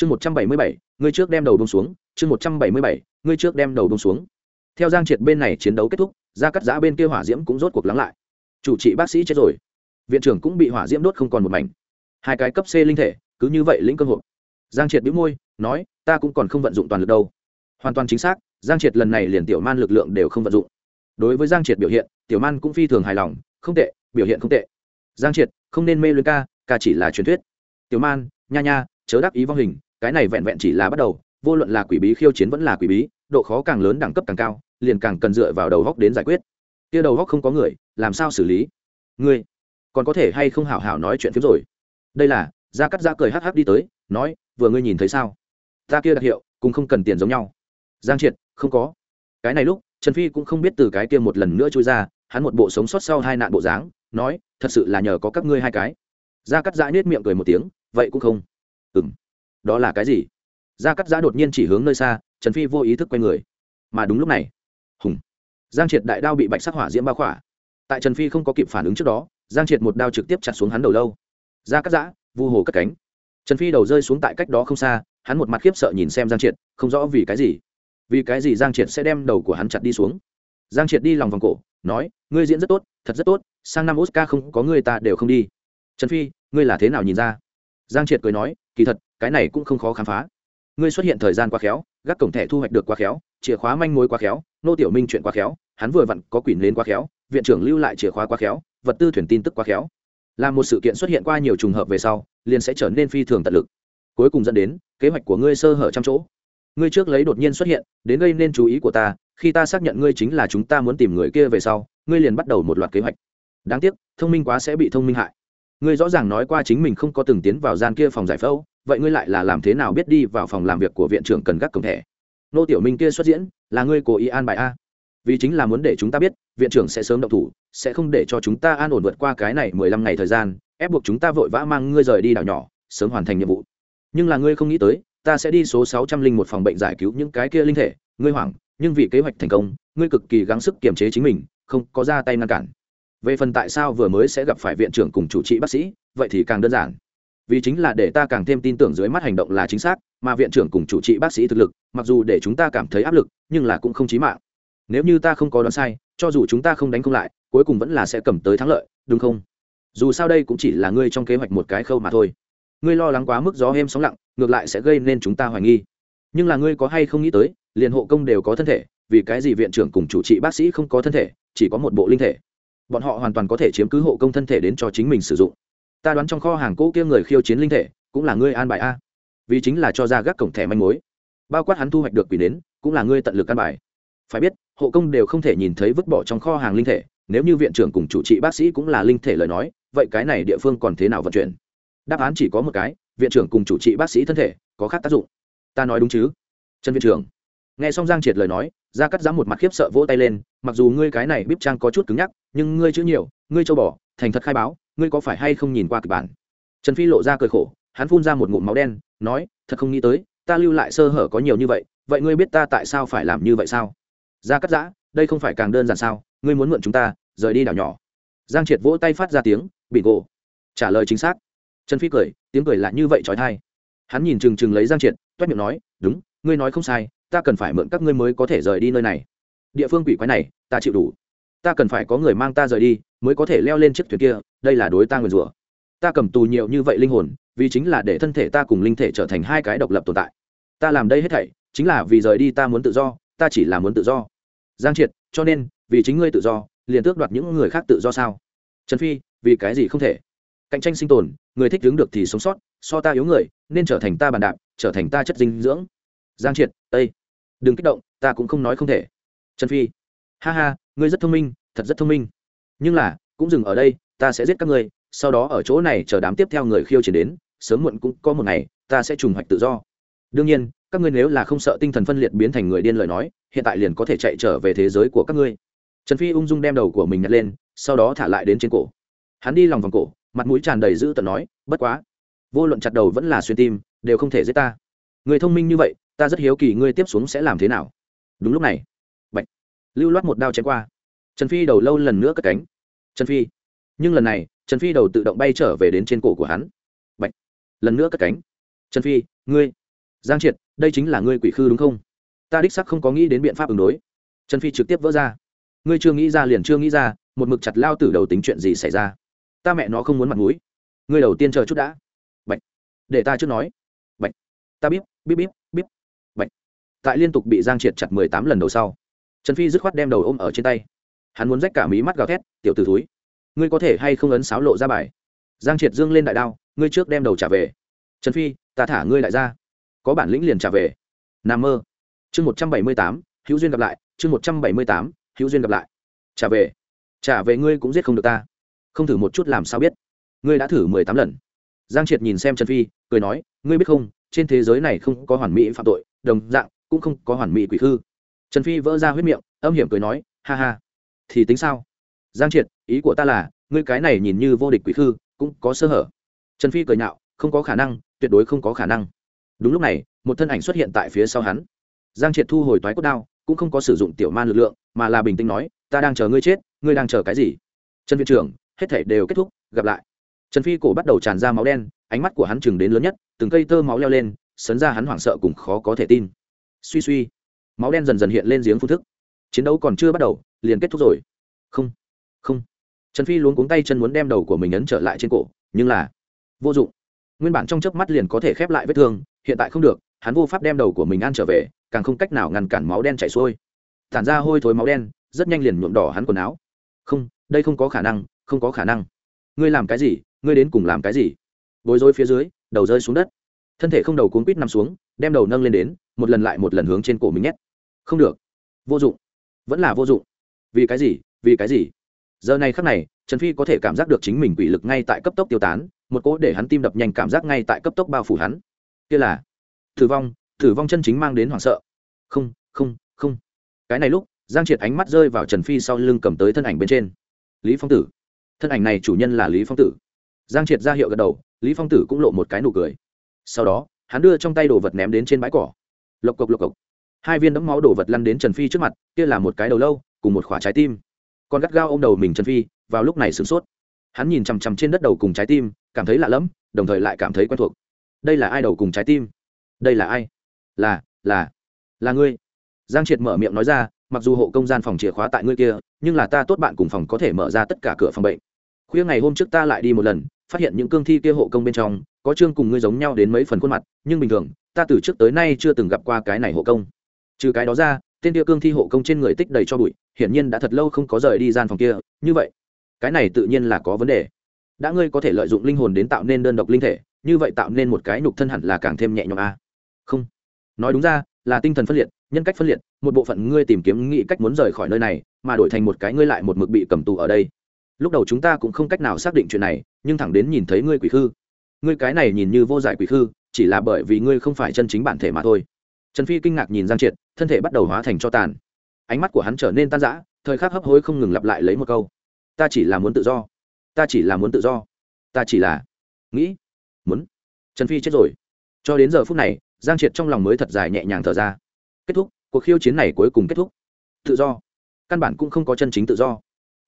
chương một trăm bảy mươi bảy, ngươi trước đem đầu bông xuống. Chương một trăm bảy mươi bảy, ngươi trước đem đầu bông xuống. Theo giang triệt bên này chiến đấu kết thúc ra cắt giã bên kia hỏa diễm cũng rốt cuộc lắng lại. Chủ trị bác sĩ chết rồi. Viện trưởng cũng bị hỏa diễm đốt không còn một mảnh. Hai cái cấp c linh thể, cứ như vậy lĩnh cơ hội giang triệt bĩu môi, nói, ta cũng còn không vận dụng toàn lực đâu. Hoàn toàn chính xác, giang triệt lần này liền tiểu man lực lượng đều không vận dụng. Đối với giang triệt biểu hiện, tiểu man cũng phi thường hài lòng. Không tệ, biểu hiện không tệ. Giang triệt, không nên mê luyện ca ca chỉ là truyền thuyết. Tiểu man, nha nha, chớ đắc ý vong hình cái này vẹn vẹn chỉ là bắt đầu, vô luận là quỷ bí khiêu chiến vẫn là quỷ bí, độ khó càng lớn đẳng cấp càng cao, liền càng cần dựa vào đầu góc đến giải quyết. Kia đầu góc không có người, làm sao xử lý? Ngươi còn có thể hay không hảo hảo nói chuyện phiếm rồi? Đây là, gia cắt giã cười hắc hắc đi tới, nói, vừa ngươi nhìn thấy sao? Ta kia đặc hiệu cũng không cần tiền giống nhau. Giang triệt, không có. Cái này lúc, trần phi cũng không biết từ cái kia một lần nữa trôi ra, hắn một bộ sống sót sau hai nạn bộ dáng, nói, thật sự là nhờ có các ngươi hai cái. Gia cắt giã nết miệng cười một tiếng, vậy cũng không. Ừng đó là cái gì? Gia cắt giã đột nhiên chỉ hướng nơi xa, trần phi vô ý thức quay người. Mà đúng lúc này, hùng, giang triệt đại đao bị bạch sắc hỏa diễm bao khỏa. Tại trần phi không có kịp phản ứng trước đó, giang triệt một đao trực tiếp chặt xuống hắn đầu lâu. Gia cắt giã, vu hồ cất cánh. Trần phi đầu rơi xuống tại cách đó không xa, hắn một mặt khiếp sợ nhìn xem giang triệt, không rõ vì cái gì. Vì cái gì giang triệt sẽ đem đầu của hắn chặt đi xuống? Giang triệt đi lòng vòng cổ, nói, ngươi diễn rất tốt, thật rất tốt, sang năm oscar không có ngươi ta đều không đi. Trần phi, ngươi là thế nào nhìn ra? Giang triệt cười nói kỳ thật, cái này cũng không khó khám phá. Ngươi xuất hiện thời gian quá khéo, gác cổng thẻ thu hoạch được quá khéo, chìa khóa manh mối quá khéo, nô tiểu minh chuyện quá khéo, hắn vừa vặn có quỷ lên quá khéo, viện trưởng lưu lại chìa khóa quá khéo, vật tư thuyền tin tức quá khéo. Là một sự kiện xuất hiện qua nhiều trùng hợp về sau, liền sẽ trở nên phi thường tận lực. Cuối cùng dẫn đến, kế hoạch của ngươi sơ hở trăm chỗ. Ngươi trước lấy đột nhiên xuất hiện, đến gây nên chú ý của ta, khi ta xác nhận ngươi chính là chúng ta muốn tìm người kia về sau, ngươi liền bắt đầu một loạt kế hoạch. Đáng tiếc, thông minh quá sẽ bị thông minh hại ngươi rõ ràng nói qua chính mình không có từng tiến vào gian kia phòng giải phẫu, vậy ngươi lại là làm thế nào biết đi vào phòng làm việc của viện trưởng cần gác cổng thẻ? Nô tiểu minh kia xuất diễn, là ngươi cố ý an bài a? Vì chính là muốn để chúng ta biết, viện trưởng sẽ sớm động thủ, sẽ không để cho chúng ta an ổn vượt qua cái này mười lăm ngày thời gian, ép buộc chúng ta vội vã mang ngươi rời đi đảo nhỏ, sớm hoàn thành nhiệm vụ. Nhưng là ngươi không nghĩ tới, ta sẽ đi số sáu trăm linh một phòng bệnh giải cứu những cái kia linh thể, ngươi hoảng, nhưng vì kế hoạch thành công, ngươi cực kỳ gắng sức kiềm chế chính mình, không có ra tay ngăn cản về phần tại sao vừa mới sẽ gặp phải viện trưởng cùng chủ trị bác sĩ, vậy thì càng đơn giản. Vì chính là để ta càng thêm tin tưởng dưới mắt hành động là chính xác, mà viện trưởng cùng chủ trị bác sĩ thực lực, mặc dù để chúng ta cảm thấy áp lực, nhưng là cũng không chí mạng. Nếu như ta không có đoán sai, cho dù chúng ta không đánh không lại, cuối cùng vẫn là sẽ cầm tới thắng lợi, đúng không? Dù sao đây cũng chỉ là ngươi trong kế hoạch một cái khâu mà thôi. Ngươi lo lắng quá mức gió êm sóng lặng, ngược lại sẽ gây nên chúng ta hoài nghi. Nhưng là ngươi có hay không nghĩ tới, liền hộ công đều có thân thể, vì cái gì viện trưởng cùng chủ trị bác sĩ không có thân thể, chỉ có một bộ linh thể? Bọn họ hoàn toàn có thể chiếm cứ hộ công thân thể đến cho chính mình sử dụng. Ta đoán trong kho hàng cỗ kia người khiêu chiến linh thể, cũng là ngươi an bài a. Vì chính là cho ra gác cổng thẻ manh mối. Bao quát hắn thu hoạch được quỷ đến cũng là ngươi tận lực an bài. Phải biết, hộ công đều không thể nhìn thấy vứt bỏ trong kho hàng linh thể, nếu như viện trưởng cùng chủ trị bác sĩ cũng là linh thể lời nói, vậy cái này địa phương còn thế nào vận chuyển? Đáp án chỉ có một cái, viện trưởng cùng chủ trị bác sĩ thân thể, có khác tác dụng. Ta nói đúng chứ? Trần viện trưởng. Nghe xong giang triệt lời nói ra cắt giá một mặt khiếp sợ vỗ tay lên, mặc dù ngươi cái này bíp trang có chút cứng nhắc nhưng ngươi chữ nhiều, ngươi châu bỏ thành thật khai báo, ngươi có phải hay không nhìn qua kịch bản? Trần phi lộ ra cười khổ, hắn phun ra một ngụm máu đen, nói, thật không nghĩ tới, ta lưu lại sơ hở có nhiều như vậy vậy ngươi biết ta tại sao phải làm như vậy sao? Ra cắt giã, đây không phải càng đơn giản sao, ngươi muốn mượn chúng ta, rời đi đảo nhỏ. Giang triệt vỗ tay phát ra tiếng, bị gỗ trả lời chính xác. Trần phi cười, tiếng cười lại như vậy trói thai. Hắn nhìn chừng chừng lấy giang triệt, toét miệng nói, đúng, ngươi nói không sai, ta cần phải mượn các ngươi mới có thể rời đi nơi này. Địa phương quỷ quái này, ta chịu đủ ta cần phải có người mang ta rời đi, mới có thể leo lên chiếc thuyền kia, đây là đối ta nguyền rủa. Ta cầm tù nhiều như vậy linh hồn, vì chính là để thân thể ta cùng linh thể trở thành hai cái độc lập tồn tại. Ta làm đây hết thảy, chính là vì rời đi ta muốn tự do, ta chỉ là muốn tự do. Giang triệt, cho nên, vì chính ngươi tự do, liền tước đoạt những người khác tự do sao? Trần phi, vì cái gì không thể? Cạnh tranh sinh tồn, người thích đứng được thì sống sót, so ta yếu người, nên trở thành ta bàn đạp, trở thành ta chất dinh dưỡng. Giang triệt tây đừng kích động, ta cũng không nói không thể. Trần phi, ha ha ngươi rất thông minh, thật rất thông minh. Nhưng là, cũng dừng ở đây, ta sẽ giết các ngươi, sau đó ở chỗ này chờ đám tiếp theo người khiêu chiến đến, sớm muộn cũng có một ngày, ta sẽ trùng hoạch tự do. Đương nhiên, các ngươi nếu là không sợ tinh thần phân liệt biến thành người điên lời nói, hiện tại liền có thể chạy trở về thế giới của các ngươi. Trần phi ung dung đem đầu của mình nhặt lên, sau đó thả lại đến trên cổ. Hắn đi lòng vòng cổ, mặt mũi tràn đầy dữ tợn nói, bất quá, vô luận chặt đầu vẫn là xuyên tim, đều không thể giết ta. Người thông minh như vậy, ta rất hiếu kỳ ngươi tiếp xuống sẽ làm thế nào. Đúng lúc này lưu loát một đao chém qua. Trần phi đầu lâu lần nữa cất cánh. Trần phi. Nhưng lần này, trần phi đầu tự động bay trở về đến trên cổ của hắn. Bạch. lần nữa cất cánh. Trần phi, ngươi. Giang triệt, đây chính là ngươi quỷ khư đúng không? Ta đích sắc không có nghĩ đến biện pháp ứng đối. Trần phi trực tiếp vỡ ra. Ngươi chưa nghĩ ra liền chưa nghĩ ra, một mực chặt lao từ đầu tính chuyện gì xảy ra. Ta mẹ nó không muốn mặt mũi. Ngươi đầu tiên chờ chút đã. Bạch. để ta trước nói. Bạch. ta biết biết biết biết Bạch. tại liên tục bị giang triệt chặt mười tám lần đầu sau trần phi dứt khoát đem đầu ôm ở trên tay. Hắn muốn rách cả mí mắt gào thét, tiểu t ử túi ngươi có thể hay không ấn sáo lộ ra bài? Giang triệt dương lên đại đao, ngươi trước đem đầu trả về. Trần phi, ta thả ngươi lại ra. Có bản lĩnh liền trả về. N mơ. Chương một trăm bảy mươi tám, hữu duyên gặp lại. Chương một trăm bảy mươi tám, hữu duyên gặp lại. Trả về. Trả về ngươi cũng giết không được ta. Không thử một chút làm sao biết? Ngươi đã thử mười tám lần. Giang triệt nhìn xem trần phi, cười nói, ngươi biết không, trên thế giới này không có hoàn mỹ phạm tội, đồng dạng, cũng không có hoàn mỹ quỷ khư trần phi vỡ ra huyết miệng, âm hiểm cười nói, ha ha, thì tính sao? Giang triệt, ý của ta là, ngươi cái này nhìn như vô địch quỷ khư, cũng có sơ hở. Trần phi cười nhạo, không có khả năng, tuyệt đối không có khả năng. Đúng lúc này, một thân ảnh xuất hiện tại phía sau hắn. Giang triệt thu hồi toái cốt đao, cũng không có sử dụng tiểu man lực lượng, mà là bình tĩnh nói, ta đang chờ ngươi chết, ngươi đang chờ cái gì? Trần viện trưởng, hết thể đều kết thúc, gặp lại. Trần phi cổ bắt đầu tràn ra máu đen, ánh mắt của hắn chừng đến lớn nhất, từng cây tơ máu leo lên, sấn ra hắn hoảng sợ cùng khó có thể tin. Suy suy máu đen dần dần hiện lên giếng phương thức. Chiến đấu còn chưa bắt đầu, liền kết thúc rồi. Không không. Trần phi luống cuống tay chân muốn đem đầu của mình ấn trở lại trên cổ, nhưng là vô dụng. Nguyên bản trong chớp mắt liền có thể khép lại vết thương, hiện tại không được, hắn vô pháp đem đầu của mình ăn trở về, càng không cách nào ngăn cản máu đen chảy xuôi. Tản ra hôi thối máu đen, rất nhanh liền nhuộm đỏ hắn quần áo. Không, đây không có khả năng, không có khả năng. Ngươi làm cái gì, ngươi đến cùng làm cái gì? Bối rối phía dưới, đầu rơi xuống đất. Thân thể không đầu cuốn quít nằm xuống, đem đầu nâng lên đến, một lần lại một lần hướng trên cổ mình nhét không được. Vô dụng. Vẫn là vô dụng. Vì cái gì? Vì cái gì? Giờ này khắc này, trần phi có thể cảm giác được chính mình quỷ lực ngay tại cấp tốc tiêu tán, một cỗ để hắn tim đập nhanh cảm giác ngay tại cấp tốc bao phủ hắn. Kia là tử vong tử vong chân chính mang đến hoảng sợ. Không không không. Cái này lúc, giang triệt ánh mắt rơi vào trần phi sau lưng cầm tới thân ảnh bên trên. Lý phong tử. Thân ảnh này chủ nhân là lý phong tử. Giang triệt ra hiệu gật đầu, lý phong tử cũng lộ một cái nụ cười. Sau đó, hắn đưa trong tay đồ vật ném đến trên bãi cỏ. Lộc cộc lộc cộc hai viên đẫm máu đổ vật lăn đến trần phi trước mặt, kia là một cái đầu lâu, cùng một khỏa trái tim. Con gắt gao ô m đầu mình trần phi, vào lúc này sửng sốt. Hắn nhìn chằm chằm trên đất đầu cùng trái tim, cảm thấy lạ lẫm, đồng thời lại cảm thấy quen thuộc. Đây là ai đầu cùng trái tim? Đây là ai? Là là là ngươi. Giang triệt mở miệng nói ra, mặc dù hộ công gian phòng chìa khóa tại ngươi kia, nhưng là ta tốt bạn cùng phòng có thể mở ra tất cả cửa phòng bệnh. Khuya ngày hôm trước ta lại đi một lần, phát hiện những cương thi kia hộ công bên trong, có chương cùng ngươi giống nhau đến mấy phần khuôn mặt, nhưng bình thường, ta từ trước tới nay chưa từng gặp qua cái này hộ công trừ cái đó ra, tên kia cương thi hộ công trên người tích đầy cho bụi, hiển nhiên đã thật lâu không có rời đi gian phòng kia, như vậy, cái này tự nhiên là có vấn đề. Đã ngươi có thể lợi dụng linh hồn đến tạo nên đơn độc linh thể, như vậy tạo nên một cái nhục thân hẳn là càng thêm nhẹ nhõm a. À? không. Nói đúng ra, là tinh thần phân liệt, nhân cách phân liệt, một bộ phận ngươi tìm kiếm nghĩ cách muốn rời khỏi nơi này, mà đổi thành một cái ngươi lại một mực bị cầm tù ở đây. Lúc đầu chúng ta cũng không cách nào xác định chuyện này, nhưng thẳng đến nhìn thấy ngươi quỷ khư. Ngươi cái này nhìn như vô giải quỷ khư, chỉ là bởi vì ngươi không phải chân chính bản thể mà thôi trần phi kinh ngạc nhìn giang triệt, thân thể bắt đầu hóa thành cho tàn. Ánh mắt của hắn trở nên tan rã, thời khắc hấp hối không ngừng lặp lại lấy một câu. Ta chỉ là muốn tự do. Ta chỉ là muốn tự do. Ta chỉ là nghĩ muốn. Trần phi chết rồi. Cho đến giờ phút này, giang triệt trong lòng mới thật dài nhẹ nhàng thở ra. Kết thúc, cuộc khiêu chiến này cuối cùng kết thúc. Tự do. Căn bản cũng không có chân chính tự do.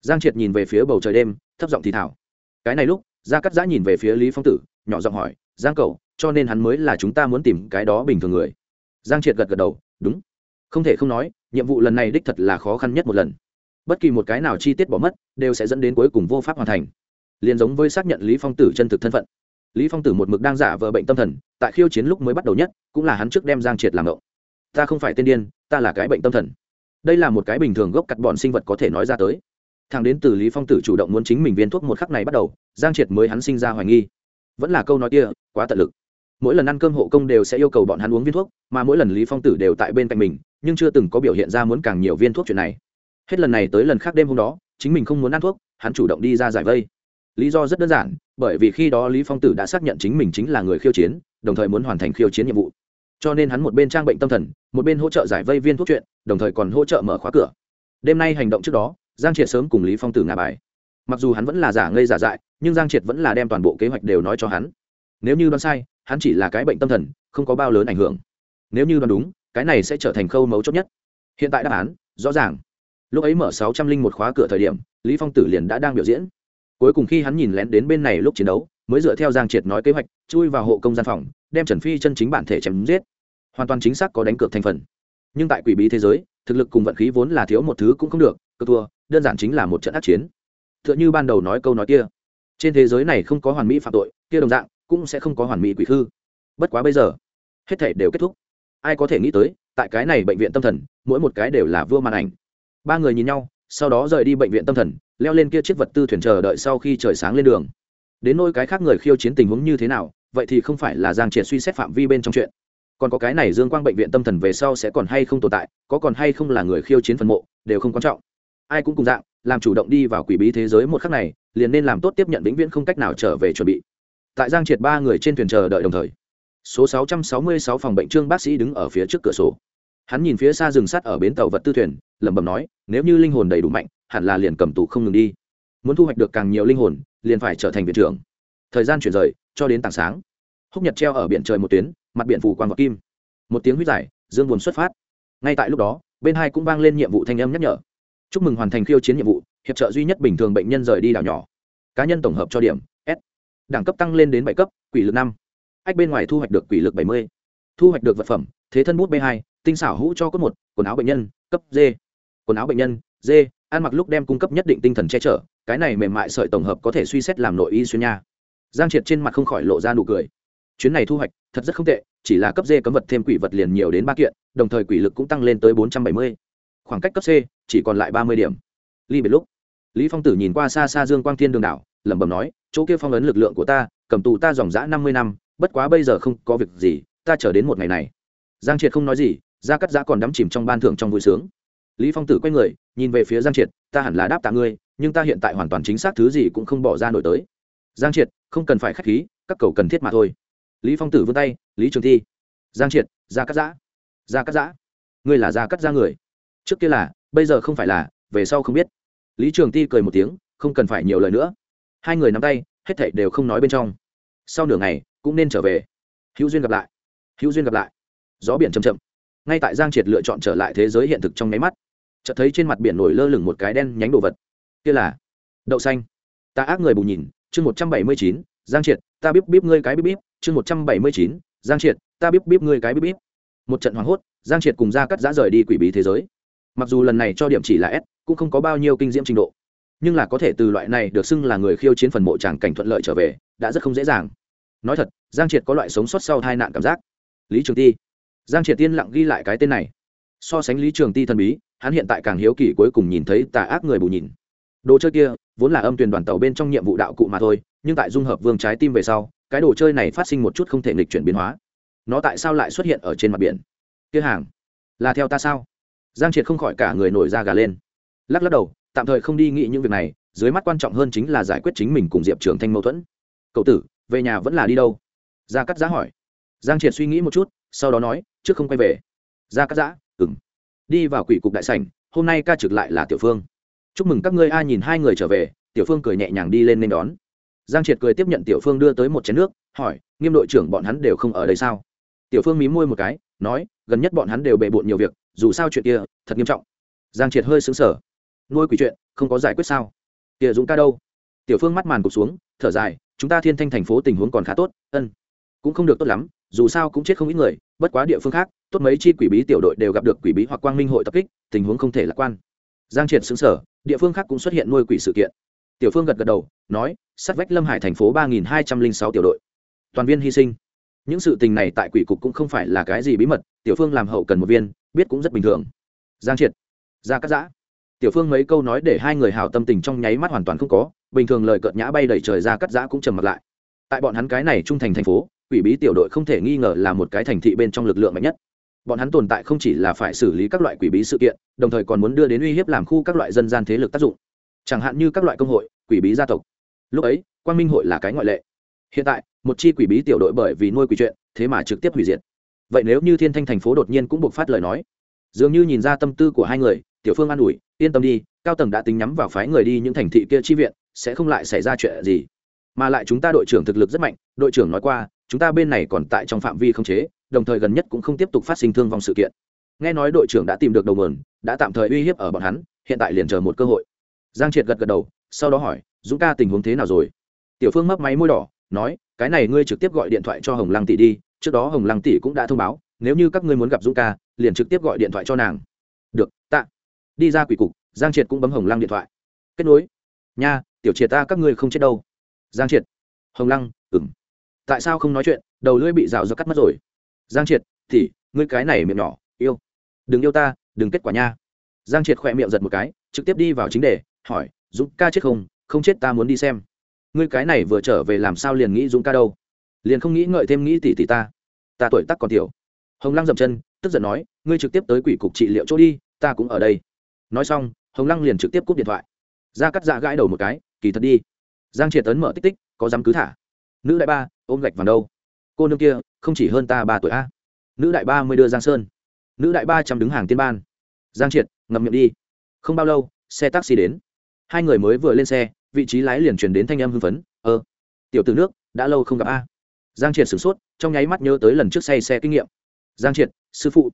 Giang triệt nhìn về phía bầu trời đêm, thấp giọng thì thảo cái này lúc, gia cắt giã nhìn về phía lý phong tử, nhỏ giọng hỏi, giang cầu cho nên hắn mới là chúng ta muốn tìm cái đó bình thường người? Giang triệt gật gật đầu, đúng. Không thể không nói, nhiệm vụ lần này đích thật là khó khăn nhất một lần. Bất kỳ một cái nào chi tiết bỏ mất, đều sẽ dẫn đến cuối cùng vô pháp hoàn thành. Liền giống với xác nhận lý phong tử chân thực thân phận. Lý phong tử một mực đang giả vờ bệnh tâm thần, tại khiêu chiến lúc mới bắt đầu nhất, cũng là hắn trước đem giang triệt làm động ta không phải tên điên, ta là cái bệnh tâm thần. Đây là một cái bình thường gốc cắt bọn sinh vật có thể nói ra tới. Thằng đến từ lý phong tử chủ động muốn chính mình viên thuốc một khắc này bắt đầu, giang triệt mới hắn sinh ra hoài nghi. Vẫn là câu nói kia, quá tận lực mỗi lần ăn cơm hộ công đều sẽ yêu cầu bọn hắn uống viên thuốc, mà mỗi lần lý phong tử đều tại bên cạnh mình, nhưng chưa từng có biểu hiện ra muốn càng nhiều viên thuốc chuyện này. Hết lần này tới lần khác đêm hôm đó, chính mình không muốn ăn thuốc, hắn chủ động đi ra giải vây. Lý do rất đơn giản, bởi vì khi đó lý phong tử đã xác nhận chính mình chính là người khiêu chiến, đồng thời muốn hoàn thành khiêu chiến nhiệm vụ. Cho nên hắn một bên trang bệnh tâm thần, một bên hỗ trợ giải vây viên thuốc chuyện, đồng thời còn hỗ trợ mở khóa cửa. Đêm nay hành động trước đó, giang triệt sớm cùng lý phong tử ngả bài. Mặc dù hắn vẫn là giả ngây giả dại, nhưng giang triệt vẫn là đem toàn bộ kế hoạch đều nói cho hắn. Nếu như đoán sai hắn chỉ là cái bệnh tâm thần, không có bao lớn ảnh hưởng. Nếu như đoán đúng, cái này sẽ trở thành khâu mấu chốt nhất. Hiện tại đáp án, rõ ràng. Lúc ấy mở sáu trăm linh một khóa cửa thời điểm, lý phong tử liền đã đang biểu diễn. Cuối cùng khi hắn nhìn lén đến bên này lúc chiến đấu, mới dựa theo giang triệt nói kế hoạch, chui vào hộ công gian phòng, đem trần phi chân chính bản thể chém giết. Hoàn toàn chính xác có đánh cược thành phần. Nhưng tại quỷ bí thế giới, thực lực cùng vận khí vốn là thiếu một thứ cũng không được, cơ thua, đơn giản chính là một trận ác chiến. T h ư ợ n h ư ban đầu nói câu nói kia. Trên thế giới này không có hoàn mỹ phạm tội, kia đồng dạng cũng sẽ không có hoàn mỹ quỷ hư. bất quá bây giờ, hết thể đều kết thúc. Ai có thể nghĩ tới, tại cái này bệnh viện tâm thần, mỗi một cái đều là vua màn ảnh. Ba người nhìn nhau, sau đó rời đi bệnh viện tâm thần, leo lên kia chiếc vật tư thuyền chờ đợi sau khi trời sáng lên đường. Đến nôi cái khác người khiêu chiến tình huống như thế nào, vậy thì không phải là giang triệt suy xét phạm vi bên trong chuyện. Còn có cái này dương quang bệnh viện tâm thần về sau sẽ còn hay không tồn tại, có còn hay không là người khiêu chiến phần mộ, đều không quan trọng. Ai cũng cùng dạng, làm chủ động đi vào quỷ bí thế giới một khắc này, liền nên làm tốt tiếp nhận vĩnh viễn không cách nào trở về chuẩn bị tại giang triệt ba người trên thuyền chờ đợi đồng thời, số 666 phòng bệnh trương bác sĩ đứng ở phía trước cửa sổ. Hắn nhìn phía xa rừng sắt ở bến tàu vật tư thuyền, lẩm bẩm nói, nếu như linh hồn đầy đủ mạnh, hẳn là liền cầm tù không ngừng đi. Muốn thu hoạch được càng nhiều linh hồn, liền phải trở thành viện trưởng. Thời gian chuyển rời, cho đến tảng sáng. Húc nhật treo ở biển trời một tuyến, mặt biển phủ quang vật kim. Một tiếng huyết giải dương buồn xuất phát. Ngay tại lúc đó, bên hai cũng vang lên nhiệm vụ thanh âm nhắc nhở. Chúc mừng hoàn thành khiêu chiến nhiệm vụ, hiệp trợ duy nhất bình thường bệnh nhân rời đi đảo nhỏ. Cá nhân tổng hợp cho điểm đẳng cấp tăng lên đến bảy cấp, quỷ lực năm. Ách bên ngoài thu hoạch được quỷ lực bảy mươi. Thu hoạch được vật phẩm, thế thân bút b hai, tinh xảo hũ cho cốt một, quần áo bệnh nhân, cấp d. Quần áo bệnh nhân, d. Ăn mặc lúc đem cung cấp nhất định tinh thần che chở, cái này mềm mại sợi tổng hợp có thể suy xét làm nội y xuyên nha. Giang triệt trên mặt không khỏi lộ ra nụ cười. Chuyến này thu hoạch, thật rất không tệ, chỉ là cấp d cấm vật thêm quỷ vật liền nhiều đến ba kiện, đồng thời quỷ lực cũng tăng lên tới bốn trăm bảy mươi. Khoảng cách cấp c, chỉ còn lại ba mươi điểm. Ly biệt lúc, lý phong tử nhìn qua xa xa dương quang thiên đường đảo lẩm bẩm nói, chỗ kia phong ấn lực lượng của ta, cầm tù ta dòng dã năm mươi năm, bất quá bây giờ không có việc gì, ta chờ đến một ngày này. Giang triệt không nói gì, gia cắt giã còn đắm chìm trong ban thưởng trong vui sướng. Lý phong tử quay người, nhìn về phía giang triệt, ta hẳn là đáp tạ ngươi, nhưng ta hiện tại hoàn toàn chính xác thứ gì cũng không bỏ ra nổi tới. Giang triệt, không cần phải khách khí, các cầu cần thiết mà thôi. Lý phong tử vươn tay, lý trường thi. Giang triệt, gia cắt giã. Gia cắt giã, ngươi là gia cắt giã người. Trước kia là, bây giờ không phải là, về sau không biết. Lý trường ti cười một tiếng, không cần phải nhiều lời nữa hai người nắm tay, hết thảy đều không nói bên trong. Sau nửa ngày, cũng nên trở về. Hữu duyên gặp lại. Hữu duyên gặp lại. Gió biển chầm chậm. Ngay tại giang triệt lựa chọn trở lại thế giới hiện thực trong nháy mắt, chợt thấy trên mặt biển nổi lơ lửng một cái đen nhánh đồ vật. Kia là đậu xanh. Ta ác người bù nhìn, chương một trăm bảy mươi chín, giang triệt, ta bíp bíp ngươi cái bíp bíp, chương một trăm bảy mươi chín, giang triệt, ta bíp bíp ngươi cái bíp bíp. Một trận hoảng hốt, giang triệt cùng ra cắt giã rời đi quỷ bí thế giới. Mặc dù lần này cho điểm chỉ là s, cũng không có bao nhiêu kinh diễm trình độ nhưng là có thể từ loại này được xưng là người khiêu chiến phần mộ tràng cảnh thuận lợi trở về, đã rất không dễ dàng. Nói thật, giang triệt có loại sống sót sau hai nạn cảm giác. Lý trường ti. Giang triệt tiên lặng ghi lại cái tên này. So sánh lý trường ti thần bí, hắn hiện tại càng hiếu kỳ cuối cùng nhìn thấy tà ác người bù nhìn. Đồ chơi kia, vốn là âm tuyển đoàn tàu bên trong nhiệm vụ đạo cụ mà thôi, nhưng tại dung hợp vương trái tim về sau, cái đồ chơi này phát sinh một chút không thể nghịch chuyển biến hóa. Nó tại sao lại xuất hiện ở trên mặt biển? Kia hàng, là theo ta sao? Giang triệt không khỏi cả người nổi da gà lên. Lắc lắc đầu tạm thời không đi nghĩ những việc này, dưới mắt quan trọng hơn chính là giải quyết chính mình cùng diệp trường thanh mâu thuẫn. Cậu tử, về nhà vẫn là đi đâu? Gia cắt giã hỏi. Giang triệt suy nghĩ một chút, sau đó nói, trước không quay về. Gia cắt giã ừng đi vào quỷ cục đại sảnh, hôm nay ca trực lại là tiểu phương. Chúc mừng các ngươi ai nhìn hai người trở về. Tiểu phương cười nhẹ nhàng đi lên nên đón. Giang triệt cười tiếp nhận tiểu phương đưa tới một chén nước, hỏi, nghiêm đội trưởng bọn hắn đều không ở đây sao? Tiểu phương mí môi một cái, nói, gần nhất bọn hắn đều bề bộn nhiều việc, dù sao chuyện kia, thật nghiêm trọng. Giang triệt hơi xứng sở nuôi quỷ chuyện, không có giải quyết sao? Kia dũng ca đâu? Tiểu phương mắt màn cụp xuống, thở dài, chúng ta thiên thanh thành phố tình huống còn khá tốt, ân. Cũng không được tốt lắm, dù sao cũng chết không ít người, bất quá địa phương khác, tốt mấy chi quỷ bí tiểu đội đều gặp được quỷ bí hoặc quang minh hội tập kích, tình huống không thể lạc quan. Giang triệt xứng sở địa phương khác cũng xuất hiện nuôi quỷ sự kiện. Tiểu phương gật gật đầu, nói, sát vách lâm hải thành phố ba nghìn hai trăm linh sáu tiểu đội. Toàn viên hy sinh. Những sự tình này tại quỷ cục cũng không phải là cái gì bí mật, tiểu phương làm hậu cần một viên, biết cũng rất bình thường. Giang triệt, ra cắt giã tiểu phương mấy câu nói để hai người hào tâm tình trong nháy mắt hoàn toàn không có, bình thường lời cợt nhã bay đẩy trời ra cắt giã cũng trầm mặt lại. Tại bọn hắn cái này trung thành thành phố, quỷ bí tiểu đội không thể nghi ngờ là một cái thành thị bên trong lực lượng mạnh nhất. Bọn hắn tồn tại không chỉ là phải xử lý các loại quỷ bí sự kiện, đồng thời còn muốn đưa đến uy hiếp làm khu các loại dân gian thế lực tác dụng. Chẳng hạn như các loại công hội, quỷ bí gia tộc. Lúc ấy Quan minh hội là cái ngoại lệ. Hiện tại, một chi quỷ bí tiểu đội bởi vì nuôi quỷ chuyện, thế mà trực tiếp hủy diệt. Vậy nếu như thiên thanh thành phố đột nhiên cũng buộc phát lời nói, dường như nhìn ra tâm tư của hai người tiểu phương an ủi, yên tâm đi, cao tầng đã tính nhắm vào phái người đi những thành thị kia chi viện, sẽ không lại xảy ra chuyện gì. Mà lại chúng ta đội trưởng thực lực rất mạnh, đội trưởng nói qua, chúng ta bên này còn tại trong phạm vi không chế, đồng thời gần nhất cũng không tiếp tục phát sinh thương vong sự kiện. Nghe nói đội trưởng đã tìm được đầu mườn đã tạm thời uy hiếp ở bọn hắn, hiện tại liền chờ một cơ hội. Giang triệt gật gật đầu, sau đó hỏi, dũng ca tình huống thế nào rồi? Tiểu phương mấp máy môi đỏ, nói, cái này ngươi trực tiếp gọi điện thoại cho hồng lăng tỷ đi, trước đó hồng lăng tỷ cũng đã thông báo, nếu như các ngươi muốn gặp dũng ca, liền trực tiếp gọi điện thoại cho nàng đi ra quỷ cục, giang triệt cũng bấm hồng lăng điện thoại. Kết nối. Nha, tiểu triệt ta, các ngươi không chết đâu. Giang triệt. Hồng lăng ừng tại sao không nói chuyện? Đầu lưỡi bị rào do cắt mất rồi. Giang triệt, thì, ngươi cái này miệng nhỏ, yêu. Đừng yêu ta, đừng kết quả nha. Giang triệt khỏe miệng giật một cái, trực tiếp đi vào chính đề, hỏi, dũng ca chết không? Không chết ta muốn đi xem. Ngươi cái này vừa trở về làm sao liền nghĩ dũng ca đâu? Liền không nghĩ ngợi thêm nghĩ tỷ tỷ ta. Ta tuổi tắc còn tiểu. Hồng lăng dậm chân, tức giận nói, ngươi trực tiếp tới quỷ cục trị liệu chỗ đi, ta cũng ở đây nói xong, hồng lăng liền trực tiếp cúp điện thoại. Ra cắt dạ gãi đầu một cái, kỳ thật đi. Giang triệt tấn mở tích tích, có dám cứ thả? Nữ đại ba, ôm gạch vào đâu? Cô nương kia, không chỉ hơn ta ba tuổi a. Nữ đại ba mới đưa giang sơn. Nữ đại ba chăm đứng hàng tiên ban. Giang triệt, ngậm miệng đi. Không bao lâu, xe taxi đến. Hai người mới vừa lên xe, vị trí lái liền chuyển đến thanh em hưng phấn ơ tiểu từ nước, đã lâu không gặp a. Giang triệt sửng sốt, trong nháy mắt nhớ tới lần trước say xe kinh nghiệm. Giang triệt, sư phụ,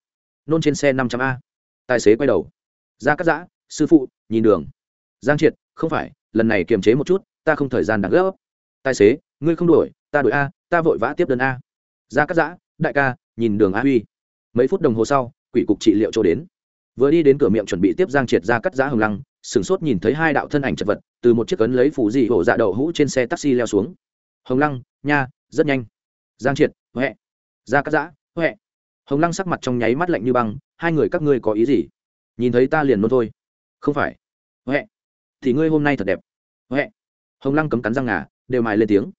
nôn trên xe năm trăm a. Tài xế quay đầu. Gia cắt giã, sư phụ, nhìn đường. Giang triệt, không phải, lần này kiềm chế một chút, ta không thời gian đáng gấp. Tài xế, ngươi không đổi ta đổi a, ta vội vã tiếp đơn a. Gia cắt giã, đại ca, nhìn đường a huy. Mấy phút đồng hồ sau, quỷ cục trị liệu chỗ đến. Vừa đi đến cửa miệng chuẩn bị tiếp giang triệt ra cắt giã hồng lăng, sửng sốt nhìn thấy hai đạo thân ảnh chật vật, từ một chiếc cấn lấy phủ dị hổ dạ đậu hũ trên xe taxi leo xuống. Hồng lăng, nha, rất nhanh. Giang triệt, huệ. Ra cắt giã, huệ. Hồng lăng sắc mặt trong nháy mắt lạnh như băng, hai người các ngươi có ý gì? Nhìn thấy ta liền nôn thôi. Không phải. Huệ. Thì ngươi hôm nay thật đẹp. Huệ. Hồng lăng cấm cắn răng ngà, đều mài lên tiếng.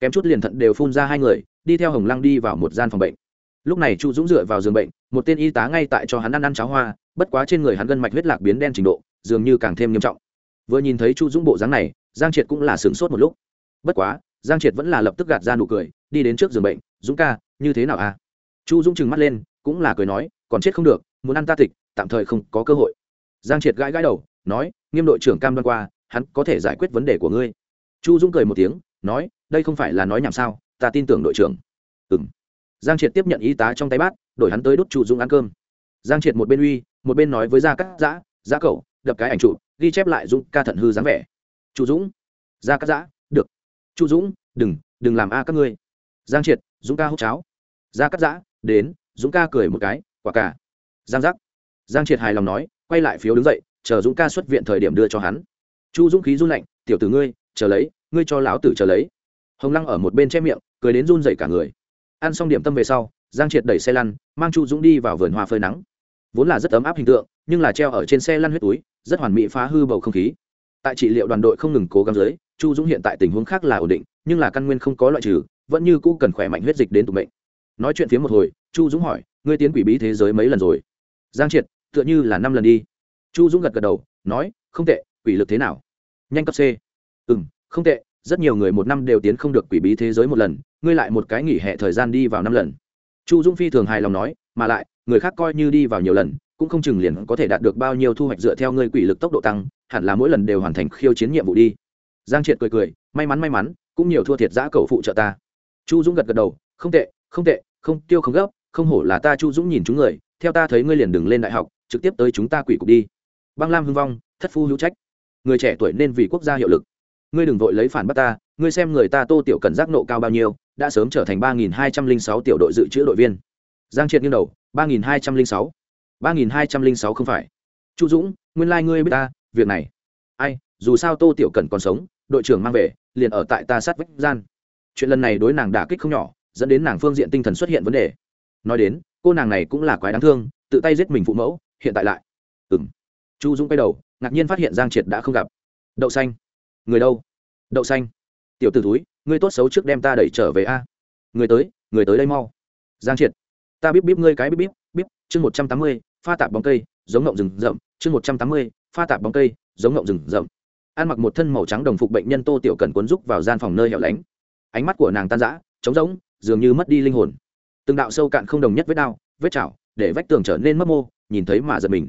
Kém chút liền thận đều phun ra hai người, đi theo hồng lăng đi vào một gian phòng bệnh. Lúc này chu dũng dựa vào giường bệnh, một tên y tá ngay tại cho hắn ăn ăn cháo hoa, bất quá trên người hắn gân mạch huyết lạc biến đen trình độ, dường như càng thêm nghiêm trọng. Vừa nhìn thấy chu dũng bộ dáng này, giang triệt cũng là sửng sốt một lúc. Bất quá, giang triệt vẫn là lập tức gạt ra nụ cười, đi đến trước giường bệnh, dũng ca, như thế nào à? Chu dũng trừng mắt lên, cũng là cười nói, còn chết không được, muốn ăn ta tịch tạm thời không có cơ hội. Giang triệt gãi gãi đầu, nói, nghiêm đội trưởng cam đoan qua, hắn có thể giải quyết vấn đề của ngươi. Chu dũng cười một tiếng, nói, đây không phải là nói nhảm sao, ta tin tưởng đội trưởng. Ừ giang triệt tiếp nhận y tá trong tay bát, đổi hắn tới đút chu dũng ăn cơm. Giang triệt một bên uy, một bên nói với gia cắt giã giã cậu, đập cái ảnh trụ ghi chép lại dũng ca thận hư dáng vẻ. Chu dũng. Gia cắt giã, được. Chu dũng, đừng đừng làm a các ngươi. Giang triệt, dũng ca hút cháo. Gia cắt giã, đến. Dũng ca cười một cái, quả cả. Giang giác giang triệt hài lòng nói, quay lại phiếu đứng dậy, chờ dũng ca xuất viện thời điểm đưa cho hắn. Chu dũng khí run lạnh, tiểu tử ngươi, chờ lấy, ngươi cho lão tử chờ lấy. Hồng lăng ở một bên che miệng, cười đến run dậy cả người. Ăn xong điểm tâm về sau, giang triệt đẩy xe lăn, mang chu dũng đi vào vườn hoa phơi nắng. Vốn là rất ấm áp hình tượng, nhưng là treo ở trên xe lăn huyết túi, rất hoàn mỹ phá hư bầu không khí. Tại trị liệu đoàn đội không ngừng cố gắng dưới, chu dũng hiện tại tình huống khác là ổn định, nhưng là căn nguyên không có loại trừ, vẫn như cũ cần khỏe mạnh huyết dịch đến tụ mệnh. Nói chuyện phía một hồi, chu dũng hỏi, ngươi tiến quỷ bí thế giới mấy lần rồi? Giang triệt tựa như là năm lần đi. Chu dũng gật gật đầu, nói, không tệ, quỷ lực thế nào? Nhanh cấp c. Ừ m không tệ, rất nhiều người một năm đều tiến không được quỷ bí thế giới một lần, ngươi lại một cái nghỉ hè thời gian đi vào năm lần. Chu dũng phi thường hài lòng nói, mà lại, người khác coi như đi vào nhiều lần, cũng không chừng liền có thể đạt được bao nhiêu thu hoạch dựa theo ngươi quỷ lực tốc độ tăng, hẳn là mỗi lần đều hoàn thành khiêu chiến nhiệm vụ đi. Giang triệt cười cười, may mắn may mắn, cũng nhiều thua thiệt giã cầu phụ trợ ta. Chu dũng gật gật đầu, không tệ không tệ, không tiêu không gấp, không hổ là ta chu dũng nhìn chúng người, theo ta thấy ngươi liền đừng lên đại học trực tiếp tới chúng ta quỷ cục đi. Băng lam hưng vong, thất phu hữu trách. Người trẻ tuổi nên vì quốc gia hiệu lực. Ngươi đừng vội lấy phản bắt ta, ngươi xem người ta tô tiểu cần giác nộ cao bao nhiêu, đã sớm trở thành ba nghìn hai trăm linh sáu tiểu đội dự trữ đội viên. Giang triệt nghiêng đầu, ba nghìn hai trăm linh sáu. ba nghìn hai trăm linh sáu không phải. Chu dũng, nguyên lai、like、ngươi biết ta, việc này. Ai, dù sao tô tiểu cần còn sống, đội trưởng mang về, liền ở tại ta sát vách gian. Chuyện lần này đối nàng đả kích không nhỏ, dẫn đến nàng phương diện tinh thần xuất hiện vấn đề. Nói đến, cô nàng này cũng là quái đáng thương, tự tay giết mình phụ mẫu hiện tại lại. Ừng chu dũng quay đầu, ngạc nhiên phát hiện giang triệt đã không gặp. Đậu xanh. Người đâu? Đậu xanh. Tiểu t ử túi ngươi tốt xấu trước đem ta đẩy trở về a. Người tới người tới đây mau. Giang triệt. Ta biết bíp ngươi cái bíp bíp bíp, chương một trăm tám mươi, pha tạp bóng cây, giống ngộng rừng rậm, chương một trăm tám mươi, pha tạp bóng cây, giống ngộng rừng rậm. Ăn mặc một thân màu trắng đồng phục bệnh nhân tô tiểu cần cuốn rúc vào gian phòng nơi hẻo lánh. Ánh mắt của nàng tan rã, trống rỗng, dường như mất đi linh hồn. Từng đạo sâu cạn không đồng nhất vết đao vết chảo để vách tường trở nên mấp mô, nhìn thấy mà giật mình.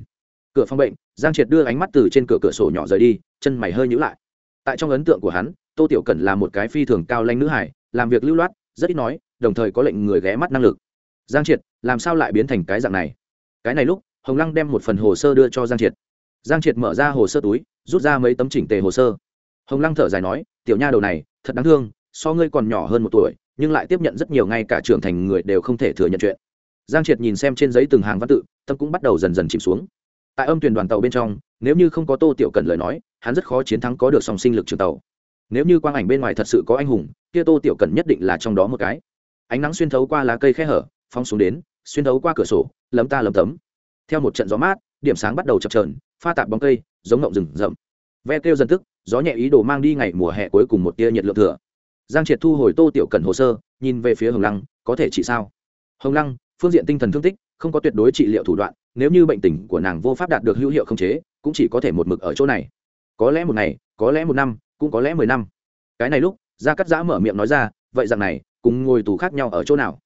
Cửa phòng bệnh, giang triệt đưa ánh mắt từ trên cửa cửa sổ nhỏ rời đi, chân mày hơi nhữ lại. Tại trong ấn tượng của hắn, tô tiểu cẩn là một cái phi thường cao lanh nữ hải làm việc lưu loát, rất ít nói, đồng thời có lệnh người ghé mắt năng lực. Giang triệt, làm sao lại biến thành cái dạng này? Cái này lúc, hồng lăng đem một phần hồ sơ đưa cho giang triệt. Giang triệt mở ra hồ sơ túi, rút ra mấy tấm chỉnh tề hồ sơ. Hồng lăng thở dài nói, tiểu nha đầu này, thật đáng thương, so ngươi còn nhỏ hơn một tuổi, nhưng lại tiếp nhận rất nhiều ngay cả trưởng thành người đều không thể thừa nhận chuyện giang triệt nhìn xem trên giấy từng hàng văn tự, tâm cũng bắt đầu dần dần chìm xuống. Tại âm tuyển đoàn tàu bên trong, nếu như không có tô tiểu cần lời nói, hắn rất khó chiến thắng có được song sinh lực trường tàu. Nếu như quang ảnh bên ngoài thật sự có anh hùng, kia tô tiểu cần nhất định là trong đó một cái. Ánh nắng xuyên thấu qua lá cây khe hở phong xuống đến, xuyên thấu qua cửa sổ, lấm ta lấm tấm. Theo một trận gió mát, điểm sáng bắt đầu chập trờn pha tạp bóng cây, giống ngộng rừng rậm. Ve kêu dần tức, gió nhẹ ý đồ mang đi ngày mùa hè cuối cùng một tia nhiệt lượng thừa. Giang triệt thu hồi tô tiểu cần hồ sơ, nhìn về phía hồng lăng, có thể chỉ sao? Hồng lăng phương diện tinh thần thương tích, không có tuyệt đối trị liệu thủ đoạn, nếu như bệnh tình của nàng vô pháp đạt được hữu hiệu không chế, cũng chỉ có thể một mực ở chỗ này. Có lẽ một ngày, có lẽ một năm, cũng có lẽ mười năm. Cái này lúc, gia cắt giã mở miệng nói ra, vậy rằng này, cùng ngồi tù khác nhau ở chỗ nào?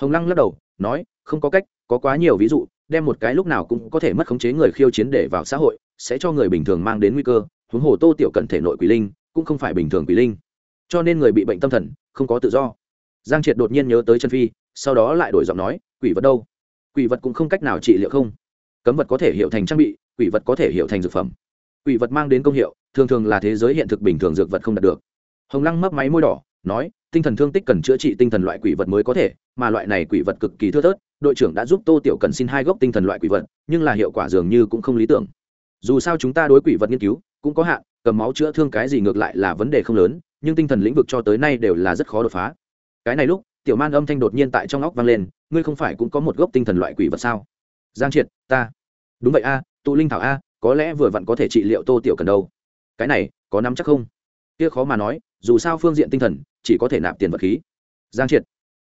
Hồng lăng lắc đầu, nói, không có cách, có quá nhiều ví dụ, đem một cái lúc nào cũng có thể mất khống chế người khiêu chiến để vào xã hội, sẽ cho người bình thường mang đến nguy cơ, huống hồ tô tiểu cận thể nội quỷ linh, cũng không phải bình thường quỷ linh. Cho nên người bị bệnh tâm thần, không có tự do. Giang triệt đột nhiên nhớ tới chân phi sau đó lại đổi giọng nói, quỷ vật đâu? Quỷ vật cũng không cách nào trị liệu không? Cấm vật có thể hiểu thành trang bị, quỷ vật có thể hiểu thành dược phẩm. Quỷ vật mang đến công hiệu, thường thường là thế giới hiện thực bình thường dược vật không đạt được. Hồng lăng mấp máy môi đỏ, nói, tinh thần thương tích cần chữa trị tinh thần loại quỷ vật mới có thể, mà loại này quỷ vật cực kỳ thưa thớt, đội trưởng đã giúp tô tiểu cần xin hai gốc tinh thần loại quỷ vật, nhưng là hiệu quả dường như cũng không lý tưởng. Dù sao chúng ta đối quỷ vật nghiên cứu, cũng có hạn, cầm máu chữa thương cái gì ngược lại là vấn đề không lớn, nhưng tinh thần lĩnh vực cho tới nay đều là rất khó đột phá. Cái này lúc tiểu man âm thanh đột nhiên tại trong óc vang lên, ngươi không phải cũng có một gốc tinh thần loại quỷ vật sao? Giang triệt, ta. Đúng vậy a, tụ linh thảo a, có lẽ vừa vặn có thể trị liệu tô tiểu cần đâu. Cái này, có nắm chắc không? Kia khó mà nói, dù sao phương diện tinh thần, chỉ có thể nạp tiền vật khí. Giang triệt.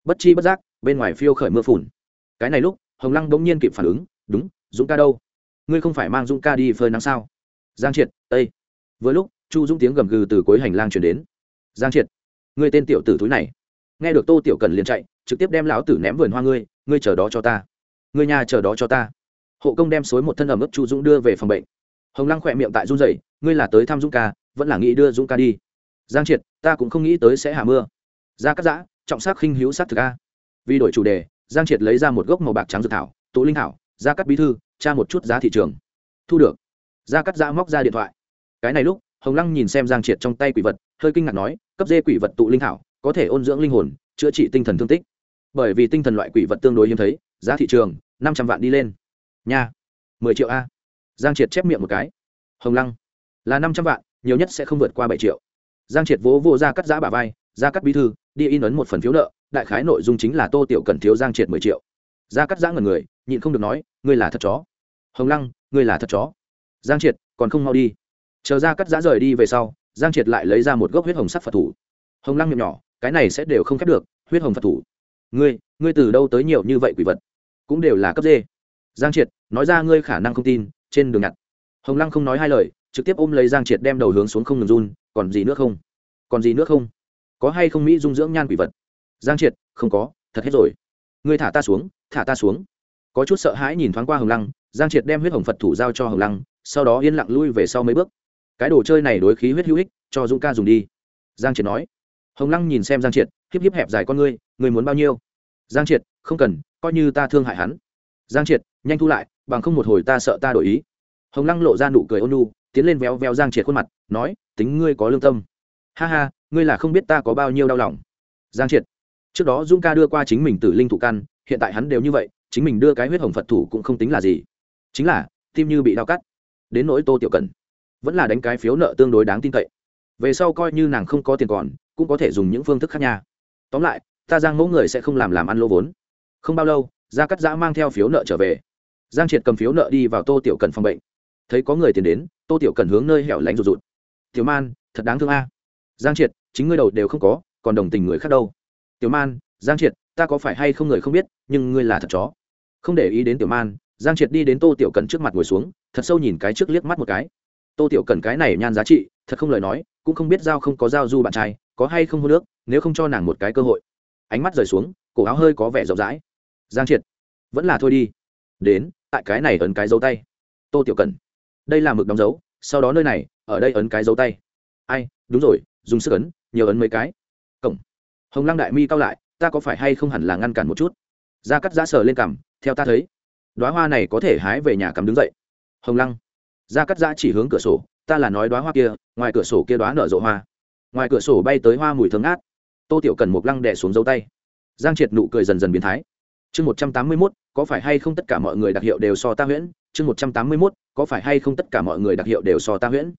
Bất chi bất giác, bên ngoài phiêu khởi mưa phùn. Cái này lúc, hồng lăng bỗng nhiên kịp phản ứng, đúng, dũng ca đâu? Ngươi không phải mang dũng ca đi phơi nắng sao? Giang triệt tây vừa lúc, chu dũng tiếng gầm gừ từ cuối hành lang chuyển đến. Giang triệt, ngươi tên tiểu tử túi này nghe được tô tiểu cần liền chạy, trực tiếp đem lão tử ném vườn hoa ngươi ngươi chờ đó cho ta. Ngươi nhà chờ đó cho ta. Hộ công đem xối một thân ẩm ướt chu dũng đưa về phòng bệnh. Hồng lăng khỏe miệng tại run dậy ngươi là tới thăm dũng ca, vẫn là nghĩ đưa dũng ca đi. Giang triệt, ta cũng không nghĩ tới sẽ hạ mưa. Ra cắt giã, trọng sắc khinh hữu sắc thực a. Vì đổi chủ đề, giang triệt lấy ra một gốc màu bạc trắng dược thảo, tụ linh thảo, ra cắt bí thư, tra một chút giá thị trường. Thu được. Ra cắt giã móc ra điện thoại. Cái này lúc, hồng lăng nhìn xem giang triệt trong tay quỷ vật, hơi kinh ngạc nói, cấp dê quỷ vật tụ linh thảo có thể ôn dưỡng linh hồn, chữa trị tinh thần thương tích. Bởi vì tinh thần loại quỷ vật tương đối hiếm thấy, giá thị trường, năm trăm vạn đi lên. Nha, mười triệu a. Giang triệt chép miệng một cái. Hồng lăng, là năm trăm vạn, nhiều nhất sẽ không vượt qua bảy triệu. Giang triệt vỗ vô ra cắt giã bà vai ra cắt bí thư, đi in ấn một phần phiếu nợ, đại khái nội dung chính là tô tiểu cần thiếu giang triệt mười triệu. Ra cắt giã ngần người, nhịn không được nói, ngươi là thật chó. Hồng lăng, ngươi là thật chó. Giang triệt, còn không mau đi. Chờ ra cắt giã rời đi về sau, giang triệt lại lấy ra một gốc huyết hồng sắc phật thủ. Hồng lăng miệng nhỏ cái này sẽ đều không khép được, huyết hồng phật thủ. Ngươi ngươi từ đâu tới nhiều như vậy quỷ vật? Cũng đều là cấp dê giang triệt, nói ra ngươi khả năng không tin, trên đường nhặt. Hồng lăng không nói hai lời, trực tiếp ôm lấy giang triệt đem đầu hướng xuống không ngừng run, còn gì nữa không? Còn gì nữa không? Có hay không mỹ dung dưỡng nhan quỷ vật? Giang triệt, không có, thật hết rồi. Ngươi thả ta xuống, thả ta xuống. Có chút sợ hãi nhìn thoáng qua hồng lăng, giang triệt đem huyết hồng phật thủ giao cho hồng lăng, sau đó yên lặng lui về sau mấy bước. Cái đồ chơi này đối khí huyết hữu ích, cho dũng ca dùng đi. Giang triệt nói hồng lăng nhìn xem giang triệt híp híp hẹp dài con ngươi người muốn bao nhiêu? Giang triệt, không cần, coi như ta thương hại hắn. Giang triệt, nhanh thu lại, bằng không một hồi ta sợ ta đổi ý. Hồng lăng lộ ra nụ cười ôn nu tiến lên véo véo giang triệt khuôn mặt, nói, tính ngươi có lương tâm. Ha ha, ngươi là không biết ta có bao nhiêu đau lòng. Giang triệt. Trước đó dung ca đưa qua chính mình từ linh thủ căn, hiện tại hắn đều như vậy, chính mình đưa cái huyết hồng phật thủ cũng không tính là gì. Chính là, tim như bị đau cắt. Đến nỗi tô tiểu cần vẫn là đánh cái phiếu nợ tương đối đáng tin cậy. Về sau coi như nàng không có tiền còn cũng có thể dùng những phương thức khác nha. Tóm lại, ta giang mẫu người sẽ không làm làm ăn lô vốn. Không bao lâu, gia cắt giã mang theo phiếu nợ trở về. Giang triệt cầm phiếu nợ đi vào tô tiểu cần phòng bệnh. Thấy có người tiền đến, tô tiểu cần hướng nơi hẻo lánh rụt rụt. Tiểu man, thật đáng thương a. Giang triệt, chính ngươi đầu đều không có, còn đồng tình người khác đâu. Tiểu man, giang triệt, ta có phải hay không người không biết, nhưng ngươi là thật chó. Không để ý đến tiểu man. Giang triệt đi đến tô tiểu cần trước mặt ngồi xuống, thật sâu nhìn cái trước liếc mắt một cái. Tô tiểu cần cái này nhan giá trị, thật không lời nói, cũng không biết giao không có giao du bạn trai có hay không hô nước nếu không cho nàng một cái cơ hội. Ánh mắt rời xuống, cổ áo hơi có vẻ rộng rãi. Giang triệt, vẫn là thôi đi. Đến, tại cái này ấn cái dấu tay. Tô tiểu cần đây là mực đóng dấu, sau đó nơi này, ở đây ấn cái dấu tay. Ai, đúng rồi, dùng sức ấn, nhiều ấn mấy cái. Cổng. Hồng lăng đại mi cao lại, ta có phải hay không hẳn là ngăn cản một chút? Da cắt giã sờ lên cằm, theo ta thấy đoá hoa này có thể hái về nhà cắm đứng dậy. Hồng lăng da cắt giã chỉ hướng cửa sổ, ta là nói đoá hoa kia, ngoài cửa sổ kia đoá nở rộ hoa ngoài cửa sổ bay tới hoa mùi thơm ngát. Tô tiểu cần một lăng đẻ xuống dấu tay. Giang triệt nụ cười dần dần biến thái. Chương một trăm tám mươi mốt, có phải hay không tất cả mọi người đặc hiệu đều so ta huyễn? Chương một trăm tám mươi mốt, có phải hay không tất cả mọi người đặc hiệu đều so ta huyễn?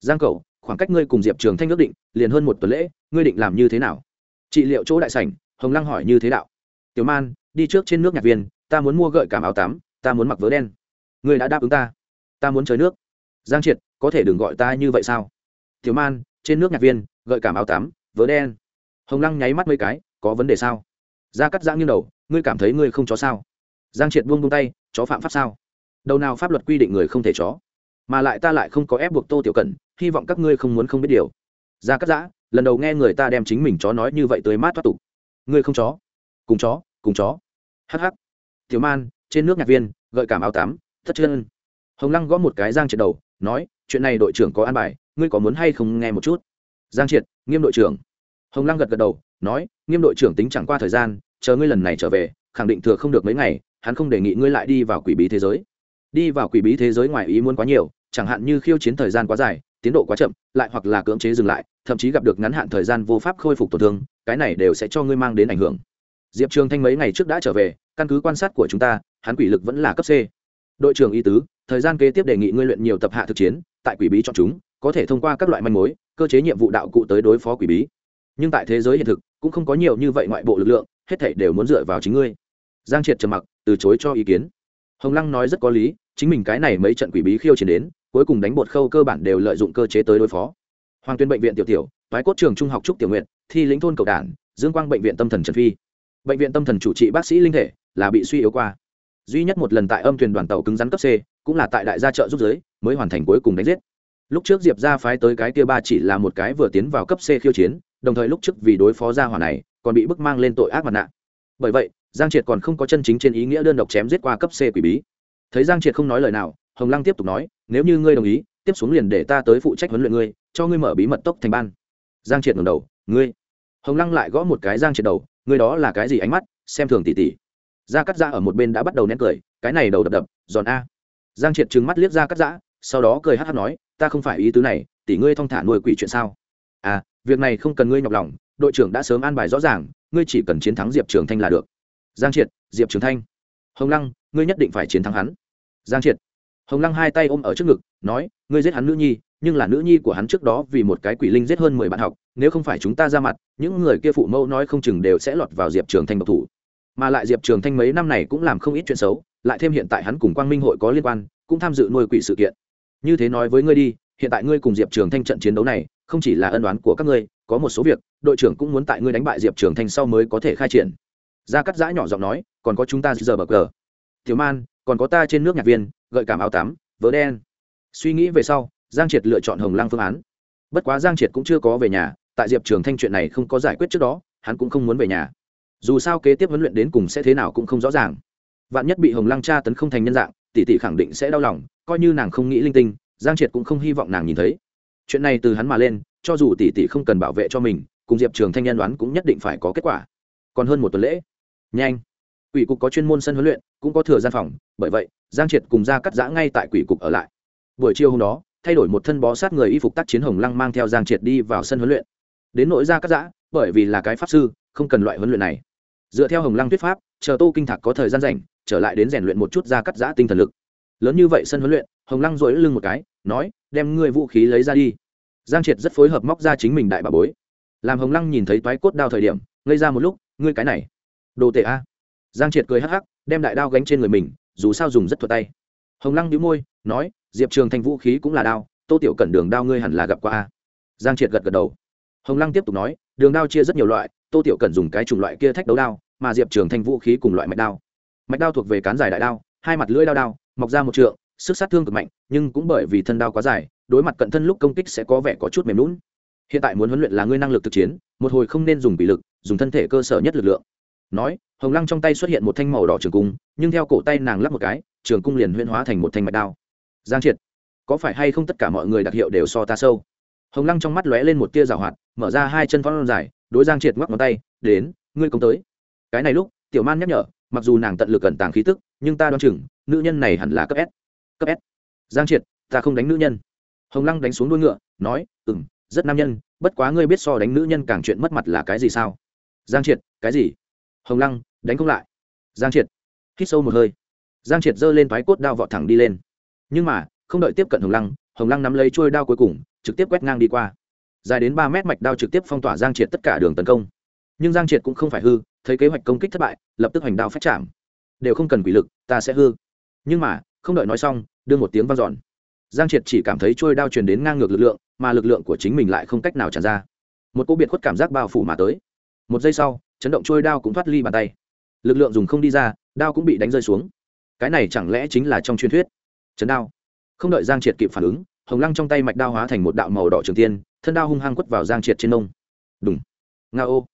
Giang cầu khoảng cách ngươi cùng diệp trường thanh ước định, liền hơn một tuần lễ, ngươi định làm như thế nào? Trị liệu chỗ đại sảnh, hồng lăng hỏi như thế đạo. Tiểu man, đi trước trên nước nhạc viên, ta muốn mua gợi cảm áo tắm, ta muốn mặc vớ đen. Ngươi đã đáp ứng ta. Ta muốn chơi nước. Giang triệt, có thể đừng gọi ta như vậy sao? Tiểu man, trên nước nhạc viên gợi cảm áo tắm, vớ đen. Hồng lăng nháy mắt mấy cái, có vấn đề sao? Da cắt giã nghiêng đầu, ngươi cảm thấy ngươi không chó sao? Giang triệt buông buông tay, chó phạm pháp sao? Đầu nào pháp luật quy định người không thể chó, mà lại ta lại không có ép buộc tô tiểu cẩn, hy vọng các ngươi không muốn không biết điều. Da cắt giã lần đầu nghe người ta đem chính mình chó nói như vậy tới mát thoát tục. Ngươi không chó, cùng chó cùng chó. Hh tiểu man, trên nước nhạc viên, gợi cảm áo tắm, thất chân. Hồng lăng gõ một cái giang triệt đầu, nói, chuyện này đội trưởng có an bài, ngươi có muốn hay không nghe một chút? Giang triệt, nghiêm đội trưởng. Hồng lăng gật gật đầu, nói, nghiêm đội trưởng tính chẳng qua thời gian, chờ ngươi lần này trở về, khẳng định thừa không được mấy ngày, hắn không đề nghị ngươi lại đi vào quỷ bí thế giới. Đi vào quỷ bí thế giới ngoài ý muốn quá nhiều, chẳng hạn như khiêu chiến thời gian quá dài, tiến độ quá chậm, lại hoặc là cưỡng chế dừng lại, thậm chí gặp được ngắn hạn thời gian vô pháp khôi phục tổn thương, cái này đều sẽ cho ngươi mang đến ảnh hưởng. Diệp trường thanh mấy ngày trước đã trở về, căn cứ quan sát của chúng ta, hắn quỷ lực vẫn là cấp c. Đội trưởng y tứ, thời gian kế tiếp đề nghị ngươi luyện nhiều tập hạ thực chiến, tại quỷ bí chọn chúng, có thể thông qua các loại manh mối cơ chế nhiệm vụ đạo cụ tới đối phó quỷ bí. Nhưng tại thế giới hiện thực, cũng không có nhiều như vậy ngoại bộ lực lượng, hết thảy đều muốn dựa vào chính ngươi. Giang triệt trầm mặc, từ chối cho ý kiến. Hồng lăng nói rất có lý, chính mình cái này mấy trận quỷ bí khiêu chiến đến, cuối cùng đánh bột khâu cơ bản đều lợi dụng cơ chế tới đối phó. Hoàng tuyên bệnh viện tiểu tiểu, toái cốt trường trung học trúc tiểu nguyện thi lĩnh thôn cầu đản, dương quang bệnh viện tâm thần trần phi. Bệnh viện tâm thần chủ trị bác sĩ linh thể, là bị suy yếu qua. Duy nhất một lần tại âm thuyền đoàn tàu cứng rắn cấp c, cũng là tại đại gia trợ giúp giới, mới hoàn thành cuối cùng đánh giết lúc trước diệp ra phái tới cái kia ba chỉ là một cái vừa tiến vào cấp c khiêu chiến, đồng thời lúc trước vì đối phó gia hỏa này, còn bị bức mang lên tội ác mặt nạ. Bởi vậy, giang triệt còn không có chân chính trên ý nghĩa đơn độc chém giết qua cấp c quỷ bí. Thấy giang triệt không nói lời nào, hồng lăng tiếp tục nói, nếu như ngươi đồng ý, tiếp xuống liền để ta tới phụ trách huấn luyện ngươi, cho ngươi mở bí mật tốc thành ban. Giang triệt ngầm đầu, ngươi? Hồng lăng lại gõ một cái giang triệt đầu, ngươi đó là cái gì ánh mắt? Xem thường tỉ tỉ Gia cắt giã ở một bên đã bắt đầu nén cười, cái này đầu đập đập, giòn a. Giang triệt trừng mắt liếc ra cắt giã, sau đó cười hát hát nói ta không phải ý tứ này tỷ ngươi thong thả nuôi quỷ chuyện sao? À việc này không cần ngươi nhọc lòng, đội trưởng đã sớm an bài rõ ràng, ngươi chỉ cần chiến thắng diệp trường thanh là được. Giang triệt, diệp trường thanh. Hồng lăng, ngươi nhất định phải chiến thắng hắn. Giang triệt. Hồng lăng hai tay ôm ở trước ngực, nói, ngươi giết hắn nữ nhi, nhưng là nữ nhi của hắn trước đó vì một cái quỷ linh giết hơn mười bạn học, nếu không phải chúng ta ra mặt, những người kia phụ mẫu nói không chừng đều sẽ lọt vào diệp trường thanh độc thủ. Mà lại diệp trường thanh mấy năm này cũng làm không ít chuyện xấu, lại thêm hiện tại hắn cùng quang minh hội có liên quan, cũng tham dự nuôi quỷ sự kiện như thế nói với ngươi đi, hiện tại ngươi cùng diệp trường thanh trận chiến đấu này, không chỉ là ân đoán của các ngươi, có một số việc, đội trưởng cũng muốn tại ngươi đánh bại diệp trường thanh sau mới có thể khai triển. Gia cắt giã nhỏ giọng nói, còn có chúng ta giờ bờ cờ. Thiếu man, còn có ta trên nước nhạc viên, gợi cảm áo tắm, vớ đen. Suy nghĩ về sau, giang triệt lựa chọn hồng lăng phương án. Bất quá giang triệt cũng chưa có về nhà, tại diệp trường thanh chuyện này không có giải quyết trước đó, hắn cũng không muốn về nhà. Dù sao kế tiếp huấn luyện đến cùng sẽ thế nào cũng không rõ ràng. Vạn nhất bị hồng lăng tra tấn không thành nhân dạng tỷ tỷ khẳng định sẽ đau lòng, coi như nàng không nghĩ linh tinh, giang triệt cũng không hy vọng nàng nhìn thấy. Chuyện này từ hắn mà lên, cho dù tỷ tỷ không cần bảo vệ cho mình, cùng diệp trường thanh nhân đoán cũng nhất định phải có kết quả. Còn hơn một tuần lễ. Nhanh. Quỷ cục có chuyên môn sân huấn luyện, cũng có thừa gian phòng, bởi vậy, giang triệt cùng ra cắt giã ngay tại quỷ cục ở lại. Buổi chiều hôm đó, thay đổi một thân bó sát người y phục tác chiến hồng lăng mang theo giang triệt đi vào sân huấn luyện. Đến nội ra cắt giã, bởi vì là cái pháp sư, không cần loại huấn luyện này. Dựa theo hồng lăng thuyết pháp, chờ tô kinh thạc có thời gian rảnh trở lại đến rèn luyện một chút ra cắt giã tinh thần lực. Lớn như vậy sân huấn luyện, hồng lăng dội lưng một cái, nói, đem ngươi vũ khí lấy ra đi. Giang triệt rất phối hợp móc ra chính mình đại bà bối. Làm hồng lăng nhìn thấy toái cốt đao thời điểm, ngây ra một lúc, ngươi cái này, đồ tệ a. Giang triệt cười hắc hắc, đem đại đao gánh trên người mình, dù sao dùng rất thuật tay. Hồng lăng đĩu môi, nói, diệp trường thành vũ khí cũng là đao, tô tiểu cẩn đường đao ngươi hẳn là gặp qua a. Giang triệt gật gật đầu. Hồng lăng tiếp tục nói, đường đao chia rất nhiều loại, tô tiểu cẩn dùng cái chủng loại kia thách đấu đao, mà diệp trường thành vũ khí cùng loại mạch đao mạch đao thuộc về cán dài đại đao, hai mặt lưỡi đao đao, mọc ra một trượng, sức sát thương cực mạnh, nhưng cũng bởi vì thân đao quá dài, đối mặt cận thân lúc công kích sẽ có vẻ có chút mềm lún hiện tại muốn huấn luyện là ngươi năng lực thực chiến, một hồi không nên dùng bị lực, dùng thân thể cơ sở nhất lực lượng. Nói, hồng lăng trong tay xuất hiện một thanh màu đỏ trường cung, nhưng theo cổ tay nàng lắp một cái, trường cung liền huyên hóa thành một thanh mạch đao. Giang triệt, có phải hay không tất cả mọi người đặc hiệu đều so ta sâu? Hồng lăng trong mắt lóe lên một tia rào hoạt, mở ra hai chân phong dài, đối giang triệt ngoắc ngón tay, đến, ngươi công tới. Cái này lúc, tiểu man nhắc nhở mặc dù nàng tận lực cẩn tàng khí tức, nhưng ta đoán chừng, nữ nhân này hẳn là cấp s. Cấp s. Giang triệt, ta không đánh nữ nhân. Hồng lăng đánh xuống đuôi ngựa, nói ừ m rất nam nhân, bất quá ngươi biết so đánh nữ nhân càng chuyện mất mặt là cái gì sao? Giang triệt, cái gì? Hồng lăng, đánh không lại. Giang triệt, hít sâu một hơi. Giang triệt giơ lên thoái cốt đao vọt thẳng đi lên. Nhưng mà, không đợi tiếp cận hồng lăng hồng lăng nắm lấy trôi đao cuối cùng, trực tiếp quét ngang đi qua. Dài đến ba mét mạch đao trực tiếp phong tỏa giang triệt tất cả đường tấn công. Nhưng giang triệt cũng không phải hư thấy kế hoạch công kích thất bại, lập tức hoành đao phách chạm. Đều không cần quỷ lực, ta sẽ hư. Nhưng mà, không đợi nói xong, đưa một tiếng vang dọn. Giang triệt chỉ cảm thấy trôi đao truyền đến ngang ngược lực lượng, mà lực lượng của chính mình lại không cách nào tràn ra. Một cô biệt khuất cảm giác bao phủ mà tới. Một giây sau, chấn động trôi đao cũng thoát ly bàn tay. Lực lượng dùng không đi ra, đao cũng bị đánh rơi xuống. Cái này chẳng lẽ chính là trong truyền thuyết? Chấn đao. Không đợi giang triệt kịp phản ứng, hồng lăng trong tay mạch đao hóa thành một đạo màu đỏ trường tiên, thân đao hung hăng quất vào giang triệt trên nông đúng nga ô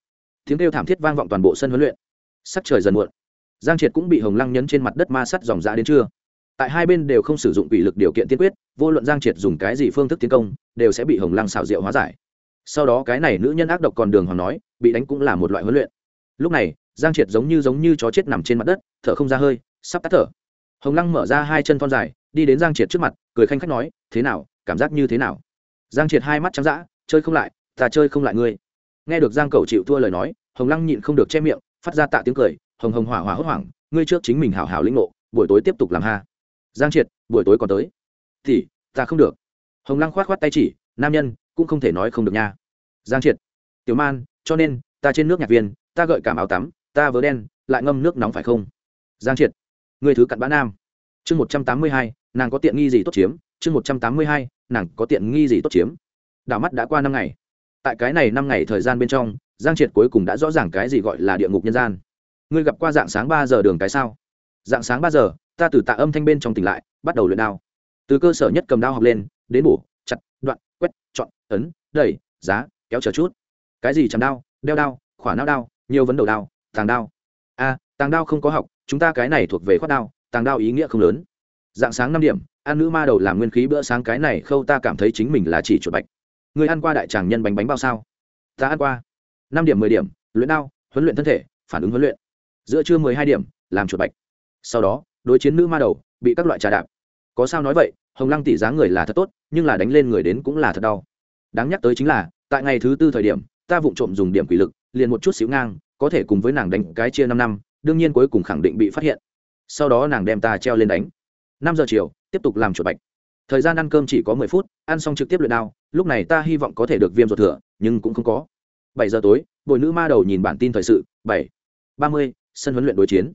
tiếng kêu thảm thiết vang vọng toàn bộ sân huấn luyện. Sắc trời dần muộn. Giang triệt cũng bị hồng lăng nhấn trên mặt đất ma sắt dòng dã đến trưa. Tại hai bên đều không sử dụng ủy lực điều kiện tiên quyết, vô luận giang triệt dùng cái gì phương thức tiến công, đều sẽ bị hồng lăng xào rượu hóa giải. Sau đó cái này nữ nhân ác độc còn đường hoàng nói, bị đánh cũng là một loại huấn luyện. Lúc này, giang triệt giống như giống như chó chết nằm trên mặt đất, thở không ra hơi, sắp tắt thở. Hồng lăng mở ra hai chân thon dài, đi đến giang triệt trước mặt, cười khanh khách nói, thế nào, cảm giác như thế nào? Giang triệt hai mắt trắng d ã chơi không lại, ta chơi không lại ngươi nghe được giang cầu chịu thua lời nói, hồng lăng nhịn không được che miệng, phát ra tạ tiếng cười, hồng hồng hỏa hỏa hốt hoảng, ngươi trước chính mình hào hào lĩnh ngộ, buổi tối tiếp tục làm ha. Giang triệt, buổi tối còn tới. Thì, ta không được. Hồng lăng khoát khoát tay chỉ, nam nhân, cũng không thể nói không được nha. Giang triệt, tiểu man, cho nên, ta trên nước nhạc viên, ta gợi cảm áo tắm, ta vớ đen, lại ngâm nước nóng phải không? Giang triệt người thứ cặn bã nam. Chương một trăm tám mươi hai, nàng có tiện nghi gì tốt chiếm? Chương một trăm tám mươi hai, nàng có tiện nghi gì tốt chiếm? Đảo mắt đã qua năm ngày tại cái này năm ngày thời gian bên trong, giang triệt cuối cùng đã rõ ràng cái gì gọi là địa ngục nhân gian. Ngươi gặp qua dạng sáng ba giờ đường cái sao? Dạng sáng ba giờ, ta từ tạ âm thanh bên trong tỉnh lại, bắt đầu luyện đao. Từ cơ sở nhất cầm đao học lên, đến bổ, chặt, đoạn, quét, chọn, ấn, đẩy, giá, kéo chờ chút. Cái gì chằm đao, đeo đao, khỏa não đao, nhiều vấn đầu đao, tàng đao. A, tàng đao không có học, chúng ta cái này thuộc về khoát đao, tàng đao ý nghĩa không lớn. Dạng sáng năm điểm an nữ ma đầu làm nguyên khí bữa sáng cái này khâu ta cảm thấy chính mình là chỉ chuột bạch người ăn qua đại tràng nhân bánh bánh bao sao? Ta ăn qua. Năm điểm, mười điểm, luyện đao, huấn luyện thân thể, phản ứng huấn luyện. Giữa trưa mười hai điểm, làm chuột bạch. Sau đó, đối chiến nữ ma đầu, bị các loại trà đạp. Có sao nói vậy, hồng lăng tỷ giá người là thật tốt, nhưng là đánh lên người đến cũng là thật đau. Đáng nhắc tới chính là, tại ngày thứ tư thời điểm, ta vụng trộm dùng điểm quỷ lực, liền một chút xíu ngang, có thể cùng với nàng đánh cái chia năm năm, đương nhiên cuối cùng khẳng định bị phát hiện. Sau đó nàng đem ta treo lên đánh. Năm giờ chiều, tiếp tục làm chuột bạch. Thời gian ăn cơm chỉ có mười phút, ăn xong trực tiếp luyện đao lúc này ta hy vọng có thể được viêm ruột thừa, nhưng cũng không có. Bảy giờ tối, bồi nữ ma đầu nhìn bản tin thời sự, bảy, ba mươi, sân huấn luyện đối chiến.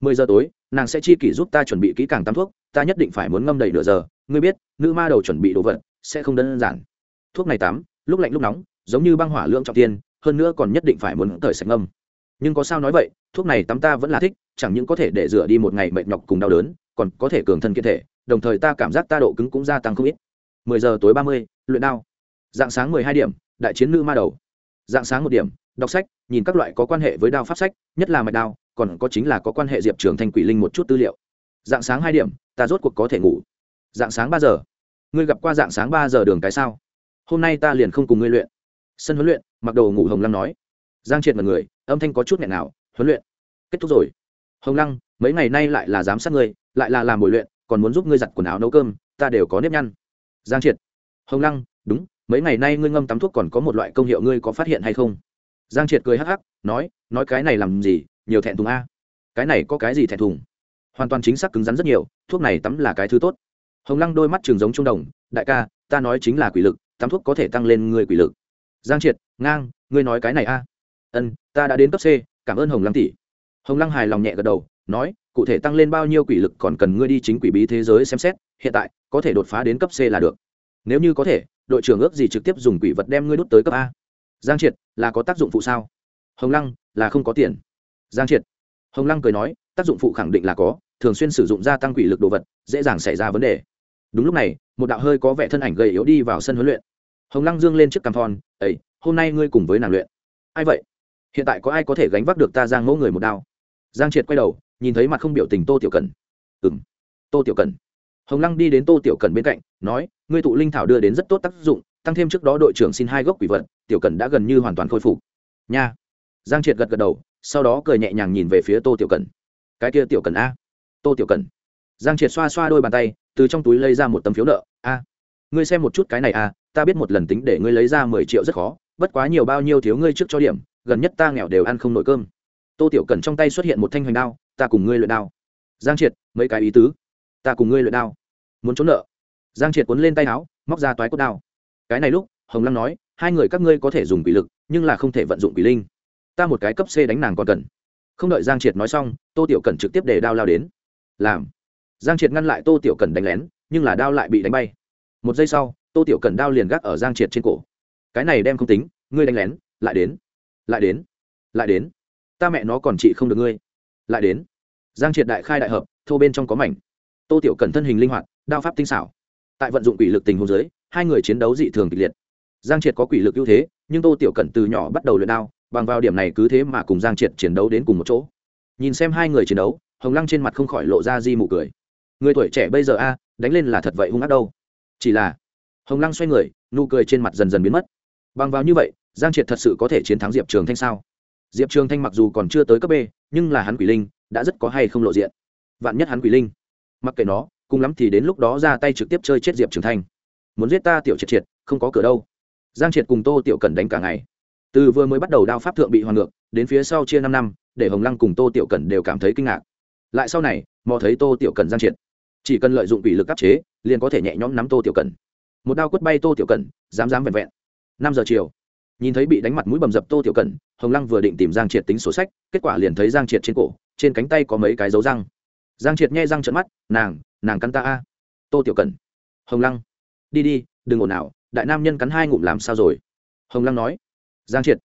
Mười giờ tối, nàng sẽ chi kỷ giúp ta chuẩn bị kỹ càng tắm thuốc, ta nhất định phải muốn ngâm đầy nửa giờ. Ngươi biết, nữ ma đầu chuẩn bị đồ vật sẽ không đơn giản. Thuốc này tắm, lúc lạnh lúc nóng, giống như băng hỏa lượng trọng tiên, hơn nữa còn nhất định phải muốn thời sạch ngâm. Nhưng có sao nói vậy, thuốc này tắm ta vẫn là thích, chẳng những có thể để rửa đi một ngày mệt nhọc cùng đau đớn, còn có thể cường thân kiện thể, đồng thời ta cảm giác ta độ cứng cũng gia tăng không ít. Mười giờ tối ba mươi luyện đao. Dạng sáng mười hai điểm, đại chiến nữ ma đầu. Dạng sáng một điểm, đọc sách, nhìn các loại có quan hệ với đao pháp sách, nhất là mạch đao, còn có chính là có quan hệ diệp trường thanh quỷ linh một chút tư liệu. Dạng sáng hai điểm, ta rốt cuộc có thể ngủ. Dạng sáng ba giờ. Ngươi gặp qua dạng sáng ba giờ đường cái sao? Hôm nay ta liền không cùng ngươi luyện. Sân huấn luyện, mặc đồ ngủ hồng lăng nói. Giang triệt mật người, âm thanh có chút nghẹn nào, huấn luyện. Kết thúc rồi. Hồng lăng, mấy ngày nay lại là giám sát ngươi, lại là làm buổi luyện, còn muốn giúp ngươi giặt quần áo nấu cơm, ta đều có nếp nhăn. Giang triệt hồng lăng, đúng, mấy ngày nay ngươi ngâm tắm thuốc còn có một loại công hiệu ngươi có phát hiện hay không? Giang triệt cười hắc hắc, nói nói cái này làm gì, nhiều thẹn thùng a. Cái này có cái gì thẹn thùng? Hoàn toàn chính xác cứng rắn rất nhiều, thuốc này tắm là cái thứ tốt. Hồng lăng đôi mắt trường giống trung đồng, đại ca, ta nói chính là quỷ lực, tắm thuốc có thể tăng lên người quỷ lực. Giang triệt, ngang, ngươi nói cái này a. Ân, ta đã đến cấp c, cảm ơn hồng lăng tỷ. Hồng lăng hài lòng nhẹ gật đầu, nói, cụ thể tăng lên bao nhiêu quỷ lực còn cần ngươi đi chính quỷ bí thế giới xem xét, hiện tại, có thể đột phá đến cấp c là được nếu như có thể, đội trưởng ước gì trực tiếp dùng quỷ vật đem ngươi đút tới cấp a. Giang triệt, là có tác dụng phụ sao? Hồng lăng, là không có tiền. Giang triệt. Hồng lăng cười nói, tác dụng phụ khẳng định là có, thường xuyên sử dụng gia tăng quỷ lực đồ vật, dễ dàng xảy ra vấn đề. Đúng lúc này, một đạo hơi có vẻ thân ảnh gầy yếu đi vào sân huấn luyện. Hồng lăng dương lên chiếc cằm thon ấy hôm nay ngươi cùng với nàng luyện. Ai vậy? Hiện tại có ai có thể gánh vác được ta giang mẫu người một đao? Giang triệt quay đầu, nhìn thấy mặt không biểu tình tô tiểu cần ừ m tô tiểu cần hồng lăng đi đến tô tiểu cần bên cạnh, nói, ngươi tụ linh thảo đưa đến rất tốt tác dụng, tăng thêm trước đó đội trưởng xin hai gốc quỷ vật, tiểu cần đã gần như hoàn toàn khôi phục. Nha. Giang triệt gật gật đầu, sau đó cười nhẹ nhàng nhìn về phía tô tiểu cần cái kia tiểu cần a. Tô tiểu cần giang triệt xoa xoa đôi bàn tay, từ trong túi lấy ra một tấm phiếu nợ. A, ngươi xem một chút cái này a, ta biết một lần tính để ngươi lấy ra mười triệu rất khó, bất quá nhiều bao nhiêu thiếu ngươi trước cho điểm, gần nhất ta nghèo đều ăn không nổi cơm. Tô tiểu cần trong tay xuất hiện một thanh hoành đao, ta cùng ngươi luyện đao. Giang triệt, mấy cái ý tứ? Ta cùng ngươi luyện đao. Muốn trốn nợ. Giang triệt cuốn lên tay áo, móc ra toái cốt đao. Cái này lúc, hồng lăng nói, hai người các ngươi có thể dùng quỷ lực, nhưng là không thể vận dụng quỷ linh. Ta một cái cấp c đánh nàng còn cần. Không đợi giang triệt nói xong, tô tiểu cần trực tiếp để đao lao đến. Làm. Giang triệt ngăn lại tô tiểu cần đánh lén, nhưng là đao lại bị đánh bay. Một giây sau, tô tiểu cần đao liền gác ở giang triệt trên cổ. Cái này đem không tính, ngươi đánh lén, lại đến. Lại đến. Lại đến. Ta mẹ nó còn trị không được ngươi. Lại đến. Giang triệt đại khai đại hợp, thô bên trong có mảnh tô tiểu cần thân hình linh hoạt, đao pháp tinh xảo. Tại vận dụng quỷ lực tình hồ dưới, hai người chiến đấu dị thường kịch liệt. Giang triệt có quỷ lực ưu thế, nhưng tô tiểu cần từ nhỏ bắt đầu luyện đao, bằng vào điểm này cứ thế mà cùng giang triệt chiến đấu đến cùng một chỗ. Nhìn xem hai người chiến đấu, hồng lăng trên mặt không khỏi lộ ra di mụ cười. Người tuổi trẻ bây giờ a, đánh lên là thật vậy hung ác đâu. Chỉ là, hồng lăng xoay người, nụ cười trên mặt dần dần biến mất. Bằng vào như vậy, giang triệt thật sự có thể chiến thắng diệp trường thanh sao? Diệp trường thanh mặc dù còn chưa tới cấp b, nhưng là hắn quỷ linh, đã rất có hay không lộ diện. Vạn nhất hắn quỷ linh mặc kệ nó, cùng lắm thì đến lúc đó ra tay trực tiếp chơi chết diệp trường thanh. Muốn giết ta tiểu triệt triệt, không có cửa đâu. Giang triệt cùng tô tiểu cần đánh cả ngày. Từ vừa mới bắt đầu đao pháp thượng bị hoàn ngược, đến phía sau chia năm năm, để hồng lăng cùng tô tiểu cần đều cảm thấy kinh ngạc. Lại sau này, mò thấy tô tiểu cần giang triệt. Chỉ cần lợi dụng bị lực áp chế, liền có thể nhẹ nhõm nắm tô tiểu cần một đao quất bay tô tiểu cần dám dám vẹn vẹn. Năm giờ chiều, nhìn thấy bị đánh mặt mũi bầm dập tô tiểu cần hồng lăng vừa định tìm giang triệt tính sổ sách, kết quả liền thấy giang triệt trên cổ, trên cánh tay có mấy cái dấu răng giang triệt nghe răng trận mắt, nàng nàng cắn ta a. Tô tiểu cần hồng lăng, đi đi, đừng ồn ào, đại nam nhân cắn hai ngụm làm sao rồi? Hồng lăng nói. Giang triệt.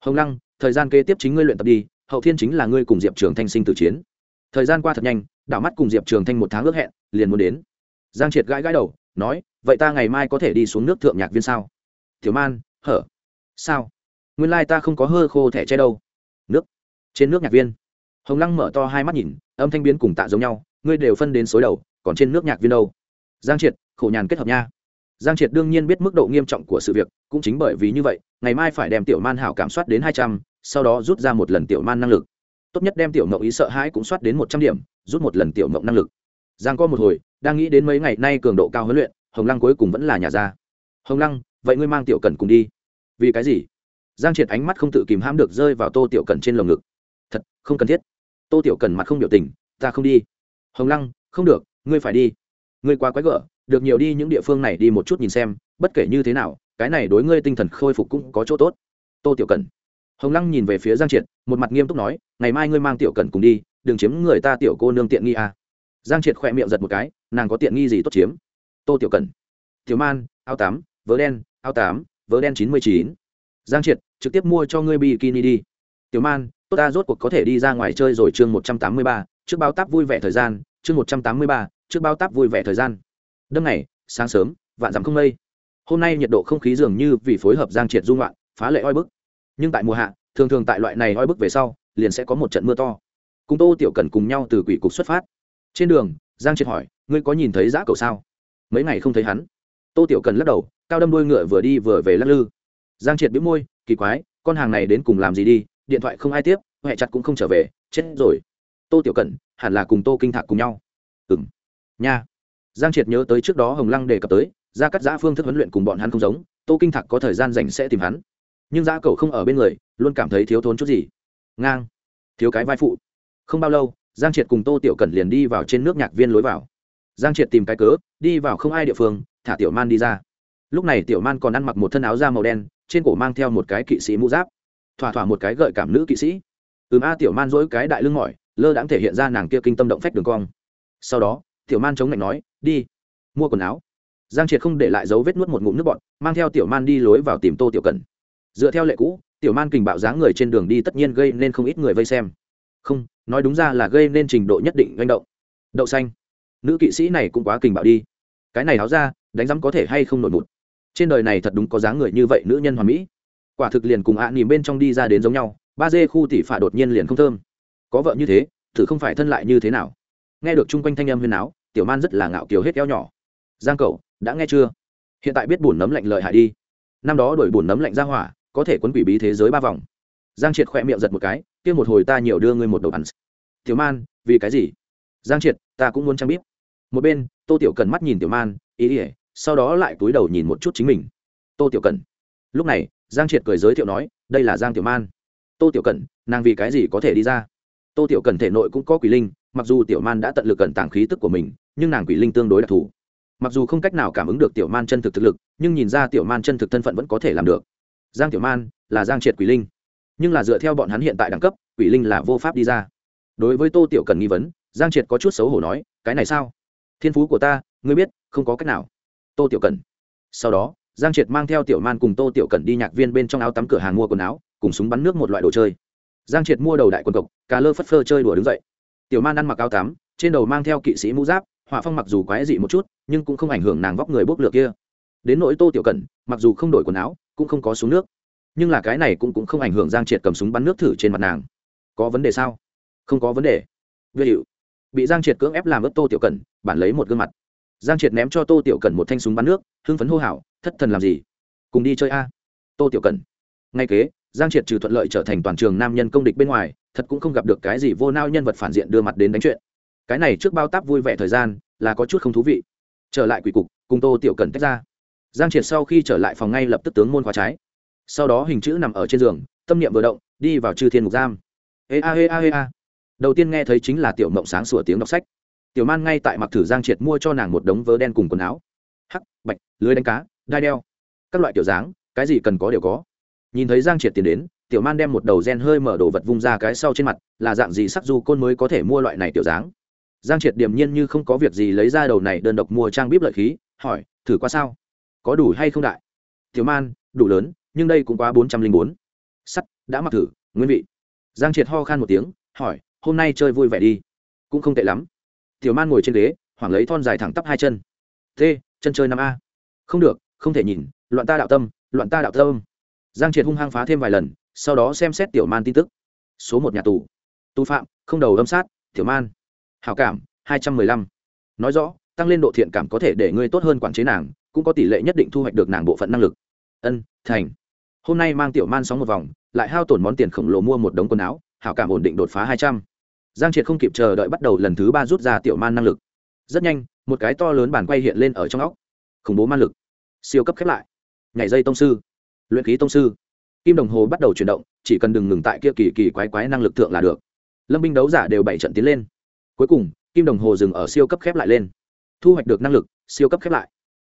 Hồng lăng, thời gian kế tiếp chính ngươi luyện tập đi, hậu thiên chính là ngươi cùng diệp trường thanh sinh tử chiến. Thời gian qua thật nhanh, đảo mắt cùng diệp trường thanh một tháng ước hẹn, liền muốn đến. Giang triệt gãi gãi đầu, nói, vậy ta ngày mai có thể đi xuống nước thượng nhạc viên sao? Thiếu man, hở, sao? Nguyên lai ta không có hơ khô thẻ che đâu. Nước, trên nước nhạc viên. Hồng lăng mở to hai mắt nhìn âm thanh biến cùng tạ giống nhau, ngươi đều phân đến xối đầu, còn trên nước nhạc viên đâu? Giang triệt, khổ nhàn kết hợp nha. Giang triệt đương nhiên biết mức độ nghiêm trọng của sự việc, cũng chính bởi vì như vậy, ngày mai phải đem tiểu man hảo cảm soát đến hai trăm, sau đó rút ra một lần tiểu man năng lực. Tốt nhất đem tiểu mộng ý sợ hãi cũng soát đến một trăm điểm, rút một lần tiểu mộng năng lực. Giang có một hồi, đang nghĩ đến mấy ngày nay cường độ cao huấn luyện, hồng lăng cuối cùng vẫn là nhà ra. Hồng lăng, vậy ngươi mang tiểu cần cùng đi. Vì cái gì? Giang triệt ánh mắt không tự kìm hãm được rơi vào tô tiểu cần trên lồng ngực. Thật, không cần thiết tô tiểu cần mặt không biểu tình, ta không đi. Hồng lăng, không được, ngươi phải đi. Ngươi quá quái gở, được nhiều đi những địa phương này đi một chút nhìn xem, bất kể như thế nào, cái này đối ngươi tinh thần khôi phục cũng có chỗ tốt. Tô tiểu cần. Hồng lăng nhìn về phía giang triệt, một mặt nghiêm túc nói, ngày mai ngươi mang tiểu cần cùng đi, đừng chiếm người ta tiểu cô nương tiện nghi à. giang triệt khỏe miệng giật một cái, nàng có tiện nghi gì tốt chiếm? Tô tiểu cần. Tiểu man, áo tám, vớ đen, áo tám, vớ đen chín mươi chín. Giang triệt, trực tiếp mua cho ngươi bikini đi. Tiểu man tốt ta rốt cuộc có thể đi ra ngoài chơi rồi chương một trăm tám mươi ba, trước bao táp vui vẻ thời gian, chương một trăm tám mươi ba, trước bao táp vui vẻ thời gian. Đêm ngày, sáng sớm, vạn dặm không mây. Hôm nay nhiệt độ không khí dường như vì phối hợp giang triệt dung loạn, phá lệ oi bức. Nhưng tại mùa hạ, thường thường tại loại này oi bức về sau, liền sẽ có một trận mưa to. Cùng tô tiểu cần cùng nhau từ quỷ cục xuất phát. Trên đường, giang triệt hỏi, ngươi có nhìn thấy giã cầu sao? Mấy ngày không thấy hắn. Tô tiểu cần lắc đầu, cao đâm đôi ngựa vừa đi vừa về lắc lư. Giang triệt bĩu môi, kỳ quái, con hàng này đến cùng làm gì đi? Điện thoại không ai tiếp huệ chặt cũng không trở về, chết rồi. Tô tiểu cần hẳn là cùng tô kinh thạc cùng nhau. Ừng nha. Giang triệt nhớ tới trước đó hồng lăng đề cập tới, ra cắt giã phương thức huấn luyện cùng bọn hắn không giống, tô kinh thạc có thời gian dành sẽ tìm hắn. Nhưng giã cầu không ở bên người, luôn cảm thấy thiếu thốn chút gì. Ngang. Thiếu cái vai phụ. Không bao lâu, giang triệt cùng tô tiểu cần liền đi vào trên nước nhạc viên lối vào. Giang triệt tìm cái cớ, đi vào không ai địa phương, thả tiểu man đi ra. Lúc này tiểu man còn ăn mặc một thân áo da màu đen, trên cổ mang theo một cái kỵ sĩ mũ giáp thỏa thỏa một cái gợi cảm nữ kỵ sĩ. Ừm, a tiểu man dỗi cái đại lưng mỏi, lơ đãng thể hiện ra nàng kia kinh tâm động phách đường cong. Sau đó, tiểu man chống lạnh nói, đi, mua quần áo. Giang triệt không để lại dấu vết nuốt một ngụm nước bọn mang theo tiểu man đi lối vào tìm tô tiểu cần. Dựa theo lệ cũ, tiểu man kình bạo dáng người trên đường đi tất nhiên gây nên không ít người vây xem. Không, nói đúng ra là gây nên trình độ nhất định manh động. Đậu xanh. Nữ kỵ sĩ này cũng quá kình bạo đi. Cái này áo ra, đánh rắm có thể hay không nổi một trên đời này thật đúng có dáng người như vậy nữ nhân hoàn mỹ quả thực liền cùng ạ à nỉm bên trong đi ra đến giống nhau, ba dê khu tỷ phả đột nhiên liền không thơm. Có vợ như thế, thử không phải thân lại như thế nào? Nghe được chung quanh thanh âm huyền áo tiểu man rất là ngạo kiều hết eo nhỏ. Giang cậu, đã nghe chưa? Hiện tại biết bùn nấm lạnh lợi hại đi. Năm đó đổi bùn nấm lạnh ra hỏa, có thể quấn quỷ bí thế giới ba vòng. Giang triệt khỏe miệng giật một cái, kia một hồi ta nhiều đưa ngươi một đầu ăn. Tiểu man, vì cái gì? Giang triệt, ta cũng muốn trang biết một bên, tô tiểu cần mắt nhìn tiểu man, ý ỉa sau đó lại túi đầu nhìn một chút chính mình. Tô tiểu cần. Lúc này giang triệt cười giới thiệu nói đây là giang tiểu man. Tô tiểu Cẩn, nàng vì cái gì có thể đi ra? Tô tiểu Cẩn thể nội cũng có quỷ linh mặc dù tiểu man đã tận lực cẩn tàng khí tức của mình nhưng nàng quỷ linh tương đối đặc thù. Mặc dù không cách nào cảm ứng được tiểu man chân thực thực lực nhưng nhìn ra tiểu man chân thực thân phận vẫn có thể làm được. Giang tiểu man là giang triệt quỷ linh. Nhưng là dựa theo bọn hắn hiện tại đẳng cấp quỷ linh là vô pháp đi ra. Đối với tô tiểu cần nghi vấn giang triệt có chút xấu hổ nói cái này sao? Thiên phú của ta ngươi biết không có cách nào. Tô tiểu cần sau đó giang triệt mang theo tiểu man cùng tô tiểu cần đi nhạc viên bên trong áo tắm cửa hàng mua quần áo cùng súng bắn nước một loại đồ chơi. Giang triệt mua đầu đại quần cộc cà lơ phất phơ chơi đùa đứng dậy. Tiểu man ăn mặc áo tắm trên đầu mang theo kỵ sĩ mũ giáp họa phong mặc dù quái dị một chút nhưng cũng không ảnh hưởng nàng vóc người bốc lửa kia. Đến nỗi tô tiểu cần mặc dù không đổi quần áo cũng không có xuống nước. Nhưng là cái này cũng, cũng không ảnh hưởng giang triệt cầm súng bắn nước thử trên mặt nàng. Có vấn đề sao? Không có vấn đề. Việc hiệu bị giang triệt cưỡng ép làm ớt tô tiểu cần bản lấy một gương mặt giang triệt ném cho tô tiểu cần một thanh súng bắn nước, hưng phấn hô hào, thất thần làm gì? Cùng đi chơi a. Tô tiểu cần ngay kế, giang triệt trừ thuận lợi trở thành toàn trường nam nhân công địch bên ngoài, thật cũng không gặp được cái gì vô nao nhân vật phản diện đưa mặt đến đánh chuyện. Cái này trước bao táp vui vẻ thời gian, là có chút không thú vị. Trở lại quỷ cục, cùng tô tiểu cần tách ra. Giang triệt sau khi trở lại phòng ngay lập tức tướng môn khóa trái. Sau đó hình chữ nằm ở trên giường, tâm niệm vừa động, đi vào chư thiên mục giam. Ê a ê a ê a. Đầu tiên nghe thấy chính là tiểu mộng sáng sủa tiếng đọc sách tiểu man ngay tại mặc thử giang triệt mua cho nàng một đống vớ đen cùng quần áo. Hắc, bạch, lưới đánh cá, đai đeo. Các loại kiểu dáng, cái gì cần có đều có. Nhìn thấy giang triệt tiền đến, tiểu man đem một đầu gen hơi mở đồ vật vung ra cái sau trên mặt, là dạng gì sắc du côn mới có thể mua loại này tiểu dáng? Giang triệt điềm nhiên như không có việc gì lấy ra đầu này đơn độc mua trang bíp lợi khí, hỏi, thử qua sao? Có đủ hay không đại? Tiểu man, đủ lớn, nhưng đây cũng quá bốn trăm linh bốn. Sắt, đã mặc thử, nguyên vị. Giang triệt ho khan một tiếng, hỏi, hôm nay chơi vui vẻ đi. Cũng không tệ lắm tiểu man ngồi trên ghế, hoảng lấy thon dài thẳng tắp hai chân. T, chân chơi năm a. Không được, không thể nhìn, loạn ta đạo tâm, loạn ta đạo tâm. Giang triệt hung hăng phá thêm vài lần, sau đó xem xét tiểu man tin tức. Số một nhà tù. Tù phạm, không đầu âm sát, tiểu man. Hảo cảm, hai trăm mười lăm. Nói rõ, tăng lên độ thiện cảm có thể để ngươi tốt hơn quản chế nàng, cũng có tỷ lệ nhất định thu hoạch được nàng bộ phận năng lực. Ân, thành. Hôm nay mang tiểu man sóng một vòng, lại hao tổn món tiền khổng lồ mua một đống quần áo, hảo cảm ổn định đột phá hai trăm giang triệt không kịp chờ đợi bắt đầu lần thứ ba rút ra tiểu man năng lực. Rất nhanh, một cái to lớn bàn quay hiện lên ở trong óc. Khủng bố man lực. Siêu cấp khép lại. Nhảy dây tông sư. Luyện khí tông sư. Kim đồng hồ bắt đầu chuyển động, chỉ cần đừng ngừng tại kia kỳ kỳ quái quái năng lực thượng là được. Lâm binh đấu giả đều bảy trận tiến lên. Cuối cùng, kim đồng hồ dừng ở siêu cấp khép lại lên. Thu hoạch được năng lực, siêu cấp khép lại.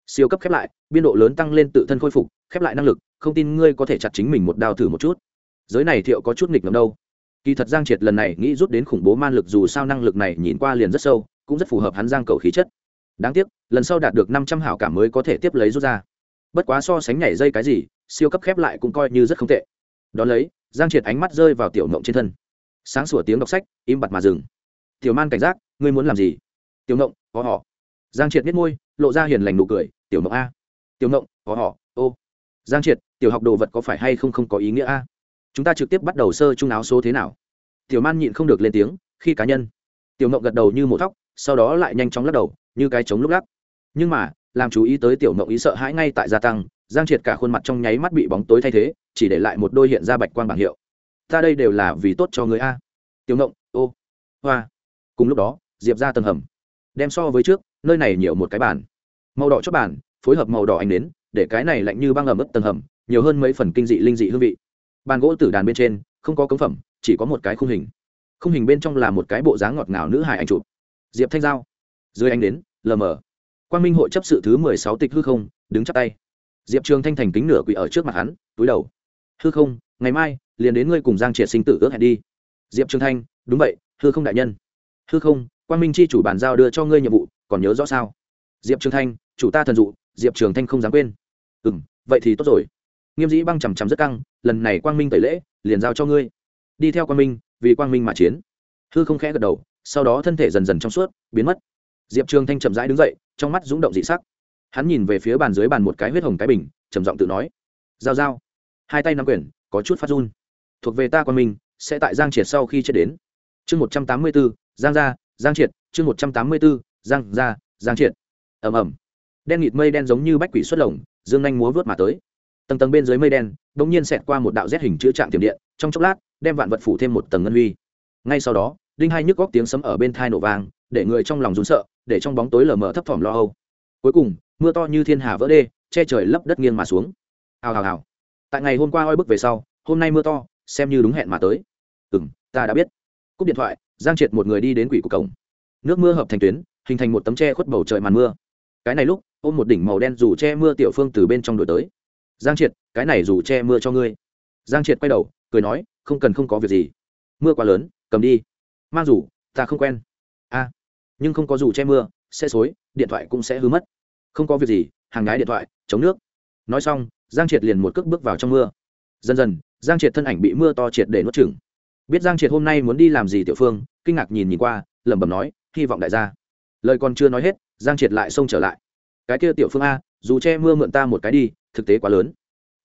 Siêu cấp khép lại, biên độ lớn tăng lên tự thân khôi phục, khép lại năng lực, không tin ngươi có thể chặt chính mình một đao thử một chút. Giới này thiệu có chút nghịch ngầm đâu kỳ thật giang triệt lần này nghĩ rút đến khủng bố man lực dù sao năng lực này nhìn qua liền rất sâu, cũng rất phù hợp hắn giang cầu khí chất. Đáng tiếc, lần sau đạt được năm trăm hảo cảm mới có thể tiếp lấy rút ra. Bất quá so sánh nhảy dây cái gì, siêu cấp khép lại cũng coi như rất không tệ. Đón lấy, giang triệt ánh mắt rơi vào tiểu mộng trên thân. Sáng sủa tiếng đọc sách, im bặt mà dừng. Tiểu man cảnh giác, ngươi muốn làm gì? Tiểu mộng có họ. Giang triệt biết môi, lộ ra hiền lành nụ cười, tiểu mộng a. Tiểu mộng có họ, ô. Giang triệt, tiểu học đồ vật có phải hay không không có ý nghĩa a? Chúng ta trực tiếp bắt đầu sơ chung áo số thế nào? Tiểu man nhịn không được lên tiếng, khi cá nhân. Tiểu mộng gật đầu như một thóc, sau đó lại nhanh chóng lắc đầu, như cái trống lúc lắc. Nhưng mà, làm chú ý tới tiểu mộng ý sợ hãi ngay tại gia tăng, giang triệt cả khuôn mặt trong nháy mắt bị bóng tối thay thế, chỉ để lại một đôi hiện ra bạch quan bảng hiệu. Ta đây đều là vì tốt cho người a. Tiểu mộng, ô, hoa. Cùng lúc đó, diệp ra tầng hầm. Đem so với trước, nơi này nhiều một cái bàn. Màu đỏ cho bàn, phối hợp màu đỏ ánh đến để cái này lạnh như băng ẩm ướt tầng hầm, nhiều hơn mấy phần kinh dị linh dị hương vị bàn gỗ tử đàn bên trên không có cống phẩm, chỉ có một cái khung hình. Khung hình bên trong là một cái bộ dáng ngọt ngào nữ hài anh chụp. Diệp thanh giao. Dưới anh đến, lờ mờ. Quan minh hội chấp sự thứ mười sáu tịch hư không, đứng chắp tay. Diệp trường thanh thành kính nửa quỷ ở trước mặt hắn, túi đầu. Hư không, ngày mai, liền đến ngươi cùng giang triệt sinh tử ước hẹn đi. Diệp trường thanh, đúng vậy, hư không đại nhân. Hư không quan minh chi chủ bàn giao đưa cho ngươi nhiệm vụ, còn nhớ rõ sao? Diệp trường thanh, chủ ta thần dụ, diệp trường thanh không dám quên. Ừ m vậy thì tốt rồi nghiêm dĩ băng chằm chằm rất căng, lần này quang minh tẩy lễ, liền giao cho ngươi. Đi theo quang minh, vì quang minh mà chiến. Hư không khẽ gật đầu, sau đó thân thể dần dần trong suốt, biến mất. Diệp trường thanh chậm rãi đứng dậy, trong mắt rúng động dị sắc. Hắn nhìn về phía bàn dưới bàn một cái huyết hồng cái bình, trầm giọng tự nói, giao giao. Hai tay nắm quyền, có chút phát run. Thuộc về ta quang minh, sẽ tại giang triệt sau khi chết đến. Chương một trăm tám mươi b ố giang gia, giang triệt, chương một trăm tám mươi b ố giang gia, giang triệt. Ẩm ẩm đen nghịt mây đen giống như bách quỷ xuất lồng, dương nhanh múa vớt mà tới tầng tầng bên dưới mây đen đ ỗ n g nhiên xẹt qua một đạo rét hình chữ trạng tiềm điện, trong chốc lát, đem vạn vật phủ thêm một tầng ngân huy. Ngay sau đó, đinh hai nhức góc tiếng sấm ở bên thai nổ vang, để người trong lòng rún sợ, để trong bóng tối lờ mờ thấp thỏm lo âu. Cuối cùng, mưa to như thiên hà vỡ đê, che trời lấp đất nghiêng mà xuống. Hào hào hào. Tại ngày hôm qua oi bức về sau, hôm nay mưa to, xem như đúng hẹn mà tới. Ừ m ta đã biết. Cúp điện thoại, giang triệt một người đi đến quỷ của cổng. Nước mưa hợp thành tuyến, hình thành một tấm tre khuất bầu trời màn mưa. Cái này lúc, ôm một đỉnh màu đen dù che mưa tiểu phương từ bên trong đổi tới giang triệt, cái này dù che mưa cho ngươi. Giang triệt quay đầu, cười nói, không cần không có việc gì. Mưa quá lớn, cầm đi. Mang dù, ta không quen. A. Nhưng không có dù che mưa, sẽ xối, điện thoại cũng sẽ hư mất. Không có việc gì, hàng ngái điện thoại, chống nước. Nói xong, giang triệt liền một cước bước vào trong mưa. Dần dần, giang triệt thân ảnh bị mưa to triệt để nuốt chừng biết giang triệt hôm nay muốn đi làm gì tiểu phương, kinh ngạc nhìn nhìn qua, lẩm bẩm nói, hy vọng đại gia. Lời còn chưa nói hết, giang triệt lại xông trở lại. Cái kia tiểu phương a dù che mưa mượn ta một cái đi, thực tế quá lớn.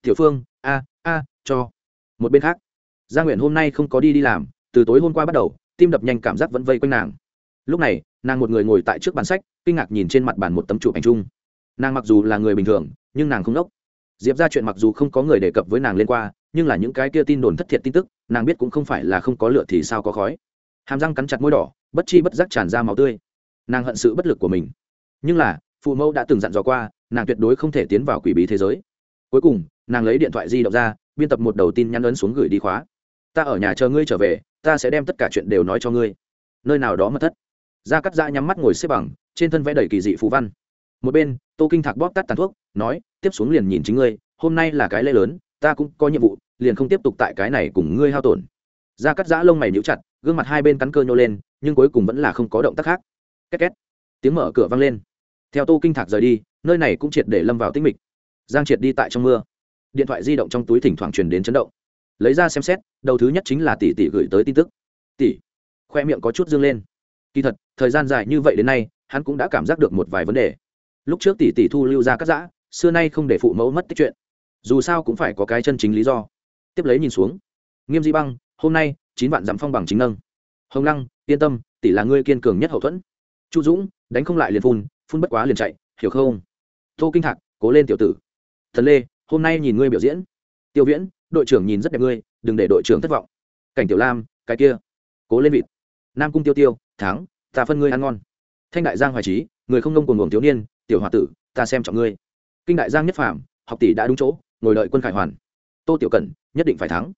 Tiểu phương, a a, cho. Một bên khác, giang nguyện hôm nay không có đi đi làm, từ tối hôm qua bắt đầu, tim đập nhanh cảm giác vẫn vây quanh nàng. Lúc này, nàng một người ngồi tại trước bàn sách, kinh ngạc nhìn trên mặt bàn một tấm chụp ảnh chung. Nàng mặc dù là người bình thường, nhưng nàng không đốc. Diệp ra chuyện mặc dù không có người đề cập với nàng lên qua, nhưng là những cái kia tin đồn thất thiệt tin tức, nàng biết cũng không phải là không có lựa thì sao có khói. Hàm răng cắn chặt môi đỏ, bất chi bất giác tràn ra máu tươi. Nàng hận sự bất lực của mình. Nhưng là, phụ mẫu đã từng dặn dò qua nàng tuyệt đối không thể tiến vào quỷ bí thế giới. Cuối cùng, nàng lấy điện thoại di động ra, biên tập một đầu tin nhắn ấn xuống gửi đi khóa. Ta ở nhà chờ ngươi trở về, ta sẽ đem tất cả chuyện đều nói cho ngươi. Nơi nào đó mất thất. Gia cắt giã nhắm mắt ngồi xếp bằng, trên thân vẽ đầy kỳ dị phú văn. Một bên, tô kinh thạc bóp tắt tàn thuốc, nói, tiếp xuống liền nhìn chính ngươi, hôm nay là cái lễ lớn, ta cũng có nhiệm vụ, liền không tiếp tục tại cái này cùng ngươi hao tổn. Gia cắt giã lông mày níu chặt, gương mặt hai bên cắn cơ nhô lên, nhưng cuối cùng vẫn là không có động tác khác. Két két. Tiếng mở cửa vang lên. Theo tô kinh thạc rời đi nơi này cũng triệt để lâm vào tĩnh mịch. Giang triệt đi tại trong mưa. Điện thoại di động trong túi thỉnh thoảng truyền đến chấn động. Lấy ra xem xét, đầu thứ nhất chính là tỷ tỷ gửi tới tin tức. Tỷ. Khoe miệng có chút dương lên. Kỳ thật, thời gian dài như vậy đến nay, hắn cũng đã cảm giác được một vài vấn đề. Lúc trước tỷ tỷ thu lưu ra cắt giã xưa nay không để phụ mẫu mất tích chuyện. Dù sao cũng phải có cái chân chính lý do. Tiếp lấy nhìn xuống. Nghiêm di băng, hôm nay, chín vạn dặm phong bằng chính nâng. Hồng lăng, yên tâm, tỷ là ngươi kiên cường nhất hậu thuẫn. Chu dũng, đánh không lại liền phun phun bất quá liền chạy, hiểu không? Tô kinh thạc, cố lên tiểu tử. Thần lê, hôm nay nhìn ngươi biểu diễn. Tiêu viễn, đội trưởng nhìn rất đẹp ngươi, đừng để đội trưởng thất vọng. Cảnh tiểu lam, cái kia. Cố lên vịt. Nam cung tiêu tiêu, thắng, ta phân ngươi ăn ngon. Thanh đại giang hoài trí, người không nông cùng luồng thiếu niên, tiểu h o a tử, ta xem trọng ngươi. Kinh đại giang nhất phạm học tỷ đã đúng chỗ, ngồi đợi quân khải hoàn. Tô tiểu cẩn, nhất định phải thắng.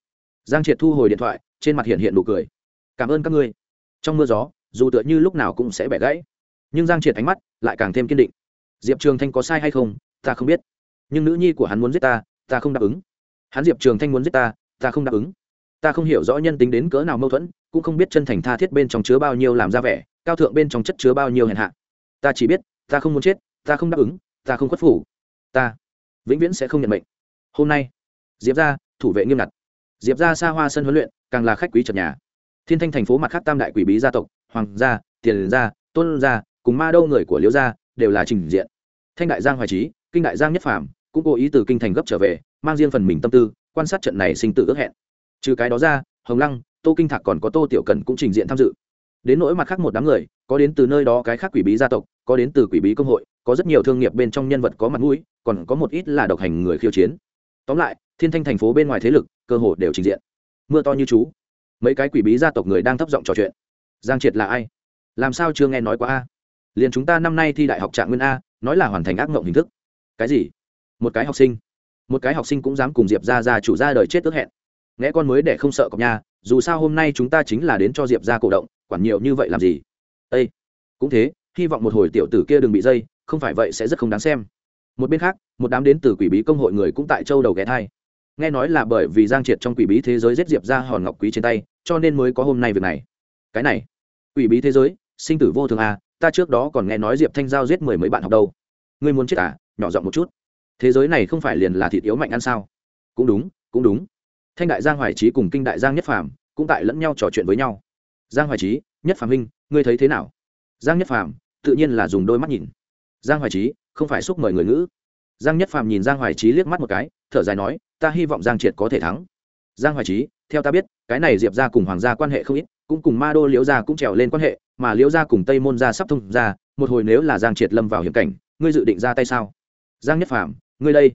Giang triệt thu hồi điện thoại, trên mặt hiện hiện nụ cười. Cảm ơn các ngươi. Trong mưa gió, dù tựa như lúc nào cũng sẽ bẻ gãy. Nhưng giang triệt ánh mắt lại càng thêm kiên định diệp trường thanh có sai hay không, ta không biết. Nhưng nữ nhi của hắn muốn giết ta ta không đáp ứng. Hắn diệp trường thanh muốn giết ta ta không đáp ứng. Ta không hiểu rõ nhân tính đến cỡ nào mâu thuẫn, cũng không biết chân thành tha thiết bên trong chứa bao nhiêu làm ra vẻ, cao thượng bên trong chất chứa bao nhiêu hèn hạ. Ta chỉ biết, ta không muốn chết, ta không đáp ứng, ta không khuất phủ ta vĩnh viễn sẽ không nhận mệnh. Hôm nay, diệp ra thủ vệ nghiêm ngặt. Diệp ra xa hoa sân huấn luyện, càng là khách quý trật nhà. Thiên thanh thành phố mặt khác tam đại quỷ bí gia tộc, hoàng gia, tiền gia, tôn gia, cùng ma đâu người của liễu gia đều là trình diện. Thanh đại giang hoài trí, kinh đại giang nhất phàm, cũng cố ý từ kinh thành gấp trở về, mang riêng phần mình tâm tư, quan sát trận này sinh tử ước hẹn. Trừ cái đó ra, hồng lăng, tô kinh thạc còn có tô tiểu cần cũng trình diện tham dự. Đến nỗi mặt khác một đám người, có đến từ nơi đó cái khác quỷ bí gia tộc, có đến từ quỷ bí công hội, có rất nhiều thương nghiệp bên trong nhân vật có mặt mũi, còn có một ít là độc hành người khiêu chiến. Tóm lại, thiên thanh thành phố bên ngoài thế lực, cơ hội đều trình diện. Mưa to như chú. Mấy cái quỷ bí gia tộc người đang thấp giọng trò chuyện. Giang triệt là ai? Làm sao chưa nghe nói quá a? Liền chúng ta năm nay thi đại học trạng nguyên a, nói là hoàn thành ác mộng hình thức. Cái gì? Một cái học sinh. Một cái học sinh cũng dám cùng diệp ra ra chủ ra đời chết ước hẹn. Nghe con mới để không sợ cọc nha, dù sao hôm nay chúng ta chính là đến cho diệp ra cổ động, quản nhiều như vậy làm gì? Ây cũng thế, hy vọng một hồi tiểu tử kia đừng bị dây, không phải vậy sẽ rất không đáng xem. Một bên khác, một đám đến từ quỷ bí công hội người cũng tại châu đầu ghé thai. Nghe nói là bởi vì giang triệt trong quỷ bí thế giới giết diệp ra hòn ngọc quý trên tay, cho nên mới có hôm nay việc này. Cái này, quỷ bí thế giới, sinh tử vô thường à ta trước đó còn nghe nói diệp thanh giao giết mười mấy bạn học đâu. Ngươi muốn chết à? Nhỏ giọng một chút. Thế giới này không phải liền là thịt yếu mạnh ăn sao? Cũng đúng cũng đúng. Thanh đại giang hoài trí cùng kinh đại giang nhất phàm cũng tại lẫn nhau trò chuyện với nhau. Giang hoài trí nhất phàm huynh ngươi thấy thế nào? Giang nhất phàm tự nhiên là dùng đôi mắt nhìn. Giang hoài trí không phải xúc mời người ngữ. Giang nhất phàm nhìn giang hoài trí liếc mắt một cái, thở dài nói, ta hy vọng giang triệt có thể thắng. Giang hoài trí theo ta biết, cái này diệp ra cùng hoàng gia quan hệ không ít, cũng cùng ma đô liễu gia cũng trèo lên quan hệ mà liễu gia cùng tây môn gia sắp thông ra một hồi nếu là giang triệt lâm vào hiểm cảnh, ngươi dự định ra tay sao? Giang nhất phàm, ngươi đây.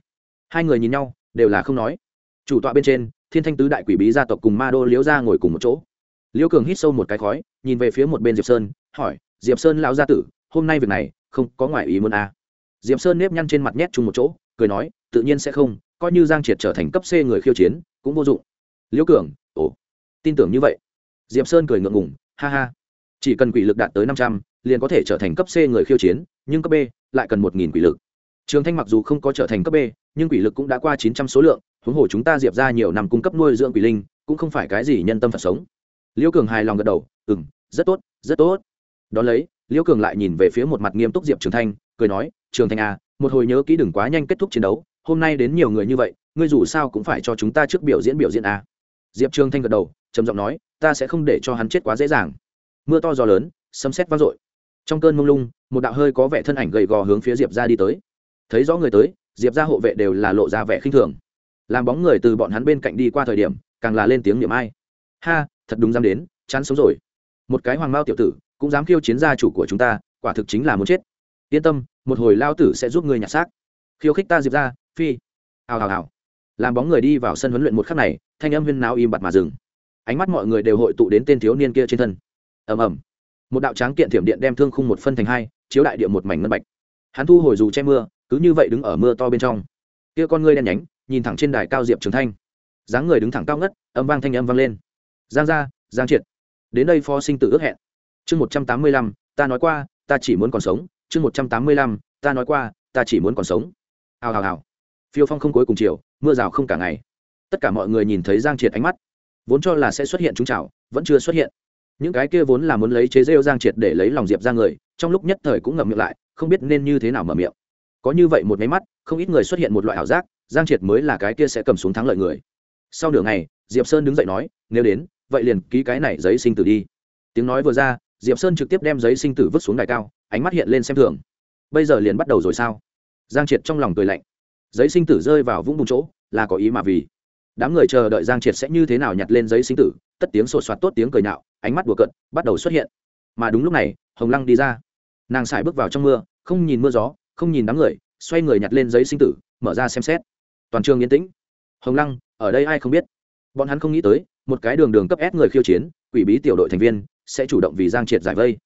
Hai người nhìn nhau, đều là không nói. Chủ tọa bên trên, thiên thanh tứ đại quỷ bí gia tộc cùng ma đô liễu gia ngồi cùng một chỗ. Liễu cường hít sâu một cái khói, nhìn về phía một bên diệp sơn, hỏi, diệp sơn lão gia tử, hôm nay việc này, không có ngoại ý muốn à. diệp sơn nếp nhăn trên mặt nhét chung một chỗ, cười nói, tự nhiên sẽ không, coi như giang triệt trở thành cấp c người khiêu chiến, cũng vô dụng. Liễu cường, ồ, tin tưởng như vậy. Diệp sơn cười ngượng ngùng, ha ha chỉ cần quỷ lực đạt tới năm trăm, liền có thể trở thành cấp c người khiêu chiến, nhưng cấp b lại cần một nghìn quỷ lực. Trường thanh mặc dù không có trở thành cấp b, nhưng quỷ lực cũng đã qua chín trăm số lượng, huống hồ chúng ta diệp ra nhiều năm cung cấp nuôi dưỡng quỷ linh, cũng không phải cái gì nhân tâm phật sống. Liễu cường hài lòng gật đầu ừ m rất tốt rất tốt. Đón lấy, liễu cường lại nhìn về phía một mặt nghiêm túc diệp trường thanh, cười nói, trường thanh à một hồi nhớ kỹ đừng quá nhanh kết thúc chiến đấu, hôm nay đến nhiều người như vậy, ngươi dù sao cũng phải cho chúng ta trước biểu diễn biểu diễn à. diệp trường thanh gật đầu, trầm giọng nói, ta sẽ không để cho hắn chết quá dễ dàng mưa to gió lớn, sấm sét vang dội. Trong cơn mông lung, một đạo hơi có vẻ thân ảnh gầy gò hướng phía diệp ra đi tới. Thấy rõ người tới, diệp ra hộ vệ đều là lộ ra vẻ khinh thường. Làm bóng người từ bọn hắn bên cạnh đi qua thời điểm, càng là lên tiếng niệm ai. Ha, thật đúng dám đến, chán sống rồi. Một cái hoàng mao tiểu tử, cũng dám khiêu chiến gia chủ của chúng ta, quả thực chính là muốn chết. Yên tâm, một hồi lao tử sẽ giúp ngươi nhặt xác. Khiêu khích ta, diệp ra phi. Hào hào hào. Làm bóng người đi vào sân huấn luyện một khắc này, thanh âm huyên náo im bặt mà dừng. Ánh mắt mọi người đều hội tụ đến tên thiếu niên kia trên thân ầm ầm. Một đạo tráng kiện thiểm điện đem thương khung một phân thành hai, chiếu đại địa một mảnh ngân bạch. Hắn thu hồi dù che mưa, cứ như vậy đứng ở mưa to bên trong. Kia con ngươi đen nhánh, nhìn thẳng trên đài cao diệp trường thanh. Dáng người đứng thẳng cao ngất, âm vang thanh âm vang lên. Giang gia, giang triệt. Đến đây phó sinh tử ước hẹn. Chương một trăm tám mươi lăm, ta nói qua, ta chỉ muốn còn sống. Chương một trăm tám mươi lăm, ta nói qua, ta chỉ muốn còn sống. Hào hào hào. Phiêu phong không cuối cùng chiều, mưa rào không cả ngày. Tất cả mọi người nhìn thấy giang triệt ánh mắt. Vốn cho là sẽ xuất hiện trúng chảo vẫn chưa xuất hiện những cái kia vốn là muốn lấy chế rêu giang triệt để lấy lòng diệp ra người, trong lúc nhất thời cũng ngậm miệng lại, không biết nên như thế nào mở miệng. Có như vậy một máy mắt, không ít người xuất hiện một loại ảo giác, giang triệt mới là cái kia sẽ cầm xuống thắng lợi người. Sau nửa ngày, diệp sơn đứng dậy nói, nếu đến, vậy liền ký cái này giấy sinh tử đi. Tiếng nói vừa ra, diệp sơn trực tiếp đem giấy sinh tử vứt xuống đài cao, ánh mắt hiện lên xem thường. Bây giờ liền bắt đầu rồi sao? Giang triệt trong lòng cười lạnh. Giấy sinh tử rơi vào vũng bùn chỗ, là có ý mà vì. Đám người chờ đợi giang triệt sẽ như thế nào nhặt lên giấy sinh tử tất tiếng sột soạt tốt tiếng cười nhạo, ánh mắt đùa cận bắt đầu xuất hiện. Mà đúng lúc này, hồng lăng đi ra. Nàng xài bước vào trong mưa, không nhìn mưa gió, không nhìn đám người, xoay người nhặt lên giấy sinh tử, mở ra xem xét. Toàn trường yên tĩnh. Hồng lăng, ở đây ai không biết? Bọn hắn không nghĩ tới, một cái đường đường cấp ép người khiêu chiến, quỷ bí tiểu đội thành viên, sẽ chủ động vì giang triệt giải vây.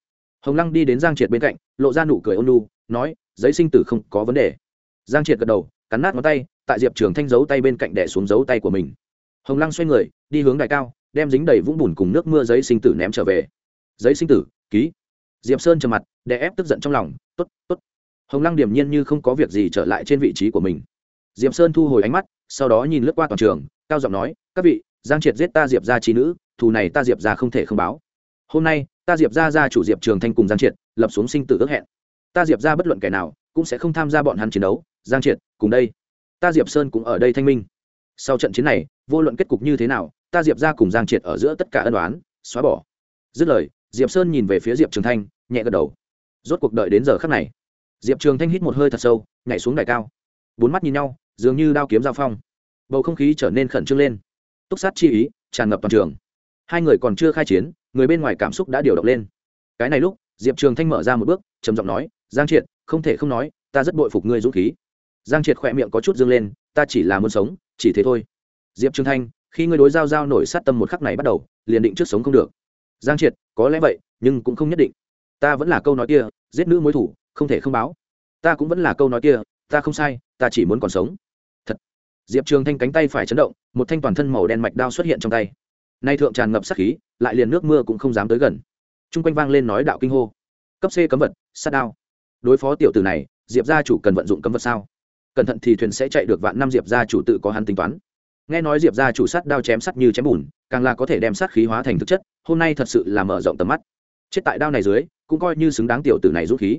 Hồng lăng đi đến giang triệt bên cạnh, lộ ra nụ cười ôn lu nói, giấy sinh tử không có vấn đề. Giang triệt gật đầu, cắn nát ngón tay, tại diệp trường thanh giấu tay bên cạnh đẻ xuống giấu tay của mình. Hồng lăng xoay người, đi hướng đài cao đem dính đầy vũng bùn cùng nước mưa giấy sinh tử ném trở về. Giấy sinh tử, ký. Diệp sơn trầm mặt, đè ép tức giận trong lòng t ố t t ố t hồng lăng điểm nhiên như không có việc gì trở lại trên vị trí của mình. Diệp sơn thu hồi ánh mắt, sau đó nhìn lướt qua toàn trường, cao giọng nói, các vị, giang triệt giết ta diệp ra trí nữ, thù này ta diệp ra không thể không báo. Hôm nay, ta diệp ra ra chủ diệp trường thanh cùng giang triệt, lập xuống sinh tử ước hẹn. Ta diệp ra bất luận kẻ nào, cũng sẽ không tham gia bọn hắn chiến đấu. Giang triệt, cùng đây. Ta diệp sơn cũng ở đây thanh minh. Sau trận chiến này, vô luận kết cục như thế nào ta diệp ra cùng giang triệt ở giữa tất cả ân đoán xóa bỏ. Dứt lời, diệp sơn nhìn về phía diệp trường thanh, nhẹ gật đầu. Rốt cuộc đợi đến giờ khắc này, diệp trường thanh hít một hơi thật sâu, nhảy xuống đài cao. Bốn mắt nhìn nhau, dường như đao kiếm giao phong. Bầu không khí trở nên khẩn trương lên. Túc sát chi ý, tràn ngập toàn trường. Hai người còn chưa khai chiến, người bên ngoài cảm xúc đã điều động lên. Cái này lúc, diệp trường thanh mở ra một bước, trầm giọng nói, giang triệt, không thể không nói, ta rất bội phục ngươi dũng khí. Giang triệt khỏe miệng có chút dương lên, ta chỉ là muốn sống, chỉ thế thôi. Diệp trường thanh khi ngươi đối giao giao nổi sát tâm một khắc này bắt đầu, liền định trước sống không được. Giang triệt, có lẽ vậy, nhưng cũng không nhất định. Ta vẫn là câu nói kia, giết nữ mối thủ, không thể không báo. Ta cũng vẫn là câu nói kia, ta không sai, ta chỉ muốn còn sống. Thật. Diệp trường thanh cánh tay phải chấn động, một thanh toàn thân màu đen mạch đao xuất hiện trong tay. Nay thượng tràn ngập sắc khí, lại liền nước mưa cũng không dám tới gần. T r u n g quanh vang lên nói đạo kinh hô. Cấp c cấm vật, sát đao. Đối phó tiểu tử này, diệp gia chủ cần vận dụng cấm vật sao? Cẩn thận thì thuyền sẽ chạy được vạn năm diệp gia chủ tự có hắn tính toán nghe nói diệp gia chủ sát đao chém sắt như chém bùn, càng là có thể đem sát khí hóa thành thực chất, hôm nay thật sự là mở rộng tầm mắt. Chết tại đao này dưới, cũng coi như xứng đáng tiểu tử này rút khí.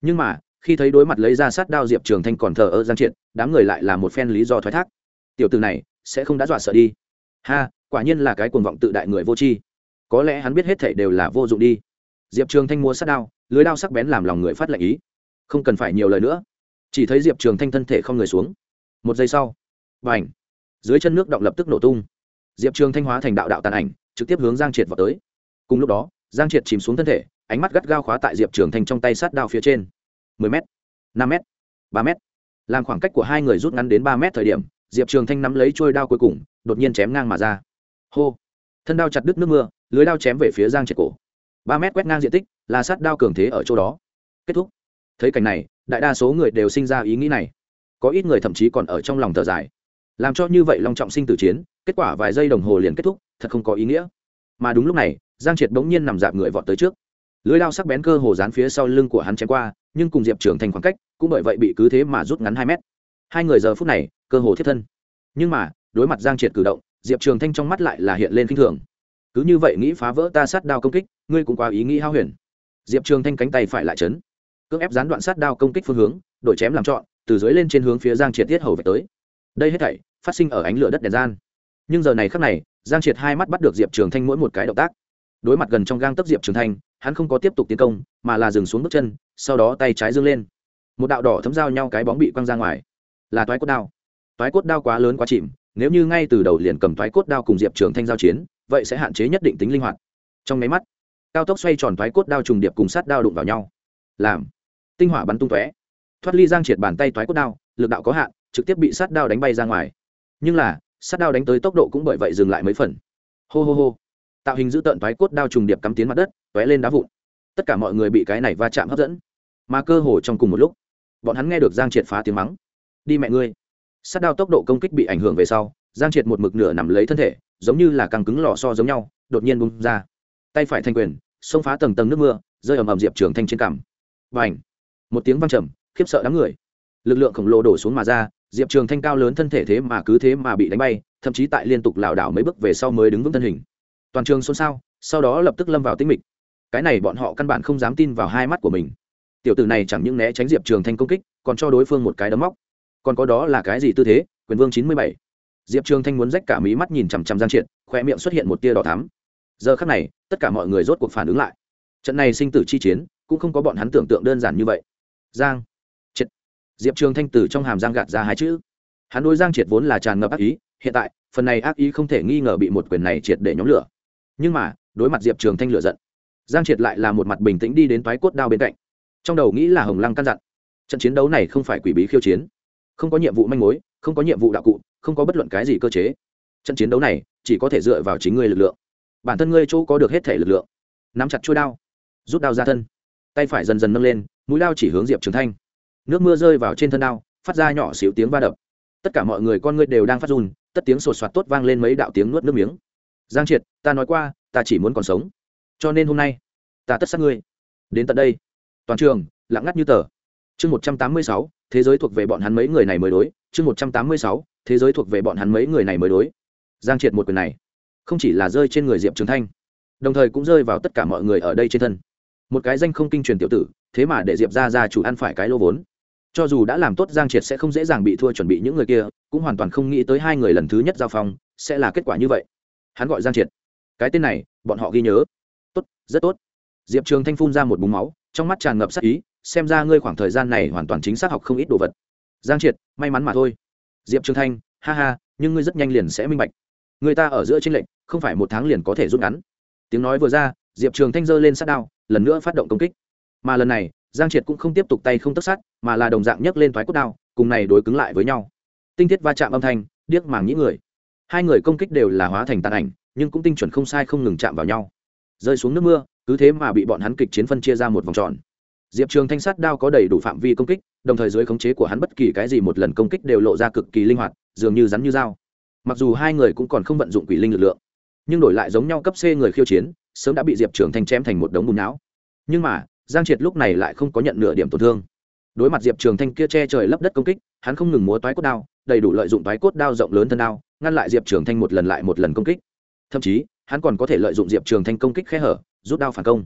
Nhưng mà, khi thấy đối mặt lấy ra sát đao diệp trường thanh còn thờ ơ giang triệt, đám người lại là một phen lý do thoái thác. Tiểu tử này, sẽ không đã dọa sợ đi. Ha, quả nhiên là cái cuồng vọng tự đại người vô tri. Có lẽ hắn biết hết thảy đều là vô dụng đi. Diệp trường thanh mua sát đao, lưới đao sắc bén làm lòng người phát lệnh ý. Không cần phải nhiều lời nữa. Chỉ thấy diệp trường thanh thân thể không người xuống. Một giây sau và ảnh dưới chân nước động lập tức nổ tung. Diệp trường thanh hóa thành đạo đạo tàn ảnh, trực tiếp hướng giang triệt vào tới. Cùng lúc đó, giang triệt chìm xuống thân thể, ánh mắt gắt gao khóa tại diệp trường thanh trong tay sát đao phía trên. 10 m năm m ba m làm khoảng cách của hai người rút ngắn đến ba m thời điểm, diệp trường thanh nắm lấy trôi đao cuối cùng, đột nhiên chém ngang mà ra. Hô! Thân đao chặt đứt nước mưa, lưới đao chém về phía giang triệt cổ. Ba mét quét ngang diện tích, là sát đao cường thế ở chỗ đó. Kết thúc. Thấy cảnh này, đại đa số người đều sinh ra ý nghĩ này. Có ít người thậm chí còn ở trong lòng thở dài làm cho như vậy long trọng sinh tử chiến, kết quả vài giây đồng hồ liền kết thúc, thật không có ý nghĩa. Mà đúng lúc này, giang triệt bỗng nhiên nằm dạp người vọt tới trước. Lưới lao sắc bén cơ hồ dán phía sau lưng của hắn chém qua, nhưng cùng diệp trường thành khoảng cách, cũng bởi vậy bị cứ thế mà rút ngắn hai mét. Hai người giờ phút này, cơ hồ thiết thân. Nhưng mà, đối mặt giang triệt cử động, diệp trường thanh trong mắt lại là hiện lên k i n h thường. Cứ như vậy nghĩ phá vỡ ta sát đao công kích, ngươi cũng quá ý nghĩ hao huyền. Diệp trường thanh cánh tay phải lại chấn, cưỡng ép gián đoạn sát đao công kích phương hướng, đổi chém làm trọn, từ dưới lên trên hướng phía giang triệt tiết hầu về tới đây hết thảy phát sinh ở ánh lửa đất đèn gian. Nhưng giờ này khắc này, giang triệt hai mắt bắt được diệp trường thanh mỗi một cái động tác. Đối mặt gần trong gang tấp diệp trường thanh, hắn không có tiếp tục tiến công, mà là dừng xuống bước chân, sau đó tay trái dâng lên. Một đạo đỏ thấm dao nhau cái bóng bị quăng ra ngoài. Là toái cốt đao. Toái cốt đao quá lớn quá chìm, nếu như ngay từ đầu liền cầm toái cốt đao cùng diệp trường thanh giao chiến, vậy sẽ hạn chế nhất định tính linh hoạt. Trong máy mắt, cao tốc xoay tròn toái cốt đao trùng điệp cùng sát đao đụng vào nhau. Làm, tinh hỏa bắn tung tóe. Thoát ly giang triệt bàn tay toái cốt đao, lực đạo có hạn trực tiếp bị sát đao đánh bay ra ngoài. Nhưng là, sát đao đánh tới tốc độ cũng bởi vậy dừng lại mấy phần. Hô hô hô. Tạo hình giữ tợn thoái cốt đao trùng điệp cắm tiến mặt đất, tóe lên đá vụn. Tất cả mọi người bị cái này va chạm hấp dẫn. Mà cơ hồ trong cùng một lúc, bọn hắn nghe được giang triệt phá tiếng mắng. Đi mẹ ngươi. Sát đao tốc độ công kích bị ảnh hưởng về sau, giang triệt một mực nửa nằm lấy thân thể, giống như là càng cứng lò so giống nhau, đột nhiên bung ra. Tay phải thanh quyền, xông phá tầng tầng nước mưa, rơi ầm ầm diệp trường thanh trên cằm. Và ảnh một tiếng văng trầm, khiếp sợ đám người. Lực lượng khổng lồ đổ xuống mà ra diệp trường thanh cao lớn thân thể thế mà cứ thế mà bị đánh bay, thậm chí tại liên tục lảo đảo mấy bước về sau mới đứng vững thân hình. Toàn trường xôn xao, sau đó lập tức lâm vào tĩnh mịch. Cái này bọn họ căn bản không dám tin vào hai mắt của mình. Tiểu tử này chẳng những né tránh diệp trường thanh công kích, còn cho đối phương một cái đấm móc. Còn có đó là cái gì tư thế? Quyền vương chín mươi bảy. Diệp trường thanh muốn rách cả mí mắt nhìn chằm chằm giang triệt khoe miệng xuất hiện một tia đỏ thắm. Giờ khắc này, tất cả mọi người rốt cuộc phản ứng lại. Trận này sinh tử chi chiến, cũng không có bọn hắn tưởng tượng đơn giản như vậy. Giang diệp trường thanh từ trong hàm giang gạt ra hai chữ. Hắn đối giang triệt vốn là tràn ngập ác ý, hiện tại, phần này ác ý không thể nghi ngờ bị một quyền này triệt để nhóm lửa. Nhưng mà, đối mặt diệp trường thanh lửa giận, giang triệt lại là một mặt bình tĩnh đi đến toái cốt đao bên cạnh. Trong đầu nghĩ là hồng lăng căn dặn, trận chiến đấu này không phải quỷ bí khiêu chiến, không có nhiệm vụ manh mối, không có nhiệm vụ đạo cụ, không có bất luận cái gì cơ chế. Trận chiến đấu này chỉ có thể dựa vào chính ngươi lực lượng. Bản thân ngươi chỗ có được hết thể lực lượng. Nắm chặt chuôi đao, rút đao ra thân. Tay phải dần dần nâng lên, mũi đao chỉ hướng diệp trường thanh nước mưa rơi vào trên thân đao, phát ra nhỏ xíu tiếng va đập. Tất cả mọi người con ngươi đều đang phát run, tất tiếng sột soạt tốt vang lên mấy đạo tiếng nuốt nước miếng. Giang triệt, ta nói qua, ta chỉ muốn còn sống. Cho nên hôm nay, ta tất sát ngươi. Đến tận đây. Toàn trường, lặng ngắt như tờ. Chương một trăm tám mươi sáu, thế giới thuộc về bọn hắn mấy người này mới đối. Chương một trăm tám mươi sáu, thế giới thuộc về bọn hắn mấy người này mới đối. Giang triệt một quyền này, không chỉ là rơi trên người diệp trường thanh, đồng thời cũng rơi vào tất cả mọi người ở đây trên thân. Một cái danh không kinh truyền tiểu tử, thế mà để diệp ra ra chủ ăn phải cái lô vốn cho dù đã làm tốt giang triệt sẽ không dễ dàng bị thua chuẩn bị những người kia, cũng hoàn toàn không nghĩ tới hai người lần thứ nhất giao phong sẽ là kết quả như vậy. Hắn gọi giang triệt. Cái tên này, bọn họ ghi nhớ. Tốt, rất tốt. Diệp trường thanh phun ra một búng máu, trong mắt tràn ngập sắc ý, xem ra ngươi khoảng thời gian này hoàn toàn chính xác học không ít đồ vật. Giang triệt, may mắn mà thôi. Diệp trường thanh, ha ha, nhưng ngươi rất nhanh liền sẽ minh bạch. Người ta ở giữa tranh lệnh không phải một tháng liền có thể rút ngắn. Tiếng nói vừa ra, diệp trường thanh giơ lên sát đao, lần nữa phát động công kích. Mà lần này giang triệt cũng không tiếp tục tay không tất sát, mà là đồng dạng nhấc lên thoái cốt đao, cùng này đối cứng lại với nhau. Tinh thiết va chạm âm thanh, điếc màng nhĩ người. Hai người công kích đều là hóa thành tàn ảnh, nhưng cũng tinh chuẩn không sai không ngừng chạm vào nhau. Rơi xuống nước mưa, cứ thế mà bị bọn hắn kịch chiến phân chia ra một vòng tròn. Diệp trường thanh sát đao có đầy đủ phạm vi công kích, đồng thời dưới khống chế của hắn bất kỳ cái gì một lần công kích đều lộ ra cực kỳ linh hoạt, dường như rắn như dao. Mặc dù hai người cũng còn không vận dụng quỷ linh lực lượng, nhưng đổi lại giống nhau cấp c người khiêu chiến, sớm đã bị diệp trường thanh chém thành một đống bùn não. Nhưng mà giang triệt lúc này lại không có nhận nửa điểm tổn thương. Đối mặt diệp trường thanh kia che trời lấp đất công kích, hắn không ngừng múa toái cốt đao, đầy đủ lợi dụng toái cốt đao rộng lớn thân đao, ngăn lại diệp trường thanh một lần lại một lần công kích. Thậm chí, hắn còn có thể lợi dụng diệp trường thanh công kích khe hở, rút đao phản công.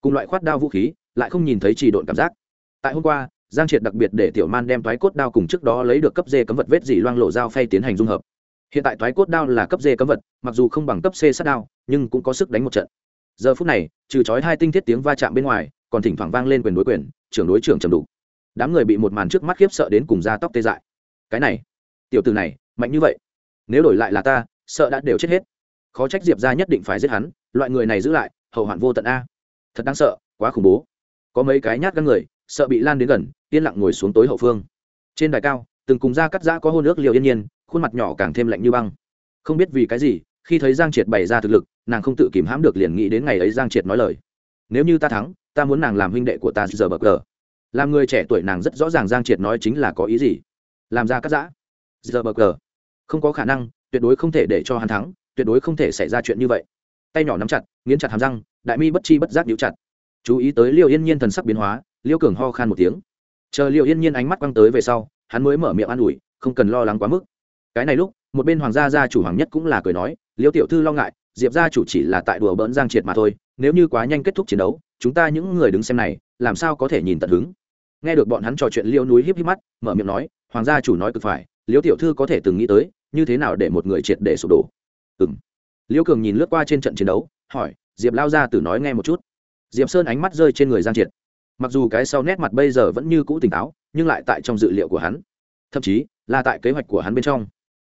Cùng loại khoát đao vũ khí, lại không nhìn thấy chỉ độn cảm giác. Tại hôm qua, giang triệt đặc biệt để tiểu man đem toái cốt đao cùng trước đó lấy được cấp dê cấm vật vết dỉ loang lộ dao phay tiến hành dung hợp. Hiện tại toái cốt đao là cấp dê cấm vật, mặc dù không bằng cấp c sát đao, nhưng cũng có sức đánh một trận. Giờ phút này, trừ chói hai tinh thiết tiếng va chạm bên ngoài còn thỉnh thoảng vang lên quyền đối quyền, trưởng đối trưởng trầm đủ đám người bị một màn trước mắt khiếp sợ đến cùng da tóc tê dại. Cái này, tiểu từ này, mạnh như vậy. Nếu đổi lại là ta, sợ đã đều chết hết. Khó trách diệp ra nhất định phải giết hắn, loại người này giữ lại, hậu hoạn vô tận a. Thật đáng sợ, quá khủng bố. Có mấy cái nhát găng người, sợ bị lan đến gần, yên lặng ngồi xuống tối hậu phương. Trên đài cao, từng cùng ra cắt giã có hôn ước liều yên nhiên, khuôn mặt nhỏ càng thêm lạnh như băng. Không biết vì cái gì, khi thấy giang triệt bày ra thực lực, nàng không tự kìm hãm được liền nghĩ đến ngày ấy giang triệt nói lời. Nếu như ta thắng ta muốn nàng làm huynh đệ của ta giờ bờ cờ. Làm người trẻ tuổi nàng rất rõ ràng giang triệt nói chính là có ý gì. Làm ra cắt giã. Giờ bờ cờ. Không có khả năng, tuyệt đối không thể để cho hắn thắng, tuyệt đối không thể xảy ra chuyện như vậy. Tay nhỏ nắm chặt, nghiến chặt hàm răng, đại mi bất chi bất giác nhíu chặt. Chú ý tới liêu yên nhiên thần sắc biến hóa, liêu cường ho khan một tiếng. Chờ liêu yên nhiên ánh mắt quăng tới về sau, hắn mới mở miệng an ủi, không cần lo lắng quá mức. Cái này lúc, một bên hoàng gia gia chủ hoàng nhất cũng là cười nói, liêu tiểu thư lo ngại diệp gia chủ chỉ là tại đùa bỡn giang triệt mà thôi, nếu như quá nhanh kết thúc chiến đấu, chúng ta những người đứng xem này, làm sao có thể nhìn tận hứng? Nghe được bọn hắn trò chuyện liêu núi híp híp mắt, mở miệng nói, hoàng gia chủ nói cực phải liêu tiểu thư có thể từng nghĩ tới, như thế nào để một người triệt để sụp đổ? Ừng liêu cường nhìn lướt qua trên trận chiến đấu, hỏi, diệp lao ra từ nói nghe một chút. Diệp sơn ánh mắt rơi trên người giang triệt. Mặc dù cái sau nét mặt bây giờ vẫn như cũ tỉnh táo, nhưng lại tại trong dự liệu của hắn. Thậm chí, là tại kế hoạch của hắn bên trong.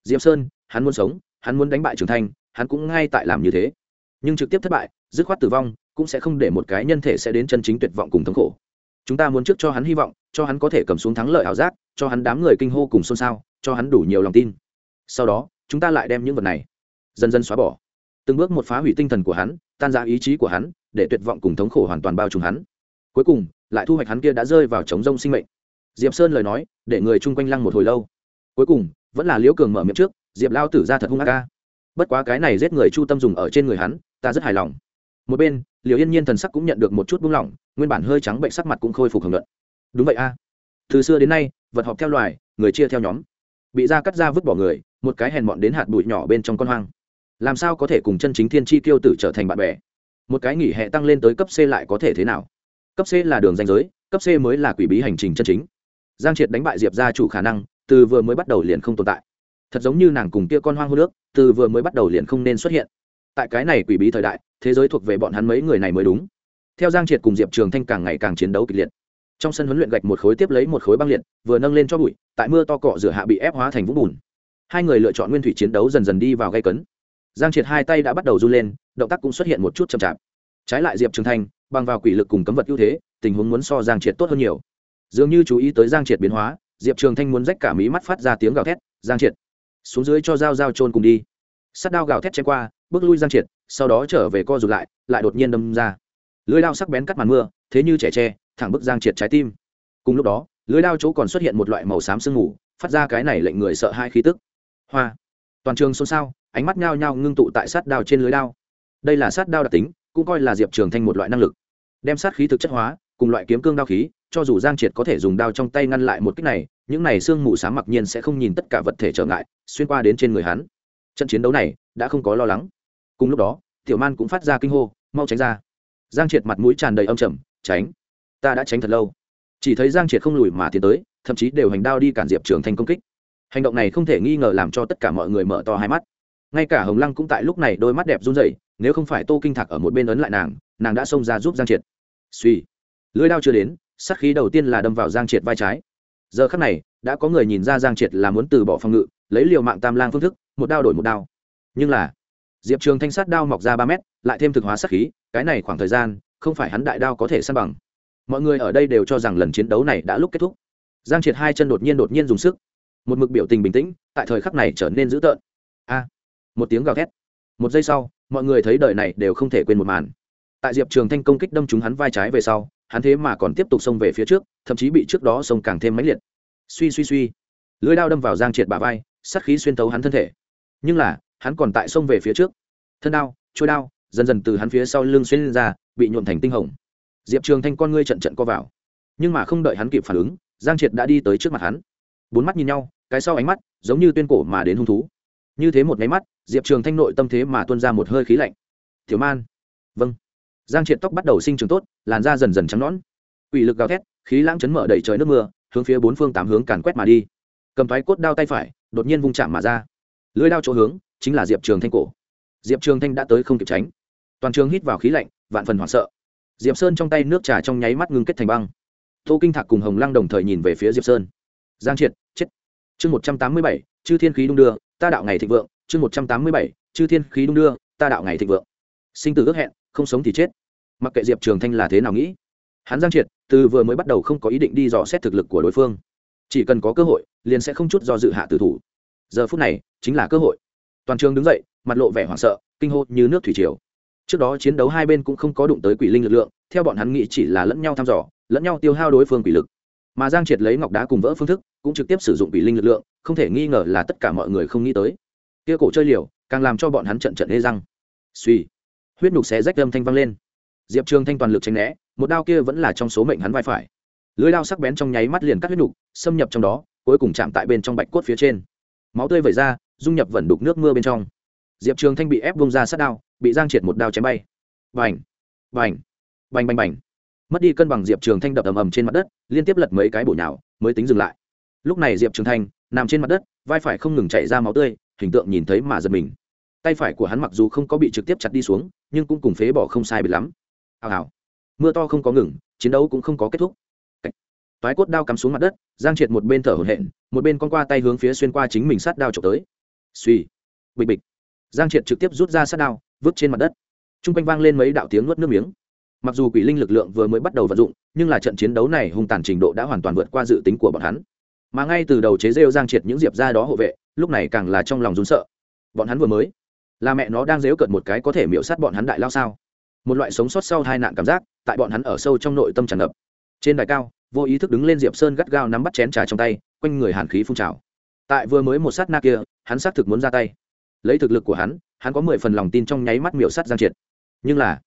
Diệp sơn, hắn muốn sống, hắn muốn đánh bại trưởng thành hắn cũng ngay tại làm như thế. Nhưng trực tiếp thất bại, dứt khoát tử vong, cũng sẽ không để một cái nhân thể sẽ đến chân chính tuyệt vọng cùng thống khổ. Chúng ta muốn trước cho hắn hy vọng, cho hắn có thể cầm xuống thắng lợi ảo giác, cho hắn đám người kinh hô cùng xôn xao, cho hắn đủ nhiều lòng tin. Sau đó, chúng ta lại đem những vật này, dần dần xóa bỏ. Từng bước một phá hủy tinh thần của hắn, tan ra ý chí của hắn, để tuyệt vọng cùng thống khổ hoàn toàn bao trùm hắn. Cuối cùng, lại thu hoạch hắn kia đã rơi vào trống rông sinh mệnh. Diệp sơn lời nói, để người chung quanh lăng một hồi lâu. Cuối cùng, vẫn là liễu cường mở miệng trước, diệp lao tử ra thật hung ác ca bất quá cái này giết người chu tâm dùng ở trên người hắn, ta rất hài lòng. Một bên liều yên nhiên thần sắc cũng nhận được một chút buông lỏng, nguyên bản hơi trắng bệnh sắc mặt cũng khôi phục hưởng luận. Đúng vậy a. Từ xưa đến nay, vật họp theo loài, người chia theo nhóm. Bị da cắt ra vứt bỏ người, một cái hèn mọn đến hạt bụi nhỏ bên trong con hoang. Làm sao có thể cùng chân chính thiên chi tiêu tử trở thành bạn bè? Một cái nghỉ hè tăng lên tới cấp c lại có thể thế nào? Cấp c là đường danh giới, cấp c mới là quỷ bí hành trình chân chính. Giang triệt đánh bại diệp gia chủ khả năng, từ vừa mới bắt đầu liền không tồn tại thật giống như nàng cùng kia con hoang hô nước, từ vừa mới bắt đầu liền không nên xuất hiện. Tại cái này quỷ bí thời đại, thế giới thuộc về bọn hắn mấy người này mới đúng. Theo giang triệt cùng diệp trường thanh càng ngày càng chiến đấu kịch liệt. Trong sân huấn luyện gạch một khối tiếp lấy một khối băng liệt, vừa nâng lên cho bụi, tại mưa to cọ rửa hạ bị ép hóa thành vũng bùn. Hai người lựa chọn nguyên thủy chiến đấu dần dần đi vào gây cấn. Giang triệt hai tay đã bắt đầu run lên, động tác cũng xuất hiện một chút chậm chạp. Trái lại diệp trường thanh, bằng vào quỷ lực cùng cấm vật ưu thế, tình huống muốn so giang triệt tốt hơn nhiều. Dường như chú ý tới giang triệt biến hóa, diệp trường thanh muốn rách cả mí mắt phát ra tiếng gào thét, giang triệt xuống dưới cho dao dao trôn cùng đi. Sắt đao gào thét chen qua, bước lui giang triệt, sau đó trở về co rụt lại lại đột nhiên đâm ra. Lưới đao sắc bén cắt màn mưa, thế như trẻ tre, thẳng bức giang triệt trái tim. Cùng lúc đó, lưới đao chỗ còn xuất hiện một loại màu xám sương mù, phát ra cái này lệnh người sợ hai khí tức. Hoa! Toàn trường xôn xao, ánh mắt nhao nhao ngưng tụ tại sát đao trên lưới đao. Đây là sát đao đặc tính, cũng coi là diệp trường thanh một loại năng lực. Đem sát khí thực chất hóa, cùng loại kiếm cương đao khí, cho dù giang triệt có thể dùng đao trong tay ngăn lại một cách này những này sương mù sáng mặc nhiên sẽ không nhìn tất cả vật thể trở ngại, xuyên qua đến trên người hắn. Trận chiến đấu này đã không có lo lắng. Cùng lúc đó, tiểu man cũng phát ra kinh hô, mau tránh ra. Giang triệt mặt mũi tràn đầy âm trầm, tránh, ta đã tránh thật lâu. Chỉ thấy giang triệt không lùi mà tiến tới, thậm chí đều hành đao đi cản diệp trường thành công kích. Hành động này không thể nghi ngờ làm cho tất cả mọi người mở to hai mắt. Ngay cả hồng lăng cũng tại lúc này đôi mắt đẹp run rẩy, nếu không phải tô kinh thạc ở một bên ấn lại nàng nàng đã xông ra giúp giang triệt. Suy lưỡi đao chưa đến, sát khí đầu tiên là đâm vào giang triệt vai trái giờ khắc này, đã có người nhìn ra giang triệt là muốn từ bỏ phòng ngự, lấy liều mạng tam lang phương thức, một đao đổi một đao. Nhưng là, diệp trường thanh sát đao mọc ra ba mét, lại thêm thực hóa sát khí, cái này khoảng thời gian, không phải hắn đại đao có thể săn bằng. Mọi người ở đây đều cho rằng lần chiến đấu này đã lúc kết thúc. Giang triệt hai chân đột nhiên đột nhiên dùng sức. Một mực biểu tình bình tĩnh, tại thời khắc này trở nên dữ tợn. A! Một tiếng gào thét. Một giây sau, mọi người thấy đời này đều không thể quên một màn. Tại diệp trường thanh công kích đâm trúng hắn vai trái về sau hắn thế mà còn tiếp tục xông về phía trước, thậm chí bị trước đó xông càng thêm mãnh liệt. Suy suy suy. Lưới đao đâm vào giang triệt bả vai, sát khí xuyên tấu hắn thân thể. Nhưng là, hắn còn tại xông về phía trước. Thân đao trôi đao, dần dần từ hắn phía sau lưng xuyên lên ra, bị nhuộm thành tinh hồng. Diệp trường thanh con ngươi trận trận co vào. Nhưng mà không đợi hắn kịp phản ứng, giang triệt đã đi tới trước mặt hắn. Bốn mắt nhìn nhau, cái sau ánh mắt giống như tuyên cổ mà đến hung thú. Như thế một nháy mắt, diệp trường thanh nội tâm thế mà tuôn ra một hơi khí lạnh. Thiếu man. Vâng giang triệt tóc bắt đầu sinh trưởng tốt, làn da dần dần trắng nõn. Ủy lực gào thét, khí lãng chấn mở đầy trời nước mưa, hướng phía bốn phương tám hướng càn quét mà đi. Cầm thoái cốt đao tay phải, đột nhiên vung chạm mà ra. Lưới đao chỗ hướng, chính là diệp trường thanh cổ. Diệp trường thanh đã tới không kịp tránh. Toàn trường hít vào khí lạnh, vạn phần hoảng sợ. Diệp sơn trong tay nước trà trong nháy mắt ngưng kết thành băng. Tô kinh thạc cùng hồng lăng đồng thời nhìn về phía diệp sơn. Giang triệt, chết. Chương một trăm tám mươi bảy, chư thiên khí đung đưa, ta đạo ngày thịnh vượng. Chương một trăm tám mươi bảy, chư thiên khí đung đưa, ta đạo ngày thịnh vượng. Sinh tử ước hẹn, không sống thì chết mặc kệ diệp trường thanh là thế nào nghĩ, hắn giang triệt, từ vừa mới bắt đầu không có ý định đi dò xét thực lực của đối phương. Chỉ cần có cơ hội, liền sẽ không chút do dự hạ tử thủ. Giờ phút này, chính là cơ hội. Toàn trường đứng dậy, mặt lộ vẻ hoảng sợ, kinh hô như nước thủy triều. Trước đó chiến đấu hai bên cũng không có đụng tới quỷ linh lực lượng, theo bọn hắn nghĩ chỉ là lẫn nhau thăm dò, lẫn nhau tiêu hao đối phương quỷ lực. Mà giang triệt lấy ngọc đá cùng vỡ phương thức, cũng trực tiếp sử dụng quỷ linh lực lượng, không thể nghi ngờ là tất cả mọi người không nghĩ tới. Kia cổ chơi liều, càng làm cho bọn hắn trận trận hê răng. Suy huyết nhục xé rách âm thanh vang lên diệp trường thanh toàn lực tránh né một đao kia vẫn là trong số mệnh hắn vai phải. Lưới đao sắc bén trong nháy mắt liền cắt huyết đục, xâm nhập trong đó cuối cùng chạm tại bên trong bạch cốt phía trên. Máu tươi vẩy ra dung nhập vẩn đục nước mưa bên trong. Diệp trường thanh bị ép bông ra sát đao bị giang triệt một đao chém bay. Bành! Bành! Bành bành bành! Mất đi cân bằng diệp trường thanh đập ầm ầm trên mặt đất liên tiếp lật mấy cái bổ nhào mới tính dừng lại. Lúc này diệp trường thanh nằm trên mặt đất vai phải không ngừng chạy ra máu tươi hình tượng nhìn thấy mà giật mình. Tay phải của hắn mặc dù không có bị trực tiếp chặt đi xuống nhưng cũng cùng phế bỏ không sai bị lắm ào ào mưa to không có ngừng, chiến đấu cũng không có kết thúc. Toái cốt đao cắm xuống mặt đất, giang triệt một bên thở hổn hển, một bên con qua tay hướng phía xuyên qua chính mình sát đao trộm tới. Suy bịch bịch. Giang triệt trực tiếp rút ra sát đao, vứt trên mặt đất. T r u n g quanh vang lên mấy đạo tiếng nuốt nước miếng. Mặc dù quỷ linh lực lượng vừa mới bắt đầu vận dụng, nhưng là trận chiến đấu này hung tàn trình độ đã hoàn toàn vượt qua dự tính của bọn hắn. Mà ngay từ đầu chế rêu giang triệt những diệp ra đó hộ vệ, lúc này càng là trong lòng rún sợ. Bọn hắn vừa mới, là mẹ nó đang dếu cợt một cái có thể miễu sát bọn hắn đại lao sao? Một loại sống sót sau hai nạn cảm giác, tại bọn hắn ở sâu trong nội tâm tràn ngập. Trên đài cao, vô ý thức đứng lên diệp sơn gắt gao nắm bắt chén trà trong tay, quanh người hàn khí phun trào. Tại vừa mới một sát na kia, hắn xác thực muốn ra tay. Lấy thực lực của hắn hắn có mười phần lòng tin trong nháy mắt miểu sát giang triệt. Nhưng là,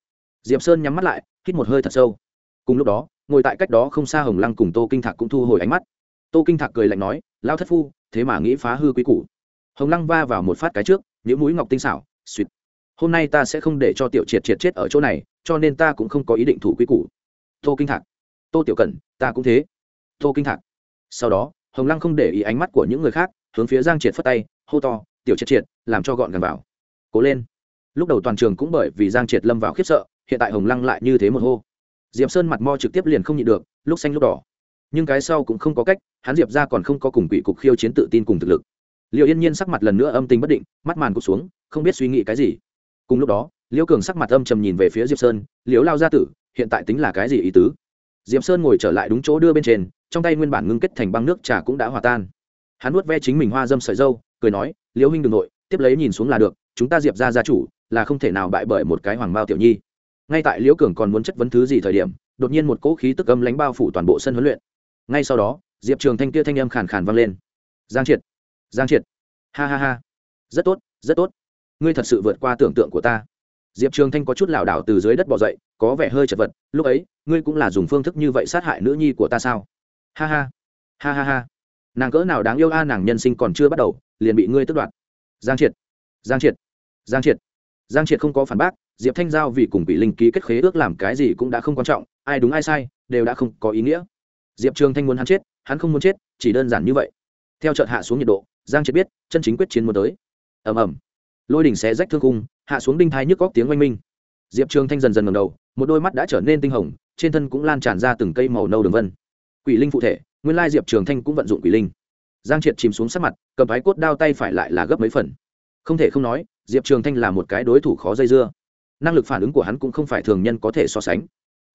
diệp sơn nhắm mắt lại, hít một hơi thật sâu. Cùng lúc đó, ngồi tại cách đó không xa hồng lăng cùng tô kinh thạc cũng thu hồi ánh mắt. Tô kinh thạc cười lạnh nói lao thất phu, thế mà nghĩ phá hư quý củ. Hồng lăng va vào một phát cái trước những mũi ngọc tinh xảo, suýt hôm nay ta sẽ không để cho tiểu triệt triệt chết ở chỗ này, cho nên ta cũng không có ý định thủ quy củ. Tô kinh thạc. Tô tiểu cẩn, ta cũng thế. Tô kinh thạc. Sau đó, hồng lăng không để ý ánh mắt của những người khác, hướng phía giang triệt phất tay, hô to, tiểu triệt triệt, làm cho gọn gần vào. Cố lên. Lúc đầu toàn trường cũng bởi vì giang triệt lâm vào khiếp sợ, hiện tại hồng lăng lại như thế một hô. Diệp sơn mặt mo trực tiếp liền không nhịn được, lúc xanh lúc đỏ. Nhưng cái sau cũng không có cách, hắn diệp ra còn không có cùng quỷ cục khiêu chiến tự tin cùng thực lực. Liệu yên nhiên sắc mặt lần nữa âm tình bất định, mắt màn cụt xuống, không biết suy nghĩ cái gì cùng lúc đó, liễu cường sắc mặt âm trầm nhìn về phía diệp sơn, liễu lao gia tử, hiện tại tính là cái gì ý tứ? Diệp sơn ngồi trở lại đúng chỗ đưa bên trên, trong tay nguyên bản ngưng kết thành băng nước trà cũng đã hòa tan. Hắn nuốt ve chính mình hoa dâm sợi dâu, cười nói, liễu huynh đ ừ n g nội, tiếp lấy nhìn xuống là được, chúng ta diệp ra gia chủ, là không thể nào bại bởi một cái hoàng bao tiểu nhi. Ngay tại liễu cường còn muốn chất vấn thứ gì thời điểm, đột nhiên một cỗ khí tức âm lánh bao phủ toàn bộ sân huấn luyện. Ngay sau đó, diệp trường thanh kia thanh âm khàn khàn vang lên. Giang triệt! Giang triệt! Ha ha ha! Rất tốt rất tốt! Ngươi thật sự vượt qua tưởng tượng của ta. Diệp trường thanh có chút lảo đảo từ dưới đất bỏ dậy, có vẻ hơi chật vật, lúc ấy, ngươi cũng là dùng phương thức như vậy sát hại nữ nhi của ta sao? Ha ha ha ha ha. Nàng cỡ nào đáng yêu a, nàng nhân sinh còn chưa bắt đầu, liền bị ngươi tước đoạt. Giang triệt giang triệt giang triệt. Giang triệt không có phản bác, diệp thanh giao vì cùng bị linh ký kết khế ước làm cái gì cũng đã không quan trọng, ai đúng ai sai, đều đã không có ý nghĩa. Diệp trường thanh muốn hắn chết, hắn không muốn chết, chỉ đơn giản như vậy. Theo trợt hạ xuống nhiệt độ, giang triệt biết, chân chính quyết chiến muốn tới. Ầm ầm lôi đỉnh xé rách thương cung hạ xuống đinh thai nhức góc tiếng oanh minh. Diệp trường thanh dần dần ngầm đầu, một đôi mắt đã trở nên tinh hồng, trên thân cũng lan tràn ra từng cây màu nâu đường vân. Quỷ linh phụ thể, nguyên lai diệp trường thanh cũng vận dụng quỷ linh. Giang triệt chìm xuống sát mặt, cầm thái cốt đao tay phải lại là gấp mấy phần. Không thể không nói, diệp trường thanh là một cái đối thủ khó dây dưa. Năng lực phản ứng của hắn cũng không phải thường nhân có thể so sánh.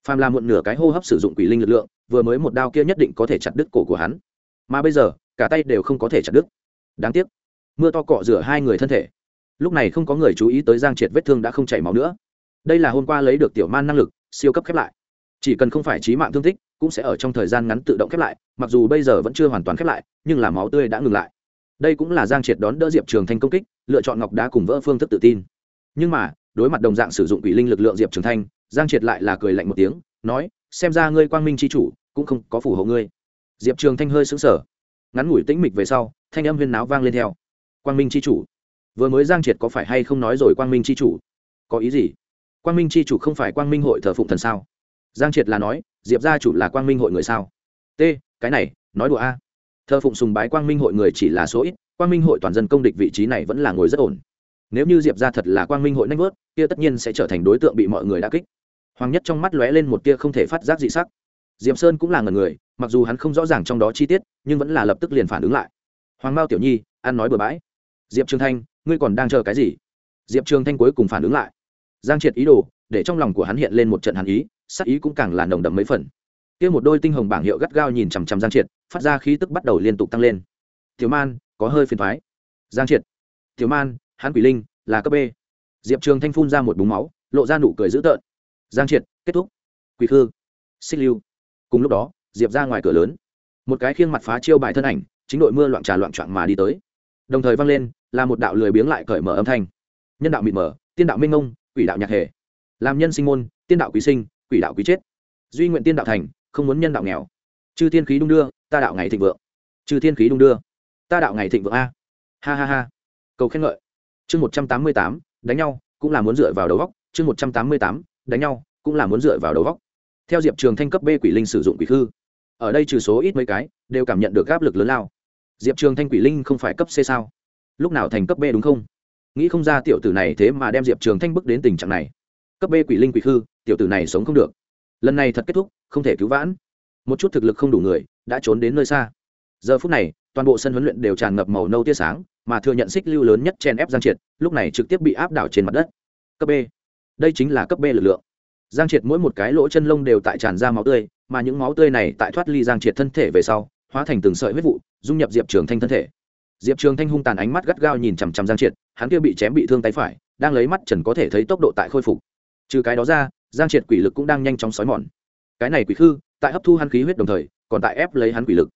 Phàm là một nửa cái hô hấp sử dụng quỷ linh lực lượng, vừa mới một đao kia nhất định có thể chặt đứt cổ của hắn. Mà bây giờ, cả tay đều không có thể chặt đứt. Đáng tiếc, mưa to cọ rửa hai người thân thể lúc này không có người chú ý tới giang triệt vết thương đã không chảy máu nữa. Đây là hôm qua lấy được tiểu man năng lực, siêu cấp khép lại. Chỉ cần không phải trí mạng thương tích, cũng sẽ ở trong thời gian ngắn tự động khép lại, mặc dù bây giờ vẫn chưa hoàn toàn khép lại, nhưng là máu tươi đã ngừng lại. Đây cũng là giang triệt đón đỡ diệp trường thanh công kích, lựa chọn ngọc đá cùng vỡ phương thức tự tin. Nhưng mà, đối mặt đồng dạng sử dụng quỷ linh lực lượng diệp trường thanh, giang triệt lại là cười lạnh một tiếng, nói, xem ra ngươi quang minh c h i chủ, cũng không có phù hộ ngươi. Diệp trường thanh hơi xứng sở ngắn ngủi tĩnh mịch về sau, thanh âm huyên náo vang lên theo. Quang minh c h i chủ vừa mới giang triệt có phải hay không nói rồi quang minh c h i chủ? Có ý gì? Quang minh c h i chủ không phải quang minh hội thờ phụng thần sao? Giang triệt là nói, diệp gia chủ là quang minh hội người sao? T, cái này, nói đùa a. Thờ phụng sùng bái quang minh hội người chỉ là số ít, quang minh hội toàn dân công địch vị trí này vẫn là ngồi rất ổn. Nếu như diệp ra thật là quang minh hội nanh vớt, kia tất nhiên sẽ trở thành đối tượng bị mọi người đã kích. Hoàng nhất trong mắt lóe lên một tia không thể phát giác dị sắc. Diệp sơn cũng là ngần người, mặc dù hắn không rõ ràng trong đó chi tiết, nhưng vẫn là lập tức liền phản ứng lại. Hoàng mao tiểu nhi, ăn nói bừa bãi. Diệp trường thanh ngươi còn đang chờ cái gì? Diệp trường thanh cuối cùng phản ứng lại. Giang triệt ý đồ, để trong lòng của hắn hiện lên một trận hàn ý, sắc ý cũng càng là nồng đậm mấy phần. Kia một đôi tinh hồng bảng hiệu gắt gao nhìn chằm chằm giang triệt, phát ra khí tức bắt đầu liên tục tăng lên. Tiểu man, có hơi phiền thoái giang triệt. Tiểu man, hắn quỷ linh, là cấp b. Diệp trường thanh phun ra một búng máu, lộ ra nụ cười dữ tợn. Giang triệt, kết thúc. Quỷ khư. Xích lưu. Cùng lúc đó, diệp ra ngoài cửa lớn. Một cái khiêng mặt phá chiêu bài thân ảnh, chính đội mưa loạn trà loạn trọn mà đi tới. Đồng thời vang lên là một đạo lười biếng lại cởi mở âm thanh. Nhân đạo mịt mở tiên đạo minh ngông quỷ đạo nhạc hề. Làm nhân sinh môn, tiên đạo quý sinh, quỷ đạo quý chết. Duy nguyện tiên đạo thành, không muốn nhân đạo nghèo. Chư thiên khí đung đưa, ta đạo ngày thịnh vượng. Chư thiên khí đung đưa, ta đạo ngày thịnh vượng a. Ha ha ha. Cầu khen ngợi. Chương một trăm tám mươi tám, đánh nhau, cũng là muốn dựa vào đầu góc. Chương một trăm tám mươi tám, đánh nhau, cũng là muốn dựa vào đầu góc. Theo diệp trường thanh cấp b quỷ linh sử dụng quỷ khư. Ở đây trừ số ít mấy cái, đều cảm nhận được áp lực lớn lao. Diệp trường thanh quỷ linh không phải cấp c sao? Lúc nào thành cấp b đúng không? Nghĩ không ra tiểu tử này thế mà đem diệp trường thanh bức đến tình trạng này. Cấp b quỷ linh quỷ khư, tiểu tử này sống không được. Lần này thật kết thúc, không thể cứu vãn. Một chút thực lực không đủ người, đã trốn đến nơi xa. Giờ phút này, toàn bộ sân huấn luyện đều tràn ngập màu nâu tia sáng, mà thừa nhận xích lưu lớn nhất chen ép giang triệt, lúc này trực tiếp bị áp đảo trên mặt đất. Cấp b. Đây chính là cấp b lực lượng. Giang triệt mỗi một cái lỗ chân lông đều tại tràn ra máu tươi, mà những máu tươi này tại thoát ly giang triệt thân thể về sau, hóa thành từng sợi huyết vụ, dung nhập diệp trường thanh thân thể diệp trường thanh hung tàn ánh mắt gắt gao nhìn chằm chằm giang triệt, hắn kia bị chém bị thương tay phải, đang lấy mắt trần có thể thấy tốc độ tại khôi phục. Trừ cái đó ra, giang triệt quỷ lực cũng đang nhanh chóng xói mòn. Cái này quỷ khư, tại hấp thu hắn khí huyết đồng thời, còn tại ép lấy hắn quỷ lực.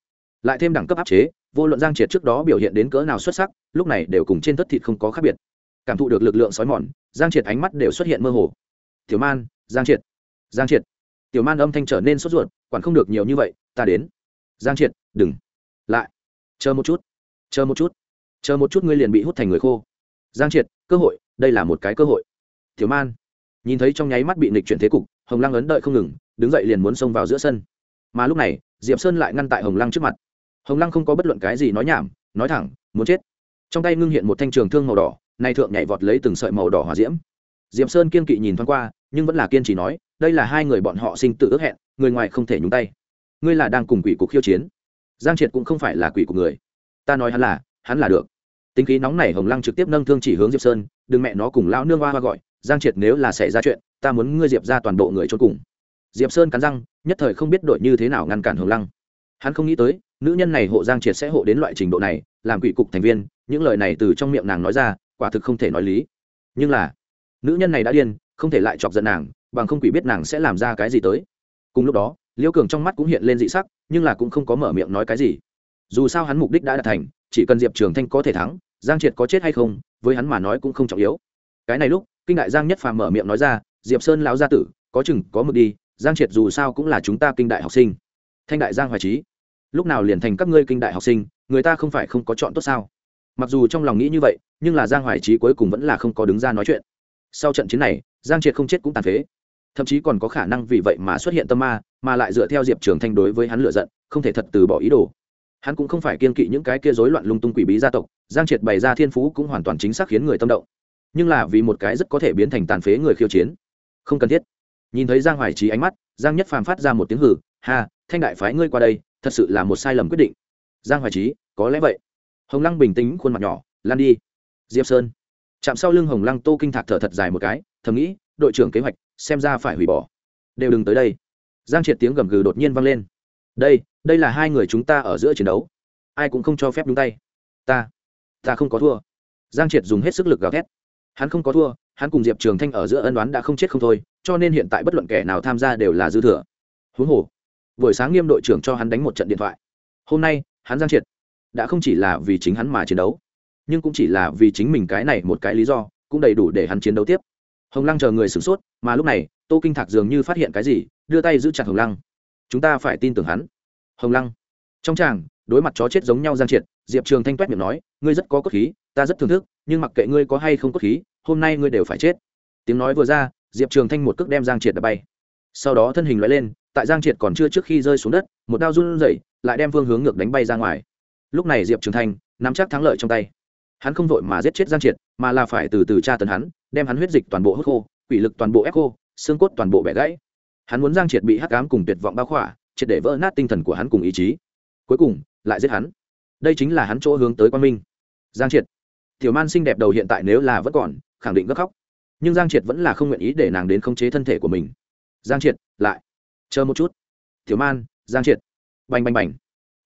Lại thêm đẳng cấp áp chế, vô luận giang triệt trước đó biểu hiện đến cỡ nào xuất sắc, lúc này đều cùng trên tất thịt không có khác biệt. Cảm thụ được lực lượng xói mòn, giang triệt ánh mắt đều xuất hiện mơ hồ. Tiểu man, giang triệt giang triệt. Tiểu man âm thanh trở nên sốt ruột, quản không được nhiều như vậy, ta đến. Giang triệt, đừng, lại, chờ một chút chờ một chút. Chờ một chút ngươi liền bị hút thành người khô. Giang triệt, cơ hội, đây là một cái cơ hội. Thiếu man, nhìn thấy trong nháy mắt bị nịch chuyển thế cục, hồng lăng ấn đợi không ngừng, đứng dậy liền muốn xông vào giữa sân. Mà lúc này, diệp sơn lại ngăn tại hồng lăng trước mặt. Hồng lăng không có bất luận cái gì nói nhảm, nói thẳng, muốn chết. Trong tay ngưng hiện một thanh trường thương màu đỏ nay thượng nhảy vọt lấy từng sợi màu đỏ hòa diễm. Diệp sơn kiên kỵ nhìn thoáng qua, nhưng vẫn là kiên trì nói, đây là hai người bọn họ sinh tự ước hẹn, người ngoài không thể nhúng tay. Ngươi là đang cùng quỷ cục khiêu chiến. Giang triệt cũng không phải là quỷ của người ta nói hắn là hắn là được. Tính khí nóng này hồng lăng trực tiếp nâng thương chỉ hướng diệp sơn, đừng mẹ nó cùng lão nương hoa hoa gọi, giang triệt nếu là xảy ra chuyện, ta muốn ngươi diệp ra toàn bộ người trốn cùng. Diệp sơn cắn răng, nhất thời không biết đội như thế nào ngăn cản hồng lăng. Hắn không nghĩ tới, nữ nhân này hộ giang triệt sẽ hộ đến loại trình độ này, làm quỷ cục thành viên, những lời này từ trong miệng nàng nói ra, quả thực không thể nói lý. Nhưng là, nữ nhân này đã điên, không thể lại chọc giận nàng, bằng không quỷ biết nàng sẽ làm ra cái gì tới. Cùng lúc đó, liễu cường trong mắt cũng hiện lên dị sắc, nhưng là cũng không có mở miệng nói cái gì dù sao hắn mục đích đã đạt thành, chỉ cần diệp trường thanh có thể thắng, giang triệt có chết hay không, với hắn mà nói cũng không trọng yếu. Cái này lúc, kinh đại giang nhất phàm mở miệng nói ra, diệp sơn lão gia tử, có chừng, có mực đi, giang triệt dù sao cũng là chúng ta kinh đại học sinh. Thanh đại giang hoài trí. Lúc nào liền thành các ngươi kinh đại học sinh, người ta không phải không có chọn tốt sao? Mặc dù trong lòng nghĩ như vậy, nhưng là giang hoài trí cuối cùng vẫn là không có đứng ra nói chuyện. Sau trận chiến này, giang triệt không chết cũng tàn phế. Thậm chí còn có khả năng vì vậy mà xuất hiện tâm ma, mà lại dựa theo diệp trường thanh đối với hắn lựa giận, không thể thật từ bỏ ý đồ hắn cũng không phải kiên kỵ những cái kia rối loạn lung tung quỷ bí gia tộc, giang triệt bày ra thiên phú cũng hoàn toàn chính xác khiến người tâm động. Nhưng là vì một cái rất có thể biến thành tàn phế người khiêu chiến. Không cần thiết. Nhìn thấy giang hoài trí ánh mắt, giang nhất phàm phát ra một tiếng hử ha, thanh đại phái ngươi qua đây, thật sự là một sai lầm quyết định. Giang hoài trí có lẽ vậy. Hồng lăng bình tĩnh, khuôn mặt nhỏ, lan đi. Diệp sơn. Chạm sau lưng hồng lăng tô kinh thạc thở thật dài một cái, thầm nghĩ, đội trưởng kế hoạch, xem ra phải hủy bỏ. Đều đừng tới đây. Giang triệt tiếng gầm gừ đột nhiên vang lên đây đây là hai người chúng ta ở giữa chiến đấu. Ai cũng không cho phép nhúng tay. Ta ta không có thua. Giang triệt dùng hết sức lực gào thét. Hắn không có thua, hắn cùng diệp trường thanh ở giữa ân đoán đã không chết không thôi, cho nên hiện tại bất luận kẻ nào tham gia đều là dư thừa. Huống hồ, buổi sáng nghiêm đội trưởng cho hắn đánh một trận điện thoại. Hôm nay, hắn giang triệt đã không chỉ là vì chính hắn mà chiến đấu, nhưng cũng chỉ là vì chính mình cái này một cái lý do, cũng đầy đủ để hắn chiến đấu tiếp. Hồng lăng chờ người sửng sốt, mà lúc này, tô kinh thạc dường như phát hiện cái gì, đưa tay giữ chặt hồng lăng chúng ta phải tin tưởng hắn. Hồng lăng. Trong tràng, đối mặt chó chết giống nhau giang triệt, diệp trường thanh quét miệng nói, ngươi rất có cốt khí, ta rất thưởng thức, nhưng mặc kệ ngươi có hay không cốt khí, hôm nay ngươi đều phải chết. Tiếng nói vừa ra, diệp trường thanh một cước đem giang triệt đã bay. Sau đó thân hình loại lên, tại giang triệt còn chưa trước khi rơi xuống đất, một đao run rẩy, lại đem phương hướng ngược đánh bay ra ngoài. Lúc này diệp trường thanh nắm chắc thắng lợi trong tay. Hắn không vội mà giết chết giang triệt, mà là phải từ từ tra tấn hắn, đem hắn huyết dịch toàn bộ hút khô, quỷ lực toàn bộ ép khô, xương cốt toàn bộ bẻ gãy hắn muốn giang triệt bị hắc ám cùng tuyệt vọng bao khỏa, triệt để vỡ nát tinh thần của hắn cùng ý chí. Cuối cùng, lại giết hắn. Đây chính là hắn chỗ hướng tới quan minh. Giang triệt. Tiểu man xinh đẹp đầu hiện tại nếu là vẫn còn, khẳng định gấp khóc. Nhưng giang triệt vẫn là không nguyện ý để nàng đến khống chế thân thể của mình. Giang triệt, lại. Chờ một chút. Tiểu man, giang triệt. Bành bành bành.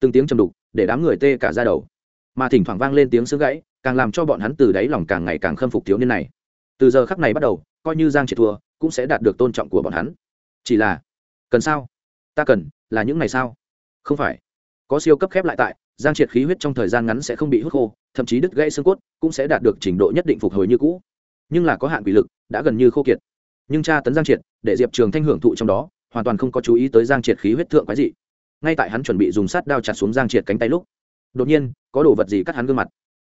Từng tiếng trầm đục, để đám người tê cả ra đầu. Mà thỉnh thoảng vang lên tiếng sướng gãy, càng làm cho bọn hắn từ đáy lòng càng ngày càng khâm phục thiếu niên này. Từ giờ khắc này bắt đầu, coi như giang triệt thua, cũng sẽ đạt được tôn trọng của bọn hắn chỉ là, cần sao? Ta cần, là những ngày sao không phải. Có siêu cấp khép lại tại, giang triệt khí huyết trong thời gian ngắn sẽ không bị hút khô, thậm chí đứt gãy xương cốt, cũng sẽ đạt được trình độ nhất định phục hồi như cũ. Nhưng là có hạn quỷ lực, đã gần như khô kiệt. Nhưng cha tấn giang triệt, để diệp trường thanh hưởng thụ trong đó, hoàn toàn không có chú ý tới giang triệt khí huyết thượng quái dị. Ngay tại hắn chuẩn bị dùng sát đao chặt xuống giang triệt cánh tay lúc, đột nhiên, có đồ vật gì cắt hắn gương mặt.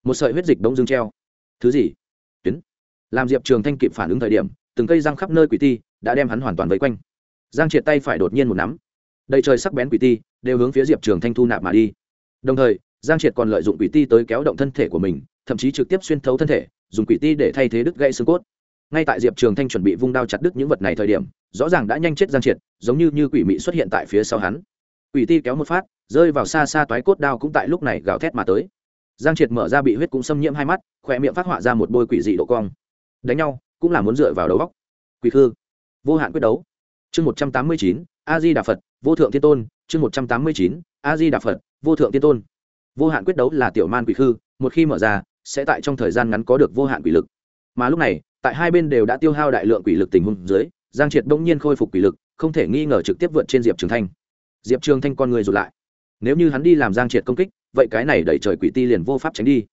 Một sợi huyết dịch đông dương treo. Thứ gì? Tuyến. Làm diệp trường thanh kịp phản ứng thời điểm, từng cây răng khắp nơi quỷ ti đã đem hắn hoàn toàn vây quanh giang triệt tay phải đột nhiên một nắm. Đầy trời sắc bén quỷ ti đều hướng phía diệp trường thanh thu nạp mà đi. Đồng thời, giang triệt còn lợi dụng quỷ ti tới kéo động thân thể của mình, thậm chí trực tiếp xuyên thấu thân thể, dùng quỷ ti để thay thế đứt gãy xương cốt. Ngay tại diệp trường thanh chuẩn bị vung đao chặt đứt những vật này thời điểm, rõ ràng đã nhanh chết giang triệt, giống như như quỷ mị xuất hiện tại phía sau hắn. Quỷ ti kéo một phát, rơi vào xa xa toái cốt đao cũng tại lúc này gào thét mà tới. Giang triệt mở ra bị huyết cũng xâm nhiễm hai mắt khỏe miệng phát họa ra một bôi quỷ dị độ cong. Đánh nhau, cũng là muốn dựa vào đầu góc quỷ khư. Vô hạn quyết đấu chương một trăm tám mươi chín a di đà phật vô thượng tiên tôn, chương một trăm tám mươi chín a di đà phật vô thượng tiên tôn. Vô hạn quyết đấu là tiểu man quỷ khư, một khi mở ra, sẽ tại trong thời gian ngắn có được vô hạn quỷ lực. Mà lúc này, tại hai bên đều đã tiêu hao đại lượng quỷ lực tình huống dưới, giang triệt bỗng nhiên khôi phục quỷ lực, không thể nghi ngờ trực tiếp vượt trên diệp trường thanh. Diệp trường thanh con người rụt lại. Nếu như hắn đi làm giang triệt công kích, vậy cái này đẩy trời quỷ ti liền vô pháp tránh đi.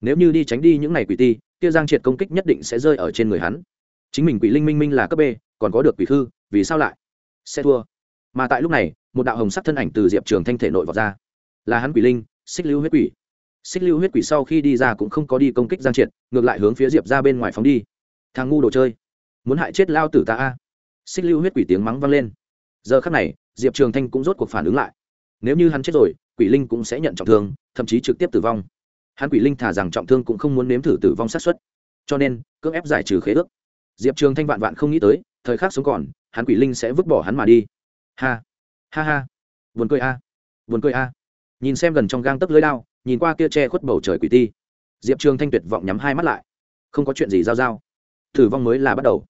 Nếu như đi tránh đi những này quỷ ti, kia giang triệt công kích nhất định sẽ rơi ở trên người hắn. Chính mình quỷ linh minh minh là cấp b còn có được quỷ thư, vì sao lại? Sẽ thua. Mà tại lúc này một đạo hồng sắc thân ảnh từ diệp trường thanh thể nội vào ra. Là hắn quỷ linh xích lưu huyết quỷ. Xích lưu huyết quỷ sau khi đi ra cũng không có đi công kích giang triệt ngược lại hướng phía diệp ra bên ngoài phóng đi. Thằng ngu đồ chơi muốn hại chết lao tử ta a? Xích lưu huyết quỷ tiếng mắng vang lên. Giờ khắc này diệp trường thanh cũng rốt cuộc phản ứng lại. Nếu như hắn chết rồi quỷ linh cũng sẽ nhận trọng thương thậm chí trực tiếp tử vong. Hắn quỷ linh thả rằng trọng thương cũng không muốn nếm thử tử vong sát xuất cho nên cưỡng ép giải trừ khế ước. Diệp trường thanh vạn vạn không nghĩ tới thời khắc sống còn, hắn quỷ linh sẽ vứt bỏ hắn mà đi. Ha ha ha. Buồn cười a à. buồn cười a. Nhìn xem gần trong gang tấc lưới lao nhìn qua kia che khuất bầu trời quỷ ti. Diệp trường thanh tuyệt vọng nhắm hai mắt lại. Không có chuyện gì giao giao. Thử vong mới là bắt đầu.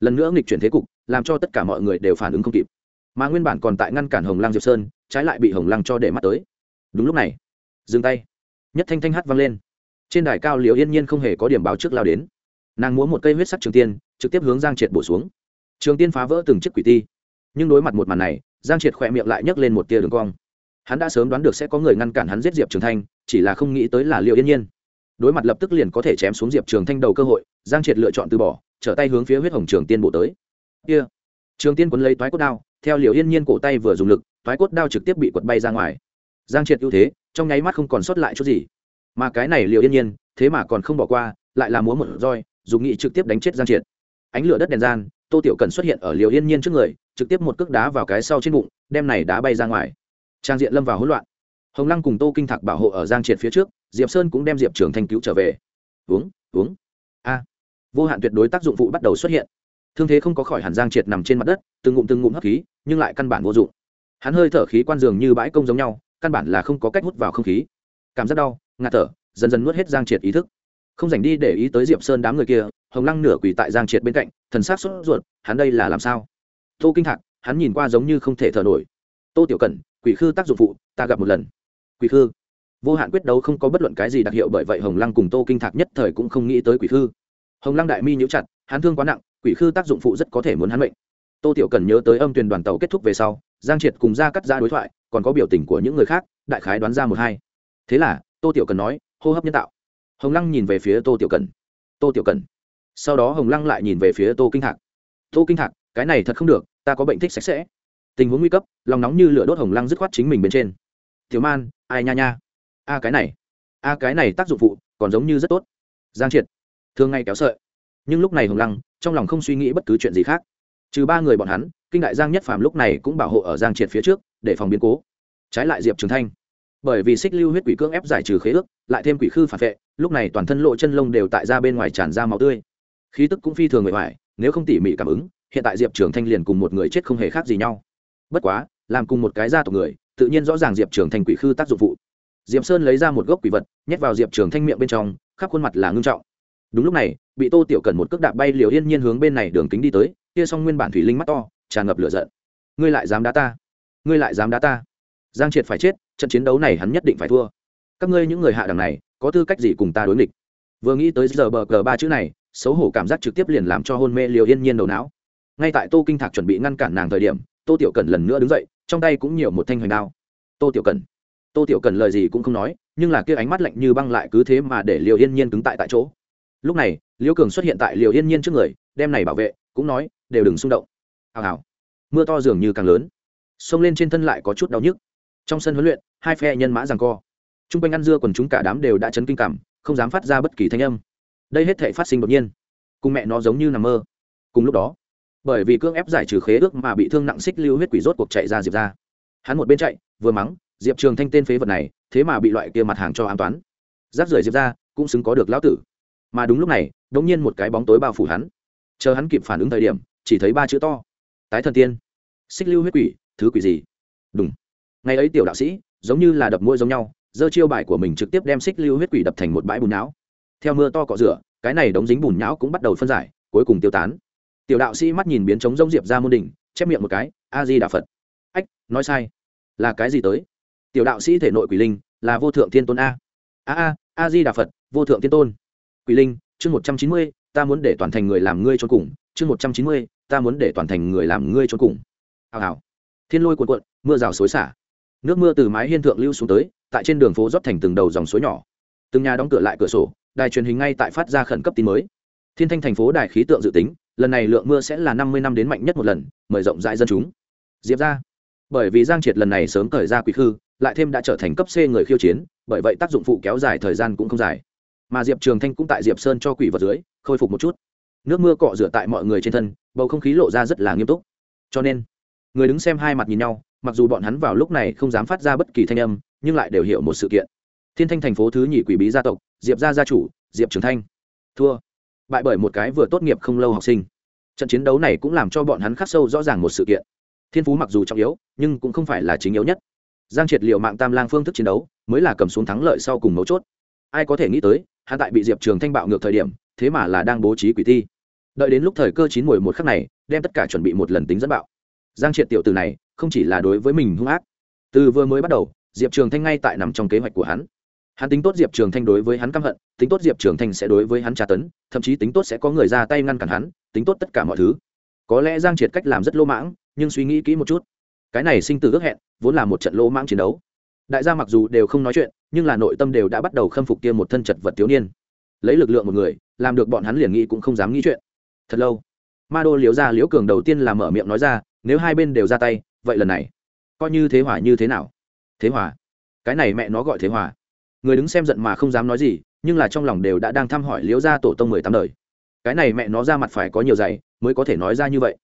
Lần nữa nghịch chuyển thế cục, làm cho tất cả mọi người đều phản ứng không kịp. Mà nguyên bản còn tại ngăn cản hồng lăng diệp sơn, trái lại bị hồng lăng cho để mắt tới. Đúng lúc này, dừng tay. Nhất thanh thanh hát vang lên. Trên đài cao liều yên nhiên không hề có điểm báo trước lao đến. Nàng múa một cây huyết sắc trường tiên, trực tiếp hướng giang triệt bổ xuống trường tiên phá vỡ từng chiếc quỷ ti. Nhưng đối mặt một màn này, giang triệt khỏe miệng lại nhấc lên một tia đường cong. Hắn đã sớm đoán được sẽ có người ngăn cản hắn giết diệp trường thanh, chỉ là không nghĩ tới là liệu yên nhiên. Đối mặt lập tức liền có thể chém xuống diệp trường thanh đầu cơ hội, giang triệt lựa chọn từ bỏ, trở tay hướng phía huyết hồng trường tiên bộ tới. Kia! Trường tiên quấn lấy toái cốt đao, theo liệu yên nhiên cổ tay vừa dùng lực, toái cốt đao trực tiếp bị quật bay ra ngoài. Giang triệt ưu thế, trong nháy mắt không còn sót lại chút gì. Mà cái này liệu yên nhiên, thế mà còn không bỏ qua, lại là múa một roi, dùng nghị trực tiếp đánh chết giang triệt. Ánh lửa đất đèn gian tô tiểu cần xuất hiện ở liều yên nhiên trước người, trực tiếp một cước đá vào cái sau trên bụng, đem này đá bay ra ngoài. Trang diện lâm vào hỗn loạn. Hồng lăng cùng tô kinh thạc bảo hộ ở giang triệt phía trước, diệp sơn cũng đem diệp trường thanh cứu trở về. Uống uống. A. Vô hạn tuyệt đối tác dụng phụ bắt đầu xuất hiện. Thương thế không có khỏi hẳn giang triệt nằm trên mặt đất, từng ngụm từng ngụm hấp khí, nhưng lại căn bản vô dụng. Hắn hơi thở khí quan dường như bãi công giống nhau, căn bản là không có cách hút vào không khí. Cảm giác đau, ngạt thở, dần dần nuốt hết giang triệt ý thức. Không dành đi để ý tới diệp sơn đám người kia, hồng lăng nửa quỳ tại giang triệt bên cạnh thần s á c sốt ruột, hắn đây là làm sao? Tô kinh thạc, hắn nhìn qua giống như không thể thở nổi. Tô tiểu cẩn, quỷ khư tác dụng phụ, ta gặp một lần. Quỷ khư? Vô hạn quyết đấu không có bất luận cái gì đặc hiệu bởi vậy hồng lăng cùng tô kinh thạc nhất thời cũng không nghĩ tới quỷ khư. Hồng lăng đại mi nhũ chặt, hắn thương quá nặng, quỷ khư tác dụng phụ rất có thể muốn hắn bệnh tô tiểu cần nhớ tới âm tuyển đoàn tàu kết thúc về sau, giang triệt cùng ra cắt ra đối thoại, còn có biểu tình của những người khác, đại khái đoán ra một hai. Thế là, tô tiểu cần nói, hô hấp nhân tạo. Hồng lăng nhìn về phía tô tiểu cần tô tiểu cần sau đó hồng lăng lại nhìn về phía tô kinh thạc tô kinh thạc cái này thật không được ta có bệnh thích sạch sẽ tình huống nguy cấp lòng nóng như lửa đốt hồng lăng dứt khoát chính mình bên trên thiếu man ai nha nha a cái này a cái này tác dụng phụ còn giống như rất tốt giang triệt thường ngày kéo sợi nhưng lúc này hồng lăng trong lòng không suy nghĩ bất cứ chuyện gì khác trừ ba người bọn hắn kinh đại giang nhất phàm lúc này cũng bảo hộ ở giang triệt phía trước để phòng biến cố trái lại diệp trường thanh bởi vì xích lưu huyết quỷ cưỡng ép giải trừ khế ước lại thêm quỷ khư phản vệ lúc này toàn thân lộ chân lông đều tại ra bên ngoài tràn ra máu tươi khí tức cũng phi thường người ngoài nếu không tỉ mỉ cảm ứng, hiện tại diệp trường thanh liền cùng một người chết không hề khác gì nhau. Bất quá, làm cùng một cái gia tộc người, tự nhiên rõ ràng diệp trường thanh quỷ khư tác dụng phụ. Diệp sơn lấy ra một gốc quỷ vật, nhét vào diệp trường thanh miệng bên trong, khắp khuôn mặt là ngưng trọng. Đúng lúc này, bị tô tiểu cần một cước đạp bay liều yên nhiên hướng bên này đường kính đi tới, kia xong nguyên bản thủy linh mắt to, tràn ngập lửa giận. Ngươi lại dám đá ta? Ngươi lại dám đá ta? Giang triệt phải chết, trận chiến đấu này hắn nhất định phải thua. Các ngươi những người hạ đẳng này, có tư cách gì cùng ta đối nghịch? Vừa nghĩ tới giờ bờ cờ ba chữ này xấu hổ cảm giác trực tiếp liền làm cho hôn mê liều yên nhiên đầu não. Ngay tại tô kinh thạc chuẩn bị ngăn cản nàng thời điểm, tô tiểu cần lần nữa đứng dậy, trong tay cũng nhiều một thanh hoành đao. Tô tiểu cần tô tiểu cần lời gì cũng không nói, nhưng là kia ánh mắt lạnh như băng lại cứ thế mà để liều yên nhiên cứng tại tại chỗ. Lúc này liễu cường xuất hiện tại liều yên nhiên trước người, đem này bảo vệ, cũng nói, đều đừng xung động. Hào hào. Mưa to dường như càng lớn. Xông lên trên thân lại có chút đau nhức. Trong sân huấn luyện, hai phe nhân mã rằng co. T r u n g quanh ăn dưa còn chúng cả đám đều đã chấn kinh cảm, không dám phát ra bất kỳ thanh âm đây hết thể phát sinh đột nhiên. Cùng mẹ nó giống như nằm mơ. Cùng lúc đó, bởi vì cưỡng ép giải trừ khế ước mà bị thương nặng xích lưu huyết quỷ rốt cuộc chạy ra diệp ra. Hắn một bên chạy, vừa mắng, diệp trường thanh tên phế vật này, thế mà bị loại kia mặt hàng cho an toán. Giáp rời diệp ra, cũng xứng có được lão tử. Mà đúng lúc này đ ỗ n g nhiên một cái bóng tối bao phủ hắn. Chờ hắn kịp phản ứng thời điểm, chỉ thấy ba chữ to. Tái thần tiên. Xích lưu huyết quỷ, thứ quỷ gì? Đúng ngày ấy tiểu đạo sĩ, giống như là đập mũi giống nhau, giơ chiêu bài của mình trực tiếp đem xích lưu huyết quỷ đập thành một bãi bùn não theo mưa to cọ rửa, cái này đống dính bùn nhão cũng bắt đầu phân giải, cuối cùng tiêu tán. Tiểu đạo sĩ mắt nhìn biến trống rông diệp ra môn đỉnh, chép miệng một cái a di đà phật. Ách, nói sai. Là cái gì tới? Tiểu đạo sĩ thể nội quỷ linh, là vô thượng thiên tôn a. A a a di đà phật, vô thượng thiên tôn. Quỷ linh, chương một trăm chín mươi, ta muốn để toàn thành người làm ngươi cho cùng. Chương một trăm chín mươi, ta muốn để toàn thành người làm ngươi cho cùng. Hào hào. Thiên lôi cuộn cuộn, mưa rào xối xả. Nước mưa từ mái hiên thượng lưu xuống tới, tại trên đường phố rót thành từng đầu dòng suối nhỏ. Từng nhà đóng cửa lại cửa sổ đài truyền hình ngay tại phát ra khẩn cấp tin mới. Thiên thanh thành phố đài khí tượng dự tính, lần này lượng mưa sẽ là năm mươi năm đến mạnh nhất một lần, mời rộng rãi dân chúng. Diệp ra. Bởi vì giang triệt lần này sớm thời ra quỷ khư, lại thêm đã trở thành cấp c người khiêu chiến, bởi vậy tác dụng phụ kéo dài thời gian cũng không dài. Mà diệp trường thanh cũng tại diệp sơn cho quỷ vật dưới, khôi phục một chút. Nước mưa cọ rửa tại mọi người trên thân, bầu không khí lộ ra rất là nghiêm túc. Cho nên, người đứng xem hai mặt nhìn nhau, mặc dù bọn hắn vào lúc này không dám phát ra bất kỳ thanh âm, nhưng lại đều hiểu một sự kiện thiên thanh thành phố thứ nhị quỷ bí gia tộc, diệp gia gia chủ, diệp trường thanh. Thua. Bại bởi một cái vừa tốt nghiệp không lâu học sinh. Trận chiến đấu này cũng làm cho bọn hắn khắc sâu rõ ràng một sự kiện. Thiên phú mặc dù trọng yếu, nhưng cũng không phải là chính yếu nhất. Giang triệt liệu mạng tam lang phương thức chiến đấu, mới là cầm xuống thắng lợi sau cùng mấu chốt. Ai có thể nghĩ tới hạ tại bị diệp trường thanh bạo ngược thời điểm, thế mà là đang bố trí quỷ thi. Đợi đến lúc thời cơ chín mùi một khắc này, đem tất cả chuẩn bị một lần tính dẫn bạo. Giang triệt tiểu từ này, không chỉ là đối với mình hung ác. Từ vừa mới bắt đầu, diệp trường thanh ngay tại nằm trong kế hoạch của hắn hắn tính tốt diệp trường thanh đối với hắn căm hận, tính tốt diệp trường thanh sẽ đối với hắn tra tấn, thậm chí tính tốt sẽ có người ra tay ngăn cản hắn, tính tốt tất cả mọi thứ. Có lẽ giang triệt cách làm rất lỗ mãng, nhưng suy nghĩ kỹ một chút. Cái này sinh từ ước hẹn, vốn là một trận lỗ mãng chiến đấu. Đại gia mặc dù đều không nói chuyện, nhưng là nội tâm đều đã bắt đầu khâm phục kia một thân chật vật thiếu niên. Lấy lực lượng một người, làm được bọn hắn liền nghĩ cũng không dám nghĩ chuyện. Thật lâu, ma đô liếu ra liếu cường đầu tiên là mở miệng nói ra, nếu hai bên đều ra tay, vậy lần này, coi như thế hòa như thế nào? Thế hòa? Cái này mẹ nó gọi thế hòa người đứng xem giận mà không dám nói gì, nhưng là trong lòng đều đã đang thăm hỏi liễu gia tổ tông mười tám đời. Cái này mẹ nó ra mặt phải có nhiều giày mới có thể nói ra như vậy.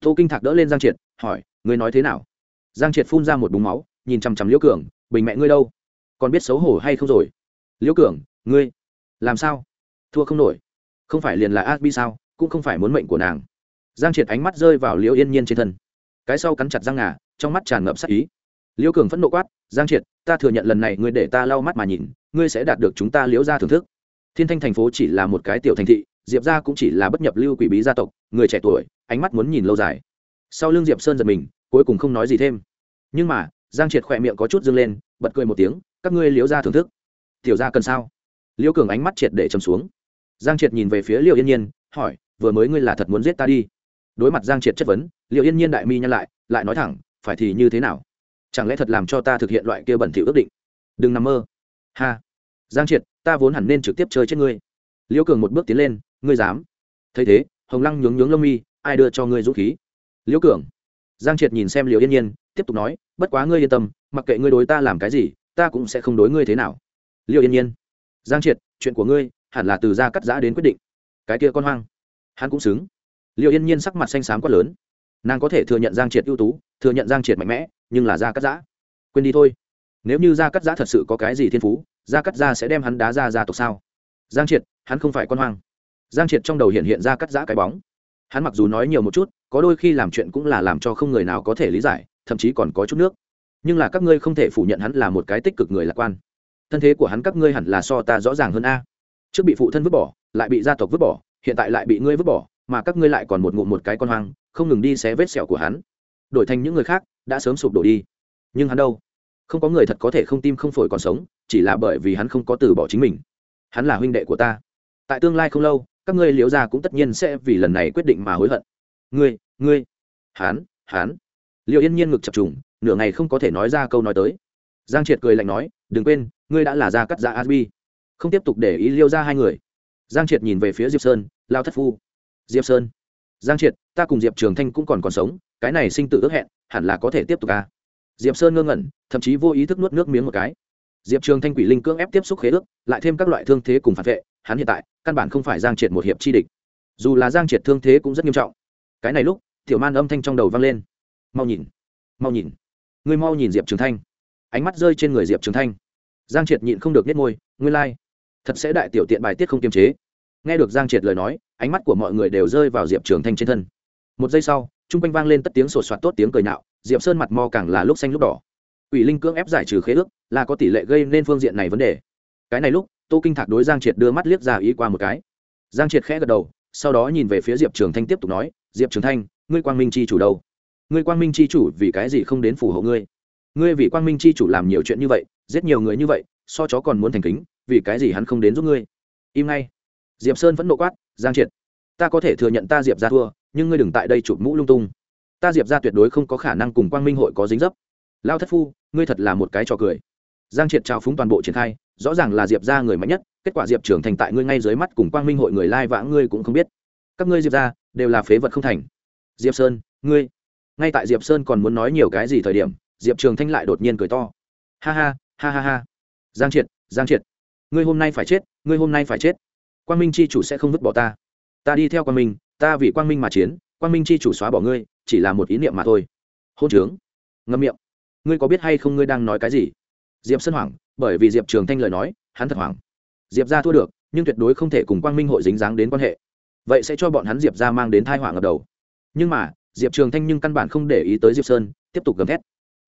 Tô kinh thạc đỡ lên giang triệt, hỏi người nói thế nào? Giang triệt phun ra một búng máu, nhìn chằm chằm liễu cường, bình mẹ ngươi đâu? Còn biết xấu hổ hay không rồi? Liễu cường, ngươi làm sao? Thua không nổi. Không phải liền là ác bi sao? Cũng không phải muốn mệnh của nàng. Giang triệt ánh mắt rơi vào liễu yên nhiên trên thân. Cái sau cắn chặt răng ngà, trong mắt tràn ngập sắc ý. Liễu cường phẫn nộ quát, giang triệt ta thừa nhận lần này ngươi để ta lau mắt mà nhìn, ngươi sẽ đạt được chúng ta liễu ra thưởng thức. Thiên thanh thành phố chỉ là một cái tiểu thành thị, diệp ra cũng chỉ là bất nhập lưu quỷ bí gia tộc, người trẻ tuổi, ánh mắt muốn nhìn lâu dài. Sau lưng diệp sơn giật mình, cuối cùng không nói gì thêm. Nhưng mà, giang triệt khỏe miệng có chút dâng lên, bật cười một tiếng, các ngươi liễu ra thưởng thức. Tiểu ra cần sao? Liễu cường ánh mắt triệt để chầm xuống. Giang triệt nhìn về phía liệu yên nhiên, hỏi, vừa mới ngươi là thật muốn giết ta đi? Đối mặt giang triệt chất vấn liệu yên nhiên đại mi nhăn lại lại nói thẳng, phải thì như thế nào? Chẳng lẽ thật làm cho ta thực hiện loại kia bẩn thỉu ước định? Đừng nằm mơ. Ha. Giang triệt, ta vốn hẳn nên trực tiếp chơi chết ngươi. Liễu cường một bước tiến lên, ngươi dám? Thấy thế, hồng lăng nhướng nhướng lông mi, ai đưa cho ngươi dũng khí? Liễu cường. Giang triệt nhìn xem liễu yên nhiên, tiếp tục nói, bất quá ngươi yên tâm, mặc kệ ngươi đối ta làm cái gì, ta cũng sẽ không đối ngươi thế nào. Liễu yên nhiên. Giang triệt, chuyện của ngươi hẳn là từ ra cắt giã đến quyết định. Cái kia con hoang. Hắn cũng xứng. Liệu yên nhiên sắc mặt xanh xám quá lớn. Nàng có thể thừa nhận giang triệt ưu tú, thừa nhận giang triệt mạnh mẽ nhưng là ra cắt giã. Quên đi thôi. Nếu như ra cắt giã thật sự có cái gì thiên phú ra cắt giã sẽ đem hắn đá ra ra tộc sao? Giang triệt, hắn không phải con hoang. Giang triệt trong đầu hiện hiện ra cắt giã cái bóng. Hắn mặc dù nói nhiều một chút, có đôi khi làm chuyện cũng là làm cho không người nào có thể lý giải, thậm chí còn có chút nước. Nhưng là các ngươi không thể phủ nhận hắn là một cái tích cực người lạc quan. Thân thế của hắn các ngươi hẳn là so ta rõ ràng hơn a. Trước bị phụ thân vứt bỏ, lại bị gia tộc vứt bỏ, hiện tại lại bị ngươi vứt bỏ, mà các ngươi lại còn một ngụm một cái con hoang, không ngừng đi xé vết sẹo của hắn đổi thành những người khác, đã sớm sụp đổ đi. Nhưng hắn đâu? Không có người thật có thể không tim không phổi còn sống, chỉ là bởi vì hắn không có từ bỏ chính mình. Hắn là huynh đệ của ta. Tại tương lai không lâu, các ngươi liễu gia cũng tất nhiên sẽ vì lần này quyết định mà hối hận. Ngươi ngươi. Hắn hắn. Liệu yên nhiên ngực chập trùng, nửa ngày không có thể nói ra câu nói tới. Giang triệt cười lạnh nói, đừng quên, ngươi đã là gia cắt gia asbi. Không tiếp tục để ý liêu ra hai người. Giang triệt nhìn về phía diệp sơn, lao thất phu. Diệp sơn. Giang triệt, ta cùng diệp trường thanh cũng còn còn sống cái này sinh tự ước hẹn, hẳn là có thể tiếp tục à. diệp sơn ngơ ngẩn, thậm chí vô ý thức nuốt nước miếng một cái. Diệp trường thanh quỷ linh cưỡng ép tiếp xúc khế ước, lại thêm các loại thương thế cùng phản vệ, hắn hiện tại, căn bản không phải giang triệt một hiệp chi địch. Dù là giang triệt thương thế cũng rất nghiêm trọng. Cái này lúc, tiểu man âm thanh trong đầu vang lên. Mau nhìn mau nhìn, ngươi mau nhìn diệp trường thanh. Ánh mắt rơi trên người diệp trường thanh. Giang triệt nhịn không được nhét môi, ngươi lai、like. thật sẽ đại tiểu tiện bài tiết không kiềm chế. Nghe được giang triệt lời nói, ánh mắt của mọi người đều rơi vào diệp trường thanh trên thân. Một giây sau chung quanh vang lên tất tiếng sột soạt tốt tiếng cười nạo diệp sơn mặt mo càng là lúc xanh lúc đỏ. Ủy linh cưỡng ép giải trừ khế ước, là có tỷ lệ gây nên phương diện này vấn đề. Cái này lúc, tô kinh thạc đối giang triệt đưa mắt liếc ra ý qua một cái. Giang triệt khẽ gật đầu, sau đó nhìn về phía diệp trường thanh tiếp tục nói, diệp trường thanh, ngươi quang minh c h i chủ đâu? Ngươi quang minh c h i chủ vì cái gì không đến phù hộ ngươi? Ngươi vì quang minh c h i chủ làm nhiều chuyện như vậy, giết nhiều người như vậy, so chó còn muốn thành kính, vì cái gì hắn không đến giúp ngươi? Im ngay. Diệp sơn vẫn nộ quát, giang triệt, ta có thể thừa nhận ta diệp ra thua nhưng ngươi đừng tại đây chụp mũ lung tung. Ta diệp ra tuyệt đối không có khả năng cùng quang minh hội có dính dấp. Lao thất phu, ngươi thật là một cái trò cười. Giang triệt trao phúng toàn bộ triển khai, rõ ràng là diệp ra người mạnh nhất, kết quả diệp trưởng thành tại ngươi ngay dưới mắt cùng quang minh hội người lai vãng ngươi cũng không biết. Các ngươi diệp ra đều là phế vật không thành. Diệp sơn, ngươi, ngay tại diệp sơn còn muốn nói nhiều cái gì thời điểm, diệp trường thanh lại đột nhiên cười to. Ha ha ha ha ha. Giang triệt giang triệt, ngươi hôm nay phải chết, ngươi hôm nay phải chết. Quang minh c h i chủ sẽ không vứt bỏ ta. Ta đi theo quang minh ta vì quang minh mà chiến, quang minh chi chủ xóa bỏ ngươi, chỉ là một ý niệm mà thôi. Hôn trướng. Ngâm miệng. Ngươi có biết hay không ngươi đang nói cái gì? Diệp sơn hoảng, bởi vì diệp trường thanh lời nói, hắn thật hoảng. Diệp ra thua được, nhưng tuyệt đối không thể cùng quang minh hội dính dáng đến quan hệ. Vậy sẽ cho bọn hắn diệp ra mang đến thai họa ngập đầu. Nhưng mà, diệp trường thanh nhưng căn bản không để ý tới diệp sơn, tiếp tục gầm thét.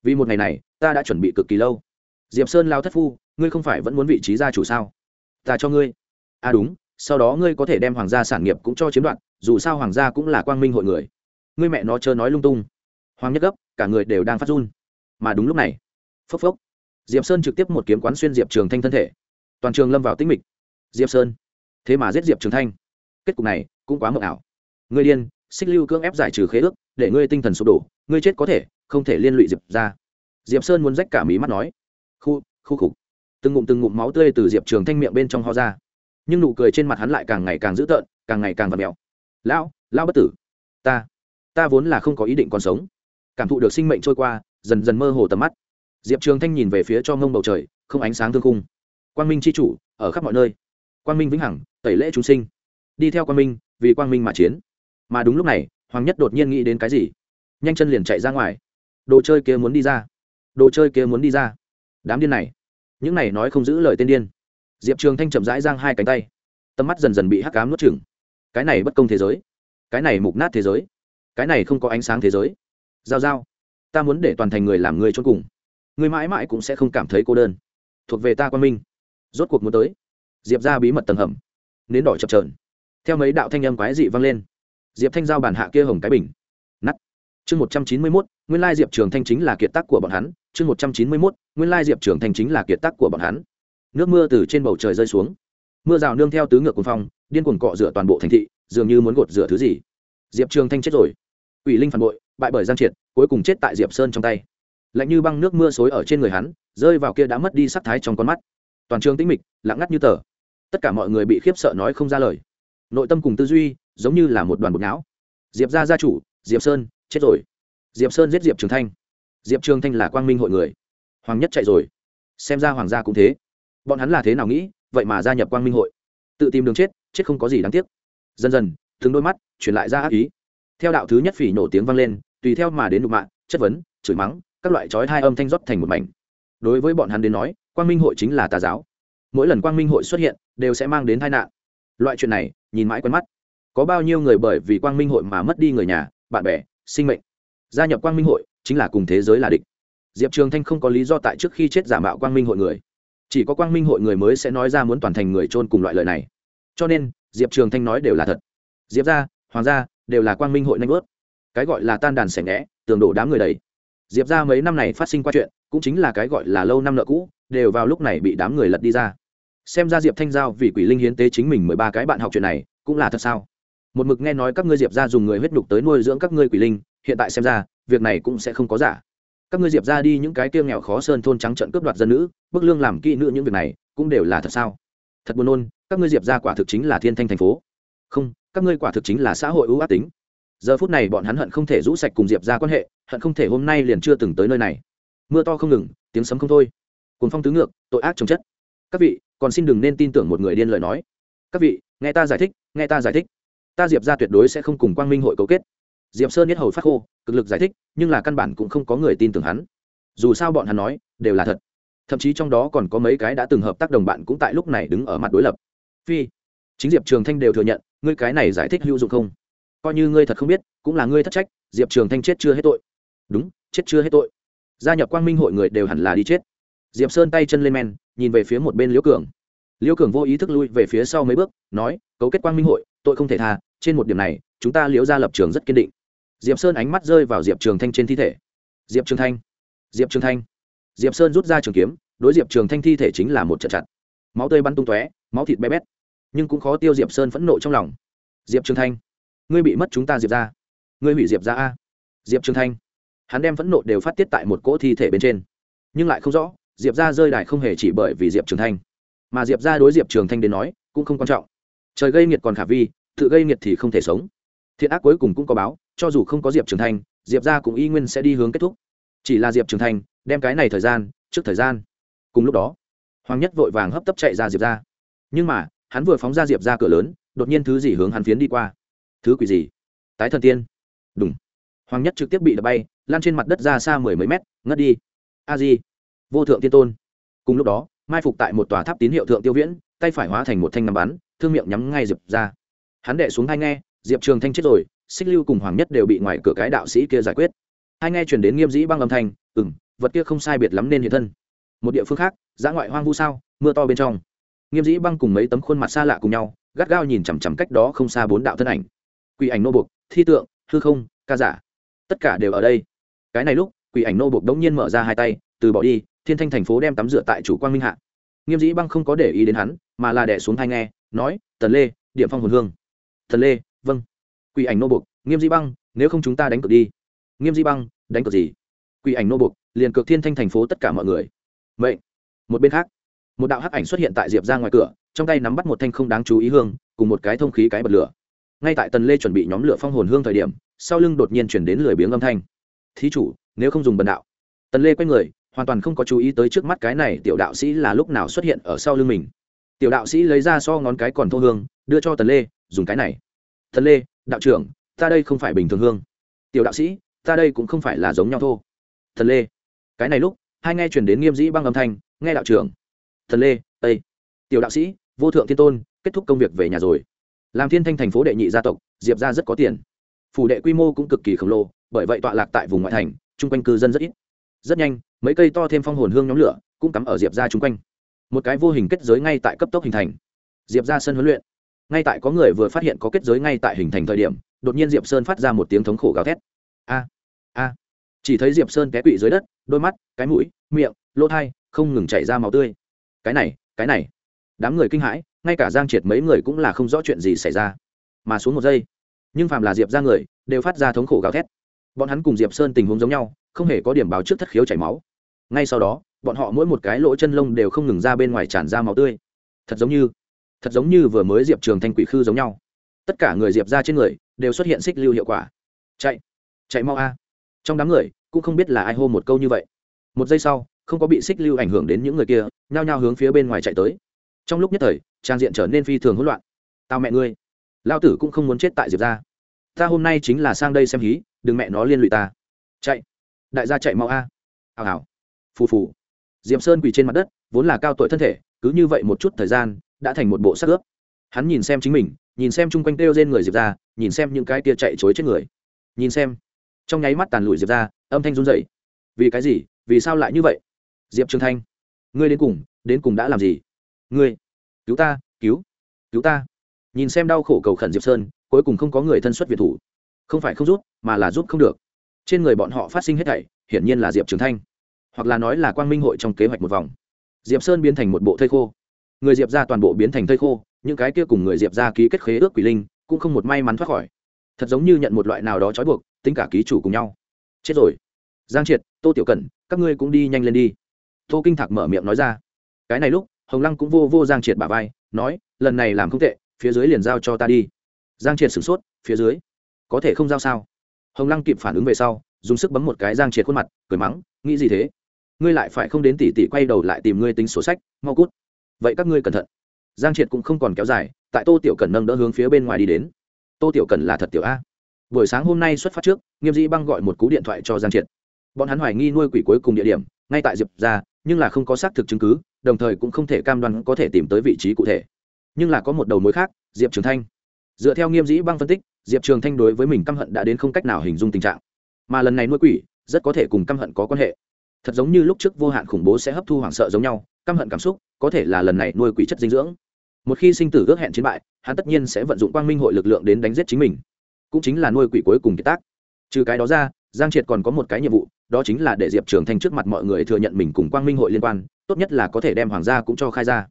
Vì một ngày này, ta đã chuẩn bị cực kỳ lâu. Diệp sơn lao thất phu, ngươi không phải vẫn muốn vị trí gia chủ sao? Ta cho ngươi. À đúng, sau đó ngươi có thể đem hoàng gia sản nghiệp cũng cho chiếm đoạt dù sao hoàng gia cũng là quang minh hội người. Ngươi mẹ nó chớ nói lung tung. Hoàng nhất gấp, cả người đều đang phát run. Mà đúng lúc này, phốc phốc, diệp sơn trực tiếp một kiếm quán xuyên diệp trường thanh thân thể. Toàn trường lâm vào tĩnh mịch. Diệp sơn, thế mà giết diệp trường thanh. Kết cục này cũng quá mộng ảo. Ngươi điên, xích lưu cưỡng ép giải trừ khế ước, để ngươi tinh thần sụp đổ, ngươi chết có thể, không thể liên lụy diệp ra. Diệp sơn muốn rách cả mí mắt nói. Khu khu khục. Từng ngụm từng ngụm máu tươi từ diệp trường thanh miệng bên trong ho ra. Nhưng nụ cười trên mặt hắn lại càng ngày càng dữ tợn, càng ngày càng v mèo lão lão bất tử. Ta ta vốn là không có ý định còn sống. Cảm thụ được sinh mệnh trôi qua, dần dần mơ hồ tầm mắt. Diệp trường thanh nhìn về phía cho ngông bầu trời, không ánh sáng thương khung. Quang minh c h i chủ, ở khắp mọi nơi. Quang minh vĩnh hằng, tẩy lễ chúng sinh. Đi theo quang minh, vì quang minh mà chiến. Mà đúng lúc này, hoàng nhất đột nhiên nghĩ đến cái gì? Nhanh chân liền chạy ra ngoài. Đồ chơi kia muốn đi ra. Đồ chơi kia muốn đi ra. Đám điên này. Những này nói không giữ lời tên điên. Diệp trường thanh chậm rãi giang hai cánh tay. Tầm mắt dần dần bị hắc cám nuốt chừng cái này bất công thế giới, cái này mục nát thế giới, cái này không có ánh sáng thế giới. Giao giao, ta muốn để toàn thành người làm người cho cùng. Người mãi mãi cũng sẽ không cảm thấy cô đơn. Thuộc về ta quan minh. Rốt cuộc muốn tới. Diệp ra bí mật tầng hầm. Nến đỏ chập trờn theo mấy đạo thanh âm quái dị vang lên. Diệp thanh giao bản hạ kia hồng cái bình. Nắt chương một trăm chín mươi mốt, nguyên lai diệp trường thanh chính là kiệt tác của bọn hắn. Chương một trăm chín mươi mốt, nguyên lai diệp trường thanh chính là kiệt tác của bọn hắn. Nước mưa từ trên bầu trời rơi xuống mưa rào nương theo tứ ngược cuồng phong, điên cuồng cọ rửa toàn bộ thành thị, dường như muốn gột rửa thứ gì. Diệp trường thanh chết rồi. Ủy linh phản bội, bại bởi giang triệt, cuối cùng chết tại diệp sơn trong tay. Lạnh như băng nước mưa xối ở trên người hắn, rơi vào kia đã mất đi sắc thái trong con mắt. Toàn trường tĩnh mịch, lặng ngắt như tờ. Tất cả mọi người bị khiếp sợ nói không ra lời. Nội tâm cùng tư duy, giống như là một đoàn bột não. Diệp gia gia chủ, diệp sơn, chết rồi. Diệp sơn giết diệp trường thanh. Diệp trường thanh là quang minh hội người. Hoàng nhất chạy rồi. Xem ra hoàng gia cũng thế. Bọn hắn là thế nào nghĩ? Vậy mà gia nhập quang minh hội. Tự tìm đường chết chết không có gì đáng tiếc. Dần dần thường đôi mắt chuyển lại ra ác ý. Theo đạo thứ nhất phỉ nổ tiếng vang lên, tùy theo mà đến đụng mạng chất vấn, chửi mắng, các loại trói hai âm thanh rót thành một mảnh. Đối với bọn hắn đến nói, quang minh hội chính là tà giáo. Mỗi lần quang minh hội xuất hiện, đều sẽ mang đến tai nạn. Loại chuyện này, nhìn mãi quen mắt. Có bao nhiêu người bởi vì quang minh hội mà mất đi người nhà, bạn bè, sinh mệnh. Gia nhập quang minh hội, chính là cùng thế giới là địch. Diệp trường thanh không có lý do tại trước khi chết giả mạo quang minh hội người chỉ có quang minh hội người mới sẽ nói ra muốn toàn thành người trôn cùng loại lời này. Cho nên, diệp trường thanh nói đều là thật. Diệp gia, hoàng gia đều là quang minh hội nanh ướt cái gọi là tan đàn xẻ nghẽ, tường đổ đám người đầy. Diệp ra mấy năm này phát sinh qua chuyện, cũng chính là cái gọi là lâu năm nợ cũ, đều vào lúc này bị đám người lật đi ra. Xem ra diệp thanh giao vì quỷ linh hiến tế chính mình mười ba cái bạn học chuyện này, cũng là thật sao? Một mực nghe nói các ngươi diệp ra dùng người huyết nhục tới nuôi dưỡng các ngươi quỷ linh, hiện tại xem ra, việc này cũng sẽ không có giả các ngươi diệp ra đi những cái tiêu nghèo khó sơn thôn trắng trận cướp đoạt dân nữ, bức lương làm kỹ nữ những việc này, cũng đều là thật sao? Thật buồn nôn, các ngươi diệp ra quả thực chính là thiên thanh thành phố. Không, các ngươi quả thực chính là xã hội ưu ác tính. Giờ phút này bọn hắn hận không thể rũ sạch cùng diệp ra quan hệ, hận không thể hôm nay liền chưa từng tới nơi này. Mưa to không ngừng, tiếng sấm không thôi. Cuốn phong tứ ngược, tội ác trồng chất. Các vị, còn xin đừng nên tin tưởng một người điên lời nói. Các vị, nghe ta giải thích, nghe ta giải thích. Ta diệp ra tuyệt đối sẽ không cùng quang minh hội cấu kết diệp sơn nhất hầu phát khô, cực lực giải thích, nhưng là căn bản cũng không có người tin tưởng hắn. Dù sao bọn hắn nói, đều là thật. Thậm chí trong đó còn có mấy cái đã từng hợp tác đồng bạn cũng tại lúc này đứng ở mặt đối lập. Phi, chính diệp trường thanh đều thừa nhận, ngươi cái này giải thích hữu dụng không? Coi như ngươi thật không biết, cũng là ngươi thất trách, diệp trường thanh chết chưa hết tội. Đúng, chết chưa hết tội. Gia nhập quang minh hội người đều hẳn là đi chết. Diệp sơn tay chân lên men, nhìn về phía một bên liễu cường. Liễu cường vô ý thức lui về phía sau mấy bước, nói, cấu kết quang minh hội, tội không thể tha, trên một điểm này, chúng ta liễu ra lập trường rất kiên định diệp sơn ánh mắt rơi vào diệp trường thanh trên thi thể. Diệp trường thanh, diệp trường thanh. Diệp sơn rút ra trường kiếm, đối diệp trường thanh thi thể chính là một trận chặt. Máu tươi bắn tung tóe, máu thịt bé bét. Nhưng cũng khó tiêu diệp sơn phẫn nộ trong lòng. Diệp trường thanh, ngươi bị mất chúng ta diệp ra. Ngươi hủy diệp ra a. Diệp trường thanh, hắn đem phẫn nộ đều phát tiết tại một cỗ thi thể bên trên. Nhưng lại không rõ, diệp ra rơi đài không hề chỉ bởi vì diệp trường thanh. Mà diệp ra đối diệp trường thanh đến nói, cũng không quan trọng. Trời gây nghiệt còn khả vi, tự gây nghiệt thì không thể sống thiện ác cuối cùng cũng có báo, cho dù không có diệp trường thanh diệp ra cũng y nguyên sẽ đi hướng kết thúc. Chỉ là diệp trường thanh đem cái này thời gian, trước thời gian. Cùng lúc đó, hoàng nhất vội vàng hấp tấp chạy ra diệp ra nhưng mà, hắn vừa phóng ra diệp ra cửa lớn, đột nhiên thứ gì hướng hắn phiến đi qua. Thứ quỷ gì? Tái thần tiên. Đúng hoàng nhất trực tiếp bị đập bay lan trên mặt đất ra xa mười mấy mét, ngất đi. A di. Vô thượng tiên tôn. Cùng lúc đó, mai phục tại một tòa tháp tín hiệu thượng tiêu viễn, tay phải hóa thành một thanh nằm bắn, thương miệng nhắm ngay diệp ra hắn đệ xuống hai nghe diệp trường thanh chết rồi, xích lưu cùng hoàng nhất đều bị ngoài cửa cái đạo sĩ kia giải quyết. Hai nghe chuyển đến nghiêm dĩ băng âm thanh ừ m vật kia không sai biệt lắm nên hiện thân. Một địa phương khác giã ngoại hoang vu sao, mưa to bên trong. Nghiêm dĩ băng cùng mấy tấm khuôn mặt xa lạ cùng nhau, gắt gao nhìn chằm chằm cách đó không xa bốn đạo thân ảnh. Quỷ ảnh nô bục thi tượng, hư không, ca giả. Tất cả đều ở đây. Cái này lúc, quỷ ảnh nô bục đống nhiên mở ra hai tay, từ bỏ đi, thiên thanh thành phố đem tắm rửa tại chủ quang minh hạ. Nghiêm dĩ băng không có để ý đến hắn, mà là đẻ xuống thai nghe, nói, tần lê, điểm phong hồn hương. Thần lê vâng. Quỷ ảnh nô bục nghiêm di băng, nếu không chúng ta đánh cược đi. Nghiêm di băng, đánh cược gì? Quỷ ảnh nô bục liền cược thiên thanh thành phố tất cả mọi người. Vậy một bên khác, một đạo hắc ảnh xuất hiện tại diệp ra ngoài cửa, trong tay nắm bắt một thanh không đáng chú ý hương, cùng một cái thông khí cái bật lửa. Ngay tại tần lê chuẩn bị nhóm lửa phong hồn hương thời điểm, sau lưng đột nhiên chuyển đến lười biếng âm thanh. Thí chủ, nếu không dùng bần đạo. Tần lê quay người, hoàn toàn không có chú ý tới trước mắt cái này tiểu đạo sĩ là lúc nào xuất hiện ở sau lưng mình. Tiểu đạo sĩ lấy ra so ngón cái còn thô hương, đưa cho tần lê, dùng cái này. Thần lê, đạo trưởng, ta đây không phải bình thường hương. Tiểu đạo sĩ, ta đây cũng không phải là giống nhau thô. Thần lê. Cái này lúc, hai nghe chuyển đến nghiêm dĩ băng âm thanh, nghe đạo trưởng. Thần lê tây tiểu đạo sĩ, vô thượng thiên tôn, kết thúc công việc về nhà rồi. Làm thiên thanh thành phố đệ nhị gia tộc, diệp ra rất có tiền. Phủ đệ quy mô cũng cực kỳ khổng lồ, bởi vậy tọa lạc tại vùng ngoại thành, chung quanh cư dân rất ít. Rất nhanh, mấy cây to thêm phong hồn hương nhóm lửa cũng cắm ở diệp ra chung quanh. Một cái vô hình kết giới ngay tại cấp tốc hình thành. Diệp ra sân huấn luyện ngay tại có người vừa phát hiện có kết giới ngay tại hình thành thời điểm, đột nhiên diệp sơn phát ra một tiếng thống khổ gào thét. A a. Chỉ thấy diệp sơn té quỵ dưới đất, đôi mắt, cái mũi, miệng, lỗ thai không ngừng chảy ra máu tươi. Cái này cái này. Đám người kinh hãi, ngay cả giang triệt mấy người cũng là không rõ chuyện gì xảy ra. Mà xuống một giây, nhưng phàm là diệp ra người, đều phát ra thống khổ gào thét. Bọn hắn cùng diệp sơn tình huống giống nhau, không hề có điểm báo trước thất khiếu chảy máu. Ngay sau đó, bọn họ mỗi một cái lỗ chân lông đều không ngừng ra bên ngoài tràn ra máu tươi. Thật giống như thật giống như vừa mới diệp trường thanh quỷ khư giống nhau. Tất cả người diệp ra trên người đều xuất hiện xích lưu hiệu quả. Chạy chạy mau a. Trong đám người cũng không biết là ai hô một câu như vậy. Một giây sau, không có bị xích lưu ảnh hưởng đến những người kia, nhao nhao hướng phía bên ngoài chạy tới. Trong lúc nhất thời, trang diện trở nên phi thường hỗn loạn. Tao mẹ ngươi lao tử cũng không muốn chết tại diệp ra. Ta hôm nay chính là sang đây xem hí, đừng mẹ nó liên lụy ta. Chạy, đại gia chạy mau a. À. hào hào, phù phù. Diệp sơn quỳ trên mặt đất, vốn là cao tuổi thân thể, cứ như vậy một chút thời gian đã thành một bộ sắc ướp. Hắn nhìn xem chính mình, nhìn xem chung quanh kêu trên người diệp ra nhìn xem những cái tia chạy chối chết người. Nhìn xem. Trong nháy mắt tàn lụi diệp ra âm thanh run dậy vì cái gì? Vì sao lại như vậy? Diệp trường thanh, ngươi đến cùng đến cùng đã làm gì? Ngươi, cứu ta, cứu cứu ta. Nhìn xem đau khổ cầu khẩn diệp sơn, cuối cùng không có người thân xuất việt thủ. Không phải không rút mà là rút không được. Trên người bọn họ phát sinh hết thảy, hiển nhiên là diệp trường thanh. Hoặc là nói là quang minh hội trong kế hoạch một vòng. Diệp sơn biến thành một bộ thây khô người diệp ra toàn bộ biến thành thây khô, những cái kia cùng người diệp ra ký kết khế ước quỷ linh cũng không một may mắn thoát khỏi. Thật giống như nhận một loại nào đó trói buộc, tính cả ký chủ cùng nhau. Chết rồi. Giang triệt, tô tiểu cẩn, các ngươi cũng đi nhanh lên đi. Tô kinh thạc mở miệng nói ra. Cái này lúc, hồng lăng cũng vô vô giang triệt bà vai, nói, lần này làm không tệ, phía dưới liền giao cho ta đi. Giang triệt sửng sốt, phía dưới, có thể không giao sao? Hồng lăng kịp phản ứng về sau, dùng sức bấm một cái giang triệt khuôn mặt, cười mắng, nghĩ gì thế? Ngươi lại phải không đến tỉ tỉ quay đầu lại tìm ngươi tính sổ sách, mau cút vậy các ngươi cẩn thận. Giang triệt cũng không còn kéo dài, tại tô tiểu cần nâng đỡ hướng phía bên ngoài đi đến. Tô tiểu cần là thật tiểu a. Buổi sáng hôm nay xuất phát trước, nghiêm dĩ băng gọi một cú điện thoại cho giang triệt. Bọn hắn hoài nghi nuôi quỷ cuối cùng địa điểm, ngay tại diệp ra nhưng là không có xác thực chứng cứ, đồng thời cũng không thể cam đoan có thể tìm tới vị trí cụ thể. Nhưng là có một đầu mối khác, diệp trường thanh. Dựa theo nghiêm dĩ băng phân tích, diệp trường thanh đối với mình căm hận đã đến không cách nào hình dung tình trạng. Mà lần này nuôi quỷ, rất có thể cùng căm hận có quan hệ. Thật giống như lúc trước vô hạn khủng bố sẽ hấp thu hoảng sợ giống nhau căm hận cảm xúc, có thể là lần này nuôi quỷ chất dinh dưỡng. Một khi sinh tử ước hẹn chiến bại, hắn tất nhiên sẽ vận dụng quang minh hội lực lượng đến đánh giết chính mình. Cũng chính là nuôi quỷ cuối cùng kiệt tác. Trừ cái đó ra, giang triệt còn có một cái nhiệm vụ, đó chính là để diệp trường thanh trước mặt mọi người thừa nhận mình cùng quang minh hội liên quan, tốt nhất là có thể đem hoàng gia cũng cho khai ra.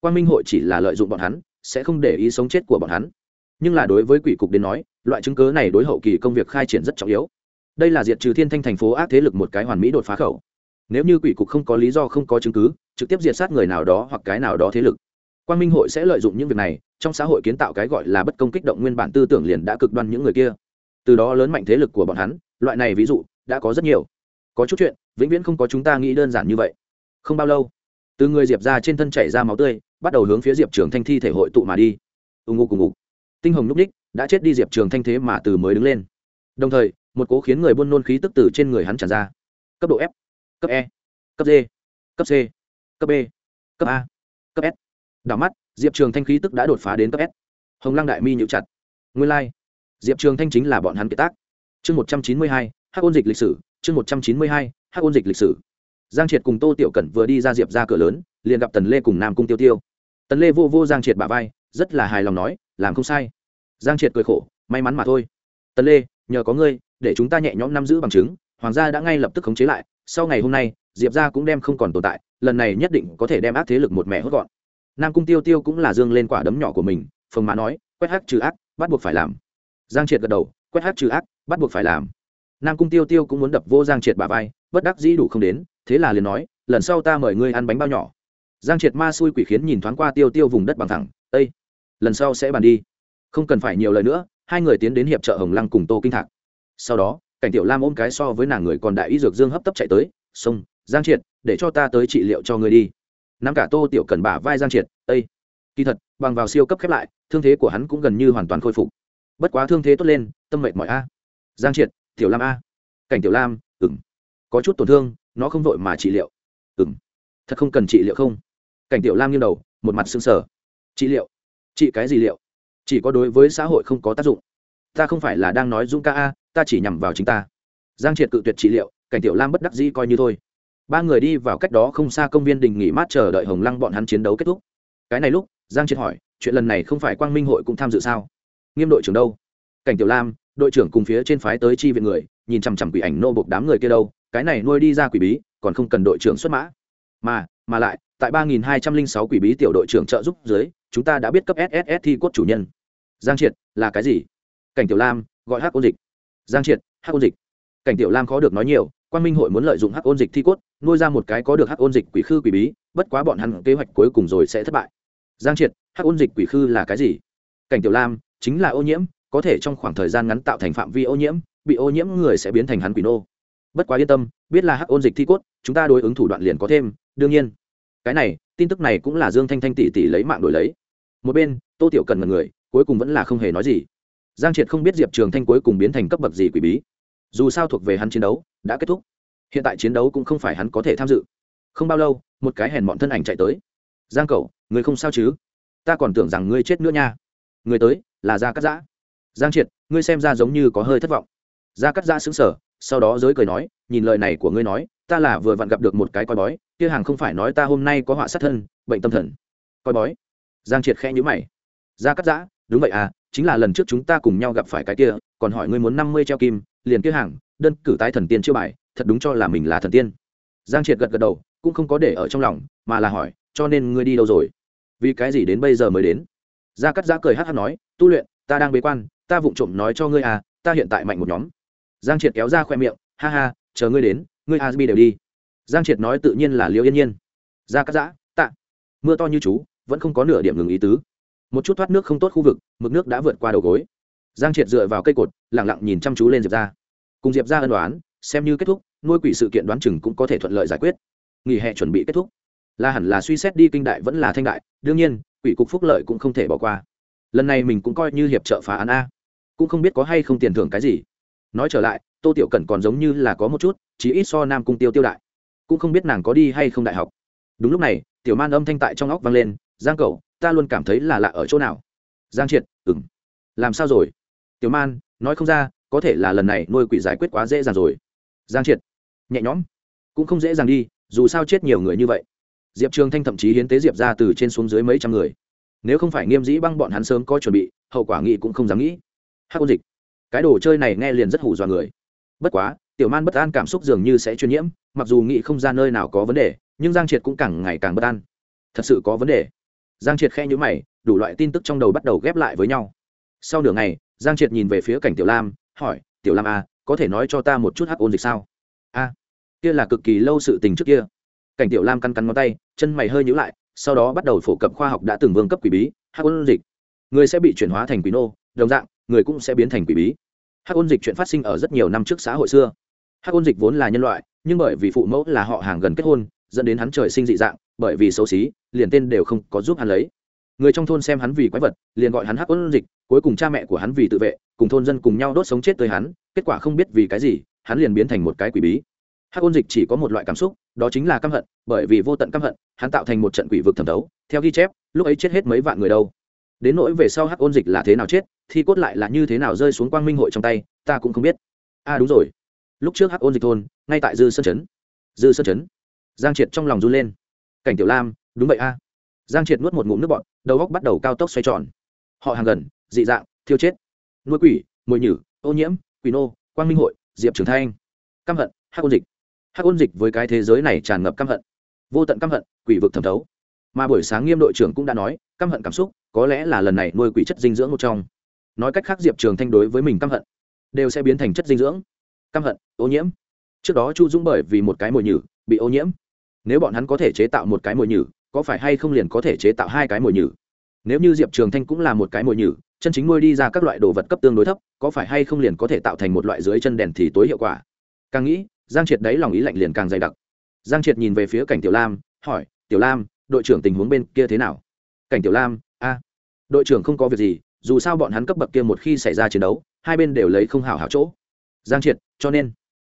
Quang minh hội chỉ là lợi dụng bọn hắn, sẽ không để ý sống chết của bọn hắn. Nhưng là đối với quỷ cục đến nói, loại chứng cớ này đối hậu kỳ công việc khai triển rất trọng yếu. Đây là diệt trừ thiên thanh thành phố ác thế lực một cái hoàn mỹ đột phá khẩu. Nếu như quỷ cục không có lý do không có chứng cứ trực tiếp diệt sát người nào đó hoặc cái nào đó thế lực. Quang minh hội sẽ lợi dụng những việc này, trong xã hội kiến tạo cái gọi là bất công kích động nguyên bản tư tưởng liền đã cực đoan những người kia. Từ đó lớn mạnh thế lực của bọn hắn, loại này ví dụ, đã có rất nhiều. Có chút chuyện, vĩnh viễn không có chúng ta nghĩ đơn giản như vậy. Không bao lâu, từ người diệp ra trên thân chảy ra máu tươi, bắt đầu hướng phía diệp trường thanh thi thể hội tụ mà đi. Ù ngục cùng ngục. Tinh hồng núp ních đã chết đi diệp trường thanh thế mà từ mới đứng lên. Đồng thời, một cố khiến người buôn nôn khí tức tử trên người hắn tràn ra. Cấp độ f, cấp e cấp d, cấp c cấp b. Cấp a. Cấp s. Đảo mắt, diệp trường thanh khí tức đã đột phá đến cấp s. Hồng lăng đại mi nhịu chặt. Nguyên lai、like. diệp trường thanh chính là bọn hắn kiệt tác. Chương một trăm chín mươi hai, hắc ôn dịch lịch sử. Chương một trăm chín mươi hai, hắc ôn dịch lịch sử. Giang triệt cùng tô tiểu cẩn vừa đi ra diệp ra cửa lớn, liền gặp tần lê cùng nam cung tiêu tiêu. Tần lê vô vô giang triệt bà vai, rất là hài lòng nói, làm không sai. Giang triệt cười khổ, may mắn mà thôi. Tần lê, nhờ có ngươi, để chúng ta nhẹ nhõm nắm giữ bằng chứng, hoàng gia đã ngay lập tức khống chế lại, sau ngày hôm nay diệp gia cũng đem không còn tồn tại, lần này nhất định có thể đem ác thế lực một mẹ hốt gọn. Nam cung tiêu tiêu cũng là dương lên quả đấm nhỏ của mình, phồng má nói, quét hát trừ ác, bắt buộc phải làm. Giang triệt gật đầu, quét hát trừ ác, bắt buộc phải làm. Nam cung tiêu tiêu cũng muốn đập vô giang triệt bà vai, bất đắc dĩ đủ không đến, thế là liền nói, lần sau ta mời ngươi ăn bánh bao nhỏ. Giang triệt ma xui quỷ khiến nhìn thoáng qua tiêu tiêu vùng đất bằng thẳng ây lần sau sẽ bàn đi. Không cần phải nhiều lời nữa, hai người tiến đến hiệp trợ hồng lăng cùng tô kinh thạc. Sau đó, cảnh tiểu lam ôm cái so với nàng người còn đại y dược dương hấp tấp chạy tới sông giang triệt, để cho ta tới trị liệu cho ngươi đi. Nắm cả tô tiểu cần bả vai giang triệt ây kỳ thật, bằng vào siêu cấp khép lại, thương thế của hắn cũng gần như hoàn toàn khôi phục. Bất quá thương thế tốt lên, tâm mệnh mỏi a. Giang triệt, tiểu lam a. Cảnh tiểu lam ừng có chút tổn thương, nó không vội mà trị liệu. Ừng thật không cần trị liệu không? Cảnh tiểu lam nghiêng đầu, một mặt xương sở trị liệu? Trị cái gì liệu? Chỉ có đối với xã hội không có tác dụng. Ta không phải là đang nói dũng ca a, ta chỉ nhằm vào chính ta. Giang triệt cự tuyệt trị liệu, cảnh tiểu lam bất đắc dĩ coi như thôi ba người đi vào cách đó không xa công viên đình nghỉ mát chờ đợi hồng lăng bọn hắn chiến đấu kết thúc. Cái này lúc, giang triệt hỏi, chuyện lần này không phải quang minh hội cũng tham dự sao? Nghiêm đội trưởng đâu? Cảnh tiểu lam, đội trưởng cùng phía trên phái tới chi viện người, nhìn chằm chằm quỷ ảnh nô bộc đám người kia đâu, cái này nuôi đi ra quỷ bí, còn không cần đội trưởng xuất mã. Mà mà lại, tại ba nghìn hai trăm linh sáu quỷ bí tiểu đội trưởng trợ giúp dưới, chúng ta đã biết cấp sss thi cốt chủ nhân. Giang triệt, là cái gì? Cảnh tiểu lam, gọi hắc ôn dịch. Giang triệt, hắc ôn dịch. Cảnh tiểu lam khó được nói nhiều quan minh hội muốn lợi dụng hắc ôn dịch thi cốt nuôi ra một cái có được hắc ôn dịch quỷ khư quỷ bí, bất quá bọn hắn kế hoạch cuối cùng rồi sẽ thất bại. Giang triệt, hắc ôn dịch quỷ khư là cái gì? Cảnh tiểu lam, chính là ô nhiễm, có thể trong khoảng thời gian ngắn tạo thành phạm vi ô nhiễm, bị ô nhiễm người sẽ biến thành hắn quỷ nô. Bất quá yên tâm, biết là hắc ôn dịch thi cốt, chúng ta đối ứng thủ đoạn liền có thêm, đương nhiên. Cái này, tin tức này cũng là dương thanh thanh tỷ tỷ lấy mạng đổi lấy. Một bên, tô tiểu cần mật người, cuối cùng vẫn là không hề nói gì. Giang triệt không biết diệp trường thanh cuối cùng biến thành cấp bậc gì quỷ bí. Dù sao thuộc về hắn chiến đấu, đã kết thúc hiện tại chiến đấu cũng không phải hắn có thể tham dự. Không bao lâu, một cái hèn bọn thân ảnh chạy tới. Giang cầu người không sao chứ? Ta còn tưởng rằng ngươi chết nữa nha. Người tới, là gia cắt giã. Giang triệt, ngươi xem ra giống như có hơi thất vọng. Gia cắt giã xứng sở sau đó giới cười nói, nhìn lời này của ngươi nói, ta là vừa vặn gặp được một cái coi bói, kia hàng không phải nói ta hôm nay có họa sát thân, bệnh tâm thần. Coi bói. Giang triệt khẽ nhữ mày. Gia cắt giã, đúng vậy à chính là lần trước chúng ta cùng nhau gặp phải cái kia, còn hỏi ngươi muốn năm mươi treo kim, liền kia hàng, đơn cử tái thần tiên chưa bài thật đúng cho là mình là thần tiên. Giang triệt gật gật đầu, cũng không có để ở trong lòng, mà là hỏi, cho nên ngươi đi đâu rồi? Vì cái gì đến bây giờ mới đến? Gia cắt giã cười hát hát nói, tu luyện, ta đang bế quan, ta vụng trộm nói cho ngươi à ta hiện tại mạnh một nhóm. Giang triệt kéo ra khoe miệng, ha ha, chờ ngươi đến, ngươi a bi đều đi. Giang triệt nói tự nhiên là liễu yên nhiên. Gia cắt giã, tạ. Mưa to như chú, vẫn không có nửa điểm ngừng ý tứ. Một chút thoát nước không tốt khu vực, mực nước đã vượt qua đầu gối. Giang triệt dựa vào cây cột lẳng lặng nhìn chăm chú lên diệp ra cùng diệp ra ân đoán xem như kết thúc, nuôi quỷ sự kiện đoán chừng cũng có thể thuận lợi giải quyết. Nghỉ hè chuẩn bị kết thúc. Là hẳn là suy xét đi kinh đại vẫn là thanh đại, đương nhiên, quỷ cục phúc lợi cũng không thể bỏ qua. Lần này mình cũng coi như hiệp trợ phá án a. Cũng không biết có hay không tiền thưởng cái gì. Nói trở lại, tô tiểu cẩn còn giống như là có một chút chỉ ít so nam cung tiêu tiêu đại. Cũng không biết nàng có đi hay không đại học. Đúng lúc này, tiểu man âm thanh tại trong óc vang lên, giang cậu, ta luôn cảm thấy là lạ ở chỗ nào? Giang triệt ừng làm sao rồi? Tiểu man, nói không ra, có thể là lần này nuôi quỷ giải quyết quá dễ dàng rồi giang triệt. Nhẹ nhõm. Cũng không dễ dàng đi dù sao chết nhiều người như vậy. Diệp trường thanh thậm chí hiến tế diệp ra từ trên xuống dưới mấy trăm người. Nếu không phải nghiêm dĩ băng bọn hắn sớm có chuẩn bị hậu quả nghị cũng không dám nghĩ. Hát ôn dịch. Cái đồ chơi này nghe liền rất hù dọa người. Bất quá tiểu man bất an cảm xúc dường như sẽ truyền nhiễm mặc dù nghị không ra nơi nào có vấn đề nhưng giang triệt cũng càng ngày càng bất an. Thật sự có vấn đề. Giang triệt khe nhữ mày đủ loại tin tức trong đầu bắt đầu ghép lại với nhau. Sau nửa ngày giang triệt nhìn về phía cảnh tiểu lam hỏi tiểu lam à, có thể nói cho ta một chút hắc ôn dịch sao? A, kia là cực kỳ lâu sự tình trước kia. Cảnh tiểu lam căn cắn ngón tay, chân mày hơi nhữ lại, sau đó bắt đầu phổ cập khoa học đã từng vương cấp quỷ bí, hắc ôn dịch. Người sẽ bị chuyển hóa thành quỷ nô, đồng dạng, người cũng sẽ biến thành quỷ bí. Hắc ôn dịch chuyện phát sinh ở rất nhiều năm trước xã hội xưa. Hắc ôn dịch vốn là nhân loại, nhưng bởi vì phụ mẫu là họ hàng gần kết hôn, dẫn đến hắn trời sinh dị dạng, bởi vì xấu xí, liền tên đều không có giúp hắn lấy. Người trong thôn xem hắn vì quái vật, liền gọi hắn hắc ôn dịch, cuối cùng cha mẹ của hắn vì tự vệ, cùng thôn dân cùng nhau đốt sống chết tới hắn kết quả không biết vì cái gì, hắn liền biến thành một cái quỷ bí. Hắc ôn dịch chỉ có một loại cảm xúc, đó chính là căm hận, bởi vì vô tận căm hận, hắn tạo thành một trận quỷ vực thẩm thấu, theo ghi chép, lúc ấy chết hết mấy vạn người đâu. Đến nỗi về sau hắc ôn dịch là thế nào chết thì cốt lại là như thế nào rơi xuống quang minh hội trong tay, ta cũng không biết. A à đúng rồi. Lúc trước hắc ôn dịch thôn, ngay tại dư sơn chấn dư sơn chấn giang triệt trong lòng run lên. Cảnh tiểu lam, đúng vậy a. Giang triệt nuốt một ngụm nước bọt, đầu góc bắt đầu cao tốc xoay tròn. Họ hàng gần, dị dạng, thiêu chết. Nuôi quỷ, mồi nhử, ô nhiễm quỷ nô, quang minh hội, diệp trường thanh. Căm hận, hắc ôn dịch. Hắc ôn dịch với cái thế giới này tràn ngập căm hận. Vô tận căm hận, quỷ vực thẩm thấu. Mà buổi sáng nghiêm đội trưởng cũng đã nói, căm hận cảm xúc, có lẽ là lần này nuôi quỷ chất dinh dưỡng một trong. Nói cách khác diệp trường thanh đối với mình căm hận, đều sẽ biến thành chất dinh dưỡng. Căm hận, ô nhiễm. Trước đó chu dũng bởi vì một cái mồi nhử, bị ô nhiễm. Nếu bọn hắn có thể chế tạo một cái mồi nhử, có phải hay không liền có thể chế tạo hai cái mồi nhử? Nếu như diệp trường thanh cũng là một cái mồi nhử chân chính nuôi đi ra các loại đồ vật cấp tương đối thấp, có phải hay không liền có thể tạo thành một loại dưới chân đèn thì tối hiệu quả? Càng nghĩ, giang triệt đấy lòng ý lạnh liền càng dày đặc. Giang triệt nhìn về phía cảnh tiểu lam, hỏi, tiểu lam, đội trưởng tình huống bên kia thế nào? Cảnh tiểu lam, a, đội trưởng không có việc gì, dù sao bọn hắn cấp bậc kia một khi xảy ra chiến đấu, hai bên đều lấy không hảo hảo chỗ. Giang triệt, cho nên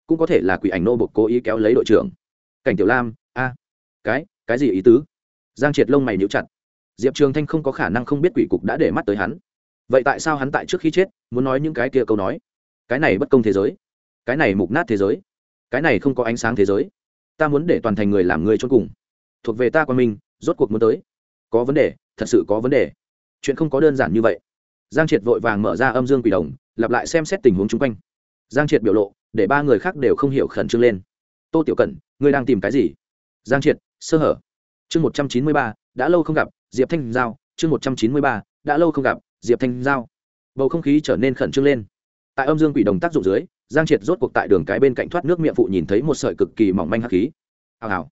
cũng có thể là quỷ ảnh nô bộc cố ý kéo lấy đội trưởng. Cảnh tiểu lam, a, cái cái gì ý tứ? Giang triệt lông mày níu chặt. Diệp trường thanh không có khả năng không biết quỷ cục đã để mắt tới hắn vậy tại sao hắn tại trước khi chết, muốn nói những cái kia câu nói? Cái này bất công thế giới. Cái này mục nát thế giới. Cái này không có ánh sáng thế giới. Ta muốn để toàn thành người làm người chôn cùng. Thuộc về ta qua mình, rốt cuộc muốn tới. Có vấn đề, thật sự có vấn đề. Chuyện không có đơn giản như vậy. Giang triệt vội vàng mở ra âm dương quỷ đồng, lặp lại xem xét tình huống chung quanh. Giang triệt biểu lộ, để ba người khác đều không hiểu khẩn trương lên. Tô tiểu cẩn, ngươi đang tìm cái gì? Giang triệt, sơ hở. Chương một trăm chín mươi ba, đã lâu không gặp, diệp thanh giao. Chương một trăm chín mươi ba, đã lâu không gặp diệp thanh giao. Bầu không khí trở nên khẩn trương lên. Tại âm dương quỷ đồng tác dụng dưới, giang triệt rốt cuộc tại đường cái bên cạnh thoát nước miệng phụ nhìn thấy một sợi cực kỳ mỏng manh hắc khí. Hào hào.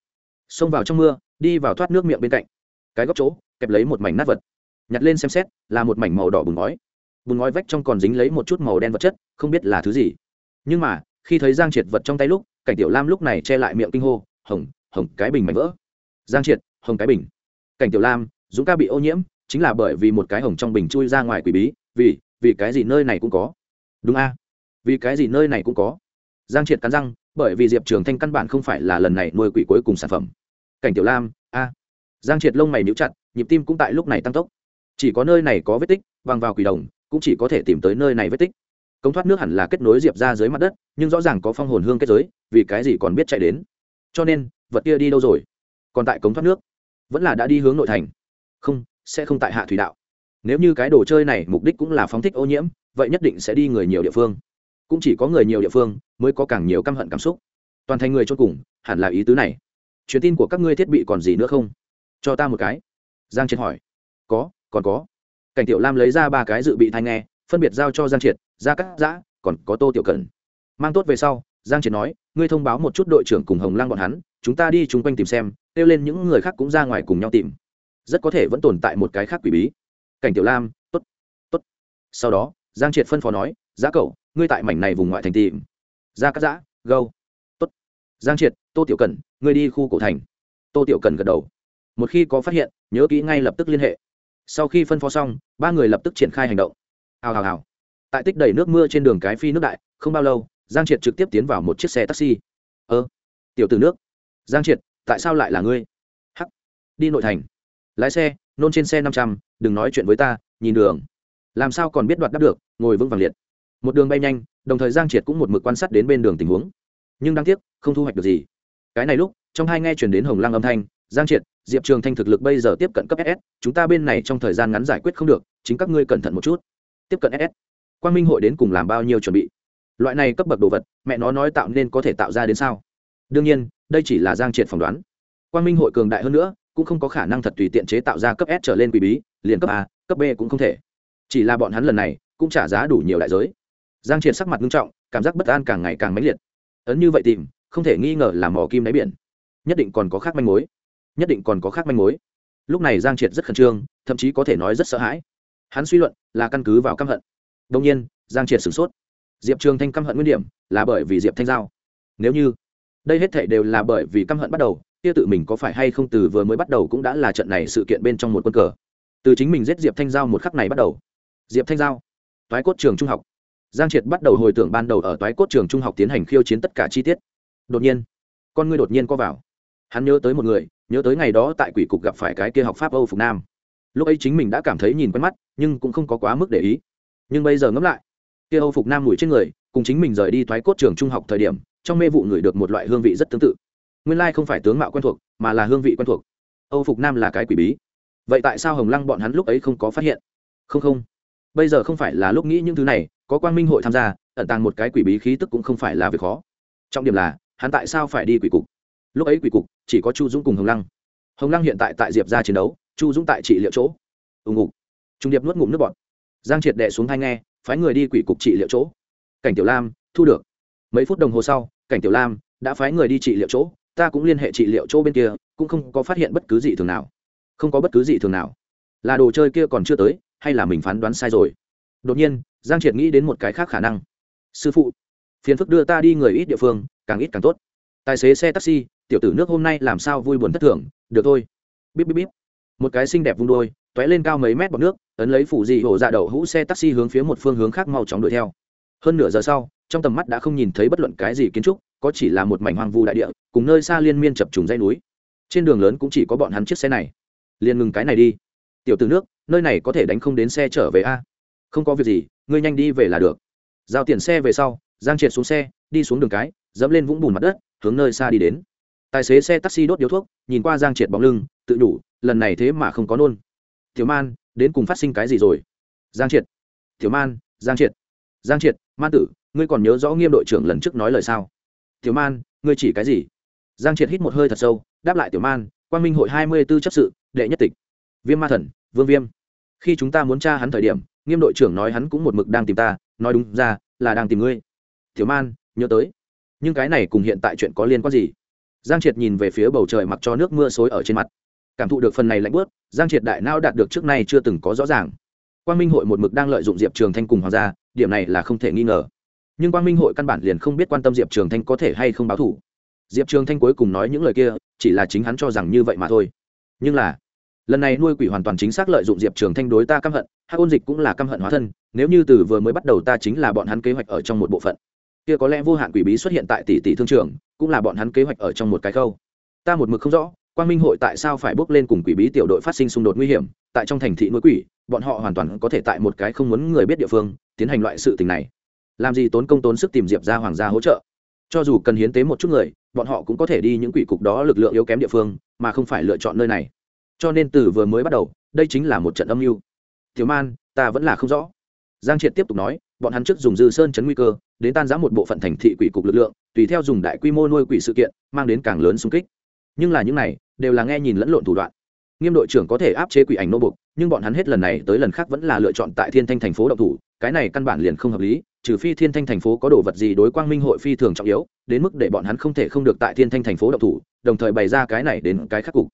Xông vào trong mưa, đi vào thoát nước miệng bên cạnh. Cái góc chỗ, kẹp lấy một mảnh nát vật. Nhặt lên xem xét, là một mảnh màu đỏ bùn ngói. Bùn ngói vách trong còn dính lấy một chút màu đen vật chất, không biết là thứ gì. Nhưng mà, khi thấy giang triệt vật trong tay lúc, cảnh tiểu lam lúc này che lại miệng kinh hô, hồng hồng, cái bình mảnh vỡ. Giang triệt, hồng, cái bình. Cảnh tiểu lam, dũng ca bị ô nhiễm chính là bởi vì một cái hồng trong bình chui ra ngoài quỷ bí, vì vì cái gì nơi này cũng có. Đúng a? Vì cái gì nơi này cũng có? Giang triệt cắn răng, bởi vì diệp trường thanh căn bản không phải là lần này nuôi quỷ cuối cùng sản phẩm. Cảnh tiểu lam, a. Giang triệt lông mày níu chặt, nhịp tim cũng tại lúc này tăng tốc. Chỉ có nơi này có vết tích văng vào quỷ đồng, cũng chỉ có thể tìm tới nơi này vết tích. Công thoát nước hẳn là kết nối diệp ra dưới mặt đất, nhưng rõ ràng có phong hồn hương kết giới, vì cái gì còn biết chạy đến? Cho nên, vật kia đi đâu rồi? Còn tại cống thoát nước, vẫn là đã đi hướng nội thành. Không sẽ không tại hạ thủy đạo. Nếu như cái đồ chơi này mục đích cũng là phóng thích ô nhiễm, vậy nhất định sẽ đi người nhiều địa phương. Cũng chỉ có người nhiều địa phương mới có càng nhiều căm hận cảm xúc. Toàn thành người cho cùng, hẳn là ý tứ này. Truyền tin của các ngươi thiết bị còn gì nữa không? Cho ta một cái. Giang triệt hỏi. Có, còn có. Cảnh tiểu lam lấy ra ba cái dự bị thai nghe, phân biệt giao cho giang triệt ra cắt giã, còn có tô tiểu cần mang tốt về sau, giang triệt nói, ngươi thông báo một chút đội trưởng cùng hồng lang bọn hắn, chúng ta đi chung quanh tìm xem, kêu lên những người khác cũng ra ngoài cùng nhau tìm rất có thể vẫn tồn tại một cái khác quỷ bí. Cảnh tiểu lam, tốt tốt. Sau đó, giang triệt phân phó nói, giá cậu, ngươi tại mảnh này vùng ngoại thành tìm. Ra cắt giã, gâu. Tốt. Giang triệt, tô tiểu cần, ngươi đi khu cổ thành. Tô tiểu cần gật đầu. Một khi có phát hiện, nhớ kỹ ngay lập tức liên hệ. Sau khi phân phó xong, ba người lập tức triển khai hành động. Hào hào hào. Tại tích đầy nước mưa trên đường cái phi nước đại, không bao lâu, giang triệt trực tiếp tiến vào một chiếc xe taxi. Ơ, tiểu tử nước. Giang triệt, tại sao lại là ngươi? Hắc, đi nội thành lái xe, nôn trên xe năm trăm, đừng nói chuyện với ta, nhìn đường. Làm sao còn biết đoạt đáp được, ngồi vững vàng liệt. Một đường bay nhanh, đồng thời giang triệt cũng một mực quan sát đến bên đường tình huống. Nhưng đáng tiếc, không thu hoạch được gì. Cái này lúc, trong hai nghe chuyển đến hồng lăng âm thanh, giang triệt, diệp trường thanh thực lực bây giờ tiếp cận cấp ss chúng ta bên này trong thời gian ngắn giải quyết không được, chính các ngươi cẩn thận một chút. Tiếp cận ss quan minh hội đến cùng làm bao nhiêu chuẩn bị? Loại này cấp bậc đồ vật, mẹ nó nói tạo nên có thể tạo ra đến sao? Đương nhiên, đây chỉ là giang triệt phỏng đoán. Quan minh hội cường đại hơn nữa cũng không có khả năng thật tùy tiện chế tạo ra cấp s trở lên quỷ bí, liền cấp a, cấp b cũng không thể. Chỉ là bọn hắn lần này cũng trả giá đủ nhiều đại giới. Giang triệt sắc mặt nghiêm trọng, cảm giác bất an càng ngày càng mãnh liệt. Ấn như vậy tìm, không thể nghi ngờ là mỏ kim đáy biển. Nhất định còn có khác manh mối. Nhất định còn có khác manh mối. Lúc này giang triệt rất khẩn trương, thậm chí có thể nói rất sợ hãi. Hắn suy luận là căn cứ vào căm hận. Đông nhiên, giang triệt sửng sốt. Diệp trường thanh căm hận nguyên điểm là bởi vì diệp thanh giao. Nếu như, đây hết thể đều là bởi vì căm hận bắt đầu kia tự mình có phải hay không từ vừa mới bắt đầu cũng đã là trận này sự kiện bên trong một quân cờ. Từ chính mình giết diệp thanh giao một khắc này bắt đầu. Diệp thanh giao, toái cốt trường trung học. Giang triệt bắt đầu hồi tưởng ban đầu ở toái cốt trường trung học tiến hành khiêu chiến tất cả chi tiết. Đột nhiên, con ngươi đột nhiên có vào. Hắn nhớ tới một người, nhớ tới ngày đó tại quỷ cục gặp phải cái kia học pháp âu phục nam. Lúc ấy chính mình đã cảm thấy nhìn quen mắt, nhưng cũng không có quá mức để ý. Nhưng bây giờ ngẫm lại, kia âu phục nam mùi trên người, cùng chính mình rời đi thoái cốt trường trung học thời điểm, trong mê vụ người được một loại hương vị rất tương tự nguyên lai không phải tướng mạo quen thuộc, mà là hương vị quen thuộc. Âu phục nam là cái quỷ bí. Vậy tại sao hồng lăng bọn hắn lúc ấy không có phát hiện? Không không. Bây giờ không phải là lúc nghĩ những thứ này, có quang minh hội tham gia, ẩn tàng một cái quỷ bí khí tức cũng không phải là việc khó. Trọng điểm là, hắn tại sao phải đi quỷ cục? Lúc ấy quỷ cục, chỉ có chu dũng cùng hồng lăng. Hồng lăng hiện tại tại diệp ra chiến đấu, chu dũng tại trị liệu chỗ. Ùng ục trung điệp nuốt ngụm nước bọt. Giang triệt đệ xuống thai nghe, phái người đi quỷ cục trị liệu chỗ. Cảnh tiểu lam, thu được. Mấy phút đồng hồ sau, cảnh tiểu lam đã phái người đi trị liệu chỗ ta cũng liên hệ trị liệu chỗ bên kia, cũng không có phát hiện bất cứ gì thường nào. Không có bất cứ gì thường nào. Là đồ chơi kia còn chưa tới, hay là mình phán đoán sai rồi? Đột nhiên, giang triệt nghĩ đến một cái khác khả năng. Sư phụ, phiền phức đưa ta đi người ít địa phương, càng ít càng tốt. Tài xế xe taxi, tiểu tử nước hôm nay làm sao vui buồn thất thường, được thôi. Bíp bíp bíp. Một cái xinh đẹp vung đôi t ó é lên cao mấy mét bọc nước, ấn lấy phủ dị hổ dạ đậu hũ xe taxi hướng phía một phương hướng khác mau chóng đuổi theo. Hơn nửa giờ sau, trong tầm mắt đã không nhìn thấy bất luận cái gì kiến trúc có chỉ là một mảnh hoang vu đại địa, cùng nơi xa liên miên chập trùng dây núi. Trên đường lớn cũng chỉ có bọn hắn chiếc xe này. Liền ngừng cái này đi. Tiểu từ nước, nơi này có thể đánh không đến xe trở về a? Không có việc gì, ngươi nhanh đi về là được. Giao tiền xe về sau, giang triệt xuống xe, đi xuống đường cái, dẫm lên vũng bùn mặt đất, hướng nơi xa đi đến. Tài xế xe taxi đốt điếu thuốc, nhìn qua giang triệt bóng lưng, tự đủ, lần này thế mà không có nôn. Tiểu man, đến cùng phát sinh cái gì rồi? Giang triệt. Tiểu man, giang triệt. Giang triệt, man tử, ngươi còn nhớ rõ nghiêm đội trưởng lần trước nói lời sao? Tiểu man, ngươi chỉ cái gì? Giang triệt hít một hơi thật sâu, đáp lại tiểu man quan minh hội hai mươi b ố chấp sự, đệ nhất tịch. Viêm ma thần, vương viêm. Khi chúng ta muốn tra hắn thời điểm, nghiêm đội trưởng nói hắn cũng một mực đang tìm ta, nói đúng ra, là đang tìm ngươi. Tiểu man, nhớ tới. Nhưng cái này cùng hiện tại chuyện có liên quan gì? Giang triệt nhìn về phía bầu trời mặc cho nước mưa xối ở trên mặt. Cảm thụ được phần này lạnh bớt giang triệt đại nao đạt được trước nay chưa từng có rõ ràng. Quang minh hội một mực đang lợi dụng diệp trường thanh cùng hoàng gia, điểm này là không thể nghi ngờ nhưng quang minh hội căn bản liền không biết quan tâm diệp trường thanh có thể hay không báo thủ. Diệp trường thanh cuối cùng nói những lời kia, chỉ là chính hắn cho rằng như vậy mà thôi. Nhưng là, lần này nuôi quỷ hoàn toàn chính xác lợi dụng diệp trường thanh đối ta căm hận, hắc ôn dịch cũng là căm hận hóa thân, nếu như từ vừa mới bắt đầu ta chính là bọn hắn kế hoạch ở trong một bộ phận. Kia có lẽ vô hạn quỷ bí xuất hiện tại tỷ tỷ thương trường, cũng là bọn hắn kế hoạch ở trong một cái khâu. Ta một mực không rõ, quang minh hội tại sao phải bước lên cùng quỷ bí tiểu đội phát sinh xung đột nguy hiểm, tại trong thành thị nuôi quỷ, bọn họ hoàn toàn có thể tại một cái không muốn người biết địa phương, tiến hành loại sự tình này làm gì tốn công tốn sức tìm diệp ra hoàng gia hỗ trợ. Cho dù cần hiến tế một chút người, bọn họ cũng có thể đi những quỷ cục đó lực lượng yếu kém địa phương, mà không phải lựa chọn nơi này. Cho nên từ vừa mới bắt đầu, đây chính là một trận âm mưu. Thiếu man, ta vẫn là không rõ. Giang triệt tiếp tục nói, bọn hắn trước dùng dư sơn chấn nguy cơ, đến tan giã một bộ phận thành thị quỷ cục lực lượng, tùy theo dùng đại quy mô nuôi quỷ sự kiện, mang đến càng lớn xung kích. Nhưng là những này, đều là nghe nhìn lẫn lộn thủ đoạn. Nghiêm đội trưởng có thể áp chế quỷ ảnh nô bục nhưng bọn hắn hết lần này tới lần khác vẫn là lựa chọn tại thiên thanh thành phố động thủ, cái này căn bản liền không hợp lý trừ phi thiên thanh thành phố có đồ vật gì đối quang minh hội phi thường trọng yếu, đến mức để bọn hắn không thể không được tại thiên thanh thành phố động thủ, đồng thời bày ra cái này đến cái khắc cục.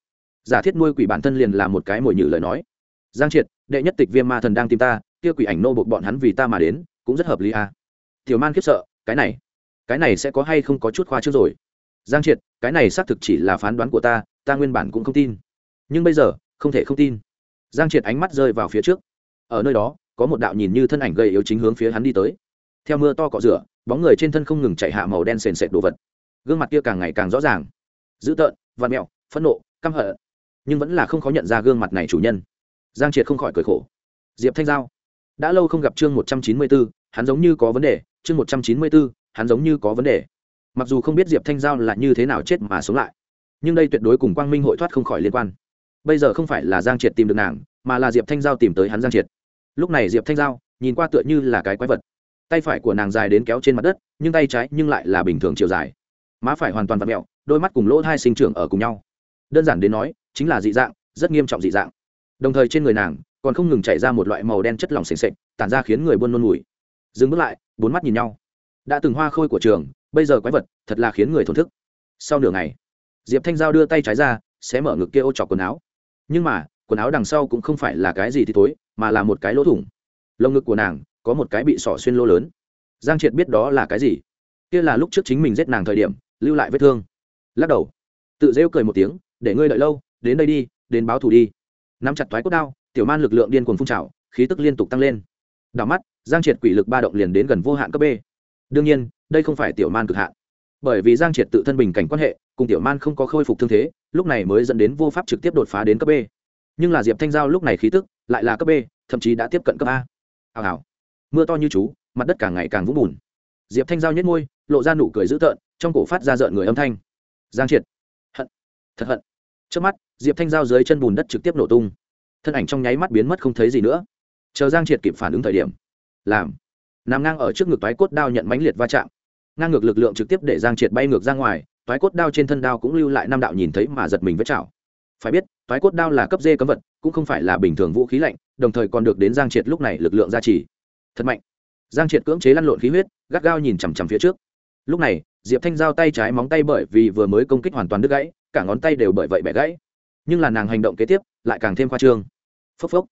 Giả thiết nuôi quỷ bản thân liền là một cái mồi nhử lời nói. Giang triệt, đệ nhất tịch viêm ma thần đang tìm ta, kia quỷ ảnh nô buộc bọn hắn vì ta mà đến, cũng rất hợp lý à. tiểu man khiếp sợ, cái này cái này sẽ có hay không có chút khoa trước rồi. Giang triệt, cái này xác thực chỉ là phán đoán của ta ta nguyên bản cũng không tin. Nhưng bây giờ, không thể không tin. Giang triệt ánh mắt rơi vào phía trước. Ở nơi đó, có một đạo nhìn như thân ảnh gây yếu chính hướng phía hắn đi tới theo mưa to cọ rửa, bóng người trên thân không ngừng chạy hạ màu đen sền sệt đồ vật. Gương mặt kia càng ngày càng rõ ràng. Dữ tợn vạt mẹo, phẫn nộ, căm hận. Nhưng vẫn là không khó nhận ra gương mặt này chủ nhân. Giang triệt không khỏi cười khổ. Diệp thanh giao. Đã lâu không gặp chương một trăm chín mươi bốn hắn giống như có vấn đề. Chương một trăm chín mươi bốn hắn giống như có vấn đề. Mặc dù không biết diệp thanh giao là như thế nào chết mà sống lại, nhưng đây tuyệt đối cùng quang minh hội thoát không khỏi liên quan. Bây giờ không phải là giang triệt tìm được nàng, mà là diệp thanh giao tìm tới hắn giang triệt. Lúc này diệp thanh giao nhìn qua tựa như là cái quái vật tay phải của nàng dài đến kéo trên mặt đất, nhưng tay trái nhưng lại là bình thường chiều dài. Má phải hoàn toàn vặt mẹo, đôi mắt cùng lỗ hai sinh trưởng ở cùng nhau. Đơn giản đến nói, chính là dị dạng, rất nghiêm trọng dị dạng. Đồng thời trên người nàng còn không ngừng chảy ra một loại màu đen chất lỏng s ề n s ệ c tản ra khiến người buôn nôn mùi. Dừng bước lại, bốn mắt nhìn nhau. Đã từng hoa khôi của trường, bây giờ quái vật thật là khiến người thổn thức. Sau nửa ngày, diệp thanh giao đưa tay trái ra sẽ mở ngực kia ô trọc quần áo. Nhưng mà, quần áo đằng sau cũng không phải là cái gì thì tối mà là một cái lỗ thủng. Lồng ngực của nàng có một cái bị sỏ xuyên lỗ lớn. Giang triệt biết đó là cái gì? Kia là lúc trước chính mình giết nàng thời điểm, lưu lại vết thương. Lắc đầu. Tự rêu cười một tiếng, để ngươi đợi lâu, đến đây đi, đến báo thù đi. Nắm chặt thoái cốt đao, tiểu man lực lượng điên cuồng phun trào, khí tức liên tục tăng lên. Đảo mắt, giang triệt quỷ lực ba động liền đến gần vô hạn cấp b. Đương nhiên, đây không phải tiểu man cực hạn. Bởi vì giang triệt tự thân bình cảnh quan hệ, cùng tiểu man không có khôi phục thương thế, lúc này mới dẫn đến vô pháp trực tiếp đột phá đến cấp b. Nhưng là diệp thanh giao lúc này khí tức lại là cấp b, thậm chí đã tiếp cận cấp a. Hào hào mưa to như chú, mặt đất càng ngày càng vũng bùn. Diệp thanh giao nhét môi, lộ ra nụ cười dữ tợn, trong cổ phát ra rợn người âm thanh. Giang triệt. Hận. Thật hận. Trước mắt, diệp thanh giao dưới chân bùn đất trực tiếp nổ tung. Thân ảnh trong nháy mắt biến mất không thấy gì nữa. Chờ giang triệt kịp phản ứng thời điểm. Làm. Nằm ngang ở trước ngực toái cốt đao nhận mãnh liệt va chạm. Ngang ngược lực lượng trực tiếp để giang triệt bay ngược ra ngoài, toái cốt đao trên thân đao cũng lưu lại năm đạo nhìn thấy mà giật mình với chảo. Phải biết, toái cốt đao là cấp dê cấm vật cũng không phải là bình thường vũ khí lạnh, đồng thời còn được đến giang triệt lúc này lực lượng gia trì thật mạnh. Giang triệt cưỡng chế lăn lộn khí huyết, gắt gao nhìn chằm chằm phía trước. Lúc này, diệp thanh giao tay trái móng tay bởi vì vừa mới công kích hoàn toàn đứt gãy, cả ngón tay đều bởi vậy bẻ gãy. Nhưng là nàng hành động kế tiếp, lại càng thêm khoa trương. Phốc phốc.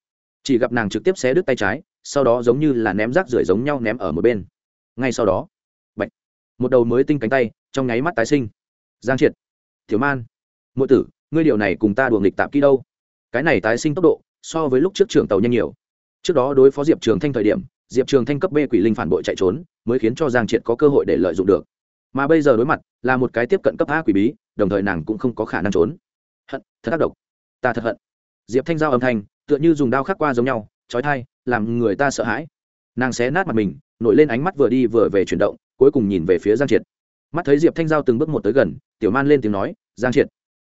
Chỉ gặp nàng trực tiếp xé đứt tay trái, sau đó giống như là ném rác rưởi giống nhau ném ở một bên. Ngay sau đó, bạch. Một đầu mới tinh cánh tay, trong nháy mắt tái sinh. Giang triệt. Thiếu man. Ngụ tử, ngươi điều này cùng ta đùa nghịch tạp kỹ đâu? Cái này tái sinh tốc độ, so với lúc trước trưởng tàu nhanh nhiều. Trước đó đối phó diệp trường thanh thời điểm diệp trường thanh cấp b quỷ linh phản bội chạy trốn mới khiến cho giang triệt có cơ hội để lợi dụng được. Mà bây giờ đối mặt là một cái tiếp cận cấp a quỷ bí đồng thời nàng cũng không có khả năng trốn. Hận thật ác độc, ta thật hận. Diệp thanh giao âm thanh tựa như dùng đao khắc qua giống nhau trói thai làm người ta sợ hãi. Nàng xé nát mặt mình nổi lên ánh mắt vừa đi vừa về chuyển động cuối cùng nhìn về phía giang triệt. Mắt thấy diệp thanh giao từng bước một tới gần tiểu man lên tiếng nói giang triệt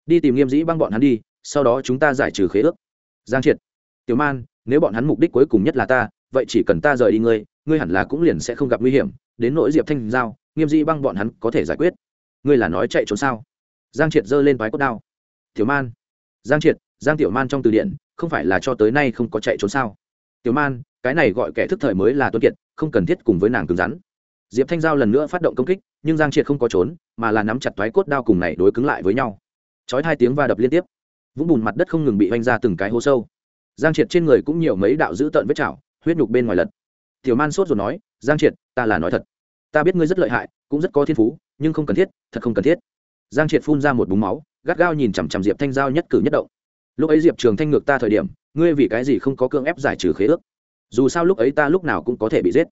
đi tìm nghiêm dĩ băng bọn hắn đi sau đó chúng ta giải trừ khế ước. Giang triệt tiểu man nếu bọn hắn mục đích cuối cùng nhất là ta vậy chỉ cần ta rời đi ngươi ngươi hẳn là cũng liền sẽ không gặp nguy hiểm, đến nỗi diệp thanh giao, nghiêm Di băng bọn hắn có thể giải quyết. Ngươi là nói chạy trốn sao? Giang triệt giơ lên toái cốt đao. Tiểu man, giang triệt, giang tiểu man trong từ điển, không phải là cho tới nay không có chạy trốn sao? Tiểu man, cái này gọi kẻ thức thời mới là tuân kiệt, không cần thiết cùng với nàng cứng rắn. Diệp thanh giao lần nữa phát động công kích, nhưng giang triệt không có trốn, mà là nắm chặt toái cốt đao cùng này đối cứng lại với nhau. Chói hai tiếng va đập liên tiếp. Vũng bùn mặt đất không ngừng bị oanh ra từng cái hố sâu. Giang triệt trên người cũng nhiều mấy đạo dữ tợn vết chảo huyết nhục bên ngoài lật. Tiểu man sốt rồi nói, giang triệt, ta là nói thật. Ta biết ngươi rất lợi hại, cũng rất có thiên phú, nhưng không cần thiết, thật không cần thiết. Giang triệt phun ra một búng máu, gắt gao nhìn chằm chằm diệp thanh giao nhất cử nhất động. Lúc ấy diệp trường thanh ngược ta thời điểm, ngươi vì cái gì không có cưỡng ép giải trừ khế ước? Dù sao lúc ấy ta lúc nào cũng có thể bị giết.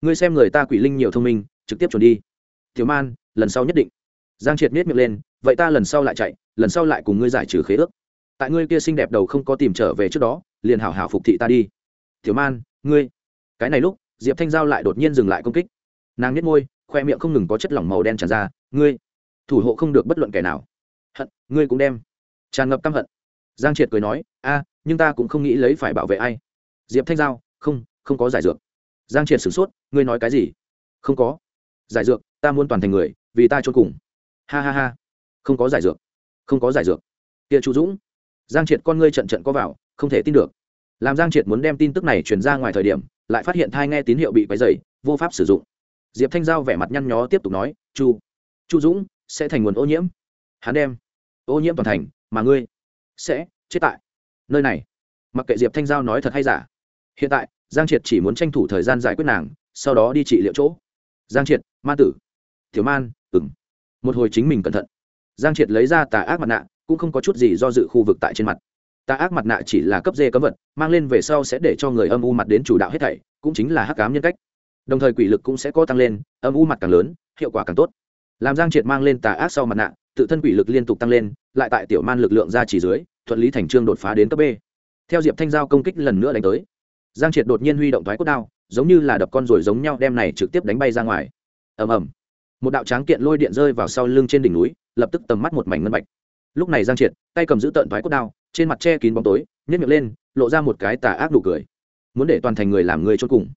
Ngươi xem người ta quỷ linh nhiều thông minh, trực tiếp trốn đi. Thiếu man, lần sau nhất định. Giang triệt miết miệng lên, vậy ta lần sau lại chạy, lần sau lại cùng ngươi giải trừ khế ước. Tại ngươi kia xinh đẹp đầu không có tìm trở về trước đó, liền hảo hảo phục thị ta đi. Thiếu man ngươi. Cái này lúc, diệp thanh giao lại đột nhiên dừng lại công kích. Nàng nhét môi, khoe miệng không ngừng có chất lỏng màu đen tràn ra. Ngươi, thủ hộ không được bất luận kẻ nào. Hận, ngươi cũng đem. Tràn ngập căm hận. Giang triệt cười nói, a, nhưng ta cũng không nghĩ lấy phải bảo vệ ai. Diệp thanh giao, không không có giải dược. Giang triệt sửng sốt, ngươi nói cái gì? Không có. Giải dược, ta muốn toàn thành người, vì ta trốn cùng. Ha ha ha. Không có giải dược. Không có giải dược. Kia chu dũng. Giang triệt con ngươi trận trận có vào, không thể tin được làm giang triệt muốn đem tin tức này truyền ra ngoài thời điểm, lại phát hiện thai nghe tín hiệu bị quấy dày vô pháp sử dụng. Diệp thanh giao vẻ mặt nhăn nhó tiếp tục nói, chu chu dũng, sẽ thành nguồn ô nhiễm. Hắn đem ô nhiễm toàn thành, mà ngươi sẽ chết tại nơi này. Mặc kệ diệp thanh giao nói thật hay giả, hiện tại, giang triệt chỉ muốn tranh thủ thời gian giải quyết nàng, sau đó đi trị liệu chỗ. Giang triệt, ma tử. Thiếu man ừng một hồi chính mình cẩn thận. Giang triệt lấy ra tà ác mặt nạ, cũng không có chút gì do dự khu vực tại trên mặt tà ác mặt nạ chỉ là cấp dê cấm vật, mang lên về sau sẽ để cho người âm u mặt đến chủ đạo hết thảy, cũng chính là hắc cám nhân cách. Đồng thời quỷ lực cũng sẽ có tăng lên, âm u mặt càng lớn, hiệu quả càng tốt. Làm giang triệt mang lên tà ác sau mặt nạ, tự thân quỷ lực liên tục tăng lên, lại tại tiểu man lực lượng ra chỉ dưới, thuận lý thành trương đột phá đến cấp b. Theo diệp thanh giao công kích lần nữa đánh tới, giang triệt đột nhiên huy động thoái cốt đao, giống như là đập con rồi giống nhau đem này trực tiếp đánh bay ra ngoài. Ầm ầm. Một đạo tráng kiện lôi điện rơi vào sau lưng trên đỉnh núi, lập tức tầm mắt một mảnh ngân bạch. Lúc này giang triệt, tay cầm giữ tợn thoái cốt đao trên mặt che kín bóng tối nhét miệng lên, lộ ra một cái tà ác nụ cười. Muốn để toàn thành người làm ngươi cho cùng.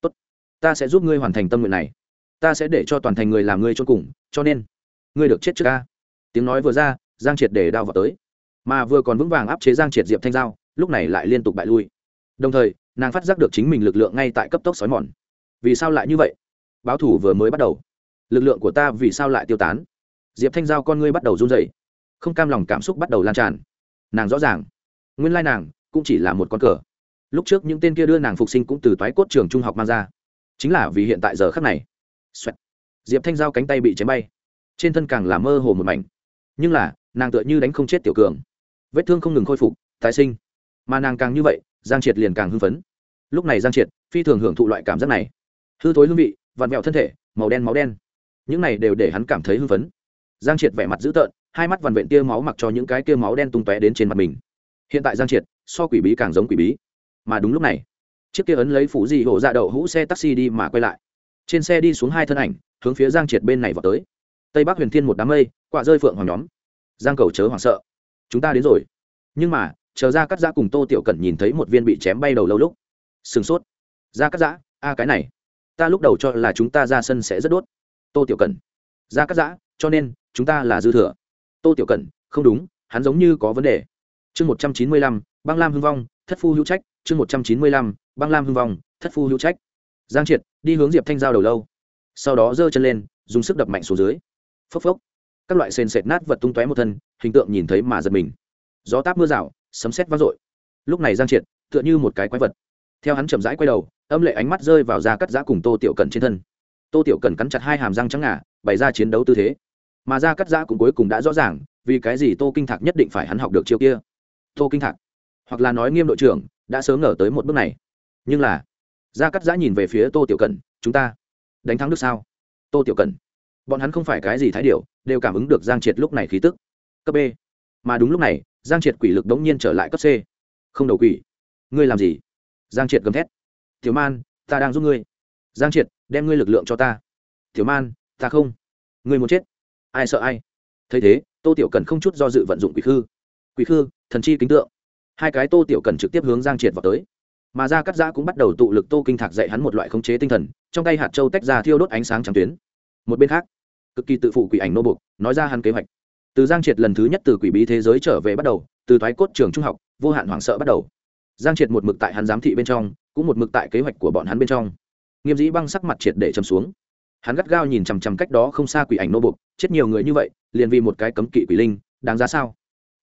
Tốt, ta sẽ giúp ngươi hoàn thành tâm nguyện này. Ta sẽ để cho toàn thành người làm ngươi cho cùng, cho nên, ngươi được chết trước ca. Tiếng nói vừa ra, giang triệt để đao vào tới. Mà vừa còn vững vàng áp chế giang triệt diệp thanh giao, lúc này lại liên tục bại lui. Đồng thời, nàng phát giác được chính mình lực lượng ngay tại cấp tốc xói mòn. Vì sao lại như vậy? Báo thủ vừa mới bắt đầu. Lực lượng của ta vì sao lại tiêu tán? Diệp thanh giao con ngươi bắt đầu run dày không cam lòng cảm xúc bắt đầu lan tràn nàng rõ ràng. Nguyên lai nàng cũng chỉ là một con cờ. Lúc trước những tên kia đưa nàng phục sinh cũng từ toái cốt trường trung học mang ra. Chính là vì hiện tại giờ khắc này. Xoẹt. diệp thanh giao cánh tay bị chém bay. Trên thân càng là mơ hồ một mảnh. Nhưng là, nàng tựa như đánh không chết tiểu cường. Vết thương không ngừng khôi phục, tái sinh. Mà nàng càng như vậy, giang triệt liền càng hưng phấn. Lúc này giang triệt, phi thường hưởng thụ loại cảm giác này. Hư thối hương vị, vặn vẹo thân thể, màu đen máu đen. Những này đều để hắn cảm thấy hưng phấn. Giang triệt vẻ mặt dữ tợn hai mắt vằn vện tia máu mặc cho những cái tia máu đen tung tóe đến trên mặt mình. Hiện tại giang triệt, so quỷ bí càng giống quỷ bí. Mà đúng lúc này, chiếc kia ấn lấy phủ dị hổ dạ đậu hũ xe taxi đi mà quay lại. Trên xe đi xuống hai thân ảnh, hướng phía giang triệt bên này vào tới. Tây bắc huyền thiên một đám mây quạ rơi phượng hoàng nhóm. Giang cầu chớ hoảng sợ. Chúng ta đến rồi. Nhưng mà, chờ ra cắt giã cùng tô tiểu cẩn nhìn thấy một viên bị chém bay đầu lâu lúc, sừng sốt. Ra cắt giã, a cái này, ta lúc đầu cho là chúng ta ra sân sẽ rất đốt. Tô tiểu cẩn ra cắt giã, cho nên, chúng ta là dư thừa tô tiểu cẩn, không đúng, hắn giống như có vấn đề. Chương một trăm chín mươi lăm, băng lam hưng vong, thất phu hữu trách. Chương một trăm chín mươi lăm, băng lam hưng vong, thất phu hữu trách. Giang triệt, đi hướng diệp thanh giao đầu lâu. Sau đó giơ chân lên, dùng sức đập mạnh xuống dưới. Phốc phốc. Các loại sền sệt nát vật tung tóe một thân, hình tượng nhìn thấy mà giật mình. Gió táp mưa rào, sấm sét vang dội. Lúc này giang triệt, tựa như một cái quái vật. Theo hắn chậm rãi quay đầu, âm lệ ánh mắt rơi vào da cắt giã cùng tô tiểu cần trên thân. Tô tiểu cần cắn chặt hai hàm răng trắng ngà, bày ra chiến đấu tư thế mà ra cắt giã cũng cuối cùng đã rõ ràng, vì cái gì tô kinh thạc nhất định phải hắn học được chiêu kia. Tô kinh thạc, hoặc là nói nghiêm đội trưởng, đã sớm ngờ tới một bước này. Nhưng là ra cắt giã nhìn về phía tô tiểu cần chúng ta đánh thắng được sao? Tô tiểu cần bọn hắn không phải cái gì thái điệu đều cảm ứng được giang triệt lúc này khí tức. Cấp b. Mà đúng lúc này, giang triệt quỷ lực đống nhiên trở lại cấp c. Không đầu quỷ, ngươi làm gì? Giang triệt gầm thét. Thiếu man, ta đang giúp ngươi. Giang triệt, đem ngươi lực lượng cho ta. Thiếu man, ta không. Ngươi muốn chết ai sợ ai? Thấy thế, tô tiểu cần không chút do dự vận dụng quỷ khư. Quỷ khư, thần chi kính tượng. Hai cái tô tiểu cần trực tiếp hướng giang triệt vào tới. Mà ra cắt giã cũng bắt đầu tụ lực tô kinh thạc dạy hắn một loại khống chế tinh thần, trong tay hạt châu tách ra thiêu đốt ánh sáng trắng tuyến. Một bên khác, cực kỳ tự phụ quỷ ảnh nô bục, nói ra hắn kế hoạch. Từ giang triệt lần thứ nhất từ quỷ bí thế giới trở về bắt đầu, từ thoái cốt trường trung học, vô hạn hoảng sợ bắt đầu. Giang triệt một mực tại hắn giám thị bên trong, cũng một mực tại kế hoạch của bọn hắn bên trong. Nghiêm dĩ băng sắc mặt triệt để châm xuống hắn gắt gao nhìn chằm chằm cách đó không xa quỷ ảnh nô bục chết nhiều người như vậy, liền vì một cái cấm kỵ quỷ linh, đáng giá sao?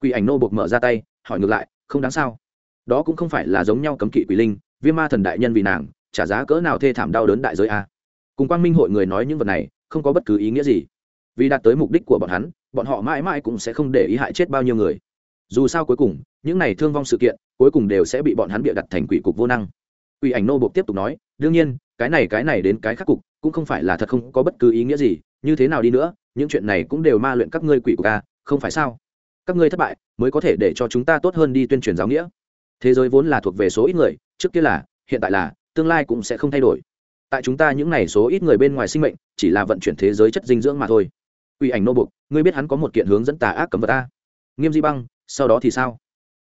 Quỷ ảnh nô bục mở ra tay, hỏi ngược lại, không đáng sao? Đó cũng không phải là giống nhau cấm kỵ quỷ linh, viêm ma thần đại nhân vì nàng, trả giá cỡ nào thê thảm đau đớn đại giới a? Cùng quang minh hội người nói những vật này, không có bất cứ ý nghĩa gì. Vì đạt tới mục đích của bọn hắn, bọn họ mãi mãi cũng sẽ không để ý hại chết bao nhiêu người. Dù sao cuối cùng, những này thương vong sự kiện, cuối cùng đều sẽ bị bọn hắn bịa đặt thành quỷ cục vô năng. Quỷ ảnh nô buộc tiếp tục nói, đương nhiên, cái này cái này đến cái khắc cục cũng không phải là thật không có bất cứ ý nghĩa gì, như thế nào đi nữa, những chuyện này cũng đều ma luyện các ngươi quỷ của ca không phải sao? Các ngươi thất bại mới có thể để cho chúng ta tốt hơn đi tuyên truyền giáo nghĩa. Thế giới vốn là thuộc về số ít người, trước kia là, hiện tại là, tương lai cũng sẽ không thay đổi. Tại chúng ta những n à y số ít người bên ngoài sinh mệnh, chỉ là vận chuyển thế giới chất dinh dưỡng mà thôi. Quỷ ảnh nô bục ngươi biết hắn có một kiện hướng dẫn tà ác cấm vật ta nghiêm di băng, sau đó thì sao?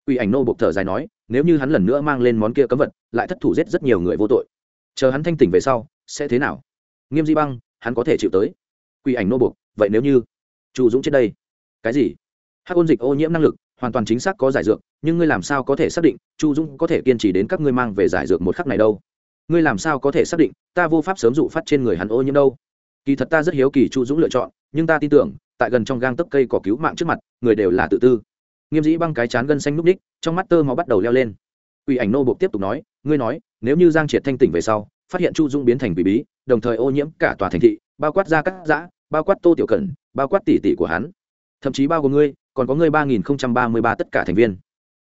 Quỷ ảnh nô bục thở dài nói, nếu như hắn lần nữa mang lên món kia cấm vật, lại thất thủ giết rất nhiều người vô tội. Chờ hắn thanh tỉnh về sau, sẽ thế nào? Nghiêm di băng, hắn có thể chịu tới. Quy ảnh nô buộc. vậy nếu như chu dũng chết đây, cái gì? Hắc ôn dịch ô nhiễm năng lực, hoàn toàn chính xác có giải dược, nhưng ngươi làm sao có thể xác định chu dũng có thể kiên trì đến các ngươi mang về giải dược một khắc này đâu? Ngươi làm sao có thể xác định ta vô pháp sớm dụ phát trên người hắn ô nhiễm đâu? Kỳ thật ta rất hiếu kỳ chu dũng lựa chọn, nhưng ta tin tưởng, tại gần trong gang tấc cây cỏ cứu mạng trước mặt, người đều là tự tư. Nghiêm dĩ băng cái chán gân xanh núp ních, trong mắt tơ máu bắt đầu leo lên. Quỷ ảnh nô buộc tiếp tục nói, ngươi nói, nếu như giang triệt thanh tỉnh về sau, phát hiện chu dũng biến thành quỷ bí đồng thời ô nhiễm cả tòa thành thị, bao quát ra cắt giã, bao quát tô tiểu cẩn, bao quát tỷ tỷ của hắn. Thậm chí bao gồm ngươi, còn có ngươi ba nghìn không trăm ba mươi ba tất cả thành viên.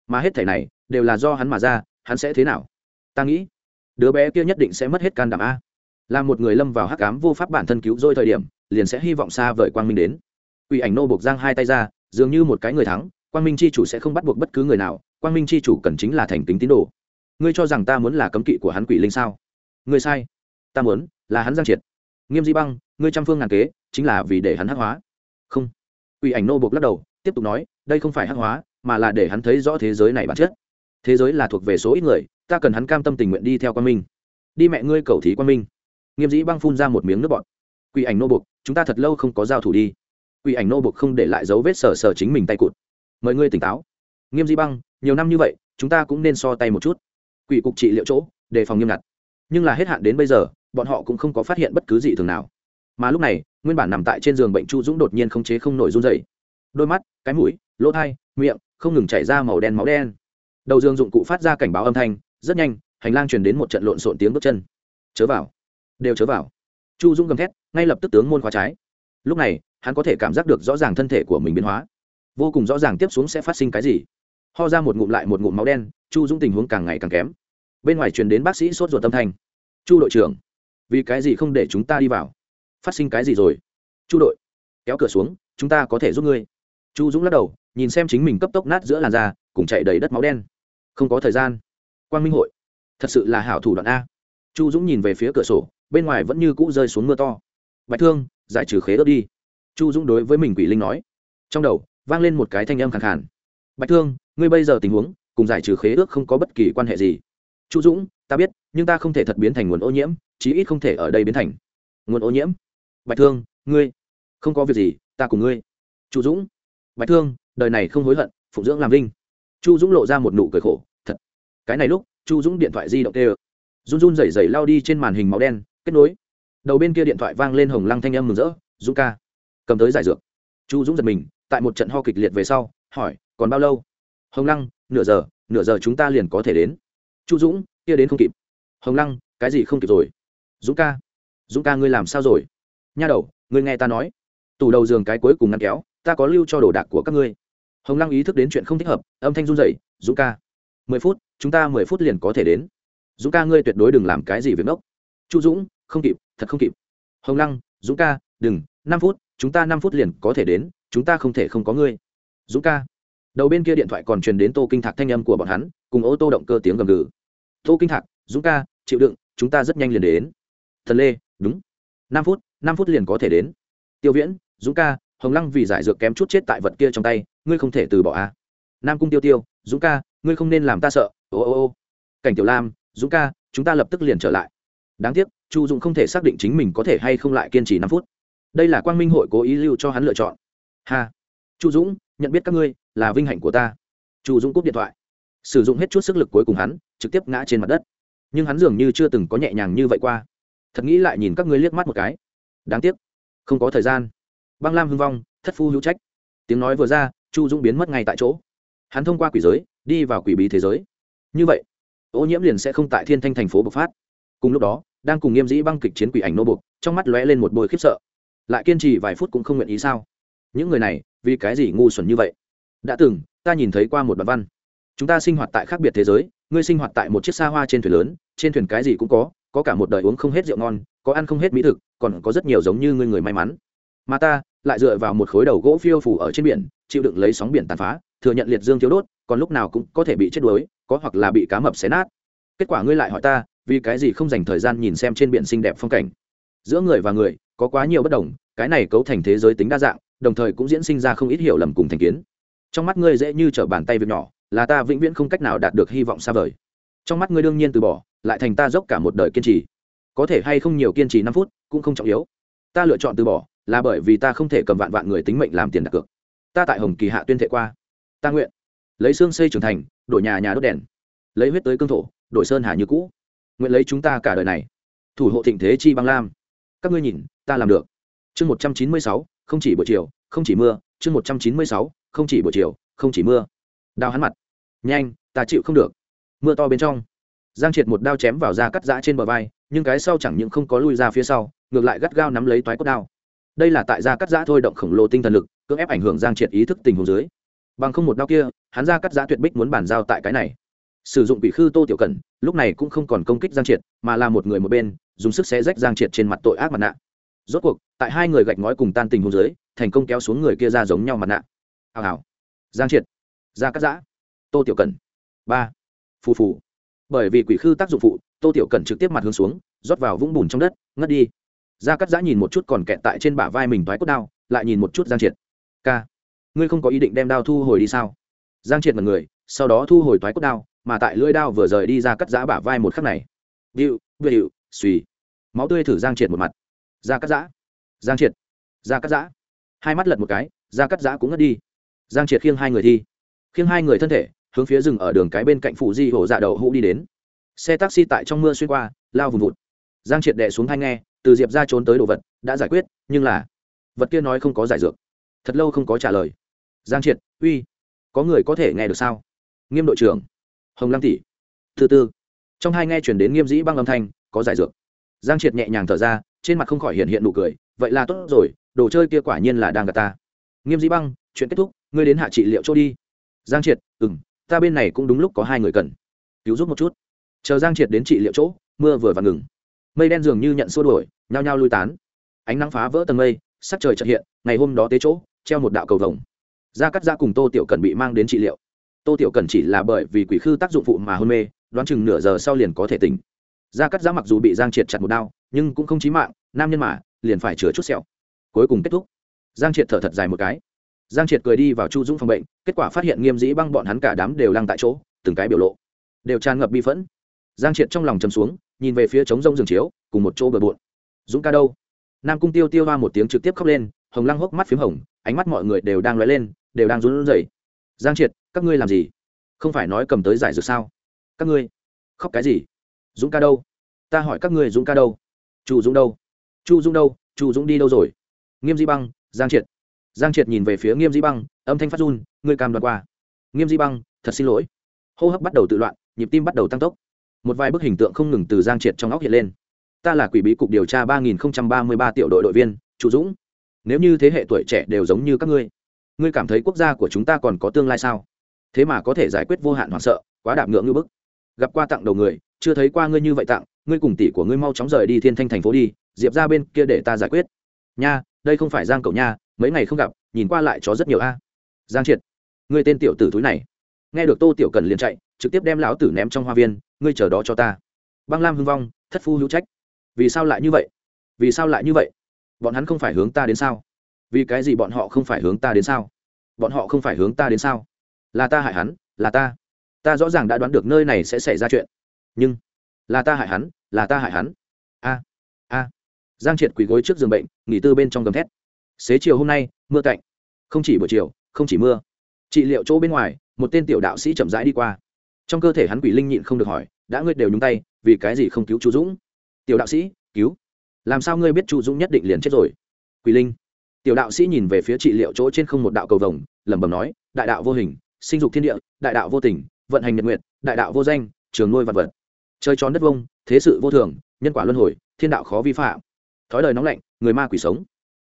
Mà hết thể này, đều là do hắn mà ra, hắn sẽ thế nào? Ta nghĩ, đứa bé kia nhất định sẽ mất hết can đảm a. Là một người lâm vào hắc cám vô pháp bản thân cứu rỗi thời điểm, liền sẽ hy vọng xa vời quang minh đến. Quỷ ảnh nô buộc giang hai tay ra, dường như một cái người thắng, quang minh c h i chủ sẽ không bắt buộc bất cứ người nào, quang minh c h i chủ cần chính là thành kính tín đồ. Ngươi cho rằng ta muốn là cấm kỵ của hắn quỷ linh sao? Ngươi sai. Ta muốn là hắn giang triệt. Nghiêm di băng, ngươi trăm phương ngàn kế, chính là vì để hắn hắc hóa. Không. Ủy ảnh nô buộc lắc đầu, tiếp tục nói, đây không phải hắc hóa, mà là để hắn thấy rõ thế giới này bản chất. Thế giới là thuộc về số ít người, ta cần hắn cam tâm tình nguyện đi theo quan minh. Đi mẹ ngươi cầu thí quan minh. Nghiêm dĩ băng phun ra một miếng nước bọt. Quỷ ảnh nô buộc, chúng ta thật lâu không có giao thủ đi. Quỷ ảnh nô buộc không để lại dấu vết sờ sờ chính mình tay cụt. Mời ngươi tỉnh táo. Nghiêm dĩ băng, nhiều năm như vậy, chúng ta cũng nên so tay một chút. Quỷ cục trị liệu chỗ, đề phòng nghiêm ngặt. Nhưng là hết hạn đến bây giờ bọn họ cũng không có phát hiện bất cứ gì thường nào. Mà lúc này, nguyên bản nằm tại trên giường bệnh chu dũng đột nhiên không chế không nổi run dày đôi mắt, cái mũi, lỗ thai, miệng, không ngừng chảy ra màu đen máu đen. Đầu giường dụng cụ phát ra cảnh báo âm thanh, rất nhanh, hành lang truyền đến một trận lộn xộn tiếng bước chân. Chớ vào. Đều chớ vào. Chu dũng gầm thét, ngay lập tức tướng môn khóa trái. Lúc này, hắn có thể cảm giác được rõ ràng thân thể của mình biến hóa. Vô cùng rõ ràng tiếp xuống sẽ phát sinh cái gì. Ho ra một ngụm lại một ngụm máu đen, chu dũng tình huống càng ngày càng kém. Bên ngoài truyền đến bác sĩ sốt ruột tâm thanh. Chu đội trưởng vì cái gì không để chúng ta đi vào? Phát sinh cái gì rồi? Chu đội, kéo cửa xuống, chúng ta có thể giúp ngươi. Chu dũng lắc đầu, nhìn xem chính mình cấp tốc nát giữa làn da, cùng chạy đầy đất máu đen. Không có thời gian. Quang minh hội, thật sự là hảo thủ đoạn a. Chu dũng nhìn về phía cửa sổ, bên ngoài vẫn như cũ rơi xuống mưa to. Bạch thương, giải trừ khế ớt đi. Chu dũng đối với mình quỷ linh nói. Trong đầu, vang lên một cái thanh âm khẳng khàn. Bạch thương, ngươi bây giờ tình huống, cùng giải trừ khế ước không có bất kỳ quan hệ gì. Chu dũng, ta biết, nhưng ta không thể thật biến thành nguồn ô nhiễm chí ít không thể ở đây biến thành nguồn ô nhiễm. Bạch thương, ngươi, không có việc gì, ta cùng ngươi. Chu dũng, bạch thương, đời này không hối hận, phụng dưỡng làm vinh. Chu dũng lộ ra một nụ cười khổ, thật. Cái này lúc, chu dũng điện thoại di động tê ơ. Run run rẩy rẩy lao đi trên màn hình máu đen, kết nối. Đầu bên kia điện thoại vang lên hồng lăng thanh âm mừng rỡ, dũng ca, cầm tới giải dược. Chu dũng giật mình, tại một trận ho kịch liệt về sau, hỏi, còn bao lâu? Hồng lăng, nửa giờ nửa giờ chúng ta liền có thể đến. Chu dũng, kia đến không kịp. Hồng lăng, cái gì không kịp rồi? Dũng ca dũng ca ngươi làm sao rồi? Nha đầu, ngươi nghe ta nói. Tủ đầu giường cái cuối cùng ngăn kéo, ta có lưu cho đồ đạc của các ngươi. Hồng lăng ý thức đến chuyện không thích hợp, âm thanh run rẩy, dũng ca, mười phút, chúng ta mười phút liền có thể đến. Dũng ca ngươi tuyệt đối đừng làm cái gì việc ngốc. Chu dũng, không kịp, thật không kịp. Hồng lăng, dũng ca, đừng, năm phút, chúng ta năm phút liền có thể đến, chúng ta không thể không có ngươi. Dũng ca. Đầu bên kia điện thoại còn truyền đến tô kinh thạc thanh âm của bọn hắn, cùng ô tô động cơ tiếng gầm gừ. Tô kinh thạc, dũng ca, chịu đựng, chúng ta rất nhanh liền đến thần lê, đúng. Năm phút năm phút liền có thể đến. Tiêu viễn, dũng ca, hồng lăng vì giải dược kém chút chết tại vật kia trong tay, ngươi không thể từ bỏ a à. nam cung tiêu tiêu, dũng ca, ngươi không nên làm ta sợ. Ô ô ô. Cảnh tiểu lam, dũng ca, chúng ta lập tức liền trở lại. Đáng tiếc, chu dũng không thể xác định chính mình có thể hay không lại kiên trì năm phút. Đây là quang minh hội cố ý lưu cho hắn lựa chọn. Ha. Chu dũng, nhận biết các ngươi là vinh hạnh của ta. Chu dũng cúp điện thoại. Sử dụng hết chút sức lực cuối cùng hắn, trực tiếp ngã trên mặt đất. Nhưng hắn dường như chưa từng có nhẹ nhàng như vậy qua thật nghĩ lại nhìn các ngươi liếc mắt một cái. Đáng tiếc, không có thời gian. Băng lam hưng vong, thất phu hữu trách. Tiếng nói vừa ra, chu dũng biến mất ngay tại chỗ. Hắn thông qua quỷ giới, đi vào quỷ bí thế giới. Như vậy, ô nhiễm liền sẽ không tại thiên thanh thành phố bộc phát. Cùng lúc đó, đang cùng nghiêm dĩ băng kịch chiến quỷ ảnh nô bục trong mắt lóe lên một bôi khiếp sợ. Lại kiên trì vài phút cũng không nguyện ý sao? Những người này, vì cái gì ngu xuẩn như vậy? Đã từng, ta nhìn thấy qua một bản văn. Chúng ta sinh hoạt tại khác biệt thế giới, ngươi sinh hoạt tại một chiếc xa hoa trên thuyền lớn, trên thuyền cái gì cũng có có cả một đời uống không hết rượu ngon, có ăn không hết mỹ thực, còn có rất nhiều giống như ngươi người may mắn. Mà ta, lại dựa vào một khối đầu gỗ phiêu phủ ở trên biển, chịu đựng lấy sóng biển tàn phá, thừa nhận liệt dương thiếu đốt, còn lúc nào cũng có thể bị chết đuối, có hoặc là bị cá mập xé nát. Kết quả ngươi lại hỏi ta, vì cái gì không dành thời gian nhìn xem trên biển xinh đẹp phong cảnh? Giữa người và người, có quá nhiều bất đồng, cái này cấu thành thế giới tính đa dạng, đồng thời cũng diễn sinh ra không ít hiểu lầm cùng thành kiến. Trong mắt ngươi dễ như trở bàn tay việc nhỏ, là ta vĩnh viễn không cách nào đạt được hy vọng xa vời trong mắt ngươi đương nhiên từ bỏ, lại thành ta dốc cả một đời kiên trì. Có thể hay không nhiều kiên trì năm phút, cũng không trọng yếu. Ta lựa chọn từ bỏ, là bởi vì ta không thể cầm vạn vạn người tính mệnh làm tiền đặt cược. Ta tại hồng kỳ hạ tuyên thệ qua. Ta nguyện lấy xương xây trưởng thành, đổi nhà nhà đốt đèn, lấy huyết tới cương thổ, đổi sơn hà như cũ. Nguyện lấy chúng ta cả đời này, thủ hộ thịnh thế chi băng lam. Các ngươi nhìn, ta làm được. Chương một trăm chín mươi sáu, không chỉ buổi chiều, không chỉ mưa. Chương một trăm chín mươi sáu, không chỉ buổi chiều, không chỉ mưa. Đào hắn mặt. Nhanh, ta chịu không được mưa to bên trong. Giang triệt một đao chém vào da cắt giã trên bờ vai, nhưng cái sau chẳng những không có lui ra phía sau, ngược lại gắt gao nắm lấy toái cốt đao. Đây là tại da cắt giã thôi động khổng lồ tinh thần lực, cưỡng ép ảnh hưởng giang triệt ý thức tình huống dưới. Bằng không một đao kia, hắn ra cắt giã tuyệt bích muốn bàn giao tại cái này. Sử dụng quỷ khư tô tiểu cẩn, lúc này cũng không còn công kích giang triệt, mà là một người một bên, dùng sức xé rách giang triệt trên mặt tội ác mặt nạ. Rốt cuộc, tại hai người gạch ngói cùng tan tình hồ dưới, thành công kéo xuống người kia ra giống nhau mặt nạ. Hào hào. Giang triệt. Ra cắt giã. Tô tiểu cẩn. Ba phù phù. Bởi vì quỷ khư tác dụng phụ, tô tiểu cần trực tiếp mặt hướng xuống, rót vào vũng bùn trong đất, ngất đi. Gia cắt giã nhìn một chút còn kẹt tại trên bả vai mình thoái cốt đao, lại nhìn một chút giang triệt. K ngươi không có ý định đem đao thu hồi đi sao? Giang triệt mật người, sau đó thu hồi thoái cốt đao, mà tại lưỡi đao vừa rời đi ra cắt giã bả vai một khắc này. Điệu vừa điệu suy máu tươi thử giang triệt một mặt. Ra cắt giã. Giang triệt. Ra cắt giã. Hai mắt lật một cái ra cắt giã cũng ngất đi. Giang triệt khiêng hai người thi. Khiêng hai người thân thể hướng phía rừng ở đường cái bên cạnh phủ di hổ dạ đậu hũ đi đến. Xe taxi tại trong mưa xuyên qua, lao vùng vụt. Giang triệt đệ xuống thanh nghe, từ diệp ra trốn tới đồ vật, đã giải quyết, nhưng là vật kia nói không có giải dược. Thật lâu không có trả lời. Giang triệt, uy, có người có thể nghe được sao? Nghiêm đội trưởng. Hồng lăng tỷ. Thứ tư trong hai nghe chuyển đến nghiêm dĩ băng âm thanh, có giải dược. Giang triệt nhẹ nhàng thở ra, trên mặt không khỏi hiện hiện nụ cười, vậy là tốt rồi, đồ chơi kia quả nhiên là đang gặp ta. Nghiêm dĩ băng, chuyện kết thúc, ngươi đến hạ trị liệu chỗ đi. Giang triệt ừng ta bên này cũng đúng lúc có hai người cần. Cứu giúp một chút. Chờ giang triệt đến trị liệu chỗ, mưa vừa và ngừng. Mây đen dường như nhận xua đuổi, nhao nhao lui tán. Ánh nắng phá vỡ tầng mây, sắc trời trật hiện, ngày hôm đó tế chỗ, treo một đạo cầu vồng. Gia cắt ra cùng tô tiểu cần bị mang đến trị liệu. Tô tiểu cần chỉ là bởi vì quỷ khư tác dụng phụ mà hôn mê, đoán chừng nửa giờ sau liền có thể tỉnh. Gia cắt ra mặc dù bị giang triệt chặt một đao, nhưng cũng không chí mạng, nam nhân mà, liền phải chữa chút sẹo. Cuối cùng kết thúc. Giang triệt thở thật dài một cái giang triệt cười đi vào chu dũng phòng bệnh, kết quả phát hiện nghiêm dĩ băng bọn hắn cả đám đều lăng tại chỗ, từng cái biểu lộ đều tràn ngập bi phẫn. Giang triệt trong lòng chầm xuống, nhìn về phía trống rông giường chiếu, cùng một chỗ bờ bộn. Dũng ca đâu? Nam cung tiêu tiêu hoa một tiếng trực tiếp khóc lên, hồng lăng hốc mắt p h í m hồng, ánh mắt mọi người đều đang lóe lên, đều đang run rẩy. Giang triệt, các ngươi làm gì? Không phải nói cầm tới giải dược sao? Các ngươi khóc cái gì? Dũng ca đâu? Ta hỏi các ngươi dũng ca đâu? Chu dũng đâu? Chu dũng đâu? Chu dũng đi đâu rồi? Nghiêm di băng, giang triệt giang triệt nhìn về phía nghiêm di băng, âm thanh phát run, ngươi cam đoạt qua. Nghiêm di băng, thật xin lỗi. Hô hấp bắt đầu tự loạn, nhịp tim bắt đầu tăng tốc. Một vài bức hình tượng không ngừng từ giang triệt trong óc hiện lên. Ta là quỷ bí cục điều tra ba nghìn ba mươi ba tiểu đội đội viên chủ dũng. Nếu như thế hệ tuổi trẻ đều giống như các ngươi ngươi cảm thấy quốc gia của chúng ta còn có tương lai sao? Thế mà có thể giải quyết vô hạn hoảng sợ, quá đạp ngưỡng như bức. Gặp qua tặng đầu người, chưa thấy qua ngươi như vậy tặng, ngươi cùng tỷ của ngươi mau chóng rời đi thiên thanh thành phố đi, diệp ra bên kia để ta giải quyết. Nha, đây không phải giang cậu nha mấy ngày không gặp, nhìn qua lại chó rất nhiều a. Giang triệt, ngươi tên tiểu tử túi này. Nghe được tô tiểu cần liền chạy, trực tiếp đem lão tử ném trong hoa viên, ngươi chờ đó cho ta. Băng lam hưng vong, thất phu hữu trách. Vì sao lại như vậy? Vì sao lại như vậy? Bọn hắn không phải hướng ta đến sao? Vì cái gì bọn họ không phải hướng ta đến sao? Bọn họ không phải hướng ta đến sao? Là ta hại hắn, là ta. Ta rõ ràng đã đoán được nơi này sẽ xảy ra chuyện. Nhưng, là ta hại hắn, là ta hại hắn. A a. Giang triệt quỳ gối trước giường bệnh, nghỉ tư bên trong gầm thét xế chiều hôm nay, mưa cạnh. Không chỉ buổi chiều, không chỉ mưa. Trị liệu chỗ bên ngoài, một tên tiểu đạo sĩ chậm rãi đi qua. Trong cơ thể hắn quỷ linh nhịn không được hỏi, đã ngươi đều nhúng tay, vì cái gì không cứu chu dũng? Tiểu đạo sĩ, cứu. Làm sao ngươi biết chu dũng nhất định liền chết rồi? Quỷ linh. Tiểu đạo sĩ nhìn về phía trị liệu chỗ trên không một đạo cầu vồng, lẩm bẩm nói, đại đạo vô hình, sinh dục thiên địa, đại đạo vô tình, vận hành nhật nguyện đại đạo vô danh, trường nuôi vật vật. Chơi tròn đất vông, thế sự vô thường, nhân quả luân hồi, thiên đạo khó vi phạm. Thói đời nóng lạnh, người ma quỷ sống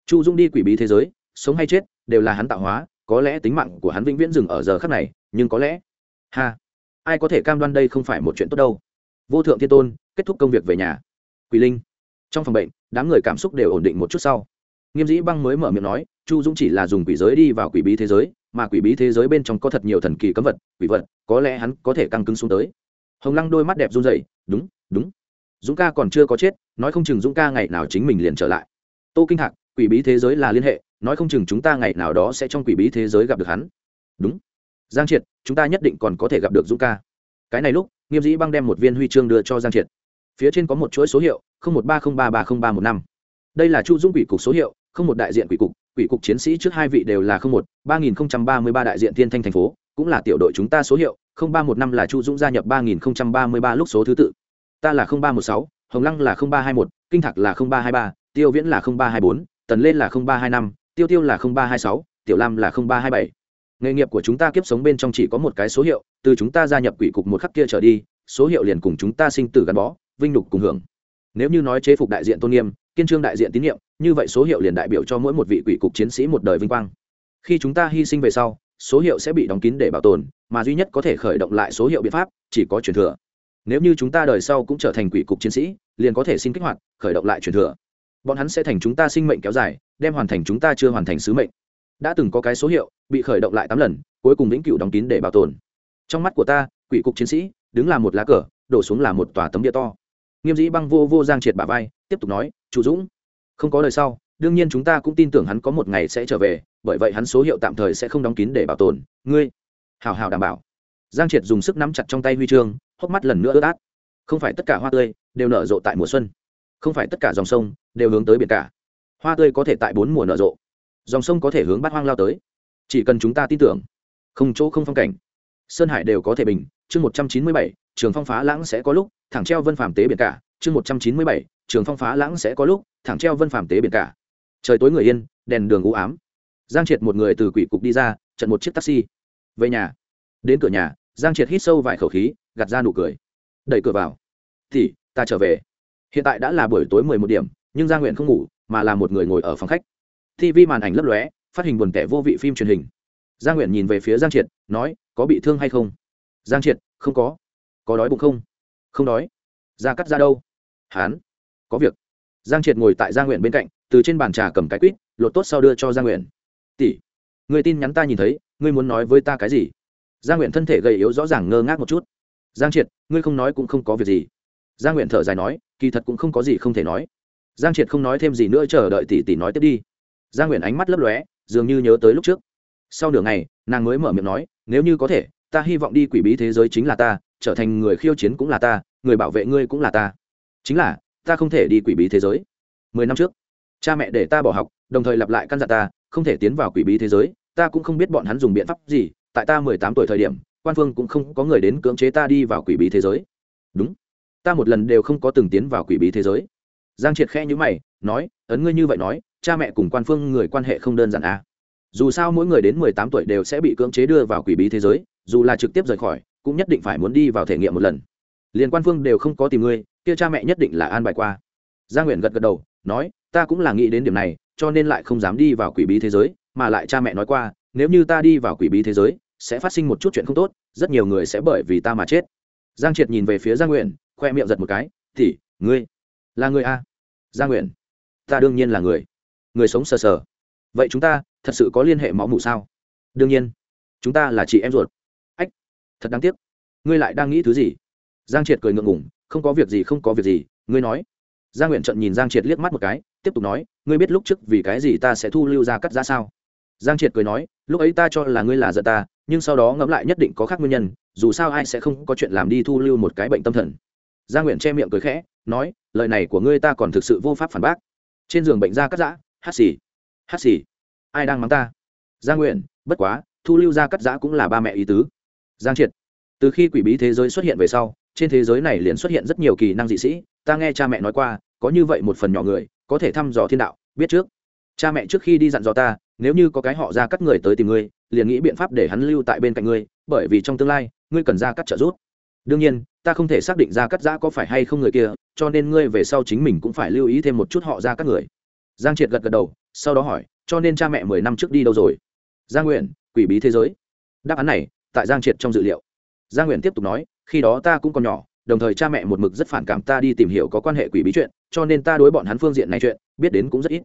chu dung đi quỷ bí thế giới, sống hay chết đều là hắn tạo hóa, có lẽ tính mạng của hắn vĩnh viễn dừng ở giờ khắc này, nhưng có lẽ, ha, ai có thể cam đoan đây không phải một chuyện tốt đâu. Vô thượng thiên tôn, kết thúc công việc về nhà. Quỷ linh, trong phòng bệnh, đám người cảm xúc đều ổn định một chút sau. Nghiêm dĩ băng mới mở miệng nói, chu dũng chỉ là dùng quỷ giới đi vào quỷ bí thế giới, mà quỷ bí thế giới bên trong có thật nhiều thần kỳ cấm vật, quỷ vật, có lẽ hắn có thể căng cứng xuống tới. Hồng lăng đôi mắt đẹp run dậy đúng đúng. Dũng ca còn chưa có chết, nói không chừng dũng ca ngày nào chính mình liền trở lại. Tô kinh hạc quỷ bí thế giới là liên hệ, nói không chừng chúng ta ngày nào đó sẽ trong quỷ bí thế giới gặp được hắn. Đúng. Giang triệt, chúng ta nhất định còn có thể gặp được dũng ca. Cái này lúc, nghiêm dĩ băng đem một viên huy chương đưa cho giang triệt. Phía trên có một chuỗi số hiệu một ba không ba ba không ba một năm. Đây là chu dũng quỷ cục số hiệu, không một đại diện quỷ cục quỷ cục chiến sĩ trước hai vị đều là không một, ba nghìn ba mươi ba đại diện thiên thanh thành phố, cũng là tiểu đội chúng ta số hiệu, không ba một năm là chu dũng gia nhập ba nghìn ba mươi ba lúc số thứ tự. Ta là không ba một sáu, hồng lăng là không ba hai một, kinh thạc là không ba hai ba, tiêu viễn là không ba hai bốn tần lên là không ba hai năm, tiêu tiêu là không ba hai sáu, tiểu lam là không ba hai bảy. Nghề nghiệp của chúng ta kiếp sống bên trong chỉ có một cái số hiệu, từ chúng ta gia nhập quỷ cục một khắc kia trở đi, số hiệu liền cùng chúng ta sinh tử gắn bó, vinh nhục cùng hưởng. Nếu như nói chế phục đại diện tôn nghiêm, kiên trương đại diện tín nhiệm, như vậy số hiệu liền đại biểu cho mỗi một vị quỷ cục chiến sĩ một đời vinh quang. Khi chúng ta hy sinh về sau, số hiệu sẽ bị đóng kín để bảo tồn, mà duy nhất có thể khởi động lại số hiệu biện pháp, chỉ có truyền thừa. Nếu như chúng ta đời sau cũng trở thành quỷ cục chiến sĩ, liền có thể xin kích hoạt, khởi động lại truyền thừa bọn hắn sẽ thành chúng ta sinh mệnh kéo dài, đem hoàn thành chúng ta chưa hoàn thành sứ mệnh. Đã từng có cái số hiệu, bị khởi động lại tám lần, cuối cùng vĩnh cửu đóng kín để bảo tồn. Trong mắt của ta, quỷ cục chiến sĩ, đứng là một lá cờ, đổ xuống là một tòa tấm địa to. Nghiêm dĩ băng vô vô giang triệt bà vai, tiếp tục nói, chủ dũng, không có đời sau, đương nhiên chúng ta cũng tin tưởng hắn có một ngày sẽ trở về, bởi vậy hắn số hiệu tạm thời sẽ không đóng kín để bảo tồn. Ngươi, hào hào đảm bảo. Giang triệt dùng sức nắm chặt trong tay huy chương, hốc mắt lần nữa ướt át. Không phải tất cả hoa tươi đều nở rộ tại mùa xuân. Không phải tất cả dòng sông đều hướng tới biển cả. Hoa tươi có thể tại bốn mùa nở rộ. Dòng sông có thể hướng bát hoang lao tới. Chỉ cần chúng ta tin tưởng, không chỗ không phong cảnh, sơn hải đều có thể bình. Chương một trăm chín mươi bảy, trường phong phá lãng sẽ có lúc, thẳng treo vân phàm tế biển cả. Chương một trăm chín mươi bảy, trường phong phá lãng sẽ có lúc, thẳng treo vân phàm tế biển cả. Trời tối người yên, đèn đường u ám. Giang triệt một người từ quỷ cục đi ra trận một chiếc taxi. Về nhà. Đến cửa nhà, giang triệt hít sâu vài khẩu khí, gạt ra nụ cười. Đẩy cửa vào. Thì ta trở về. Hiện tại đã là buổi tối mười một điểm nhưng gia nguyện không ngủ, mà là một người ngồi ở phòng khách. Tv màn ảnh lấp lóe, phát hình buồn tẻ vô vị phim truyền hình. Gia nguyện nhìn về phía giang triệt, nói, có bị thương hay không? Giang triệt, không có. Có đói bụng không? Không đói. Ra cắt ra đâu? Hán. Có việc. Giang triệt ngồi tại gia nguyện bên cạnh, từ trên bàn trà cầm cái quýt, lột tốt sau đưa cho gia nguyện. Tỷ, người tin nhắn ta nhìn thấy, ngươi muốn nói với ta cái gì? Gia nguyện thân thể gầy yếu rõ ràng ngơ ngác một chút. Giang triệt, ngươi không nói cũng không có việc gì. Gia nguyện thở dài nói, kỳ thật cũng không có gì không thể nói giang triệt không nói thêm gì nữa, chờ đợi tỷ tỷ nói tiếp đi. Giang nguyện ánh mắt lấp lóe, dường như nhớ tới lúc trước. Sau nửa ngày, nàng mới mở miệng nói, nếu như có thể, ta hy vọng đi quỷ bí thế giới chính là ta, trở thành người khiêu chiến cũng là ta, người bảo vệ ngươi cũng là ta. Chính là, ta không thể đi quỷ bí thế giới. Mười năm trước, cha mẹ để ta bỏ học, đồng thời lặp lại căn dặn ta, không thể tiến vào quỷ bí thế giới, ta cũng không biết bọn hắn dùng biện pháp gì, tại ta mười tám tuổi thời điểm, quan phương cũng không có người đến cưỡng chế ta đi vào quỷ bí thế giới. Đúng, ta một lần đều không có từng tiến vào quỷ bí thế giới giang triệt khẽ nhữ mày, nói, ấn ngươi như vậy nói, cha mẹ cùng quan phương người quan hệ không đơn giản à. dù sao mỗi người đến mười tám tuổi đều sẽ bị cưỡng chế đưa vào quỷ bí thế giới, dù là trực tiếp rời khỏi, cũng nhất định phải muốn đi vào thể nghiệm một lần. Liền quan phương đều không có tìm ngươi, kia cha mẹ nhất định là an bài qua. Gia nguyện gật gật đầu, nói, ta cũng là nghĩ đến điểm này, cho nên lại không dám đi vào quỷ bí thế giới, mà lại cha mẹ nói qua, nếu như ta đi vào quỷ bí thế giới, sẽ phát sinh một chút chuyện không tốt, rất nhiều người sẽ bởi vì ta mà chết. Giang triệt nhìn về phía gia nguyện khoe miệng giật một cái thì ngươi là người a? Gia nguyện, ta đương nhiên là người. Người sống sờ sờ. Vậy chúng ta thật sự có liên hệ máu mủ sao? Đương nhiên. Chúng ta là chị em ruột. Ách, thật đáng tiếc. Ngươi lại đang nghĩ thứ gì? Giang triệt cười ngượng ngủng không có việc gì, không có việc gì, ngươi nói. Giang nguyện trận nhìn giang triệt liếc mắt một cái, tiếp tục nói, ngươi biết lúc trước vì cái gì ta sẽ thu lưu ra cắt ra sao? Giang triệt cười nói, lúc ấy ta cho là ngươi là giận ta, nhưng sau đó ngẫm lại nhất định có khác nguyên nhân, dù sao ai sẽ không có chuyện làm đi thu lưu một cái bệnh tâm thần giang nguyện che miệng cười khẽ, nói, lời này của ngươi ta còn thực sự vô pháp phản bác. Trên giường bệnh gia cắt giã, hát xì hát xì, ai đang mắng ta? Giang nguyện, bất quá, thu lưu gia cắt giã cũng là ba mẹ ý tứ. Giang triệt, từ khi quỷ bí thế giới xuất hiện về sau, trên thế giới này liền xuất hiện rất nhiều kỳ năng dị sĩ, ta nghe cha mẹ nói qua, có như vậy một phần nhỏ người, có thể thăm dò thiên đạo, biết trước. Cha mẹ trước khi đi dặn dò ta, nếu như có cái họ ra cắt người tới tìm ngươi, liền nghĩ biện pháp để hắn lưu tại bên cạnh ngươi, bởi vì trong tương lai, ngươi cần ra cắt trợ giúp đương nhiên, ta không thể xác định ra cắt giã có phải hay không người kia, cho nên ngươi về sau chính mình cũng phải lưu ý thêm một chút họ ra các người. Giang triệt gật gật đầu, sau đó hỏi, cho nên cha mẹ mười năm trước đi đâu rồi? Giang nguyện, quỷ bí thế giới. Đáp án này, tại giang triệt trong dự liệu. Giang nguyện tiếp tục nói, khi đó ta cũng còn nhỏ, đồng thời cha mẹ một mực rất phản cảm ta đi tìm hiểu có quan hệ quỷ bí chuyện, cho nên ta đối bọn hắn phương diện này chuyện, biết đến cũng rất ít.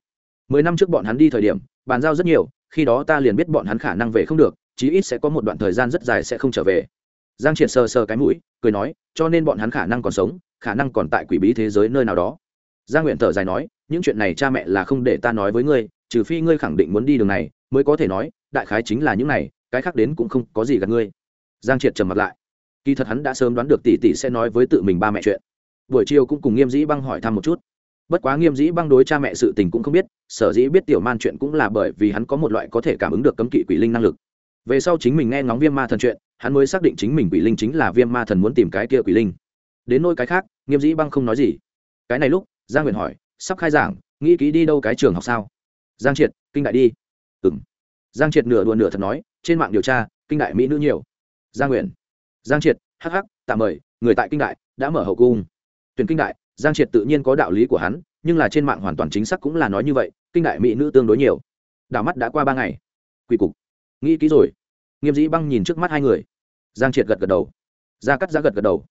Mười năm trước bọn hắn đi thời điểm, bàn giao rất nhiều, khi đó ta liền biết bọn hắn khả năng về không được, chí ít sẽ có một đoạn thời gian rất dài sẽ không trở về giang triệt sờ sờ cái mũi, cười nói, cho nên bọn hắn khả năng còn sống, khả năng còn tại quỷ bí thế giới nơi nào đó. Giang nguyện thở dài nói, những chuyện này cha mẹ là không để ta nói với ngươi, trừ phi ngươi khẳng định muốn đi đường này, mới có thể nói, đại khái chính là những này, cái khác đến cũng không có gì gặp ngươi. Giang triệt trầm mặt lại. Kỳ thật hắn đã sớm đoán được tỷ tỷ sẽ nói với tự mình ba mẹ chuyện. Buổi chiều cũng cùng nghiêm dĩ băng hỏi thăm một chút. Bất quá nghiêm dĩ băng đối cha mẹ sự tình cũng không biết, sở dĩ biết tiểu man chuyện cũng là bởi vì hắn có một loại có thể cảm ứng được cấm kỵ quỷ linh năng lực. Về sau chính mình nghe ngóng viêm ma thần chuyện hắn mới xác định chính mình quỷ linh chính là viêm ma thần muốn tìm cái kia quỷ linh. Đến nôi cái khác, nghiêm dĩ băng không nói gì. Cái này lúc, giang nguyện hỏi, sắp khai giảng, nghĩ kỹ đi đâu cái trường học sao? Giang triệt, kinh đại đi. Ừng giang triệt nửa đùa nửa thật nói, trên mạng điều tra, kinh đại mỹ nữ nhiều. Giang nguyện giang triệt, hắc hắc, tạm mời, người tại kinh đại, đã mở hậu cung. Tuyển kinh đại, giang triệt tự nhiên có đạo lý của hắn, nhưng là trên mạng hoàn toàn chính xác cũng là nói như vậy, kinh đại mỹ nữ tương đối nhiều. Đảo mắt đã qua ba ngày. Quỷ cục. Nghĩ kỹ rồi nghiêm dĩ băng nhìn trước mắt hai người. Giang triệt gật gật đầu. Gia cắt giá gật gật đầu.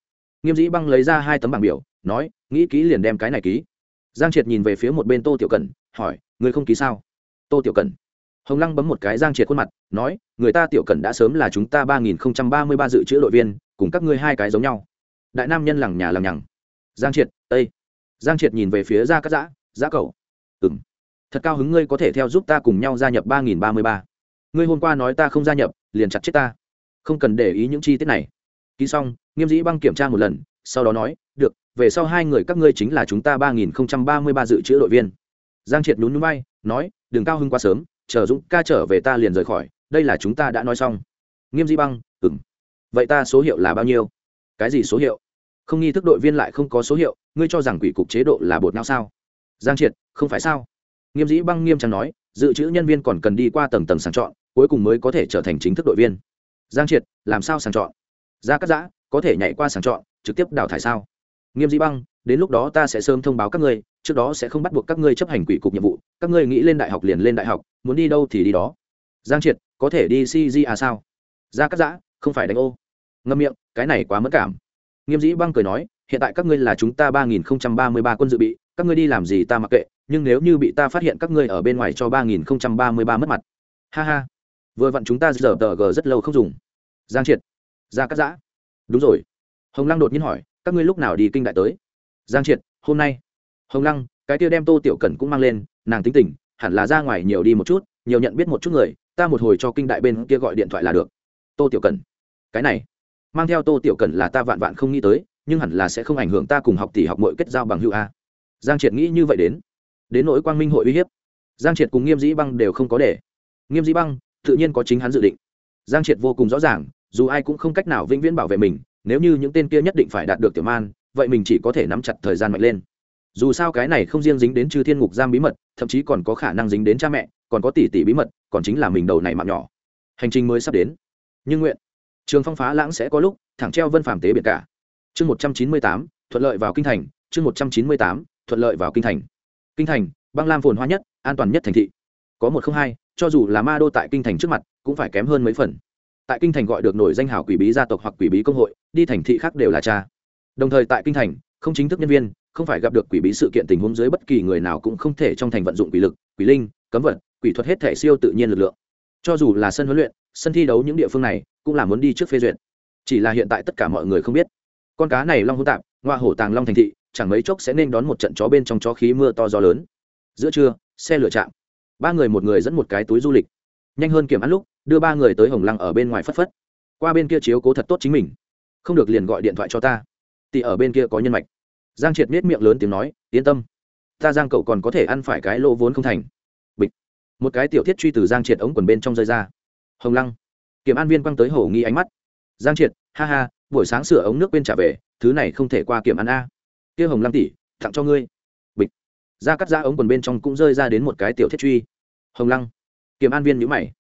Nghiêm dĩ băng lấy ra hai tấm bảng biểu, nói, nghĩ kỹ liền đem cái này ký. Giang triệt nhìn về phía một bên tô tiểu cần hỏi người không ký sao? Tô tiểu cần hồng lăng bấm một cái giang triệt khuôn mặt, nói, người ta tiểu cần đã sớm là chúng ta ba nghìn không trăm ba mươi ba dự trữ đội viên, cùng các ngươi hai cái giống nhau. Đại nam nhân lằng nhà lằng nhằng. Giang triệt tây giang triệt nhìn về phía gia cắt giã giã cầu ừng thật cao hứng ngươi có thể theo giúp ta cùng nhau gia nhập ba nghìn ba mươi ba. Ngươi hôm qua nói ta không gia nhập liền chặt chết ta. Không cần để ý những chi tiết này. Ký xong, nghiêm dĩ băng kiểm tra một lần, sau đó nói, được, về sau hai người các ngươi chính là chúng ta ba nghìn không trăm ba mươi ba dự trữ đội viên. Giang triệt nhún núi bay nói đừng cao hưng quá sớm, chờ dũng ca trở về ta liền rời khỏi, đây là chúng ta đã nói xong. Nghiêm dĩ băng ừng vậy ta số hiệu là bao nhiêu? Cái gì số hiệu? Không nghi thức đội viên lại không có số hiệu, ngươi cho rằng quỷ cục chế độ là bột não sao? Giang triệt, không phải sao? Nghiêm dĩ băng nghiêm trang nói, dự trữ nhân viên còn cần đi qua tầng tầng sàng chọn cuối cùng mới có thể trở thành chính thức đội viên. Giang triệt, làm sao sàng chọn? Ra cắt giã, có thể nhảy qua sàng chọn, trực tiếp đào thải sao? Nghiêm dĩ băng, đến lúc đó ta sẽ sớm thông báo các ngươi, trước đó sẽ không bắt buộc các ngươi chấp hành quỷ cục nhiệm vụ, các ngươi nghĩ lên đại học liền lên đại học, muốn đi đâu thì đi đó. Giang triệt, có thể đi cg à sao? Ra cắt giã, không phải đánh ô. Ngâm miệng, cái này quá mất cảm. Nghiêm dĩ băng cười nói, hiện tại các ngươi là chúng ta ba nghìn không trăm ba mươi ba quân dự bị, các ngươi đi làm gì ta mặc kệ, nhưng nếu như bị ta phát hiện các ngươi ở bên ngoài cho ba nghìn không trăm ba mươi ba mất mặt. Ha ha vừa vặn chúng ta giờ tờ g rất lâu không dùng. Giang triệt ra cắt giã. Đúng rồi. Hồng lăng đột nhiên hỏi, các ngươi lúc nào đi kinh đại tới? Giang triệt, hôm nay. Hồng lăng, cái kia đem tô tiểu cần cũng mang lên, nàng tính tình, hẳn là ra ngoài nhiều đi một chút, nhiều nhận biết một chút người, ta một hồi cho kinh đại bên kia gọi điện thoại là được. Tô tiểu cần cái này, mang theo tô tiểu cần là ta vạn vạn không nghĩ tới, nhưng hẳn là sẽ không ảnh hưởng ta cùng học tỷ học mọi kết giao bằng hữu a. Giang triệt nghĩ như vậy đến. Đến nỗi quang minh hội uy hiếp. Giang triệt cùng nghiêm dĩ băng đều không có để. Nghiêm dĩ băng tự nhiên có chính hắn dự định. Giang triệt vô cùng rõ ràng, dù ai cũng không cách nào vĩnh viễn bảo vệ mình, nếu như những tên kia nhất định phải đạt được tiểu man, vậy mình chỉ có thể nắm chặt thời gian mạnh lên. Dù sao cái này không riêng dính đến chư thiên ngục giam bí mật, thậm chí còn có khả năng dính đến cha mẹ, còn có tỷ tỷ bí mật, còn chính là mình đầu này mạng nhỏ. Hành trình mới sắp đến. Nhưng nguyện, trường phong phá lãng sẽ có lúc, thẳng treo vân phàm tế biệt cả. Chương một trăm chín mươi tám, thuận lợi vào kinh thành. Chương một trăm chín mươi tám, thuận lợi vào kinh thành. Kinh thành, băng lam phồn hoa nhất, an toàn nhất thành thị có một không hai, cho dù là ma đô tại kinh thành trước mặt, cũng phải kém hơn mấy phần. Tại kinh thành gọi được nổi danh hào quỷ bí gia tộc hoặc quỷ bí công hội, đi thành thị khác đều là cha. Đồng thời tại kinh thành, không chính thức nhân viên, không phải gặp được quỷ bí sự kiện tình huống dưới bất kỳ người nào cũng không thể trong thành vận dụng quỷ lực, quỷ linh, cấm vật, quỷ thuật hết thể siêu tự nhiên lực lượng. Cho dù là sân huấn luyện, sân thi đấu những địa phương này cũng là muốn đi trước phê duyệt. Chỉ là hiện tại tất cả mọi người không biết. Con cá này long hỗn tạp ngoa hổ tàng long thành thị, chẳng mấy chốc sẽ nên đón một trận chó bên trong chó khí mưa to gió lớn. Giữa trưa, xe lửa chạm ba người một người dẫn một cái túi du lịch. Nhanh hơn kiểm ăn lúc, đưa ba người tới hồng lăng ở bên ngoài phất phất. Qua bên kia chiếu cố thật tốt chính mình. Không được liền gọi điện thoại cho ta. Tỷ ở bên kia có nhân mạch. Giang triệt nết miệng lớn tiếng nói, yên tâm. Ta giang cậu còn có thể ăn phải cái lỗ vốn không thành. Bịch. Một cái tiểu thiết truy từ giang triệt ống quần bên trong rơi ra. Hồng lăng. Kiểm an viên quăng tới hổ nghi ánh mắt. Giang triệt, ha ha, buổi sáng sửa ống nước bên trả về, thứ này không thể qua kiểm ăn a. Kia hồng lăng tỷ, tặng cho ngươi ra cắt da ống quần bên trong cũng rơi ra đến một cái tiểu thiết truy. Hồng lăng. Kiểm an viên nhữ mày.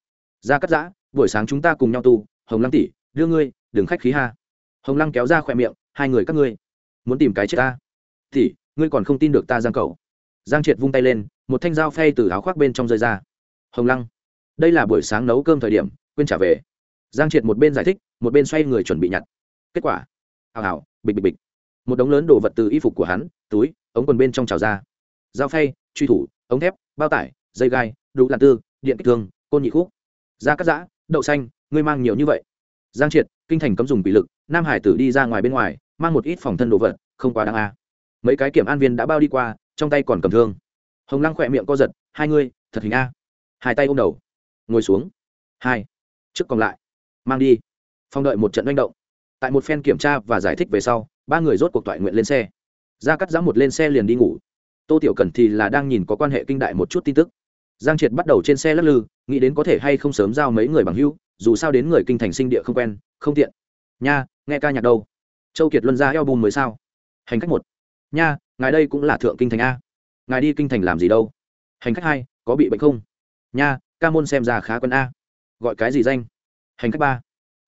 Ra cắt giã, buổi sáng chúng ta cùng nhau tu hồng lăng tỷ, đưa ngươi, đừng khách khí ha. Hồng lăng kéo ra khỏe miệng, hai người các ngươi. Muốn tìm cái chết ta? Tỷ, ngươi còn không tin được ta giang cầu giang triệt vung tay lên, một thanh dao phay từ áo khoác bên trong rơi ra. Hồng lăng. Đây là buổi sáng nấu cơm thời điểm, quên trả về. Giang triệt một bên giải thích, một bên xoay người chuẩn bị nhặt. Kết quả. Hào hào, bịch bịch bịch. Một đống lớn đồ vật từ y phục của hắn, túi, ống quần bên trong trào ra dao phay, truy thủ, ống thép, bao tải, dây gai, đủ làn tư, điện kích thương, côn nhị khúc. Da cắt giã, đậu xanh, ngươi mang nhiều như vậy. Giang triệt, kinh thành cấm dùng bị lực, nam hải tử đi ra ngoài bên ngoài, mang một ít phòng thân đồ vật, không quá đáng a. À. mấy cái kiểm an viên đã bao đi qua, trong tay còn cầm thương. Hồng lăng khỏe miệng co giật, hai ngươi, thật hình a. Hai tay ôm đầu. Ngồi xuống. Hai. Trước còn lại. Mang đi. Phong đợi một trận manh động. Tại một phen kiểm tra và giải thích về sau, ba người rốt cuộc toại nguyện lên xe. Ra cắt giã một lên xe liền đi ngủ tô tiểu cẩn thì là đang nhìn có quan hệ kinh đại một chút tin tức. Giang triệt bắt đầu trên xe lắc lư, nghĩ đến có thể hay không sớm giao mấy người bằng hưu dù sao đến người kinh thành sinh địa không quen, không tiện. Nha, nghe ca nhạc đâu? Châu kiệt luân ra eo bùn mới sao? Hành khách một. Nha, ngài đây cũng là thượng kinh thành a. Ngài đi kinh thành làm gì đâu? Hành khách hai, có bị bệnh không? Nha, ca môn xem ra khá quân a. Gọi cái gì danh? Hành khách ba.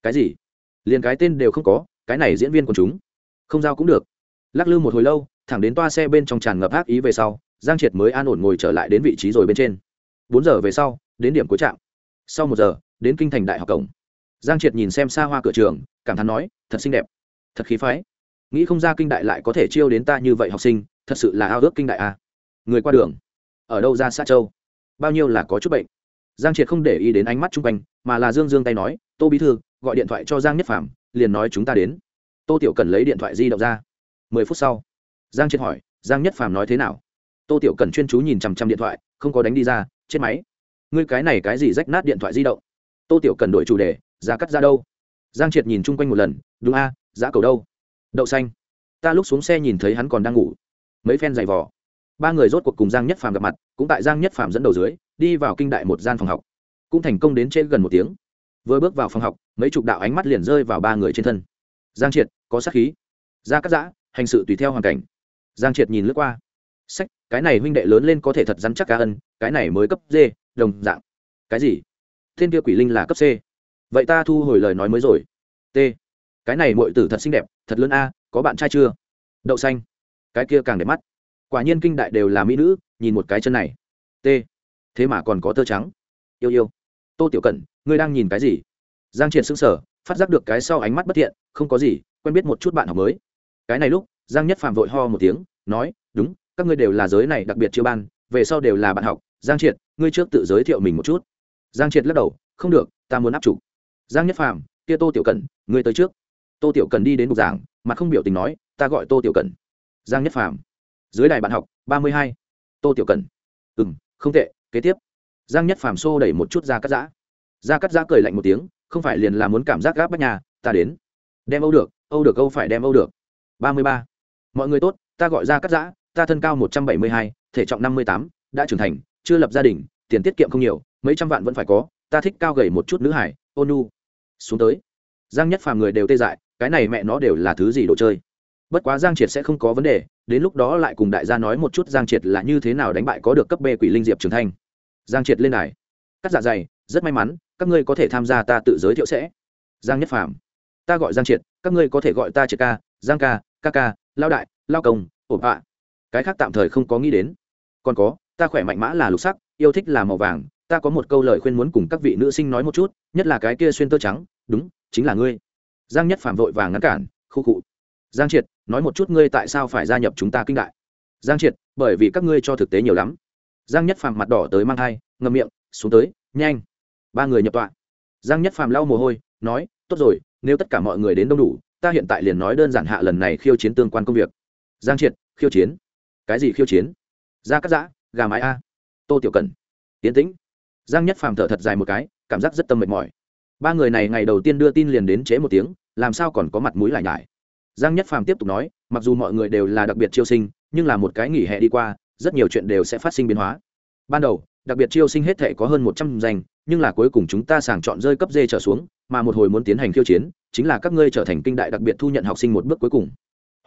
Cái gì? Liền cái tên đều không có, cái này diễn viên của chúng. Không giao cũng được. Lắc lư một hồi lâu thẳng đến toa xe bên trong tràn ngập ác ý về sau, giang triệt mới an ổn ngồi trở lại đến vị trí rồi bên trên. Bốn giờ về sau, đến điểm cuối trạm. Sau một giờ, đến kinh thành đại học cổng. Giang triệt nhìn xem xa hoa cửa trường, cảm thán nói, thật xinh đẹp, thật khí phái. Nghĩ không ra kinh đại lại có thể chiêu đến ta như vậy học sinh, thật sự là ao ước kinh đại à. người qua đường, ở đâu ra xa châu? Bao nhiêu là có chút bệnh. Giang triệt không để ý đến ánh mắt chung quanh, mà là dương dương tay nói, tô bí thư, gọi điện thoại cho giang nhất phạm liền nói chúng ta đến. Tô tiểu cần lấy điện thoại di động ra. Mười phút sau giang triệt hỏi, giang nhất Phàm nói thế nào? Tô tiểu cần chuyên chú nhìn chằm chằm điện thoại, không có đánh đi ra, chết máy. Ngươi cái này cái gì rách nát điện thoại di động? Tô tiểu cần đổi chủ đề, giá cắt ra đâu? Giang triệt nhìn chung quanh một lần, đúng a, giá cầu đâu? Đậu xanh. Ta lúc xuống xe nhìn thấy hắn còn đang ngủ. Mấy phen giày vò. Ba người rốt cuộc cùng giang nhất phàm gặp mặt, cũng tại giang nhất phàm dẫn đầu dưới, đi vào kinh đại một gian phòng học. Cũng thành công đến trên gần một tiếng. Vừa bước vào phòng học, mấy chục đạo ánh mắt liền rơi vào ba người trên thân. Giang triệt, có sát khí. Ra cắt giã, hành sự tùy theo hoàn cảnh giang triệt nhìn lướt qua. Sách, cái này huynh đệ lớn lên có thể thật rắn chắc ca ân, cái này mới cấp d, đồng dạng. Cái gì? Thiên kia quỷ linh là cấp c. Vậy ta thu hồi lời nói mới rồi. T. Cái này mọi tử thật xinh đẹp, thật lớn a, có bạn trai chưa? Đậu xanh. Cái kia càng đẹp mắt. Quả nhiên kinh đại đều là mỹ nữ, nhìn một cái chân này. T. Thế mà còn có tơ trắng. Yêu yêu. Tô tiểu cẩn, ngươi đang nhìn cái gì? Giang triệt xứng sở phát giác được cái sau ánh mắt bất thiện, không có gì, quen biết một chút bạn học mới. Cái này lúc giang nhất phạm vội ho một tiếng, nói, đúng, các ngươi đều là giới này đặc biệt chưa ban, về sau đều là bạn học, giang triệt, ngươi trước tự giới thiệu mình một chút. Giang triệt lắc đầu, không được, ta muốn áp chủ. Giang nhất phạm kia tô tiểu cần ngươi tới trước. Tô tiểu cần đi đến bục giảng, mà không biểu tình nói, ta gọi tô tiểu cần giang nhất phạm dưới đài bạn học, ba mươi hai. Tô tiểu cần ừ m không tệ, kế tiếp. Giang nhất phàm xô đẩy một chút ra cắt giã. Ra cắt giã cười lạnh một tiếng, không phải liền là muốn cảm giác gáp bắt nhà, ta đến. Đem âu được âu được, âu phải đem âu được. ba mươi ba mọi người tốt, ta gọi ra cắt giã, ta thân cao một trăm bảy mươi hai, thể trọng năm mươi tám, đã trưởng thành, chưa lập gia đình, tiền tiết kiệm không nhiều, mấy trăm vạn vẫn phải có, ta thích cao gầy một chút nữ hải ônu xuống tới. Giang nhất phàm người đều tê dại, cái này mẹ nó đều là thứ gì đồ chơi? Bất quá giang triệt sẽ không có vấn đề, đến lúc đó lại cùng đại gia nói một chút giang triệt là như thế nào đánh bại có được cấp b quỷ linh diệp trường thanh giang triệt lên đài. Cắt dạ dày, rất may mắn, các ngươi có thể tham gia ta tự giới thiệu sẽ. Giang nhất phàm. Ta gọi giang triệt, các ngươi có thể gọi ta triệt ca, giang ca ca ca lao đại, lao công, ổn ạ. Cái khác tạm thời không có nghĩ đến. Còn có, ta khỏe mạnh mã là lục sắc, yêu thích là màu vàng. Ta có một câu lời khuyên muốn cùng các vị nữ sinh nói một chút, nhất là cái kia xuyên tơ trắng, đúng, chính là ngươi. Giang nhất phạm vội vàng ngăn cản, khu cụ giang triệt, nói một chút ngươi tại sao phải gia nhập chúng ta kinh đại. Giang triệt, bởi vì các ngươi cho thực tế nhiều lắm. Giang nhất Phạm mặt đỏ tới mang thai, ngậm miệng, xuống tới, nhanh. Ba người nhập tọa. Giang nhất Phạm lau mồ hôi, nói, tốt rồi, nếu tất cả mọi người đến đông đủ ta hiện tại liền nói đơn giản hạ lần này khiêu chiến tương quan công việc. Giang triệt, khiêu chiến. Cái gì khiêu chiến? Ra cắt giã, gà mái a. Tô tiểu cần tiến tĩnh. Giang nhất phàm thở thật dài một cái, cảm giác rất tâm mệt mỏi. Ba người này ngày đầu tiên đưa tin liền đến chế một tiếng, làm sao còn có mặt mũi lại nhải? Giang nhất phàm tiếp tục nói, mặc dù mọi người đều là đặc biệt chiêu sinh, nhưng là một cái nghỉ hè đi qua, rất nhiều chuyện đều sẽ phát sinh biến hóa. Ban đầu, đặc biệt chiêu sinh hết thể có hơn một trăm danh, nhưng là cuối cùng chúng ta sàng chọn rơi cấp d trở xuống, mà một hồi muốn tiến hành khiêu chiến chính là các ngươi trở thành kinh đại đặc biệt thu nhận học sinh một bước cuối cùng.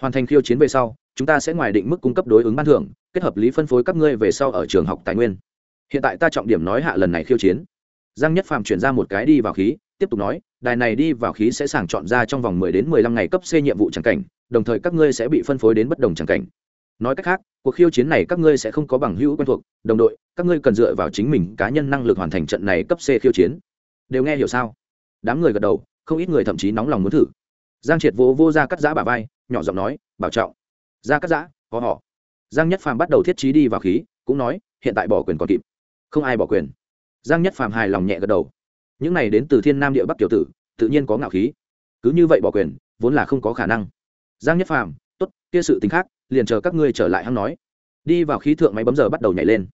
Hoàn thành khiêu chiến về sau, chúng ta sẽ ngoài định mức cung cấp đối ứng ban thưởng, kết hợp lý phân phối các ngươi về sau ở trường học tài nguyên. Hiện tại ta trọng điểm nói hạ lần này khiêu chiến. Giang nhất phàm chuyển ra một cái đi vào khí, tiếp tục nói, đài này đi vào khí sẽ sàng chọn ra trong vòng mười đến mười lăm ngày cấp c nhiệm vụ chẳng cảnh, đồng thời các ngươi sẽ bị phân phối đến bất đồng chẳng cảnh. Nói cách khác, cuộc khiêu chiến này các ngươi sẽ không có bằng hữu quen thuộc, đồng đội, các ngươi cần dựa vào chính mình cá nhân năng lực hoàn thành trận này cấp c khiêu chiến. Đều nghe hiểu sao? Đám người gật đầu không ít người thậm chí nóng lòng muốn thử giang triệt vô vô ra cắt giã bà vai nhỏ giọng nói bảo trọng ra cắt giã có họ giang nhất phàm bắt đầu thiết trí đi vào khí cũng nói hiện tại bỏ quyền còn kịp không ai bỏ quyền giang nhất phàm hài lòng nhẹ gật đầu những này đến từ thiên nam địa bắc kiểu tử tự nhiên có ngạo khí cứ như vậy bỏ quyền vốn là không có khả năng giang nhất phàm t ố t kia sự tính khác liền chờ các ngươi trở lại hăng nói đi vào khí thượng máy bấm giờ bắt đầu nhảy lên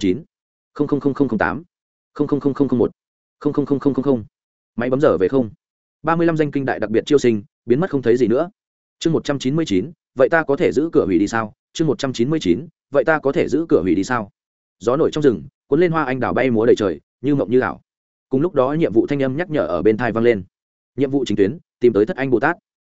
chín tám một máy bấm giờ về không? Ba mươi lăm danh kinh đại đặc biệt chiêu sinh, biến mất không thấy gì nữa. Chương một trăm chín mươi chín, vậy ta có thể giữ cửa hủy đi sao? Chương một trăm chín mươi chín, vậy ta có thể giữ cửa hủy đi sao? Gió nổi trong rừng, cuốn lên hoa anh đào bay múa đầy trời, như mộng như ảo. Cùng lúc đó nhiệm vụ thanh âm nhắc nhở ở bên thai vang lên. Nhiệm vụ chính tuyến, tìm tới thất anh bồ tát.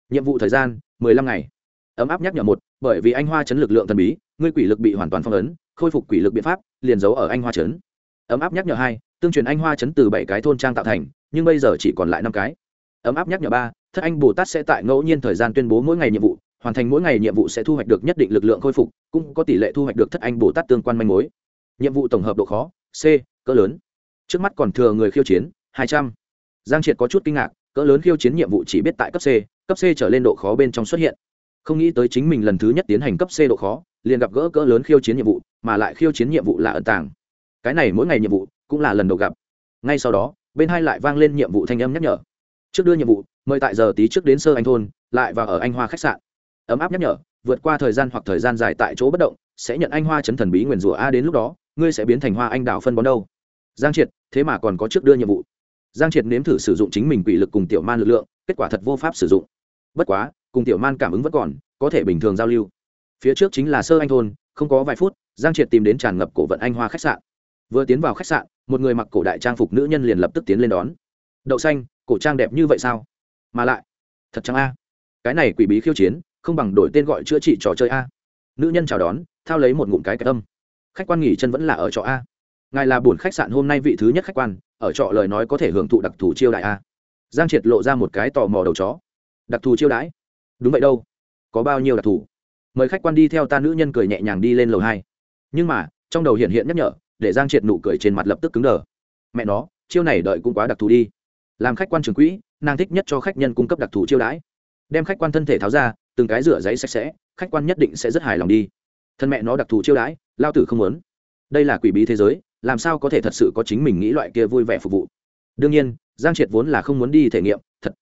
Nhiệm vụ thời gian, mười lăm ngày. Ấm áp nhắc nhở một, bởi vì anh hoa chấn lực lượng thần bí, ngươi quỷ lực bị hoàn toàn phong ấn, khôi phục quỷ lực biện pháp, liền giấu ở anh hoa chấn. Ấm áp nhắc nhở hai, tương truyền anh hoa chấn từ bảy cái thôn trang tạo thành nhưng bây giờ chỉ còn lại năm cái. Ấm áp nhắc nhở ba, thất anh bồ tát sẽ tại ngẫu nhiên thời gian tuyên bố mỗi ngày nhiệm vụ, hoàn thành mỗi ngày nhiệm vụ sẽ thu hoạch được nhất định lực lượng khôi phục, cũng có tỷ lệ thu hoạch được thất anh bồ tát tương quan manh mối. Nhiệm vụ tổng hợp độ khó, c, cỡ lớn. Trước mắt còn thừa người khiêu chiến, hai trăm. Giang triệt có chút kinh ngạc, cỡ lớn khiêu chiến nhiệm vụ chỉ biết tại cấp c cấp c trở lên độ khó bên trong xuất hiện. Không nghĩ tới chính mình lần thứ nhất tiến hành cấp c độ khó, liền gặp gỡ cỡ lớn khiêu chiến nhiệm vụ, mà lại khiêu chiến nhiệm vụ là ẩn tàng. Cái này mỗi ngày nhiệm vụ cũng là lần đầu gặp. Ngay sau đó bên hai lại vang lên nhiệm vụ thanh âm nhắc nhở. Trước đưa nhiệm vụ, mời tại giờ tí trước đến sơ anh thôn, lại và ở anh hoa khách sạn. Ấm áp nhắc nhở, vượt qua thời gian hoặc thời gian dài tại chỗ bất động, sẽ nhận anh hoa chấn thần bí nguyền rủa a đến lúc đó, ngươi sẽ biến thành hoa anh đào phân bón đâu. Giang triệt, thế mà còn có trước đưa nhiệm vụ. Giang triệt nếm thử sử dụng chính mình quỷ lực cùng tiểu man lực lượng, kết quả thật vô pháp sử dụng. Bất quá, cùng tiểu man cảm ứng vẫn còn, có thể bình thường giao lưu. Phía trước chính là sơ anh thôn, không có vài phút, giang triệt tìm đến tràn ngập cổ vận anh hoa khách sạn vừa tiến vào khách sạn, một người mặc cổ đại trang phục nữ nhân liền lập tức tiến lên đón. Đậu xanh, cổ trang đẹp như vậy sao? Mà lại, thật chẳng a. Cái này quỷ bí khiêu chiến, không bằng đổi tên gọi chữa trị trò chơi a. Nữ nhân chào đón, thao lấy một ngụm cái cái tâm khách quan nghỉ chân vẫn là ở trọ a. Ngài là buồn khách sạn hôm nay vị thứ nhất khách quan, ở trọ lời nói có thể hưởng thụ đặc thù chiêu đại a. Giang triệt lộ ra một cái tò mò đầu chó. Đặc thù chiêu đãi? Đúng vậy đâu. Có bao nhiêu đặc thù? Mời khách quan đi theo ta nữ nhân cười nhẹ nhàng đi lên lầu hai. Nhưng mà, trong đầu hiện hiện nhắc nhở để giang triệt nụ cười trên mặt lập tức cứng đờ. Mẹ nó, chiêu này đợi cũng quá đặc thù đi. Làm khách quan trường quỹ, nàng thích nhất cho khách nhân cung cấp đặc thù chiêu đãi. Đem khách quan thân thể tháo ra, từng cái rửa giấy sạch sẽ, khách quan nhất định sẽ rất hài lòng đi. Thân mẹ nó đặc thù chiêu đãi, lao tử không muốn. Đây là quỷ bí thế giới, làm sao có thể thật sự có chính mình nghĩ loại kia vui vẻ phục vụ? Đương nhiên, giang triệt vốn là không muốn đi thể nghiệm, thật.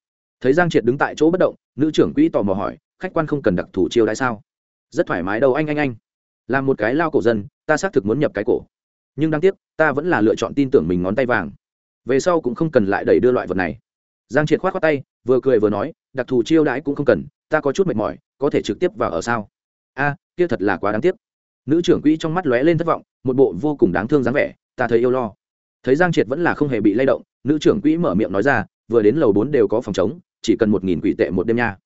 Thấy giang triệt đứng tại chỗ bất động, nữ trưởng quỹ tò mò hỏi, khách quan không cần đặc thù chiêu đãi sao? Rất thoải mái đâu anh anh anh. Làm một cái lao cổ dân, ta xác thực muốn nhập cái cổ nhưng đáng tiếc, ta vẫn là lựa chọn tin tưởng mình ngón tay vàng. Về sau cũng không cần lại đẩy đưa loại vật này. Giang triệt k h o á t khoác tay, vừa cười vừa nói, đặc thù chiêu đãi cũng không cần, ta có chút mệt mỏi, có thể trực tiếp vào ở sao? A, kia thật là quá đáng tiếc. Nữ trưởng quỹ trong mắt lóe lên thất vọng, một bộ vô cùng đáng thương dáng vẻ, ta thấy yêu lo. Thấy giang triệt vẫn là không hề bị lay động, nữ trưởng quỹ mở miệng nói ra, vừa đến lầu bốn đều có phòng chống chỉ cần một nghìn quỷ tệ một đêm nha.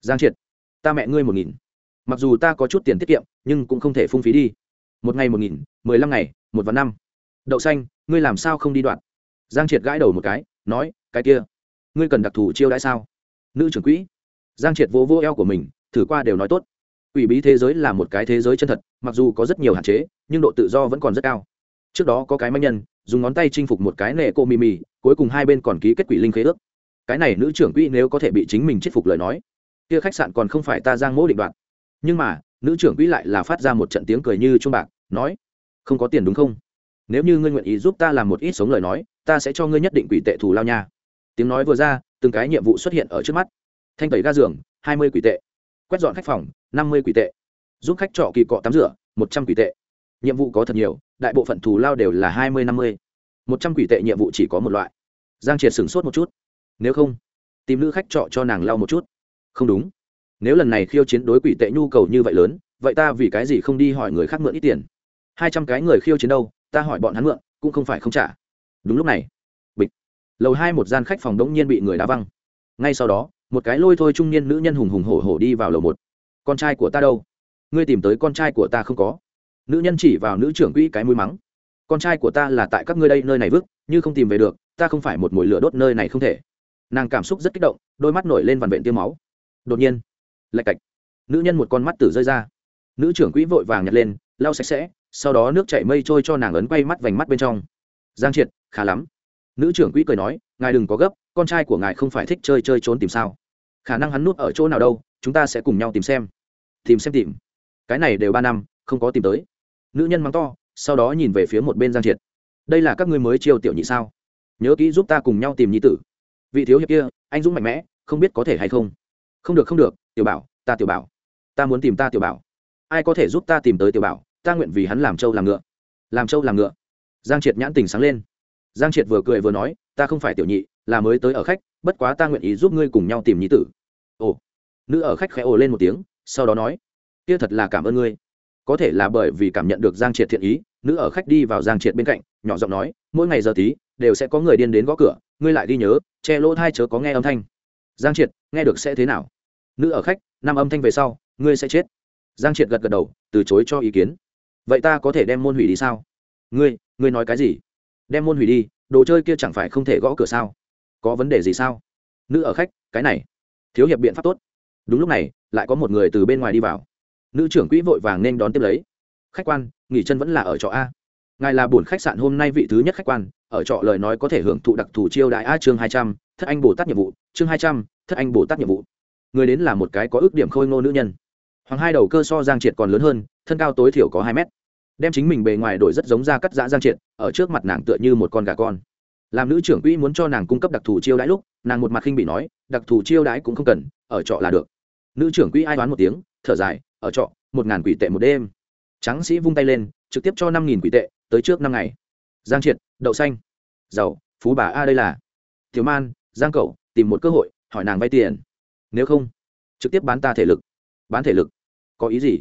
Giang triệt, ta mẹ ngươi một nghìn. Mặc dù ta có chút tiền tiết kiệm, nhưng cũng không thể phung phí đi một ngày một nghìn, mười lăm ngày, một và năm. Đậu xanh, ngươi làm sao không đi đoạn? Giang triệt gãi đầu một cái, nói, cái kia, ngươi cần đặc thù chiêu đãi sao? Nữ trưởng quỹ. Giang triệt vô vô eo của mình, thử qua đều nói tốt. Ủy bí thế giới là một cái thế giới chân thật, mặc dù có rất nhiều hạn chế, nhưng độ tự do vẫn còn rất cao. Trước đó có cái manh nhân, dùng ngón tay chinh phục một cái nệ cô mì mì cuối cùng hai bên còn ký kết quỷ linh khế ước. Cái này nữ trưởng quỹ nếu có thể bị chính mình chết phục lời nói, kia khách sạn còn không phải ta giang mỗ định đoạt nhưng mà nữ trưởng quỹ lại là phát ra một trận tiếng cười như chuông bạc, nói, không có tiền đúng không? Nếu như ngươi nguyện ý giúp ta làm một ít sống lời nói, ta sẽ cho ngươi nhất định quỷ tệ thù lao nha. Tiếng nói vừa ra, từng cái nhiệm vụ xuất hiện ở trước mắt. Thanh tẩy ga giường, hai mươi quỷ tệ. Quét dọn khách phòng, năm mươi quỷ tệ. Giúp khách trọ kỳ cọ tắm rửa, một trăm quỷ tệ. Nhiệm vụ có thật nhiều, đại bộ phận thù lao đều là hai mươi, năm mươi. Một trăm quỷ tệ nhiệm vụ chỉ có một loại. Giang triệt sửng sốt một chút. Nếu không, tìm nữ khách trọ cho nàng lau một chút. Không đúng nếu lần này khiêu chiến đối quỷ tệ nhu cầu như vậy lớn, vậy ta vì cái gì không đi hỏi người khác mượn ít tiền? Hai trăm cái người khiêu chiến đâu, ta hỏi bọn hắn mượn, cũng không phải không trả. Đúng lúc này, bịch, lầu hai một gian khách phòng đống nhiên bị người đá văng. Ngay sau đó, một cái lôi thôi trung niên nữ nhân hùng hùng hổ hổ đi vào lầu một. Con trai của ta đâu? Ngươi tìm tới con trai của ta không có. Nữ nhân chỉ vào nữ trưởng quỹ cái mũi mắng. Con trai của ta là tại các ngươi đây nơi này vứt, như không tìm về được, ta không phải một mồi lửa đốt nơi này không thể. Nàng cảm xúc rất kích động, đôi mắt nổi lên vằn vện tiêu máu. Đột nhiên lạch cạch. Nữ nhân một con mắt tử rơi ra. Nữ trưởng quỹ vội vàng nhặt lên, lau sạch sẽ, sau đó nước chảy mây trôi cho nàng ấn quay mắt vành mắt bên trong. Giang triệt, khá lắm. Nữ trưởng quỹ cười nói, ngài đừng có gấp, con trai của ngài không phải thích chơi chơi trốn tìm sao. Khả năng hắn núp ở chỗ nào đâu, chúng ta sẽ cùng nhau tìm xem. Tìm xem tìm. Cái này đều ba năm, không có tìm tới. Nữ nhân mắng to, sau đó nhìn về phía một bên giang triệt. Đây là các ngươi mới chiêu tiểu nhị sao? Nhớ kỹ giúp ta cùng nhau tìm nhi tử. Vị thiếu hiệp kia, anh dũng mạnh mẽ, không biết có thể hay không không được không được, tiểu bảo, ta tiểu bảo. Ta muốn tìm ta tiểu bảo. Ai có thể giúp ta tìm tới tiểu bảo? Ta nguyện vì hắn làm trâu làm ngựa. Làm trâu làm ngựa. Giang triệt nhãn tình sáng lên. Giang triệt vừa cười vừa nói, ta không phải tiểu nhị, là mới tới ở khách, bất quá ta nguyện ý giúp ngươi cùng nhau tìm nhí tử. Ồ. Nữ ở khách khẽ ồ lên một tiếng, sau đó nói, kia thật là cảm ơn ngươi. Có thể là bởi vì cảm nhận được giang triệt thiện ý, nữ ở khách đi vào giang triệt bên cạnh, nhỏ giọng nói, mỗi ngày giờ tí, đều sẽ có người điên đến gõ cửa, ngươi lại đi nhớ, che lỗ thai chớ có nghe âm thanh giang triệt, nghe được sẽ thế nào? Nữ ở khách năm âm thanh về sau, ngươi sẽ chết. Giang triệt gật gật đầu, từ chối cho ý kiến. Vậy ta có thể đem môn hủy đi sao? Ngươi ngươi nói cái gì? Đem môn hủy đi, đồ chơi kia chẳng phải không thể gõ cửa sao? Có vấn đề gì sao? Nữ ở khách, cái này. Thiếu hiệp biện pháp tốt. Đúng lúc này, lại có một người từ bên ngoài đi vào. Nữ trưởng quỹ vội vàng nên đón tiếp lấy. Khách quan, nghỉ chân vẫn là ở trọ a. Ngài là buồn khách sạn hôm nay vị thứ nhất khách quan, ở trọ lời nói có thể hưởng thụ đặc thù chiêu đại a chương hai trăm, thất anh bồ tát nhiệm vụ, chương hai trăm thất anh bồ tát nhiệm vụ. Người đến là một cái có ước điểm khôi ngô nữ nhân. Hoàng hai đầu cơ so giang triệt còn lớn hơn, thân cao tối thiểu có hai mét. Đem chính mình bề ngoài đổi rất giống ra cắt giã giang triệt, ở trước mặt nàng tựa như một con gà con. Làm nữ trưởng quỹ muốn cho nàng cung cấp đặc thù chiêu đãi lúc, nàng một mặt khinh bị nói, đặc thù chiêu đãi cũng không cần, ở trọ là được. Nữ trưởng quỹ ai đoán một tiếng, thở dài, ở trọ, một ngàn quỷ tệ một đêm. Tráng sĩ vung tay lên, trực tiếp cho năm nghìn quỷ tệ, tới trước năm ngày. Giang triệt, đậu xanh. Giàu, phú bà a đây là. Thiếu man, giang cậu tìm một cơ hội hỏi nàng vay tiền. Nếu không, trực tiếp bán ta thể lực. Bán thể lực? Có ý gì?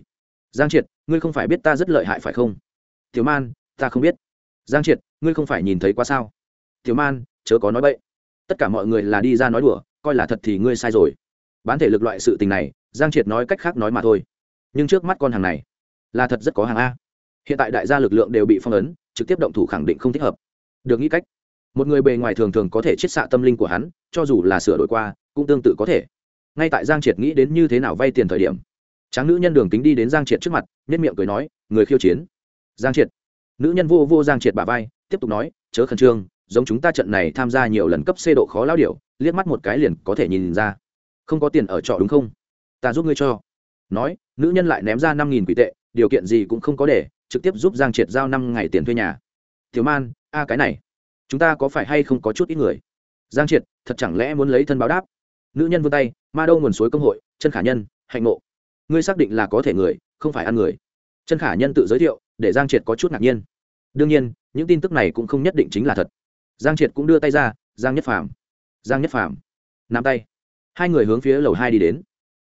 Giang triệt, ngươi không phải biết ta rất lợi hại phải không? Thiếu man, ta không biết. Giang triệt, ngươi không phải nhìn thấy quá sao? Thiếu man, chớ có nói bậy. Tất cả mọi người là đi ra nói đùa, coi là thật thì ngươi sai rồi. Bán thể lực loại sự tình này, giang triệt nói cách khác nói mà thôi. Nhưng trước mắt con hàng này, là thật rất có hàng a. Hiện tại đại gia lực lượng đều bị phong ấn, trực tiếp động thủ khẳng định không thích hợp. Được nghĩ cách một người bề ngoài thường thường có thể chiết xạ tâm linh của hắn, cho dù là sửa đổi qua, cũng tương tự có thể. Ngay tại giang triệt nghĩ đến như thế nào vay tiền thời điểm, tráng nữ nhân đường tính đi đến giang triệt trước mặt nhất miệng cười nói, người khiêu chiến. Giang triệt. Nữ nhân vô vô giang triệt bà vai, tiếp tục nói, chớ khẩn trương, giống chúng ta trận này tham gia nhiều lần cấp c độ khó lao điệu liếc mắt một cái liền có thể nhìn ra. Không có tiền ở trọ đúng không? Ta giúp ngươi cho. Nói, nữ nhân lại ném ra năm nghìn quỷ tệ, điều kiện gì cũng không có để, trực tiếp giúp giang triệt giao năm ngày tiền thuê nhà. Thiếu man, a cái này chúng ta có phải hay không có chút ít người? Giang triệt, thật chẳng lẽ muốn lấy thân báo đáp? Nữ nhân vươn tay, ma đâu nguồn suối công hội, chân khả nhân, hạnh ngộ. Ngươi xác định là có thể người, không phải ăn người. Chân khả nhân tự giới thiệu, để giang triệt có chút ngạc nhiên. Đương nhiên, những tin tức này cũng không nhất định chính là thật. Giang triệt cũng đưa tay ra, giang nhất phàm. Giang nhất phàm, nắm tay. Hai người hướng phía lầu hai đi đến.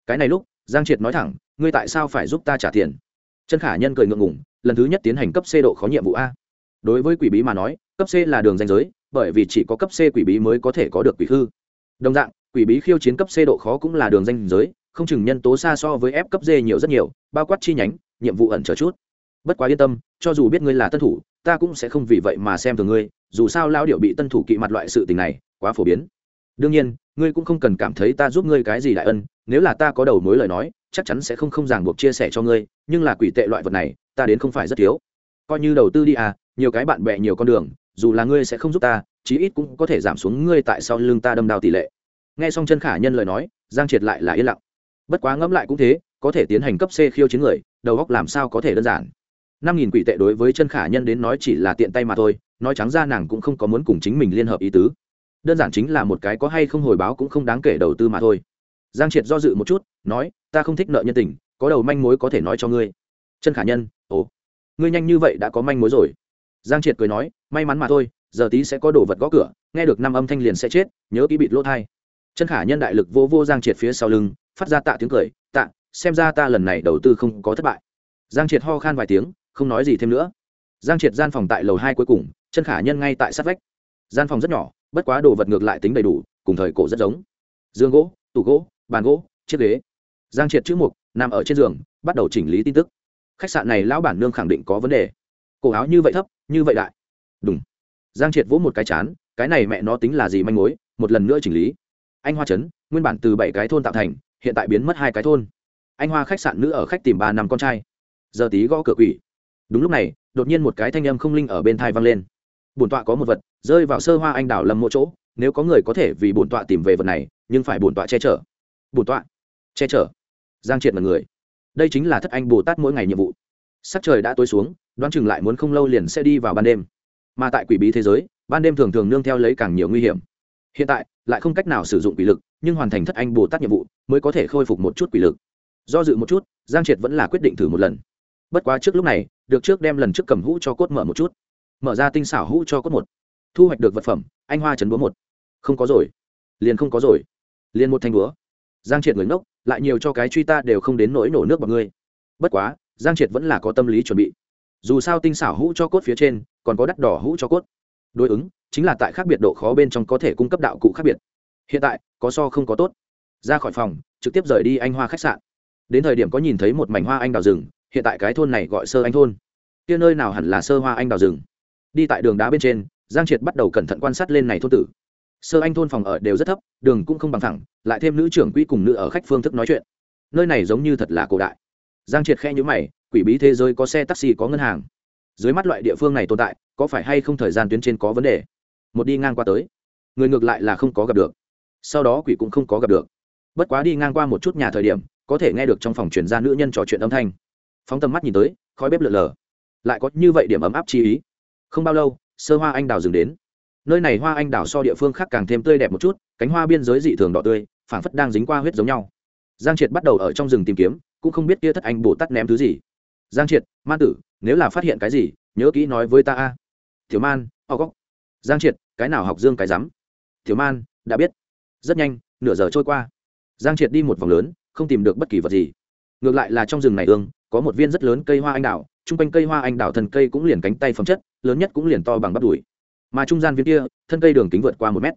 Cái này lúc, giang triệt nói thẳng, ngươi tại sao phải giúp ta trả tiền? Chân khả nhân cười ngượng ngủng lần thứ nhất tiến hành cấp c độ khó nhiệm vụ a. Đối với quỷ bí mà nói cấp c là đường danh giới, bởi vì chỉ có cấp c quỷ bí mới có thể có được quỷ hư đồng dạng, quỷ bí khiêu chiến cấp c độ khó cũng là đường danh giới, không chừng nhân tố xa so với f cấp d nhiều rất nhiều, bao quát chi nhánh, nhiệm vụ ẩn trở chút. Bất quá yên tâm, cho dù biết ngươi là tân thủ, ta cũng sẽ không vì vậy mà xem thường ngươi, dù sao lao điệu bị tân thủ kỵ mặt loại sự tình này, quá phổ biến. Đương nhiên, ngươi cũng không cần cảm thấy ta giúp ngươi cái gì đại ân, nếu là ta có đầu mối lời nói, chắc chắn sẽ không không ràng buộc chia sẻ cho ngươi, nhưng là quỷ tệ loại vật này, ta đến không phải rất thiếu. Coi như đầu tư đi à nhiều cái bạn bè nhiều con đường dù là ngươi sẽ không giúp ta, chí ít cũng có thể giảm xuống ngươi tại sau lưng ta đâm đao tỷ lệ. Nghe xong chân khả nhân lời nói, giang triệt lại là yên lặng. Bất quá ngẫm lại cũng thế, có thể tiến hành cấp c khiêu chiến người, đầu góc làm sao có thể đơn giản. Năm nghìn quỷ tệ đối với chân khả nhân đến nói chỉ là tiện tay mà thôi, nói trắng ra nàng cũng không có muốn cùng chính mình liên hợp ý tứ. Đơn giản chính là một cái có hay không hồi báo cũng không đáng kể đầu tư mà thôi. Giang triệt do dự một chút, nói, ta không thích nợ nhân tình, có đầu manh mối có thể nói cho ngươi. Chân khả nhân, ồ, ngươi nhanh như vậy đã có manh mối rồi giang triệt cười nói, may mắn mà thôi, giờ tí sẽ có đồ vật gõ cửa, nghe được năm âm thanh liền sẽ chết, nhớ kỹ bịt lỗ thai. Chân khả nhân đại lực vô vô giang triệt phía sau lưng, phát ra tạ tiếng cười, tạ, xem ra ta lần này đầu tư không có thất bại. Giang triệt ho khan vài tiếng, không nói gì thêm nữa. Giang triệt gian phòng tại lầu hai cuối cùng, chân khả nhân ngay tại sát vách. Gian phòng rất nhỏ, bất quá đồ vật ngược lại tính đầy đủ, cùng thời cổ rất giống. Giường gỗ, tủ gỗ, bàn gỗ, chiếc ghế. Giang triệt chữ mục, nằm ở trên giường, bắt đầu chỉnh lý tin tức. Khách sạn này lão bản nương khẳng định có vấn đề cổ áo như vậy thấp, như vậy đại. Đúng giang triệt vỗ một cái chán, cái này mẹ nó tính là gì manh mối, một lần nữa chỉnh lý. Anh hoa trấn, nguyên bản từ bảy cái thôn tạo thành, hiện tại biến mất hai cái thôn. Anh hoa khách sạn nữ ở khách tìm ba năm con trai. Giờ tí gõ cửa quỷ. Đúng lúc này, đột nhiên một cái thanh âm không linh ở bên thai vang lên. Bổn tọa có một vật, rơi vào sơ hoa anh đảo lầm mỗi chỗ, nếu có người có thể vì bổn tọa tìm về vật này, nhưng phải bổn tọa che chở. Bổn tọa, che chở. Giang triệt mật người. Đây chính là thất anh bồ tát mỗi ngày nhiệm vụ. Sắc trời đã tối xuống đoán chừng lại muốn không lâu liền sẽ đi vào ban đêm. Mà tại quỷ bí thế giới, ban đêm thường thường nương theo lấy càng nhiều nguy hiểm. Hiện tại, lại không cách nào sử dụng quỷ lực, nhưng hoàn thành thất anh bồ tát nhiệm vụ, mới có thể khôi phục một chút quỷ lực. Do dự một chút, giang triệt vẫn là quyết định thử một lần. Bất quá trước lúc này, được trước đem lần trước cầm hũ cho cốt mở một chút. Mở ra tinh xảo hũ cho cốt một. Thu hoạch được vật phẩm, anh hoa chấn búa một. Không có rồi. Liền không có rồi. Liền một thanh búa. Giang triệt người ngốc, lại nhiều cho cái truy ta đều không đến nỗi nổ nước vào ngươi. Bất quá, giang triệt vẫn là có tâm lý chuẩn bị dù sao tinh xảo hũ cho cốt phía trên, còn có đắt đỏ hũ cho cốt. Đối ứng, chính là tại khác biệt độ khó bên trong có thể cung cấp đạo cụ khác biệt. Hiện tại, có so không có tốt. Ra khỏi phòng, trực tiếp rời đi anh hoa khách sạn. Đến thời điểm có nhìn thấy một mảnh hoa anh đào rừng, hiện tại cái thôn này gọi sơ anh thôn. Kia nơi nào hẳn là sơ hoa anh đào rừng? Đi tại đường đá bên trên, giang triệt bắt đầu cẩn thận quan sát lên này thôn tử. Sơ anh thôn phòng ở đều rất thấp, đường cũng không bằng thẳng, lại thêm nữ trưởng quỹ cùng nữ ở khách phương thức nói chuyện. Nơi này giống như thật là cổ đại. Giang triệt khe nhữ mày quỷ bí thế giới có xe taxi, có ngân hàng. Dưới mắt loại địa phương này tồn tại, có phải hay không thời gian tuyến trên có vấn đề? Một đi ngang qua tới. Người ngược lại là không có gặp được. Sau đó quỷ cũng không có gặp được. Bất quá đi ngang qua một chút nhà thời điểm, có thể nghe được trong phòng truyền ra nữ nhân trò chuyện âm thanh. Phóng tầm mắt nhìn tới, khói bếp lợn lờ. Lại có như vậy điểm ấm áp chi ý. Không bao lâu, sơ hoa anh đào dừng đến. Nơi này hoa anh đào so địa phương khác càng thêm tươi đẹp một chút, cánh hoa biên giới dị thường đỏ tươi, phảng phất đang dính qua huyết giống nhau. Giang triệt bắt đầu ở trong rừng tìm kiếm, cũng không biết kia thất anh bồ tát ném thứ gì giang triệt, man tử, nếu là phát hiện cái gì, nhớ kỹ nói với ta a. Thiếu man o góc. Giang triệt, cái nào học dương cái rắm? Thiếu man, đã biết. Rất nhanh, nửa giờ trôi qua. Giang triệt đi một vòng lớn, không tìm được bất kỳ vật gì. Ngược lại là trong rừng này ương, có một viên rất lớn cây hoa anh đào. Chung quanh cây hoa anh đào thân cây cũng liền cánh tay phẩm chất, lớn nhất cũng liền to bằng bắp đùi. Mà trung gian viên kia, thân cây đường kính vượt qua một mét.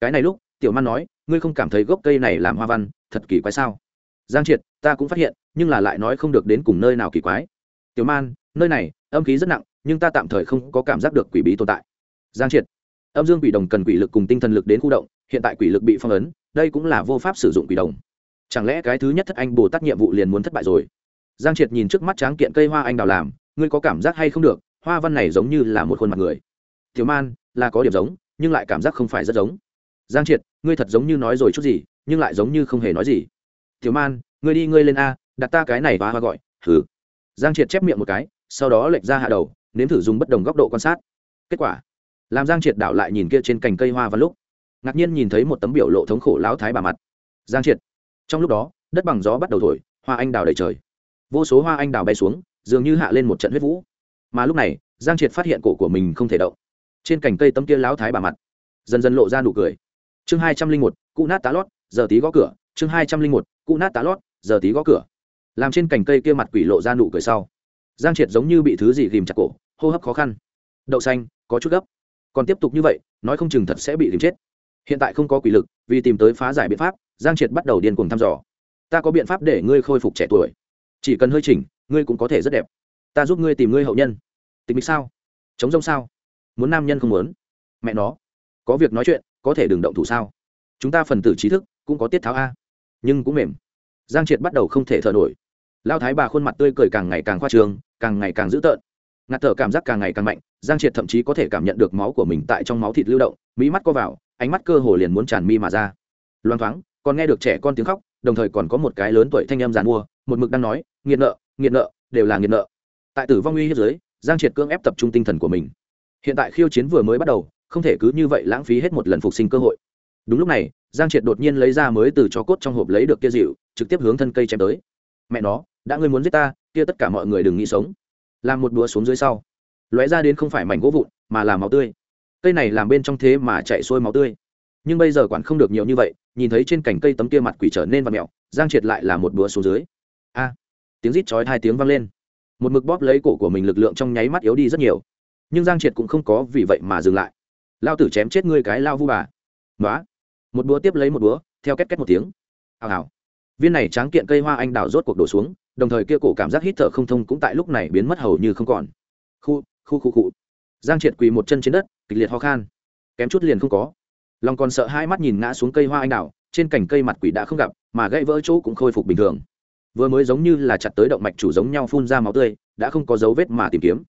Cái này lúc, tiểu man nói, ngươi không cảm thấy gốc cây này làm hoa văn, thật kỳ quái sao? Giang triệt, ta cũng phát hiện, nhưng là lại nói không được đến cùng nơi nào kỳ quái tiểu man, nơi này, âm khí rất nặng, nhưng ta tạm thời không có cảm giác được quỷ bí tồn tại. Giang triệt. Âm dương quỷ đồng cần quỷ lực cùng tinh thần lực đến khu động, hiện tại quỷ lực bị phong ấn, đây cũng là vô pháp sử dụng quỷ đồng. Chẳng lẽ cái thứ nhất thất anh bồ tát nhiệm vụ liền muốn thất bại rồi? Giang triệt nhìn trước mắt tráng kiện cây hoa anh đào làm, ngươi có cảm giác hay không được, hoa văn này giống như là một khuôn mặt người. Tiểu man, là có điểm giống, nhưng lại cảm giác không phải rất giống. Giang triệt, ngươi thật giống như nói rồi chút gì, nhưng lại giống như không hề nói gì. Tiểu man, ngươi đi, ngươi lên a, đặt ta cái này và hoa gọi thử giang triệt chép miệng một cái, sau đó lệch ra hạ đầu, nếm thử dùng bất đồng góc độ quan sát. Kết quả, làm giang triệt đảo lại nhìn kia trên cành cây hoa văn lúc, ngạc nhiên nhìn thấy một tấm biểu lộ thống khổ lão thái bà mặt. Giang triệt, trong lúc đó, đất bằng gió bắt đầu thổi, hoa anh đào đầy trời. Vô số hoa anh đào bay xuống, dường như hạ lên một trận huyết vũ. Mà lúc này, giang triệt phát hiện cổ của mình không thể động. Trên cành cây tấm kia lão thái bà mặt, dần dần lộ ra nụ cười. Chương hai trăm linh một cụ nát tá lót, giờ tí gõ cửa. Chương hai trăm linh một cụ nát tá lót, giờ tí gõ cửa làm trên cành cây kia mặt quỷ lộ ra nụ cười sau. Giang triệt giống như bị thứ gì ghìm chặt cổ, hô hấp khó khăn. Đậu xanh, có chút gấp. Còn tiếp tục như vậy, nói không chừng thật sẽ bị ghìm chết. Hiện tại không có quỷ lực, vì tìm tới phá giải biện pháp, giang triệt bắt đầu điên cuồng thăm dò. Ta có biện pháp để ngươi khôi phục trẻ tuổi. Chỉ cần hơi chỉnh, ngươi cũng có thể rất đẹp. Ta giúp ngươi tìm ngươi hậu nhân. Tình mình sao? Chống rông sao? Muốn nam nhân không muốn? Mẹ nó. Có việc nói chuyện, có thể đừng động thủ sao? Chúng ta phần tử trí thức cũng có tiết tháo a. Nhưng cũng mềm giang triệt bắt đầu không thể thở nổi. Lao thái bà khuôn mặt tươi cười càng ngày càng khoa trường càng ngày càng dữ tợn. Ngạt thở cảm giác càng ngày càng mạnh, giang triệt thậm chí có thể cảm nhận được máu của mình tại trong máu thịt lưu động mỹ mắt co vào, ánh mắt cơ hồ liền muốn tràn mi mà ra. Loang thoáng, còn nghe được trẻ con tiếng khóc, đồng thời còn có một cái lớn tuổi thanh em giàn mua, một mực đang nói nghiện nợ nghiện nợ, đều là nghiện nợ. Tại tử vong uy hiếp giới giang triệt cưỡng ép tập trung tinh thần của mình. Hiện tại khiêu chiến vừa mới bắt đầu, không thể cứ như vậy lãng phí hết một lần phục sinh cơ hội. Đúng lúc này giang triệt đột nhiên lấy ra mới từ cho cốt trong hộp lấy được kia dịu, trực tiếp hướng thân cây chém tới. Mẹ nó, đã ngươi muốn giết ta, kia tất cả mọi người đừng nghĩ sống. Làm một đũa xuống dưới sau, lóe ra đến không phải mảnh gỗ vụn, mà là máu tươi. Cây này làm bên trong thế mà chạy xuôi máu tươi. Nhưng bây giờ quản không được nhiều như vậy, nhìn thấy trên cành cây tấm kia mặt quỷ trở nên và mẹo giang triệt lại là một đũa xuống dưới. A! Tiếng rít chói hai tiếng vang lên. Một mực bóp lấy cổ của mình lực lượng trong nháy mắt yếu đi rất nhiều. Nhưng giang triệt cũng không có vì vậy mà dừng lại. Lao tử chém chết ngươi cái lao vu bà. Nói một búa tiếp lấy một búa, theo két két một tiếng. Hào hào. Viên này tráng kiện cây hoa anh đào rốt cuộc đổ xuống, đồng thời kia cổ cảm giác hít thở không thông cũng tại lúc này biến mất hầu như không còn. Khu khu khu khu. Giang triệt quỳ một chân trên đất, kịch liệt ho khan. Kém chút liền không có. Lòng còn sợ hai mắt nhìn ngã xuống cây hoa anh đào, trên cành cây mặt quỷ đã không gặp, mà gãy vỡ chỗ cũng khôi phục bình thường. Vừa mới giống như là chặt tới động mạch chủ giống nhau phun ra máu tươi, đã không có dấu vết mà tìm kiếm.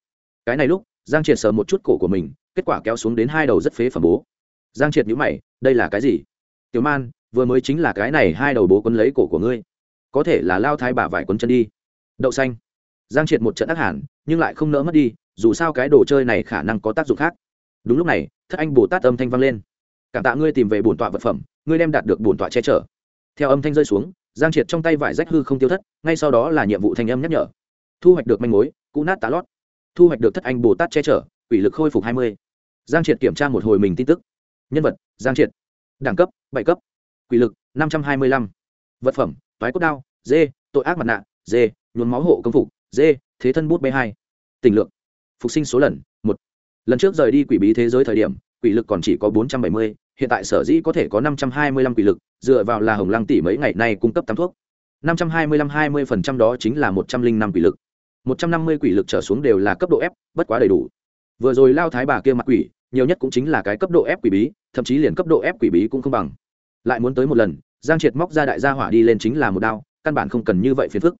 Cái này lúc, giang triệt sờ một chút cổ của mình, kết quả kéo xuống đến hai đầu rất phế phẩm bố giang triệt nhữ mày, đây là cái gì? Tiểu man, vừa mới chính là cái này hai đầu bố quấn lấy cổ của ngươi. Có thể là lao thái bà vải quấn chân đi. Đậu xanh. Giang triệt một trận ác hẳn nhưng lại không nỡ mất đi, dù sao cái đồ chơi này khả năng có tác dụng khác. Đúng lúc này, thất anh bồ tát âm thanh vang lên. Cảm tạ ngươi tìm về bổn tọa vật phẩm, ngươi đem đạt được bổn tọa che chở. Theo âm thanh rơi xuống, giang triệt trong tay vải rách hư không tiêu thất, ngay sau đó là nhiệm vụ thanh âm nhắc nhở. Thu hoạch được manh mối, cũ nát tá lót. Thu hoạch được thất anh bồ tát che chở ủy lực khôi phục hai mươi. Giang triệt kiểm tra một hồi mình tin tức nhân vật giang triệt. Đẳng cấp bảy cấp. Quỷ lực năm trăm hai mươi lăm. Vật phẩm toái cốt đao dê, tội ác mặt nạ dê, nhuốm máu hộ công phục dê, thế thân bút b hai. Tình lượng phục sinh số lần một. Lần trước rời đi quỷ bí thế giới thời điểm quỷ lực còn chỉ có bốn trăm bảy mươi hiện tại sở dĩ có thể có năm trăm hai mươi lăm quỷ lực dựa vào là hồng lăng tỷ mấy ngày nay cung cấp tám thuốc. năm trăm hai mươi lăm hai mươi phần trăm đó chính là một trăm linh năm quỷ lực. một trăm năm mươi quỷ lực trở xuống đều là cấp độ f bất quá đầy đủ. Vừa rồi lao thái bà kia mặt quỷ nhiều nhất cũng chính là cái cấp độ ép quỷ bí, thậm chí liền cấp độ ép quỷ bí cũng không bằng. Lại muốn tới một lần, giang triệt móc ra đại gia hỏa đi lên chính là một đao, căn bản không cần như vậy phiền phức.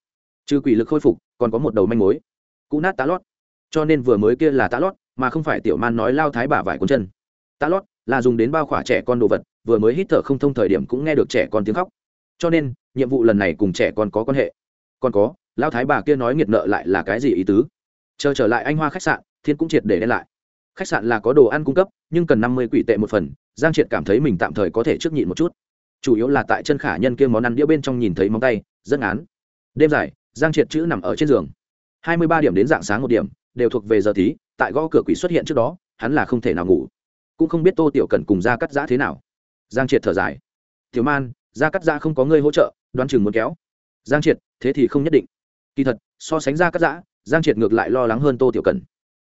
Trừ quỷ lực khôi phục, còn có một đầu manh mối. Cũ nát tá lót. Cho nên vừa mới kia là tá lót, mà không phải tiểu man nói lao thái bà vải cuốn chân. Tá lót là dùng đến bao khỏa trẻ con đồ vật, vừa mới hít thở không thông thời điểm cũng nghe được trẻ con tiếng khóc. Cho nên, nhiệm vụ lần này cùng trẻ con có quan hệ. Còn có, lao thái bà kia nói nghiệt nợ lại là cái gì ý tứ? Chờ trở lại anh hoa khách sạn, thiên cũng triệt để đen lại khách sạn là có đồ ăn cung cấp, nhưng cần năm mươi quỷ tệ một phần. Giang triệt cảm thấy mình tạm thời có thể trước nhịn một chút. Chủ yếu là tại chân khả nhân kia món ăn đĩa bên trong nhìn thấy móng tay, rất ngán. Đêm dài, giang triệt chữ nằm ở trên giường. Hai mươi ba điểm đến dạng sáng một điểm, đều thuộc về giờ tí tại gõ cửa quỷ xuất hiện trước đó, hắn là không thể nào ngủ. Cũng không biết tô tiểu cần cùng ra cắt giã thế nào. Giang triệt thở dài. Thiếu man ra cắt giã không có người hỗ trợ, đoán chừng muốn kéo. Giang triệt, thế thì không nhất định. Kỳ thật, so sánh ra cắt giã, giang triệt ngược lại lo lắng hơn tô tiểu cần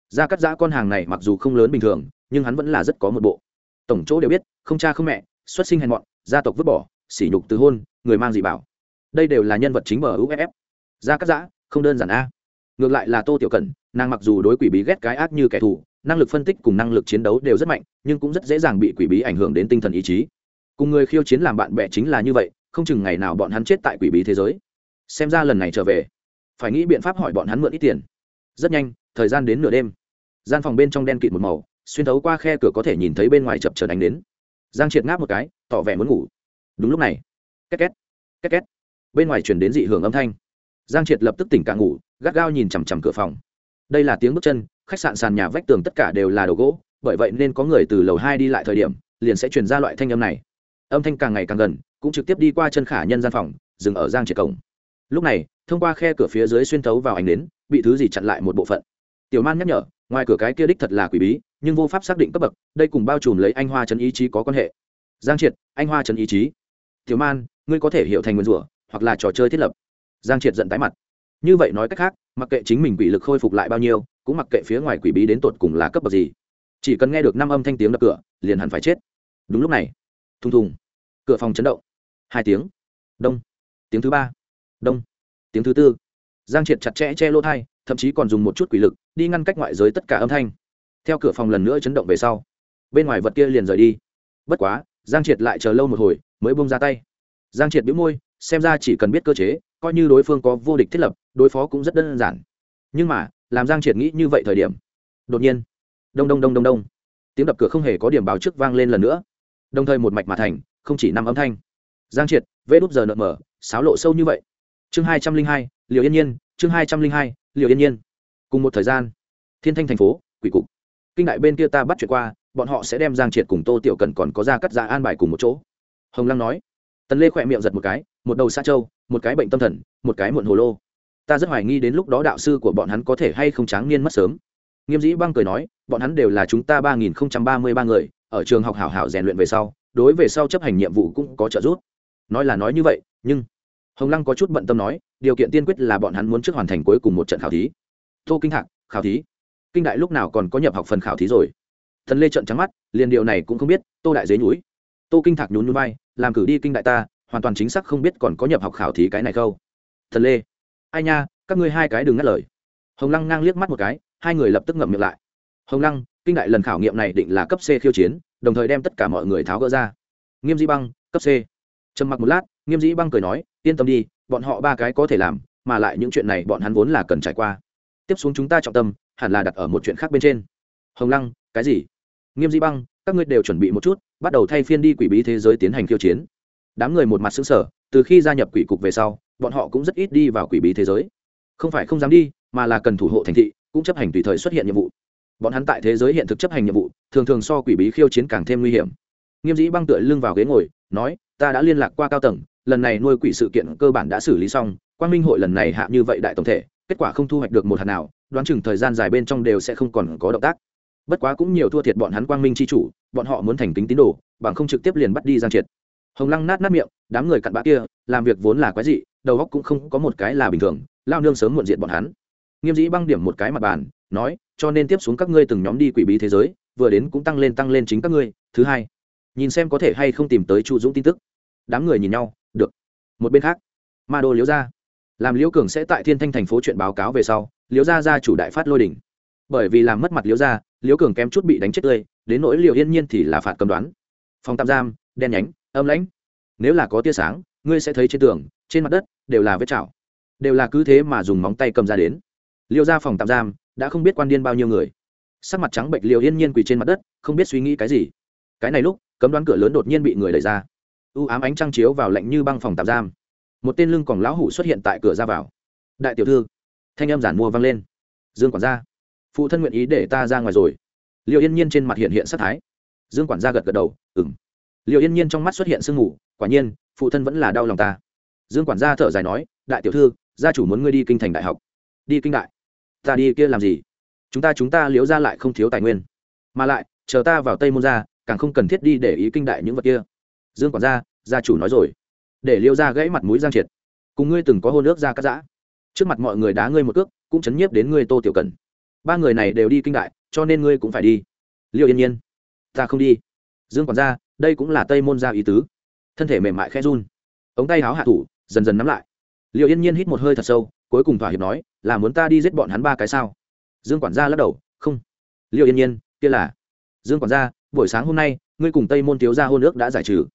ra cắt giã con hàng này mặc dù không lớn bình thường, nhưng hắn vẫn là rất có một bộ. Tổng chỗ đều biết, không cha không mẹ, xuất sinh hèn mọn, gia tộc vứt bỏ, sỉ nhục từ hôn, người mang dị bảo. Đây đều là nhân vật chính bờ uff ra cắt giã, không đơn giản a. Ngược lại là tô tiểu cẩn, nàng mặc dù đối quỷ bí ghét cái ác như kẻ thù, năng lực phân tích cùng năng lực chiến đấu đều rất mạnh, nhưng cũng rất dễ dàng bị quỷ bí ảnh hưởng đến tinh thần ý chí. Cùng người khiêu chiến làm bạn bè chính là như vậy, không chừng ngày nào bọn hắn chết tại quỷ bí thế giới. Xem ra lần này trở về, phải nghĩ biện pháp hỏi bọn hắn mượn ít tiền. Rất nhanh thời gian đến nửa đêm. Gian phòng bên trong đen kịt một màu, xuyên thấu qua khe cửa có thể nhìn thấy bên ngoài chập chờn đánh đến giang triệt ngáp một cái, tỏ vẻ muốn ngủ. Đúng lúc này, két két két két. Bên ngoài chuyển đến dị hưởng âm thanh. Giang triệt lập tức tỉnh cả ngủ, gắt gao nhìn chằm chằm cửa phòng. Đây là tiếng bước chân, khách sạn sàn nhà vách tường tất cả đều là đồ gỗ, bởi vậy nên có người từ lầu hai đi lại thời điểm, liền sẽ truyền ra loại thanh âm này. Âm thanh càng ngày càng gần, cũng trực tiếp đi qua chân khả nhân gian phòng, dừng ở giang triệt cổng. Lúc này, thông qua khe cửa phía dưới xuyên thấu vào ánh đến bị thứ gì chặn lại một bộ phận tiểu man nhắc nhở, ngoài cửa cái kia đích thật là quỷ bí, nhưng vô pháp xác định cấp bậc, đây cùng bao trùm lấy anh hoa trấn ý chí có quan hệ. Giang triệt, anh hoa trấn ý chí. Tiểu man, ngươi có thể hiểu thành nguyên rủa, hoặc là trò chơi thiết lập. Giang triệt giận tái mặt. Như vậy nói cách khác, mặc kệ chính mình quỷ lực khôi phục lại bao nhiêu, cũng mặc kệ phía ngoài quỷ bí đến tột cùng là cấp bậc gì. Chỉ cần nghe được năm âm thanh tiếng đập cửa, liền hẳn phải chết. Đúng lúc này, thùng thùng, cửa phòng chấn động. Hai tiếng. Đông. Tiếng thứ ba. Đông. Tiếng thứ tư. Giang triệt chặt chẽ che lỗ thai thậm chí còn dùng một chút quỷ lực đi ngăn cách ngoại giới tất cả âm thanh. Theo cửa phòng lần nữa chấn động về sau, bên ngoài vật kia liền rời đi. Bất quá, giang triệt lại chờ lâu một hồi, mới bông ra tay. Giang triệt biếu môi, xem ra chỉ cần biết cơ chế, coi như đối phương có vô địch thiết lập, đối phó cũng rất đơn giản. Nhưng mà, làm giang triệt nghĩ như vậy thời điểm, đột nhiên, đông đông đông đông đông, tiếng đập cửa không hề có điểm báo trước vang lên lần nữa. Đồng thời một mạch mà thành, không chỉ năm âm thanh. Giang triệt, vê đúp giờ nợ mở sáo lộ sâu như vậy. Chương hai trăm linh hai, liều yên nhiên, chương hai trăm linh hai, liều yên nhiên cùng một thời gian, thiên thanh thành phố, quỷ cục. Kinh đại bên kia ta bắt chuyện qua, bọn họ sẽ đem giang triệt cùng tô tiểu cần còn có ra cắt ra an bài cùng một chỗ. Hồng lăng nói. Tần lê khỏe miệng giật một cái, một đầu xa trâu một cái bệnh tâm thần, một cái muộn hồ lô. Ta rất hoài nghi đến lúc đó đạo sư của bọn hắn có thể hay không tráng niên mất sớm. Nghiêm dĩ băng cười nói, bọn hắn đều là chúng ta ba nghìn không trăm ba mươi ba người, ở trường học hảo hảo rèn luyện về sau, đối về sau chấp hành nhiệm vụ cũng có trợ giúp. Nói là nói như vậy, nhưng hồng lăng có chút bận tâm nói, điều kiện tiên quyết là bọn hắn muốn trước hoàn thành cuối cùng một trận khảo thí tô kinh thạc, khảo thí. Kinh đại lúc nào còn có nhập học phần khảo thí rồi? Thần lê trận trắng mắt, liền điều này cũng không biết, tô đại dế nhúi. Tô kinh thạc nhún núi bay làm cử đi kinh đại ta, hoàn toàn chính xác không biết còn có nhập học khảo thí cái này không. Thần lê, ai nha, các ngươi hai cái đừng ngắt lời. Hồng lăng ngang liếc mắt một cái, hai người lập tức ngậm miệng lại. Hồng lăng, kinh đại lần khảo nghiệm này định là cấp c khiêu chiến, đồng thời đem tất cả mọi người tháo gỡ ra. Nghiêm dĩ băng, cấp c. Trầm mặc một lát, nghiêm dĩ băng cười nói, yên tâm đi, bọn họ ba cái có thể làm, mà lại những chuyện này bọn hắn vốn là cần trải qua tiếp xuống chúng ta trọng tâm, hẳn là đặt ở một chuyện khác bên trên. Hồng lăng, cái gì? Nghiêm Di băng, các ngươi đều chuẩn bị một chút, bắt đầu thay phiên đi quỷ bí thế giới tiến hành khiêu chiến. Đám người một mặt xứng sở từ khi gia nhập quỷ cục về sau, bọn họ cũng rất ít đi vào quỷ bí thế giới. Không phải không dám đi, mà là cần thủ hộ thành thị, cũng chấp hành tùy thời xuất hiện nhiệm vụ. Bọn hắn tại thế giới hiện thực chấp hành nhiệm vụ, thường thường so quỷ bí khiêu chiến càng thêm nguy hiểm. Nghiêm dĩ băng tựa lưng vào ghế ngồi, nói, ta đã liên lạc qua cao tầng, lần này nuôi quỷ sự kiện cơ bản đã xử lý xong, quang minh hội lần này hạ như vậy đại tổng thể kết quả không thu hoạch được một hạt nào, đoán chừng thời gian dài bên trong đều sẽ không còn có động tác. Bất quá cũng nhiều thua thiệt bọn hắn quang minh c h i chủ, bọn họ muốn thành kính tín đồ, bằng không trực tiếp liền bắt đi giang triệt. Hồng lăng nát nát miệng, đám người cặn bã kia, làm việc vốn là quái dị, đầu góc cũng không có một cái là bình thường, lao nương sớm muộn diện bọn hắn. Nghiêm dĩ băng điểm một cái mặt bàn, nói, cho nên tiếp xuống các ngươi từng nhóm đi quỷ bí thế giới, vừa đến cũng tăng lên tăng lên chính các ngươi, thứ hai. Nhìn xem có thể hay không tìm tới chu dũng tin tức. Đám người nhìn nhau, được. Một bên khác, ma đô liếu ra làm liễu cường sẽ tại thiên thanh thành phố chuyện báo cáo về sau, liễu gia gia chủ đại phát lôi đỉnh bởi vì làm mất mặt liễu gia, liễu cường kém chút bị đánh chết tươi, đến nỗi liễu yên nhiên thì là phạt cầm đoán. Phòng tạm giam, đen nhánh, âm lãnh. Nếu là có tia sáng, ngươi sẽ thấy trên tường, trên mặt đất, đều là vết chảo. Đều là cứ thế mà dùng móng tay cầm ra đến. Liêu ra phòng tạm giam, đã không biết quan điên bao nhiêu người. Sắc mặt trắng bệnh liều yên nhiên quỳ trên mặt đất, không biết suy nghĩ cái gì. Cái này lúc, cấm đoán cửa lớn đột nhiên bị người đẩy ra. U ám ánh trăng chiếu vào lạnh như băng phòng tạm giam một tên lưng còn lão hủ xuất hiện tại cửa ra vào. Đại tiểu thư, thanh em giản mua vang lên. Dương quản gia, phụ thân nguyện ý để ta ra ngoài rồi. Liệu yên nhiên trên mặt hiện hiện sắc thái. Dương quản gia gật gật đầu ừng liệu yên nhiên trong mắt xuất hiện sương mù, quả nhiên, phụ thân vẫn là đau lòng ta. Dương quản gia thở dài nói, đại tiểu thư, gia chủ muốn ngươi đi kinh thành đại học. Đi kinh đại? Ta đi kia làm gì? Chúng ta chúng ta liếu ra lại không thiếu tài nguyên. Mà lại, chờ ta vào tây môn ra, càng không cần thiết đi để ý kinh đại những vật kia. Dương quản gia gia chủ nói rồi để liêu ra gãy mặt mũi giang triệt. Cùng ngươi từng có hôn ước ra cắt giã. Trước mặt mọi người đá ngươi một cước, cũng chấn nhiếp đến ngươi tô tiểu cần. Ba người này đều đi kinh đại, cho nên ngươi cũng phải đi. Liệu yên nhiên, ta không đi. Dương quản gia, đây cũng là tây môn gia ý tứ. Thân thể mềm mại khẽ run. Ống tay háo hạ thủ, dần dần nắm lại. Liệu yên nhiên hít một hơi thật sâu, cuối cùng thỏa hiệp nói, là muốn ta đi giết bọn hắn ba cái sao? Dương quản gia lắc đầu, không. Liệu yên nhiên, kia là. Dương quản gia, buổi sáng hôm nay, ngươi cùng tây môn thiếu gia hôn ước đã giải trừ.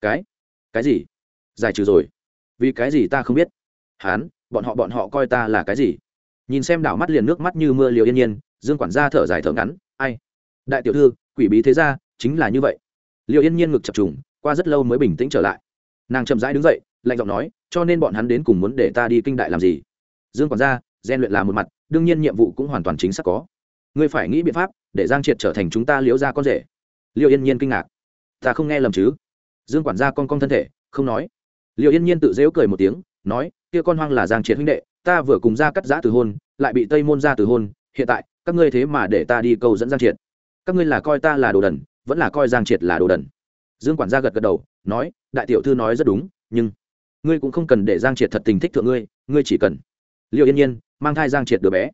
Cái? Cái gì? Giải trừ rồi. Vì cái gì ta không biết? Hán, bọn họ bọn họ coi ta là cái gì? Nhìn xem đảo mắt liền nước mắt như mưa liều yên nhiên, dương quản gia thở dài thở ngắn, ai? Đại tiểu thư, quỷ bí thế gia, chính là như vậy. Liều yên nhiên ngực chập trùng, qua rất lâu mới bình tĩnh trở lại. Nàng chậm rãi đứng dậy, lạnh giọng nói, cho nên bọn hắn đến cùng muốn để ta đi kinh đại làm gì? Dương quản gia gian luyện là một mặt, đương nhiên nhiệm vụ cũng hoàn toàn chính xác có. Ngươi phải nghĩ biện pháp để giang triệt trở thành chúng ta liếu ra con rể. Liều yên nhiên kinh ngạc. Ta không nghe lầm chứ? Dương quản gia con con thân thể, không nói liệu yên nhiên tự dễu cười một tiếng, nói, kia con hoang là giang triệt huynh đệ, ta vừa cùng ra cắt giã từ hôn, lại bị tây môn ra từ hôn, hiện tại, các ngươi thế mà để ta đi câu dẫn giang triệt. Các ngươi là coi ta là đồ đần, vẫn là coi giang triệt là đồ đần. Dương quản gia gật gật đầu, nói, đại tiểu thư nói rất đúng, nhưng ngươi cũng không cần để giang triệt thật tình thích thượng ngươi ngươi chỉ cần liệu yên nhiên, mang thai giang triệt đứa bé.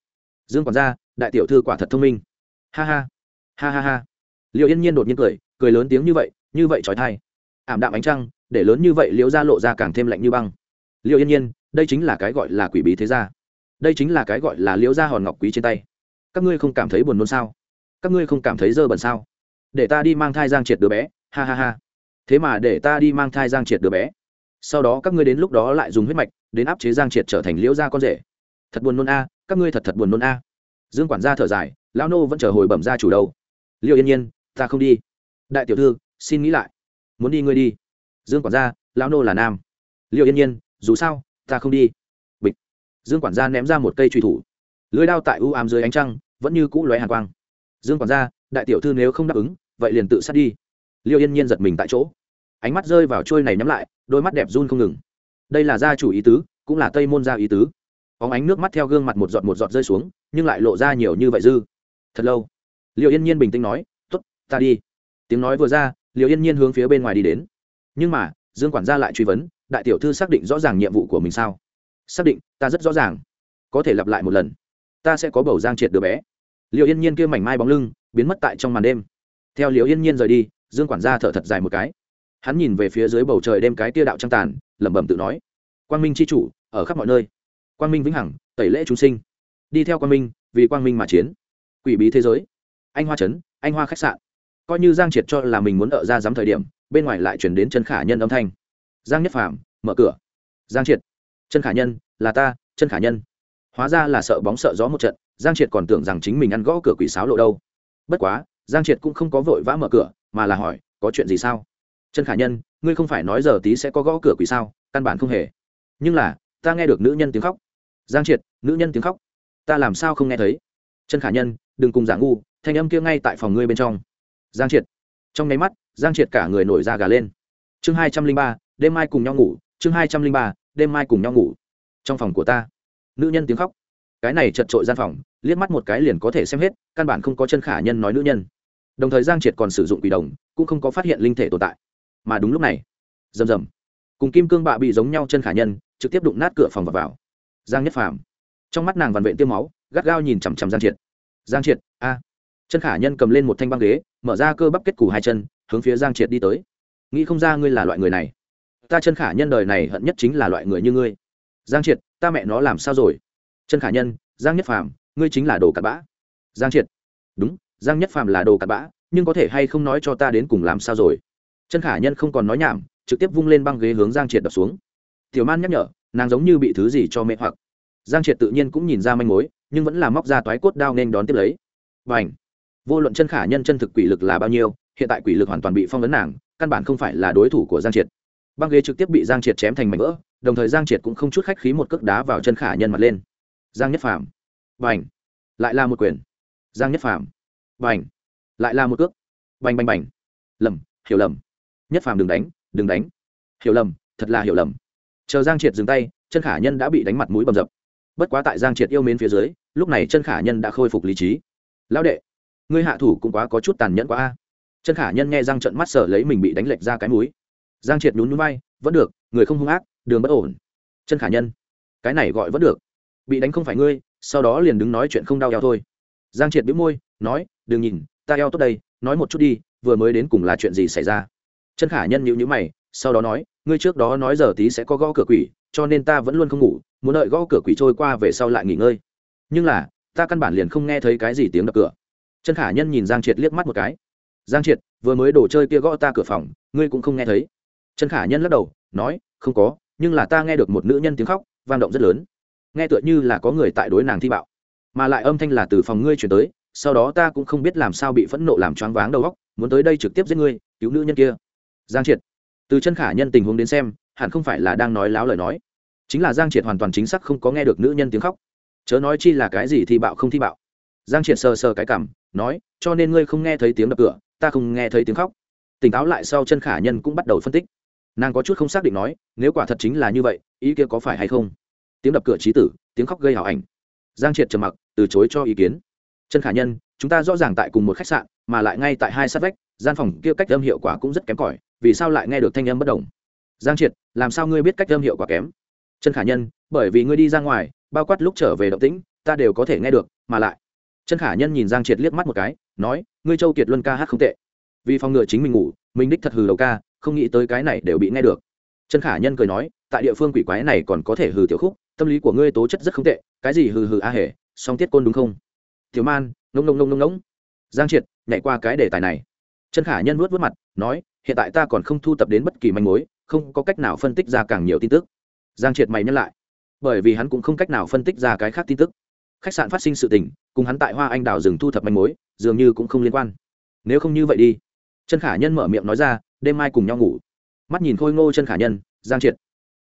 Dương quản gia, đại tiểu thư quả thật thông minh. Ha ha ha ha ha. Liệu yên nhiên đột nhiên cười cười lớn tiếng như vậy như vậy trói thai. Ảm đạm ánh trăng để lớn như vậy liễu gia lộ ra càng thêm lạnh như băng. Liệu yên nhiên, đây chính là cái gọi là quỷ bí thế gia. Đây chính là cái gọi là liễu gia hòn ngọc quý trên tay. Các ngươi không cảm thấy buồn nôn sao? Các ngươi không cảm thấy dơ bẩn sao? Để ta đi mang thai giang triệt đứa bé, ha ha ha. Thế mà để ta đi mang thai giang triệt đứa bé. Sau đó các ngươi đến lúc đó lại dùng huyết mạch, đến áp chế giang triệt trở thành liễu gia con rể. Thật buồn nôn a, các ngươi thật thật buồn nôn a. Dương quản gia thở dài, lão nô vẫn chờ hồi bẩm ra chủ đâu. Liệu yên nhiên, ta không đi. Đại tiểu thư, xin nghĩ lại. Muốn đi ngươi đi dương quản gia, lão nô là nam. Liệu yên nhiên, dù sao, ta không đi. Bịch. Dương quản gia ném ra một cây truy thủ. Lưới đao tại u ám dưới ánh trăng, vẫn như cũ lóe hàn quang. Dương quản gia, đại tiểu thư nếu không đáp ứng, vậy liền tự sát đi. Liệu yên nhiên giật mình tại chỗ. Ánh mắt rơi vào trôi này nhắm lại, đôi mắt đẹp run không ngừng. Đây là gia chủ ý tứ, cũng là tây môn gia ý tứ. Óng ánh nước mắt theo gương mặt một giọt một giọt rơi xuống, nhưng lại lộ ra nhiều như vậy dư. Thật lâu. Liệu yên nhiên bình tĩnh nói t ố t ta đi. Tiếng nói vừa ra liệu yên nhiên hướng phía bên ngoài đi đến nhưng mà, dương quản gia lại truy vấn, đại tiểu thư xác định rõ ràng nhiệm vụ của mình sao? Xác định, ta rất rõ ràng. Có thể lặp lại một lần. Ta sẽ có bầu giang triệt đứa bé. Liệu yên nhiên kia mảnh mai bóng lưng, biến mất tại trong màn đêm. Theo liệu yên nhiên rời đi, dương quản gia thở thật dài một cái. Hắn nhìn về phía dưới bầu trời đêm cái tia đạo trăng tàn, lẩm bẩm tự nói, quang minh c h i chủ, ở khắp mọi nơi. Quang minh vĩnh hằng, tẩy lễ chúng sinh. Đi theo quang minh, vì quang minh mà chiến. Quỷ bí thế giới. Anh hoa trấn, anh hoa khách sạn. Coi như giang triệt cho là mình muốn ở ra dám thời điểm bên ngoài lại chuyển đến chân khả nhân âm thanh. Giang nhất phàm, mở cửa. Giang triệt. Chân khả nhân, là ta chân khả nhân. Hóa ra là sợ bóng sợ gió một trận, giang triệt còn tưởng rằng chính mình ăn gõ cửa quỷ sáo lộ đâu. Bất quá, giang triệt cũng không có vội vã mở cửa, mà là hỏi, có chuyện gì sao? Chân khả nhân, ngươi không phải nói giờ tí sẽ có gõ cửa quỷ sao, căn bản không hề. Nhưng là, ta nghe được nữ nhân tiếng khóc. Giang triệt, nữ nhân tiếng khóc. Ta làm sao không nghe thấy? Chân khả nhân, đừng cùng giả ngu, thanh âm kia ngay tại phòng ngươi bên trong. Giang triệt. Trong nháy mắt giang triệt cả người nổi da gà lên. Chương hai trăm linh ba, đêm mai cùng nhau ngủ, chương hai trăm linh ba, đêm mai cùng nhau ngủ. Trong phòng của ta, nữ nhân tiếng khóc. Cái này chật trội gian phòng, liếc mắt một cái liền có thể xem hết, căn bản không có chân khả nhân nói nữ nhân. Đồng thời giang triệt còn sử dụng quỷ đồng, cũng không có phát hiện linh thể tồn tại. Mà đúng lúc này, rầm rầm, cùng kim cương bạ bị giống nhau chân khả nhân, trực tiếp đụng nát cửa phòng và vào. Giang nhất phàm, trong mắt nàng vằn vện tiêu máu, gắt gao nhìn chằm chằm giang triệt. Giang triệt, a. Chân khả nhân cầm lên một thanh băng ghế, mở ra cơ bắp kết củ hai chân hướng phía giang triệt đi tới. Nghĩ không ra ngươi là loại người này. Ta chân khả nhân đời này hận nhất chính là loại người như ngươi. Giang triệt, ta mẹ nó làm sao rồi? Chân khả nhân, giang nhất phàm, ngươi chính là đồ cặn bã. Giang triệt, đúng, giang nhất phàm là đồ cặn bã, nhưng có thể hay không nói cho ta đến cùng làm sao rồi? Chân khả nhân không còn nói nhảm, trực tiếp vung lên băng ghế hướng giang triệt đập xuống. Tiểu man nhắc nhở, nàng giống như bị thứ gì cho mẹ hoặc. Giang triệt tự nhiên cũng nhìn ra manh mối, nhưng vẫn là móc ra toái cốt đao nên đón tiếp lấy. Và ảnh vô luận chân khả nhân chân thực quỷ lực là bao nhiêu hiện tại quỷ lực hoàn toàn bị phong ấn nàng, căn bản không phải là đối thủ của giang triệt. Băng ghế trực tiếp bị giang triệt chém thành mảnh vỡ, đồng thời giang triệt cũng không chút khách khí một cước đá vào chân khả nhân mặt lên. Giang nhất phàm. Bành. Lại là một quyền. Giang nhất phàm. Bành. Lại là một cước. Bành bành bành. Lầm, hiểu lầm. Nhất phàm đừng đánh đừng đánh. Hiểu lầm, thật là hiểu lầm. Chờ giang triệt dừng tay, chân khả nhân đã bị đánh mặt mũi bầm dập. Bất quá tại giang triệt yêu mến phía dưới, lúc này chân khả nhân đã khôi phục lý trí. Lão đệ, ngươi hạ thủ cũng quá có chút tàn nhẫn quá a chân khả nhân nghe giang trận mắt sở lấy mình bị đánh lệch ra cái mũi. Giang triệt nhún nhún bay vẫn được, người không hung ác, đường bất ổn. Chân khả nhân, cái này gọi vẫn được. Bị đánh không phải ngươi, sau đó liền đứng nói chuyện không đau eo thôi. Giang triệt bĩu môi, nói, đừng nhìn, ta eo tốt đây, nói một chút đi, vừa mới đến cùng là chuyện gì xảy ra? Chân khả nhân nhịu nhữ mày, sau đó nói, ngươi trước đó nói giờ tí sẽ có gõ cửa quỷ, cho nên ta vẫn luôn không ngủ, muốn đợi gõ cửa quỷ trôi qua về sau lại nghỉ ngơi. Nhưng là, ta căn bản liền không nghe thấy cái gì tiếng đập cửa. Chân khả nhân nhìn giang triệt liếc mắt một cái giang triệt, vừa mới đổ chơi kia gõ ta cửa phòng, ngươi cũng không nghe thấy. Trần khả nhân lắc đầu, nói, không có, nhưng là ta nghe được một nữ nhân tiếng khóc, vang động rất lớn. Nghe tựa như là có người tại đối nàng thi bạo. Mà lại âm thanh là từ phòng ngươi chuyển tới, sau đó ta cũng không biết làm sao bị phẫn nộ làm choáng váng đầu óc, muốn tới đây trực tiếp giết ngươi, cứu nữ nhân kia. Giang triệt. Từ chân khả nhân tình huống đến xem, hẳn không phải là đang nói láo lời nói. Chính là giang triệt hoàn toàn chính xác không có nghe được nữ nhân tiếng khóc. Chớ nói chi là cái gì thi bạo không thi bạo. Giang triệt sờ sờ cái cảm nói, cho nên ngươi không nghe thấy tiếng đập cửa ta không nghe thấy tiếng khóc. Tỉnh táo lại sau chân khả nhân cũng bắt đầu phân tích. Nàng có chút không xác định nói, nếu quả thật chính là như vậy, ý kia có phải hay không? Tiếng đập cửa trí tử, tiếng khóc gây hảo ảnh. Giang triệt trầm mặc, từ chối cho ý kiến. Chân khả nhân, chúng ta rõ ràng tại cùng một khách sạn, mà lại ngay tại hai sát vách, gian phòng kia cách âm hiệu quả cũng rất kém cỏi, vì sao lại nghe được thanh âm bất đồng giang triệt, làm sao ngươi biết cách âm hiệu quả kém? Chân khả nhân, bởi vì ngươi đi ra ngoài, bao quát lúc trở về động tĩnh, ta đều có thể nghe được, mà lại chân khả nhân nhìn giang triệt liếc mắt một cái, nói, ngươi châu kiệt luân ca hát không tệ. Vì phòng ngừa chính mình ngủ, mình đích thật hừ đầu ca, không nghĩ tới cái này đều bị nghe được. Chân khả nhân cười nói, tại địa phương quỷ quái này còn có thể hừ tiểu khúc, tâm lý của ngươi tố chất rất không tệ, cái gì hừ hừ a hề, song tiết côn đúng không? Tiểu man nông nông nông nông nông giang triệt nhảy qua cái đề tài này. Chân khả nhân vuốt vuốt mặt, nói, hiện tại ta còn không thu tập đến bất kỳ manh mối, không có cách nào phân tích ra càng nhiều tin tức. Giang triệt mày nhắc lại, bởi vì hắn cũng không cách nào phân tích ra cái khác tin tức khách sạn phát sinh sự tình, cùng hắn tại hoa anh đào rừng thu thập manh mối, dường như cũng không liên quan. Nếu không như vậy đi. Chân khả nhân mở miệng nói ra, đêm mai cùng nhau ngủ. Mắt nhìn khôi ngô chân khả nhân, giang triệt.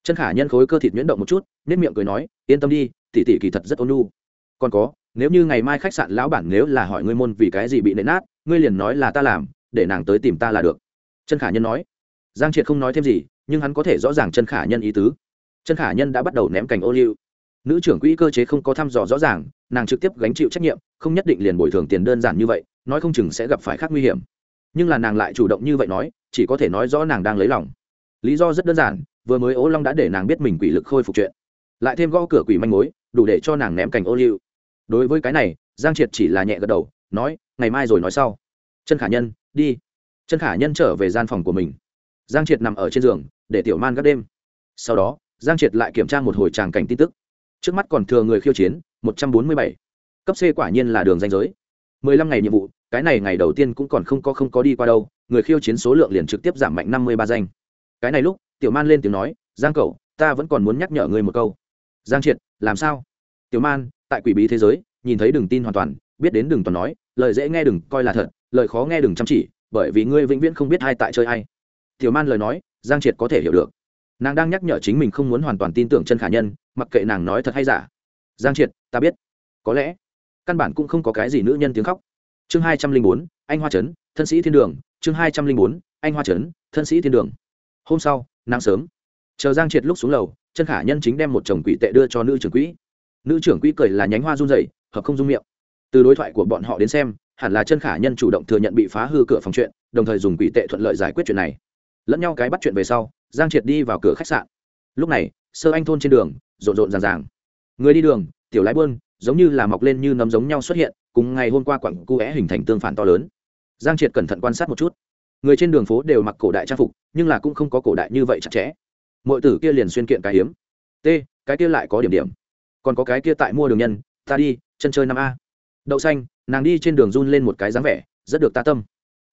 Chân khả nhân khối cơ thịt nhuyễn động một chút nếp miệng cười nói, yên tâm đi tỉ tỉ kỳ thật rất ôn nhu. Còn có, nếu như ngày mai khách sạn lão bản nếu là hỏi ngươi môn vì cái gì bị nện nát, ngươi liền nói là ta làm, để nàng tới tìm ta là được. Chân khả nhân nói. Giang triệt không nói thêm gì, nhưng hắn có thể rõ ràng chân khả nhân ý tứ. Chân khả nhân đã bắt đầu ném cành ô liu nữ trưởng quỹ cơ chế không có thăm dò rõ ràng, nàng trực tiếp gánh chịu trách nhiệm, không nhất định liền bồi thường tiền đơn giản như vậy, nói không chừng sẽ gặp phải khác nguy hiểm. Nhưng là nàng lại chủ động như vậy nói, chỉ có thể nói rõ nàng đang lấy lòng. Lý do rất đơn giản, vừa mới ố long đã để nàng biết mình quỷ lực khôi phục chuyện. Lại thêm gõ cửa quỷ manh mối, đủ để cho nàng ném cành ô liu. Đối với cái này, giang triệt chỉ là nhẹ gật đầu, nói, ngày mai rồi nói sau. Chân khả nhân, đi. Chân khả nhân trở về gian phòng của mình. Giang triệt nằm ở trên giường, để tiểu man gác đêm. Sau đó, giang triệt lại kiểm tra một hồi tràng cảnh tin tức trước mắt còn thừa người khiêu chiến, một trăm bốn mươi bảy. Cấp c quả nhiên là đường danh giới. mười lăm ngày nhiệm vụ, cái này ngày đầu tiên cũng còn không có không có đi qua đâu, người khiêu chiến số lượng liền trực tiếp giảm mạnh năm mươi ba danh. Cái này lúc, tiểu man lên tiếng nói, giang cậu, ta vẫn còn muốn nhắc nhở ngươi một câu. Giang triệt, làm sao? Tiểu man, tại quỷ bí thế giới, nhìn thấy đừng tin hoàn toàn, biết đến đừng toàn nói, lời dễ nghe đừng coi là thật, lời khó nghe đừng chăm chỉ, bởi vì ngươi vĩnh viễn không biết ai tại chơi ai. Tiểu man lời nói, giang triệt có thể hiểu được. Nàng đang nhắc nhở chính mình không muốn hoàn toàn tin tưởng chân khả nhân mặc kệ nàng nói thật hay giả. Giang triệt, ta biết. Có lẽ, căn bản cũng không có cái gì nữ nhân tiếng khóc. Chương hai trăm linh bốn, anh hoa trấn, thân sĩ thiên đường. Chương hai trăm linh bốn, anh hoa trấn, thân sĩ thiên đường. Hôm sau, nắng sớm. Chờ giang triệt lúc xuống lầu, chân khả nhân chính đem một chồng quỷ tệ đưa cho nữ trưởng quỹ. Nữ trưởng quỹ cười là nhánh hoa run dày hợp không dung miệng. Từ đối thoại của bọn họ đến xem, hẳn là chân khả nhân chủ động thừa nhận bị phá hư cửa phòng chuyện, đồng thời dùng quỷ tệ thuận lợi giải quyết chuyện này. Lẫn nhau cái bắt chuyện về sau, giang triệt đi vào cửa khách sạn. Lúc này sơ anh thôn trên đường, rộn rộn ràng ràng. Người đi đường, tiểu lái buôn, giống như là mọc lên như nấm giống nhau xuất hiện, cùng ngày hôm qua quặng cu é hình thành tương phản to lớn. Giang triệt cẩn thận quan sát một chút. Người trên đường phố đều mặc cổ đại trang phục, nhưng là cũng không có cổ đại như vậy chặt chẽ. Mọi tử kia liền xuyên kiện cái hiếm. T, cái kia lại có điểm điểm. Còn có cái kia tại mua đường nhân, ta đi, chân chơi năm a. Đậu xanh, nàng đi trên đường run lên một cái dáng vẻ, rất được ta tâm.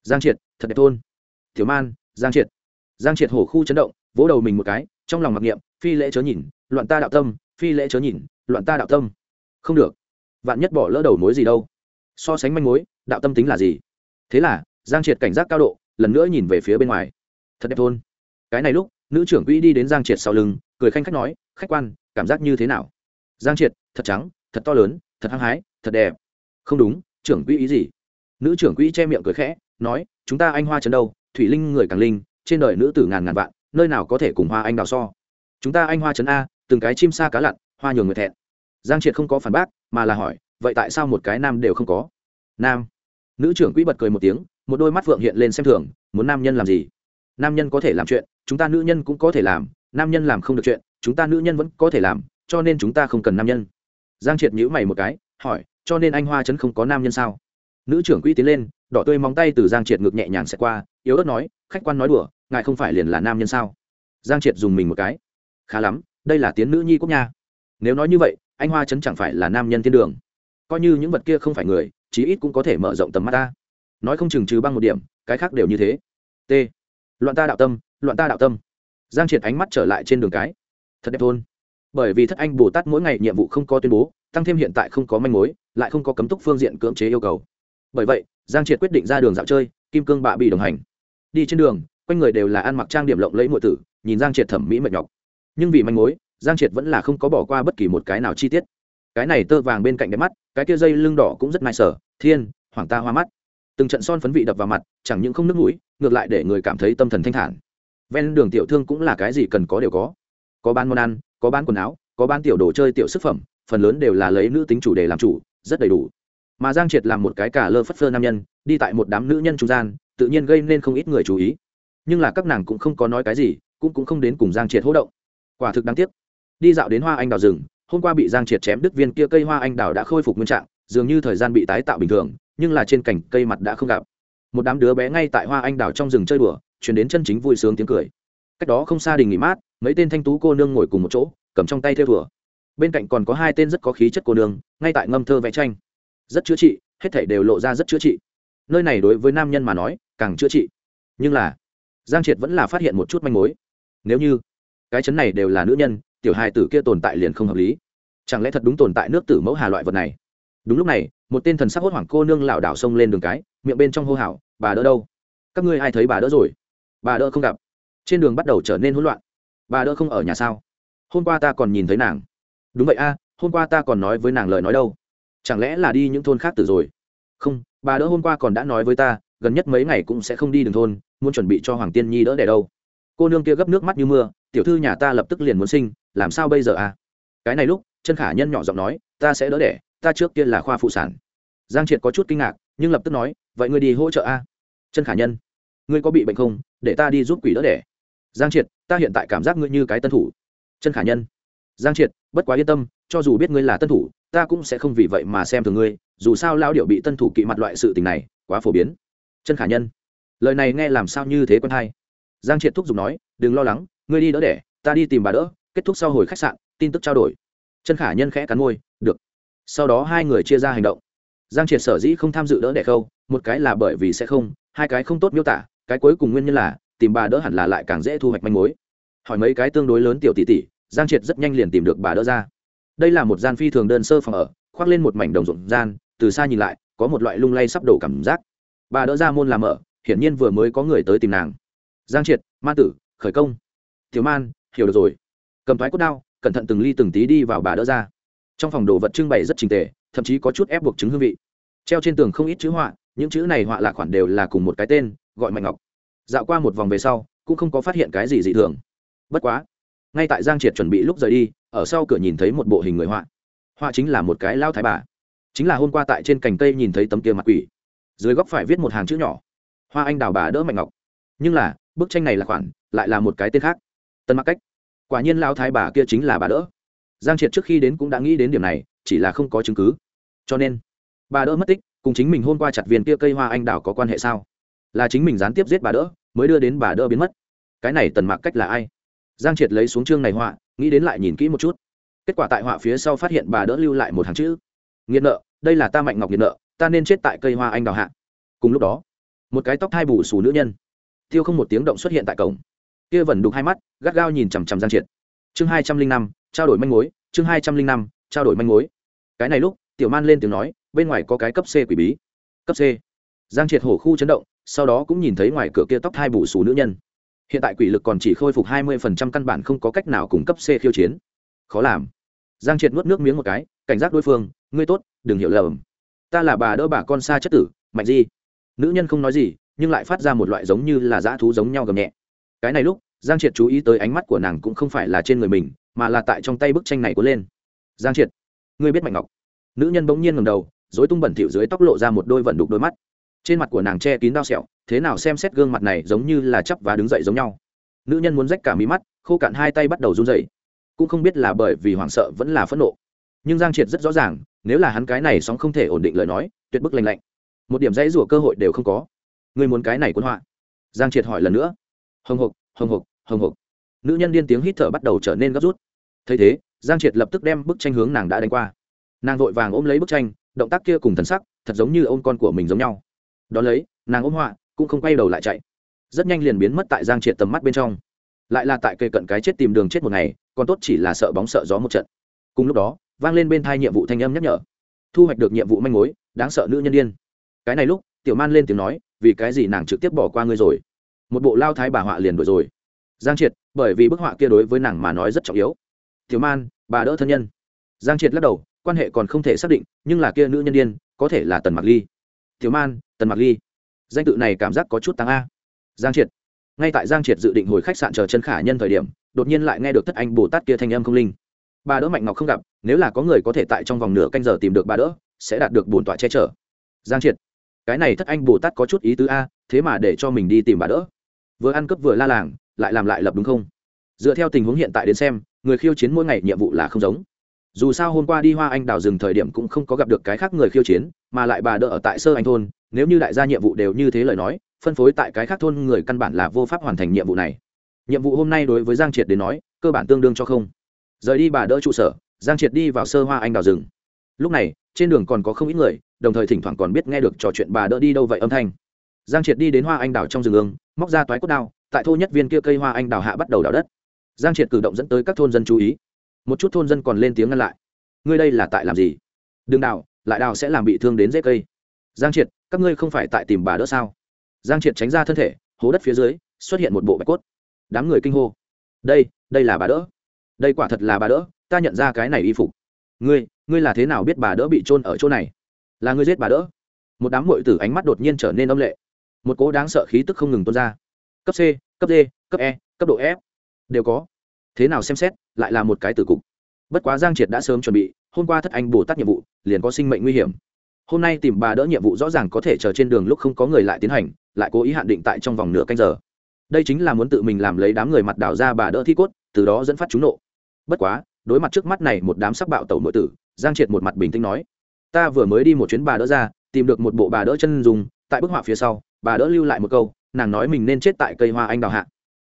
Giang triệt, thật đẹp thôn. Thiếu man, giang triệt. Giang triệt hổ khu chấn động, vỗ đầu mình một cái, trong lòng mặc niệm phi lễ chớ nhìn, loạn ta đạo tâm, phi lễ chớ nhìn, loạn ta đạo tâm. Không được. Vạn nhất bỏ lỡ đầu mối gì đâu. So sánh manh mối, đạo tâm tính là gì? Thế là, giang triệt cảnh giác cao độ, lần nữa nhìn về phía bên ngoài. Thật đẹp thôn. Cái này lúc, nữ trưởng quỹ đi đến giang triệt sau lưng, cười khanh khách nói, khách quan, cảm giác như thế nào? Giang triệt, thật trắng, thật to lớn, thật hăng hái, thật đẹp. Không đúng, trưởng quỹ ý gì? Nữ trưởng quỹ che miệng cười khẽ, nói, chúng ta anh hoa trấn đâu, thủy linh người càng linh, trên đời nữ tử ngàn ngàn vạn, nơi nào có thể cùng hoa anh đào so? Chúng ta anh hoa trấn a, từng cái chim xa cá lặn, hoa nhường người thẹn. Giang triệt không có phản bác, mà là hỏi, vậy tại sao một cái nam đều không có? Nam. Nữ trưởng quỹ bật cười một tiếng, một đôi mắt phượng hiện lên xem thường, muốn nam nhân làm gì? Nam nhân có thể làm chuyện, chúng ta nữ nhân cũng có thể làm, nam nhân làm không được chuyện, chúng ta nữ nhân vẫn có thể làm, cho nên chúng ta không cần nam nhân. Giang triệt nhữ mày một cái, hỏi, cho nên anh hoa trấn không có nam nhân sao? Nữ trưởng quỹ tiến lên, đỏ tươi móng tay từ giang triệt ngực nhẹ nhàng xẹt qua, yếu ớt nói, khách quan nói đùa, ngài không phải liền là nam nhân sao? Giang triệt dùng mình một cái khá lắm, đây là tiến nữ nhi quốc nha. Nếu nói như vậy, anh hoa trấn chẳng phải là nam nhân thiên đường. Coi như những vật kia không phải người, chí ít cũng có thể mở rộng tầm mắt ta. Nói không chừng trừ băng một điểm, cái khác đều như thế. T. Loạn ta đạo tâm, loạn ta đạo tâm. Giang triệt ánh mắt trở lại trên đường cái. Thật đẹp thôn. Bởi vì thất anh bồ tát mỗi ngày nhiệm vụ không có tuyên bố, tăng thêm hiện tại không có manh mối, lại không có cấm túc phương diện cưỡng chế yêu cầu. Bởi vậy, giang triệt quyết định ra đường dạo chơi, kim cương bạ bị đồng hành. Đi trên đường, quanh người đều là ăn mặc trang điểm lộng lẫy muội tử, nhìn giang triệt thẩm mỹ mệt nhọc nhưng vì manh mối, giang triệt vẫn là không có bỏ qua bất kỳ một cái nào chi tiết. Cái này tơ vàng bên cạnh đẹp mắt, cái kia dây lưng đỏ cũng rất nai sở, thiên hoàng ta hoa mắt. Từng trận son phấn vị đập vào mặt, chẳng những không nước mũi, ngược lại để người cảm thấy tâm thần thanh thản. Ven đường tiểu thương cũng là cái gì cần có đều có. Có bán món ăn, có bán quần áo, có bán tiểu đồ chơi tiểu sức phẩm, phần lớn đều là lấy nữ tính chủ đề làm chủ, rất đầy đủ. Mà giang triệt làm một cái cả lơ phất phơ nam nhân, đi tại một đám nữ nhân trung gian, tự nhiên gây nên không ít người chú ý. Nhưng là các nàng cũng không có nói cái gì, cũng cũng không đến cùng giang triệt hỗ động quả thực đáng tiếc. Đi dạo đến hoa anh đào rừng, hôm qua bị giang triệt chém đứt viên kia cây hoa anh đào đã khôi phục nguyên trạng, dường như thời gian bị tái tạo bình thường, nhưng là trên cành cây mặt đã không gặp. Một đám đứa bé ngay tại hoa anh đào trong rừng chơi đùa, chuyển đến chân chính vui sướng tiếng cười. Cách đó không xa đình nghỉ mát, mấy tên thanh tú cô nương ngồi cùng một chỗ, cầm trong tay theo vừa bên cạnh còn có hai tên rất có khí chất cô nương, ngay tại ngâm thơ vẽ tranh. Rất chữa trị, hết thảy đều lộ ra rất chữa trị. Nơi này đối với nam nhân mà nói, càng chữa trị. Nhưng là, giang triệt vẫn là phát hiện một chút manh mối. Nếu như cái chấn này đều là nữ nhân, tiểu hài tử kia tồn tại liền không hợp lý. Chẳng lẽ thật đúng tồn tại nước tử mẫu hà loại vật này? Đúng lúc này, một tên thần sắc hốt hoảng cô nương lảo đảo xông lên đường cái, miệng bên trong hô hào, bà đỡ đâu? Các ngươi ai thấy bà đỡ rồi? Bà đỡ không gặp. Trên đường bắt đầu trở nên hỗn loạn. Bà đỡ không ở nhà sao? Hôm qua ta còn nhìn thấy nàng. Đúng vậy a, hôm qua ta còn nói với nàng lời nói đâu. Chẳng lẽ là đi những thôn khác từ rồi? Không, bà đỡ hôm qua còn đã nói với ta, gần nhất mấy ngày cũng sẽ không đi đường thôn, muốn chuẩn bị cho hoàng tiên nhi đỡ đẻ đâu. Cô nương kia gấp nước mắt như mưa tiểu thư nhà ta lập tức liền muốn sinh, làm sao bây giờ à? Cái này lúc chân khả nhân nhỏ giọng nói, ta sẽ đỡ đẻ, ta trước kia là khoa phụ sản. Giang triệt có chút kinh ngạc, nhưng lập tức nói, vậy ngươi đi hỗ trợ a. Chân khả nhân, ngươi có bị bệnh không? Để ta đi giúp quỷ đỡ đẻ. Giang triệt, ta hiện tại cảm giác ngươi như cái tân thủ. Chân khả nhân, giang triệt, bất quá yên tâm, cho dù biết ngươi là tân thủ, ta cũng sẽ không vì vậy mà xem thường ngươi, dù sao lao điệu bị tân thủ kỵ mặt loại sự tình này, quá phổ biến. Chân khả nhân, lời này nghe làm sao như thế quân hay? Giang triệt thúc giục nói, đừng lo lắng ngươi đi đỡ đẻ, ta đi tìm bà đỡ, kết thúc sau hồi khách sạn, tin tức trao đổi. Chân khả nhân khẽ cắn môi, được. Sau đó hai người chia ra hành động. Giang triệt sở dĩ không tham dự đỡ đẻ khâu, một cái là bởi vì sẽ không, hai cái không tốt miêu tả, cái cuối cùng nguyên nhân là, tìm bà đỡ hẳn là lại càng dễ thu hoạch manh mối. Hỏi mấy cái tương đối lớn tiểu tỷ tỷ, giang triệt rất nhanh liền tìm được bà đỡ ra. Đây là một gian phi thường đơn sơ phòng ở, khoác lên một mảnh đồng ruộng gian, từ xa nhìn lại, có một loại lung lay sắp đổ cảm giác. Bà đỡ ra môn làm ở, hiển nhiên vừa mới có người tới tìm nàng. Giang triệt, ma tử, khởi công thiếu man, hiểu được rồi. Cầm thoái cốt đao, cẩn thận từng ly từng tí đi vào bà đỡ ra. Trong phòng đồ vật trưng bày rất trình tề, thậm chí có chút ép buộc chứng hương vị. Treo trên tường không ít chữ họa, những chữ này họa là khoản đều là cùng một cái tên, gọi mạnh ngọc. Dạo qua một vòng về sau, cũng không có phát hiện cái gì dị thường. Bất quá, ngay tại giang triệt chuẩn bị lúc rời đi, ở sau cửa nhìn thấy một bộ hình người họa. Họa chính là một cái lao thái bà. Chính là hôm qua tại trên cành cây nhìn thấy tấm kia mặt quỷ. Dưới góc phải viết một hàng chữ nhỏ. Hoa anh đào bà đỡ mạnh ngọc. Nhưng là, bức tranh này là khoản, lại là một cái tên khác tân mặc cách. Quả nhiên lao thái bà kia chính là bà đỡ. Giang triệt trước khi đến cũng đã nghĩ đến điểm này, chỉ là không có chứng cứ. Cho nên, bà đỡ mất tích, cùng chính mình hôm qua chặt viên kia cây hoa anh đào có quan hệ sao? Là chính mình gián tiếp giết bà đỡ, mới đưa đến bà đỡ biến mất. Cái này tần mạc cách là ai? Giang triệt lấy xuống chương này họa, nghĩ đến lại nhìn kỹ một chút. Kết quả tại họa phía sau phát hiện bà đỡ lưu lại một hàng chữ. Nghiện nợ, đây là ta mạnh ngọc nghiện nợ, ta nên chết tại cây hoa anh đào hạ. Cùng lúc đó, một cái tóc thai bù xù nữ nhân. Tiêu không một tiếng động xuất hiện tại cổng kia vẫn đục hai mắt, gắt gao nhìn chằm chằm giang triệt. Chương hai trăm linh năm, trao đổi manh mối, chương hai trăm linh năm, trao đổi manh mối. Cái này lúc, tiểu man lên tiếng nói, bên ngoài có cái cấp c quỷ bí. Cấp c. Giang triệt hổ khu chấn động, sau đó cũng nhìn thấy ngoài cửa kia tóc hai bù xù nữ nhân. Hiện tại quỷ lực còn chỉ khôi phục hai mươi phần trăm căn bản không có cách nào cùng cấp c khiêu chiến. Khó làm. Giang triệt nuốt nước miếng một cái, cảnh giác đối phương, ngươi tốt, đừng hiểu lầm. Ta là bà đỡ bà con xa chất tử, mạnh di nữ nhân không nói gì, nhưng lại phát ra một loại giống như là dã thú giống nhau gầm nhẹ cái này lúc, giang triệt chú ý tới ánh mắt của nàng cũng không phải là trên người mình, mà là tại trong tay bức tranh này cuốn lên. Giang triệt, ngươi biết mạnh ngọc. Nữ nhân bỗng nhiên ngầm đầu dối tung bẩn thỉu dưới tóc lộ ra một đôi vận đục đôi mắt. Trên mặt của nàng che kín đau sẹo, thế nào xem xét gương mặt này giống như là chắp và đứng dậy giống nhau. Nữ nhân muốn rách cả mí mắt, khô cạn hai tay bắt đầu run dậy cũng không biết là bởi vì hoảng sợ vẫn là phẫn nộ. Nhưng giang triệt rất rõ ràng, nếu là hắn cái này sóng không thể ổn định lời nói, tuyệt bức lành lạnh. Một điểm dãy rủa cơ hội đều không có. Người muốn cái này quân họa? Giang triệt hỏi lần nữa hồng hộc hồng hộc hồng hộc. Nữ nhân điên tiếng hít thở bắt đầu trở nên gấp rút. Thấy thế, giang triệt lập tức đem bức tranh hướng nàng đã đánh qua. Nàng vội vàng ôm lấy bức tranh, động tác kia cùng thần sắc, thật giống như ôm con của mình giống nhau. Đón lấy, nàng ôm họa, cũng không quay đầu lại chạy. Rất nhanh liền biến mất tại giang triệt tầm mắt bên trong. Lại là tại cây cận cái chết tìm đường chết một ngày, còn tốt chỉ là sợ bóng sợ gió một trận. Cùng lúc đó, vang lên bên thai nhiệm vụ thanh âm nhắc nhở. Thu hoạch được nhiệm vụ manh mối, đáng sợ nữ nhân điên. Cái này lúc, tiểu man lên tiếng nói, vì cái gì nàng trực tiếp bỏ qua ngươi rồi? Một bộ lao thái bà họa liền đổi rồi. Giang triệt, bởi vì bức họa kia đối với nàng mà nói rất trọng yếu. Thiếu man, bà đỡ thân nhân. Giang triệt lắc đầu, quan hệ còn không thể xác định, nhưng là kia nữ nhân đ i ê n có thể là tần mặc ly. Thiếu man, tần mặc ly. Danh tự này cảm giác có chút tăng a. Giang triệt. Ngay tại giang triệt dự định hồi khách sạn chờ chân khả nhân thời điểm, đột nhiên lại nghe được thất anh bồ tát kia thanh âm không linh. Bà đỡ mạnh ngọc không gặp, nếu là có người có thể tại trong vòng nửa canh giờ tìm được bà đỡ, sẽ đạt được bổn tọa che chở. Giang triệt. Cái này thất anh bồ tát có chút ý tứ a, thế mà để cho mình đi tìm bà đỡ vừa ăn cướp vừa la làng, lại làm lại lập đúng không? Dựa theo tình huống hiện tại đến xem, người khiêu chiến mỗi ngày nhiệm vụ là không giống. Dù sao hôm qua đi hoa anh đào rừng thời điểm cũng không có gặp được cái khác người khiêu chiến, mà lại bà đỡ ở tại sơ anh thôn, nếu như đại gia nhiệm vụ đều như thế lời nói, phân phối tại cái khác thôn người căn bản là vô pháp hoàn thành nhiệm vụ này. Nhiệm vụ hôm nay đối với giang triệt đến nói, cơ bản tương đương cho không. Rời đi bà đỡ trụ sở, giang triệt đi vào sơ hoa anh đào rừng. Lúc này, trên đường còn có không ít người, đồng thời thỉnh thoảng còn biết nghe được trò chuyện bà đỡ đi đâu vậy âm thanh giang triệt đi đến hoa anh đào trong rừng ương, móc ra toái cốt đao, tại thô nhất viên kia cây hoa anh đào hạ bắt đầu đào đất. Giang triệt cử động dẫn tới các thôn dân chú ý. Một chút thôn dân còn lên tiếng ngăn lại. Ngươi đây là tại làm gì? Đừng đào, lại đào sẽ làm bị thương đến dễ cây. Giang triệt, các ngươi không phải tại tìm bà đỡ sao? Giang triệt tránh ra thân thể, hố đất phía dưới, xuất hiện một bộ bạch cốt. Đám người kinh hô. Đây đây là bà đỡ. Đây quả thật là bà đỡ, ta nhận ra cái này y phục. Ngươi ngươi là thế nào biết bà đỡ bị trôn ở chỗ này? Là ngươi giết bà đỡ? Một đám mội tử ánh mắt đột nhiên trở nên âm lệ một cố đáng sợ khí tức không ngừng tuôn ra. Cấp c, cấp d, cấp e cấp độ f. Đều có. Thế nào xem xét, lại là một cái tử cục. Bất quá giang triệt đã sớm chuẩn bị, hôm qua thất anh bồ tát nhiệm vụ, liền có sinh mệnh nguy hiểm. Hôm nay tìm bà đỡ nhiệm vụ rõ ràng có thể chờ trên đường lúc không có người lại tiến hành, lại cố ý hạn định tại trong vòng nửa canh giờ. Đây chính là muốn tự mình làm lấy đám người mặt đào ra bà đỡ thi cốt, từ đó dẫn phát chúng nộ. Bất quá, đối mặt trước mắt này một đám sắc bạo tẩu nội tử, giang triệt một mặt bình tĩnh nói, ta vừa mới đi một chuyến bà đỡ ra, tìm được một bộ bà đỡ chân dùng tại bức họa phía sau bà đỡ lưu lại một câu, nàng nói mình nên chết tại cây hoa anh đào hạ.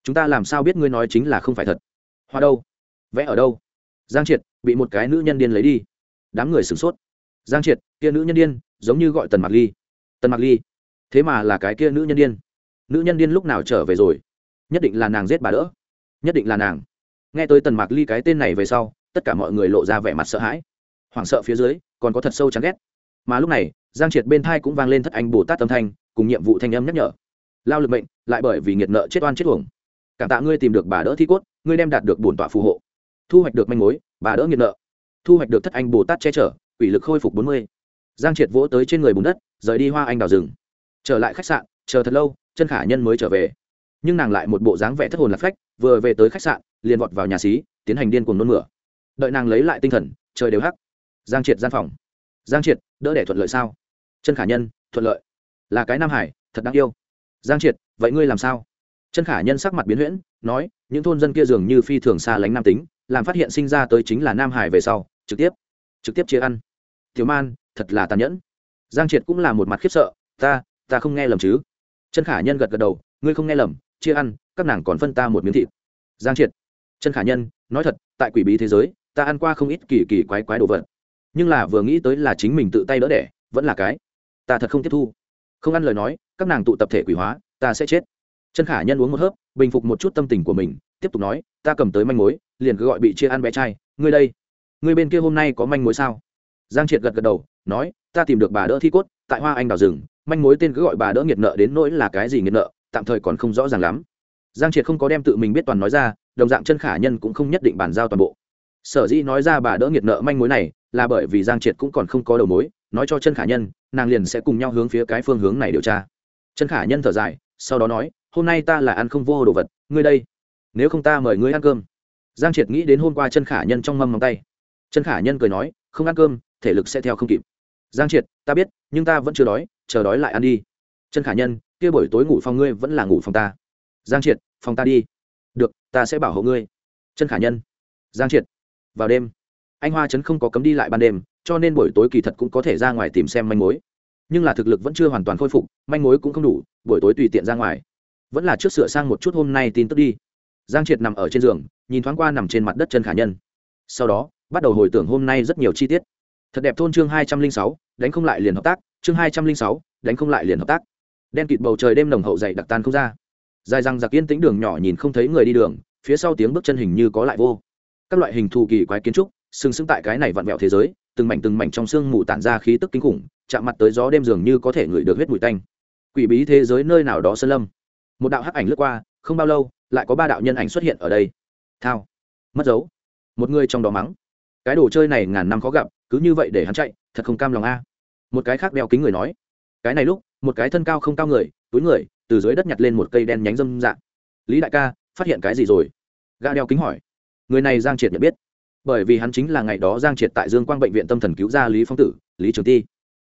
Chúng ta làm sao biết ngươi nói chính là không phải thật? Hoa đâu? Vẽ ở đâu? Giang triệt bị một cái nữ nhân điên lấy đi. Đám người sửng sốt. Giang triệt, kia nữ nhân điên, giống như gọi tần mạc ly. Tần mạc ly? Thế mà là cái kia nữ nhân điên. Nữ nhân điên lúc nào trở về rồi? Nhất định là nàng giết bà đỡ. Nhất định là nàng. Nghe tới tần mạc ly cái tên này về sau, tất cả mọi người lộ ra vẻ mặt sợ hãi. Hoảng sợ phía dưới, còn có thật sâu chán ghét. Mà lúc này giang triệt bên thai cũng vang lên thất anh bồ tát tâm thanh, cùng nhiệm vụ thanh âm nhắc nhở. Lao lực mệnh, lại bởi vì nghiệt nợ chết oan chết uổng. Cảm tạ ngươi tìm được bà đỡ thi cốt, ngươi đem đạt được bổn tọa phù hộ. Thu hoạch được manh mối, bà đỡ nghiệt nợ. Thu hoạch được thất anh bồ tát che chở ủy lực khôi phục bốn mươi. Giang triệt vỗ tới trên người bùn đất, rời đi hoa anh đào rừng. Trở lại khách sạn, chờ thật lâu, chân khả nhân mới trở về. Nhưng nàng lại một bộ dáng vẻ thất hồn lạc phách, vừa về tới khách sạn, liền vọt vào nhà xí, tiến hành điên cuồng nôn mửa. Đợi nàng lấy lại tinh thần, trời đều hắc. Giang triệt gian phòng giang triệt, đỡ để thuận lợi sao? Chân khả nhân, thuận lợi. Là cái nam hải, thật đáng yêu. Giang triệt, vậy ngươi làm sao? Chân khả nhân sắc mặt biến huyễn, nói, những thôn dân kia dường như phi thường xa lánh nam tính, làm phát hiện sinh ra tới chính là nam hải về sau, trực tiếp trực tiếp chia ăn. Tiểu man, thật là tàn nhẫn. Giang triệt cũng là một mặt khiếp sợ, ta ta không nghe lầm chứ? Chân khả nhân gật gật đầu, ngươi không nghe lầm, chia ăn, các nàng còn phân ta một miếng thịt. Giang triệt. Chân khả nhân, nói thật, tại quỷ bí thế giới, ta ăn qua không ít kỳ kỳ quái quái đồ vật nhưng là vừa nghĩ tới là chính mình tự tay đỡ đẻ, vẫn là cái, ta thật không tiếp thu. Không ăn lời nói, các nàng tụ tập thể quỷ hóa, ta sẽ chết. Chân khả nhân uống một hớp, bình phục một chút tâm tình của mình, tiếp tục nói, ta cầm tới manh mối, liền cứ gọi bị chia ăn bé trai, ngươi đây, ngươi bên kia hôm nay có manh mối sao? Giang triệt gật gật đầu, nói, ta tìm được bà đỡ thi cốt, tại hoa anh đào rừng, manh mối tên cứ gọi bà đỡ nghiệt nợ đến nỗi là cái gì nghiệt nợ, tạm thời còn không rõ ràng lắm. Giang triệt không có đem tự mình biết toàn nói ra, đồng dạng chân khả nhân cũng không nhất định bàn giao toàn bộ sở dĩ nói ra bà đỡ nghiệt nợ manh mối này là bởi vì giang triệt cũng còn không có đầu mối, nói cho chân khả nhân, nàng liền sẽ cùng nhau hướng phía cái phương hướng này điều tra. Chân khả nhân thở dài, sau đó nói, hôm nay ta là ăn không vô đồ vật, ngươi đây, nếu không ta mời ngươi ăn cơm. Giang triệt nghĩ đến hôm qua chân khả nhân trong mâm móng tay. Chân khả nhân cười nói, không ăn cơm, thể lực sẽ theo không kịp. Giang triệt, ta biết, nhưng ta vẫn chưa đói, chờ đói lại ăn đi. Chân khả nhân, kia buổi tối ngủ phòng ngươi vẫn là ngủ phòng ta. Giang triệt, phòng ta đi. Được, ta sẽ bảo hộ ngươi. Chân khả nhân. Giang triệt vào đêm. Anh hoa trấn không có cấm đi lại ban đêm, cho nên buổi tối kỳ thật cũng có thể ra ngoài tìm xem manh mối. Nhưng là thực lực vẫn chưa hoàn toàn khôi phục, manh mối cũng không đủ, buổi tối tùy tiện ra ngoài. Vẫn là trước sửa sang một chút hôm nay tin tức đi. Giang triệt nằm ở trên giường, nhìn thoáng qua nằm trên mặt đất chân khả nhân. Sau đó, bắt đầu hồi tưởng hôm nay rất nhiều chi tiết. Thật đẹp thôn chương hai trăm linh sáu, đánh không lại liền hợp tác, chương hai trăm linh sáu, đánh không lại liền hợp tác. Đen kịt bầu trời đêm nồng hậu dày đặc tan không ra. Dài răng giặc yên tĩnh đường nhỏ nhìn không thấy người đi đường, phía sau tiếng bước chân hình như có lại vô các loại hình thù kỳ quái kiến trúc, sừng sững tại cái này vặn vẹo thế giới, từng mảnh từng mảnh trong xương mù tản ra khí tức kinh khủng, chạm mặt tới gió đêm dường như có thể ngửi được huyết mùi tanh. Quỷ bí thế giới nơi nào đó sơn lâm. Một đạo hắc ảnh lướt qua, không bao lâu, lại có ba đạo nhân ảnh xuất hiện ở đây. Thao. Mất dấu. Một người trong đó mắng. Cái đồ chơi này ngàn năm khó gặp, cứ như vậy để hắn chạy, thật không cam lòng a. Một cái khác đeo kính người nói. Cái này lúc, một cái thân cao không cao người, túi người, từ dưới đất nhặt lên một cây đen nhánh dâm dạng lý đại ca, phát hiện cái gì rồi? Gã đeo kính hỏi người này giang triệt nhận biết. Bởi vì hắn chính là ngày đó giang triệt tại dương quang bệnh viện tâm thần cứu ra lý phong tử, lý trường ti.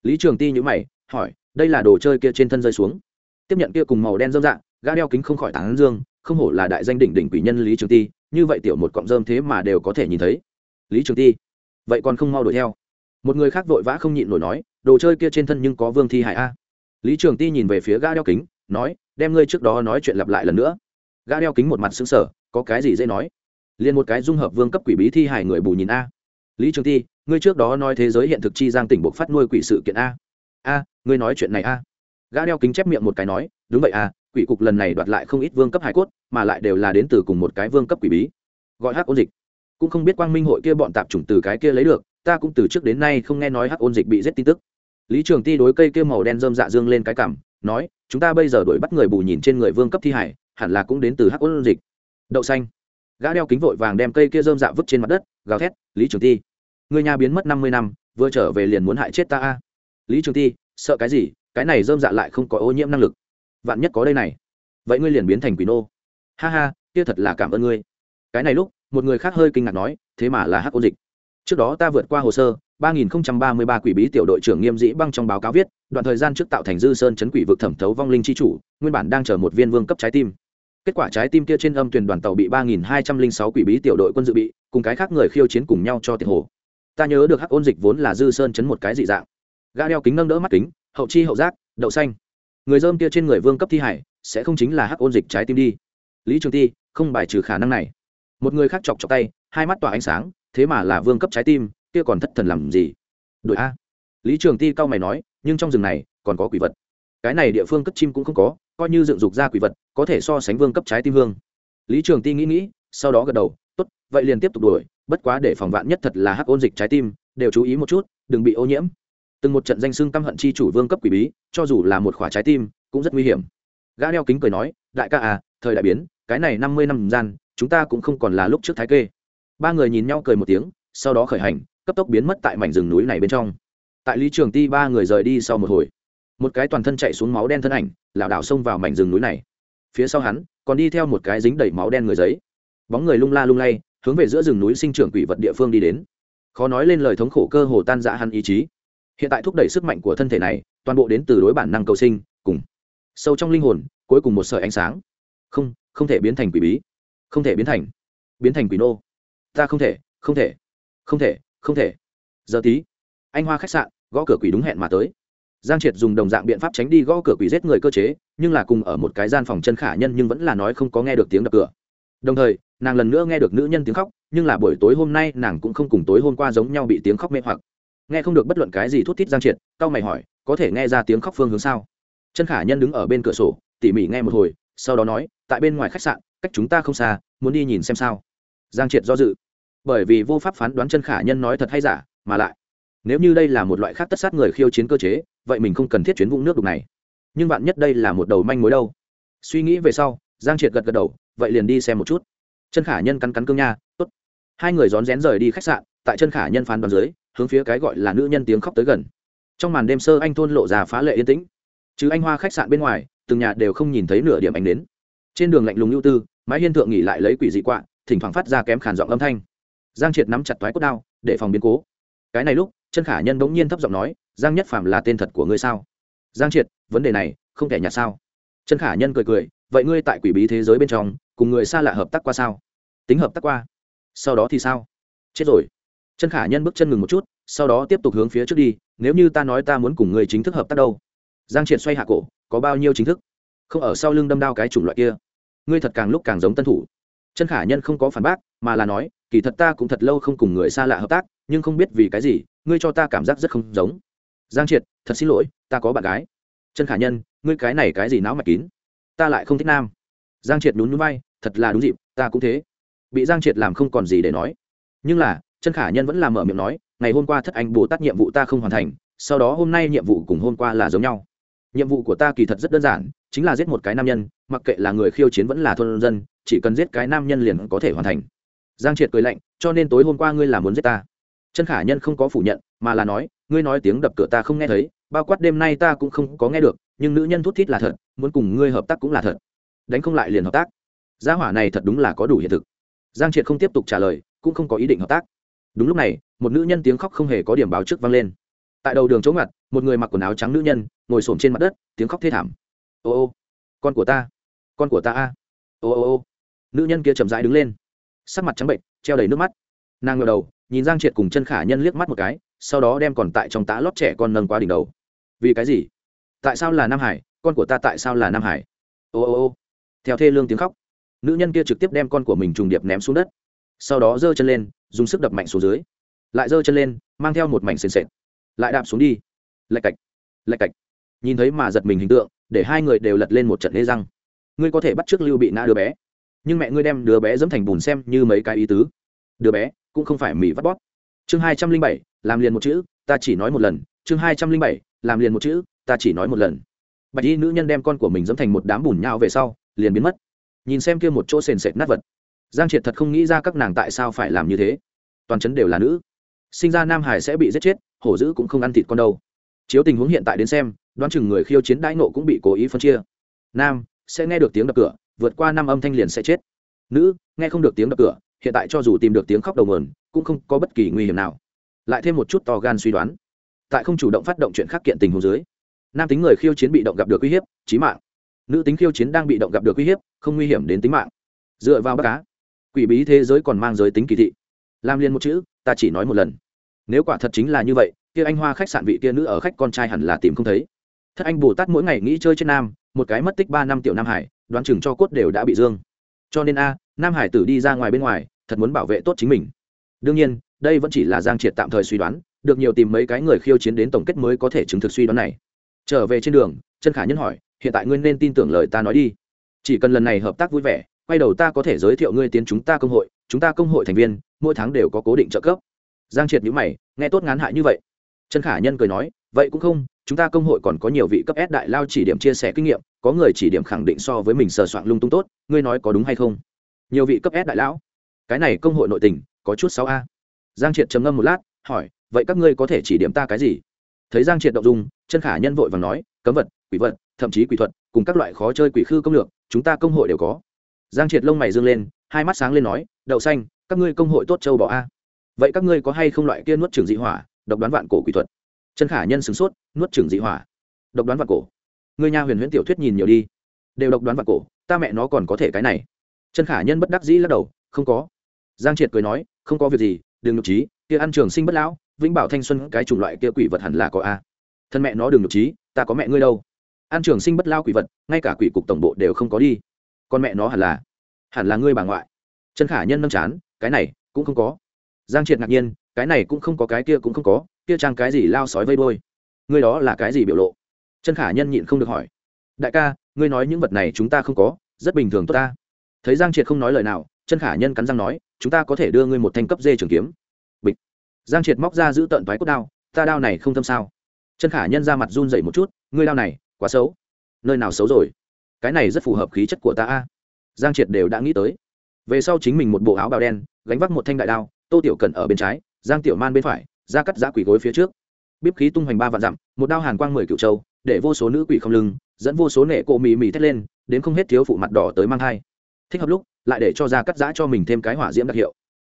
Lý trường ti nhữ mày, hỏi, đây là đồ chơi kia trên thân rơi xuống. Tiếp nhận kia cùng màu đen dâm dạng gã đeo kính không khỏi tán dương, không hổ là đại danh đỉnh đỉnh quỷ nhân lý trường ti, như vậy tiểu một cọng rơm thế mà đều có thể nhìn thấy. Lý trường ti, vậy còn không mau đuổi theo. Một người khác vội vã không nhịn nổi nói, đồ chơi kia trên thân nhưng có vương thi hải a. Lý trường ti nhìn về phía gã đeo kính, nói, đem ngươi trước đó nói chuyện lặp lại lần nữa. Gã đeo kính một mặt xứng sở có cái gì dễ nói? Liền một cái dung hợp vương cấp quỷ bí thi hải người bù nhìn a. Lý trường thi ngươi trước đó nói thế giới hiện thực chi giang tỉnh buộc phát nuôi quỷ sự kiện a. A, ngươi nói chuyện này a. Gã đeo kính chép miệng một cái nói, đúng vậy a, quỷ cục lần này đoạt lại không ít vương cấp hải cốt, mà lại đều là đến từ cùng một cái vương cấp quỷ bí. Gọi hắc ôn dịch. Cũng không biết quang minh hội kia bọn tạp chủng từ cái kia lấy được, ta cũng từ trước đến nay không nghe nói hắc ôn dịch bị giết tin tức. Lý trường ti đối cây kia màu đen dơm dạ dương lên cái cảm, nói, chúng ta bây giờ đuổi bắt người bù nhìn trên người vương cấp thi hải hẳn là cũng đến từ hắc ôn dịch. Đậu xanh gã đeo kính vội vàng đem cây kia dơm dạ vứt trên mặt đất gào thét lý trường ti người nhà biến mất năm mươi năm vừa trở về liền muốn hại chết ta a. Lý trường ti sợ cái gì? Cái này dơm dạ lại không có ô nhiễm năng lực. Vạn nhất có đây này vậy ngươi liền biến thành quỷ nô. Ha ha kia thật là cảm ơn ngươi. Cái này lúc một người khác hơi kinh ngạc nói thế mà là hắc ôn dịch. Trước đó ta vượt qua hồ sơ 3033 quỷ bí tiểu đội trưởng Nghiêm Dĩ Băng trong báo cáo viết, đoạn thời gian trước tạo thành dư sơn chấn quỷ vực thẩm thấu vong linh chi chủ, nguyên bản đang chờ một viên vương cấp trái tim. Kết quả trái tim kia trên âm tuyển đoàn tàu bị 3206 quỷ bí tiểu đội quân dự bị, cùng cái khác người khiêu chiến cùng nhau cho tiền hồ. Ta nhớ được hắc ôn dịch vốn là dư sơn chấn một cái dị dạng. Gã đeo kính nâng đỡ mắt kính, hậu chi hậu giác, đậu xanh. Người dơm kia trên người vương cấp thi hải, sẽ không chính là hắc ôn dịch trái tim đi. Lý Trường Ti, không bài trừ khả năng này. Một người khác chọc chọc tay, hai mắt tỏa ánh sáng, thế mà là vương cấp trái tim, kia còn thất thần làm gì đội a lý trường ti cao mày nói nhưng trong rừng này còn có quỷ vật cái này địa phương cất chim cũng không có, coi như dựng dục ra quỷ vật, có thể so sánh vương cấp trái tim vương. Lý trường ti nghĩ nghĩ, sau đó gật đầu, tốt, vậy liền tiếp tục đuổi, bất quá để phòng vạn nhất thật là hắc ôn dịch trái tim, đều chú ý một chút, đừng bị ô nhiễm. Từng một trận danh xưng căm hận chi chủ vương cấp quỷ bí, cho dù là một khỏa trái tim, cũng rất nguy hiểm. Gã đeo kính cười nói, đại ca à thời đại biến, cái này năm mươi năm gian, chúng ta cũng không còn là lúc trước thái kê. Ba người nhìn nhau cười một tiếng, sau đó khởi hành, cấp tốc biến mất tại mảnh rừng núi này bên trong. Tại lý trường ti ba người rời đi sau một hồi một cái toàn thân chạy xuống máu đen thân ảnh, lảo đảo xông vào mảnh rừng núi này. Phía sau hắn, còn đi theo một cái dính đầy máu đen người giấy. Bóng người lung la lung lay, hướng về giữa rừng núi sinh trưởng quỷ vật địa phương đi đến. Khó nói lên lời thống khổ cơ hồ tan dã hắn ý chí. Hiện tại thúc đẩy sức mạnh của thân thể này, toàn bộ đến từ đối bản năng cầu sinh, cùng sâu trong linh hồn, cuối cùng một sợi ánh sáng. Không không thể biến thành quỷ bí. Không thể biến thành biến thành quỷ nô. Ta không thể không thể không thể không thể. Giờ tí, anh hoa khách sạn, gõ cửa quỷ đúng hẹn mà tới giang triệt dùng đồng dạng biện pháp tránh đi gõ cửa quỷ giết người cơ chế, nhưng là cùng ở một cái gian phòng chân khả nhân nhưng vẫn là nói không có nghe được tiếng đập cửa. Đồng thời, nàng lần nữa nghe được nữ nhân tiếng khóc, nhưng là buổi tối hôm nay nàng cũng không cùng tối hôm qua giống nhau bị tiếng khóc mê hoặc. Nghe không được bất luận cái gì thút thít giang triệt, cau mày hỏi, có thể nghe ra tiếng khóc phương hướng sao? Chân khả nhân đứng ở bên cửa sổ, tỉ mỉ nghe một hồi, sau đó nói, tại bên ngoài khách sạn, cách chúng ta không xa, muốn đi nhìn xem sao. Giang triệt do dự. Bởi vì vô pháp phán đoán chân khả nhân nói thật hay giả, mà lại nếu như đây là một loại khác tất sát người khiêu chiến cơ chế, vậy mình không cần thiết chuyến vũng nước đục này. Nhưng bạn nhất đây là một đầu manh mối đâu. Suy nghĩ về sau, giang triệt gật gật đầu, vậy liền đi xem một chút. Chân khả nhân cắn cắn cương nha, tốt. Hai người rón rén rời đi khách sạn, tại chân khả nhân phán đoán dưới, hướng phía cái gọi là nữ nhân tiếng khóc tới gần. Trong màn đêm sơ anh thôn lộ ra phá lệ yên tĩnh. Chứ anh hoa khách sạn bên ngoài, từng nhà đều không nhìn thấy nửa điểm ánh đến trên đường lạnh lùng ưu tư, mái hiên thượng nghỉ lại lấy quỷ dị quạ, thỉnh thoảng phát ra kém khản giọng âm thanh. Giang triệt nắm chặt thoái cốt đao, để phòng biến cố. Cái này lúc chân khả nhân bỗng nhiên thấp giọng nói, giang nhất phàm là tên thật của ngươi sao? Giang triệt, vấn đề này không thể nhặt sao? Chân khả nhân cười cười, vậy ngươi tại quỷ bí thế giới bên trong, cùng người xa lạ hợp tác qua sao? Tính hợp tác qua. Sau đó thì sao? Chết rồi. Chân khả nhân bước chân ngừng một chút, sau đó tiếp tục hướng phía trước đi, nếu như ta nói ta muốn cùng người chính thức hợp tác đâu? Giang triệt xoay hạ cổ, có bao nhiêu chính thức? Không ở sau lưng đâm đao cái chủng loại kia. Ngươi thật càng lúc càng giống tân thủ. Chân khả nhân không có phản bác, mà là nói, kỳ thật ta cũng thật lâu không cùng người xa lạ hợp tác, nhưng không biết vì cái gì ngươi cho ta cảm giác rất không giống. Giang triệt, thật xin lỗi, ta có bạn gái. Chân khả nhân, ngươi cái này cái gì não mạch kín? Ta lại không thích nam. Giang triệt nhún nhún vai, thật là đúng dịp, ta cũng thế. Bị giang triệt làm không còn gì để nói. Nhưng là chân khả nhân vẫn làm mở miệng nói, ngày hôm qua thất anh bồ tát nhiệm vụ ta không hoàn thành, sau đó hôm nay nhiệm vụ cùng hôm qua là giống nhau. Nhiệm vụ của ta kỳ thật rất đơn giản, chính là giết một cái nam nhân, mặc kệ là người khiêu chiến vẫn là thôn dân, chỉ cần giết cái nam nhân liền có thể hoàn thành. Giang triệt cười lạnh, cho nên tối hôm qua ngươi là muốn giết ta chân khả nhân không có phủ nhận, mà là nói, ngươi nói tiếng đập cửa ta không nghe thấy, bao quát đêm nay ta cũng không có nghe được, nhưng nữ nhân thút thít là thật, muốn cùng ngươi hợp tác cũng là thật. Đánh không lại liền hợp tác. Gia hỏa này thật đúng là có đủ hiện thực. Giang triệt không tiếp tục trả lời, cũng không có ý định hợp tác. Đúng lúc này, một nữ nhân tiếng khóc không hề có điểm báo trước vang lên. Tại đầu đường chống ngặt, một người mặc quần áo trắng nữ nhân, ngồi xổm trên mặt đất, tiếng khóc thê thảm. Ô ô, con của ta, con của ta a, ô ô ô. Nữ nhân kia chậm rãi đứng lên, sắc mặt trắng bệnh, treo đầy nước mắt. Nàng ngờ đầu nhìn giang triệt cùng chân khả nhân liếc mắt một cái, sau đó đem còn tại trong tá lót trẻ con nâng qua đỉnh đầu. Vì cái gì? Tại sao là nam hải? Con của ta tại sao là nam hải? Ô ô ô. Theo thê lương tiếng khóc, nữ nhân kia trực tiếp đem con của mình trùng điệp ném xuống đất. Sau đó giơ chân lên, dùng sức đập mạnh xuống dưới. Lại giơ chân lên, mang theo một mảnh sền sệt. Lại đạp xuống đi. Lạch cạch lạch cạch. Nhìn thấy mà giật mình hình tượng, để hai người đều lật lên một trận lê răng. Ngươi có thể bắt trước lưu bị nã đứa bé. Nhưng mẹ ngươi đem đứa bé dẫm thành bùn xem như mấy cái ý tứ. Đứa bé cũng không phải mì vắt bóp. Chương hai trăm linh bảy, làm liền một chữ, ta chỉ nói một lần. Chương hai trăm linh bảy, làm liền một chữ, ta chỉ nói một lần. Bạch y nữ nhân đem con của mình dẫm thành một đám bùn nhau về sau, liền biến mất. Nhìn xem kia một chỗ sền sệt nát vật, giang triệt thật không nghĩ ra các nàng tại sao phải làm như thế. Toàn chấn đều là nữ. Sinh ra nam hải sẽ bị giết chết, hổ dữ cũng không ăn thịt con đâu. Chiếu tình huống hiện tại đến xem, đoán chừng người khiêu chiến đãi nộ cũng bị cố ý phân chia. Nam, sẽ nghe được tiếng đập cửa, vượt qua năm âm thanh liền sẽ chết. Nữ, nghe không được tiếng đập cửa hiện tại cho dù tìm được tiếng khóc đầu mườn, cũng không có bất kỳ nguy hiểm nào. Lại thêm một chút to gan suy đoán. Tại không chủ động phát động chuyện khác kiện tình hồ dưới, nam tính người khiêu chiến bị động gặp được uy hiếp trí mạng. Nữ tính khiêu chiến đang bị động gặp được uy hiếp, không nguy hiểm đến tính mạng. Dựa vào bác cá, quỷ bí thế giới còn mang giới tính kỳ thị. Làm liền một chữ, ta chỉ nói một lần. Nếu quả thật chính là như vậy, kia anh hoa khách sạn vị kia nữ ở khách con trai hẳn là tìm không thấy. Thất anh bồ tát mỗi ngày nghĩ chơi trên nam, một cái mất tích ba năm tiểu nam hải, đoán chừng cho cốt đều đã bị dương. Cho nên a nam hải tử đi ra ngoài bên ngoài thật muốn bảo vệ tốt chính mình. Đương nhiên đây vẫn chỉ là giang triệt tạm thời suy đoán được nhiều tìm mấy cái người khiêu chiến đến tổng kết mới có thể chứng thực suy đoán này. Trở về trên đường chân khả nhân hỏi hiện tại ngươi nên tin tưởng lời ta nói đi. Chỉ cần lần này hợp tác vui vẻ quay đầu ta có thể giới thiệu ngươi tiến chúng ta công hội chúng ta công hội thành viên mỗi tháng đều có cố định trợ cấp. Giang triệt nhữ mày nghe tốt ngán hại như vậy. Trần khả nhân cười nói vậy cũng không chúng ta công hội còn có nhiều vị cấp S đại lao chỉ điểm chia sẻ kinh nghiệm, có người chỉ điểm khẳng định so với mình sờ soạn lung tung tốt, ngươi nói có đúng hay không? Nhiều vị cấp S đại lão. Cái này công hội nội tình, có chút sáu a Giang Triệt trầm ngâm một lát, hỏi, vậy các ngươi có thể chỉ điểm ta cái gì? Thấy Giang Triệt động dung, chân khả nhân vội vàng nói, cấm vật, quỷ vật, thậm chí quỷ thuật, cùng các loại khó chơi quỷ khư công lược, chúng ta công hội đều có. Giang Triệt lông mày dương lên, hai mắt sáng lên nói, đậu xanh, các ngươi công hội tốt châu bỏ a. Vậy các ngươi có hay không loại kia nuốt trường dị hỏa, độc đoán vạn cổ quỷ thuật? chân khả nhân sửng sốt nuốt trường dị hỏa độc đoán vạn cổ người nhà huyền huyễn tiểu thuyết nhìn nhiều đi đều độc đoán vạn cổ ta mẹ nó còn có thể cái này chân khả nhân bất đắc dĩ lắc đầu, không có. Giang triệt cười nói, không có việc gì đừng nhục trí, kia ăn trường sinh bất lão, vĩnh bảo thanh xuân cái chủng loại kia quỷ vật hẳn là có a. Thân mẹ nó đừng nhục trí, ta có mẹ ngươi đâu. Ăn trường sinh bất lao quỷ vật, ngay cả quỷ cục tổng bộ đều không có đi. Con mẹ nó hẳn là hẳn là ngươi bà ngoại. Chân khả nhân nâng chán, cái này cũng không có. Giang triệt ngạc nhiên, cái này cũng không có, cái kia cũng không có, kia trang cái gì lao sói vây bôi? ngươi đó là cái gì biểu lộ? Chân khả nhân nhịn không được hỏi, đại ca, ngươi nói những vật này chúng ta không có, rất bình thường tốt ta thấy giang triệt không nói lời nào chân khả nhân cắn răng nói chúng ta có thể đưa ngươi một thanh cấp dê trường kiếm bịch giang triệt móc ra giữ tận thoái cốt đao ta đao này không thâm sao chân khả nhân ra mặt run dậy một chút ngươi đao này quá xấu nơi nào xấu rồi cái này rất phù hợp khí chất của ta a giang triệt đều đã nghĩ tới về sau chính mình một bộ áo bào đen gánh vác một thanh đại đao tô tiểu cần ở bên trái giang tiểu man bên phải ra cắt giã quỷ gối phía trước bíp khí tung hoành ba vạn dặm một đao hàn quang mười cựu châu để vô số nữ quỷ không lưng dẫn vô số nệ cộ mì mì thét lên đến không hết thiếu phụ mặt đỏ tới mang thai thích hợp lúc, lại để cho ra cắt giã cho mình thêm cái hỏa diễm đặc hiệu.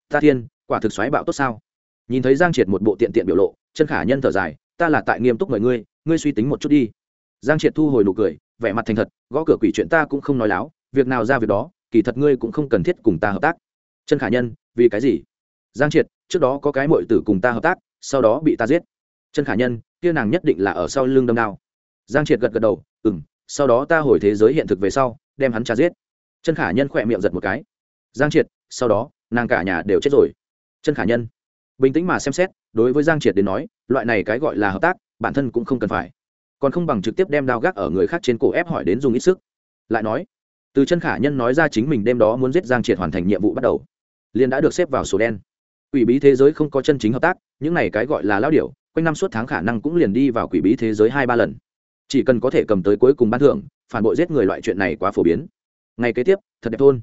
Ta thiên, quả thực xoáy bạo tốt sao? Nhìn thấy giang triệt một bộ tiện tiện biểu lộ, chân khả nhân thở dài, ta là tại nghiêm túc mời ngươi ngươi suy tính một chút đi. Giang triệt thu hồi nụ cười, vẻ mặt thành thật, gõ cửa quỷ chuyện ta cũng không nói láo, việc nào ra việc đó, kỳ thật ngươi cũng không cần thiết cùng ta hợp tác. Chân khả nhân, vì cái gì? Giang triệt, trước đó có cái mội tử cùng ta hợp tác, sau đó bị ta giết. Chân khả nhân, kia nàng nhất định là ở sau lưng đâm đao. Giang triệt gật gật đầu ừ m sau đó ta hồi thế giới hiện thực về sau, đem hắn trả giết chân khả nhân khỏe miệng giật một cái. Giang triệt, sau đó, nàng cả nhà đều chết rồi. Chân khả nhân, bình tĩnh mà xem xét, đối với giang triệt đến nói, loại này cái gọi là hợp tác, bản thân cũng không cần phải. Còn không bằng trực tiếp đem đao gác ở người khác trên cổ ép hỏi đến dùng ít sức. Lại nói, từ chân khả nhân nói ra chính mình đêm đó muốn giết giang triệt hoàn thành nhiệm vụ bắt đầu, liền đã được xếp vào số đen. Quỷ bí thế giới không có chân chính hợp tác, những này cái gọi là lao điểu, quanh năm suốt tháng khả năng cũng liền đi vào quỷ bí thế giới hai ba lần. Chỉ cần có thể cầm tới cuối cùng ban thưởng, phản bội giết người loại chuyện này quá phổ biến ngày kế tiếp, thật đẹp thôn.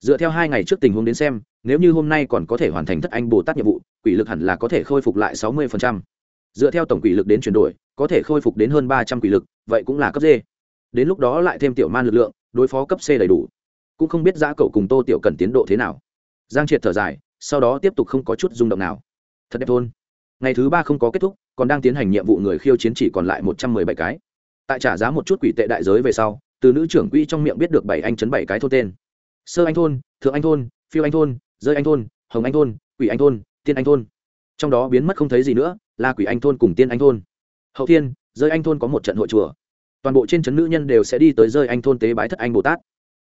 Dựa theo hai ngày trước tình huống đến xem, nếu như hôm nay còn có thể hoàn thành thất anh bồ tát nhiệm vụ, quỷ lực hẳn là có thể khôi phục lại sáu mươi dựa theo tổng quỷ lực đến chuyển đổi, có thể khôi phục đến hơn ba trăm quỷ lực, vậy cũng là cấp d. Đến lúc đó lại thêm tiểu man lực lượng, đối phó cấp c đầy đủ. Cũng không biết giã cậu cùng tô tiểu cần tiến độ thế nào. Giang triệt thở dài, sau đó tiếp tục không có chút rung động nào. Thật đẹp thôn. Ngày thứ ba không có kết thúc, còn đang tiến hành nhiệm vụ người khiêu chiến chỉ còn lại một trăm mười bảy cái. Tại trả giá một chút quỷ tệ đại giới về sau từ nữ trưởng quỹ trong miệng biết được bảy anh chấn bảy cái thôn tên. Sơ anh thôn, thượng anh thôn, phiêu anh thôn, rơi anh thôn, hồng anh thôn, quỷ anh thôn, tiên anh thôn. Trong đó biến mất không thấy gì nữa, là quỷ anh thôn cùng tiên anh thôn. Hậu thiên, rơi anh thôn có một trận hội chùa. Toàn bộ trên trấn nữ nhân đều sẽ đi tới rơi anh thôn tế bái thất anh bồ tát.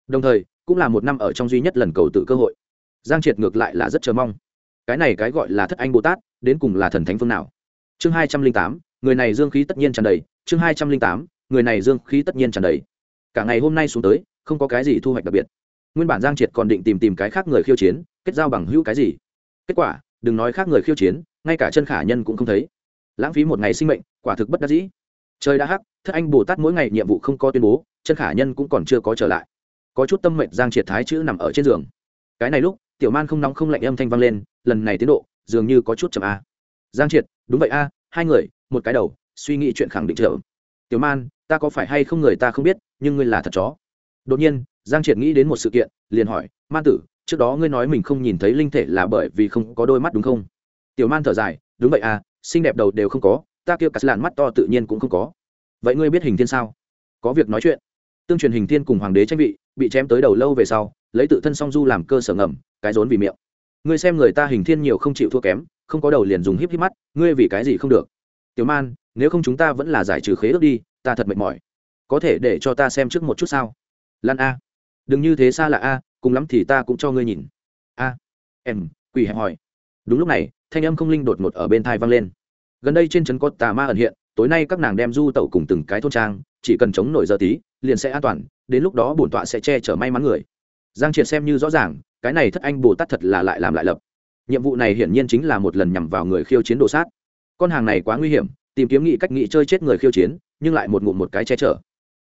Đồng thời, cũng là một năm ở trong duy nhất lần cầu tự cơ hội. Giang triệt ngược lại là rất chờ mong. Cái này cái gọi là thất anh bồ tát, đến cùng là thần thánh phương nào? Chương hai trăm linh tám, người này dương khí tất nhiên tràn đầy. Chương hai trăm linh tám, người này dương khí tất nhiên tràn đầy cả ngày hôm nay xuống tới, không có cái gì thu hoạch đặc biệt. Nguyên bản giang triệt còn định tìm tìm cái khác người khiêu chiến, kết giao bằng hữu cái gì? Kết quả, đừng nói khác người khiêu chiến, ngay cả chân khả nhân cũng không thấy. Lãng phí một ngày sinh mệnh, quả thực bất đắc dĩ. Trời đã hắc, thất anh bồ tát mỗi ngày nhiệm vụ không có tuyên bố, chân khả nhân cũng còn chưa có trở lại. Có chút tâm mệnh giang triệt thái chữ nằm ở trên giường. Cái này lúc, tiểu man không nóng không lạnh âm thanh vang lên, lần này tiến độ, dường như có chút chậm a. Giang triệt, đúng vậy a, hai người, một cái đầu, suy nghĩ chuyện khẳng định trở. Tiểu man ta có phải hay không người ta không biết, nhưng ngươi là thật chó. Đột nhiên, giang triệt nghĩ đến một sự kiện, liền hỏi, man tử, trước đó ngươi nói mình không nhìn thấy linh thể là bởi vì không có đôi mắt đúng không? Tiểu man thở dài, đúng vậy à xinh đẹp đầu đều không có, ta kêu cắt làn mắt to tự nhiên cũng không có. Vậy ngươi biết hình thiên sao? Có việc nói chuyện. Tương truyền hình thiên cùng hoàng đế tranh vị, bị chém tới đầu lâu về sau, lấy tự thân song du làm cơ sở ngầm, cái rốn vì miệng. Ngươi xem người ta hình thiên nhiều không chịu thua kém, không có đầu liền dùng híp híp mắt, ngươi vì cái gì không được? Tiểu man, nếu không chúng ta vẫn là giải trừ khế ước đi ta thật mệt mỏi. Có thể để cho ta xem trước một chút sao? Lan a. Đừng như thế xa là a, cùng lắm thì ta cũng cho ngươi nhìn. A. Em, quỷ hẹp hỏi. Đúng lúc này, thanh âm không linh đột ngột ở bên thai vang lên. Gần đây trên trấn có tà ma ẩn hiện, tối nay các nàng đem du tẩu cùng từng cái thôn trang, chỉ cần chống nổi giờ tí, liền sẽ an toàn, đến lúc đó bổn tọa sẽ che chở may mắn người. Giang triệt xem như rõ ràng, cái này thất anh bồ tát thật là lại làm lại lập. Nhiệm vụ này hiển nhiên chính là một lần nhằm vào người khiêu chiến đồ sát. Con hàng này quá nguy hiểm, tìm kiếm nghị cách nghị chơi chết người khiêu chiến nhưng lại một ngụm một cái che chở.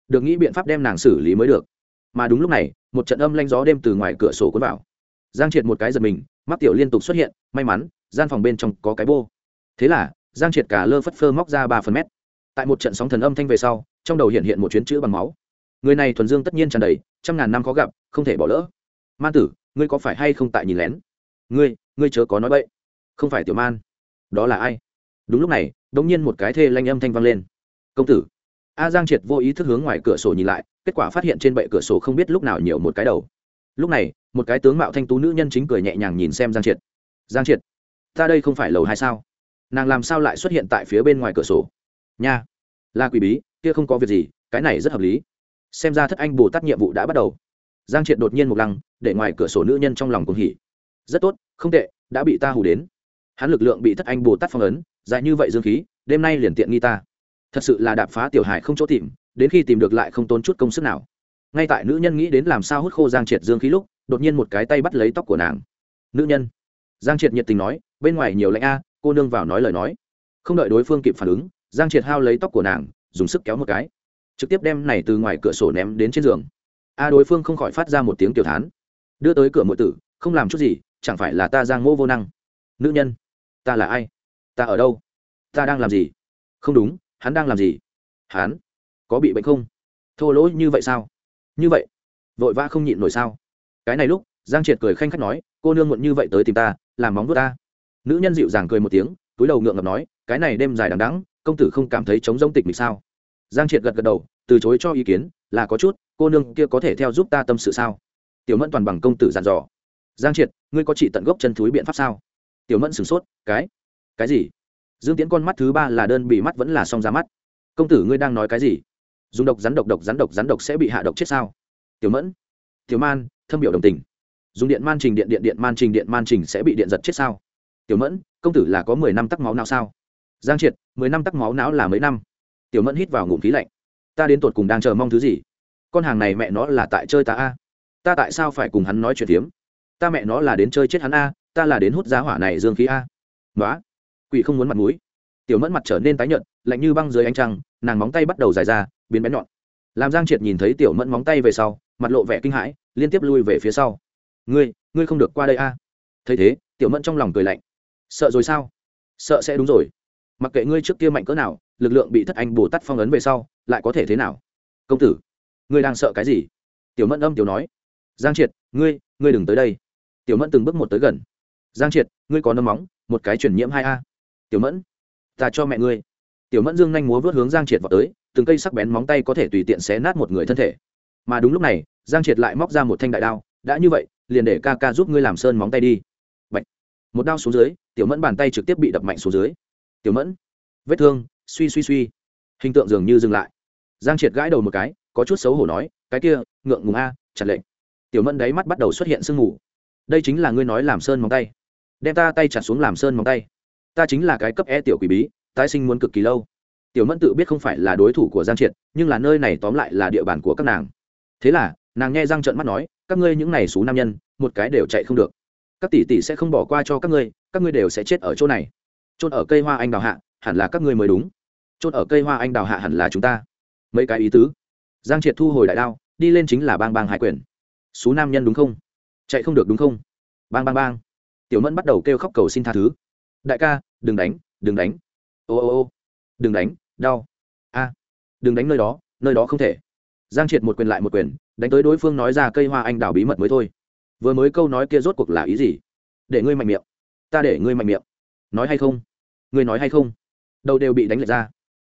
Được nghĩ biện pháp đem nàng xử lý mới được. Mà đúng lúc này, một trận âm lanh gió đêm từ ngoài cửa sổ cuốn vào. Giang triệt một cái giật mình mắc tiểu liên tục xuất hiện, may mắn, gian phòng bên trong có cái bô. Thế là, giang triệt cả lơ phất phơ móc ra ba phần mét. Tại một trận sóng thần âm thanh về sau, trong đầu hiện hiện một chuyến chữ bằng máu. Người này thuần dương tất nhiên tràn đầy, trăm ngàn năm khó gặp, không thể bỏ lỡ. Man tử, ngươi có phải hay không tại nhìn lén? Ngươi ngươi chớ có nói bậy. Không phải tiểu man. Đó là ai? Đúng lúc này đ ỗ n g nhiên một cái thê lanh âm thanh vang lên công tử. A giang triệt vô ý thức hướng ngoài cửa sổ nhìn lại, kết quả phát hiện trên bệ cửa sổ không biết lúc nào nhiều một cái đầu. Lúc này, một cái tướng mạo thanh tú nữ nhân chính cười nhẹ nhàng nhìn xem giang triệt. Giang triệt, ta đây không phải lầu hai sao? Nàng làm sao lại xuất hiện tại phía bên ngoài cửa sổ? Nha, là quỷ bí, kia không có việc gì, cái này rất hợp lý. Xem ra thất anh bồ tát nhiệm vụ đã bắt đầu. Giang triệt đột nhiên một lăng, để ngoài cửa sổ nữ nhân trong lòng cùng hỉ. Rất tốt, không tệ, đã bị ta hù đến. Hắn lực lượng bị thất anh bồ tát phong ấn, dài như vậy dương khí, đêm nay liền tiện nghi ta thật sự là đạp phá tiểu hải không chỗ tìm, đến khi tìm được lại không tốn chút công sức nào. Ngay tại nữ nhân nghĩ đến làm sao hút khô giang triệt dương khí lúc, đột nhiên một cái tay bắt lấy tóc của nàng. Nữ nhân. Giang triệt nhiệt tình nói, bên ngoài nhiều lạnh a, cô nương vào nói lời nói. Không đợi đối phương kịp phản ứng, giang triệt hao lấy tóc của nàng, dùng sức kéo một cái. Trực tiếp đem này từ ngoài cửa sổ ném đến trên giường. A đối phương không khỏi phát ra một tiếng tiểu thán. Đưa tới cửa mọi tử, không làm chút gì, chẳng phải là ta giang mô vô năng? Nữ nhân. Ta là ai? Ta ở đâu? Ta đang làm gì? Không đúng hắn đang làm gì? Hắn có bị bệnh không? Thô lỗ như vậy sao? Như vậy, vội vã không nhịn nổi sao? Cái này lúc, giang triệt cười khanh khách nói, cô nương muộn như vậy tới tìm ta, làm móng vuốt ta. Nữ nhân dịu dàng cười một tiếng, túi đầu ngượng ngập nói, cái này đêm dài đằng đắng công tử không cảm thấy chống rông tịch mịch sao? Giang triệt gật gật đầu, từ chối cho ý kiến, là có chút, cô nương kia có thể theo giúp ta tâm sự sao? Tiểu mẫn toàn bằng công tử dàn dò. Giang triệt, ngươi có chỉ tận gốc chân thúi biện pháp sao? Tiểu mẫn sửng sốt, cái cái gì? Dương tiễn con mắt thứ ba là đơn bị mắt vẫn là song ra mắt. Công tử ngươi đang nói cái gì? Dùng độc rắn độc độc rắn độc rắn độc sẽ bị hạ độc chết sao? Tiểu mẫn, tiểu man, thâm biểu đồng tình. Dùng điện man trình, điện điện điện man trình, điện man trình sẽ bị điện giật chết sao? Tiểu mẫn, công tử là có mười năm tắc máu não sao? Giang triệt, mười năm tắc máu não là mấy năm? Tiểu mẫn hít vào ngụm khí lạnh. Ta đến tột cùng đang chờ mong thứ gì? Con hàng này mẹ nó là tại chơi ta a? Ta tại sao phải cùng hắn nói chuyện tiếm ta mẹ nó là đến chơi chết hắn a? Ta là đến hút giá hỏa này dương khí a? Nói quỷ không muốn mặt mũi. Tiểu mẫn mặt trở nên tái nhợt, lạnh như băng dưới ánh trăng, nàng móng tay bắt đầu dài ra, biến bén nhọn. Làm giang triệt nhìn thấy tiểu mẫn móng tay về sau, mặt lộ vẻ kinh hãi, liên tiếp lui về phía sau. Ngươi ngươi không được qua đây a. Thấy thế, tiểu mẫn trong lòng cười lạnh. Sợ rồi sao? Sợ sẽ đúng rồi. Mặc kệ ngươi trước kia mạnh cỡ nào, lực lượng bị thất anh bồ tát phong ấn về sau, lại có thể thế nào? Công tử, ngươi đang sợ cái gì? Tiểu mẫn âm tiểu nói. Giang triệt, ngươi ngươi đừng tới đây. Tiểu mẫn từng bước một tới gần. Giang triệt, ngươi có nấm móng, một cái truyền nhiễm hai a tiểu mẫn, ta cho mẹ ngươi. Tiểu mẫn dương nhanh múa vớt hướng giang triệt vào tới, từng cây sắc bén móng tay có thể tùy tiện xé nát một người thân thể. Mà đúng lúc này, giang triệt lại móc ra một thanh đại đao, đã như vậy, liền để ca ca giúp ngươi làm sơn móng tay đi. Bạch. một đao xuống dưới, tiểu mẫn bàn tay trực tiếp bị đập mạnh xuống dưới. Tiểu mẫn, vết thương, suy suy suy. Hình tượng dường như dừng lại. Giang triệt gãi đầu một cái, có chút xấu hổ nói, cái kia, ngượng ngùng a, chặt lệnh. Tiểu mẫn đáy mắt bắt đầu xuất hiện sương mù. Đây chính là ngươi nói làm sơn móng tay. Đem ta tay chặt xuống làm sơn móng tay ta chính là cái cấp e tiểu quỷ bí, tái sinh muốn cực kỳ lâu. Tiểu mẫn tự biết không phải là đối thủ của giang triệt, nhưng là nơi này tóm lại là địa bàn của các nàng. Thế là, nàng nghe giang trợn mắt nói, các ngươi những này xú nam nhân, một cái đều chạy không được. Các tỷ tỷ sẽ không bỏ qua cho các ngươi các ngươi đều sẽ chết ở chỗ này. Trôn ở cây hoa anh đào hạ, hẳn là các ngươi mới đúng. Trôn ở cây hoa anh đào hạ hẳn là chúng ta. Mấy cái ý tứ. Giang triệt thu hồi đại đao, đi lên chính là bang bang hải quyền. Xú nam nhân đúng không? Chạy không được đúng không? Bang bang bang. Tiểu mẫn bắt đầu kêu khóc cầu xin tha thứ đại ca, đừng đánh đừng đánh. Ô ô ô. Đừng đánh, đau. A. Đừng đánh nơi đó nơi đó không thể. Giang triệt một quyền lại một quyền, đánh tới đối phương nói ra cây hoa anh đào bí mật mới thôi. Vừa mới câu nói kia rốt cuộc là ý gì? Để ngươi mạnh miệng. Ta để ngươi mạnh miệng. Nói hay không? Ngươi nói hay không? Đầu đều bị đánh lệch ra.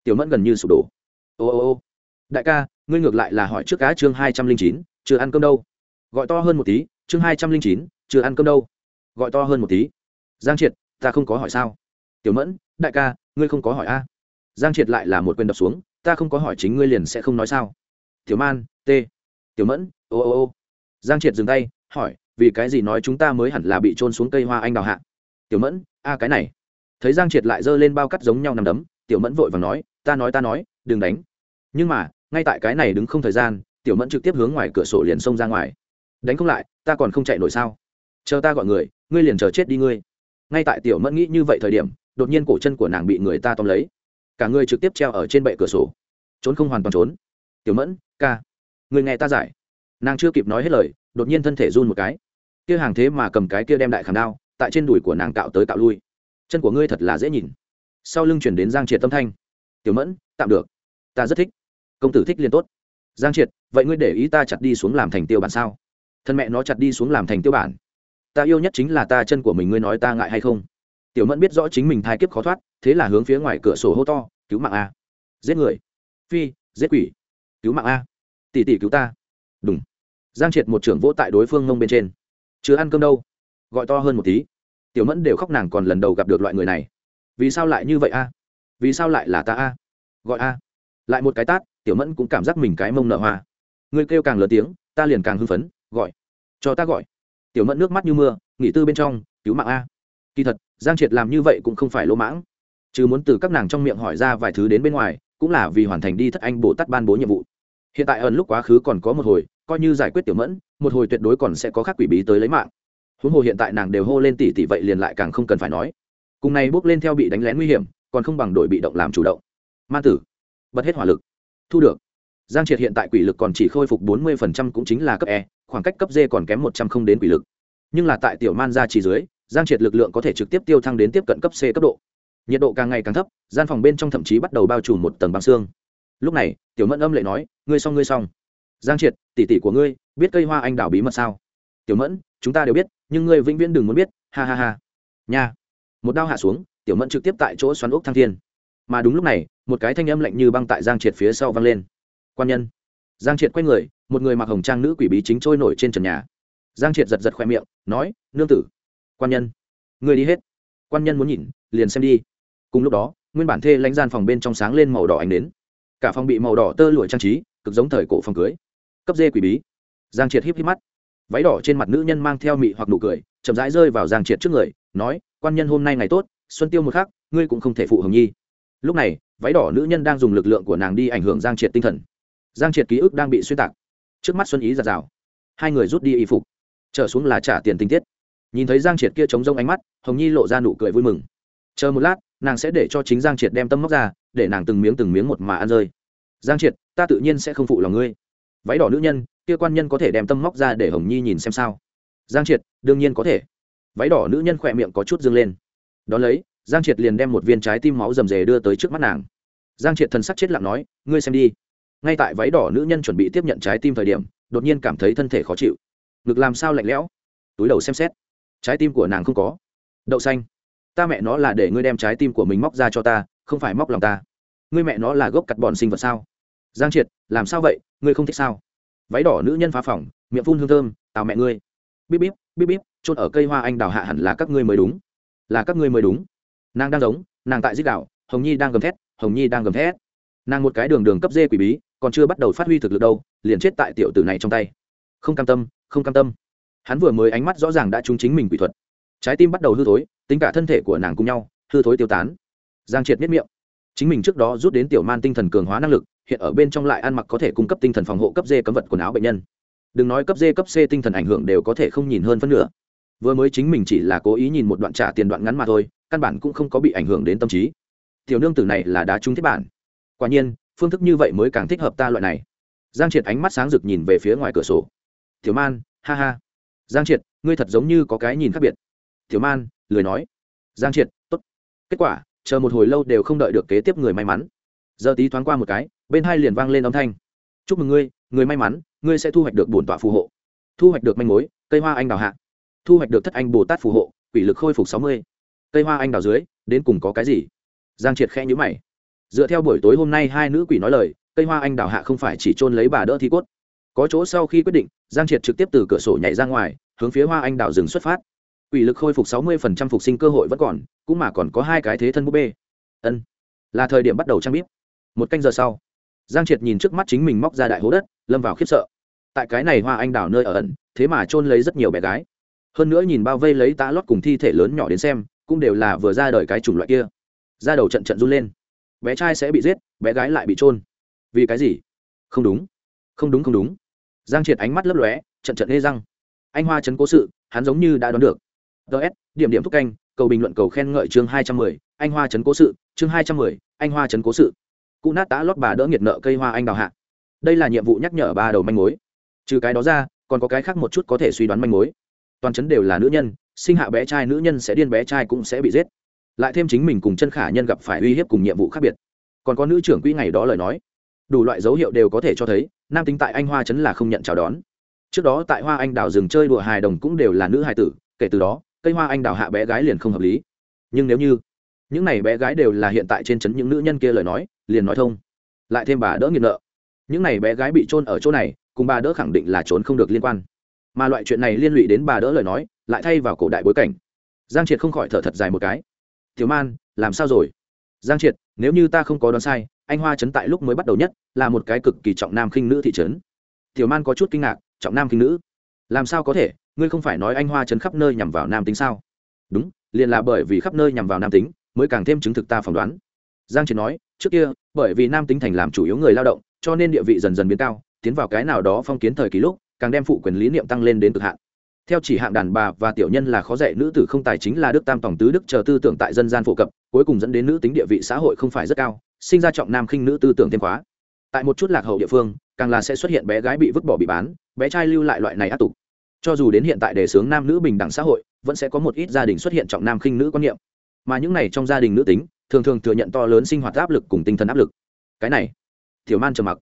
Tiểu mẫn gần như sụp đổ. Ô ô ô. Đại ca, ngươi ngược lại là hỏi trước cá chương hai trăm linh chín, chưa ăn cơm đâu. Gọi to hơn một tí, chương hai trăm linh chín, chưa ăn cơm đâu. Gọi to hơn một tí. Giang triệt ta không có hỏi sao? Tiểu mẫn, đại ca, ngươi không có hỏi a? Giang triệt lại là một quyền đập xuống, ta không có hỏi chính ngươi liền sẽ không nói sao? Tiểu man, t. Tiểu mẫn, ô ô ô. Giang triệt dừng tay, hỏi, vì cái gì nói chúng ta mới hẳn là bị trôn xuống cây hoa anh đào hạ? Tiểu mẫn, a, cái này. Thấy giang triệt lại giơ lên bao cắt giống nhau nằm đấm, tiểu mẫn vội và nói, ta nói ta nói, đừng đánh. Nhưng mà, ngay tại cái này đứng không thời gian, tiểu mẫn trực tiếp hướng ngoài cửa sổ liền xông ra ngoài. Đánh không lại, ta còn không chạy nổi sao? Chờ ta gọi người, ngươi liền chờ chết đi ngươi ngay tại tiểu mẫn nghĩ như vậy thời điểm, đột nhiên cổ chân của nàng bị người ta tóm lấy. Cả người trực tiếp treo ở trên bệ cửa sổ. Trốn không hoàn toàn trốn. Tiểu mẫn, ca, người nghe ta giải. Nàng chưa kịp nói hết lời, đột nhiên thân thể run một cái. Kia hàng thế mà cầm cái kia đem đại khảm đao, tại trên đùi của nàng cạo tới cạo lui. Chân của ngươi thật là dễ nhìn. Sau lưng chuyển đến giang triệt tâm thanh. Tiểu mẫn, tạm được. Ta rất thích. Công tử thích liền tốt. Giang triệt, vậy ngươi để ý ta chặt đi xuống làm thành tiêu bản sao? Thân mẹ nó chặt đi xuống làm thành tiêu bản ta yêu nhất chính là ta chân của mình, ngươi nói ta ngại hay không? Tiểu mẫn biết rõ chính mình thai kiếp khó thoát, thế là hướng phía ngoài cửa sổ hô to, cứu mạng a. Giết người. Phi, giết quỷ. Cứu mạng a. Tỷ tỷ cứu ta. Đúng giang triệt một trưởng vỗ tại đối phương ngông bên trên. Chưa ăn cơm đâu. Gọi to hơn một tí. Tiểu mẫn đều khóc nàng còn lần đầu gặp được loại người này. Vì sao lại như vậy a? Vì sao lại là ta a? Gọi a. Lại một cái tát, tiểu mẫn cũng cảm giác mình cái mông nợ hoa. Người kêu càng lớn tiếng, ta liền càng hưng phấn, gọi. Cho ta gọi tiểu mẫn nước mắt như mưa, nghỉ tư bên trong, cứu mạng a. Kỳ thật, giang triệt làm như vậy cũng không phải lỗ mãng. Chứ muốn từ các nàng trong miệng hỏi ra vài thứ đến bên ngoài, cũng là vì hoàn thành đi thất anh bồ tát ban bố nhiệm vụ. Hiện tại ẩn lúc quá khứ còn có một hồi, coi như giải quyết tiểu mẫn, một hồi tuyệt đối còn sẽ có khác quỷ bí tới lấy mạng. Huống hồ hiện tại nàng đều hô lên tỷ tỷ vậy liền lại càng không cần phải nói. Cùng này bước lên theo bị đánh lén nguy hiểm, còn không bằng đội bị động làm chủ động. Ma tử, bật hết hỏa lực. Thu được giang triệt hiện tại quỷ lực còn chỉ khôi phục bốn mươi cũng chính là cấp e khoảng cách cấp d còn kém một trăm không đến quỷ lực. Nhưng là tại tiểu man gia chỉ dưới, giang triệt lực lượng có thể trực tiếp tiêu thăng đến tiếp cận cấp c cấp độ. Nhiệt độ càng ngày càng thấp, gian phòng bên trong thậm chí bắt đầu bao trùm một tầng băng xương. Lúc này, tiểu mẫn âm lại nói, ngươi xong ngươi xong. Giang triệt, tỷ tỷ của ngươi, biết cây hoa anh đào bí mật sao? Tiểu mẫn, chúng ta đều biết, nhưng ngươi vĩnh viễn đừng muốn biết. Ha ha ha. Nha. Một đao hạ xuống, tiểu mẫn trực tiếp tại chỗ xoắn ốc thăng thiên. Mà đúng lúc này, một cái thanh âm lạnh như băng tại giang triệt phía sau vang lên quan nhân. Giang triệt quay người, một người mặc hồng trang nữ quỷ bí chính trôi nổi trên trần nhà. Giang triệt giật giật khoe miệng, nói, nương tử, quan nhân người đi hết. Quan nhân muốn nhìn, liền xem đi. Cùng lúc đó, nguyên bản thê lãnh gian phòng bên trong sáng lên màu đỏ ánh đến cả phòng bị màu đỏ tơ lụa trang trí, cực giống thời cổ phòng cưới. Cấp dê quỷ bí. Giang triệt híp híp mắt. Váy đỏ trên mặt nữ nhân mang theo mị hoặc nụ cười, chậm rãi rơi vào giang triệt trước người, nói, quan nhân hôm nay ngày tốt, xuân tiêu một khắc, ngươi cũng không thể phụ hồng nhi. Lúc này, váy đỏ nữ nhân đang dùng lực lượng của nàng đi ảnh hưởng giang triệt tinh thần giang triệt ký ức đang bị xuyên tạc. Trước mắt xuân ý giạt rào. Hai người rút đi y phục. Trở xuống là trả tiền tình tiết. Nhìn thấy giang triệt kia chống rông ánh mắt, hồng nhi lộ ra nụ cười vui mừng. Chờ một lát, nàng sẽ để cho chính giang triệt đem tâm móc ra, để nàng từng miếng từng miếng một mà ăn rơi. Giang triệt, ta tự nhiên sẽ không phụ lòng ngươi. Váy đỏ nữ nhân, kia quan nhân có thể đem tâm móc ra để hồng nhi nhìn xem sao? Giang triệt, đương nhiên có thể. Váy đỏ nữ nhân khỏe miệng có chút dâng lên. Đón lấy, giang triệt liền đem một viên trái tim máu rầm rề đưa tới trước mắt nàng. Giang triệt thần sắc chết lặng nói, ngươi xem đi ngay tại váy đỏ nữ nhân chuẩn bị tiếp nhận trái tim thời điểm, đột nhiên cảm thấy thân thể khó chịu. Ngực làm sao lạnh lẽo? Túi đầu xem xét. Trái tim của nàng không có. Đậu xanh. Ta mẹ nó là để ngươi đem trái tim của mình móc ra cho ta, không phải móc lòng ta. Ngươi mẹ nó là gốc cặt bòn sinh vật sao? Giang triệt, làm sao vậy? Ngươi không thích sao? Váy đỏ nữ nhân phá phỏng, miệng phun hương thơm, tào mẹ ngươi. Bíp bíp bíp bíp trôn ở cây hoa anh đào hạ hẳn là các ngươi mới đúng. Là các ngươi mới đúng. Nàng đang giống, nàng tại dích đạo, hồng nhi đang gầm thét, hồng nhi đang gầm thét nàng một cái đường đường cấp dê quỷ bí, còn chưa bắt đầu phát huy thực lực đâu, liền chết tại tiểu tử này trong tay. Không cam tâm, không cam tâm. Hắn vừa mới ánh mắt rõ ràng đã trúng chính mình quỷ thuật. Trái tim bắt đầu hư thối, tính cả thân thể của nàng cùng nhau, hư thối tiêu tán. Giang triệt miết miệng. Chính mình trước đó rút đến tiểu man tinh thần cường hóa năng lực, hiện ở bên trong lại ăn mặc có thể cung cấp tinh thần phòng hộ cấp d cấm vật quần áo bệnh nhân. Đừng nói cấp d cấp c tinh thần ảnh hưởng đều có thể không nhìn hơn phân nửa. Vừa mới chính mình chỉ là cố ý nhìn một đoạn trả tiền đoạn ngắn mà thôi, căn bản cũng không có bị ảnh hưởng đến tâm trí. Tiểu nương tử này là đá trúng thiết bản quả nhiên, phương thức như vậy mới càng thích hợp ta loại này. Giang triệt ánh mắt sáng rực nhìn về phía ngoài cửa sổ. Tiểu man, ha ha. Giang triệt, ngươi thật giống như có cái nhìn khác biệt. Tiểu man, lười nói. Giang triệt t ố t kết quả, chờ một hồi lâu đều không đợi được kế tiếp người may mắn. Giờ tí thoáng qua một cái, bên hai liền vang lên âm thanh. Chúc mừng ngươi, người may mắn, ngươi sẽ thu hoạch được bổn tọa phù hộ. Thu hoạch được manh mối, cây hoa anh đào hạ. Thu hoạch được thất anh bồ tát phù hộ, quỷ lực khôi phục sáu mươi. Cây hoa anh đào dưới, đến cùng có cái gì? Giang triệt khe nhữ mày dựa theo buổi tối hôm nay hai nữ quỷ nói lời, cây hoa anh đào hạ không phải chỉ trôn lấy bà đỡ thi cốt. Có chỗ sau khi quyết định, giang triệt trực tiếp từ cửa sổ nhảy ra ngoài, hướng phía hoa anh đào rừng xuất phát. Quỷ lực khôi phục sáu mươi phần trăm phục sinh cơ hội vẫn còn, cũng mà còn có hai cái thế thân búp bê. Ân, là thời điểm bắt đầu trang bíp. Một canh giờ sau, giang triệt nhìn trước mắt chính mình móc ra đại hố đất, lâm vào khiếp sợ. Tại cái này hoa anh đào nơi ở ẩn, thế mà trôn lấy rất nhiều bé gái. Hơn nữa nhìn bao vây lấy tá lót cùng thi thể lớn nhỏ đến xem, cũng đều là vừa ra đời cái chủng loại kia. Ra đầu trận trận run lên bé trai sẽ bị giết, bé gái lại bị trôn vì cái gì? Không đúng. Không đúng không đúng. Giang triệt ánh mắt lấp lóe, trận trận hê răng. Anh hoa chấn cố sự, hắn giống như đã đoán được. Ts điểm điểm thúc canh, cầu bình luận cầu khen ngợi chương hai trăm mười, anh hoa chấn cố sự, chương hai trăm mười, anh hoa chấn cố sự. Cụ nát tá lót bà đỡ nghiệt nợ cây hoa anh đào hạ. Đây là nhiệm vụ nhắc nhở ba đầu manh mối. Trừ cái đó ra, còn có cái khác một chút có thể suy đoán manh mối. Toàn chấn đều là nữ nhân, sinh hạ bé trai nữ nhân sẽ điên bé trai cũng sẽ bị giết lại thêm chính mình cùng chân khả nhân gặp phải uy hiếp cùng nhiệm vụ khác biệt. Còn có nữ trưởng quỹ ngày đó lời nói, đủ loại dấu hiệu đều có thể cho thấy, nam tính tại anh hoa chấn là không nhận chào đón. Trước đó tại hoa anh đào rừng chơi đùa hài đồng cũng đều là nữ hài tử, kể từ đó, cây hoa anh đào hạ bé gái liền không hợp lý. Nhưng nếu như những này bé gái đều là hiện tại trên trấn những nữ nhân kia lời nói, liền nói thông. Lại thêm bà đỡ nghiện nợ. Những này bé gái bị trôn ở chỗ này, cùng bà đỡ khẳng định là trốn không được liên quan. Mà loại chuyện này liên lụy đến bà đỡ lời nói, lại thay vào cổ đại bối cảnh. Giang triệt không khỏi thở thật dài một cái. Tiểu man, làm sao rồi? Giang triệt, nếu như ta không có đoán sai, anh hoa trấn tại lúc mới bắt đầu nhất là một cái cực kỳ trọng nam khinh nữ thị trấn. Tiểu man có chút kinh ngạc, trọng nam khinh nữ? Làm sao có thể? Ngươi không phải nói anh hoa trấn khắp nơi nhằm vào nam tính sao? Đúng, liền là bởi vì khắp nơi nhằm vào nam tính mới càng thêm chứng thực ta phỏng đoán. Giang triệt nói, trước kia, bởi vì nam tính thành làm chủ yếu người lao động, cho nên địa vị dần dần biến cao, tiến vào cái nào đó phong kiến thời kỳ lúc, càng đem phụ quyền lý niệm tăng lên đến cực hạn theo chỉ hạng đàn bà và tiểu nhân là khó dạy, nữ tử không tài chính là đức tam tổng tứ đức, chờ tư tưởng tại dân gian phổ cập, cuối cùng dẫn đến nữ tính địa vị xã hội không phải rất cao, sinh ra trọng nam khinh nữ tư tưởng thêm khóa. Tại một chút lạc hậu địa phương, càng là sẽ xuất hiện bé gái bị vứt bỏ bị bán, bé trai lưu lại loại này áp tục. Cho dù đến hiện tại đề xướng nam nữ bình đẳng xã hội, vẫn sẽ có một ít gia đình xuất hiện trọng nam khinh nữ quan niệm. Mà những này trong gia đình nữ tính, thường thường thừa nhận to lớn sinh hoạt áp lực cùng tinh thần áp lực. Cái này, tiểu man trầm mặc.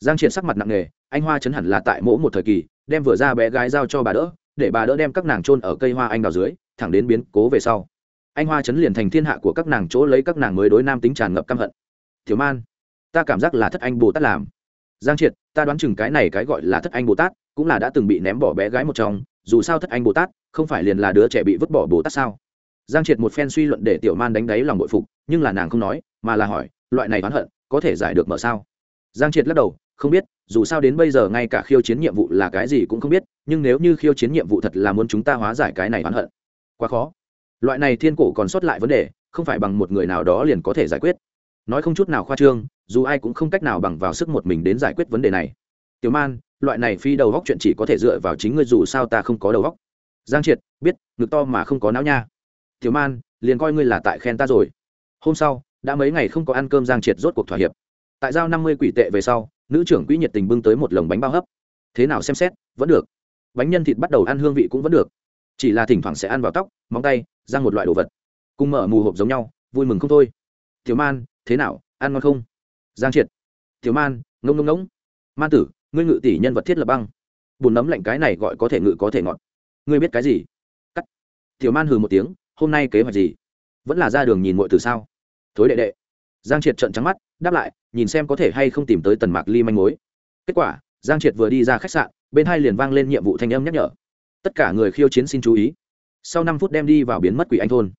Giang triệt sắc mặt nặng nề, anh hoa chấn hẳn là tại mỗ một thời kỳ, đem vừa ra bé gái giao cho bà đỡ để bà đỡ đem các nàng trôn ở cây hoa anh đào dưới, thẳng đến biến cố về sau. Anh hoa chấn liền thành thiên hạ của các nàng chỗ lấy các nàng mới đối nam tính tràn ngập căm hận. Thiếu man, ta cảm giác là thất anh bồ tát làm. Giang triệt, ta đoán chừng cái này cái gọi là thất anh bồ tát cũng là đã từng bị ném bỏ bé gái một trong, dù sao thất anh bồ tát không phải liền là đứa trẻ bị vứt bỏ bồ tát sao? Giang triệt một phen suy luận để tiểu man đánh đáy lòng bội phục, nhưng là nàng không nói, mà là hỏi, loại này oán hận có thể giải được mở sao? Giang triệt lắc đầu, không biết, dù sao đến bây giờ ngay cả khiêu chiến nhiệm vụ là cái gì cũng không biết nhưng nếu như khiêu chiến nhiệm vụ thật là muốn chúng ta hóa giải cái này oán hận, quá khó. Loại này thiên cổ còn sót lại vấn đề, không phải bằng một người nào đó liền có thể giải quyết. Nói không chút nào khoa trương, dù ai cũng không cách nào bằng vào sức một mình đến giải quyết vấn đề này. Tiểu man, loại này phi đầu góc chuyện chỉ có thể dựa vào chính ngươi dù sao ta không có đầu góc. Giang triệt, biết, ngực to mà không có não nha. Tiểu man, liền coi ngươi là tại khen ta rồi. Hôm sau, đã mấy ngày không có ăn cơm giang triệt rốt cuộc thỏa hiệp. Tại giao năm mươi quỷ tệ về sau, nữ trưởng quỹ nhiệt tình bưng tới một lồng bánh bao hấp. Thế nào xem xét, vẫn được bánh nhân thịt bắt đầu ăn hương vị cũng vẫn được. Chỉ là thỉnh thoảng sẽ ăn vào tóc, móng tay răng một loại đồ vật. Cùng mở mù hộp giống nhau, vui mừng không thôi. Tiểu man, thế nào, ăn ngon không? Giang triệt. Tiểu man, ngông ngông ngỗng. Man tử, ngươi ngự tỷ nhân vật thiết lập băng. Bùn nấm lạnh cái này gọi có thể ngự có thể ngọt. Ngươi biết cái gì? Cắt. Tiểu man hừ một tiếng, hôm nay kế hoạch gì? Vẫn là ra đường nhìn mọi từ sao? Thối đệ đệ. Giang triệt trợn trắng mắt, đáp lại, nhìn xem có thể hay không tìm tới tần mạc ly manh mối. Kết quả, giang triệt vừa đi ra khách sạn bên hai liền vang lên nhiệm vụ thanh âm nhắc nhở. Tất cả người khiêu chiến xin chú ý. Sau năm phút đem đi vào biến mất quỷ anh thôn.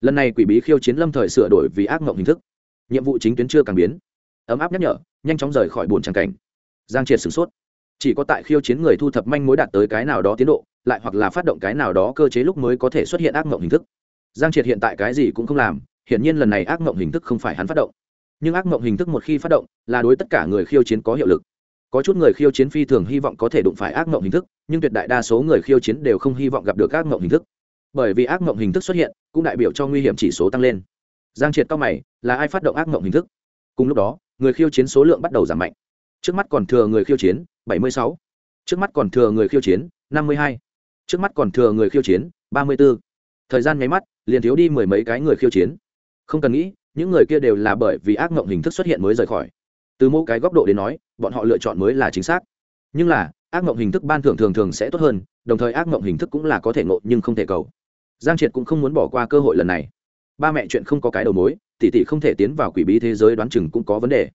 Lần này quỷ bí khiêu chiến lâm thời sửa đổi vì ác mộng hình thức. Nhiệm vụ chính tuyến chưa càng biến. Ấm áp nhắc nhở, nhanh chóng rời khỏi bồn tràng cảnh. Giang triệt sửng sốt. Chỉ có tại khiêu chiến người thu thập manh mối đạt tới cái nào đó tiến độ, lại hoặc là phát động cái nào đó cơ chế lúc mới có thể xuất hiện ác mộng hình thức. Giang triệt hiện tại cái gì cũng không làm, hiển nhiên lần này ác mộng hình thức không phải hắn phát động. Nhưng ác mộng hình thức một khi phát động, là đối tất cả người khiêu chiến có hiệu lực có chút người khiêu chiến phi thường hy vọng có thể đụng phải ác mộng hình thức, nhưng tuyệt đại đa số người khiêu chiến đều không hy vọng gặp được ác mộng hình thức bởi vì ác mộng hình thức xuất hiện, cũng đại biểu cho nguy hiểm chỉ số tăng lên giang triệt cao mày, là ai phát động ác mộng hình thức cùng lúc đó, người khiêu chiến số lượng bắt đầu giảm mạnh trước mắt còn thừa người khiêu chiến 76. trước mắt còn thừa người khiêu chiến 52. trước mắt còn thừa người khiêu chiến 34. thời gian nháy mắt, liền thiếu đi mười mấy cái người khiêu chiến không cần nghĩ, những người kia đều là bởi vì ác mộng hình thức xuất hiện mới rời khỏi từ mỗi cái góc độ đến nói, bọn họ lựa chọn mới là chính xác. Nhưng là, ác mộng hình thức ban thưởng thường thường sẽ tốt hơn, đồng thời ác mộng hình thức cũng là có thể ngộ nhưng không thể cầu. Giang triệt cũng không muốn bỏ qua cơ hội lần này. Ba mẹ chuyện không có cái đầu mối, tỷ tỷ không thể tiến vào quỷ bí thế giới đoán chừng cũng có vấn đề.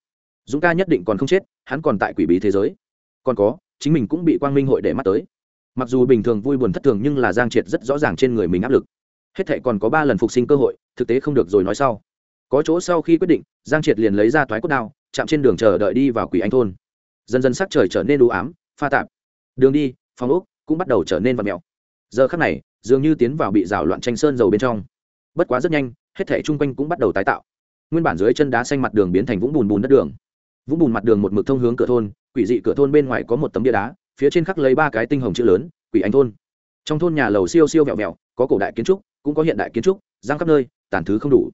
Dũng ca nhất định còn không chết, hắn còn tại quỷ bí thế giới. Còn có, chính mình cũng bị quang minh hội để mắt tới. Mặc dù bình thường vui buồn thất thường nhưng là giang triệt rất rõ ràng trên người mình áp lực. Hết thệ còn có ba lần phục sinh cơ hội, thực tế không được rồi nói sau. Có chỗ sau khi quyết định, giang triệt liền lấy ra toái cốt đao chạm trên đường chờ đợi đi vào quỷ anh thôn. Dần dần sắc trời trở nên đủ ám, pha tạp. Đường đi, phòng ốc cũng bắt đầu trở nên vật mèo. Giờ khắc này, dường như tiến vào bị rào loạn tranh sơn dầu bên trong. Bất quá rất nhanh, hết thể chung quanh cũng bắt đầu tái tạo. Nguyên bản dưới chân đá xanh mặt đường biến thành vũng bùn bùn đất đường. Vũng bùn mặt đường một mực thông hướng cửa thôn, quỷ dị cửa thôn bên ngoài có một tấm bia đá, phía trên khắc lấy ba cái tinh hồng chữ lớn, quỷ anh thôn. Trong thôn nhà lầu siêu siêu vẹo vẹo, có cổ đại kiến trúc, cũng có hiện đại kiến trúc, giang khắp nơi tàn thứ không đủ.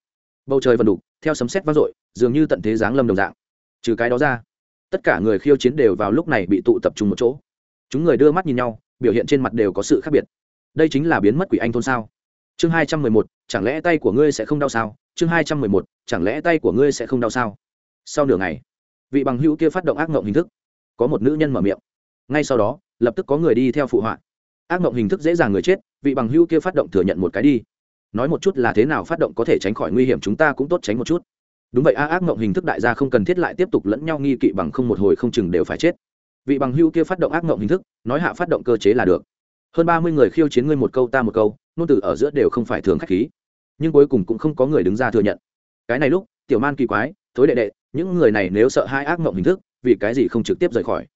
Bầu trời vần đục theo sấm sét vang dội, dường như tận thế giáng lâm đồng dạng trừ cái đó ra, tất cả người khiêu chiến đều vào lúc này bị tụ tập trung một chỗ. Chúng người đưa mắt nhìn nhau, biểu hiện trên mặt đều có sự khác biệt. Đây chính là biến mất quỷ anh thôn sao? Chương hai trăm mười một, chẳng lẽ tay của ngươi sẽ không đau sao? Chương hai trăm mười một, chẳng lẽ tay của ngươi sẽ không đau sao? Sau nửa ngày, vị bằng hữu kia phát động ác mộng hình thức. Có một nữ nhân mở miệng. Ngay sau đó, lập tức có người đi theo phụ họa. Ác mộng hình thức dễ dàng người chết, vị bằng hữu kia phát động thừa nhận một cái đi. Nói một chút là thế nào phát động có thể tránh khỏi nguy hiểm chúng ta cũng tốt tránh một chút đúng vậy, a ác mộng hình thức đại gia không cần thiết lại tiếp tục lẫn nhau nghi kỵ bằng không một hồi không chừng đều phải chết. Vị bằng hưu kia phát động ác mộng hình thức, nói hạ phát động cơ chế là được. Hơn ba mươi người khiêu chiến ngươi một câu ta một câu nôn từ ở giữa đều không phải thường k h á c h khí. Nhưng cuối cùng cũng không có người đứng ra thừa nhận. Cái này lúc, tiểu man kỳ quái, thối đệ đệ, những người này nếu sợ hai ác mộng hình thức, vì cái gì không trực tiếp rời khỏi?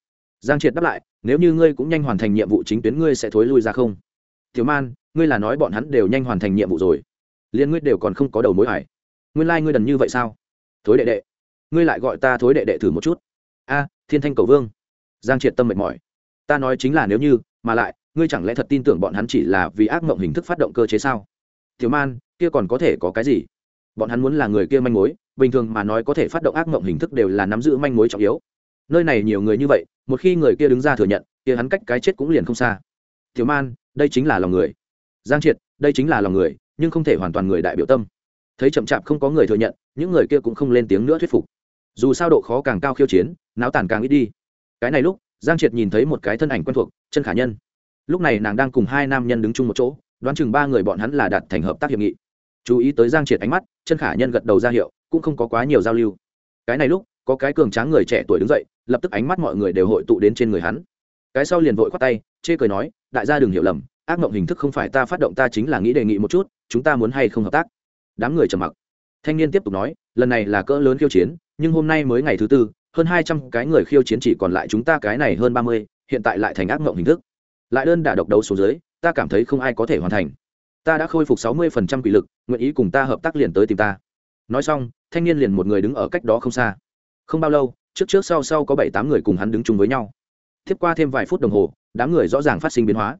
Giang triệt đáp lại, nếu như ngươi cũng nhanh hoàn thành nhiệm vụ chính tuyến ngươi sẽ thối lui ra không? Tiểu man, ngươi là nói bọn hắn đều nhanh hoàn thành nhiệm vụ rồi. Liền ngươi đều còn không có đầu mối hải nguyên lai、like、ngươi đần như vậy sao? Thối đệ đệ, ngươi lại gọi ta thối đệ đệ thử một chút. A, thiên thanh cầu vương. Giang triệt tâm mệt mỏi. Ta nói chính là nếu như, mà lại, ngươi chẳng lẽ thật tin tưởng bọn hắn chỉ là vì ác mộng hình thức phát động cơ chế sao? Thiếu man, kia còn có thể có cái gì? Bọn hắn muốn là người kia manh mối, bình thường mà nói có thể phát động ác mộng hình thức đều là nắm giữ manh mối trọng yếu. Nơi này nhiều người như vậy, một khi người kia đứng ra thừa nhận, kia hắn cách cái chết cũng liền không xa. Thiếu man, đây chính là lòng người. Giang triệt, đây chính là lòng người, nhưng không thể hoàn toàn người đại biểu tâm. Thấy chậm chạp không có người thừa nhận những người kia cũng không lên tiếng nữa thuyết phục. Dù sao độ khó càng cao khiêu chiến, náo tàn càng ít đi. Cái này lúc, giang triệt nhìn thấy một cái thân ảnh quen thuộc, chân khả nhân. Lúc này nàng đang cùng hai nam nhân đứng chung một chỗ, đoán chừng ba người bọn hắn là đạt thành hợp tác hiệp nghị. Chú ý tới giang triệt ánh mắt, chân khả nhân gật đầu ra hiệu, cũng không có quá nhiều giao lưu. Cái này lúc, có cái cường tráng người trẻ tuổi đứng dậy, lập tức ánh mắt mọi người đều hội tụ đến trên người hắn. Cái sau liền vội khoát tay, chê cười nói, đại gia đừng hiểu lầm, ác mộng hình thức không phải ta phát động ta chính là nghĩ đề nghị một chút, chúng ta muốn hay không hợp tác? Đám người trầm mặc thanh niên tiếp tục nói, lần này là cỡ lớn khiêu chiến, nhưng hôm nay mới ngày thứ tư, hơn hai trăm cái người khiêu chiến chỉ còn lại chúng ta cái này hơn ba mươi, hiện tại lại thành ác mộng hình thức. Lại đơn đả độc đấu số dưới, ta cảm thấy không ai có thể hoàn thành. Ta đã khôi phục sáu mươi phần trăm quỷ lực, nguyện ý cùng ta hợp tác liền tới tìm ta. Nói xong, thanh niên liền một người đứng ở cách đó không xa. Không bao lâu, trước trước sau sau có bảy tám người cùng hắn đứng chung với nhau. Tiếp qua thêm vài phút đồng hồ, đám người rõ ràng phát sinh biến hóa.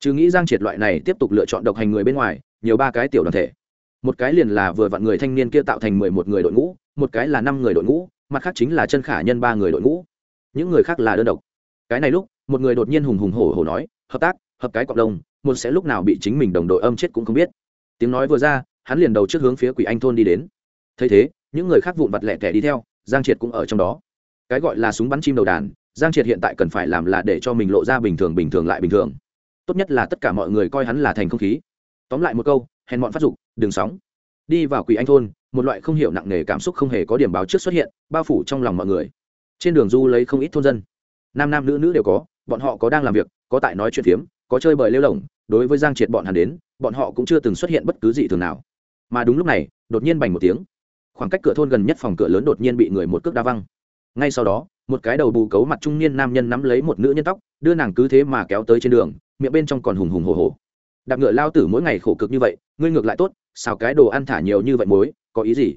Chứ nghĩ giang triệt loại này tiếp tục lựa chọn độc hành người bên ngoài, nhiều ba cái tiểu đoàn thể một cái liền là vừa vặn người thanh niên kia tạo thành mười một người đội ngũ, một cái là năm người đội ngũ, mặt khác chính là chân khả nhân ba người đội ngũ. Những người khác là đơn độc. Cái này lúc, một người đột nhiên hùng hùng hổ hổ nói, hợp tác, hợp cái cộng đồng, một sẽ lúc nào bị chính mình đồng đội âm chết cũng không biết. Tiếng nói vừa ra, hắn liền đầu trước hướng phía quỷ anh thôn đi đến. Thấy thế, những người khác vụn vặt lẹ tẻ đi theo, giang triệt cũng ở trong đó. Cái gọi là súng bắn chim đầu đàn, giang triệt hiện tại cần phải làm là để cho mình lộ ra bình thường bình thường lại bình thường. Tốt nhất là tất cả mọi người coi hắn là thành không khí. Tóm lại một câu hèn bọn phát dục, đừng sóng. Đi vào quỷ anh thôn, một loại không hiểu nặng nề cảm xúc không hề có điểm báo trước xuất hiện, bao phủ trong lòng mọi người. Trên đường du lấy không ít thôn dân. Nam nam nữ nữ đều có, bọn họ có đang làm việc, có tại nói chuyện phiếm, có chơi bời lêu lỏng, đối với giang triệt bọn hắn đến, bọn họ cũng chưa từng xuất hiện bất cứ gì thường nào. Mà đúng lúc này, đột nhiên bành một tiếng. Khoảng cách cửa thôn gần nhất phòng cửa lớn đột nhiên bị người một cước đa văng. Ngay sau đó, một cái đầu bù cấu mặt trung niên nam nhân nắm lấy một nữ nhân tóc, đưa nàng cứ thế mà kéo tới trên đường, miệng bên trong còn hùng hùng hồ hồ đạp ngựa lao tử mỗi ngày khổ cực như vậy, ngươi ngược lại tốt, xào cái đồ ăn thả nhiều như vậy muối, có ý gì?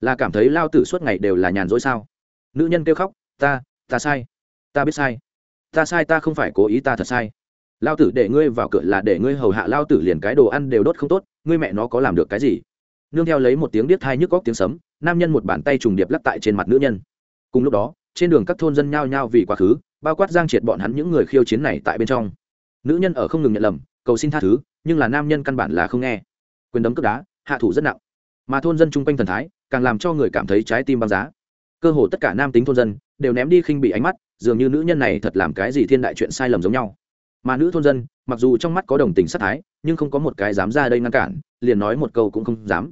Là cảm thấy lao tử suốt ngày đều là nhàn rỗi sao? Nữ nhân kêu khóc, ta ta sai, ta biết sai, ta sai ta không phải cố ý ta thật sai. Lao tử để ngươi vào cửa là để ngươi hầu hạ lao tử liền cái đồ ăn đều đốt không tốt, ngươi mẹ nó có làm được cái gì? Nương theo lấy một tiếng điếc thai nhức góc tiếng sấm, nam nhân một bàn tay trùng điệp lắc tại trên mặt nữ nhân. Cùng lúc đó, trên đường các thôn dân nhao nhao vì quá khứ, bao quát giang triệt bọn hắn những người khiêu chiến này tại bên trong. Nữ nhân ở không ngừng nhận lầm, cầu xin tha thứ nhưng là nam nhân căn bản là không nghe. Quyền đấm cướp đá, hạ thủ rất nặng. Mà thôn dân chung quanh thần thái, càng làm cho người cảm thấy trái tim băng giá. Cơ hồ tất cả nam tính thôn dân đều ném đi khinh bị ánh mắt, dường như nữ nhân này thật làm cái gì thiên đại chuyện sai lầm giống nhau. Mà nữ thôn dân, mặc dù trong mắt có đồng tình sát thái, nhưng không có một cái dám ra đây ngăn cản, liền nói một câu cũng không dám.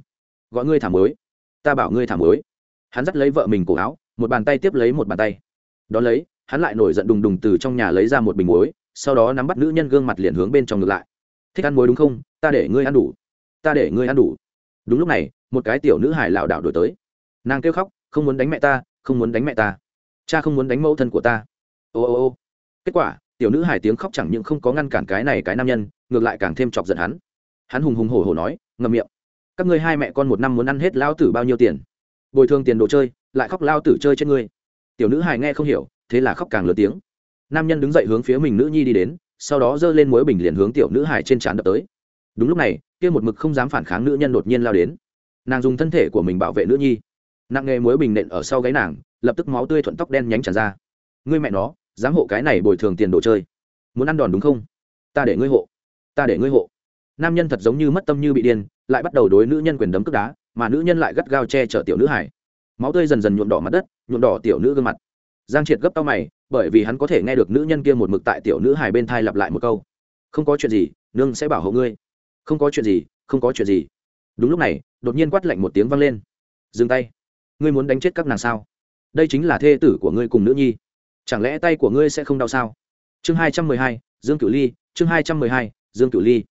Gọi ngươi thảm mới ta bảo ngươi thảm mới hắn dắt lấy vợ mình cổ áo, một bàn tay tiếp lấy một bàn tay. Đón lấy, hắn lại nổi giận đùng đùng từ trong nhà lấy ra một bình muối, sau đó nắm bắt nữ nhân gương mặt liền hướng bên trong ngược lại thích ăn muối đúng không? Ta để ngươi ăn đủ. Ta để ngươi ăn đủ. Đúng lúc này, một cái tiểu nữ hải lảo đảo đổi tới. Nàng kêu khóc, không muốn đánh mẹ ta, không muốn đánh mẹ ta. Cha không muốn đánh mẫu thân của ta. Ô ô ô. Kết quả, tiểu nữ hải tiếng khóc chẳng những không có ngăn cản cái này cái nam nhân, ngược lại càng thêm chọc giận hắn. Hắn hùng hùng hổ hổ nói, ngậm miệng. Các ngươi hai mẹ con một năm muốn ăn hết lao tử bao nhiêu tiền? Bồi thường tiền đồ chơi, lại khóc lao tử chơi trên ngươi. Tiểu nữ hải nghe không hiểu, thế là khóc càng lớn tiếng. Nam nhân đứng dậy hướng phía mình nữ nhi đi đến sau đó giơ lên muối bình liền hướng tiểu nữ hải trên trán đập tới. Đúng lúc này, kia một mực không dám phản kháng nữ nhân đột nhiên lao đến. Nàng dùng thân thể của mình bảo vệ nữ nhi. Nặng nghề muối bình nện ở sau gáy nàng, lập tức máu tươi thuận tóc đen nhánh tràn ra. Ngươi mẹ nó, dám hộ cái này bồi thường tiền đồ chơi. Muốn ăn đòn đúng không? Ta để ngươi hộ. Ta để ngươi hộ. Nam nhân thật giống như mất tâm như bị điên, lại bắt đầu đối nữ nhân quyền đấm cướp đá, mà nữ nhân lại gắt gao che chở tiểu nữ hải. Máu tươi dần dần nhuộm đỏ mặt đất, nhuộm đỏ tiểu nữ gương mặt giang triệt gấp tao mày, bởi vì hắn có thể nghe được nữ nhân kia một mực tại tiểu nữ hài bên thai lặp lại một câu. Không có chuyện gì, nương sẽ bảo hộ ngươi. Không có chuyện gì, không có chuyện gì. Đúng lúc này, đột nhiên quát lạnh một tiếng vang lên. Dừng tay. Ngươi muốn đánh chết các nàng sao? Đây chính là thê tử của ngươi cùng nữ nhi. Chẳng lẽ tay của ngươi sẽ không đau sao? Chương hai trăm mười hai, dương cửu ly, chương hai trăm mười hai, dương cửu ly.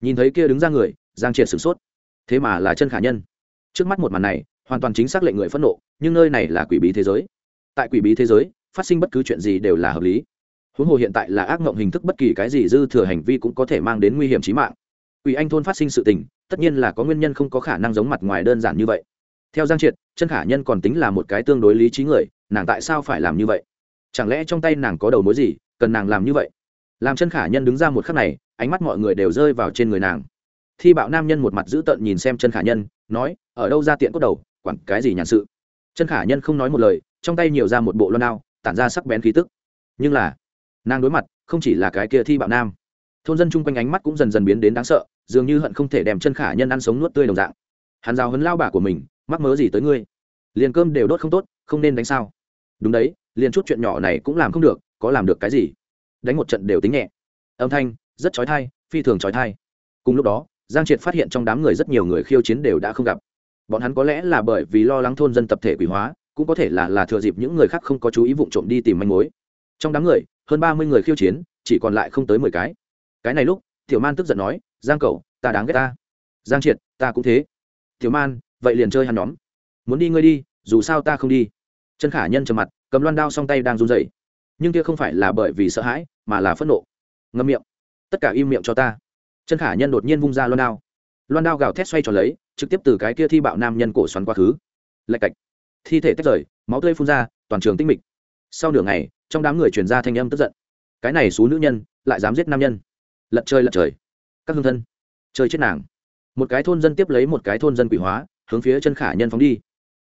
Nhìn thấy kia đứng ra người, giang triệt sửng sốt. Thế mà là chân khả nhân. Trước mắt một màn này, hoàn toàn chính xác lệnh người phẫn nộ, nhưng nơi này là quỷ bí thế giới tại quỷ bí thế giới, phát sinh bất cứ chuyện gì đều là hợp lý. Huống hồ hiện tại là ác mộng hình thức bất kỳ cái gì dư thừa hành vi cũng có thể mang đến nguy hiểm trí mạng. Quỷ anh thôn phát sinh sự tình, tất nhiên là có nguyên nhân không có khả năng giống mặt ngoài đơn giản như vậy. Theo giang triệt, chân khả nhân còn tính là một cái tương đối lý trí người, nàng tại sao phải làm như vậy? Chẳng lẽ trong tay nàng có đầu mối gì, cần nàng làm như vậy? Làm chân khả nhân đứng ra một khắc này, ánh mắt mọi người đều rơi vào trên người nàng. Thi bạo nam nhân một mặt dữ tợn nhìn xem chân khả nhân, nói, ở đâu ra tiện cốt đầu, quản cái gì nhàn sự? Chân khả nhân không nói một lời trong tay nhiều ra một bộ loan đao, tản ra sắc bén khí tức. Nhưng là, nàng đối mặt, không chỉ là cái kia thi bạo nam. Thôn dân chung quanh ánh mắt cũng dần dần biến đến đáng sợ, dường như hận không thể đem chân khả nhân ăn sống nuốt tươi đồng dạng. Hắn rào hấn lao bà của mình, mắc mớ gì tới ngươi? Liền cơm đều đốt không tốt, không nên đánh sao? Đúng đấy, liền chút chuyện nhỏ này cũng làm không được, có làm được cái gì? Đánh một trận đều tính nhẹ. Âm thanh, rất trói thai phi thường trói thai cùng lúc đó, giang triệt phát hiện trong đám người rất nhiều người khiêu chiến đều đã không gặp. Bọn hắn có lẽ là bởi vì lo lắng thôn dân tập thể quỷ hóa cũng có thể là là thừa dịp những người khác không có chú ý vụ trộm đi tìm manh mối. Trong đám người, hơn ba mươi người khiêu chiến, chỉ còn lại không tới mười cái. Cái này lúc, tiểu man tức giận nói, giang cậu, ta đáng ghét ta. Giang triệt, ta cũng thế. Tiểu man, vậy liền chơi hắn nhóm. Muốn đi ngươi đi, dù sao ta không đi. Chân khả nhân trầm mặt, cầm loan đao song tay đang run rẩy. Nhưng kia không phải là bởi vì sợ hãi, mà là phẫn nộ. Ngâm miệng. Tất cả im miệng cho ta. Chân khả nhân đột nhiên vung ra loan đao. Loan đao gào thét xoay tròn lấy, trực tiếp từ cái kia thi bạo nam nhân cổ xoắn quá khứ. Lạch cạch thi thể tách rời, máu tươi phun ra, toàn trường tinh mịch. Sau nửa ngày, trong đám người truyền ra thanh âm tức giận. Cái này xú nữ nhân, lại dám giết nam nhân. Lật trời lật trời. Các hương thân chơi chết nàng. Một cái thôn dân tiếp lấy một cái thôn dân quỷ hóa, hướng phía chân khả nhân phóng đi.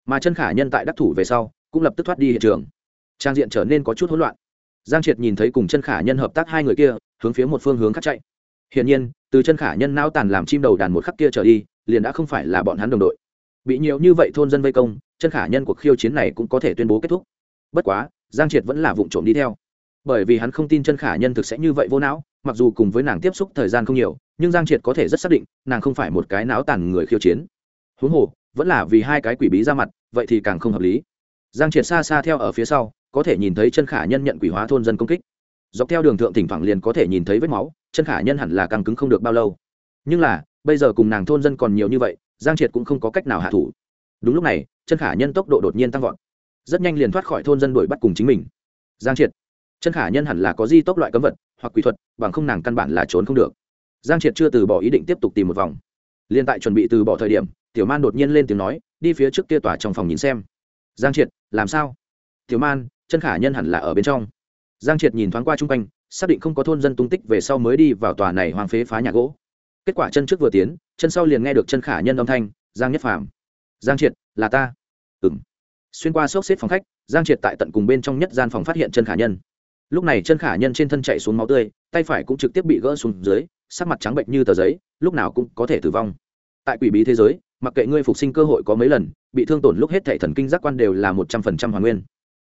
Mà chân khả nhân tại đắc thủ về sau, cũng lập tức thoát đi hiện trường. Trang diện trở nên có chút hỗn loạn. Giang triệt nhìn thấy cùng chân khả nhân hợp tác hai người kia, hướng phía một phương hướng khác chạy. Hiển nhiên, từ chân khả nhân nao tàn làm chim đầu đàn một khắc kia trở đi, liền đã không phải là bọn hắn đồng đội bị nhiều như vậy thôn dân vây công, chân khả nhân cuộc khiêu chiến này cũng có thể tuyên bố kết thúc. Bất quá, giang triệt vẫn là vụ trộm đi theo. Bởi vì hắn không tin chân khả nhân thực sẽ như vậy vô não, mặc dù cùng với nàng tiếp xúc thời gian không nhiều, nhưng giang triệt có thể rất xác định, nàng không phải một cái não tàn người khiêu chiến. Huống hồ, vẫn là vì hai cái quỷ bí ra mặt, vậy thì càng không hợp lý. Giang triệt xa xa theo ở phía sau, có thể nhìn thấy chân khả nhân nhận quỷ hóa thôn dân công kích. Dọc theo đường thượng thỉnh thoảng liền có thể nhìn thấy vết máu, chân khả nhân hẳn là càng cứng không được bao lâu. Nhưng là, bây giờ cùng nàng thôn dân còn nhiều như vậy giang triệt cũng không có cách nào hạ thủ. Đúng lúc này, chân khả nhân tốc độ đột nhiên tăng vọt. Rất nhanh liền thoát khỏi thôn dân đuổi bắt cùng chính mình. Giang triệt. Chân khả nhân hẳn là có di tốc loại cấm vật, hoặc quỷ thuật, bằng không nàng căn bản là trốn không được. Giang triệt chưa từ bỏ ý định tiếp tục tìm một vòng. Liên tại chuẩn bị từ bỏ thời điểm, tiểu man đột nhiên lên tiếng nói, đi phía trước kia tòa trong phòng nhìn xem. Giang triệt, làm sao? Tiểu man, chân khả nhân hẳn là ở bên trong. Giang triệt nhìn thoáng qua chung quanh, xác định không có thôn dân tung tích về sau mới đi vào tòa này hoang phế phá nhà gỗ kết quả chân trước vừa tiến, chân sau liền nghe được chân khả nhân âm thanh, giang nhất phàm. Giang triệt, là ta. Ừng xuyên qua xốc xếp phòng khách, giang triệt tại tận cùng bên trong nhất gian phòng phát hiện chân khả nhân. Lúc này chân khả nhân trên thân chạy xuống máu tươi, tay phải cũng trực tiếp bị gỡ xuống dưới, sắc mặt trắng bệnh như tờ giấy, lúc nào cũng có thể tử vong. Tại quỷ bí thế giới, mặc kệ ngươi phục sinh cơ hội có mấy lần, bị thương tổn lúc hết thể thần kinh giác quan đều là một trăm phần trăm hoàn nguyên.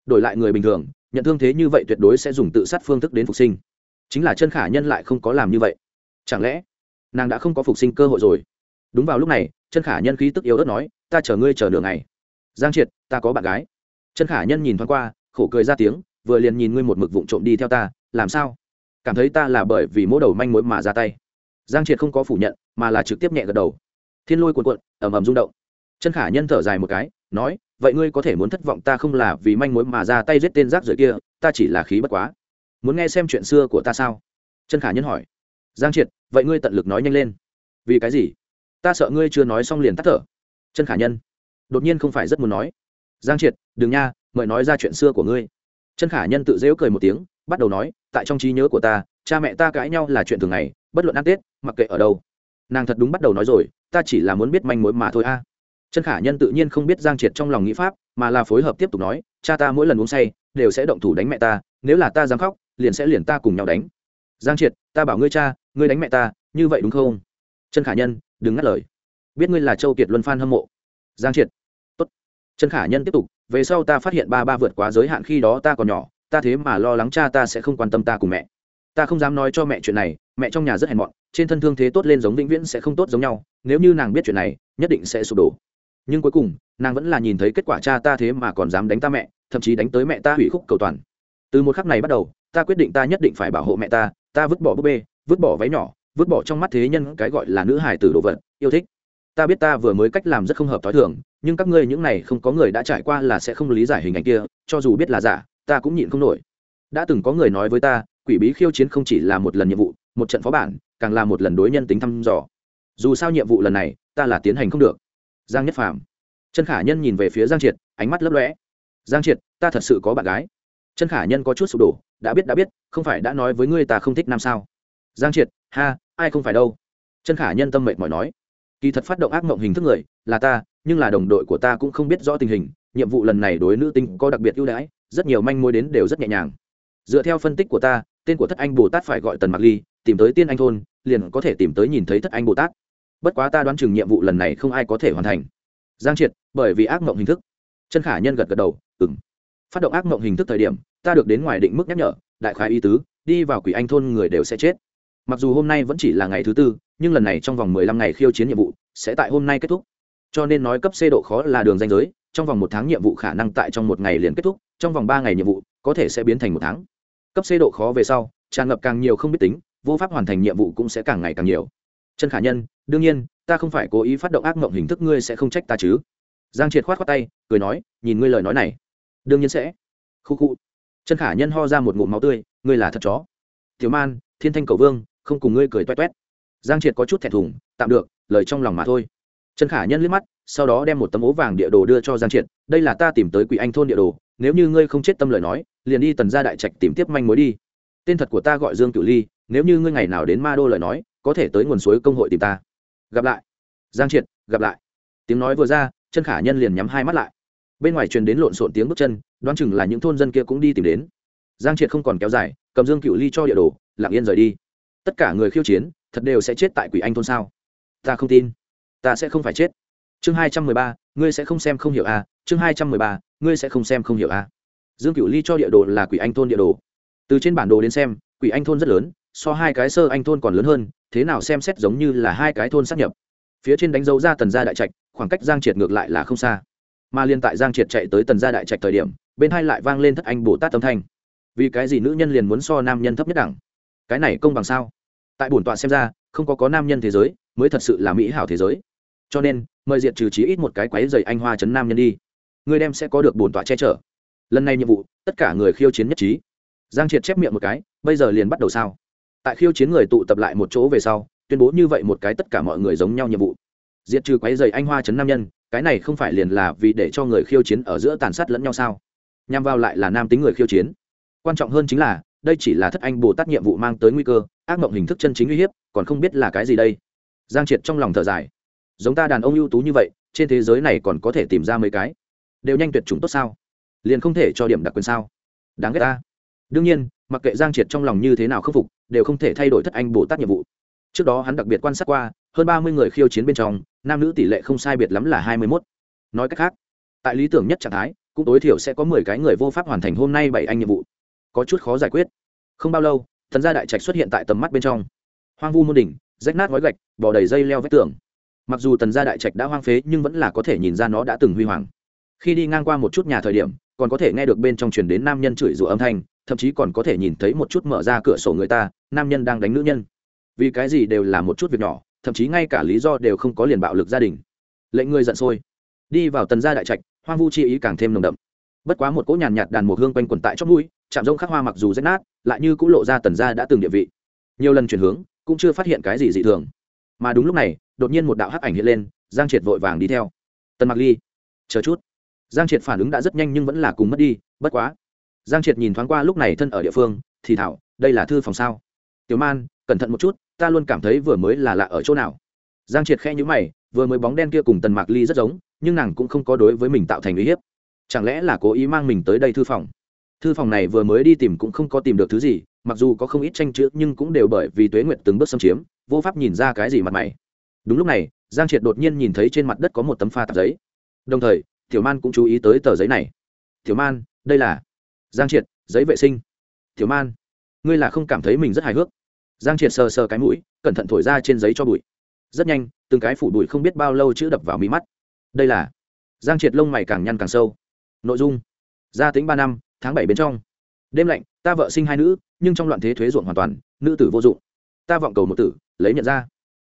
Đổi lại người bình thường, nhận thương thế như vậy tuyệt đối sẽ dùng tự sát phương thức đến phục sinh. Chính là chân khả nhân lại không có làm như vậy. Chẳng lẽ nàng đã không có phục sinh cơ hội rồi. Đúng vào lúc này chân khả nhân khí tức yếu ớt nói, ta chờ ngươi chờ nửa ngày. Giang triệt, ta có bạn gái. Chân khả nhân nhìn thoáng qua, khổ cười ra tiếng, vừa liền nhìn ngươi một mực vụng trộm đi theo ta, làm sao? Cảm thấy ta là bởi vì mỗi đầu manh mối mà ra tay. Giang triệt không có phủ nhận, mà là trực tiếp nhẹ gật đầu. Thiên lôi cuộn cuộn, ầm ầm rung động. Chân khả nhân thở dài một cái, nói, vậy ngươi có thể muốn thất vọng ta không là vì manh mối mà ra tay giết tên rác rưởi kia, ta chỉ là khí bất quá. Muốn nghe xem chuyện xưa của ta sao? Chân khả nhân hỏi giang triệt, vậy ngươi tận lực nói nhanh lên. Vì cái gì? Ta sợ ngươi chưa nói xong liền tắt thở. Chân khả nhân, đột nhiên không phải rất muốn nói. Giang triệt, đừng nha, mời nói ra chuyện xưa của ngươi. Chân khả nhân tự dễu cười một tiếng, bắt đầu nói, tại trong trí nhớ của ta, cha mẹ ta cãi nhau là chuyện thường ngày, bất luận ăn tết, mặc kệ ở đâu. Nàng thật đúng bắt đầu nói rồi, ta chỉ là muốn biết manh mối mà thôi a. Chân khả nhân tự nhiên không biết giang triệt trong lòng nghĩ pháp, mà là phối hợp tiếp tục nói, cha ta mỗi lần uống say, đều sẽ động thủ đánh mẹ ta, nếu là ta dám khóc, liền sẽ liền ta cùng nhau đánh. Giang triệt, ta bảo ngươi cha ngươi đánh mẹ ta, như vậy đúng không? Trần khả nhân, đừng ngắt lời. Biết ngươi là châu kiệt luân phan hâm mộ. Giang triệt. Tốt. Trần khả nhân tiếp tục, về sau ta phát hiện ba ba vượt quá giới hạn khi đó ta còn nhỏ, ta thế mà lo lắng cha ta sẽ không quan tâm ta cùng mẹ. Ta không dám nói cho mẹ chuyện này, mẹ trong nhà rất hèn mọn, trên thân thương thế tốt lên giống vĩnh viễn sẽ không tốt giống nhau, nếu như nàng biết chuyện này, nhất định sẽ sụp đổ. Nhưng cuối cùng, nàng vẫn là nhìn thấy kết quả cha ta thế mà còn dám đánh ta mẹ, thậm chí đánh tới mẹ ta hủy khúc cầu toàn. Từ một khắc này bắt đầu, ta quyết định ta nhất định phải bảo hộ mẹ ta ta vứt bỏ búp bê vứt bỏ váy nhỏ, vứt bỏ trong mắt thế nhân cái gọi là nữ hài tử đồ vật, yêu thích. Ta biết ta vừa mới cách làm rất không hợp t h o i thường, nhưng các ngươi những này không có người đã trải qua là sẽ không lý giải hình ảnh kia, cho dù biết là giả, ta cũng nhịn không nổi. Đã từng có người nói với ta, quỷ bí khiêu chiến không chỉ là một lần nhiệm vụ, một trận phó bản, càng là một lần đối nhân tính thăm dò. Dù sao nhiệm vụ lần này, ta là tiến hành không được. Giang nhất phàm. Chân khả nhân nhìn về phía giang triệt, ánh mắt lấp lõe giang triệt, ta thật sự có bạn gái. Chân khả nhân có chút sụp đổ, đã biết đã biết, không phải đã nói với ngươi ta không thích nam sao? Giang triệt, ha, ai không phải đâu. Chân khả nhân tâm mệt mỏi nói. Kỳ thật phát động ác mộng hình thức người, là ta, nhưng là đồng đội của ta cũng không biết rõ tình hình, nhiệm vụ lần này đối nữ tinh có đặc biệt ưu đãi, rất nhiều manh mối đến đều rất nhẹ nhàng. Dựa theo phân tích của ta, tên của thất anh bồ tát phải gọi tần mạc ly, tìm tới tiên anh thôn, liền có thể tìm tới nhìn thấy thất anh bồ tát. Bất quá ta đoán chừng nhiệm vụ lần này không ai có thể hoàn thành. Giang triệt, bởi vì ác mộng hình thức. Chân khả nhân gật gật đầu ừng phát động ác mộng hình thức thời điểm, ta được đến ngoài định mức nhắc nhở, đại khái y tứ, đi vào quỷ anh thôn người đều sẽ chết mặc dù hôm nay vẫn chỉ là ngày thứ tư, nhưng lần này trong vòng mười lăm ngày khiêu chiến nhiệm vụ sẽ tại hôm nay kết thúc. Cho nên nói cấp c độ khó là đường danh giới, trong vòng một tháng nhiệm vụ khả năng tại trong một ngày liền kết thúc, trong vòng ba ngày nhiệm vụ có thể sẽ biến thành một tháng. Cấp c độ khó về sau, tràn ngập càng nhiều không biết tính, vô pháp hoàn thành nhiệm vụ cũng sẽ càng ngày càng nhiều. Chân khả nhân, đương nhiên, ta không phải cố ý phát động ác mộng hình thức ngươi sẽ không trách ta chứ. Giang triệt khoát khoát tay, cười nói, nhìn ngươi lời nói này. Đương nhiên sẽ. Khu khu. Chân khả nhân ho ra một ngụm máu tươi, ngươi là thật chó. Thiếu man, thiên thanh cầu vương không cùng ngươi cười toét toét. Giang triệt có chút thẹn thùng, tạm được, lời trong lòng mà thôi. Trần khả nhân liếc mắt, sau đó đem một tấm ố vàng địa đồ đưa cho giang triệt. Đây là ta tìm tới quỷ anh thôn địa đồ, nếu như ngươi không chết tâm lời nói, liền đi tần gia đại trạch tìm tiếp manh mối đi. Tên thật của ta gọi dương cửu ly, nếu như ngươi ngày nào đến ma đô lời nói, có thể tới nguồn suối công hội tìm ta. Gặp lại. Giang triệt, gặp lại. Tiếng nói vừa ra chân khả nhân liền nhắm hai mắt lại. Bên ngoài truyền đến lộn xộn tiếng bước chân, đoán chừng là những thôn dân kia cũng đi tìm đến. Giang triệt không còn kéo dài, cầm dương cựu ly cho địa đồ, lặng yên rời đi tất cả người khiêu chiến thật đều sẽ chết tại quỷ anh thôn sao? Ta không tin. Ta sẽ không phải chết. Chương hai trăm mười ba, ngươi sẽ không xem không hiểu a chương hai trăm mười ba, ngươi sẽ không xem không hiểu a dương cựu ly cho địa đồ là quỷ anh thôn địa đồ. Từ trên bản đồ đến xem, quỷ anh thôn rất lớn, so hai cái sơ anh thôn còn lớn hơn, thế nào xem xét giống như là hai cái thôn sắp nhập. Phía trên đánh dấu ra tần gia đại trạch, khoảng cách giang triệt ngược lại là không xa. Mà liên tại giang triệt chạy tới tần gia đại trạch thời điểm, bên hai lại vang lên thất anh bồ tát tâm thanh. Vì cái gì nữ nhân liền muốn so nam nhân thấp nhất đẳng? Cái này công bằng sao? Tại bổn tọa xem ra, không có có nam nhân thế giới, mới thật sự là mỹ hảo thế giới. Cho nên, mời diệt trừ trí ít một cái quáy dày anh hoa chấn nam nhân đi. Người đem sẽ có được bổn tọa che chở. Lần này nhiệm vụ, tất cả người khiêu chiến nhất trí. Giang triệt chép miệng một cái, bây giờ liền bắt đầu sao? Tại khiêu chiến người tụ tập lại một chỗ về sau, tuyên bố như vậy một cái tất cả mọi người giống nhau nhiệm vụ. Diệt trừ quáy dày anh hoa chấn nam nhân, cái này không phải liền là vì để cho người khiêu chiến ở giữa tàn sát lẫn nhau sao? Nhằm vào lại là nam tính người khiêu chiến. Quan trọng hơn chính là đây chỉ là thất anh bồ tát nhiệm vụ mang tới nguy cơ ác mộng hình thức chân chính uy hiếp còn không biết là cái gì đây giang triệt trong lòng thở dài giống ta đàn ông ưu tú như vậy trên thế giới này còn có thể tìm ra mấy cái đều nhanh tuyệt chủng tốt sao liền không thể cho điểm đặc quyền sao đáng ghét ta đương nhiên mặc kệ giang triệt trong lòng như thế nào khắc phục đều không thể thay đổi thất anh bồ tát nhiệm vụ trước đó hắn đặc biệt quan sát qua hơn ba mươi người khiêu chiến bên trong nam nữ tỷ lệ không sai biệt lắm là hai mươi mốt nói cách khác tại lý tưởng nhất trạng thái cũng tối thiểu sẽ có mười cái người vô pháp hoàn thành hôm nay bảy anh nhiệm vụ có chút khó giải quyết. Không bao lâu, thần gia đại trạch xuất hiện tại tầm mắt bên trong. Hoang vu môn đỉnh, rách nát gói gạch bỏ đầy dây leo vách tường. Mặc dù tần gia đại trạch đã hoang phế, nhưng vẫn là có thể nhìn ra nó đã từng huy hoàng. Khi đi ngang qua một chút nhà thời điểm, còn có thể nghe được bên trong truyền đến nam nhân chửi rủa âm thanh, thậm chí còn có thể nhìn thấy một chút mở ra cửa sổ người ta, nam nhân đang đánh nữ nhân. Vì cái gì đều là một chút việc nhỏ, thậm chí ngay cả lý do đều không có liền bạo lực gia đình. Lệnh người giận sôi. Đi vào tần gia đại trạch, hoang vu chi ý càng thêm nồng đậm. Bất quá một cỗ nhàn nhạt đàn mùa hương quanh quẩn tại chót mũi chạm rông khắc hoa mặc dù rách nát, lại như cũng lộ ra tần gia đã từng địa vị. Nhiều lần chuyển hướng, cũng chưa phát hiện cái gì dị thường. Mà đúng lúc này, đột nhiên một đạo hắc ảnh hiện lên, giang triệt vội vàng đi theo. Tần mặc ly, chờ chút. Giang triệt phản ứng đã rất nhanh nhưng vẫn là cùng mất đi, bất quá. Giang triệt nhìn thoáng qua lúc này thân ở địa phương, thì thảo, đây là thư phòng sao? Tiểu man, cẩn thận một chút, ta luôn cảm thấy vừa mới là lạ ở chỗ nào. Giang triệt khẽ nhữ mày, vừa mới bóng đen kia cùng tần mạc ly rất giống, nhưng nàng cũng không có đối với mình tạo thành uy hiếp. Chẳng lẽ là cố ý mang mình tới đây thư phòng? Thư phòng này vừa mới đi tìm cũng không có tìm được thứ gì, mặc dù có không ít tranh chữ nhưng cũng đều bởi vì tuế nguyệt từng bước xâm chiếm, vô pháp nhìn ra cái gì mặt mày. Đúng lúc này, giang triệt đột nhiên nhìn thấy trên mặt đất có một tấm pha tạp giấy. Đồng thời, tiểu man cũng chú ý tới tờ giấy này. Tiểu man, đây là giang triệt, giấy vệ sinh. Tiểu man, ngươi là không cảm thấy mình rất hài hước? Giang triệt sờ sờ cái mũi, cẩn thận thổi ra trên giấy cho bụi. Rất nhanh, từng cái phủ bụi không biết bao lâu chữ đập vào mí mắt. Đây là giang triệt lông mày càng nhăn càng sâu. Nội dung. Gia tính ba năm tháng bảy bên trong. Đêm lạnh, ta vợ sinh hai nữ, nhưng trong loạn thế thuế ruộng hoàn toàn, nữ tử vô dụng. Ta vọng cầu một tử, lấy nhận ra.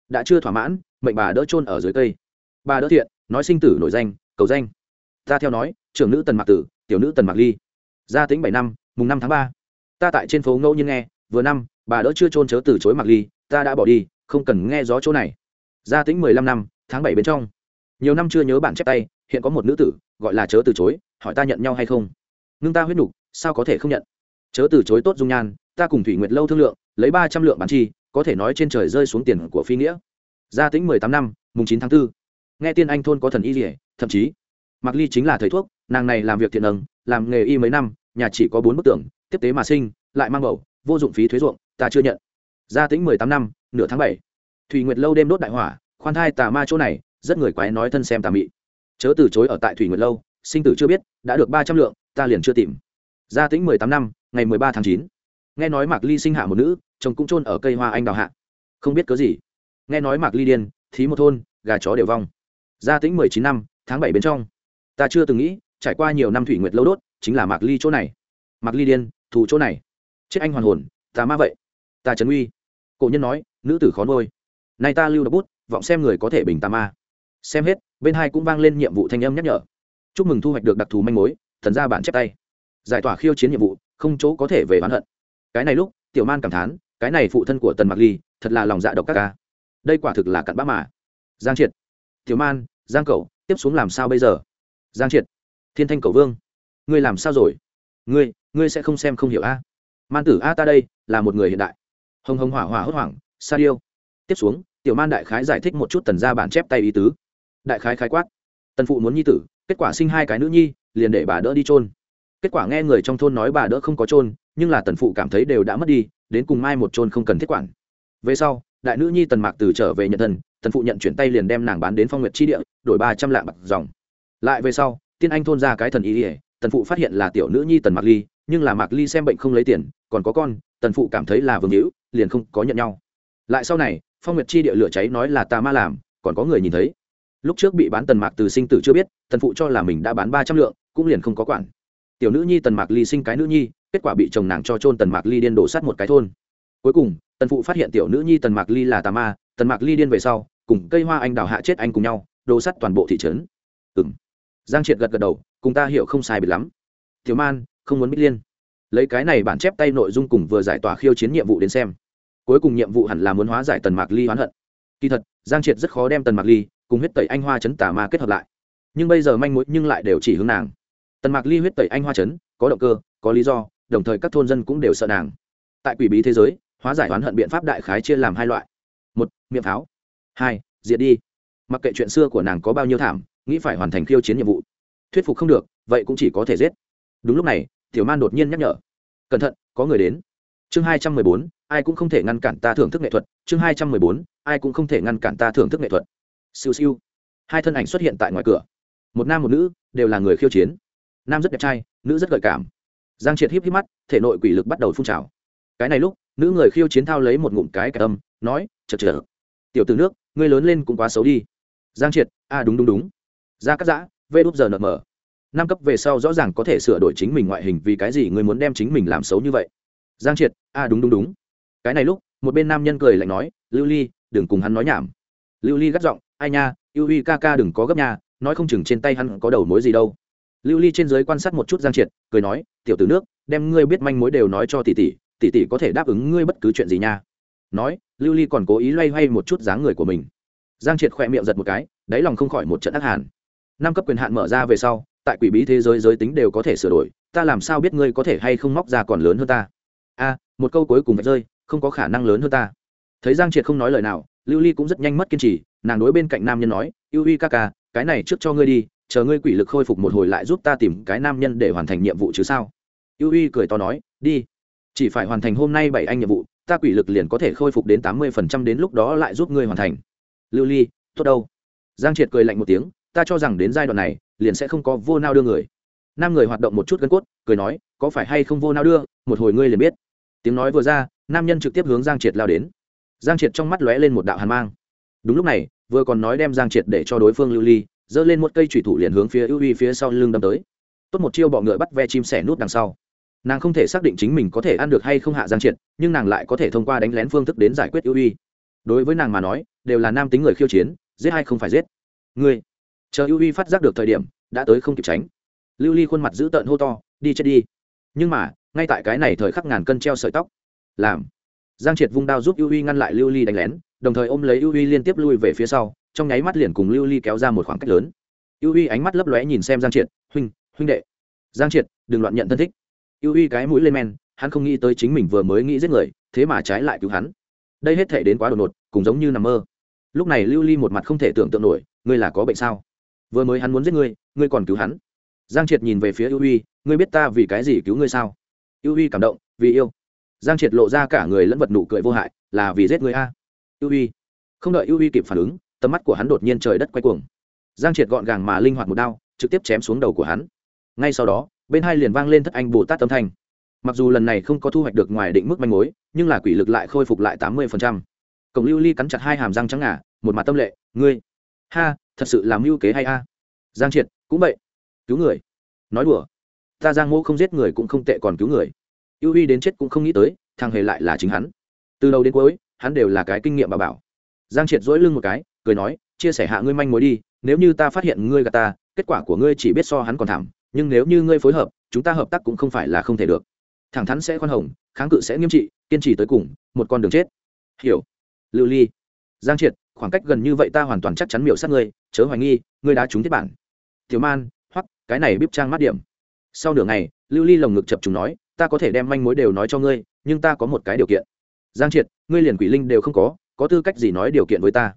Đã chưa thỏa mãn, mệnh bà đỡ trôn ở dưới cây. Bà đỡ thiện, nói sinh tử nổi danh, cầu danh. Ta theo nói, trưởng nữ tần mạc tử, tiểu nữ tần mạc ly. Gia tính bảy năm, mùng năm tháng ba. Ta tại trên phố ngẫu nhiên nghe, vừa năm, bà đỡ chưa trôn chớ từ chối mạc ly, ta đã bỏ đi, không cần nghe gió chỗ này. Gia tính mười lăm năm, tháng bảy bên trong. Nhiều năm chưa nhớ bản chép tay, hiện có một nữ tử, gọi là chớ từ chối, hỏi ta nhận nhau hay không? Ngưng ta huyết nhục sao có thể không nhận? Chớ từ chối tốt dung nhan ta cùng thủy nguyệt lâu thương lượng lấy ba trăm lượng bán chi có thể nói trên trời rơi xuống tiền của phi nghĩa. Gia tính mười tám năm mùng chín tháng 4. nghe tiên anh thôn có thần y rỉa thậm chí mặc ly chính là thầy thuốc nàng này làm việc thiện nâng làm nghề y mấy năm nhà chỉ có bốn bức tường, tiếp tế mà sinh lại mang bầu vô dụng phí thuế ruộng ta chưa nhận. Gia tính mười tám năm nửa tháng bảy. Thủy nguyệt lâu đêm đốt đại hỏa khoan thai tà ma chỗ này rất người quái nói thân xem tà mị. Chớ từ chối ở tại thủy nguyệt lâu sinh tử chưa biết đã được ba trăm lượng ta liền chưa tìm. Gia tính mười tám năm, ngày mười ba tháng chín. Nghe nói mạc ly sinh hạ một nữ, chồng cũng trôn ở cây hoa anh đào hạ. Không biết cớ gì. Nghe nói mạc ly điên, thí một thôn, gà chó đều vong. Gia tính mười chín năm, tháng bảy bên trong. Ta chưa từng nghĩ, trải qua nhiều năm thủy nguyệt lâu đốt, chính là mạc ly chỗ này. Mạc ly điên thủ chỗ này. Chết anh hoàn hồn ta ma vậy. Ta trấn uy. Cổ nhân nói, nữ tử khó nuôi. Nay ta lưu đ bút, vọng xem người có thể bình tà ma. Xem hết, bên hai cũng vang lên nhiệm vụ thanh âm nhắc nhở. Chúc mừng thu hoạch được đặc thù manh mối thần ra bản chép tay. Giải tỏa khiêu chiến nhiệm vụ, không chỗ có thể về oán hận. Cái này lúc, tiểu man cảm thán, cái này phụ thân của tần mạc ly, thật là lòng dạ độc các ca. Đây quả thực là cặn bã mà. Giang triệt. Tiểu man, giang cậu tiếp xuống làm sao bây giờ? Giang triệt. Thiên thanh cầu vương. Ngươi làm sao rồi? Ngươi ngươi sẽ không xem không hiểu a. Man tử a ta đây, là một người hiện đại. Hồng hồng hỏa hỏa hốt hoảng, sa điêu. Tiếp xuống, tiểu man đại khái giải thích một chút tần ra bản chép tay ý tứ. Đại khái khái quát. Tần phụ muốn nhi tử, kết quả sinh hai cái nữ nhi liền để bà đỡ đi trôn kết quả nghe người trong thôn nói bà đỡ không có trôn nhưng là tần phụ cảm thấy đều đã mất đi, đến cùng mai một trôn không cần thiết quản. Về sau, đại nữ nhi tần mạc từ trở về nhận thần tần phụ nhận chuyển tay liền đem nàng bán đến phong nguyệt chi địa, đổi ba trăm lạng bạc dòng. Lại về sau, tiên anh thôn ra cái thần ý ỉa tần phụ phát hiện là tiểu nữ nhi tần mạc ly, nhưng là mạc ly xem bệnh không lấy tiền, còn có con, tần phụ cảm thấy là vương hữu, liền không có nhận nhau. Lại sau này, phong nguyệt chi địa lửa cháy nói là tà ma làm, còn có người nhìn thấy. Lúc trước bị bán tần mạc từ sinh tử chưa biết, tần phụ cho là mình đã bán ba trăm lượng cũng liền không có quản. Tiểu nữ nhi tần mạc ly sinh cái nữ nhi, kết quả bị chồng nàng cho trôn tần mạc ly điên đổ sát một cái thôn. Cuối cùng, tần phụ phát hiện tiểu nữ nhi tần mạc ly là tà ma, tần mạc ly điên về sau, cùng cây hoa anh đào hạ chết anh cùng nhau, đổ sát toàn bộ thị trấn. Ừng giang triệt gật gật đầu, cùng ta hiểu không sai biệt lắm. Tiểu man, không muốn bích liên. Lấy cái này bản chép tay nội dung cùng vừa giải tỏa khiêu chiến nhiệm vụ đến xem. Cuối cùng nhiệm vụ hẳn là muốn hóa giải tần mạc ly hoán hận. Kỳ thật, giang triệt rất khó đem tần mạc ly cùng huyết tẩy anh hoa chấn tà ma kết hợp lại. Nhưng bây giờ manh mối nhưng lại đều chỉ hướng nàng tần mạc ly huyết tẩy anh hoa chấn, có động cơ, có lý do, đồng thời các thôn dân cũng đều sợ nàng. Tại quỷ bí thế giới, hóa giải oán hận biện pháp đại khái chia làm hai loại. Một, miệng pháo. Hai, diệt đi. Mặc kệ chuyện xưa của nàng có bao nhiêu thảm, nghĩ phải hoàn thành khiêu chiến nhiệm vụ. Thuyết phục không được, vậy cũng chỉ có thể giết. Đúng lúc này, tiểu man đột nhiên nhắc nhở. Cẩn thận, có người đến. Chương hai trăm mười bốn, ai cũng không thể ngăn cản ta thưởng thức nghệ thuật. Chương hai trăm mười bốn, ai cũng không thể ngăn cản ta thưởng thức nghệ thuật. Siêu siêu. Hai thân ảnh xuất hiện tại ngoài cửa. Một nam một nữ đều là người khiêu chiến nam rất đẹp trai, nữ rất gợi cảm. Giang triệt híp híp mắt, thể nội quỷ lực bắt đầu phun trào. Cái này lúc, nữ người khiêu chiến thao lấy một ngụm cái cả tâm, nói chật chật tiểu từ nước, ngươi lớn lên cũng quá xấu đi. Giang triệt, a à đúng đúng đúng. Ra cắt giã, vê đúp giờ nợ mờ năm cấp về sau rõ ràng có thể sửa đổi chính mình ngoại hình vì cái gì ngươi muốn đem chính mình làm xấu như vậy. Giang triệt, a à đúng đúng đúng. Cái này lúc, một bên nam nhân cười lạnh nói, lưu ly, đừng cùng hắn nói nhảm. Lưu ly gắt giọng, ai nha yêu ly ca ca đừng có gấp nha, nói không chừng trên tay hắn có đầu mối gì đâu lưu ly trên giới quan sát một chút giang triệt, cười nói, tiểu tử nước, đem ngươi biết manh mối đều nói cho tỷ tỷ tỷ tỷ có thể đáp ứng ngươi bất cứ chuyện gì nha. Nói, lưu ly còn cố ý loay hoay một chút dáng người của mình. Giang triệt khỏe miệng giật một cái, đáy lòng không khỏi một trận ác hàn. Năm cấp quyền hạn mở ra về sau, tại quỷ bí thế giới giới tính đều có thể sửa đổi, ta làm sao biết ngươi có thể hay không móc ra còn lớn hơn ta? A, một câu cuối cùng vạch rơi, không có khả năng lớn hơn ta. Thấy giang triệt không nói lời nào, lưu ly cũng rất nhanh mất kiên trì, nàng đối bên cạnh nam nhân nói, yêu uy ca ca, cái này trước cho ngươi đi chờ ngươi quỷ lực khôi phục một hồi lại giúp ta tìm cái nam nhân để hoàn thành nhiệm vụ chứ sao? Ưu uy cười to nói, đi. Chỉ phải hoàn thành hôm nay bảy anh nhiệm vụ, ta quỷ lực liền có thể khôi phục đến tám mươi phần trăm đến lúc đó lại giúp ngươi hoàn thành. Lưu ly, tốt đâu? Giang triệt cười lạnh một tiếng, ta cho rằng đến giai đoạn này, liền sẽ không có vô nao đưa người. Nam người hoạt động một chút gân cốt, cười nói, có phải hay không vô nao đưa, một hồi ngươi liền biết. Tiếng nói vừa ra, nam nhân trực tiếp hướng giang triệt lao đến. Giang triệt trong mắt lóe lên một đạo hàn mang. Đúng lúc này, vừa còn nói đem giang triệt để cho đối phương lưu ly giơ lên một cây thủy thủ liền hướng phía ưu uy phía sau lưng đâm tới. Tốt một chiêu bọ ngựa bắt ve chim sẻ nút đằng sau. Nàng không thể xác định chính mình có thể ăn được hay không hạ giang triệt nhưng nàng lại có thể thông qua đánh lén phương thức đến giải quyết ưu uy. Đối với nàng mà nói đều là nam tính người khiêu chiến giết hay không phải giết. Người, chờ ưu uy phát giác được thời điểm đã tới không kịp tránh. Lưu ly khuôn mặt dữ tợn hô to đi chết đi. Nhưng mà ngay tại cái này thời khắc ngàn cân treo sợi tóc. Làm giang triệt vung đao giúp ưu uy ngăn lại lưu ly đánh lén đồng thời ôm lấy ưu uy liên tiếp lui về phía sau trong nháy mắt liền cùng lưu ly kéo ra một khoảng cách lớn. Ưu uy ánh mắt lấp lóe nhìn xem giang triệt, huynh huynh đệ. Giang triệt, đừng loạn nhận thân thích. Ưu uy cái mũi lên men, hắn không nghĩ tới chính mình vừa mới nghĩ giết người, thế mà trái lại cứu hắn. Đây hết thể đến quá đột ngột cũng giống như nằm mơ. Lúc này lưu ly một mặt không thể tưởng tượng nổi, ngươi là có bệnh sao? Vừa mới hắn muốn giết ngươi ngươi còn cứu hắn. Giang triệt nhìn về phía ưu uy, ngươi biết ta vì cái gì cứu ngươi sao? Ưu uy cảm động, vì yêu. Giang triệt lộ ra cả người lẫn vật nụ cười vô hại, là vì giết người a. Ưu uy, không đợi ưu uy kịp phản ứng tầm mắt của hắn đột nhiên trời đất quay cuồng. Giang triệt gọn gàng mà linh hoạt một đao, trực tiếp chém xuống đầu của hắn. Ngay sau đó, bên hai liền vang lên thất anh bồ tát âm thanh. Mặc dù lần này không có thu hoạch được ngoài định mức manh mối, nhưng là quỷ lực lại khôi phục lại tám mươi cổng lưu ly cắn chặt hai hàm răng trắng ngà, một mặt tâm lệ, ngươi, ha, thật sự làm mưu kế hay a? Giang triệt, cũng vậy, cứu người. Nói đùa, ta giang mô không giết người cũng không tệ còn cứu người. Ưu uy đến chết cũng không nghĩ tới, thằng hề lại là chính hắn. Từ đầu đến cuối, hắn đều là cái kinh nghiệm bà bảo. Giang triệt dỗi lưng một cái cười nói, chia sẻ hạ ngươi manh mối đi, nếu như ta phát hiện ngươi gà ta, kết quả của ngươi chỉ biết so hắn còn thảm, nhưng nếu như ngươi phối hợp, chúng ta hợp tác cũng không phải là không thể được. Thẳng thắn sẽ khoan hồng, kháng cự sẽ nghiêm trị, kiên trì tới cùng, một con đường chết. Hiểu. Lưu ly. Giang triệt, khoảng cách gần như vậy ta hoàn toàn chắc chắn miểu sát ngươi, chớ hoài nghi, ngươi đã trúng thiết bản thiếu man hoặc cái này bíp trang mát điểm. Sau nửa ngày, lưu ly lồng ngực chập chúng nói, ta có thể đem manh mối đều nói cho ngươi, nhưng ta có một cái điều kiện. Giang triệt, ngươi liền quỷ linh đều không có có tư cách gì nói điều kiện với ta?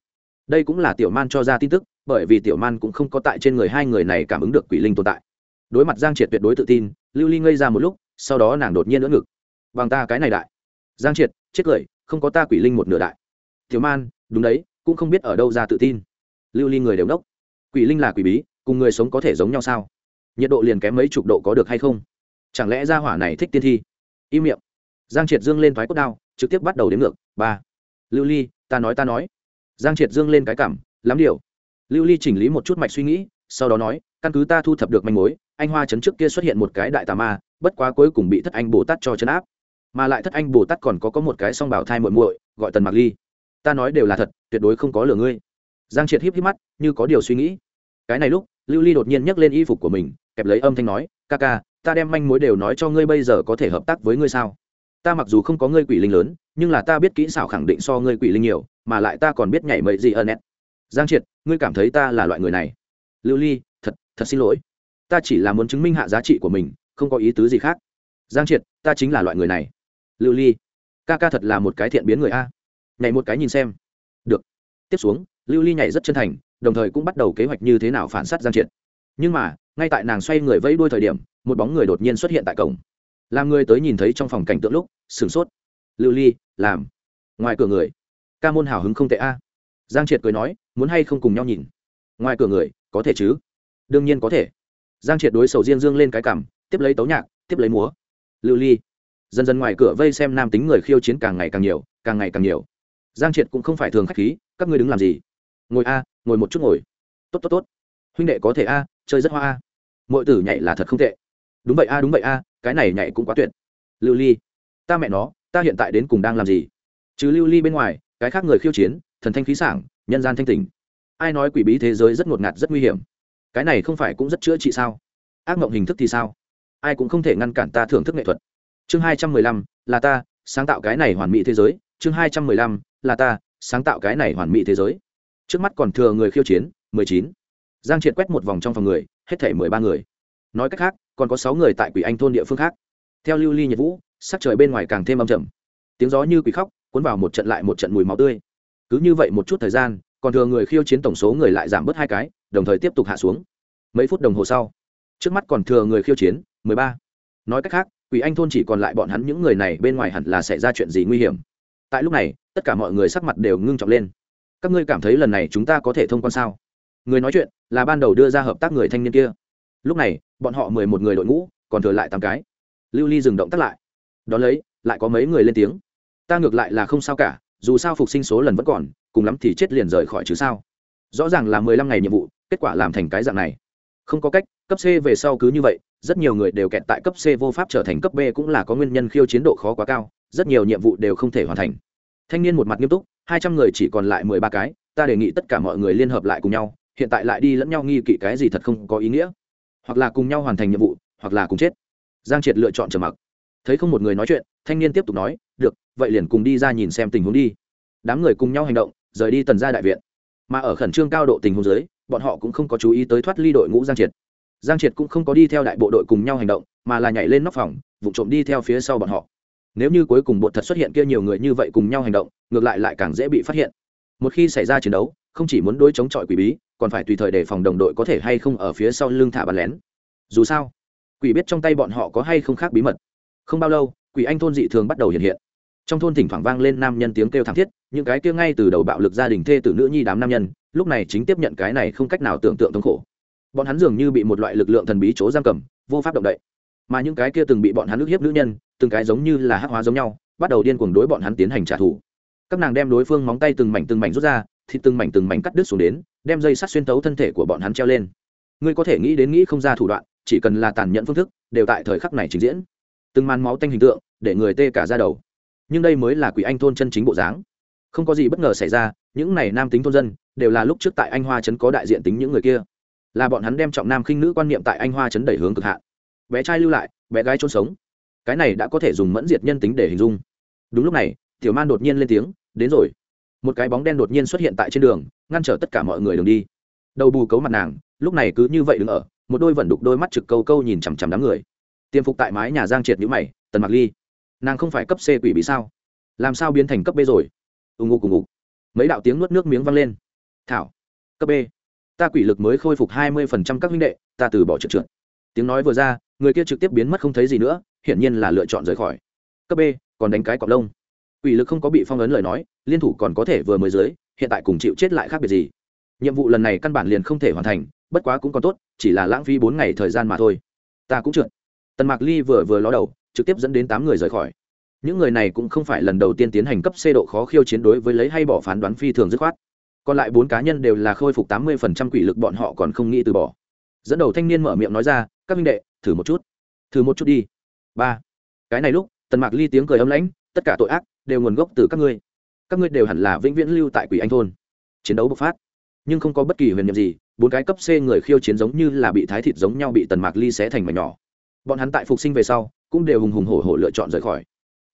Đây cũng là tiểu man cho ra tin tức, bởi vì tiểu man cũng không có tại trên người hai người này cảm ứng được quỷ linh tồn tại. Đối mặt giang triệt tuyệt đối tự tin, lưu ly ngây ra một lúc, sau đó nàng đột nhiên lỡ ngực. Bằng ta cái này đại. Giang triệt, chết cười, không có ta quỷ linh một nửa đại. Tiểu man, đúng đấy, cũng không biết ở đâu ra tự tin. Lưu ly người đều đốc. Quỷ linh là quỷ bí, cùng người sống có thể giống nhau sao? Nhiệt độ liền kém mấy chục độ có được hay không? Chẳng lẽ ra hỏa này thích tiên thi? Im miệng. Giang triệt dương lên thoái cốt đao, trực tiếp bắt đầu đến ngược. Ba. Lưu ly, ta nói ta nói giang triệt dương lên cái cảm, lắm điều. Lưu ly chỉnh lý một chút mạch suy nghĩ, sau đó nói, căn cứ ta thu thập được manh mối, anh hoa trấn trước kia xuất hiện một cái đại tà ma, bất quá cuối cùng bị thất anh bồ tát cho chấn áp. Mà lại thất anh bồ tát còn có có một cái song bảo thai muội muội, gọi tần mạc ly. Ta nói đều là thật, tuyệt đối không có lừa ngươi. Giang triệt híp híp mắt, như có điều suy nghĩ. Cái này lúc, lưu ly đột nhiên nhấc lên y phục của mình, kẹp lấy âm thanh nói, ca ca, ta đem manh mối đều nói cho ngươi bây giờ có thể hợp tác với ngươi sao? Ta mặc dù không có ngươi quỷ linh lớn, nhưng là ta biết kỹ xảo khẳng định so ngươi quỷ linh nhiều, mà lại ta còn biết nhảy mậy gì ân nét. Giang triệt, ngươi cảm thấy ta là loại người này? Lưu ly, thật thật xin lỗi. Ta chỉ là muốn chứng minh hạ giá trị của mình, không có ý tứ gì khác. Giang triệt, ta chính là loại người này. Lưu ly, ca ca thật là một cái thiện biến người a. Nhảy một cái nhìn xem. Được. Tiếp xuống, lưu ly nhảy rất chân thành, đồng thời cũng bắt đầu kế hoạch như thế nào phản s á t giang triệt. Nhưng mà, ngay tại nàng xoay người vẫy đuôi thời điểm, một bóng người đột nhiên xuất hiện tại cổng làm người tới nhìn thấy trong phòng cảnh tượng lúc, sửng sốt. Lưu ly, làm. Ngoài cửa người. Ca môn hào hứng không tệ a. Giang triệt cười nói, muốn hay không cùng nhau nhìn? Ngoài cửa người, có thể chứ? Đương nhiên có thể. Giang triệt đối sầu riêng dương lên cái cằm tiếp lấy tấu nhạc, tiếp lấy múa. Lưu ly. Dần dần ngoài cửa vây xem nam tính người khiêu chiến càng ngày càng nhiều, càng ngày càng nhiều. Giang triệt cũng không phải thường k h á c h khí, các ngươi đứng làm gì? Ngồi a, ngồi một chút ngồi. Tốt tốt tốt. Huynh đệ có thể a, chơi rất hoa a. Mọi tử nhảy là thật không tệ. Đúng vậy a, đúng vậy a cái này nhảy cũng quá tuyệt. Lưu ly, ta mẹ nó, ta hiện tại đến cùng đang làm gì? Chứ lưu ly bên ngoài, cái khác người khiêu chiến, thần thanh khí sảng, nhân gian thanh tình. Ai nói quỷ bí thế giới rất ngột ngạt, rất nguy hiểm? Cái này không phải cũng rất chữa trị sao? Ác mộng hình thức thì sao? Ai cũng không thể ngăn cản ta thưởng thức nghệ thuật. Chương hai trăm mười lăm, là ta, sáng tạo cái này hoàn mỹ thế giới. Chương hai trăm mười lăm, là ta, sáng tạo cái này hoàn mỹ thế giới. Trước mắt còn thừa người khiêu chiến, mười chín. Giang triệt quét một vòng trong phòng người, hết thể mười ba người. Nói cách khác còn có sáu người tại quỷ anh thôn địa phương khác. Theo lưu ly nhiệt vũ, sắc trời bên ngoài càng thêm âm trầm. Tiếng gió như quỷ khóc, cuốn vào một trận lại một trận mùi máu tươi. Cứ như vậy một chút thời gian, còn thừa người khiêu chiến tổng số người lại giảm bớt hai cái, đồng thời tiếp tục hạ xuống. Mấy phút đồng hồ sau, trước mắt còn thừa người khiêu chiến, mười ba. Nói cách khác, quỷ anh thôn chỉ còn lại bọn hắn những người này, bên ngoài hẳn là xảy ra chuyện gì nguy hiểm. Tại lúc này, tất cả mọi người sắc mặt đều ngưng trọng lên. Các ngươi cảm thấy lần này chúng ta có thể thông quan sao? Người nói chuyện là ban đầu đưa ra hợp tác người thanh niên kia lúc này, bọn họ mười một người đội ngũ, còn thừa lại tám cái. Lưu ly dừng động tắt lại. Đón lấy, lại có mấy người lên tiếng. Ta ngược lại là không sao cả, dù sao phục sinh số lần vẫn còn, cùng lắm thì chết liền rời khỏi chứ sao. Rõ ràng là mười lăm ngày nhiệm vụ, kết quả làm thành cái dạng này. Không có cách, cấp c về sau cứ như vậy, rất nhiều người đều kẹt tại cấp c vô pháp trở thành cấp b cũng là có nguyên nhân khiêu chiến độ khó quá cao, rất nhiều nhiệm vụ đều không thể hoàn thành. Thanh niên một mặt nghiêm túc, hai trăm người chỉ còn lại mười ba cái, ta đề nghị tất cả mọi người liên hợp lại cùng nhau, hiện tại lại đi lẫn nhau nghi kỵ cái gì thật không có ý nghĩa hoặc là cùng nhau hoàn thành nhiệm vụ, hoặc là cùng chết. Giang triệt lựa chọn trầm mặc. Thấy không một người nói chuyện, thanh niên tiếp tục nói, được, vậy liền cùng đi ra nhìn xem tình huống đi. Đám người cùng nhau hành động, rời đi tần ra đại viện. Mà ở khẩn trương cao độ tình huống dưới, bọn họ cũng không có chú ý tới thoát ly đội ngũ giang triệt. Giang triệt cũng không có đi theo đại bộ đội cùng nhau hành động, mà là nhảy lên nóc phòng vụ trộm đi theo phía sau bọn họ. Nếu như cuối cùng bột thật xuất hiện kia nhiều người như vậy cùng nhau hành động, ngược lại lại càng dễ bị phát hiện. Một khi xảy ra chiến đấu không chỉ muốn đối chống chọi quỷ bí, còn phải tùy thời đề phòng đồng đội có thể hay không ở phía sau lưng thả bắn lén. Dù sao, quỷ biết trong tay bọn họ có hay không khác bí mật. Không bao lâu, quỷ anh thôn dị thường bắt đầu hiện hiện. Trong thôn thỉnh thoảng vang lên nam nhân tiếng kêu thảm thiết, những cái kia ngay từ đầu bạo lực gia đình thê tử nữ nhi đám nam nhân, lúc này chính tiếp nhận cái này không cách nào tưởng tượng thống khổ. Bọn hắn dường như bị một loại lực lượng thần bí chỗ giam cầm, vô pháp động đậy. Mà những cái kia từng bị bọn hắn ức hiếp nữ nhân, từng cái giống như là hắc hóa giống nhau, bắt đầu điên cuồng đối bọn hắn tiến hành trả thù. Các nàng đem đối phương móng tay từng mảnh từng mảnh rút ra thì từng mảnh từng mảnh cắt đứt xuống đến, đem dây sắt xuyên tấu thân thể của bọn hắn treo lên. Ngươi có thể nghĩ đến nghĩ không ra thủ đoạn, chỉ cần là tàn nhẫn phương thức, đều tại thời khắc này trình diễn. Từng màn máu tanh hình tượng, để người tê cả ra đầu. Nhưng đây mới là quỷ anh thôn chân chính bộ dáng. Không có gì bất ngờ xảy ra, những này nam tính thôn dân, đều là lúc trước tại anh hoa trấn có đại diện tính những người kia. Là bọn hắn đem trọng nam khinh nữ quan niệm tại anh hoa trấn đẩy hướng cực hạn. Bé trai lưu lại, bé gái trôn sống. Cái này đã có thể dùng mẫn diệt nhân tính để hình dung. Đúng lúc này, tiểu man đột nhiên lên tiếng, đến rồi một cái bóng đen đột nhiên xuất hiện tại trên đường, ngăn trở tất cả mọi người đường đi. Đầu bù cấu mặt nàng, lúc này cứ như vậy đứng ở, một đôi vẩn đục đôi mắt trực câu câu nhìn chằm chằm đám người. Tiêm phục tại mái nhà giang triệt nhữ mày, tần mặc ly, nàng không phải cấp c quỷ bị sao? Làm sao biến thành cấp b rồi? Ù ngụ cùng ngụ mấy đạo tiếng nuốt nước miếng văng lên. Thảo, cấp b, ta quỷ lực mới khôi phục hai mươi phần trăm các huynh đệ, ta từ bỏ trượt trượt tiếng nói vừa ra, người kia trực tiếp biến mất không thấy gì nữa, hiển nhiên là lựa chọn rời khỏi. Cấp b, còn đánh cái cọc lông quỷ lực không có bị phong ấn lời nói, liên thủ còn có thể vừa mới dưới, hiện tại cùng chịu chết lại khác biệt gì. Nhiệm vụ lần này căn bản liền không thể hoàn thành, bất quá cũng còn tốt, chỉ là lãng phí bốn ngày thời gian mà thôi. Ta cũng trượt. Tần mạc ly vừa vừa ló đầu, trực tiếp dẫn đến tám người rời khỏi. Những người này cũng không phải lần đầu tiên tiến hành cấp c độ khó khiêu chiến đối với lấy hay bỏ phán đoán phi thường dứt khoát. Còn lại bốn cá nhân đều là khôi phục tám mươi phần trăm quỷ lực bọn họ còn không nghĩ từ bỏ. Dẫn đầu thanh niên mở miệng nói ra, các minh đệ, thử một chút. Thử một chút đi. Ba. Cái này lúc, tần mạc ly tiếng cười ấm lãnh, tất cả tội ác đều nguồn gốc từ các ngươi. Các ngươi đều hẳn là vĩnh viễn lưu tại quỷ anh thôn. Chiến đấu bộc phát. Nhưng không có bất kỳ huyền nhiệm gì, bốn cái cấp c người khiêu chiến giống như là bị thái thịt giống nhau bị tần mạc ly xé thành mảnh nhỏ. Bọn hắn tại phục sinh về sau, cũng đều hùng hùng hổ hổ lựa chọn rời khỏi.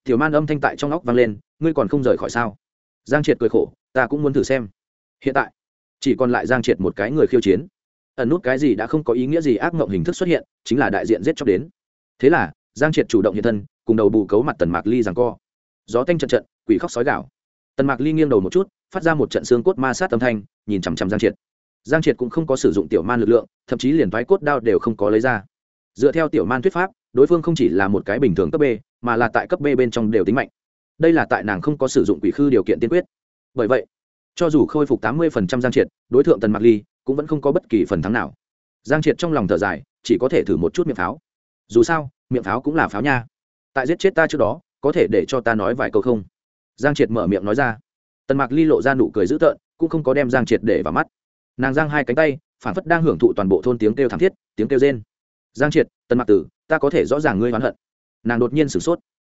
Tiểu man âm thanh tại trong óc vang lên, ngươi còn không rời khỏi sao? Giang triệt cười khổ, ta cũng muốn thử xem. Hiện tại, chỉ còn lại giang triệt một cái người khiêu chiến. Ẩn nút cái gì đã không có ý nghĩa gì ác mộng hình thức xuất hiện, chính là đại diện giết chóc đến. Thế là, giang triệt chủ động hiện thân, cùng đầu bù cấu mặt tần mạc ly rằng co gió tanh trận trận, quỷ khóc sói gạo tần mạc ly nghiêng đầu một chút, phát ra một trận xương cốt ma sát âm thanh, nhìn chằm chằm giang triệt. Giang triệt cũng không có sử dụng tiểu man lực lượng, thậm chí liền thoái cốt đao đều không có lấy ra. Dựa theo tiểu man thuyết pháp, đối phương không chỉ là một cái bình thường cấp b, mà là tại cấp b bên trong đều tính mạnh. Đây là tại nàng không có sử dụng quỷ khư điều kiện tiên quyết. Bởi vậy, cho dù khôi phục tám mươi giang triệt, đối tượng tần mạc ly cũng vẫn không có bất kỳ phần thắng nào. Giang triệt trong lòng thở dài, chỉ có thể thử một chút miệng pháo. Dù sao, miệng pháo cũng là pháo nha. Tại giết chết ta trước đó có thể để cho ta nói vài câu không? Giang triệt mở miệng nói ra. Tần mạc ly lộ ra nụ cười dữ tợn, cũng không có đem giang triệt để vào mắt. Nàng giang hai cánh tay phản phất đang hưởng thụ toàn bộ thôn tiếng kêu thảm thiết, tiếng kêu rên. Giang triệt, tần mạc tử, ta có thể rõ ràng ngươi oán hận. Nàng đột nhiên sửng sốt.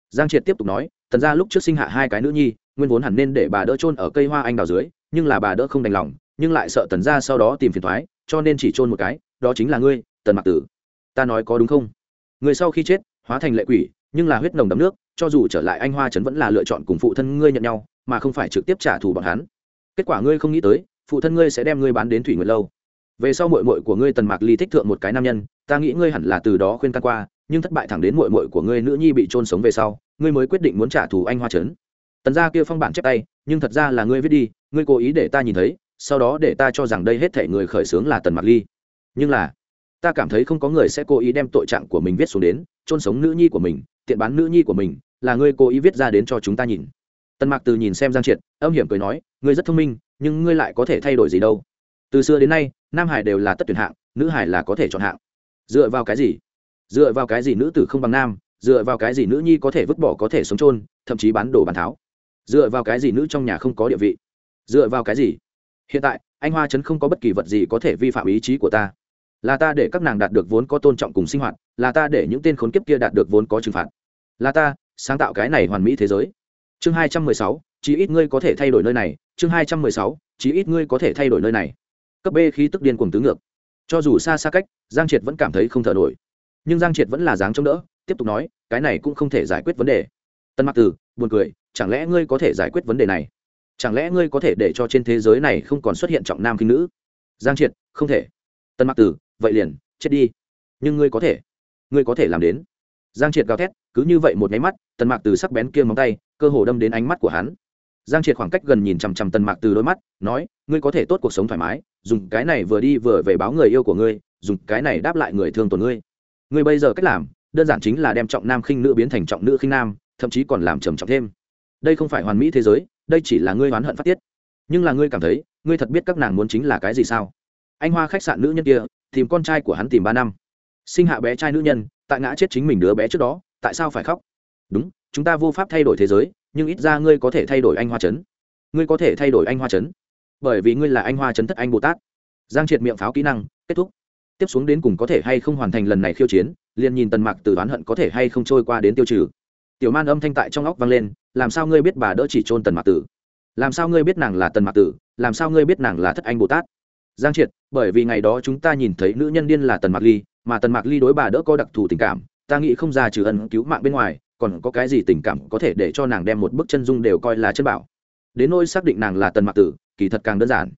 Giang triệt tiếp tục nói, tần ra lúc trước sinh hạ hai cái nữ nhi, nguyên vốn hẳn nên để bà đỡ trôn ở cây hoa anh đào dưới, nhưng là bà đỡ không đành lòng, nhưng lại sợ tần ra sau đó tìm phiền thoái cho nên chỉ trôn một cái, đó chính là ngươi, tần mạc tử. Ta nói có đúng không? Người sau khi chết, hóa thành lệ quỷ, nhưng là huyết nồng đấm nước cho dù trở lại anh hoa trấn vẫn là lựa chọn cùng phụ thân ngươi nhận nhau, mà không phải trực tiếp trả thù bọn hắn. Kết quả ngươi không nghĩ tới, phụ thân ngươi sẽ đem ngươi bán đến thủy nguyệt lâu. Về sau mội mội của ngươi tần mạc ly thích thượng một cái nam nhân, ta nghĩ ngươi hẳn là từ đó khuyên can qua, nhưng thất bại thẳng đến mội mội của ngươi nữ nhi bị trôn sống về sau, ngươi mới quyết định muốn trả thù anh hoa trấn. Tần gia kia phong bản chép tay, nhưng thật ra là ngươi viết đi, ngươi cố ý để ta nhìn thấy, sau đó để ta cho rằng đây hết thể người khởi xướng là tần mạc ly. Nhưng là, ta cảm thấy không có người sẽ cố ý đem tội trạng của mình viết xuống đến trôn sống nữ nhi của mình tiện bán nữ nhi của mình, là ngươi cố ý viết ra đến cho chúng ta nhìn. Tần mạc từ nhìn xem giang triệt, âm hiểm cười nói, ngươi rất thông minh, nhưng ngươi lại có thể thay đổi gì đâu. Từ xưa đến nay, nam hải đều là tất tuyển hạng, nữ hải là có thể chọn hạng. Dựa vào cái gì? Dựa vào cái gì nữ tử không bằng nam, dựa vào cái gì nữ nhi có thể vứt bỏ có thể sống trôn thậm chí bán đồ bàn tháo? Dựa vào cái gì nữ trong nhà không có địa vị? Dựa vào cái gì? Hiện tại, anh hoa trấn không có bất kỳ vật gì có thể vi phạm ý chí của ta là ta để các nàng đạt được vốn có tôn trọng cùng sinh hoạt, là ta để những tên khốn kiếp kia đạt được vốn có trừng phạt. Là ta, sáng tạo cái này hoàn mỹ thế giới. Chương hai trăm mười sáu, chí ít ngươi có thể thay đổi nơi này. Chương hai trăm mười sáu, chí ít ngươi có thể thay đổi nơi này. Cấp b khí tức điên cuồng tứ ngược. Cho dù xa xa cách, giang triệt vẫn cảm thấy không thở nổi. Nhưng giang triệt vẫn là dáng chống đỡ, tiếp tục nói, cái này cũng không thể giải quyết vấn đề. Tân mặc tử, buồn cười, chẳng lẽ ngươi có thể giải quyết vấn đề này? Chẳng lẽ ngươi có thể để cho trên thế giới này không còn xuất hiện trọng nam khinh nữ? Giang triệt, không thể. Tân mặc tử vậy liền, chết đi. Nhưng ngươi có thể, ngươi có thể làm đến. Giang triệt gào thét, cứ như vậy một nháy mắt, tần mạc từ sắc bén kia móng tay, cơ hồ đâm đến ánh mắt của hắn. Giang triệt khoảng cách gần nhìn chằm chằm tần mạc từ đôi mắt, nói, ngươi có thể tốt cuộc sống thoải mái, dùng cái này vừa đi vừa về báo người yêu của ngươi, dùng cái này đáp lại người thương tổn ngươi. Ngươi bây giờ cách làm, đơn giản chính là đem trọng nam khinh nữ biến thành trọng nữ khinh nam, thậm chí còn làm trầm trọng thêm. Đây không phải hoàn mỹ thế giới, đây chỉ là ngươi oán hận phát tiết. Nhưng là ngươi cảm thấy, ngươi thật biết các nàng muốn chính là cái gì sao? Anh hoa khách sạn nữ nhân kia tìm con trai của hắn tìm ba năm. Sinh hạ bé trai nữ nhân, tại ngã chết chính mình đứa bé trước đó, tại sao phải khóc? Đúng, chúng ta vô pháp thay đổi thế giới, nhưng ít ra ngươi có thể thay đổi anh hoa trấn. Ngươi có thể thay đổi anh hoa trấn. Bởi vì ngươi là anh hoa trấn thất anh bồ tát giang triệt miệng pháo kỹ năng, kết thúc. Tiếp xuống đến cùng có thể hay không hoàn thành lần này khiêu chiến, liền nhìn tần mạc từ oán hận có thể hay không trôi qua đến tiêu trừ. Tiểu man âm thanh tại trong óc vang lên, làm sao ngươi biết bà đỡ chỉ trôn tần mạc tử? Làm sao ngươi biết nàng là tần mạc tử? Làm sao ngươi biết nàng là thất anh bồ tát giang triệt, bởi vì ngày đó chúng ta nhìn thấy nữ nhân điên là tần mạc ly, mà tần mạc ly đối bà đỡ có đặc thù tình cảm, ta nghĩ không ra trừ ân cứu mạng bên ngoài, còn có cái gì tình cảm có thể để cho nàng đem một bức chân dung đều coi là chân bảo. Đến nỗi xác định nàng là tần mạc tử, kỳ thật càng đơn giản.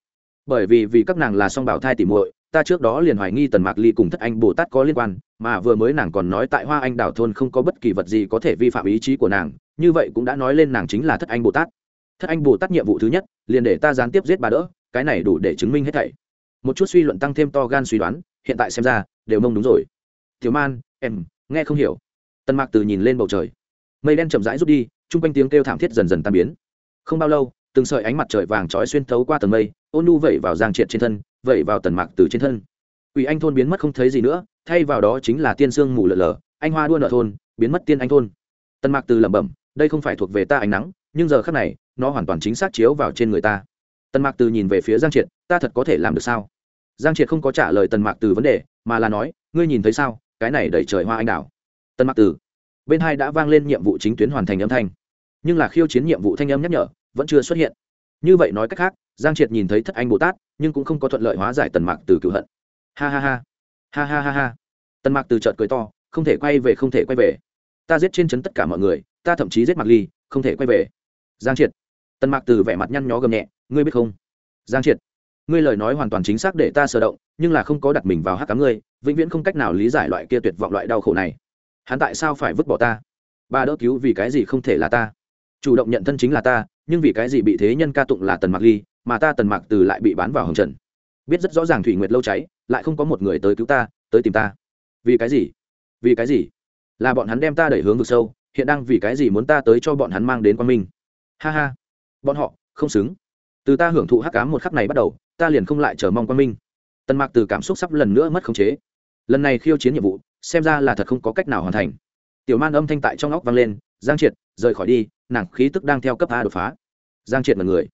Bởi vì vì các nàng là song bảo thai tỉ muội, ta trước đó liền hoài nghi tần mạc ly cùng thất anh bồ tát có liên quan, mà vừa mới nàng còn nói tại hoa anh đảo thôn không có bất kỳ vật gì có thể vi phạm ý chí của nàng, như vậy cũng đã nói lên nàng chính là thất anh bồ tát. Thất anh bồ tát nhiệm vụ thứ nhất, liền để ta gián tiếp giết bà đỡ, cái này đủ để chứng minh hết thảy một chút suy luận tăng thêm to gan suy đoán, hiện tại xem ra, đều mông đúng rồi. Thiếu man, em, nghe không hiểu. Tần mạc từ nhìn lên bầu trời. Mây đen chậm rãi rút đi, chung quanh tiếng kêu thảm thiết dần dần tan biến. Không bao lâu, từng sợi ánh mặt trời vàng trói xuyên thấu qua tầng mây, ôn nu vẩy vào giang triệt trên thân, vẩy vào tần mạc từ trên thân. Ủy anh thôn biến mất không thấy gì nữa, thay vào đó chính là tiên sương mù lở lở, anh hoa đua nợ thôn, biến mất tiên anh thôn. Tần mạc từ lẩm bẩm, đây không phải thuộc về ta ánh nắng, nhưng giờ khác này, nó hoàn toàn chính xác chiếu vào trên người ta tần mạc từ nhìn về phía giang triệt, ta thật có thể làm được sao? Giang triệt không có trả lời tần mạc từ vấn đề, mà là nói, ngươi nhìn thấy sao? Cái này đẩy trời hoa anh đào. Tần mạc từ, bên hai đã vang lên nhiệm vụ chính tuyến hoàn thành âm thanh. Nhưng là khiêu chiến nhiệm vụ thanh âm nhắc nhở, vẫn chưa xuất hiện. Như vậy nói cách khác, giang triệt nhìn thấy thất anh bồ tát, nhưng cũng không có thuận lợi hóa giải tần mạc từ cựu hận. Ha ha ha. Ha ha ha ha. Tần mạc từ trợt cười to, không thể quay về, không thể quay về. Ta giết trên trấn tất cả mọi người, ta thậm chí giết Mặc ly, không thể quay về. Giang triệt tần mạc từ vẻ mặt nhăn nhó gầm nhẹ, ngươi biết không? Giang triệt, ngươi lời nói hoàn toàn chính xác để ta sờ động, nhưng là không có đặt mình vào hát cá ngươi, vĩnh viễn không cách nào lý giải loại kia tuyệt vọng loại đau khổ này. Hắn tại sao phải vứt bỏ ta? Ba đỡ cứu vì cái gì không thể là ta? Chủ động nhận thân chính là ta, nhưng vì cái gì bị thế nhân ca tụng là tần mạc ly, mà ta tần mạc từ lại bị bán vào hồng trần? Biết rất rõ ràng thủy nguyệt lâu cháy, lại không có một người tới cứu ta, tới tìm ta. Vì cái gì? Vì cái gì? Là bọn hắn đem ta đẩy hướng vực sâu, hiện đang vì cái gì muốn ta tới cho bọn hắn mang đến quan minh? Ha ha bọn họ, không xứng. Từ ta hưởng thụ hắc cám một khắc này bắt đầu, ta liền không lại chờ mong quan minh. Tần mạc từ cảm xúc sắp lần nữa mất khống chế. Lần này khiêu chiến nhiệm vụ, xem ra là thật không có cách nào hoàn thành. Tiểu man âm thanh tại trong óc vang lên, giang triệt, rời khỏi đi, nàng khí tức đang theo cấp a đột phá. Giang triệt là người.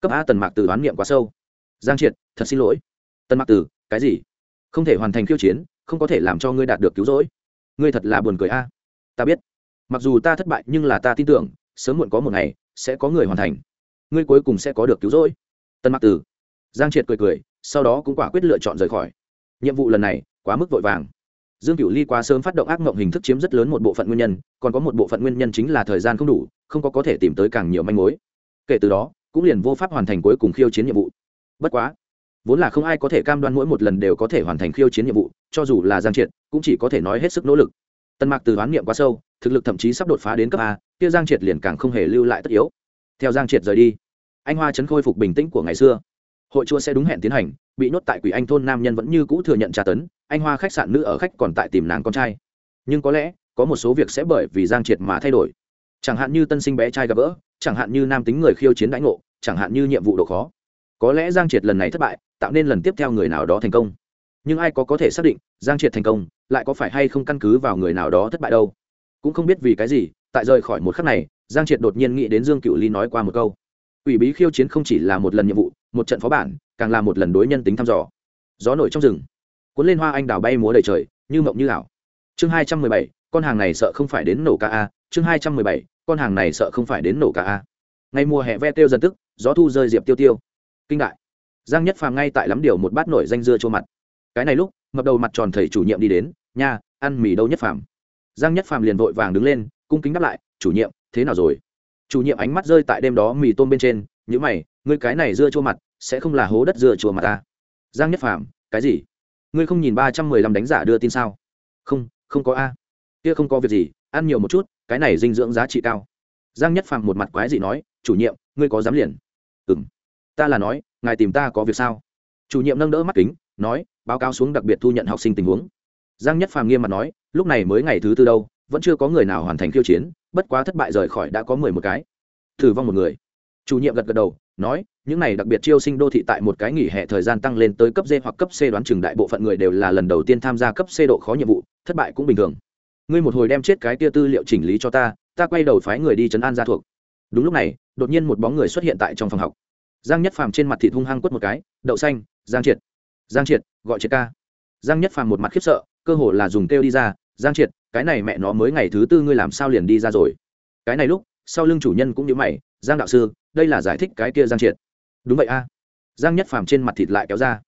Cấp a tần mạc từ đoán niệm quá sâu. Giang triệt, thật xin lỗi. Tần mạc từ, cái gì? Không thể hoàn thành khiêu chiến, không có thể làm cho ngươi đạt được cứu rỗi. Ngươi thật là buồn cười a. Ta biết. Mặc dù ta thất bại, nhưng là ta tin tưởng, sớm muộn có một ngày, sẽ có người hoàn thành ngươi cuối cùng sẽ có được cứu rỗi. Tần mạc Tử, giang triệt cười cười sau đó cũng quả quyết lựa chọn rời khỏi. Nhiệm vụ lần này quá mức vội vàng. Dương cửu ly quá sớm phát động ác mộng hình thức chiếm rất lớn một bộ phận nguyên nhân còn có một bộ phận nguyên nhân chính là thời gian không đủ không có có thể tìm tới càng nhiều manh mối. Kể từ đó cũng liền vô pháp hoàn thành cuối cùng khiêu chiến nhiệm vụ. Bất quá vốn là không ai có thể cam đoan mỗi một lần đều có thể hoàn thành khiêu chiến nhiệm vụ cho dù là giang triệt cũng chỉ có thể nói hết sức nỗ lực. Tân mạc từ đoán niệm quá sâu thực lực thậm chí sắp đột phá đến cấp a kia giang triệt liền càng không hề lưu lại tất yếu. Theo giang triệt rời đi anh hoa chấn khôi phục bình tĩnh của ngày xưa. Hội chùa sẽ đúng hẹn tiến hành, bị nhốt tại quỷ anh thôn nam nhân vẫn như cũ thừa nhận tra tấn, anh hoa khách sạn nữ ở khách còn tại tìm nàng con trai. Nhưng có lẽ, có một số việc sẽ bởi vì giang triệt mà thay đổi. Chẳng hạn như tân sinh bé trai gặp gỡ, chẳng hạn như nam tính người khiêu chiến đánh ngộ, chẳng hạn như nhiệm vụ độ khó. Có lẽ giang triệt lần này thất bại, tạo nên lần tiếp theo người nào đó thành công. Nhưng ai có có thể xác định giang triệt thành công, lại có phải hay không căn cứ vào người nào đó thất bại đâu? Cũng không biết vì cái gì, tại rời khỏi một khắc này, giang triệt đột nhiên nghĩ đến dương cựu ly nói qua một câu. Quỷ bí khiêu chiến không chỉ là một lần nhiệm vụ, một trận phó bản, càng là một lần đối nhân tính thăm dò. Gió nổi trong rừng. Cuốn lên hoa anh đào bay múa đầy trời, như mộng như ảo. Chương hai trăm mười bảy, con hàng này sợ không phải đến nổ ca a. Chương hai trăm mười bảy, con hàng này sợ không phải đến nổ ca a. Ngày mùa hè ve tiêu dần tức, gió thu rơi diệp tiêu tiêu. Kinh đại. Giang nhất phàm ngay tại lắm điều một bát nổi danh dưa chua mặt. Cái này lúc, ngập đầu mặt tròn thầy chủ nhiệm đi đến, nha, ăn mì đâu nhất phàm? Giang nhất phàm liền vội vàng đứng lên, cung kính đáp lại, chủ nhiệm, thế nào rồi? Chủ nhiệm ánh mắt rơi tại đêm đó mì tôm bên trên nhữ mày, ngươi cái này dưa chua mặt, sẽ không là hố đất dưa chua mặt ta? Giang nhất phàm, cái gì? Ngươi không nhìn ba trăm mười lăm đánh giả đưa tin sao? Không không có a. Kia không có việc gì, ăn nhiều một chút, cái này dinh dưỡng giá trị cao. Giang nhất phàm một mặt quái gì nói, chủ nhiệm, ngươi có dám liền? Ừ m ta là nói, ngài tìm ta có việc sao? Chủ nhiệm nâng đỡ mắt kính, nói, báo cáo xuống đặc biệt thu nhận học sinh tình huống. Giang nhất phàm nghiêm mặt nói, lúc này mới ngày thứ tư đâu vẫn chưa có người nào hoàn thành khiêu chiến, bất quá thất bại rời khỏi đã có mười một cái. Thử vong một người. Chủ nhiệm gật gật đầu, nói, những này đặc biệt chiêu sinh đô thị tại một cái nghỉ hè thời gian tăng lên tới cấp d hoặc cấp c đoán chừng đại bộ phận người đều là lần đầu tiên tham gia cấp c độ khó nhiệm vụ, thất bại cũng bình thường. Ngươi một hồi đem chết cái tia tư liệu chỉnh lý cho ta ta quay đầu phái người đi chấn an gia thuộc. Đúng lúc này, đột nhiên một bóng người xuất hiện tại trong phòng học. Giang nhất phàm trên mặt thịt hung hăng quất một cái, đậu xanh, giang triệt. Giang triệt, gọi triệt ca. Giang nhất phàm một mặt khiếp sợ, cơ hồ là dùng kêu đi ra, giang triệt cái này mẹ nó mới ngày thứ tư ngươi làm sao liền đi ra rồi? Cái này lúc, sau lưng chủ nhân cũng như mày, giang đạo sư, đây là giải thích cái kia giang triệt. Đúng vậy a. Giang nhất phàm trên mặt thịt lại kéo ra.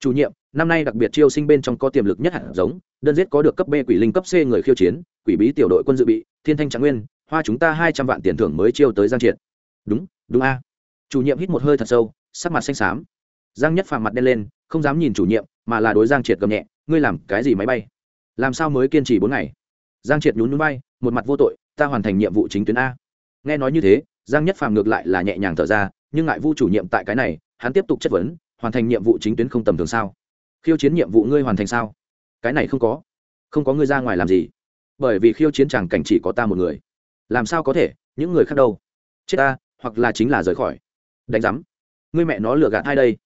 Chủ nhiệm, năm nay đặc biệt chiêu sinh bên trong có tiềm lực nhất hạt giống, đơn giết có được cấp b quỷ linh cấp c người khiêu chiến, quỷ bí tiểu đội quân dự bị, thiên thanh trạng nguyên, hoa chúng ta hai trăm vạn tiền thưởng mới chiêu tới giang triệt. Đúng đúng a. Chủ nhiệm hít một hơi thật sâu, sắc mặt xanh xám. Giang nhất phàm mặt đen lên, không dám nhìn chủ nhiệm, mà là đối giang triệt gầm nhẹ, ngươi làm cái gì máy bay? Làm sao mới kiên trì bốn ngày? Giang triệt nhún núi bay một mặt vô tội, ta hoàn thành nhiệm vụ chính tuyến a. Nghe nói như thế, giang nhất phàm ngược lại là nhẹ nhàng thở ra, nhưng ngại vu chủ nhiệm tại cái này, hắn tiếp tục chất vấn, hoàn thành nhiệm vụ chính tuyến không tầm thường sao? Khiêu chiến nhiệm vụ ngươi hoàn thành sao? Cái này không có không có ngươi ra ngoài làm gì. Bởi vì khiêu chiến chẳng cảnh chỉ có ta một người. Làm sao có thể, những người khác đâu? Chết ta, hoặc là chính là rời khỏi. Đánh giám, ngươi mẹ nó lừa gạt ai đây?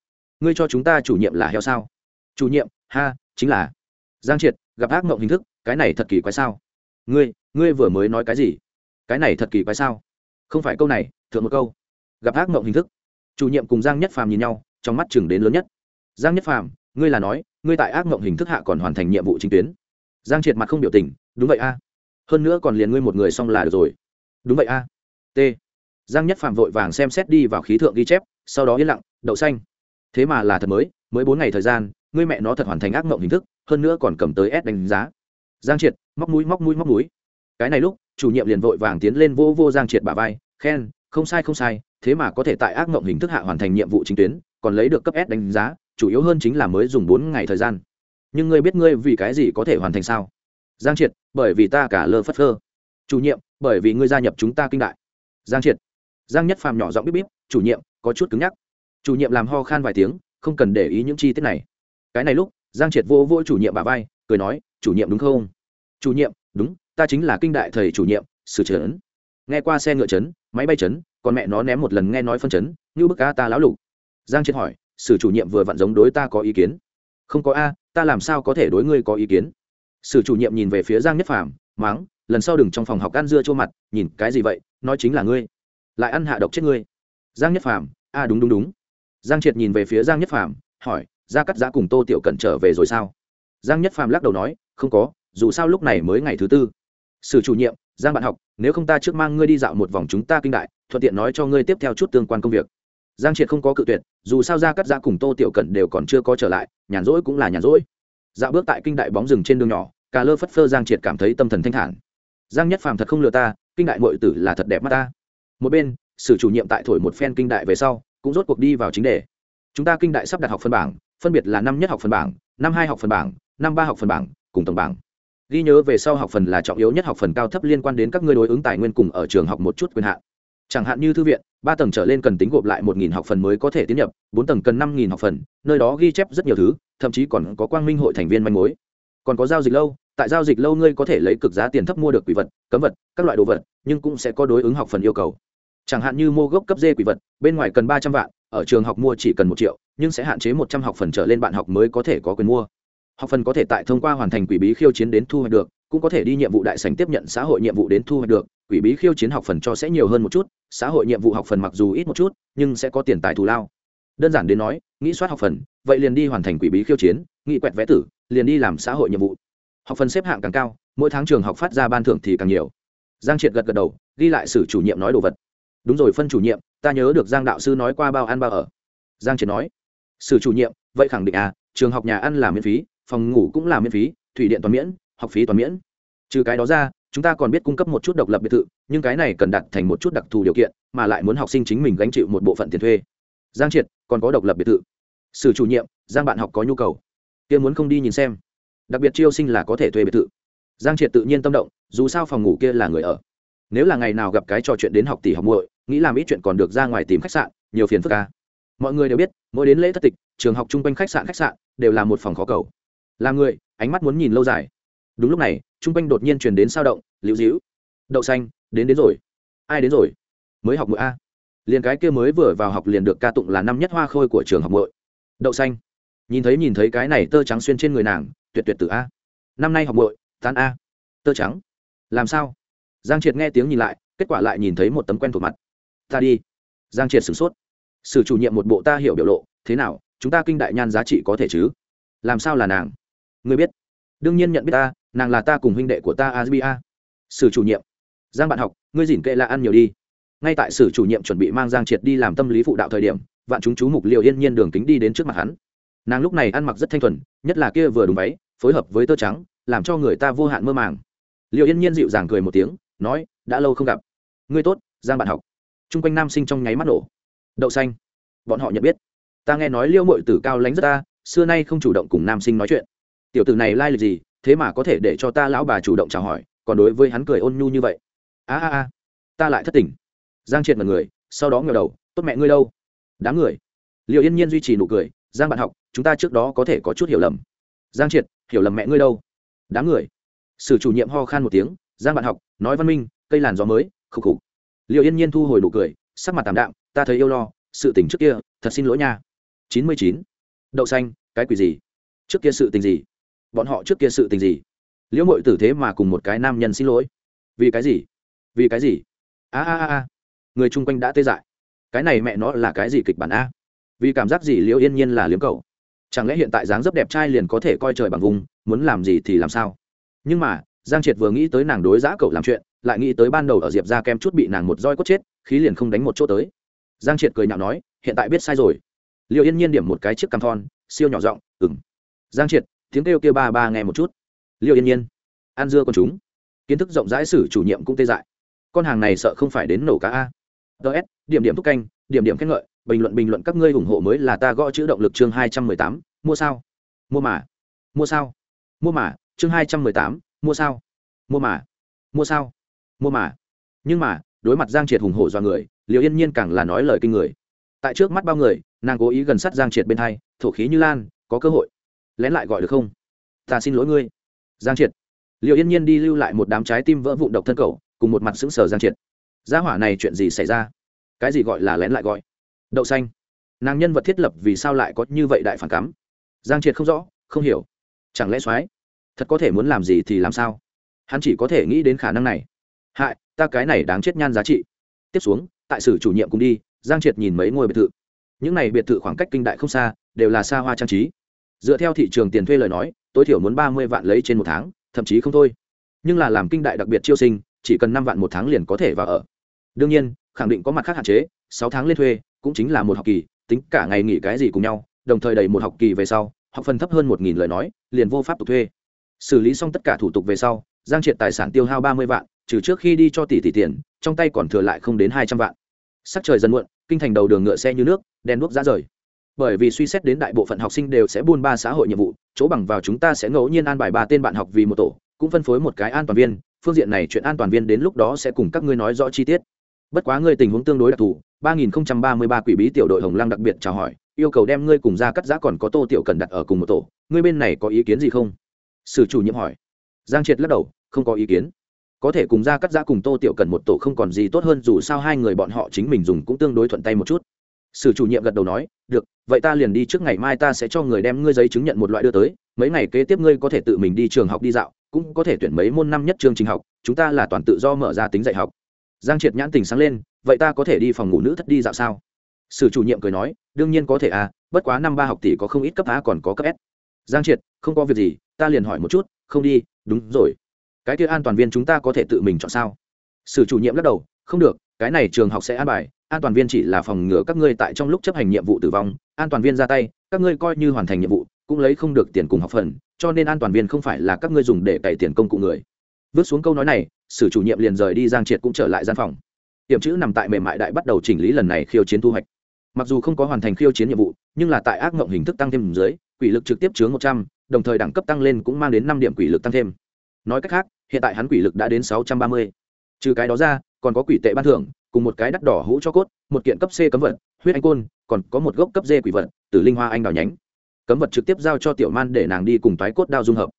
Ngươi cho chúng ta chủ nhiệm là heo sao? Chủ nhiệm, ha, chính là. Giang triệt, gặp ác mộng hình thức, cái này thật kỳ quái sao? Ngươi ngươi vừa mới nói cái gì? Cái này thật kỳ quái sao? Không phải câu này, thượng một câu. Gặp ác mộng hình thức. Chủ nhiệm cùng giang nhất phàm nhìn nhau, trong mắt chừng đến lớn nhất. Giang nhất phàm, ngươi là nói, ngươi tại ác mộng hình thức hạ còn hoàn thành nhiệm vụ chính tuyến. Giang triệt mặt không biểu tình, đúng vậy a. Hơn nữa còn liền ngươi một người xong là được rồi. Đúng vậy a. T. Giang nhất phàm vội vàng xem xét đi vào khí thượng ghi chép, sau đó yên lặng, đậu xanh. Thế mà là thật mới mới bốn ngày thời gian, ngươi mẹ nó thật hoàn thành ác mộng hình thức, hơn nữa còn cầm tới s đánh giá giang triệt, móc mũi móc mũi móc mũi. Cái này lúc, chủ nhiệm liền vội vàng tiến lên vô vô giang triệt bà vai, khen, không sai không sai, thế mà có thể tại ác mộng hình thức hạ hoàn thành nhiệm vụ chính tuyến, còn lấy được cấp s đánh giá, chủ yếu hơn chính là mới dùng bốn ngày thời gian. Nhưng ngươi biết ngươi vì cái gì có thể hoàn thành sao? Giang triệt, bởi vì ta cả lơ phất phơ. Chủ nhiệm, bởi vì ngươi gia nhập chúng ta kinh đại. Giang triệt. Giang nhất phàm nhỏ giọng bíp bíp, chủ nhiệm, có chút cứng nhắc. Chủ nhiệm làm ho khan vài tiếng, không cần để ý những chi tiết này. Cái này lúc, giang triệt vô vô chủ nhiệm bà vai, cười nói, chủ nhiệm đúng không? Chủ nhiệm, đúng, ta chính là kinh đại thầy chủ nhiệm, sử trấn. Nghe qua xe ngựa trấn, máy bay trấn, còn mẹ nó ném một lần nghe nói phân trấn, như bức ca ta lão lục. Giang triệt hỏi, sử chủ nhiệm vừa vặn giống đối ta có ý kiến. Không có a, ta làm sao có thể đối ngươi có ý kiến? Sử chủ nhiệm nhìn về phía giang nhất phàm máng lần sau đừng trong phòng học ăn dưa chua mặt, nhìn cái gì vậy, nói chính là ngươi. Lại ăn hạ độc chết ngươi. Giang nhất phàm, a đúng đúng đúng. Giang triệt nhìn về phía giang nhất phàm, hỏi, ra cắt giã cùng tô tiểu cẩn trở về rồi sao? Giang nhất phàm lắc đầu nói, không có dù sao lúc này mới ngày thứ tư. Sử chủ nhiệm, giang bạn học, nếu không ta trước mang ngươi đi dạo một vòng chúng ta kinh đại, thuận tiện nói cho ngươi tiếp theo chút tương quan công việc. Giang triệt không có cự tuyệt, dù sao ra cắt giã cùng tô tiểu cẩn đều còn chưa có trở lại, nhàn rỗi cũng là nhàn rỗi. Dạo bước tại kinh đại bóng rừng trên đường nhỏ, cà lơ phất phơ giang triệt cảm thấy tâm thần thanh thản. Giang nhất phàm thật không lừa ta, kinh đại mội tử là thật đẹp mắt ta. Một bên, sử chủ nhiệm tại thổi một phen kinh đại về sau, cũng rốt cuộc đi vào chính đề. Chúng ta kinh đại sắp đặt học phân bảng, phân biệt là năm nhất học phân bảng, năm hai học phân bảng, năm ba học phân bảng, cùng tổng bảng ghi nhớ về sau học phần là trọng yếu nhất học phần cao thấp liên quan đến các ngươi đối ứng tài nguyên cùng ở trường học một chút quyền hạn. Chẳng hạn như thư viện, ba tầng trở lên cần tính gộp lại một nghìn học phần mới có thể tiến nhập, bốn tầng cần năm nghìn học phần, nơi đó ghi chép rất nhiều thứ, thậm chí còn có quang minh hội thành viên manh mối. Còn có giao dịch lâu, tại giao dịch lâu ngươi có thể lấy cực giá tiền thấp mua được quỷ vật, cấm vật, các loại đồ vật, nhưng cũng sẽ có đối ứng học phần yêu cầu. Chẳng hạn như mua gốc cấp dê quỷ vật, bên ngoài cần ba trăm vạn, ở trường học mua chỉ cần một triệu, nhưng sẽ hạn chế một trăm học phần trở lên bạn học mới có thể có quyền mua học phần có thể tại thông qua hoàn thành quỷ bí khiêu chiến đến thu hoạch được, cũng có thể đi nhiệm vụ đại sành tiếp nhận xã hội nhiệm vụ đến thu hoạch được. Quỷ bí khiêu chiến học phần cho sẽ nhiều hơn một chút, xã hội nhiệm vụ học phần mặc dù ít một chút, nhưng sẽ có tiền tài thù lao. Đơn giản đến nói, nghĩ soát học phần, vậy liền đi hoàn thành quỷ bí khiêu chiến, nghĩ quẹt vẽ tử, liền đi làm xã hội nhiệm vụ. Học phần xếp hạng càng cao, mỗi tháng trường học phát ra ban thưởng thì càng nhiều. Giang triệt gật gật đầu, ghi lại sử chủ nhiệm nói đồ vật. Đúng rồi, phân chủ nhiệm, ta nhớ được giang đạo sư nói qua bao ăn bao ở. Giang triệt nói, sử chủ nhiệm, vậy khẳng định à trường học nhà ăn là miễn phí phòng ngủ cũng là miễn phí, thủy điện toàn miễn, học phí toàn miễn. Trừ cái đó ra, chúng ta còn biết cung cấp một chút độc lập biệt thự, nhưng cái này cần đặt thành một chút đặc thù điều kiện, mà lại muốn học sinh chính mình gánh chịu một bộ phận tiền thuê. Giang triệt, còn có độc lập biệt thự. Sử chủ nhiệm, giang bạn học có nhu cầu. Kia muốn không đi nhìn xem. Đặc biệt chiêu sinh là có thể thuê biệt thự. Giang triệt tự nhiên tâm động, dù sao phòng ngủ kia là người ở. Nếu là ngày nào gặp cái trò chuyện đến học tỷ học muội, nghĩ làm ít chuyện còn được ra ngoài tìm khách sạn, nhiều phiền phức ca mọi người đều biết, mỗi đến lễ thất tịch, trường học chung quanh khách sạn khách sạn, đều là một phòng khó cầu là người, ánh mắt muốn nhìn lâu dài. Đúng lúc này, chung quanh đột nhiên truyền đến sao động, liễu dĩu đậu xanh, đến đến rồi. Ai đến rồi? Mới học mũi a. Liền cái kia mới vừa vào học liền được ca tụng là năm nhất hoa khôi của trường học muội. Đậu xanh. Nhìn thấy nhìn thấy cái này tơ trắng xuyên trên người nàng, tuyệt tuyệt tử a. Năm nay học muội, tán a. Tơ trắng. Làm sao? Giang triệt nghe tiếng nhìn lại, kết quả lại nhìn thấy một tấm quen thuộc mặt. Ta đi. Giang triệt sửng sốt. Sử chủ nhiệm một bộ ta hiểu biểu lộ, thế nào, chúng ta kinh đại nhan giá trị có thể chứ? Làm sao là nàng? Ngươi biết. Đương nhiên nhận biết ta, nàng là ta cùng huynh đệ của ta asbia sử chủ nhiệm. Giang bạn học, ngươi dỉn kệ là ăn nhiều đi. Ngay tại sử chủ nhiệm chuẩn bị mang giang triệt đi làm tâm lý phụ đạo thời điểm, vạn chúng chú mục liệu yên nhiên đường kính đi đến trước mặt hắn. Nàng lúc này ăn mặc rất thanh thuần, nhất là kia vừa đúng váy, phối hợp với tơ trắng, làm cho người ta vô hạn mơ màng. Liệu yên nhiên dịu dàng cười một tiếng, nói, đã lâu không gặp. Ngươi tốt, giang bạn học. T r u n g quanh nam sinh trong nháy mắt nổ. Đậu xanh. Bọn họ nhận biết. Ta nghe nói liêu mội tử cao lánh rất ta, xưa nay không chủ động cùng nam sinh nói chuyện tiểu tử này lai lịch gì, thế mà có thể để cho ta lão bà chủ động chào hỏi, còn đối với hắn cười ôn nhu như vậy. A a a, ta lại thất tình. Giang triệt mật người, sau đó ngờ đầu, tốt mẹ ngươi đâu? Đám người. Liệu yên nhiên duy trì nụ cười, giang bạn học, chúng ta trước đó có thể có chút hiểu lầm. Giang triệt, hiểu lầm mẹ ngươi đâu? Đám người. Sử chủ nhiệm ho khan một tiếng, giang bạn học, nói văn minh, cây làn gió mới khục khục liệu yên nhiên thu hồi nụ cười, sắc mặt tạm đạm, ta thấy yêu lo, sự tình trước kia, thật xin lỗi nha. Chín mươi chín. Đậu xanh, cái quỷ gì? Trước kia sự tình gì? Bọn họ trước kia sự tình gì? Liễu mội tử thế mà cùng một cái nam nhân xin lỗi. Vì cái gì? Vì cái gì? A a a a. Người chung quanh đã tê dại. Cái này mẹ nó là cái gì kịch bản a? Vì cảm giác gì liễu yên nhiên là liếm cầu chẳng lẽ hiện tại dáng dấp đẹp trai liền có thể coi trời bằng vùng, muốn làm gì thì làm sao? Nhưng mà, giang triệt vừa nghĩ tới nàng đối giã cậu làm chuyện, lại nghĩ tới ban đầu ở diệp ra kem chút bị nàng một roi cốt chết, khí liền không đánh một chỗ tới. Giang triệt cười nhạo nói, hiện tại biết sai rồi. Liệu yên nhiên điểm một cái chiếc cằm thon, siêu nhỏ giọng ừng giang triệt tiếng kêu kêu ba ba nghe một chút. Liệu yên nhiên an dưa con chúng. Kiến thức rộng rãi sử chủ nhiệm cũng tê dại. Con hàng này sợ không phải đến nổ cá a. Ts điểm điểm thúc canh, điểm điểm khen ngợi, bình luận bình luận các ngươi ủng hộ mới là ta gõ chữ động lực chương hai trăm mười tám, mua sao? Mua mà. Mua sao? Mua mà, chương hai trăm mười tám, mua sao? Mua mà. Mua sao? Mua mà. Nhưng mà, đối mặt giang triệt hùng hổ do người liệu yên nhiên càng là nói lời kinh người. Tại trước mắt bao người, nàng cố ý gần sát giang triệt bên hai, thổ khí như lan, có cơ hội lén lại gọi được không? Ta xin lỗi ngươi. Giang triệt. Liệu yên nhiên đi lưu lại một đám trái tim vỡ vụn độc thân cầu cùng một mặt sững sờ giang triệt. Gia hỏa này chuyện gì xảy ra? Cái gì gọi là lén lại gọi? Đậu xanh. Nàng nhân vật thiết lập vì sao lại có như vậy đại phản cắm giang triệt không rõ, không hiểu. Chẳng lẽ soái thật có thể muốn làm gì thì làm sao? Hắn chỉ có thể nghĩ đến khả năng này. Hại, ta cái này đáng chết nhan giá trị. Tiếp xuống, tại sử chủ nhiệm cùng đi, giang triệt nhìn mấy ngôi biệt thự. Những này biệt thự khoảng cách kinh đại không xa, đều là xa hoa trang trí dựa theo thị trường tiền thuê lời nói, tối thiểu muốn ba mươi vạn lấy trên một tháng, thậm chí không thôi. Nhưng là làm kinh đại đặc biệt chiêu sinh, chỉ cần năm vạn một tháng liền có thể vào ở. Đương nhiên, khẳng định có mặt khác hạn chế, sáu tháng lên thuê, cũng chính là một học kỳ, tính cả ngày nghỉ cái gì cùng nhau, đồng thời đầy một học kỳ về sau, học phần thấp hơn một nghìn lời nói, liền vô pháp tục thuê. Xử lý xong tất cả thủ tục về sau, giang triệt tài sản tiêu hao ba mươi vạn, trừ trước khi đi cho tỷ tỷ tiền, trong tay còn thừa lại không đến hai trăm vạn. Sắc trời dần muộn, kinh thành đầu đường ngựa xe như nước đen đuốc ra rời bởi vì suy xét đến đại bộ phận học sinh đều sẽ buôn ba xã hội nhiệm vụ, chỗ bằng vào chúng ta sẽ ngẫu nhiên an bài ba tên bạn học vì một tổ, cũng phân phối một cái an toàn viên. Phương diện này chuyện an toàn viên đến lúc đó sẽ cùng các ngươi nói rõ chi tiết. Bất quá ngươi tình huống tương đối đặc thù, ba nghìn ba mươi ba quỷ bí tiểu đội hồng lăng đặc biệt chào hỏi, yêu cầu đem ngươi cùng ra cắt giã còn có tô tiểu cần đặt ở cùng một tổ. Ngươi bên này có ý kiến gì không? Sử chủ nhiệm hỏi. Giang triệt lắc đầu, không có ý kiến. Có thể cùng ra cắt giã cùng tô tiểu cần một tổ không còn gì tốt hơn, dù sao hai người bọn họ chính mình dùng cũng tương đối thuận tay một chút sử chủ nhiệm gật đầu nói, được, vậy ta liền đi trước ngày mai ta sẽ cho người đem ngươi giấy chứng nhận một loại đưa tới, mấy ngày kế tiếp ngươi có thể tự mình đi trường học đi dạo, cũng có thể tuyển mấy môn năm nhất chương trình học, chúng ta là toàn tự do mở ra tính dạy học. Giang triệt nhãn tình sáng lên, vậy ta có thể đi phòng ngủ nữ thất đi dạo sao? Sử chủ nhiệm cười nói, đương nhiên có thể à bất quá năm ba học tỷ có không ít cấp a còn có cấp s. Giang triệt, không có việc gì, ta liền hỏi một chút, không đi, đúng rồi. Cái kia an toàn viên chúng ta có thể tự mình chọn sao? Sử chủ nhiệm lắc đầu, không được, cái này trường học sẽ an bài an toàn viên chỉ là phòng ngừa các ngươi tại trong lúc chấp hành nhiệm vụ tử vong, an toàn viên ra tay, các ngươi coi như hoàn thành nhiệm vụ, cũng lấy không được tiền cùng học phần, cho nên an toàn viên không phải là các ngươi dùng để cày tiền công cụ người. Vứt xuống câu nói này, sử chủ nhiệm liền rời đi giang triệt cũng trở lại gian phòng. Tiệm chữ nằm tại mềm mại đại bắt đầu chỉnh lý lần này khiêu chiến thu hoạch. Mặc dù không có hoàn thành khiêu chiến nhiệm vụ, nhưng là tại ác mộng hình thức tăng thêm dưới, quỷ lực trực tiếp chứa một trăm, đồng thời đẳng cấp tăng lên cũng mang đến năm điểm quỷ lực tăng thêm. Nói cách khác, hiện tại hắn quỷ lực đã đến sáu trăm ba mươi. Trừ cái đó ra, còn có quỷ tệ ban thưởng cùng một cái đắt đỏ hũ cho cốt, một kiện cấp c cấm vật, huyết anh côn, còn có một gốc cấp d quỷ vật từ linh hoa anh đào nhánh. Cấm vật trực tiếp giao cho tiểu man để nàng đi cùng toái cốt đao dung hợp.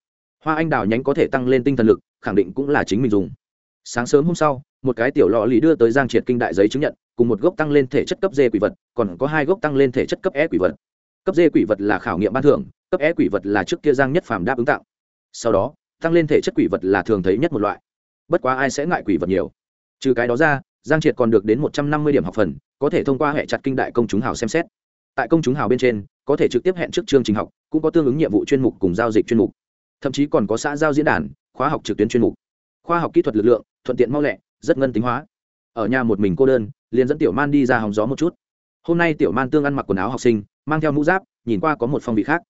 Hoa anh đào nhánh có thể tăng lên tinh thần lực, khẳng định cũng là chính mình dùng. Sáng sớm hôm sau, một cái tiểu lọ lì đưa tới giang triệt kinh đại giấy chứng nhận, cùng một gốc tăng lên thể chất cấp d quỷ vật, còn có hai gốc tăng lên thể chất cấp e quỷ vật. Cấp d quỷ vật là khảo nghiệm ban thưởng, cấp e quỷ vật là trước kia giang nhất phàm đáp ứng tặng. Sau đó, tăng lên thể chất quỷ vật là thường thấy nhất một loại. Bất quá ai sẽ ngại quỷ vật nhiều? Trừ cái đó ra giang triệt còn được đến một trăm năm mươi điểm học phần, có thể thông qua hệ chặt kinh đại công chúng hào xem xét. Tại công chúng hào bên trên, có thể trực tiếp hẹn trước chương trình học, cũng có tương ứng nhiệm vụ chuyên mục cùng giao dịch chuyên mục. Thậm chí còn có xã giao diễn đàn, khóa học trực tuyến chuyên mục. Khoa học kỹ thuật lực lượng, thuận tiện mau lẹ, rất ngân tính hóa. Ở nhà một mình cô đơn, liền dẫn tiểu man đi ra hòng gió một chút. Hôm nay tiểu man tương ăn mặc quần áo học sinh, mang theo mũ giáp, nhìn qua có một phong vị khác.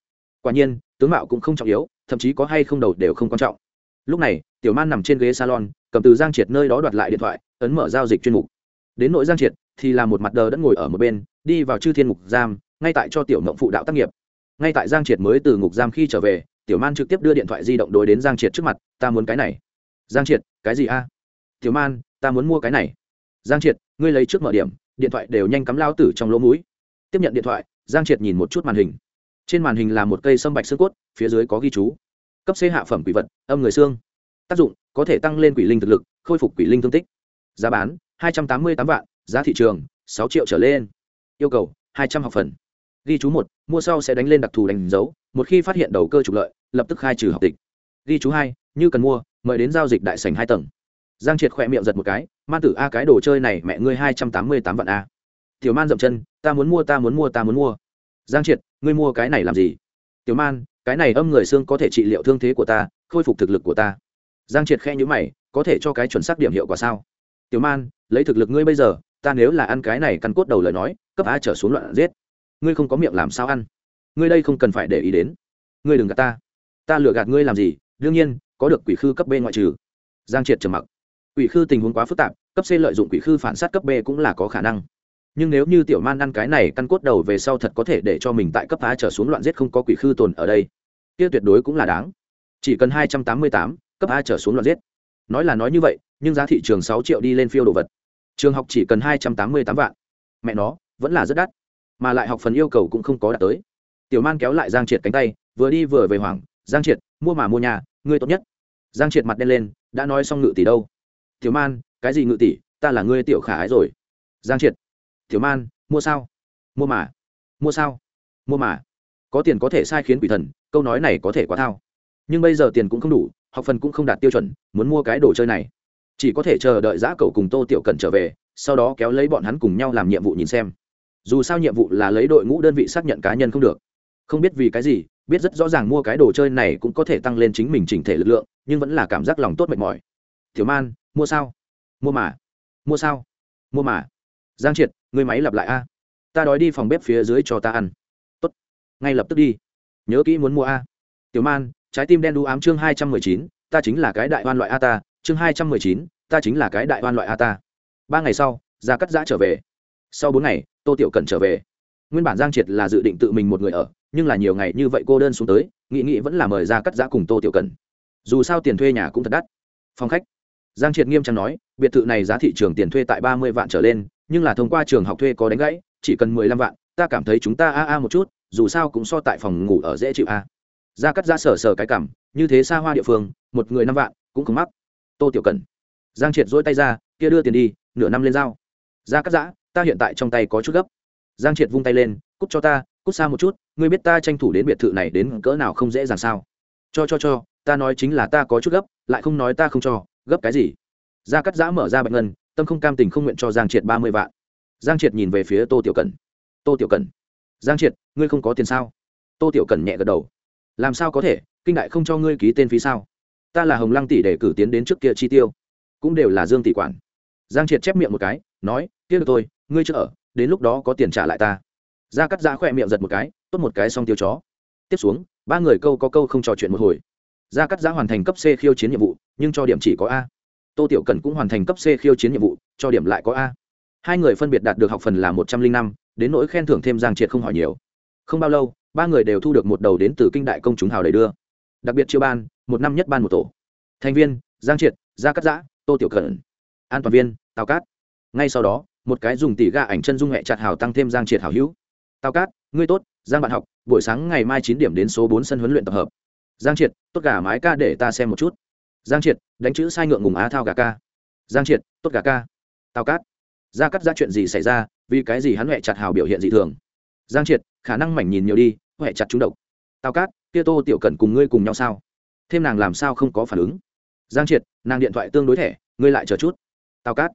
Quả nhiên, tướng mạo cũng không trọng yếu, thậm chí có hay không đầu đều không quan trọng. Lúc này tiểu man nằm trên ghế salon, cầm từ giang triệt nơi đó đoạt lại điện thoại, ấn mở giao dịch chuyên mục. Đến nội giang triệt, thì là một mặt đờ đã ngồi ở một bên, đi vào chư thiên ngục giam, ngay tại cho tiểu mộng phụ đạo tác nghiệp. Ngay tại giang triệt mới từ ngục giam khi trở về, tiểu man trực tiếp đưa điện thoại di động đối đến giang triệt trước mặt, ta muốn cái này. Giang triệt, cái gì a? Tiểu man, ta muốn mua cái này. Giang triệt, ngươi lấy trước mở điểm, điện thoại đều nhanh cắm lao tử trong lỗ mũi. Tiếp nhận điện thoại, giang triệt nhìn một chút màn hình. Trên màn hình là một cây sâm bạch xương cốt, phía dưới có ghi chú. Cấp c hạ phẩm quỷ vật, âm người xương tác dụng có thể tăng lên quỷ linh thực lực, khôi phục quỷ linh thương tích. Giá bán, hai trăm tám mươi tám vạn, giá thị trường, sáu triệu trở lên. Yêu cầu, hai trăm học phần. Ghi chú một, mua sau sẽ đánh lên đặc thù đánh dấu, một khi phát hiện đầu cơ trục lợi, lập tức khai trừ học tịch. Ghi chú hai, như cần mua, mời đến giao dịch đại sành hai tầng. Giang triệt khỏe miệng giật một cái man tử, a, cái đồ chơi này mẹ ngươi hai trăm tám mươi tám vạn a. Tiểu man dậm chân, ta muốn mua, ta muốn mua, ta muốn mua. Giang triệt, ngươi mua cái này làm gì? Tiểu man, cái này âm người xương có thể trị liệu thương thế của ta, khôi phục thực lực của ta giang triệt khe nhữ mày, có thể cho cái chuẩn xác điểm hiệu quả sao? Tiểu man, lấy thực lực ngươi bây giờ, ta nếu là ăn cái này căn cốt đầu lời nói, cấp a trở xuống loạn giết. Ngươi không có miệng làm sao ăn. Ngươi đây không cần phải để ý đến. Ngươi đừng gạt ta. Ta lừa gạt ngươi làm gì? Đương nhiên, có được quỷ khư cấp b ngoại trừ. Giang triệt trầm mặc. Quỷ khư tình huống quá phức tạp, cấp c lợi dụng quỷ khư phản sát cấp b cũng là có khả năng. Nhưng nếu như tiểu man ăn cái này căn cốt đầu về sau thật có thể để cho mình tại cấp a trở xuống loạn giết không có quỷ khư tồn ở đây, kia tuyệt đối cũng là đáng. Chỉ cần hai trăm tám mươi tám cấp a trở xuống loạn giết. Nói là nói như vậy, nhưng giá thị trường sáu triệu đi lên phiêu đồ vật. Trường học chỉ cần hai trăm tám mươi tám vạn. Mẹ nó, vẫn là rất đắt. Mà lại học phần yêu cầu cũng không có đạt tới. Tiểu man kéo lại giang triệt cánh tay, vừa đi vừa về hoảng. Giang triệt, mua mà mua nhà, ngươi tốt nhất. Giang triệt mặt đen lên, đã nói xong ngự tỷ đâu? Tiểu man, cái gì ngự tỷ? Ta là ngươi tiểu khả ái rồi. Giang triệt, tiểu man, mua sao? Mua mà. Mua sao? Mua mà. Có tiền có thể sai khiến quỷ thần, câu nói này có thể quá thao. Nhưng bây giờ tiền cũng không đủ học phần cũng không đạt tiêu chuẩn, muốn mua cái đồ chơi này. Chỉ có thể chờ đợi giã cầu cùng tô tiểu cần trở về, sau đó kéo lấy bọn hắn cùng nhau làm nhiệm vụ nhìn xem. Dù sao nhiệm vụ là lấy đội ngũ đơn vị xác nhận cá nhân không được. Không biết vì cái gì, biết rất rõ ràng mua cái đồ chơi này cũng có thể tăng lên chính mình chỉnh thể lực lượng, nhưng vẫn là cảm giác lòng tốt mệt mỏi. Tiểu man, mua sao? Mua mà. Mua sao? Mua mà. Giang triệt người máy lặp lại a. Ta đói đi phòng bếp phía dưới cho ta ăn. Tốt, ngay lập tức đi. Nhớ kỹ muốn mua a. Tiểu man trái tim đen đu ám chương hai trăm mười chín, ta chính là cái đại oan loại a ta, chương hai trăm mười chín, ta chính là cái đại oan loại a ta. Ba ngày sau, gia cắt giã trở về. Sau bốn ngày, tô tiểu cần trở về. Nguyên bản giang triệt là dự định tự mình một người ở, nhưng là nhiều ngày như vậy cô đơn xuống tới nghị nghị vẫn là mời gia cắt giã cùng tô tiểu cần dù sao tiền thuê nhà cũng thật đắt. Phòng khách. Giang triệt nghiêm trang nói, biệt thự này giá thị trường tiền thuê tại ba mươi vạn trở lên, nhưng là thông qua trường học thuê có đánh gãy, chỉ cần mười lăm vạn, ta cảm thấy chúng ta a a một chút, dù sao cũng so tại phòng ngủ ở dễ chịu a ra cắt ra sở sở cái cảm, như thế xa hoa địa phương, một người năm vạn, cũng không mắc. Tô tiểu cần. Giang triệt dỗi tay ra, kia đưa tiền đi, nửa năm lên dao ra cắt giã ta hiện tại trong tay có chút gấp. Giang triệt vung tay lên, cút cho ta, cút xa một chút, ngươi biết ta tranh thủ đến biệt thự này đến cỡ nào không dễ dàng sao? Cho cho cho, ta nói chính là ta có chút gấp, lại không nói ta không cho, gấp cái gì? Gia cắt giã mở ra bạch ngân, tâm không cam tình không nguyện cho giang triệt ba mươi vạn. Giang triệt nhìn về phía tô tiểu cần. Tô tiểu cần. Giang triệt, ngươi không có tiền sao? Tô tiểu cần nhẹ gật đầu làm sao có thể? Kinh đại không cho ngươi ký tên phí sao? Ta là hồng lăng tỷ để cử tiến đến trước kia chi tiêu. Cũng đều là dương tỷ quản. Giang triệt chép miệng một cái, nói, kia được tôi ngươi chưa ở, đến lúc đó có tiền trả lại ta. Gia cắt ra khỏe miệng giật một cái, tốt một cái xong tiêu chó. Tiếp xuống, ba người câu có câu không trò chuyện một hồi. Gia cắt ra hoàn thành cấp c khiêu chiến nhiệm vụ, nhưng cho điểm chỉ có a. Tô tiểu cần cũng hoàn thành cấp c khiêu chiến nhiệm vụ, cho điểm lại có a. Hai người phân biệt đạt được học phần là một trăm linh năm, đến nỗi khen thưởng thêm giang triệt không hỏi nhiều. Không bao lâu ba người đều thu được một đầu đến từ kinh đại công chúng hào đầy đưa. Đặc biệt chiêu ban, một năm nhất ban một tổ. Thành viên, giang triệt, gia cắt giã, tô tiểu cẩn, an toàn viên, tào cát. Ngay sau đó, một cái dùng tỉ ga ảnh chân dung hẹ chặt hào tăng thêm giang triệt hào hữu. Tào cát, ngươi tốt, giang bạn học, buổi sáng ngày mai chín điểm đến số bốn sân huấn luyện tập hợp. Giang triệt, tốt gà mái ca để ta xem một chút. Giang triệt, đánh chữ sai ngượng ngùng á thao gà ca. Giang triệt, tốt gà ca. Tào cát, gia cắt ra chuyện gì xảy ra, vì cái gì hắn huệ chặt hào biểu hiện dị thường? Giang triệt, khả năng mảnh nhìn nhiều đi huệ chặt chúng độc. Tào cát, kia tô tiểu cần cùng ngươi cùng nhau sao? Thêm nàng làm sao không có phản ứng? Giang triệt, nàng điện thoại tương đối thẻ, ngươi lại chờ chút. Tào cát,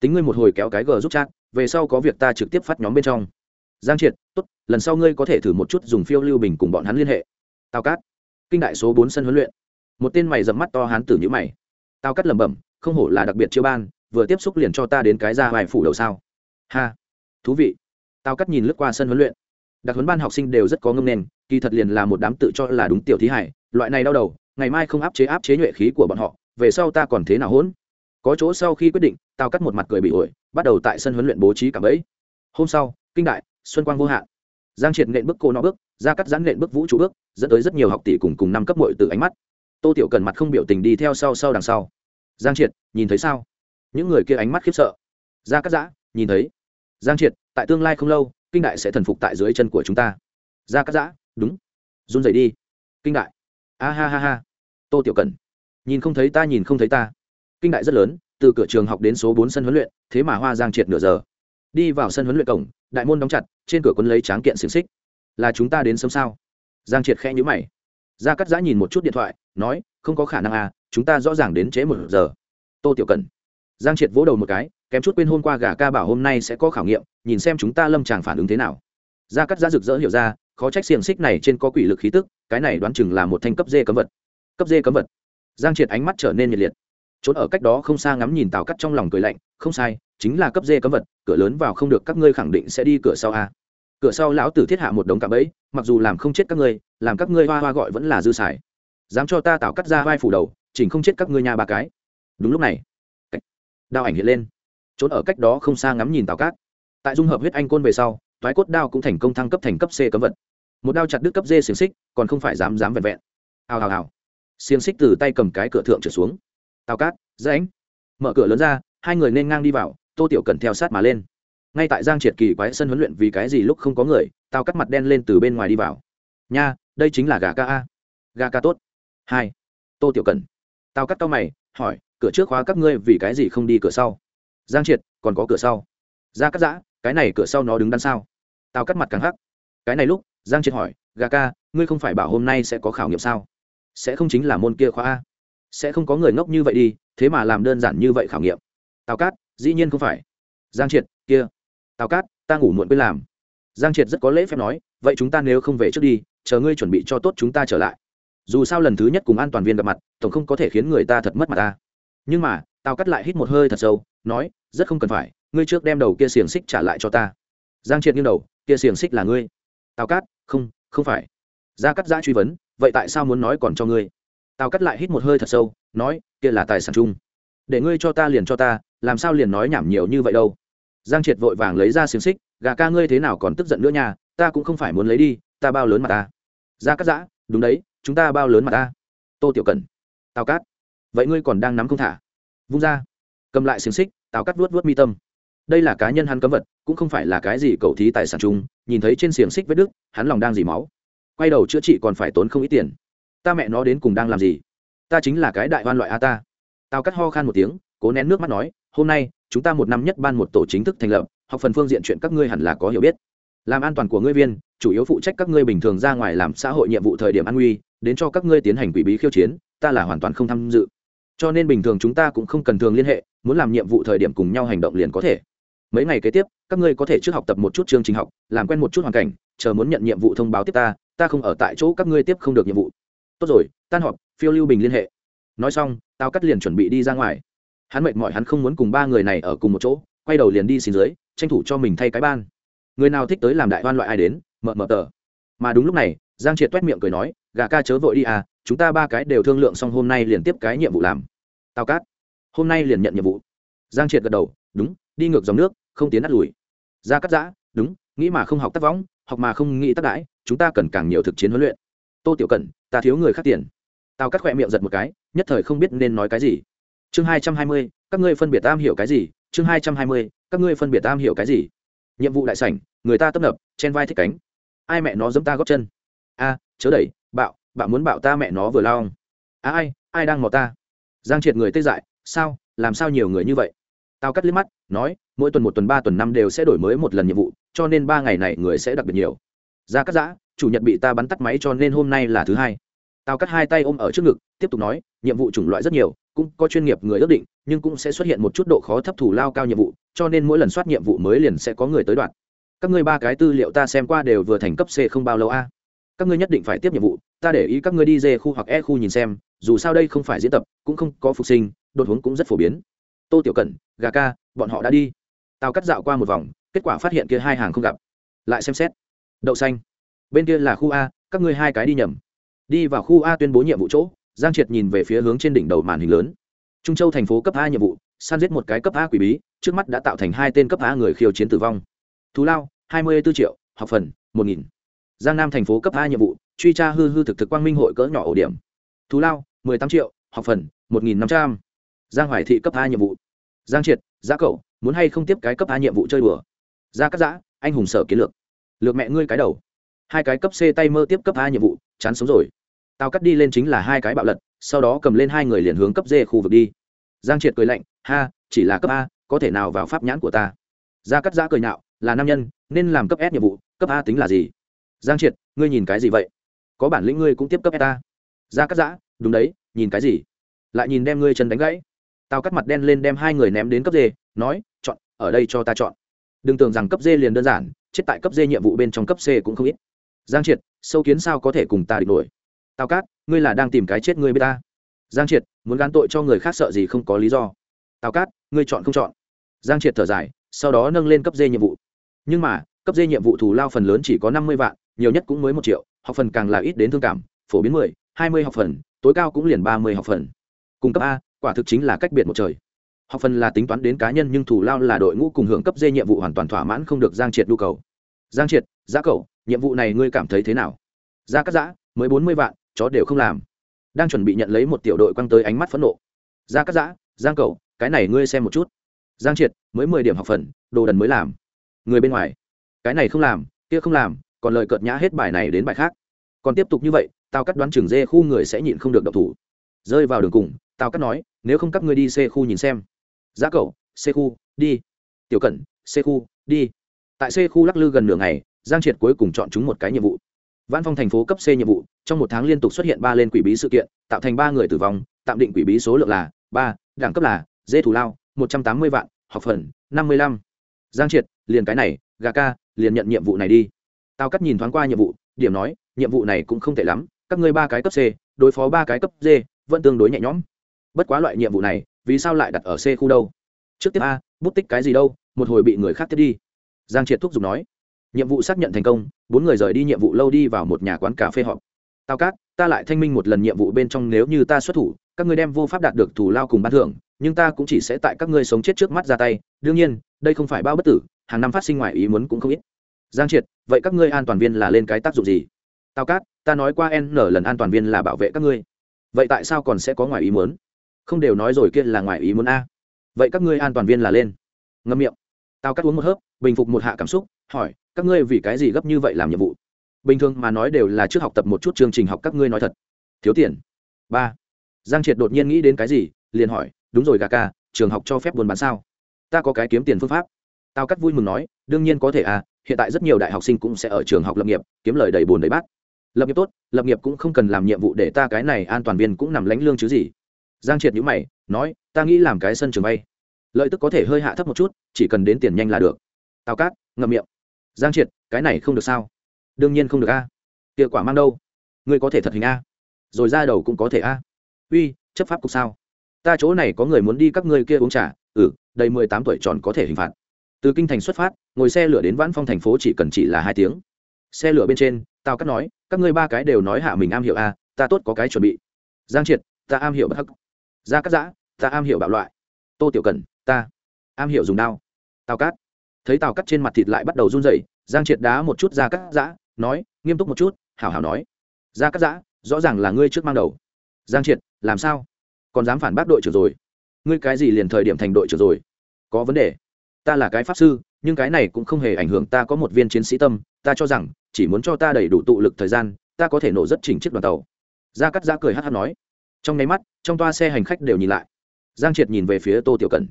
tính ngươi một hồi kéo cái g giúp chat, về sau có việc ta trực tiếp phát nhóm bên trong. Giang triệt, tốt, lần sau ngươi có thể thử một chút dùng phiêu lưu bình cùng bọn hắn liên hệ. Tào cát, kinh đại số bốn sân huấn luyện. Một tên mày dầm mắt to hán tử nhữ mày. Tao cắt lẩm bẩm, không hổ là đặc biệt chiêu ban, vừa tiếp xúc liền cho ta đến cái ra vài phủ đầu sao? Ha, thú vị tao cắt nhìn lướt qua sân huấn luyện. Đặc huấn ban học sinh đều rất có ngâm nền kỳ thật liền là một đám tự cho là đúng tiểu thí hải, loại này đau đầu, ngày mai không áp chế áp chế nhuệ khí của bọn họ, về sau ta còn thế nào hỗn? Có chỗ sau khi quyết định, tao cắt một mặt cười bị ổi, bắt đầu tại sân huấn luyện bố trí cả bẫy. Hôm sau, kinh đại, xuân quang vô hạn. Giang triệt nện bước cô nó bước ra cắt giãn nện bước vũ trụ bước, dẫn tới rất nhiều học tỷ cùng cùng năm cấp mội từ ánh mắt. Tô tiểu cần mặt không biểu tình đi theo sau sau đằng sau. Giang triệt, nhìn thấy sao? Những người kia ánh mắt khiếp sợ. Ra cắt giã, nhìn thấy giang triệt, tại tương lai không lâu, kinh đại sẽ thần phục tại dưới chân của chúng ta. Ra cắt giã, đúng. Run dậy đi. Kinh đại. A ha ha ha. Tô tiểu cần nhìn không thấy ta, nhìn không thấy ta. Kinh đại rất lớn, từ cửa trường học đến số bốn sân huấn luyện, thế mà hoa giang triệt nửa giờ. Đi vào sân huấn luyện cổng, đại môn đóng chặt, trên cửa quân lấy tráng kiện xiềng xích. Là chúng ta đến sớm sao? Giang triệt khẽ nhữ mày. Gia cắt giã nhìn một chút điện thoại, nói, không có khả năng à chúng ta rõ ràng đến trễ một giờ. Tô tiểu cần giang triệt vỗ đầu một cái kém chút quên hôm qua gà ca bảo hôm nay sẽ có khảo nghiệm, nhìn xem chúng ta lâm tràng phản ứng thế nào. Gia cắt giã rực rỡ hiểu ra, khó trách xiềng xích này trên có quỷ lực khí tức, cái này đoán chừng là một thanh cấp dê cấm vật. Cấp dê cấm vật. Giang triệt ánh mắt trở nên nhiệt liệt. Trốn ở cách đó không xa ngắm nhìn tào cắt trong lòng cười lạnh, không sai, chính là cấp dê cấm vật, cửa lớn vào không được, các ngươi khẳng định sẽ đi cửa sau a cửa sau lão tử thiết hạ một đống cạm bẫy, mặc dù làm không chết các ngươi, làm các ngươi hoa hoa gọi vẫn là dư xài. Dám cho ta tạo cắt ra vai phủ đầu, chỉnh không chết các ngươi nhà ba cái. Đúng lúc này đao ảnh hiện lên trốn ở cách đó không xa ngắm nhìn tào cát. Tại dung hợp huyết anh côn về sau thoái cốt đao cũng thành công thăng cấp thành cấp c cấm vật. Một đao chặt đứt cấp d xiềng xích, còn không phải dám dám vẹn vẹn. Hào hào hào. Xiềng xích từ tay cầm cái cửa thượng trở xuống. Tào cát dễ ánh. Mở cửa lớn ra, hai người nên ngang đi vào, tô tiểu cần theo sát mà lên. Ngay tại giang triệt kỳ quái sân huấn luyện vì cái gì lúc không có người tao cắt mặt đen lên từ bên ngoài đi vào. Nha, đây chính là gà ca a. Gà ca tốt. Hai. Tô tiểu cần tao cắt tao mày, hỏi, cửa trước khóa các ngươi vì cái gì không đi cửa sau? Giang triệt, còn có cửa sau. Ra cắt giã, cái này cửa sau nó đứng đằng sau tao cắt mặt càng hắc. Cái này lúc, giang triệt hỏi, gà ca, ngươi không phải bảo hôm nay sẽ có khảo nghiệm sao? Sẽ không chính là môn kia khóa a? Sẽ không có người ngốc như vậy đi, thế mà làm đơn giản như vậy khảo nghiệm? Tao cát dĩ nhiên không phải. Giang triệt, kia. Tào cát ta ngủ muộn quên làm. Giang triệt rất có lễ phép nói, vậy chúng ta nếu không về trước đi, chờ ngươi chuẩn bị cho tốt chúng ta trở lại. Dù sao lần thứ nhất cùng an toàn viên gặp mặt, tổng không có thể khiến người ta thật mất mặt ta. Nhưng mà tao cắt lại hít một hơi thật sâu nói rất không cần phải ngươi trước đem đầu kia xiềng xích trả lại cho ta. Giang triệt nghiêng đầu kia xiềng xích là ngươi. Tao cắt, không không phải. Gia cắt giã truy vấn vậy tại sao muốn nói còn cho ngươi? Tao cắt lại hít một hơi thật sâu nói kia là tài sản chung. Để ngươi cho ta liền cho ta làm sao liền nói nhảm nhiều như vậy đâu? Giang triệt vội vàng lấy ra xiềng xích gà ca ngươi thế nào còn tức giận nữa nha ta cũng không phải muốn lấy đi ta bao lớn mà ta. Ra cắt giã đúng đấy chúng ta bao lớn mà ta. Tô tiểu cần. Tao cắt, vậy ngươi còn đang nắm không thả? Vung ra. Cầm lại xiềng xích tào cắt vuốt vuốt mi tâm. Đây là cá nhân hắn cấm vật, cũng không phải là cái gì cầu thí tài sản chung. Nhìn thấy trên xiềng xích vết đức hắn lòng đang dì máu. Quay đầu chữa trị còn phải tốn không ít tiền. Ta mẹ nó đến cùng đang làm gì? Ta chính là cái đại hoan loại a ta. Tào cắt ho khan một tiếng, cố nén nước mắt nói, hôm nay, chúng ta một năm nhất ban một tổ chính thức thành lập, học phần phương diện chuyện các ngươi hẳn là có hiểu biết. Làm an toàn của ngươi viên, chủ yếu phụ trách các ngươi bình thường ra ngoài làm xã hội nhiệm vụ thời điểm an nguy, đến cho các ngươi tiến hành quỷ bí khiêu chiến, ta là hoàn toàn không tham dự cho nên bình thường chúng ta cũng không cần thường liên hệ, muốn làm nhiệm vụ thời điểm cùng nhau hành động liền có thể. Mấy ngày kế tiếp, các ngươi có thể trước học tập một chút chương trình học, làm quen một chút hoàn cảnh, chờ muốn nhận nhiệm vụ thông báo tiếp ta ta không ở tại chỗ các ngươi tiếp không được nhiệm vụ. Tốt rồi, tan họp, phiêu lưu bình liên hệ. Nói xong, tao cắt liền chuẩn bị đi ra ngoài. Hắn mệt mỏi, hắn không muốn cùng ba người này ở cùng một chỗ, quay đầu liền đi xin dưới tranh thủ cho mình thay cái ban. Người nào thích tới làm đại hoan loại ai đến mợ mợ tờ. Mà đúng lúc này, giang triệt t u é t miệng cười nói gà ca chớ vội đi à chúng ta ba cái đều thương lượng xong hôm nay liền tiếp cái nhiệm vụ làm. Tao cát, hôm nay liền nhận nhiệm vụ. Giang triệt gật đầu, đúng, đi ngược dòng nước, không tiến đắt lùi. Ra cắt giã, đúng, nghĩ mà không học tác võng, học mà không nghĩ tác đãi, chúng ta cần càng nhiều thực chiến huấn luyện. Tô tiểu cẩn, ta thiếu người khác tiền. Tao cắt khỏe miệng giật một cái, nhất thời không biết nên nói cái gì. Chương hai trăm hai mươi, các ngươi phân biệt tam hiểu cái gì? Chương hai trăm hai mươi, các ngươi phân biệt tam hiểu cái gì? Nhiệm vụ đại sảnh, người ta tấp nập, chen vai thích cánh. Ai mẹ nó giấm ta góp chân? A chớ đẩy, bạo bạo muốn bạo ta mẹ nó vừa lao a à, ai ai đang mò ta? Giang triệt người tê dại, sao, làm sao nhiều người như vậy? Tao cắt liếc mắt, nói, mỗi tuần một tuần ba tuần năm đều sẽ đổi mới một lần nhiệm vụ, cho nên ba ngày này người sẽ đặc biệt nhiều. Ra cắt giã, chủ nhật bị ta bắn tắt máy cho nên hôm nay là thứ hai. Tao cắt hai tay ôm ở trước ngực, tiếp tục nói, nhiệm vụ chủng loại rất nhiều, cũng có chuyên nghiệp người ước định, nhưng cũng sẽ xuất hiện một chút độ khó thấp thủ lao cao nhiệm vụ, cho nên mỗi lần soát nhiệm vụ mới liền sẽ có người tới đoạn. Các ngươi ba cái tư liệu ta xem qua đều vừa thành cấp c không bao lâu a các ngươi nhất định phải tiếp nhiệm vụ, ta để ý các ngươi đi dê khu hoặc e khu nhìn xem, dù sao đây không phải diễn tập, cũng không có phục sinh, đột huống cũng rất phổ biến. Tô tiểu cẩn, gà ca, bọn họ đã đi. Tao cắt dạo qua một vòng, kết quả phát hiện kia hai hàng không gặp. Lại xem xét. Đậu xanh. Bên kia là khu a, các ngươi hai cái đi nhầm. Đi vào khu a tuyên bố nhiệm vụ chỗ, giang triệt nhìn về phía hướng trên đỉnh đầu màn hình lớn. Trung châu thành phố cấp a nhiệm vụ, san giết một cái cấp a quỷ bí, trước mắt đã tạo thành hai tên cấp a người khiêu chiến tử vong. Thú lao, hai mươi b ố triệu, học phần, một nghìn giang nam thành phố cấp a nhiệm vụ, truy tra hư hư thực thực quang minh hội cỡ nhỏ ổ điểm. Thú lao, mười tám triệu, học phần, một nghìn năm trăm. Giang hoài thị cấp a nhiệm vụ. Giang triệt giá cậu, muốn hay không tiếp cái cấp a nhiệm vụ chơi đùa? Ra cắt giã, anh hùng sở kiến lược. Lược mẹ ngươi cái đầu. Hai cái cấp c tay mơ tiếp cấp a nhiệm vụ, chán sống rồi. Tao cắt đi lên chính là hai cái bạo lật, sau đó cầm lên hai người liền hướng cấp d khu vực đi. Giang triệt cười lạnh, ha, chỉ là cấp a, có thể nào vào pháp nhãn của ta? Ra cắt giã cười nhạo, là nam nhân, nên làm cấp s nhiệm vụ, cấp a tính là gì? Giang triệt, ngươi nhìn cái gì vậy? Có bản lĩnh ngươi cũng tiếp cấp s ta. Ra cắt giã, đúng đấy, nhìn cái gì? Lại nhìn đem ngươi chân đánh gãy. Tao cắt mặt đen lên đem hai người ném đến cấp d, nói, chọn, ở đây cho ta chọn. Đừng tưởng rằng cấp d liền đơn giản, chết tại cấp d nhiệm vụ bên trong cấp c cũng không ít. Giang triệt, sâu kiến sao có thể cùng ta địch nổi? Tao cát ngươi là đang tìm cái chết ngươi b ta. Giang triệt, muốn gán tội cho người khác sợ gì không có lý do. Tao cát ngươi chọn không chọn. Giang triệt thở dài, sau đó nâng lên cấp d nhiệm vụ. Nhưng mà, cấp d nhiệm vụ thù lao phần lớn chỉ có năm mươi vạn nhiều nhất cũng mới một triệu, học phần càng là ít đến thương cảm, phổ biến mười, hai mươi học phần, tối cao cũng liền ba mươi học phần. Cung cấp a, quả thực chính là cách biệt một trời. Học phần là tính toán đến cá nhân nhưng thủ lao là đội ngũ cùng hưởng cấp dê nhiệm vụ hoàn toàn thỏa mãn không được giang triệt nhu cầu. Giang triệt giá cầu nhiệm vụ này ngươi cảm thấy thế nào? Giá cắt giã, mới bốn mươi vạn, chó đều không làm. Đang chuẩn bị nhận lấy một tiểu đội quăng tới ánh mắt phẫn nộ. Giá cắt giã, giang cầu cái này ngươi xem một chút. Giang triệt, mới mười điểm học phần, đồ đần mới làm. Người bên ngoài, cái này không làm, kia không làm còn lời cợt nhã hết bài này đến bài khác. Còn tiếp tục như vậy tao cắt đoán chừng dê khu người sẽ nhịn không được độc thủ. Rơi vào đường cùng tao cắt nói, nếu không các ngươi đi c khu nhìn xem. Giá cậu c khu, đi. Tiểu cẩn c khu, đi. Tại c khu lắc lư gần nửa ngày, giang triệt cuối cùng chọn chúng một cái nhiệm vụ. Văn phòng thành phố cấp c nhiệm vụ, trong một tháng liên tục xuất hiện ba lên quỷ bí sự kiện, tạo thành ba người tử vong, tạm định quỷ bí số lượng là ba, đẳng cấp là dê thủ lao, một trăm tám mươi vạn, học phần, năm mươi lăm. Giang triệt, liền cái này, gà ca, liền nhận nhiệm vụ này đi tao cắt nhìn thoáng qua nhiệm vụ, điểm nói, nhiệm vụ này cũng không tệ lắm, các ngươi ba cái cấp c, đối phó ba cái cấp d, vẫn tương đối nhẹ nhõm. Bất quá loại nhiệm vụ này, vì sao lại đặt ở c khu đâu? Trước tiếp a, bút tích cái gì đâu, một hồi bị người khác tiếp đi. Giang triệt thúc giục nói. Nhiệm vụ xác nhận thành công, bốn người rời đi nhiệm vụ lâu đi vào một nhà quán cà phê họp. Tao cát, ta lại thanh minh một lần nhiệm vụ bên trong nếu như ta xuất thủ, các ngươi đem vô pháp đạt được thủ lao cùng ban thưởng, nhưng ta cũng chỉ sẽ tại các ngươi sống chết trước mắt ra tay. Đương nhiên, đây không phải bao bất tử, hàng năm phát sinh ngoài ý muốn cũng không ít giang triệt, vậy các ngươi an toàn viên là lên cái tác dụng gì? Tao cát, ta nói qua n lần an toàn viên là bảo vệ các ngươi. Vậy tại sao còn sẽ có ngoài ý muốn? Không đều nói rồi kia là ngoài ý muốn a. Vậy các ngươi an toàn viên là lên. Ngâm miệng. Tao cắt uống một hớp, bình phục một hạ cảm xúc, hỏi, các ngươi vì cái gì gấp như vậy làm nhiệm vụ? Bình thường mà nói đều là trước học tập một chút chương trình học các ngươi nói thật. Thiếu tiền. Ba. Giang triệt đột nhiên nghĩ đến cái gì, liền hỏi, đúng rồi gà ca, trường học cho phép buôn bán sao? Ta có cái kiếm tiền phương pháp tao cắt vui mừng nói, đương nhiên có thể à hiện tại rất nhiều đại học sinh cũng sẽ ở trường học lập nghiệp, kiếm lời đầy bồn đầy bát. Lập nghiệp tốt, lập nghiệp cũng không cần làm nhiệm vụ để ta cái này an toàn viên cũng nằm lánh lương chứ gì. Giang triệt nhữ mày, nói, ta nghĩ làm cái sân trường bay. Lợi tức có thể hơi hạ thấp một chút, chỉ cần đến tiền nhanh là được. Tao cát, ngậm miệng. Giang triệt, cái này không được sao? Đương nhiên không được a. À. hiệu quả mang đâu? Ngươi có thể thật hình a. Rồi ra đầu cũng có thể a. Uy, chấp pháp cục sao? Ta chỗ này có người muốn đi các ngươi kia uống trà. Ừ đầy mười tám tuổi tròn có thể hình phạt từ kinh thành xuất phát, ngồi xe lửa đến vãn phong thành phố chỉ cần chỉ là hai tiếng. Xe lửa bên trên tao cắt nói, các ngươi ba cái đều nói hạ mình am hiểu a, ta tốt có cái chuẩn bị. Giang triệt, ta am hiểu bất hắc. Gia cắt giã, ta am hiểu bạo loại. Tô tiểu cần ta am hiểu dùng đao. Tao cắt thấy tào cắt trên mặt thịt lại bắt đầu run rẩy, giang triệt đá một chút Gia cắt giã, nói, nghiêm túc một chút, hảo hảo nói. Gia cắt giã, rõ ràng là ngươi trước mang đầu. Giang triệt, làm sao? Còn dám phản bác đội trưởng rồi? Ngươi cái gì liền thời điểm thành đội trưởng rồi? Có vấn đề ta là cái pháp sư, nhưng cái này cũng không hề ảnh hưởng ta có một viên chiến sĩ tâm, ta cho rằng, chỉ muốn cho ta đầy đủ tụ lực thời gian, ta có thể nổ rất chỉnh chiếc đoàn tàu. Gia cắt giã cười hát hát nói. Trong nháy mắt, trong toa xe hành khách đều nhìn lại. Giang triệt nhìn về phía tô tiểu cần.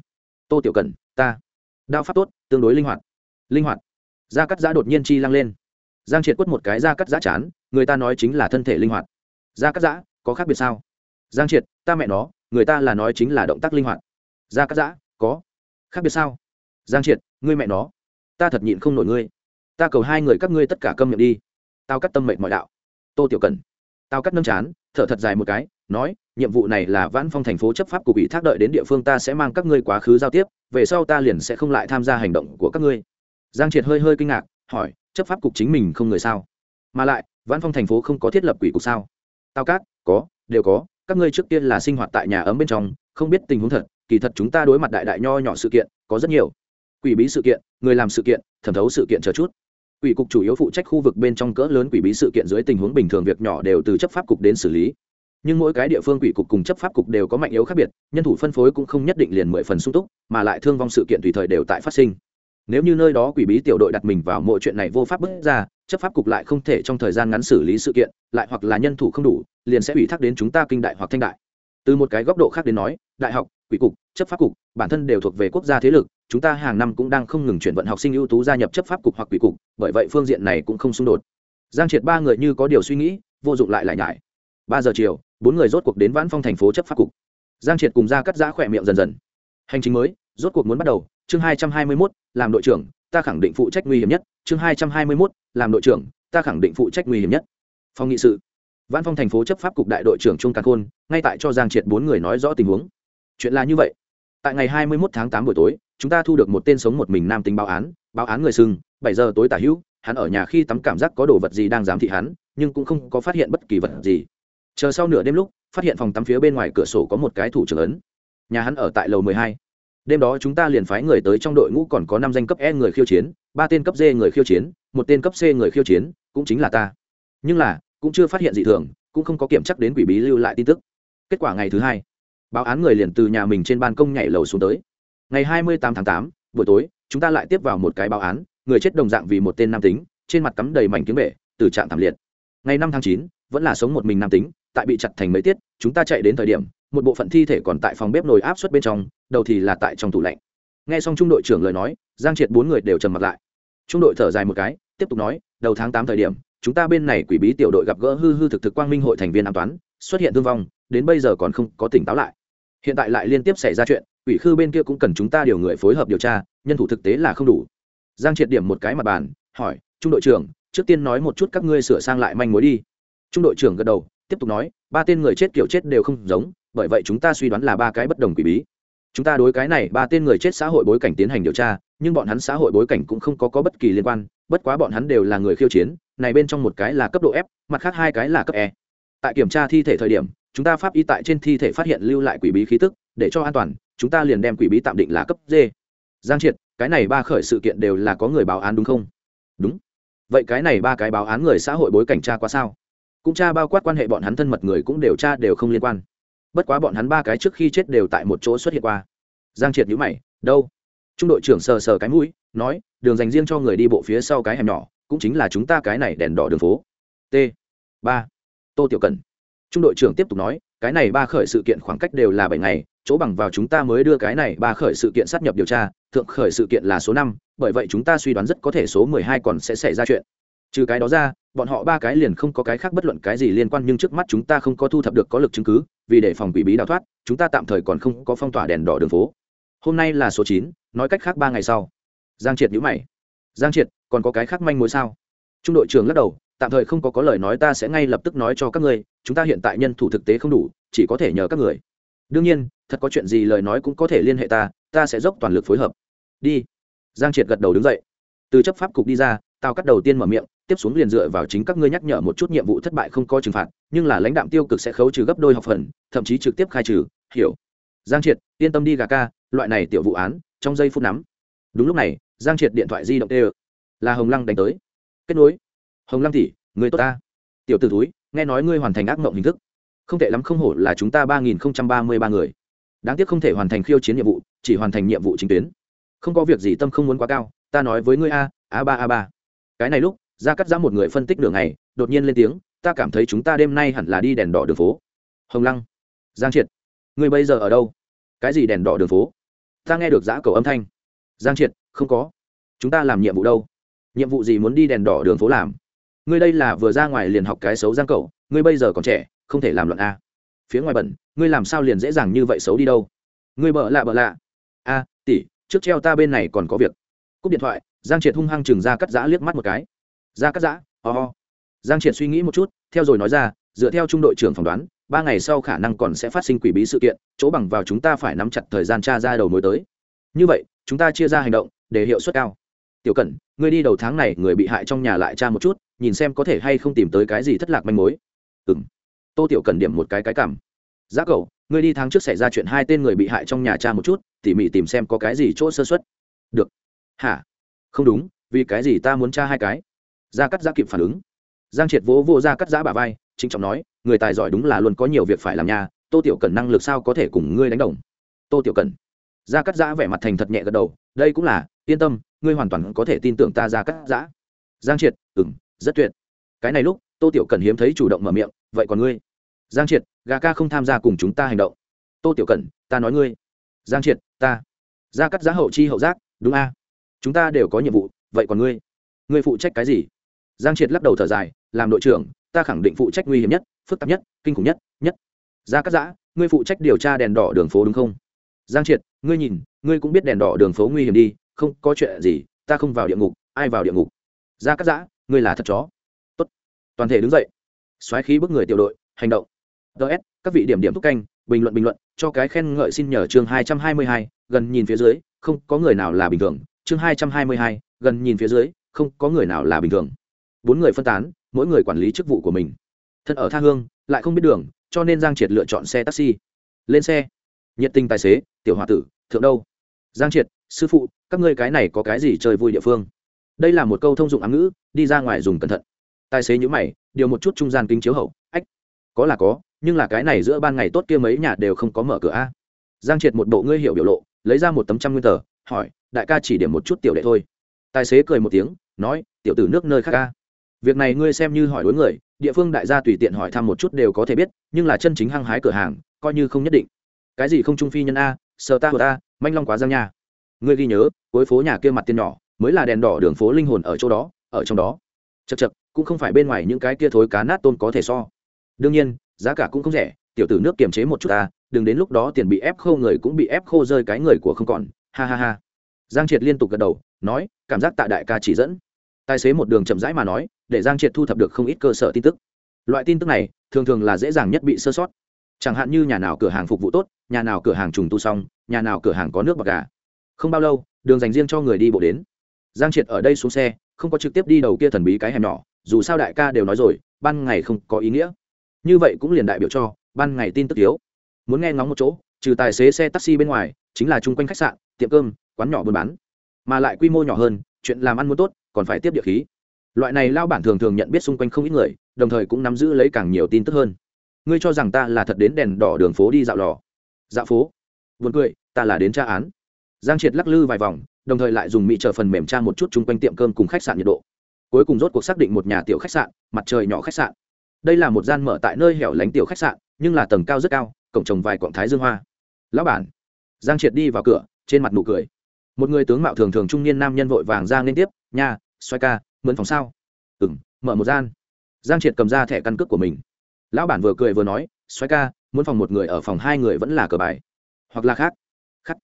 Tô tiểu cần, ta. Đao pháp tốt, tương đối linh hoạt. Linh hoạt. Gia cắt giã đột nhiên chi lăng lên. Giang triệt quất một cái gia cắt giã chán, người ta nói chính là thân thể linh hoạt. Gia cắt giã có khác biệt sao? Giang triệt, ta mẹ nó, người ta là nói chính là động tác linh hoạt. Gia cắt giã có. Khác biệt sao? Giang triệt, ngươi mẹ nó. Ta thật nhịn không nổi ngươi. Ta cầu hai người các ngươi tất cả câm miệng đi. Tao cắt tâm mệnh mọi đạo. Tô tiểu cần tao cắt nâng chán, thở thật dài một cái, nói, nhiệm vụ này là vãn phong thành phố chấp pháp cục ủy thác đợi đến địa phương ta sẽ mang các ngươi quá khứ giao tiếp, về sau ta liền sẽ không lại tham gia hành động của các ngươi. Giang triệt hơi hơi kinh ngạc, hỏi, chấp pháp cục chính mình không người sao? Mà lại, vãn phong thành phố không có thiết lập quỷ cục sao? Tao cát có, đều có, các ngươi trước tiên là sinh hoạt tại nhà ấm bên trong, không biết tình huống thật, kỳ thật chúng ta đối mặt đại đại nho nhỏ sự kiện, có rất nhiều quỷ bí sự kiện, người làm sự kiện, thẩm thấu sự kiện chờ chút. Quỷ cục chủ yếu phụ trách khu vực bên trong cỡ lớn quỷ bí sự kiện dưới tình huống bình thường việc nhỏ đều từ chấp pháp cục đến xử lý. Nhưng mỗi cái địa phương quỷ cục cùng chấp pháp cục đều có mạnh yếu khác biệt, nhân thủ phân phối cũng không nhất định liền mười phần sung túc, mà lại thương vong sự kiện tùy thời đều tại phát sinh. Nếu như nơi đó quỷ bí tiểu đội đặt mình vào mọi chuyện này vô pháp bước ra, chấp pháp cục lại không thể trong thời gian ngắn xử lý sự kiện, lại hoặc là nhân thủ không đủ, liền sẽ ủy thác đến chúng ta kinh đại hoặc thanh đại từ một cái góc độ khác đến nói, đại học, quỷ cục, chấp pháp cục, bản thân đều thuộc về quốc gia thế lực, chúng ta hàng năm cũng đang không ngừng chuyển vận học sinh ưu tú gia nhập chấp pháp cục hoặc quỷ cục, bởi vậy phương diện này cũng không xung đột. Giang triệt ba người như có điều suy nghĩ, vô dụng lại lại nhải. Ba giờ chiều, bốn người rốt cuộc đến vãn phong thành phố chấp pháp cục. Giang triệt cùng ra cắt giã khỏe miệng dần dần. Hành trình mới, rốt cuộc muốn bắt đầu, chương hai trăm hai mươi mốt, làm đội trưởng, ta khẳng định phụ trách nguy hiểm nhất, chương hai trăm hai mươi mốt, làm đội trưởng, ta khẳng định phụ trách nguy hiểm nhất. Phòng nghị sự văn phong thành phố chấp pháp cục đại đội trưởng trung càn khôn, ngay tại cho giang triệt bốn người nói rõ tình huống. Chuyện là như vậy. Tại ngày hai mươi 21 tháng tám buổi tối, chúng ta thu được một tên sống một mình nam tính báo án báo án người sưng bảy giờ tối tả hữu, hắn ở nhà khi tắm cảm giác có đồ vật gì đang giám thị hắn, nhưng cũng không có phát hiện bất kỳ vật gì. Chờ sau nửa đêm lúc, phát hiện phòng tắm phía bên ngoài cửa sổ có một cái thủ trưởng ấn. Nhà hắn ở tại lầu mười hai. Đêm đó chúng ta liền phái người tới trong đội ngũ còn có năm danh cấp e người khiêu chiến, ba tên cấp d người khiêu chiến, một tên cấp c người khiêu chiến, cũng chính là ta. Nhưng là cũng chưa phát hiện gì thường, cũng không có kiểm chắc đến quỷ bí lưu lại tin tức. Kết quả ngày thứ hai, báo án người liền từ nhà mình trên ban công nhảy lầu xuống tới. Ngày hai mươi tám tháng tám, buổi tối, chúng ta lại tiếp vào một cái báo án, người chết đồng dạng vì một tên nam tính, trên mặt cắm đầy mảnh kiếm bể, từ trạng thảm liệt. Ngày năm tháng chín, vẫn là sống một mình nam tính, tại bị chặt thành mấy tiết, chúng ta chạy đến thời điểm, một bộ phận thi thể còn tại phòng bếp nồi áp suất bên trong, đầu thì là tại trong tủ lạnh. Nghe xong trung đội trưởng lời nói, giang triệt bốn người đều trầm mặt lại. Trung đội thở dài một cái, tiếp tục nói, đầu tháng tám thời điểm chúng ta bên này quỷ bí tiểu đội gặp gỡ hư hư thực thực quang minh hội thành viên an toán xuất hiện thương vong, đến bây giờ còn không có tỉnh táo lại. Hiện tại lại liên tiếp xảy ra chuyện, quỷ khư bên kia cũng cần chúng ta điều người phối hợp điều tra, nhân thủ thực tế là không đủ. Giang triệt điểm một cái mặt bàn, hỏi, trung đội trưởng, trước tiên nói một chút các ngươi sửa sang lại manh mối đi. Trung đội trưởng gật đầu, tiếp tục nói, ba tên người chết kiểu chết đều không giống, bởi vậy chúng ta suy đoán là ba cái bất đồng quỷ bí chúng ta đối cái này ba tên người chết xã hội bối cảnh tiến hành điều tra nhưng bọn hắn xã hội bối cảnh cũng không có, có bất kỳ liên quan bất quá bọn hắn đều là người khiêu chiến này bên trong một cái là cấp độ f mặt khác hai cái là cấp e. Tại kiểm tra thi thể thời điểm chúng ta pháp y tại trên thi thể phát hiện lưu lại quỷ bí khí tức để cho an toàn chúng ta liền đem quỷ bí tạm định là cấp d. Giang triệt cái này ba khởi sự kiện đều là có người báo án đúng không? Đúng. Vậy cái này ba cái báo án người xã hội bối cảnh tra quá sao? Cũng tra bao quát quan hệ bọn hắn thân mật người cũng đều tra đều không liên quan bất quá bọn hắn ba cái trước khi chết đều tại một chỗ xuất hiện qua. Giang triệt nhữ mày, đâu? Trung đội trưởng sờ sờ cái mũi, nói, đường dành riêng cho người đi bộ phía sau cái hẻm nhỏ, cũng chính là chúng ta cái này đèn đỏ đường phố. T. Ba. Tô tiểu cần trung đội trưởng tiếp tục nói, cái này ba khởi sự kiện khoảng cách đều là bảy ngày, chỗ bằng vào chúng ta mới đưa cái này ba khởi sự kiện sát nhập điều tra, thượng khởi sự kiện là số năm, bởi vậy chúng ta suy đoán rất có thể số mười hai còn sẽ xảy ra chuyện. Trừ cái đó ra bọn họ ba cái liền không có cái khác bất luận cái gì liên quan, nhưng trước mắt chúng ta không có thu thập được có lực chứng cứ, vì để phòng quỷ bí đào thoát, chúng ta tạm thời còn không có phong tỏa đèn đỏ đường phố. Hôm nay là số chín, nói cách khác ba ngày sau. Giang triệt nhữ mày. Giang triệt, còn có cái khác manh mối sao? Trung đội trưởng lắc đầu, tạm thời không có có lời nói, ta sẽ ngay lập tức nói cho các ngươi, chúng ta hiện tại nhân thủ thực tế không đủ, chỉ có thể nhờ các người. Đương nhiên, thật có chuyện gì lời nói cũng có thể liên hệ ta ta sẽ dốc toàn lực phối hợp. Đi. Giang triệt gật đầu đứng dậy. Từ chấp pháp cục đi ra tao cắt đầu tiên mở miệng, tiếp xuống liền dựa vào chính các ngươi nhắc nhở một chút nhiệm vụ thất bại không có trừng phạt, nhưng là lãnh đạo tiêu cực sẽ khấu trừ gấp đôi học phần, thậm chí trực tiếp khai trừ, hiểu. Giang triệt, yên tâm đi gà ca, loại này tiểu vụ án, trong giây phút nắm. Đúng lúc này, giang triệt điện thoại di động tê là hồng lăng đánh tới. Kết nối. Hồng lăng tỷ, người tốt ta. Tiểu t ử túi nghe nói ngươi hoàn thành ác mộng hình thức. Không tệ lắm không hổ là chúng ta ba nghìn không trăm ba mươi ba người. Đáng tiếc không thể hoàn thành khiêu chiến nhiệm vụ, chỉ hoàn thành nhiệm vụ chính tuyến. Không có việc gì tâm không muốn quá cao, ta nói với ngươi a a ba a ba cái này lúc ra cắt ra một người phân tích đường này đột nhiên lên tiếng, ta cảm thấy chúng ta đêm nay hẳn là đi đèn đỏ đường phố. Hồng lăng, giang triệt người bây giờ ở đâu? Cái gì đèn đỏ đường phố? Ta nghe được giã cầu âm thanh. Giang triệt, không có. Chúng ta làm nhiệm vụ đâu? Nhiệm vụ gì muốn đi đèn đỏ đường phố làm? Ngươi đây là vừa ra ngoài liền học cái xấu giang cầu, ngươi bây giờ còn trẻ, không thể làm luận a. Phía ngoài bẩn, ngươi làm sao liền dễ dàng như vậy xấu đi đâu? Ngươi bợ lạ bợ lạ. A tỷ trước treo ta bên này còn có việc. Cúp điện thoại giang triệt hung hăng chừng ra cắt giã liếc mắt một cái. Ra cắt giã, ho、oh. giang triệt suy nghĩ một chút, theo rồi nói ra, dựa theo trung đội trưởng phỏng đoán, ba ngày sau khả năng còn sẽ phát sinh quỷ bí sự kiện, chỗ bằng vào chúng ta phải nắm chặt thời gian tra ra đầu mối tới. Như vậy, chúng ta chia ra hành động, để hiệu suất cao. Tiểu cẩn, ngươi đi đầu tháng này, người bị hại trong nhà lại tra một chút, nhìn xem có thể hay không tìm tới cái gì thất lạc manh mối. Ừ m tô tiểu cẩn điểm một cái cái cảm. Giá cậu, ngươi đi tháng trước xảy ra chuyện hai tên người bị hại trong nhà cha một chút, tỉ mỉ tìm xem có cái gì chỗ sơ xuất được. Hả? Không đúng, vì cái gì ta muốn tra hai cái? Gia cắt giã kịp phản ứng. Giang triệt vỗ vô gia cắt giã bà vai chính trọng nói, người tài giỏi đúng là luôn có nhiều việc phải làm nhà tô tiểu cần năng lực sao có thể cùng ngươi đánh đồng? Tô tiểu cần gia cắt giã vẻ mặt thành thật nhẹ gật đầu, đây cũng là, yên tâm, ngươi hoàn toàn có thể tin tưởng ta gia cắt giã. Giang triệt ừng rất tuyệt. Cái này lúc, tô tiểu cần hiếm thấy chủ động mở miệng, vậy còn ngươi? Giang triệt, gà ca không tham gia cùng chúng ta hành động. Tô tiểu cần ta nói ngươi. Giang triệt, ta. Gia cắt giá hậu chi hậu giác, đúng a? Chúng ta đều có nhiệm vụ, vậy còn ngươi? Ngươi phụ trách cái gì? Giang triệt lắc đầu thở dài, làm đội trưởng, ta khẳng định phụ trách nguy hiểm nhất, phức tạp nhất, kinh khủng nhất nhất. Gia cắt giã, ngươi phụ trách điều tra đèn đỏ đường phố đúng không? Giang triệt, ngươi nhìn, ngươi cũng biết đèn đỏ đường phố nguy hiểm đi, không, có chuyện gì, ta không vào địa ngục, ai vào địa ngục? Gia cắt giã, ngươi là thật chó. Tốt, toàn thể đứng dậy. Xoáy khí bức người tiểu đội, hành động. Ts các vị điểm điểm thúc canh, bình luận bình luận, cho cái khen ngợi xin nhờ chương hai trăm hai mươi hai, gần nhìn phía dưới, không có người nào là bình thường chương hai trăm hai mươi hai, gần nhìn phía dưới, không có người nào là bình thường. Bốn người phân tán, mỗi người quản lý chức vụ của mình. Thân ở tha hương, lại không biết đường, cho nên giang triệt lựa chọn xe taxi. Lên xe. Nhiệt tình tài xế, tiểu h o a tử, thượng đâu? Giang triệt, sư phụ, các ngươi cái này có cái gì chơi vui địa phương? Đây là một câu thông dụng ám ngữ, đi ra ngoài dùng cẩn thận. Tài xế nhữ mày, điều một chút trung gian kính chiếu hậu, ách, có là có, nhưng là cái này giữa ban ngày tốt kia mấy nhà đều không có mở cửa a. Giang triệt một bộ ngươi hiểu biểu lộ, lấy ra một tấm trăm nguyên tờ, hỏi đại ca chỉ điểm một chút tiểu đệ thôi. Tài xế cười một tiếng, nói, tiểu tử nước nơi khác ca việc này ngươi xem như hỏi đối người, địa phương đại gia tùy tiện hỏi thăm một chút đều có thể biết, nhưng là chân chính hăng hái cửa hàng, coi như không nhất định. Cái gì không trung phi nhân a sờ ta của ta, manh long quá giang nha. Ngươi ghi nhớ, cuối phố nhà kia mặt tiền nhỏ, mới là đèn đỏ đường phố linh hồn ở chỗ đó, ở trong đó. Chật chật cũng không phải bên ngoài những cái kia thối cá nát tôn có thể so. Đương nhiên, giá cả cũng không rẻ, tiểu tử nước kiềm chế một chút ta, đừng đến lúc đó tiền bị ép khô người cũng bị ép khô rơi cái người của không còn. Ha ha ha giang triệt liên tục gật đầu, nói, cảm giác tạ đại ca chỉ dẫn. Tài xế một đường chậm rãi mà nói, để giang triệt thu thập được không ít cơ sở tin tức. Loại tin tức này, thường thường là dễ dàng nhất bị sơ sót. Chẳng hạn như nhà nào cửa hàng phục vụ tốt, nhà nào cửa hàng trùng tu xong, nhà nào cửa hàng có nước bạc gà. Không bao lâu, đường dành riêng cho người đi bộ đến. Giang triệt ở đây xuống xe, không có trực tiếp đi đầu kia thần bí cái hẻm nhỏ, dù sao đại ca đều nói rồi, ban ngày không có ý nghĩa. Như vậy cũng liền đại biểu cho, ban ngày tin tức thiếu. Muốn nghe ngóng một chỗ, trừ tài xế xe taxi bên ngoài, chính là chung quanh khách sạn, tiệm cơm quán nhỏ buôn bán. Mà lại quy mô nhỏ hơn, chuyện làm ăn muốn tốt, còn phải tiếp địa khí. Loại này lao bản thường thường nhận biết xung quanh không ít người, đồng thời cũng nắm giữ lấy càng nhiều tin tức hơn. Ngươi cho rằng ta là thật đến đèn đỏ đường phố đi dạo lò? Dạo phố? Vượt cười, ta là đến tra án. Giang triệt lắc lư vài vòng, đồng thời lại dùng mỹ chờ phần mềm tra một chút chung quanh tiệm cơm cùng khách sạn nhiệt độ. Cuối cùng rốt cuộc xác định một nhà tiểu khách sạn, mặt trời nhỏ khách sạn. Đây là một gian mở tại nơi hẻo lánh tiểu khách sạn, nhưng là tầng cao rất cao, cổng trồng vài quảng thái dương hoa. Lão bản. Giang triệt đi vào cửa, trên mặt nụ cười một người tướng mạo thường thường trung niên nam nhân vội vàng ra liên tiếp, nha, xoay ca mướn phòng sao? Ừ m mở một gian. Giang triệt cầm ra thẻ căn cước của mình. Lão bản vừa cười vừa nói, xoay ca muốn phòng một người ở phòng hai người vẫn là cờ bài. Hoặc là khác. Khắc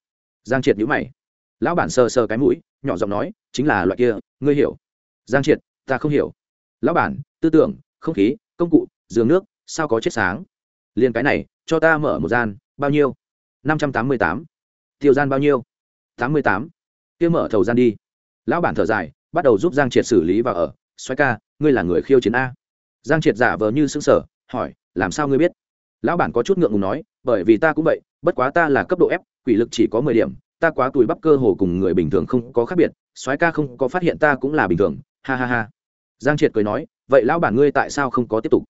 giang triệt nhữ mày. Lão bản sờ sờ cái mũi, nhỏ giọng nói, chính là loại kia, ngươi hiểu. Giang triệt, ta không hiểu. Lão bản, tư tưởng, không khí, công cụ, giường nước, sao có chết sáng? Liền cái này, cho ta mở một gian, bao nhiêu? Năm trăm tám mươi tám. Tiêu gian bao nhiêu? Tám mươi tám. Kia mở thầu gian đi. Lão bản thở dài, bắt đầu giúp giang triệt xử lý và ở. Xoáy ca, ngươi là người khiêu chiến a. Giang triệt giả vờ như xứng sở hỏi, làm sao ngươi biết? Lão bản có chút ngượng ngùng nói, bởi vì ta cũng vậy, bất quá ta là cấp độ f, quỷ lực chỉ có mười điểm, ta quá tuổi bắp cơ hồ cùng người bình thường không có khác biệt soái ca không có phát hiện ta cũng là bình thường, ha ha ha. Giang triệt cười nói, vậy lão bản ngươi tại sao không có tiếp tục?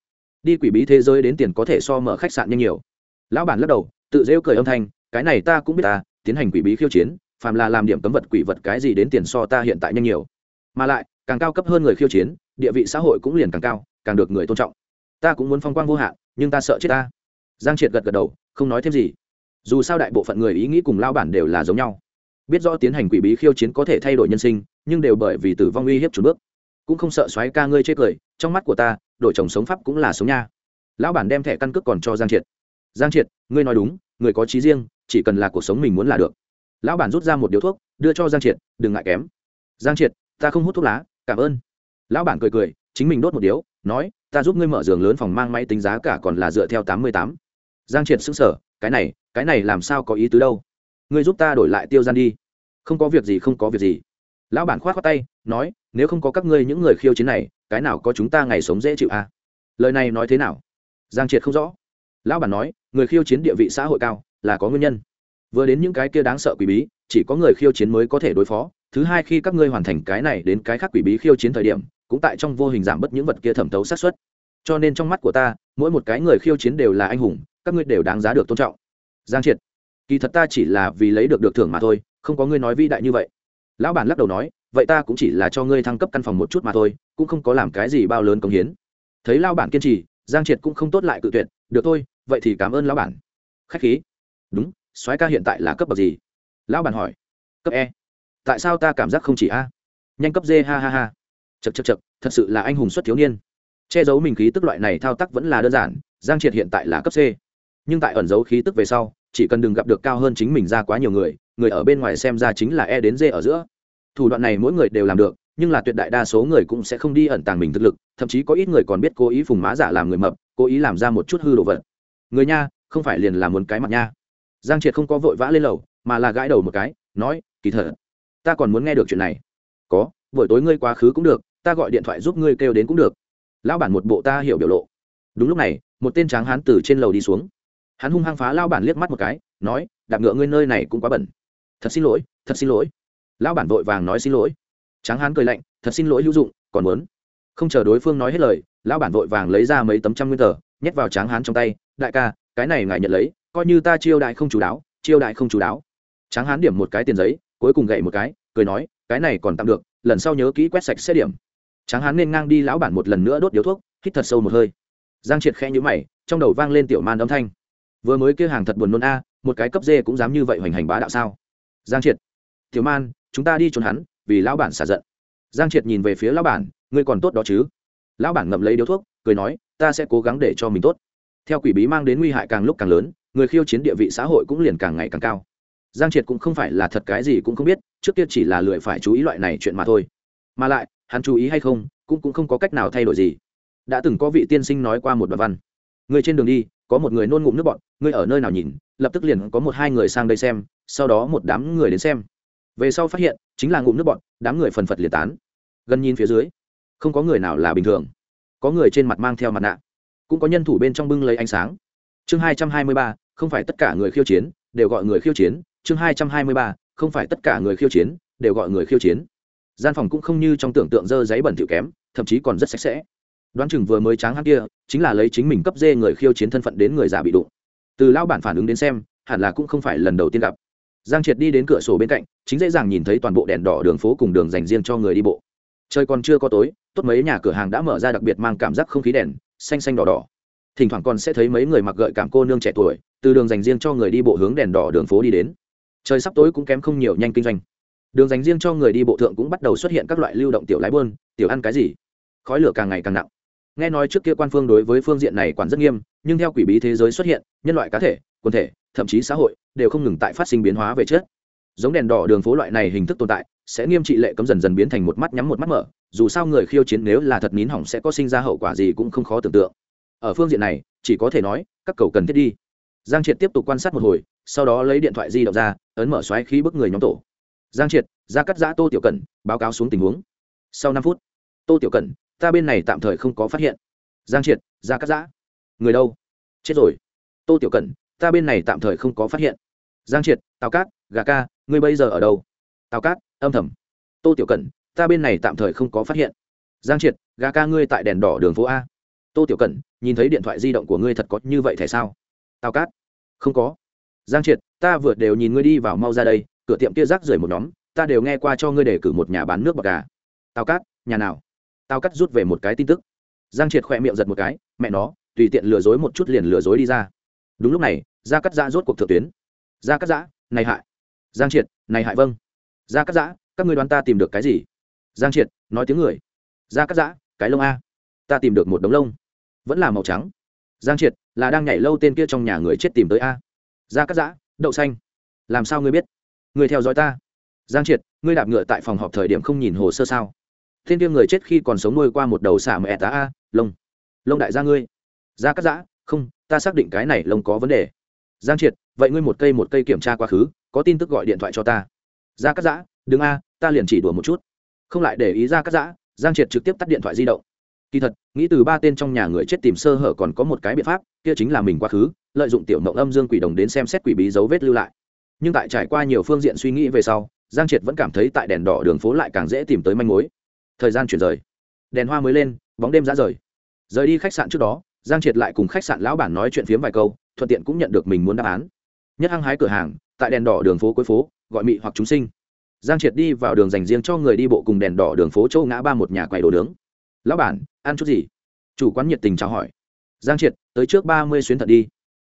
Đi quỷ bí thế giới đến tiền có thể so mở khách sạn nhanh nhiều. Lão bản lắc đầu, tự rêu cười âm thanh, cái này ta cũng biết ta, tiến hành quỷ bí khiêu chiến phàm là làm điểm cấm vật quỷ vật cái gì đến tiền so ta hiện tại nhanh nhiều. Mà lại, càng cao cấp hơn người khiêu chiến, địa vị xã hội cũng liền càng cao, càng được người tôn trọng. Ta cũng muốn phong quang vô hạn, nhưng ta sợ chết ta. Giang triệt gật gật đầu, không nói thêm gì. Dù sao đại bộ phận người ý nghĩ cùng lao bản đều là giống nhau. Biết rõ tiến hành quỷ bí khiêu chiến có thể thay đổi nhân sinh, nhưng đều bởi vì tử vong uy hiếp chủ bước. Cũng không sợ xoáy ca ngươi chê cười, trong mắt của ta, đổi chồng sống pháp cũng là sống nha. Lão bản đem thẻ căn cước còn cho giang triệt. Giang triệt, ngươi nói đúng, người có trí riêng, chỉ cần là cuộc sống mình muốn là được lão bản rút ra một điếu thuốc, đưa cho giang triệt, đừng ngại kém. Giang triệt, ta không hút thuốc lá, cảm ơn. Lão bản cười cười, chính mình đốt một điếu, nói, ta giúp ngươi mở giường lớn phòng mang máy tính giá cả còn là dựa theo tám mươi tám. Giang triệt xứng sở cái này cái này làm sao có ý tứ đâu? Ngươi giúp ta đổi lại tiêu gian đi. Không có việc gì, không có việc gì. Lão bản k h o á t khoác tay, nói, nếu không có các ngươi những người khiêu chiến này, cái nào có chúng ta ngày sống dễ chịu à? lời này nói thế nào? Giang triệt không rõ. Lão bản nói, người khiêu chiến địa vị xã hội cao, là có nguyên nhân vừa đến những cái kia đáng sợ quỷ bí, chỉ có người khiêu chiến mới có thể đối phó. Thứ hai, khi các ngươi hoàn thành cái này đến cái khác quỷ bí khiêu chiến thời điểm, cũng tại trong vô hình giảm bớt những vật kia thẩm thấu sát xuất cho nên trong mắt của ta, mỗi một cái người khiêu chiến đều là anh hùng, các ngươi đều đáng giá được tôn trọng. Giang triệt, kỳ thật ta chỉ là vì lấy được được thưởng mà thôi, không có ngươi nói vĩ đại như vậy. Lão bản lắc đầu nói, vậy ta cũng chỉ là cho ngươi thăng cấp căn phòng một chút mà thôi, cũng không có làm cái gì bao lớn công hiến. Thấy lão bản kiên trì, giang triệt cũng không tốt lại cự tuyệt, được thôi, vậy thì cảm ơn lão bản. Khách khí. Đúng soái ca hiện tại là cấp bậc gì? Lão bản hỏi. Cấp e. Tại sao ta cảm giác không chỉ a? Nhanh cấp d ha ha ha. Chật chật chật thật sự là anh hùng xuất thiếu niên. Che giấu mình khí tức loại này thao tác vẫn là đơn giản, giang triệt hiện tại là cấp c. Nhưng tại ẩn giấu khí tức về sau, chỉ cần đừng gặp được cao hơn chính mình ra quá nhiều người người ở bên ngoài xem ra chính là e đến d ở giữa. Thủ đoạn này mỗi người đều làm được, nhưng là tuyệt đại đa số người cũng sẽ không đi ẩn tàng mình thực lực, thậm chí có ít người còn biết cố ý phùng má giả làm người mập, cố ý làm ra một chút hư đồ vật. Người nha, không phải liền là muốn cái mặt nha giang triệt không có vội vã lên lầu, mà là gãi đầu một cái, nói, kỳ thật, ta còn muốn nghe được chuyện này. Có, buổi tối ngươi quá khứ cũng được, ta gọi điện thoại giúp ngươi kêu đến cũng được. Lão bản một bộ ta hiểu biểu lộ. Đúng lúc này, một tên tráng hán từ trên lầu đi xuống. Hắn hung hăng phá lao bản liếc mắt một cái, nói, đạp ngựa ngươi nơi này cũng quá bẩn. Thật xin lỗi, thật xin lỗi. Lão bản vội vàng nói, xin lỗi. Tráng hán cười lạnh, thật xin lỗi hữu dụng, còn muốn. Không chờ đối phương nói hết lời, lão bản vội vàng lấy ra mấy tấm trăm nguyên tờ, nhét vào tráng hán trong tay, đại ca, cái này ngài nhận lấy coi như ta chiêu đại không chú đáo, chiêu đại không chú đáo. Tráng hán điểm một cái tiền giấy, cuối cùng gậy một cái, cười nói, cái này còn tạm được, lần sau nhớ kỹ quét sạch xét điểm. Tráng hán nên ngang đi lão bản một lần nữa đốt điếu thuốc, hít thật sâu một hơi. Giang triệt khẽ nhữ mày, trong đầu vang lên tiểu man âm thanh. Vừa mới kia hàng thật buồn nôn a, một cái cấp dê cũng dám như vậy hoành hành bá đạo sao? Giang triệt, tiểu man, chúng ta đi trốn hắn, vì lão bản xả giận. Giang triệt nhìn về phía lão bản, ngươi còn tốt đó chứ? Lão bản ngậm lấy điếu thuốc, cười nói, ta sẽ cố gắng để cho mình tốt. Theo quỷ bí mang đến nguy hại càng lúc càng lớn người khiêu chiến địa vị xã hội cũng liền càng ngày càng cao. Giang triệt cũng không phải là thật cái gì cũng không biết, trước kia chỉ là lười phải chú ý loại này chuyện mà thôi. Mà lại, hắn chú ý hay không, cũng cũng không có cách nào thay đổi gì. Đã từng có vị tiên sinh nói qua một đoạn văn. Người trên đường đi, có một người nôn ngụm nước bọn người ở nơi nào nhìn, lập tức liền có một hai người sang đây xem, sau đó một đám người đến xem. Về sau phát hiện, chính là ngụm nước bọn đám người phần phật liệt tán. Gần nhìn phía dưới, không có người nào là bình thường. Có người trên mặt mang theo mặt nạ. Cũng có nhân thủ bên trong bưng lấy ánh sáng. Chương hai trăm hai mươi ba không phải tất cả người khiêu chiến, đều gọi người khiêu chiến, chương hai trăm hai mươi ba, không phải tất cả người khiêu chiến, đều gọi người khiêu chiến. Gian phòng cũng không như trong tưởng tượng dơ giấy bẩn thỉu kém, thậm chí còn rất sạch sẽ. Đoán chừng vừa mới tráng hắn kia, chính là lấy chính mình cấp dê người khiêu chiến thân phận đến người già bị đụng. Từ lao bản phản ứng đến xem, hẳn là cũng không phải lần đầu tiên gặp. Giang triệt đi đến cửa sổ bên cạnh, chính dễ dàng nhìn thấy toàn bộ đèn đỏ đường phố cùng đường dành riêng cho người đi bộ. Trời còn chưa có tối, tốt mấy nhà cửa hàng đã mở ra đặc biệt mang cảm giác không khí đèn, xanh xanh đỏ đỏ. Thỉnh thoảng còn sẽ thấy mấy người mặc gợi cảm cô nương trẻ tuổi từ đường dành riêng cho người đi bộ hướng đèn đỏ đường phố đi đến. Trời sắp tối cũng kém không nhiều nhanh kinh doanh. Đường dành riêng cho người đi bộ thượng cũng bắt đầu xuất hiện các loại lưu động tiểu lái buôn tiểu ăn cái gì. Khói lửa càng ngày càng nặng. Nghe nói trước kia quan phương đối với phương diện này quản rất nghiêm, nhưng theo quỷ bí thế giới xuất hiện, nhân loại cá thể, quần thể, thậm chí xã hội, đều không ngừng tại phát sinh biến hóa về chết giống đèn đỏ đường phố loại này hình thức tồn tại, sẽ nghiêm trị lệ cấm dần dần biến thành một mắt nhắm một mắt mở, dù sao người khiêu chiến nếu là thật nín hỏng sẽ có sinh ra hậu quả gì cũng không khó tưởng tượng. Ở phương diện này, chỉ có thể nói, các cầu cần thiết đi giang triệt tiếp tục quan sát một hồi, sau đó lấy điện thoại di động ra, ấn mở xoáy khí bức người nhóm tổ. Giang triệt, ra cắt giã tô tiểu cẩn, báo cáo xuống tình huống. Sau năm phút, tô tiểu cẩn, ta bên này tạm thời không có phát hiện. Giang triệt, ra cắt giã. Người đâu? Chết rồi. Tô tiểu cẩn, ta bên này tạm thời không có phát hiện. Giang triệt, tào cát, gà ca, ngươi bây giờ ở đâu? Tào cát, âm thầm. Tô tiểu cẩn, ta bên này tạm thời không có phát hiện. Giang triệt, gà ca, ngươi tại đèn đỏ đường phố a. Tô tiểu cẩn, nhìn thấy điện thoại di động của ngươi thật có như vậy thẻ sao? Tao cát. Không có. Giang triệt, ta vừa đều nhìn ngươi đi vào mau ra đây, cửa tiệm kia rác rưởi một nhóm, ta đều nghe qua cho ngươi để cử một nhà bán nước bọc gà. Tao cát, nhà nào? Tao cắt rút về một cái tin tức. Giang triệt khỏe miệng giật một cái, mẹ nó, tùy tiện lừa dối một chút liền lừa dối đi ra. Đúng lúc này, gia cắt giã rốt cuộc thượng tuyến. Gia cắt giã, này hại. Giang triệt, này hại vâng. Gia cắt giã, các ngươi đoán ta tìm được cái gì? Giang triệt, nói tiếng người. Gia cắt giã, cái lông a. Ta tìm được một đống lông. Vẫn là màu trắng giang triệt, là đang nhảy lâu tên kia trong nhà người chết tìm tới a. Ra cắt giã, đậu xanh. Làm sao ngươi biết? Ngươi theo dõi ta. Giang triệt, ngươi đạp ngựa tại phòng họp thời điểm không nhìn hồ sơ sao? Thiên kia người chết khi còn sống nuôi qua một đầu xả mẹ tá a, lông. Lông đại gia ngươi. Ra cắt giã, không, ta xác định cái này lông có vấn đề. Giang triệt, vậy ngươi một cây một cây kiểm tra quá khứ, có tin tức gọi điện thoại cho ta. Ra cắt giã, đứng a, ta liền chỉ đùa một chút. Không lại để ý ra cắt giã, giang triệt trực tiếp tắt điện thoại di động kỳ thật, nghĩ từ ba tên trong nhà người chết tìm sơ hở còn có một cái biện pháp, kia chính là mình quá khứ, lợi dụng tiểu mộng âm dương quỷ đồng đến xem xét quỷ bí dấu vết lưu lại. Nhưng tại trải qua nhiều phương diện suy nghĩ về sau, giang triệt vẫn cảm thấy tại đèn đỏ đường phố lại càng dễ tìm tới manh mối. Thời gian chuyển rời. Đèn hoa mới lên, bóng đêm ra rời. Rời đi khách sạn trước đó, giang triệt lại cùng khách sạn lão bản nói chuyện phiếm vài câu, thuận tiện cũng nhận được mình muốn đáp án. Nhất hăng hái cửa hàng, tại đèn đỏ đường phố cuối phố, gọi mị hoặc chúng sinh. Giang triệt đi vào đường dành riêng cho người đi bộ cùng đèn đỏ đường phố châu ngã ba một nhà quầy đồ nướng. Lão bản ăn chút gì? Chủ quán nhiệt tình chào hỏi. Giang triệt, tới trước ba mươi xuyến thật đi.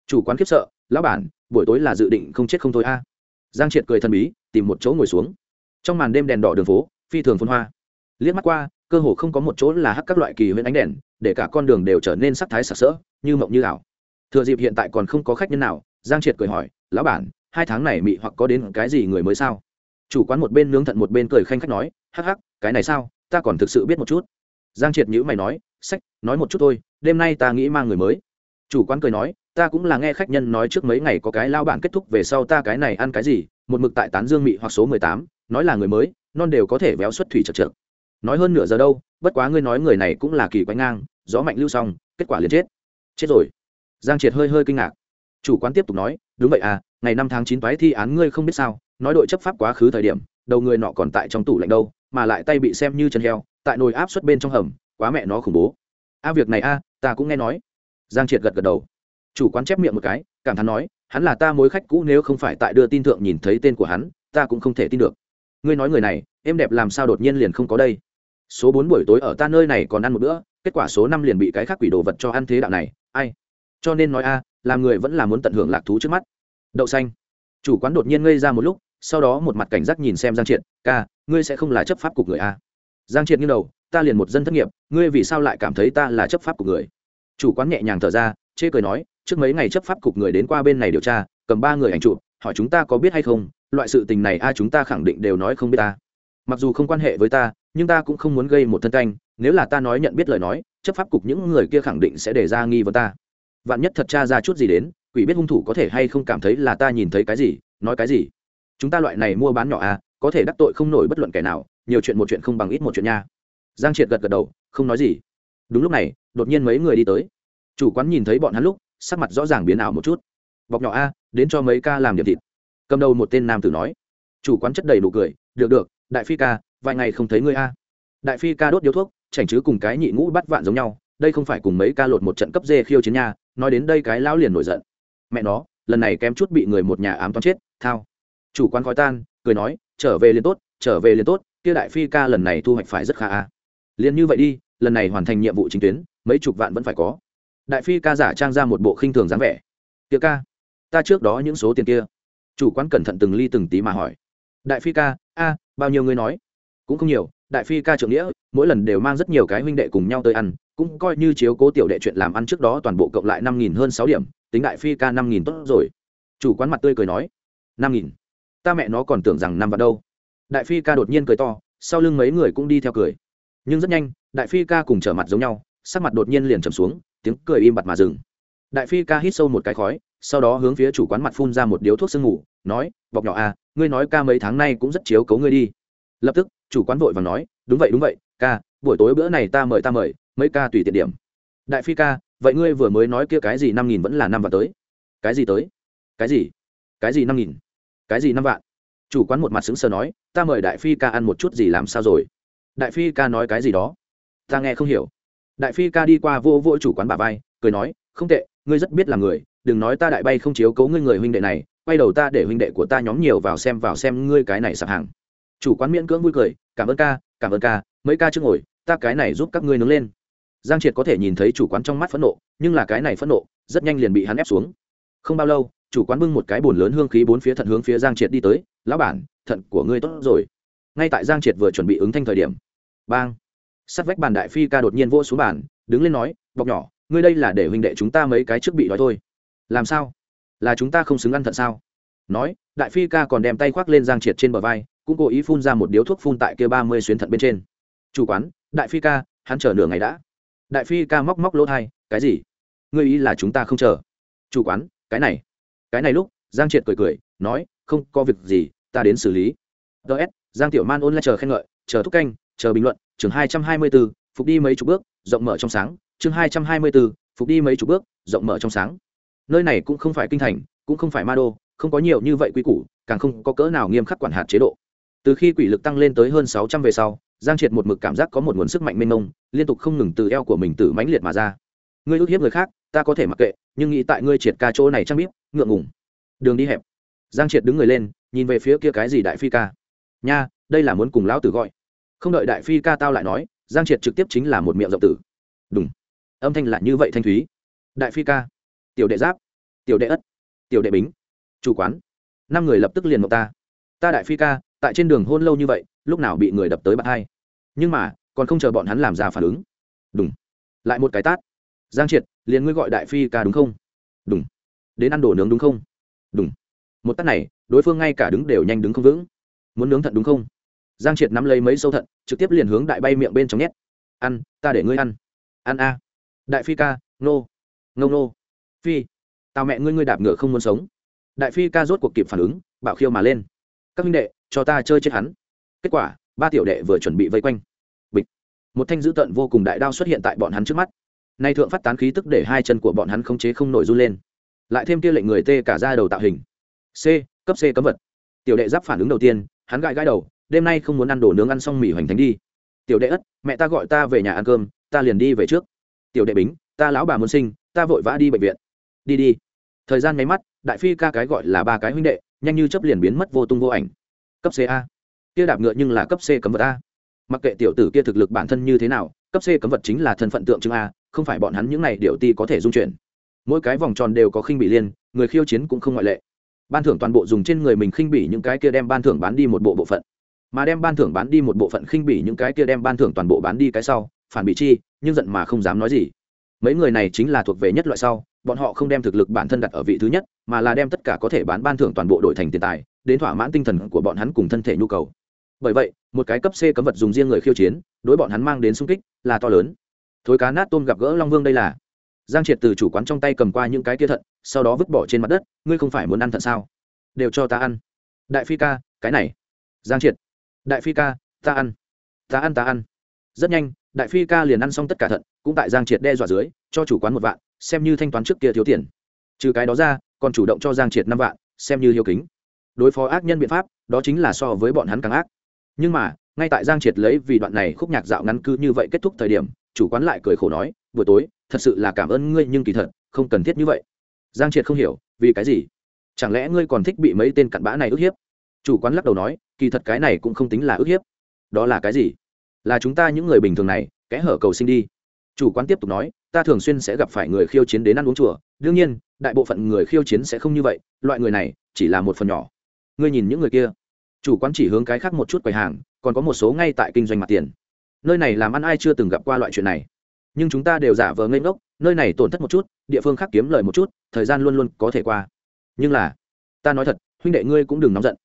Chủ quán khiếp sợ, lão bản, buổi tối là dự định không chết không thôi a. Giang triệt cười thần bí, tìm một chỗ ngồi xuống. Trong màn đêm đèn đỏ đường phố, phi thường phun hoa. Liếc mắt qua, cơ hồ không có một chỗ là hắc các loại kỳ huyễn ánh đèn, để cả con đường đều trở nên sắc thái sặc sỡ, như mộng như ảo. Thừa dịp hiện tại còn không có khách nhân nào, giang triệt cười hỏi, lão bản, hai tháng này mị hoặc có đến cái gì người mới sao? Chủ quán một bên nướng thận một bên cười khanh khách nói, hắc hắc, cái này sao? Ta còn thực sự biết một chút giang triệt nhữ mày nói, sách, nói một chút thôi, đêm nay ta nghĩ mang người mới. Chủ quán cười nói, ta cũng là nghe khách nhân nói trước mấy ngày có cái lao bản kết thúc về sau ta cái này ăn cái gì, một mực tại tán dương mị hoặc số mười tám, nói là người mới, non đều có thể véo xuất thủy chật chật nói hơn nửa giờ đâu, bất quá ngươi nói người này cũng là kỳ quái ngang, gió mạnh lưu xong kết quả liền chết. Chết rồi. Giang triệt hơi hơi kinh ngạc. Chủ quán tiếp tục nói, đúng vậy à ngày năm tháng chín toái thi án ngươi không biết sao, nói đội chấp pháp quá khứ thời điểm, đầu người nọ còn tại trong tủ lạnh đâu mà lại tay bị xem như chân heo, tại nồi áp suất bên trong hầm, quá mẹ nó khủng bố. A, việc này a, ta cũng nghe nói. Giang triệt gật gật đầu. Chủ quán chép miệng một cái, cảm thán nói, hắn là ta mối khách cũ nếu không phải tại đưa tin thượng nhìn thấy tên của hắn, ta cũng không thể tin được. Ngươi nói người này, em đẹp làm sao đột nhiên liền không có đây? Số bốn buổi tối ở ta nơi này còn ăn một bữa, kết quả số năm liền bị cái khác quỷ đồ vật cho ăn thế đạo này, ai? Cho nên nói a, làm người vẫn là muốn tận hưởng lạc thú trước mắt. Đậu xanh. Chủ quán đột nhiên ngây ra một lúc sau đó một mặt cảnh giác nhìn xem giang triệt, ca, ngươi sẽ không là chấp pháp cục người a? Giang triệt nghiêng đầu, ta liền một dân thất nghiệp, ngươi vì sao lại cảm thấy ta là chấp pháp cục người? Chủ quán nhẹ nhàng thở ra, chê cười nói, trước mấy ngày chấp pháp cục người đến qua bên này điều tra, cầm ba người ảnh chụp, hỏi chúng ta có biết hay không, loại sự tình này a chúng ta khẳng định đều nói không biết ta. Mặc dù không quan hệ với ta, nhưng ta cũng không muốn gây một thân canh, nếu là ta nói nhận biết lời nói, chấp pháp cục những người kia khẳng định sẽ để ra nghi vấn ta. Vạn nhất thật tra ra chút gì đến, quỷ biết hung thủ có thể hay không cảm thấy là ta nhìn thấy cái gì, nói cái gì? Chúng ta loại này mua bán nhỏ à có thể đắc tội không nổi bất luận kẻ nào, nhiều chuyện một chuyện không bằng ít một chuyện nha. Giang triệt gật gật đầu, không nói gì. Đúng lúc này, đột nhiên mấy người đi tới. Chủ quán nhìn thấy bọn hắn lúc, sắc mặt rõ ràng biến ảo một chút. Bọc nhỏ a, đến cho mấy ca làm điểm thịt. Cầm đầu một tên nam tử nói. Chủ quán chất đầy đủ cười, được được, đại phi ca, vài ngày không thấy ngươi a. Đại phi ca đốt điếu thuốc, chảnh chứ cùng cái nhị ngũ bắt vạn giống nhau, đây không phải cùng mấy ca lột một trận cấp dê khiêu chiến nha, nói đến đây cái lão liền nổi giận. Mẹ nó, lần này kém chút bị người một nhà ám toán chết, thao chủ quán khói tan, cười nói, trở về liền tốt, trở về liền tốt, kia đại phi ca lần này thu hoạch phải rất khá a. Liền như vậy đi, lần này hoàn thành nhiệm vụ chính tuyến, mấy chục vạn vẫn phải có. Đại phi ca giả trang ra một bộ khinh thường dáng vẻ. Kia ca, ta trước đó những số tiền kia. Chủ quán cẩn thận từng ly từng tí mà hỏi. Đại phi ca, a, bao nhiêu người nói? Cũng không nhiều, đại phi ca trưởng nghĩa, mỗi lần đều mang rất nhiều cái huynh đệ cùng nhau tới ăn, cũng coi như chiếu cố tiểu đệ chuyện làm ăn trước đó toàn bộ cộng lại năm nghìn hơn sáu điểm, tính đại phi ca năm nghìn tốt rồi. Chủ quán mặt tươi cười nói. Năm nghìn ta mẹ nó còn tưởng rằng năm vào đâu. Đại phi ca đột nhiên cười to, sau lưng mấy người cũng đi theo cười. Nhưng rất nhanh, đại phi ca cùng trở mặt giống nhau, sắc mặt đột nhiên liền trầm xuống, tiếng cười im bặt mà dừng. Đại phi ca hít sâu một cái khói, sau đó hướng phía chủ quán mặt phun ra một điếu thuốc sương ngủ nói, bọc nhỏ à ngươi nói ca mấy tháng nay cũng rất chiếu cấu ngươi đi. Lập tức, chủ quán vội và nói, đúng vậy đúng vậy, ca, buổi tối bữa này ta mời ta mời, mấy ca tùy tiện điểm. Đại phi ca, vậy ngươi vừa mới nói kia cái gì năm nghìn vẫn là năm và tới? Cái gì tới? Cái gì? Cái gì năm nghìn? Cái gì năm vạn? Chủ quán một mặt sững sờ nói, ta mời đại phi ca ăn một chút gì làm sao rồi? Đại phi ca nói cái gì đó? Ta nghe không hiểu. Đại phi ca đi qua vô vô chủ quán bà vai, cười nói, không tệ, ngươi rất biết là người, đừng nói ta đại bay không chiếu cấu ngươi người huynh đệ này, quay đầu ta để huynh đệ của ta nhóm nhiều vào xem vào xem ngươi cái này sạp hàng. Chủ quán miễn cưỡng vui cười, cảm ơn ca, cảm ơn ca, mấy ca chưa ngồi, ta cái này giúp các ngươi nướng lên. Giang triệt có thể nhìn thấy chủ quán trong mắt phẫn nộ, nhưng là cái này phẫn nộ, rất nhanh liền bị hắn ép xuống. Không bao lâu chủ quán bưng một cái bồn lớn hương khí bốn phía thận hướng phía giang triệt đi tới, lão bản, thận của ngươi tốt rồi. Ngay tại giang triệt vừa chuẩn bị ứng thanh thời điểm, bang, sắt vách bàn đại phi ca đột nhiên vỗ xuống bàn, đứng lên nói, bọc nhỏ, ngươi đây là để huynh đệ chúng ta mấy cái trước bị đói thôi. Làm sao? Là chúng ta không xứng ăn thận sao? Nói, đại phi ca còn đem tay khoác lên giang triệt trên bờ vai, cũng cố ý phun ra một điếu thuốc phun tại kia ba mươi xuyến thận bên trên. Chủ quán, đại phi ca, hắn chờ nửa ngày đã. Đại phi ca móc móc lỗ thai, cái gì? Ngươi ý là chúng ta không chờ? Chủ quán, cái này cái này lúc, giang triệt cười cười, nói, không có việc gì, ta đến xử lý. Ts giang tiểu man ôn lại chờ khen ngợi, chờ thúc canh, chờ bình luận, chương hai trăm hai mươi bốn phục đi mấy chục bước, rộng mở trong sáng. Chương hai trăm hai mươi bốn phục đi mấy chục bước, rộng mở trong sáng. Nơi này cũng không phải kinh thành, cũng không phải ma đô, không có nhiều như vậy quy củ, càng không có cỡ nào nghiêm khắc quản hạt chế độ. Từ khi quỷ lực tăng lên tới hơn sáu trăm về sau, giang triệt một mực cảm giác có một nguồn sức mạnh mênh mông, liên tục không ngừng từ eo của mình từ mãnh liệt mà ra. Ngươi ước hiếp người khác ta có thể mặc kệ, nhưng nghĩ tại ngươi triệt ca chỗ này trang biết, ngượng ngùng. Đường đi hẹp. Giang triệt đứng người lên, nhìn về phía kia cái gì đại phi ca. Nha, đây là muốn cùng lão tử gọi. Không đợi đại phi ca tao lại nói, giang triệt trực tiếp chính là một miệng rộng tử. Đúng âm thanh lại như vậy thanh thúy. Đại phi ca. Tiểu đệ giáp. Tiểu đệ ất. Tiểu đệ bính. Chủ quán. Năm người lập tức liền mộng ta. Ta đại phi ca, tại trên đường hôn lâu như vậy, lúc nào bị người đập tới bạn hai. Nhưng mà, còn không chờ bọn hắn làm ra phản ứng. Đúng lại một cái tát giang triệt, liền ngươi gọi đại phi ca đúng không? Đúng. Đến ăn đồ nướng đúng không? Đúng. Một tát này, đối phương ngay cả đứng đều nhanh đứng không vững. Muốn nướng thận đúng không? Giang triệt nắm lấy mấy sâu thận, trực tiếp liền hướng đại bay miệng bên trong nhét. Ăn, ta để ngươi ăn. Ăn a. Đại phi ca, nô. Nô nô phi. Tao mẹ ngươi ngươi đạp ngựa không muốn sống. Đại phi ca rốt cuộc kịp phản ứng, bạo khiêu mà lên. Các minh đệ, cho ta chơi chết hắn. Kết quả, ba tiểu đệ vừa chuẩn bị vây quanh. Bịch. Một thanh dữ tợn vô cùng đại đao xuất hiện tại bọn hắn trước mắt nay thượng phát tán khí tức để hai chân của bọn hắn không chế không nổi run lên. Lại thêm kia lệnh người tê cả ra đầu tạo hình. C, cấp c cấm vật. Tiểu đệ giáp phản ứng đầu tiên, hắn gãi gãi đầu, đêm nay không muốn ăn đồ nướng ăn xong mì hoành thánh đi. Tiểu đệ ất, mẹ ta gọi ta về nhà ăn cơm, ta liền đi về trước. Tiểu đệ bính, ta lão bà muốn sinh, ta vội vã đi bệnh viện. Đi đi. Thời gian nháy mắt, đại phi ca cái gọi là ba cái huynh đệ, nhanh như chấp liền biến mất vô tung vô ảnh. Cấp ca kia đạp ngựa nhưng là cấp c cấm vật a. Mặc kệ tiểu tử kia thực lực bản thân như thế nào, cấp c cấm vật chính là thân phận tượng trưng a không phải bọn hắn những này điệu ti có thể dung chuyển. Mỗi cái vòng tròn đều có khinh bị liên, người khiêu chiến cũng không ngoại lệ. Ban thưởng toàn bộ dùng trên người mình khinh bỉ những cái kia đem ban thưởng bán đi một bộ bộ phận. Mà đem ban thưởng bán đi một bộ phận khinh bỉ những cái kia đem ban thưởng toàn bộ bán đi cái sau, phản bị chi, nhưng giận mà không dám nói gì. Mấy người này chính là thuộc về nhất loại sau, bọn họ không đem thực lực bản thân đặt ở vị thứ nhất, mà là đem tất cả có thể bán ban thưởng toàn bộ đổi thành tiền tài, đến thỏa mãn tinh thần của bọn hắn cùng thân thể nhu cầu. Bởi vậy, một cái cấp c cấm vật dùng riêng người khiêu chiến, đối bọn hắn mang đến sung kích là to lớn thối cá nát tôm gặp gỡ long vương đây là. Giang triệt từ chủ quán trong tay cầm qua những cái kia thận, sau đó vứt bỏ trên mặt đất, ngươi không phải muốn ăn thận sao? Đều cho ta ăn. Đại phi ca, cái này. Giang triệt. Đại phi ca, ta ăn. Ta ăn ta ăn. Rất nhanh, đại phi ca liền ăn xong tất cả thận, cũng tại giang triệt đe dọa dưới, cho chủ quán một vạn, xem như thanh toán trước kia thiếu tiền. Trừ cái đó ra, còn chủ động cho giang triệt năm vạn, xem như hiếu kính. Đối phó ác nhân biện pháp, đó chính là so với bọn hắn càng ác. Nhưng mà, ngay tại giang triệt lấy vì đoạn này khúc nhạc dạo ngắn cư như vậy kết thúc thời điểm chủ quán lại cười khổ nói, buổi tối, thật sự là cảm ơn ngươi nhưng kỳ thật, không cần thiết như vậy. Giang triệt không hiểu, vì cái gì? Chẳng lẽ ngươi còn thích bị mấy tên cặn bã này ức hiếp? Chủ quán lắc đầu nói, kỳ thật cái này cũng không tính là ức hiếp. Đó là cái gì? Là chúng ta những người bình thường này, kẽ hở cầu sinh đi. Chủ quán tiếp tục nói, ta thường xuyên sẽ gặp phải người khiêu chiến đến ăn uống chùa, đương nhiên, đại bộ phận người khiêu chiến sẽ không như vậy, loại người này, chỉ là một phần nhỏ. Ngươi nhìn những người kia. Chủ quán chỉ hướng cái khác một chút quầy hàng, còn có một số ngay tại kinh doanh mặt tiền nơi này làm ăn ai chưa từng gặp qua loại chuyện này. Nhưng chúng ta đều giả vờ ngây ngốc, nơi này tổn thất một chút, địa phương khác kiếm lời một chút, thời gian luôn luôn có thể qua. Nhưng là, ta nói thật, huynh đệ ngươi cũng đừng nóng giận.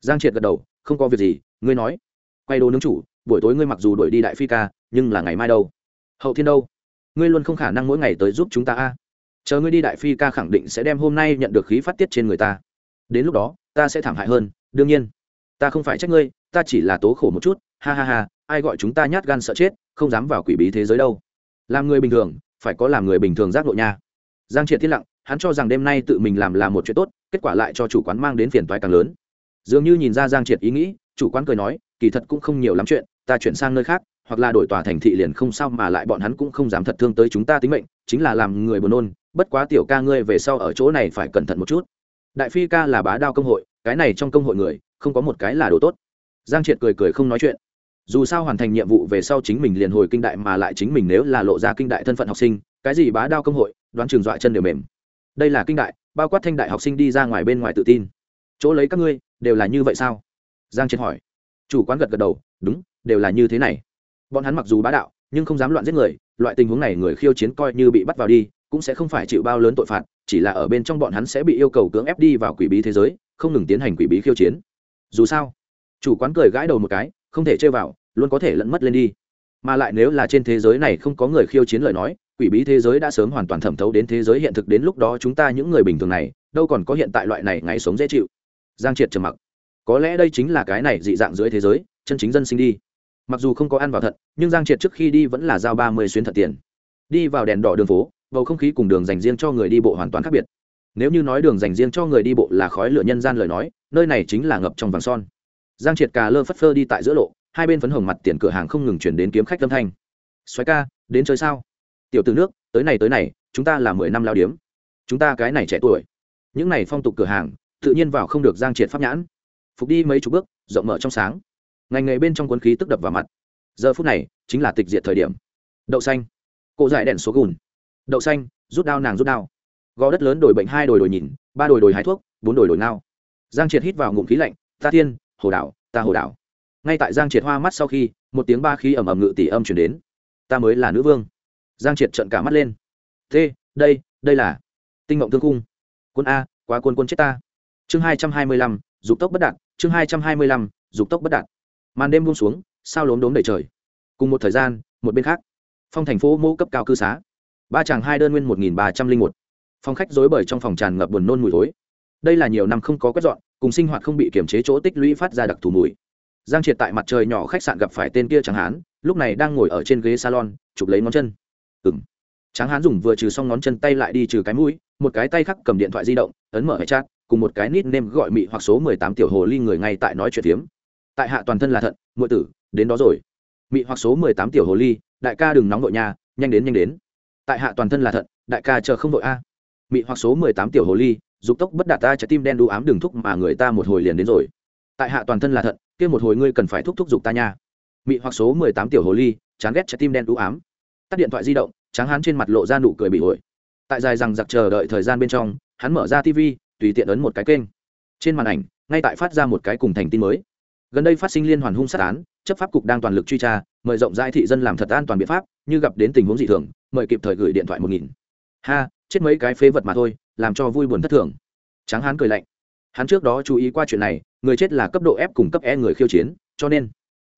Giang triệt gật đầu, không có việc gì, ngươi nói. Quay đồ nướng chủ, buổi tối ngươi mặc dù đuổi đi đại phi ca, nhưng là ngày mai đâu? Hậu thiên đâu? Ngươi luôn không khả năng mỗi ngày tới giúp chúng ta a. Chờ ngươi đi đại phi ca khẳng định sẽ đem hôm nay nhận được khí phát tiết trên người ta. Đến lúc đó, ta sẽ thảm hại hơn, đương nhiên. Ta không phải trách ngươi, ta chỉ là tố khổ một chút, ha ha ha ai gọi chúng ta nhát gan sợ chết, không dám vào quỷ bí thế giới đâu. Làm người bình thường, phải có làm người bình thường giác ngộ nha. Giang triệt thiết lặng, hắn cho rằng đêm nay tự mình làm là một chuyện tốt, kết quả lại cho chủ quán mang đến phiền toái càng lớn. Dường như nhìn ra giang triệt ý nghĩ, chủ quán cười nói, kỳ thật cũng không nhiều lắm chuyện, ta chuyển sang nơi khác, hoặc là đổi tòa thành thị liền không sao mà lại bọn hắn cũng không dám thật thương tới chúng ta tính mệnh, chính là làm người buồn nôn, bất quá tiểu ca ngươi về sau ở chỗ này phải cẩn thận một chút. Đại phi ca là bá đao công hội, cái này trong công hội người, không có một cái là đồ tốt. Giang triệt cười cười không nói chuyện dù sao hoàn thành nhiệm vụ về sau chính mình liền hồi kinh đại mà lại chính mình nếu là lộ ra kinh đại thân phận học sinh, cái gì bá đao công hội, đoán trường dọa chân đều mềm. Đây là kinh đại, bao quát thanh đại học sinh đi ra ngoài bên ngoài tự tin. Chỗ lấy các ngươi, đều là như vậy sao? Giang triệt hỏi. Chủ quán gật gật đầu, đúng, đều là như thế này. Bọn hắn mặc dù bá đạo, nhưng không dám loạn giết người, loại tình huống này người khiêu chiến coi như bị bắt vào đi, cũng sẽ không phải chịu bao lớn tội phạt, chỉ là ở bên trong bọn hắn sẽ bị yêu cầu cưỡng ép đi vào quỷ bí thế giới, không ngừng tiến hành quỷ bí khiêu chiến. Dù sao, chủ quán cười gãi đầu một cái không thể chơi vào, luôn có thể lẫn mất lên đi. Mà lại nếu là trên thế giới này không có người khiêu chiến lời nói, quỷ bí thế giới đã sớm hoàn toàn thẩm thấu đến thế giới hiện thực đến lúc đó chúng ta những người bình thường này, đâu còn có hiện tại loại này ngày sống dễ chịu. Giang triệt trầm mặc. Có lẽ đây chính là cái này dị dạng dưới thế giới, chân chính dân sinh đi. Mặc dù không có ăn vào thận nhưng giang triệt trước khi đi vẫn là giao ba mươi xuyến thật tiền. Đi vào đèn đỏ đường phố, bầu không khí cùng đường dành riêng cho người đi bộ hoàn toàn khác biệt. Nếu như nói đường dành riêng cho người đi bộ là khói lửa nhân gian lời nói, nơi này chính là ngập trong vàng son giang triệt cà lơ phất phơ đi tại giữa lộ, hai bên phấn hồng mặt tiền cửa hàng không ngừng chuyển đến kiếm khách âm thanh. Xoáy ca, đến chơi sao? Tiểu từ nước, tới này tới này, chúng ta là mười năm lao điếm. Chúng ta cái này trẻ tuổi. Những này phong tục cửa hàng, tự nhiên vào không được giang triệt pháp nhãn. Phục đi mấy chục bước, rộng mở trong sáng. Ngành nghề bên trong quân khí tức đập vào mặt. Giờ phút này, chính là tịch diệt thời điểm. Đậu xanh. Cộ dại đèn số gùn. Đậu xanh, rút đao nàng rút đao. Gò đất lớn đổi bệnh hai đồi đổi nhìn, ba đồi đổi hái thuốc, bốn đồi đổi nao. giang triệt hít vào ngụm khí lạnh, ta thiên hồ đảo, ta hồ đảo. Ngay tại giang triệt hoa mắt sau khi, một tiếng ba khí ẩm ẩm ngự tỷ âm chuyển đến. Ta mới là nữ vương. Giang triệt trận cả mắt lên. Thế, đây đây là tinh mộng thương cung. Quân a, quá quân quân chết ta. Chương hai trăm hai mươi lăm, dục tốc bất đạt, chương hai trăm hai mươi lăm, dục tốc bất đạt. Màn đêm buông xuống, sao lốm đốm đầy trời. Cùng một thời gian, một bên khác. Phong thành phố mô cấp cao cư xá. Ba chàng hai đơn nguyên một nghìn ba trăm linh một. Phòng khách dối bời trong phòng tràn ngập buồn nôn mùi thối. Đây là nhiều năm không có quét dọn cùng sinh hoạt không bị kiềm chế chỗ tích lũy phát ra đặc thù mùi. Giang triệt tại mặt trời nhỏ khách sạn gặp phải tên kia chẳng hán, lúc này đang ngồi ở trên ghế salon, chụp lấy ngón chân. Ừng tráng hán dùng vừa trừ xong ngón chân tay lại đi trừ cái mũi, một cái tay khác cầm điện thoại di động, ấn mở hệ chat, cùng một cái nít nêm gọi mị hoặc số mười tám tiểu hồ ly người ngay tại nói chuyện phiếm. Tại hạ toàn thân là thận ngụy tử, đến đó rồi. Mị hoặc số mười tám tiểu hồ ly, đại ca đừng nóng đội nhà nhanh đến nhanh đến. Tại hạ toàn thân là thận, đại ca chờ không đội a. Mị hoặc số mười tám tiểu hồ ly dục tốc bất đạt ta trái tim đen đu ám đường thúc mà người ta một hồi liền đến rồi. Tại hạ toàn thân là thận, kia một hồi ngươi cần phải thúc thúc dục ta nha. Mị hoặc số mười tám tiểu hồ ly, chán ghét trái tim đen đu ám. Tắt điện thoại di động, tráng hắn trên mặt lộ ra nụ cười bị ổi tại dài rằng giặc chờ đợi thời gian bên trong, hắn mở ra tv tùy tiện ấn một cái kênh. Trên màn ảnh, ngay tại phát ra một cái cùng thành tin mới. Gần đây phát sinh liên hoàn hung sát án, chấp pháp cục đang toàn lực truy tra, mời rộng rãi thị dân làm thật an toàn biện pháp, như gặp đến tình huống dị thường, mời kịp thời gửi điện thoại một nghìn. Ha, chết mấy cái phế vật mà thôi làm cho vui buồn thất thường. Tráng hán cười lạnh. Hắn trước đó chú ý qua chuyện này, người chết là cấp độ f cùng cấp e người khiêu chiến, cho nên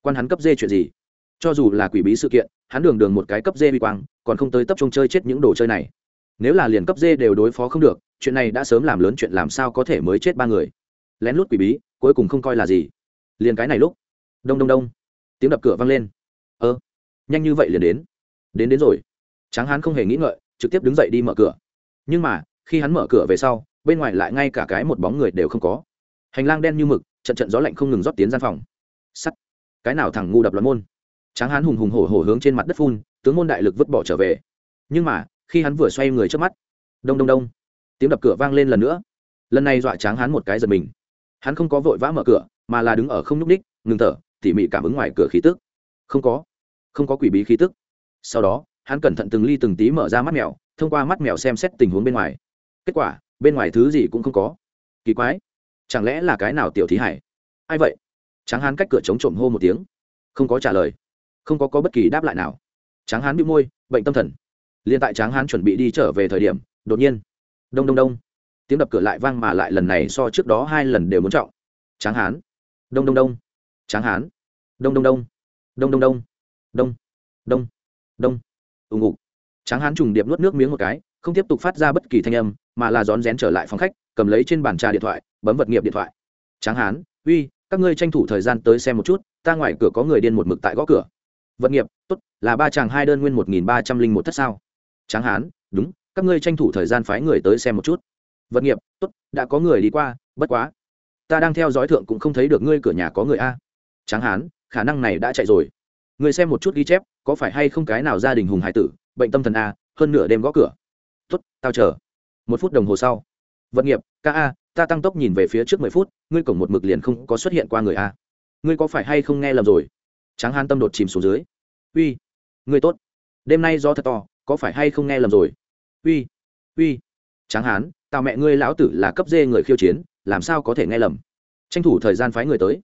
quan hắn cấp d chuyện gì? Cho dù là quỷ bí sự kiện, hắn đường đường một cái cấp d bị quang, còn không tới tập trung chơi chết những đồ chơi này. Nếu là liền cấp d đều đối phó không được, chuyện này đã sớm làm lớn chuyện làm sao có thể mới chết ba người. Lén lút quỷ bí, cuối cùng không coi là gì. Liền cái này lúc, đông đông đông, tiếng đập cửa vang lên. Ơ, nhanh như vậy liền đến. Đến đến rồi. Tráng hán không hề nghĩ ngợi, trực tiếp đứng dậy đi mở cửa. Nhưng mà khi hắn mở cửa về sau, bên ngoài lại ngay cả cái một bóng người đều không có. Hành lang đen như mực, trận trận gió lạnh không ngừng rót tiến gian phòng. Sắt. Cái nào thằng ngu đập loạn môn. Tráng hán hùng hùng hổ hổ hướng trên mặt đất phun, tướng môn đại lực vứt bỏ trở về. Nhưng mà, khi hắn vừa xoay người trước mắt, đông đông đông, tiếng đập cửa vang lên lần nữa. Lần này dọa tráng hán một cái giật mình. Hắn không có vội vã mở cửa, mà là đứng ở không nhúc ních ngừng thở, tỉ mỉ cảm ứng ngoài cửa khí tức. Không có. Không có quỷ bí khí tức. Sau đó, hắn cẩn thận từng ly từng tí mở ra mắt mèo, thông qua mắt mèo xem xét tình huống bên ngoài kết quả, bên ngoài thứ gì cũng không có. Kỳ quái, chẳng lẽ là cái nào tiểu thí hải? Ai vậy? Tráng hán cách cửa chống trộm hô một tiếng. Không có trả lời, không có có bất kỳ đáp lại nào. Tráng hán bị môi, bệnh tâm thần. Liên tại tráng hán chuẩn bị đi trở về thời điểm, đột nhiên, đông đông đông, tiếng đập cửa lại vang mà lại lần này so trước đó hai lần đều muốn trọng. Tráng hán, đông đông đông, tráng hán, đông đông đông đông đông đông đông đông đông ùng ục tráng hán trùng điệp nuốt nước miếng một cái, không tiếp tục phát ra bất kỳ thanh âm mà là rón rén trở lại phòng khách, cầm lấy trên bàn trà điện thoại, bấm vật nghiệp điện thoại. Tráng hán, uy, các ngươi tranh thủ thời gian tới xem một chút, ta ngoài cửa có người điên một mực tại gõ cửa. Vật nghiệp, tốt, là ba chàng hai đơn nguyên một nghìn ba trăm linh một thất sao? Tráng hán, đúng, các ngươi tranh thủ thời gian phái người tới xem một chút. Vật nghiệp, tốt, đã có người đi qua, bất quá, ta đang theo dõi thượng cũng không thấy được ngươi cửa nhà có người a. Tráng hán, khả năng này đã chạy rồi. Người xem một chút ghi chép, có phải hay không cái nào gia đình hùng hải tử, bệnh tâm thần a, hơn nửa đêm gõ cửa. Tuất tao chờ một phút đồng hồ sau. Vận nghiệp, ca a, ta tăng tốc nhìn về phía trước mười phút, ngươi cổng một mực liền không có xuất hiện qua người a. Ngươi có phải hay không nghe lầm rồi? Tráng hán tâm đột chìm xuống dưới. Uy, ngươi tốt. Đêm nay do thật to, có phải hay không nghe lầm rồi? Uy uy. Tráng hán, tào mẹ ngươi lão tử là cấp dê người khiêu chiến, làm sao có thể nghe lầm? Tranh thủ thời gian phái người tới.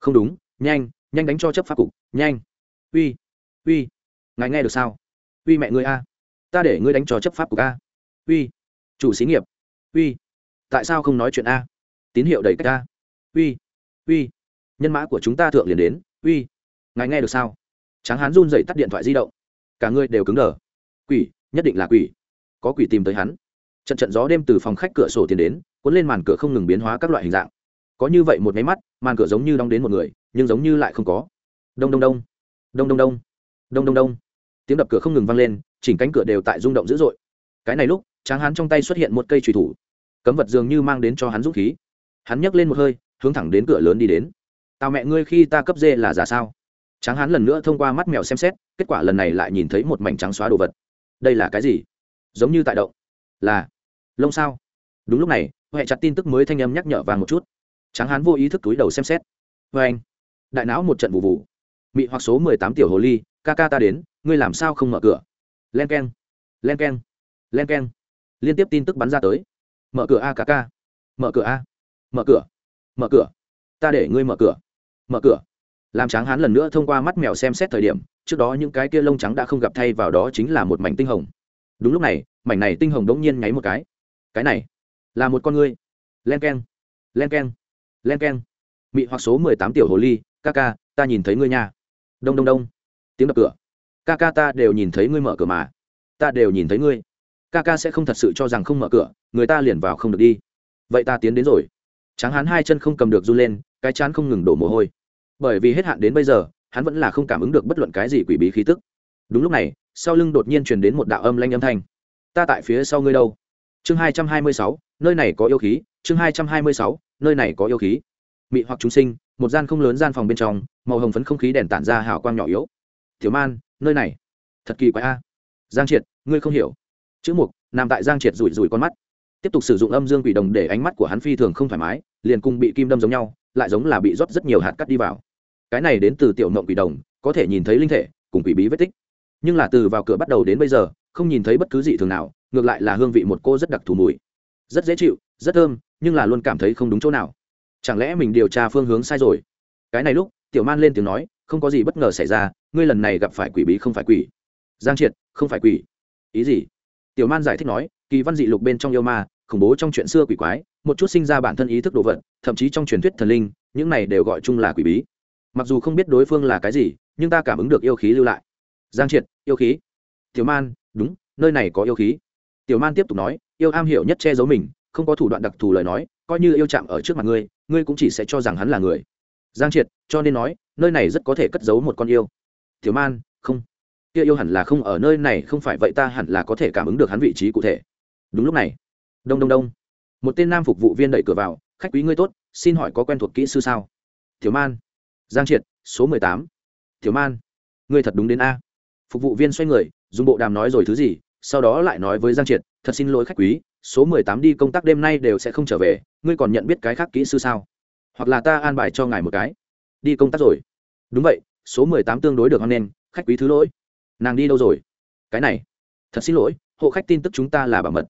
Không đúng, nhanh nhanh đánh cho chấp pháp cục, nhanh. Uy uy. Ngài nghe được sao? Uy mẹ ngươi a. Ta để ngươi đánh cho chấp pháp cục a. Uy chủ xí nghiệp. Uy. Tại sao không nói chuyện a? Tín hiệu đầy cách a. Uy. Uy. Nhân mã của chúng ta thượng liền đến. Uy. Ngài nghe được sao? Tráng hán run dậy tắt điện thoại di động. Cả người đều cứng đờ. Quỷ, nhất định là quỷ. Có quỷ tìm tới hắn. Trận trận gió đêm từ phòng khách cửa sổ tiến đến, cuốn lên màn cửa không ngừng biến hóa các loại hình dạng. Có như vậy một máy mắt, màn cửa giống như đóng đến một người, nhưng giống như lại không có. Đông đông đông. Đông đông đông. Đông đông đông. Tiếng đập cửa không ngừng vang lên, chỉnh cánh cửa đều tại rung động dữ dội. Cái này lúc tráng hắn trong tay xuất hiện một cây trùy thủ. Cấm vật dường như mang đến cho hắn dũng khí. Hắn nhấc lên một hơi, hướng thẳng đến cửa lớn đi đến. Tào mẹ ngươi khi ta cấp dê là giả sao? Tráng hắn lần nữa thông qua mắt mèo xem xét, kết quả lần này lại nhìn thấy một mảnh trắng xóa đồ vật. Đây là cái gì? Giống như tại động. Là. Lông sao? Đúng lúc này, huệ chặt tin tức mới thanh âm nhắc nhở vàng một chút. Tráng hán vô ý thức túi đầu xem xét. Vê anh. Đại não một trận vụ vụ. Mị hoặc số mười tám tiểu hồ ly, ca ca ta đến, ngươi làm sao không mở cửa? Len k e n len k e n len k e n liên tiếp tin tức bắn ra tới. Mở cửa a ca ca. Mở cửa a. Mở cửa. Mở cửa. Ta để ngươi mở cửa. Mở cửa. Làm tráng hán lần nữa thông qua mắt mèo xem xét thời điểm, trước đó những cái kia lông trắng đã không gặp thay vào đó chính là một mảnh tinh hồng. Đúng lúc này, mảnh này tinh hồng đống nhiên nháy một cái. Cái này, là một con ngươi. Len k e n len k e n len k e n mị hoặc số mười tám tiểu hồ ly, ca ca, ta nhìn thấy ngươi nha. Đông đông đông. Tiếng đập cửa. Ca ca, ta đều nhìn thấy ngươi mở cửa mà. Ta đều nhìn thấy ngươi ca ca sẽ không thật sự cho rằng không mở cửa, người ta liền vào không được đi. Vậy ta tiến đến rồi. Tráng hán hai chân không cầm được run lên, cái chán không ngừng đổ mồ hôi. Bởi vì hết hạn đến bây giờ, hắn vẫn là không cảm ứng được bất luận cái gì quỷ bí khí tức. Đúng lúc này, sau lưng đột nhiên truyền đến một đạo âm lanh âm thanh. Ta tại phía sau ngươi đâu? Chương hai trăm hai mươi sáu, nơi này có yêu khí. Chương hai trăm hai mươi sáu, nơi này có yêu khí. Mị hoặc chúng sinh, một gian không lớn gian phòng bên trong, màu hồng phấn không khí đèn tản ra hào quang nhỏ yếu. Thiếu man, nơi này. Thật kỳ quái a. Giang triệt, ngươi không hiểu chữ mục, nằm tại giang triệt rủi rủi con mắt. Tiếp tục sử dụng âm dương quỷ đồng để ánh mắt của hắn phi thường không thoải mái, liền cùng bị kim đâm giống nhau, lại giống là bị rót rất nhiều hạt cắt đi vào. Cái này đến từ tiểu mộng quỷ đồng, có thể nhìn thấy linh thể, cùng quỷ bí vết tích. Nhưng là từ vào cửa bắt đầu đến bây giờ, không nhìn thấy bất cứ gì thường nào, ngược lại là hương vị một cô rất đặc thù mùi. Rất dễ chịu, rất thơm, nhưng là luôn cảm thấy không đúng chỗ nào. Chẳng lẽ mình điều tra phương hướng sai rồi? Cái này lúc, tiểu man lên tiếng nói, không có gì bất ngờ xảy ra, ngươi lần này gặp phải quỷ bí không phải quỷ. Giang triệt, không phải quỷ. Ý gì? Tiểu man giải thích nói, kỳ văn dị lục bên trong yêu ma, khủng bố trong chuyện xưa quỷ quái, một chút sinh ra bản thân ý thức đồ vật, thậm chí trong truyền thuyết thần linh, những này đều gọi chung là quỷ bí. Mặc dù không biết đối phương là cái gì, nhưng ta cảm ứng được yêu khí lưu lại. Giang triệt, yêu khí. Tiểu man, đúng, nơi này có yêu khí. Tiểu man tiếp tục nói, yêu am hiểu nhất che giấu mình, không có thủ đoạn đặc thù lời nói, coi như yêu chạm ở trước mặt ngươi ngươi cũng chỉ sẽ cho rằng hắn là người. Giang triệt, cho nên nói, nơi này rất có thể cất giấu một con yêu. Tiểu man, không kia yêu hẳn là không ở nơi này, không phải vậy ta hẳn là có thể cảm ứng được hắn vị trí cụ thể. Đúng lúc này, đông đông đông, một tên nam phục vụ viên đẩy cửa vào, khách quý ngươi tốt, xin hỏi có quen thuộc kỹ sư sao? Thiếu man. Giang triệt, số mười tám. Thiếu man, ngươi thật đúng đến a. Phục vụ viên xoay người, dùng bộ đàm nói rồi thứ gì, sau đó lại nói với giang triệt, thật xin lỗi khách quý, số mười tám đi công tác đêm nay đều sẽ không trở về, ngươi còn nhận biết cái khác kỹ sư sao? Hoặc là ta an bài cho ngài một cái. Đi công tác rồi. Đúng vậy, số mười tám tương đối được hoan nghênh, khách quý thứ lỗi nàng đi đâu rồi? Cái này, thật xin lỗi, hộ khách tin tức chúng ta là bảo mật.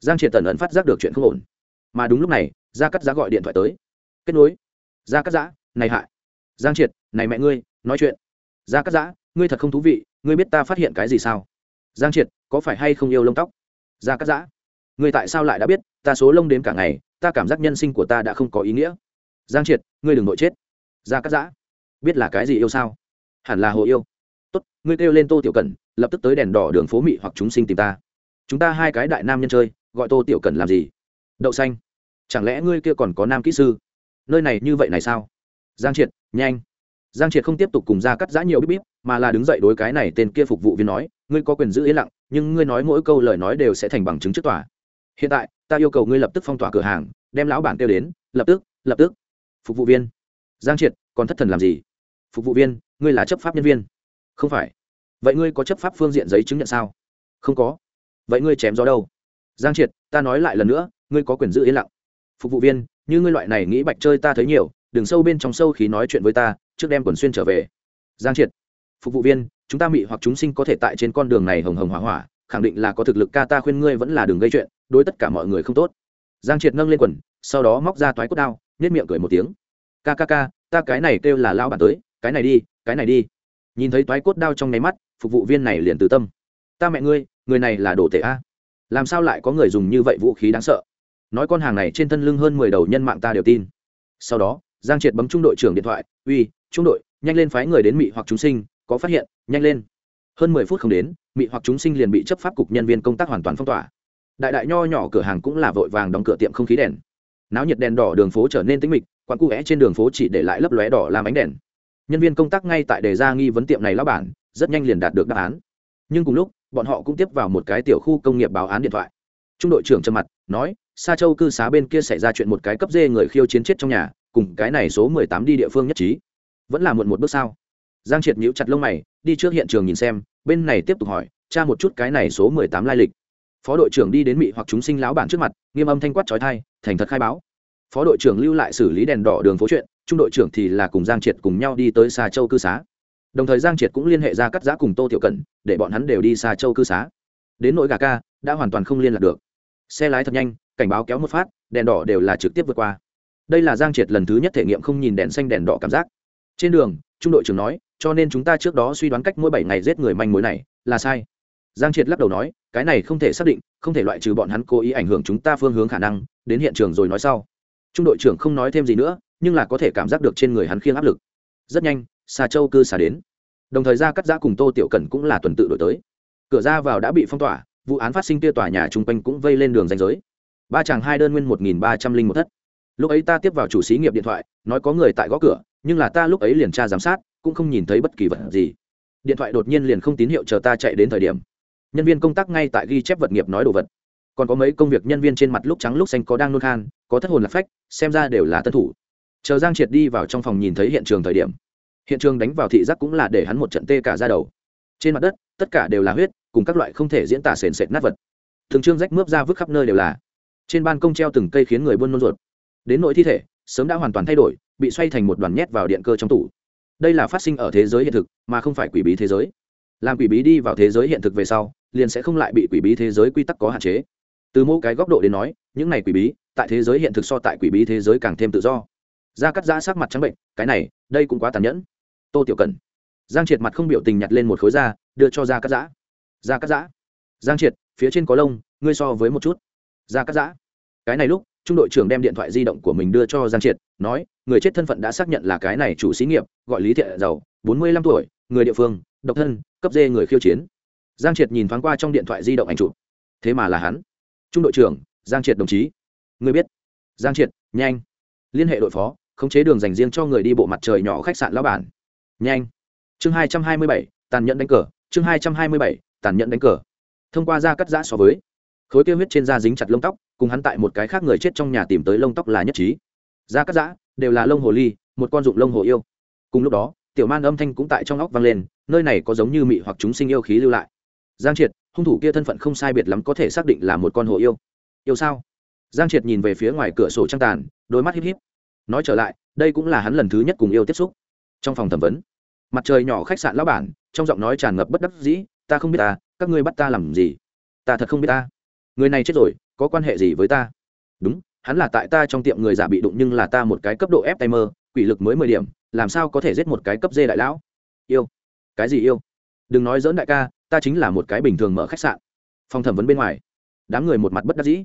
Giang triệt tần ẩn phát giác được chuyện không ổn. Mà đúng lúc này, gia cắt giá gọi điện thoại tới. Kết nối. Gia cắt giã, này hại. Giang triệt, này mẹ ngươi, nói chuyện. Gia cắt giã, ngươi thật không thú vị, ngươi biết ta phát hiện cái gì sao? Giang triệt, có phải hay không yêu lông tóc? Gia cắt giã, ngươi tại sao lại đã biết, ta số lông đến cả ngày, ta cảm giác nhân sinh của ta đã không có ý nghĩa. Giang triệt, ngươi đừng nội chết. Gia cắt giã, biết là cái gì yêu sao? Hẳn là hồ yêu tốt, ngươi kêu lên tô tiểu cần lập tức tới đèn đỏ đường phố mị hoặc chúng sinh tìm ta. Chúng ta hai cái đại nam nhân chơi, gọi tô tiểu cần làm gì? Đậu xanh. Chẳng lẽ ngươi kia còn có nam kỹ sư? Nơi này như vậy này sao? Giang triệt, nhanh. Giang triệt không tiếp tục cùng ra cắt giã nhiều bíp bíp, mà là đứng dậy đối cái này tên kia phục vụ viên nói, ngươi có quyền giữ yên lặng, nhưng ngươi nói mỗi câu lời nói đều sẽ thành bằng chứng trước tòa. Hiện tại, ta yêu cầu ngươi lập tức phong tỏa cửa hàng, đem lão bản kêu đến, lập tức lập tức. Phục vụ viên. Giang triệt, còn thất thần làm gì? Phục vụ viên, ngươi là chấp pháp nhân viên không phải. Vậy ngươi có chấp pháp phương diện giấy chứng nhận sao? Không có. Vậy ngươi chém gió đâu? Giang triệt, ta nói lại lần nữa, ngươi có quyền giữ yên lặng. Phục vụ viên, như ngươi loại này nghĩ bạch chơi ta thấy nhiều, đừng sâu bên trong sâu khí nói chuyện với ta, trước đem quần xuyên trở về. Giang triệt, phục vụ viên, chúng ta mị hoặc chúng sinh có thể tại trên con đường này hồng hồng hỏa hỏa, khẳng định là có thực lực ca ta khuyên ngươi vẫn là đừng gây chuyện, đối tất cả mọi người không tốt. Giang triệt nâng lên quần, sau đó móc ra toái cốt đao nhét miệng cười một tiếng. Ca ca ca, ta cái này kêu là lao bản tới, cái này đi, cái này đi nhìn thấy toái cốt đao trong nháy mắt, phục vụ viên này liền từ tâm. Ta mẹ ngươi, người này là đồ tể a. Làm sao lại có người dùng như vậy vũ khí đáng sợ? Nói con hàng này trên thân lưng hơn mười đầu nhân mạng ta đều tin. Sau đó, giang triệt bấm trung đội trưởng điện thoại, uy, trung đội, nhanh lên phái người đến mị hoặc chúng sinh, có phát hiện, nhanh lên. Hơn mười phút không đến, mị hoặc chúng sinh liền bị chấp pháp cục nhân viên công tác hoàn toàn phong tỏa. Đại đại nho nhỏ cửa hàng cũng là vội vàng đóng cửa tiệm không khí đèn. Náo nhiệt đèn đỏ đường phố trở nên tĩnh mịch, quán cụ vẽ trên đường phố chỉ để lại lấp lóe đỏ làm ánh đèn nhân viên công tác ngay tại đề ra nghi vấn tiệm này lão bản, rất nhanh liền đạt được đáp án. Nhưng cùng lúc, bọn họ cũng tiếp vào một cái tiểu khu công nghiệp báo án điện thoại. Trung đội trưởng trầm mặt, nói, sa châu cư xá bên kia xảy ra chuyện một cái cấp dê người khiêu chiến chết trong nhà, cùng cái này số mười tám đi địa phương nhất trí. Vẫn là muộn một bước sao? Giang triệt nhíu chặt lông mày, đi trước hiện trường nhìn xem, bên này tiếp tục hỏi tra một chút cái này số mười tám lai lịch. Phó đội trưởng đi đến mị hoặc chúng sinh lão bản trước mặt, nghiêm âm thanh quát trói thai thành thật khai báo. Phó đội trưởng lưu lại xử lý đèn đỏ đường phố chuyện trung đội trưởng thì là cùng giang triệt cùng nhau đi tới xa châu cư xá. Đồng thời giang triệt cũng liên hệ ra cắt giã cùng tô tiểu cẩn, để bọn hắn đều đi xa châu cư xá. Đến nỗi gà ca, đã hoàn toàn không liên lạc được. Xe lái thật nhanh, cảnh báo kéo một phát, đèn đỏ đều là trực tiếp vượt qua. Đây là giang triệt lần thứ nhất thể nghiệm không nhìn đèn xanh đèn đỏ cảm giác. Trên đường, trung đội trưởng nói, cho nên chúng ta trước đó suy đoán cách mỗi bảy ngày giết người manh mối này, là sai. Giang triệt lắc đầu nói, cái này không thể xác định, không thể loại trừ bọn hắn cố ý ảnh hưởng chúng ta phương hướng khả năng, đến hiện trường rồi nói sau. Trung đội trưởng không nói thêm gì nữa nhưng là có thể cảm giác được trên người hắn khiêng áp lực. Rất nhanh xà châu cư xà đến. Đồng thời ra cắt giã cùng tô tiểu cần cũng là tuần tự đổi tới. Cửa ra vào đã bị phong tỏa, vụ án phát sinh tia tòa nhà chung quanh cũng vây lên đường danh giới. Ba chàng hai đơn nguyên một nghìn ba trăm linh một thất. Lúc ấy ta tiếp vào chủ xí nghiệp điện thoại, nói có người tại gõ cửa, nhưng là ta lúc ấy liền tra giám sát, cũng không nhìn thấy bất kỳ vật gì. Điện thoại đột nhiên liền không tín hiệu chờ ta chạy đến thời điểm. Nhân viên công tác ngay tại ghi chép vật nghiệp nói đồ vật. Còn có mấy công việc nhân viên trên mặt lúc trắng lúc xanh có đang nôn khan, có thất hồn lạc phách, xem ra đều là tân thủ chờ giang triệt đi vào trong phòng nhìn thấy hiện trường thời điểm, hiện trường đánh vào thị giác cũng là để hắn một trận tê cả ra đầu. Trên mặt đất, tất cả đều là huyết, cùng các loại không thể diễn tả sền sệt nát vật. Thường trương rách mướp ra vứt khắp nơi đều là. Trên ban công treo từng cây khiến người buôn nôn ruột. Đến nội thi thể, sớm đã hoàn toàn thay đổi, bị xoay thành một đoàn nhét vào điện cơ trong tủ. Đây là phát sinh ở thế giới hiện thực, mà không phải quỷ bí thế giới. Làm quỷ bí đi vào thế giới hiện thực về sau, liền sẽ không lại bị quỷ bí thế giới quy tắc có hạn chế. Từ mỗi cái góc độ đến nói, những này quỷ bí, tại thế giới hiện thực so tại quỷ bí thế giới càng thêm tự do da cắt giã sắc mặt trắng bệnh, cái này, đây cũng quá tàn nhẫn. Tô tiểu cần giang triệt mặt không biểu tình nhặt lên một khối da, đưa cho da cắt giã. Da cắt giã. Giang triệt, phía trên có lông, ngươi so với một chút. Da cắt giã. Cái này lúc, trung đội trưởng đem điện thoại di động của mình đưa cho giang triệt, nói, người chết thân phận đã xác nhận là cái này chủ xí nghiệp, gọi lý thiện giàu, bốn mươi lăm tuổi, người địa phương, độc thân, cấp dê người khiêu chiến. Giang triệt nhìn thoáng qua trong điện thoại di động ảnh chụp. Thế mà là hắn. Trung đội trưởng, giang triệt đồng chí. Người biết. Giang triệt, nhanh, liên hệ đội phó khống chế đường dành riêng cho người đi bộ mặt trời nhỏ khách sạn lão bản. Nhanh. Chương hai trăm hai mươi bảy, tàn nhẫn đánh cờ. Chương hai trăm hai mươi bảy, tàn nhẫn đánh cờ. Thông qua da cắt giã so với, khối tiêu huyết trên da dính chặt lông tóc, cùng hắn tại một cái khác người chết trong nhà tìm tới lông tóc là nhất trí. Da cắt giã đều là lông hồ ly, một con dụng lông hồ yêu. Cùng lúc đó, tiểu man âm thanh cũng tại trong óc vang lên, nơi này có giống như mị hoặc chúng sinh yêu khí lưu lại. Giang triệt, hung thủ kia thân phận không sai biệt lắm có thể xác định là một con hồ yêu. Yêu sao? Giang triệt nhìn về phía ngoài cửa sổ trăng tàn, đôi mắt híp híp nói trở lại, đây cũng là hắn lần thứ nhất cùng yêu tiếp xúc. Trong phòng thẩm vấn, mặt trời nhỏ khách sạn lão bản, trong giọng nói tràn ngập bất đắc dĩ, ta không biết ta, các ngươi bắt ta làm gì? Ta thật không biết ta. Người này chết rồi, có quan hệ gì với ta? Đúng, hắn là tại ta trong tiệm người giả bị đụng nhưng là ta một cái cấp độ ép tay mơ quỷ lực mới mười điểm, làm sao có thể giết một cái cấp dê đại lão? Yêu? Cái gì yêu? Đừng nói dỡn đại ca, ta chính là một cái bình thường mở khách sạn. Phòng thẩm vấn bên ngoài, đám người một mặt bất đắc dĩ.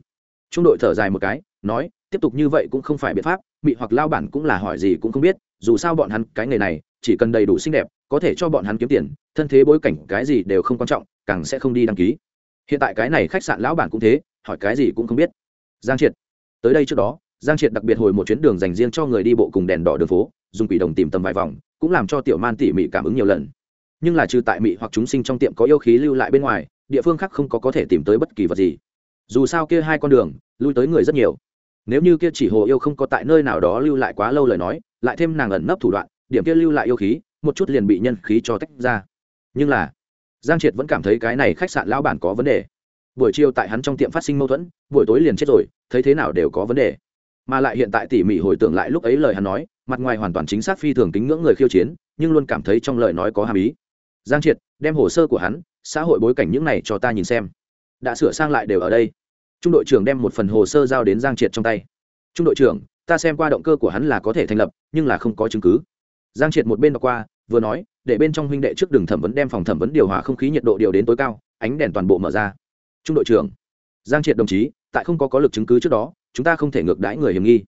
Trung đội thở dài một cái, nói, tiếp tục như vậy cũng không phải biện pháp mị hoặc lao bản cũng là hỏi gì cũng không biết, dù sao bọn hắn cái nghề này, chỉ cần đầy đủ xinh đẹp, có thể cho bọn hắn kiếm tiền, thân thế bối cảnh cái gì đều không quan trọng, càng sẽ không đi đăng ký. Hiện tại cái này khách sạn lão bản cũng thế, hỏi cái gì cũng không biết. Giang triệt, tới đây trước đó, giang triệt đặc biệt hồi một chuyến đường dành riêng cho người đi bộ cùng đèn đỏ đường phố, dùng quỷ đồng tìm tầm vài vòng, cũng làm cho tiểu man tỉ mỉ cảm ứng nhiều lần. Nhưng là trừ tại mị hoặc chúng sinh trong tiệm có yêu khí lưu lại bên ngoài, địa phương khác không có có thể tìm tới bất kỳ vật gì. Dù sao kia hai con đường, lui tới người rất nhiều nếu như kia chỉ hồ yêu không có tại nơi nào đó lưu lại quá lâu lời nói, lại thêm nàng ẩn nấp thủ đoạn, điểm kia lưu lại yêu khí, một chút liền bị nhân khí cho tách ra. Nhưng là, giang triệt vẫn cảm thấy cái này khách sạn lão bản có vấn đề. Buổi chiều tại hắn trong tiệm phát sinh mâu thuẫn, buổi tối liền chết rồi, thấy thế nào đều có vấn đề. Mà lại hiện tại tỉ mỉ hồi tưởng lại lúc ấy lời hắn nói, mặt ngoài hoàn toàn chính xác phi thường kính ngưỡng người khiêu chiến, nhưng luôn cảm thấy trong lời nói có hàm ý. Giang triệt, đem hồ sơ của hắn, xã hội bối cảnh những này cho ta nhìn xem. Đã sửa sang lại đều ở đây trung đội trưởng đem một phần hồ sơ giao đến giang triệt trong tay. Trung đội trưởng, ta xem qua động cơ của hắn là có thể thành lập, nhưng là không có chứng cứ. Giang triệt một bên đọc qua, vừa nói, để bên trong huynh đệ trước đường thẩm vấn đem phòng thẩm vấn điều hòa không khí nhiệt độ điều đến tối cao, ánh đèn toàn bộ mở ra. Trung đội trưởng. Giang triệt đồng chí, tại không có có lực chứng cứ trước đó, chúng ta không thể ngược đãi người hiểm nghi.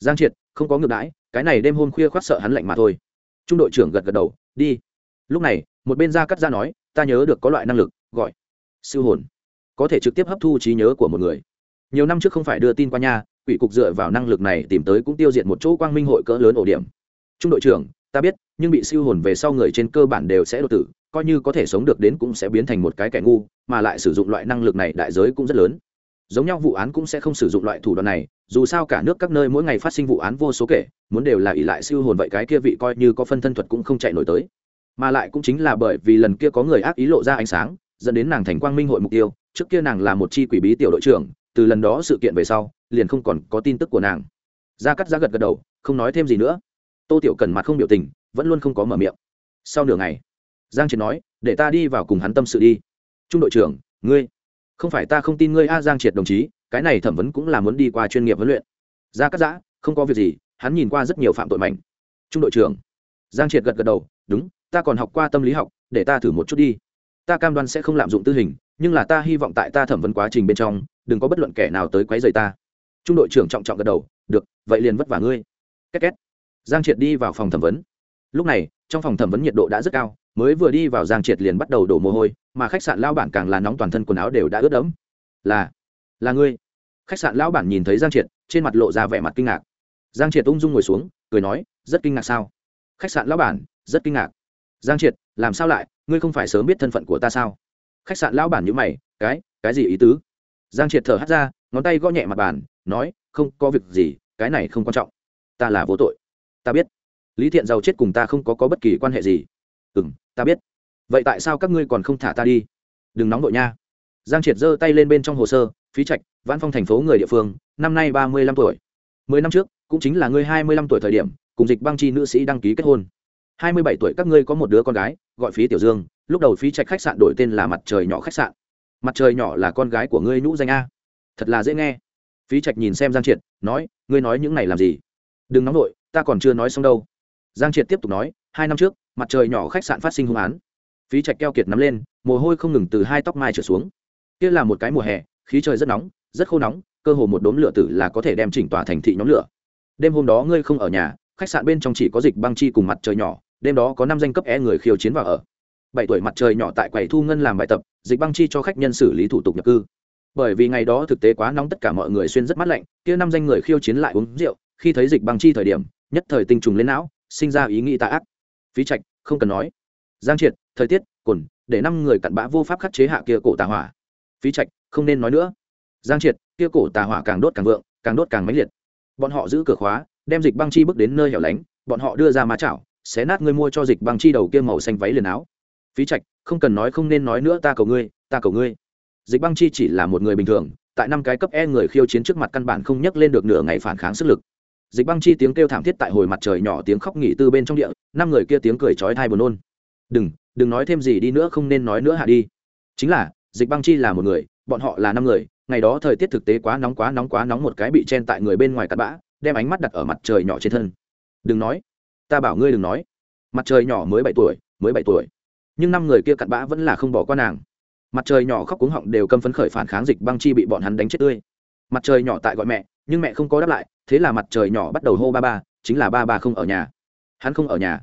Giang triệt, không có ngược đãi, cái này đêm hôm khuya khoác sợ hắn lạnh mà thôi. Trung đội trưởng gật gật đầu, đi. Lúc này, một bên ra cắt ra nói, ta nhớ được có loại năng lực, gọi. Siêu hồn có thể trực tiếp hấp thu trí nhớ của một người. Nhiều năm trước không phải đưa tin qua nhà quỷ cục dựa vào năng lực này tìm tới cũng tiêu diệt một chỗ quang minh hội cỡ lớn ổ điểm. Trung đội trưởng, ta biết, nhưng bị siêu hồn về sau người trên cơ bản đều sẽ đột tử, coi như có thể sống được đến cũng sẽ biến thành một cái kẻ ngu, mà lại sử dụng loại năng lực này đại giới cũng rất lớn. Giống nhau vụ án cũng sẽ không sử dụng loại thủ đoạn này, dù sao cả nước các nơi mỗi ngày phát sinh vụ án vô số kể, muốn đều là ỷ lại siêu hồn vậy cái kia vị coi như có phân thân thuật cũng không chạy nổi tới. Mà lại cũng chính là bởi vì lần kia có người ác ý lộ ra ánh sáng dẫn đến nàng thành quang minh hội mục tiêu, trước kia nàng là một chi quỷ bí tiểu đội trưởng, từ lần đó sự kiện về sau, liền không còn có tin tức của nàng. Gia cắt ra gật gật đầu, không nói thêm gì nữa. Tô tiểu cần mặt không biểu tình, vẫn luôn không có mở miệng. Sau nửa ngày, giang triệt nói, để ta đi vào cùng hắn tâm sự đi. Trung đội trưởng, ngươi? Không phải ta không tin ngươi a, giang triệt đồng chí, cái này thẩm vấn cũng là muốn đi qua chuyên nghiệp huấn luyện. Gia cắt giã, không có việc gì, hắn nhìn qua rất nhiều phạm tội mạnh trung đội trưởng. Giang triệt gật gật đầu, đúng, ta còn học qua tâm lý học, để ta thử một chút đi ta cam đoan sẽ không lạm dụng tư hình, nhưng là ta hy vọng tại ta thẩm vấn quá trình bên trong, đừng có bất luận kẻ nào tới quấy rầy ta. Trung đội trưởng trọng trọng gật đầu, được, vậy liền vất vả ngươi. Két két. Giang triệt đi vào phòng thẩm vấn. Lúc này, trong phòng thẩm vấn nhiệt độ đã rất cao, mới vừa đi vào giang triệt liền bắt đầu đổ mồ hôi, mà khách sạn lao bản càng là nóng toàn thân quần áo đều đã ướt đẫm. Là là ngươi. Khách sạn lão bản nhìn thấy giang triệt, trên mặt lộ ra vẻ mặt kinh ngạc. Giang triệt ung dung ngồi xuống, cười nói, rất kinh ngạc sao? Khách sạn lão bản, rất kinh ngạc giang triệt làm sao lại? Ngươi không phải sớm biết thân phận của ta sao? Khách sạn lão bản như mày cái cái gì ý tứ? Giang triệt thở hắt ra ngón tay gõ nhẹ mặt bàn nói không có việc gì cái này không quan trọng. Ta là vô tội. Ta biết. Lý thiện giàu chết cùng ta không có, có bất kỳ quan hệ gì. Ừ m ta biết. Vậy tại sao các ngươi còn không thả ta đi? Đừng nóng vội nha. Giang triệt giơ tay lên bên trong hồ sơ phí trạch văn phong thành phố người địa phương năm nay ba mươi lăm tuổi. Mười năm trước cũng chính là ngươi hai mươi lăm tuổi thời điểm cùng dịch băng chi nữ sĩ đăng ký kết hôn hai mươi bảy tuổi các ngươi có một đứa con gái, gọi phí tiểu dương, lúc đầu phí trạch khách sạn đổi tên là mặt trời nhỏ khách sạn. Mặt trời nhỏ là con gái của ngươi nhũ danh a. Thật là dễ nghe. Phí trạch nhìn xem giang triệt, nói, ngươi nói những này làm gì? Đừng nóng nổi ta còn chưa nói xong đâu. Giang triệt tiếp tục nói, hai năm trước, mặt trời nhỏ khách sạn phát sinh hung án. Phí trạch keo kiệt nắm lên, mồ hôi không ngừng từ hai tóc mai trở xuống. Kia là một cái mùa hè, khí trời rất nóng, rất khô nóng, cơ hồ một đốm lửa tử là có thể đem chỉnh tòa thành thị nhóm lửa. Đêm hôm đó ngươi không ở nhà, khách sạn bên trong chỉ có dịch băng chi cùng mặt trời nhỏ đêm đó có năm danh cấp e người khiêu chiến vào ở. Bảy tuổi mặt trời nhỏ tại quầy thu ngân làm bài tập, dịch băng chi cho khách nhân xử lý thủ tục nhập cư. Bởi vì ngày đó thực tế quá nóng tất cả mọi người xuyên rất mát lạnh, kia năm danh người khiêu chiến lại uống rượu, khi thấy dịch băng chi thời điểm, nhất thời tinh trùng lên não, sinh ra ý nghĩ tạ ác. Phí trạch, không cần nói. Giang triệt, thời tiết, cồn, để năm người cặn bã vô pháp khắc chế hạ kia cổ tà hỏa. Phí trạch, không nên nói nữa. Giang triệt, kia cổ tà hỏa càng đốt càng vượng, càng đốt càng mãnh liệt. Bọn họ giữ cửa khóa, đem dịch băng chi bước đến nơi hẻo lánh, bọn họ đưa ra má chảo xé nát ngươi mua cho dịch băng chi đầu kia màu xanh váy liền áo. Phí trạch, không cần nói, không nên nói nữa, ta cầu ngươi, ta cầu ngươi. Dịch băng chi chỉ là một người bình thường, tại năm cái cấp e người khiêu chiến trước mặt căn bản không nhắc lên được nửa ngày phản kháng sức lực. Dịch băng chi tiếng kêu thảm thiết tại hồi mặt trời nhỏ tiếng khóc nghỉ tư bên trong địa, năm người kia tiếng cười chói thai buồn nôn. Đừng đừng nói thêm gì đi nữa, không nên nói nữa hạ đi. Chính là, dịch băng chi là một người, bọn họ là năm người, ngày đó thời tiết thực tế quá nóng quá nóng quá nóng một cái bị chen tại người bên ngoài cắt bã, đem ánh mắt đặt ở mặt trời nhỏ trên thân. Đừng nói ta bảo ngươi đừng nói. Mặt trời nhỏ mới bảy tuổi, mới bảy tuổi. Nhưng năm người kia cặn bã vẫn là không bỏ qua nàng. Mặt trời nhỏ khóc cuống họng đều câm phấn khởi phản kháng dịch băng chi bị bọn hắn đánh chết tươi. Mặt trời nhỏ tại gọi mẹ, nhưng mẹ không có đáp lại, thế là mặt trời nhỏ bắt đầu hô ba ba, chính là ba ba không ở nhà. Hắn không ở nhà.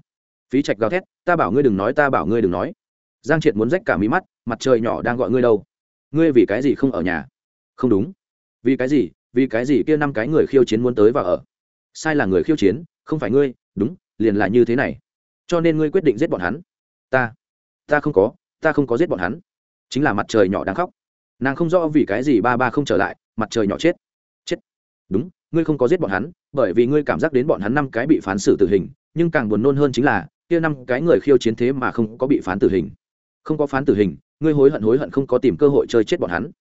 Phí trạch gào thét, ta bảo ngươi đừng nói, ta bảo ngươi đừng nói. Giang triệt muốn rách cả mí mắt, mặt trời nhỏ đang gọi ngươi đâu? Ngươi vì cái gì không ở nhà? Không đúng. Vì cái gì? Vì cái gì kia năm cái người khiêu chiến muốn tới và ở? Sai là người khiêu chiến, không phải ngươi, đúng liền là như thế này. Cho nên ngươi quyết định giết bọn hắn. Ta ta không có, ta không có giết bọn hắn. Chính là mặt trời nhỏ đang khóc. Nàng không rõ vì cái gì ba ba không trở lại, mặt trời nhỏ chết. Chết. Đúng, ngươi không có giết bọn hắn, bởi vì ngươi cảm giác đến bọn hắn năm cái bị phán xử tử hình, nhưng càng buồn nôn hơn chính là, kia năm cái người khiêu chiến thế mà không có bị phán tử hình. Không có phán tử hình, ngươi hối hận hối hận không có tìm cơ hội chơi chết bọn hắn.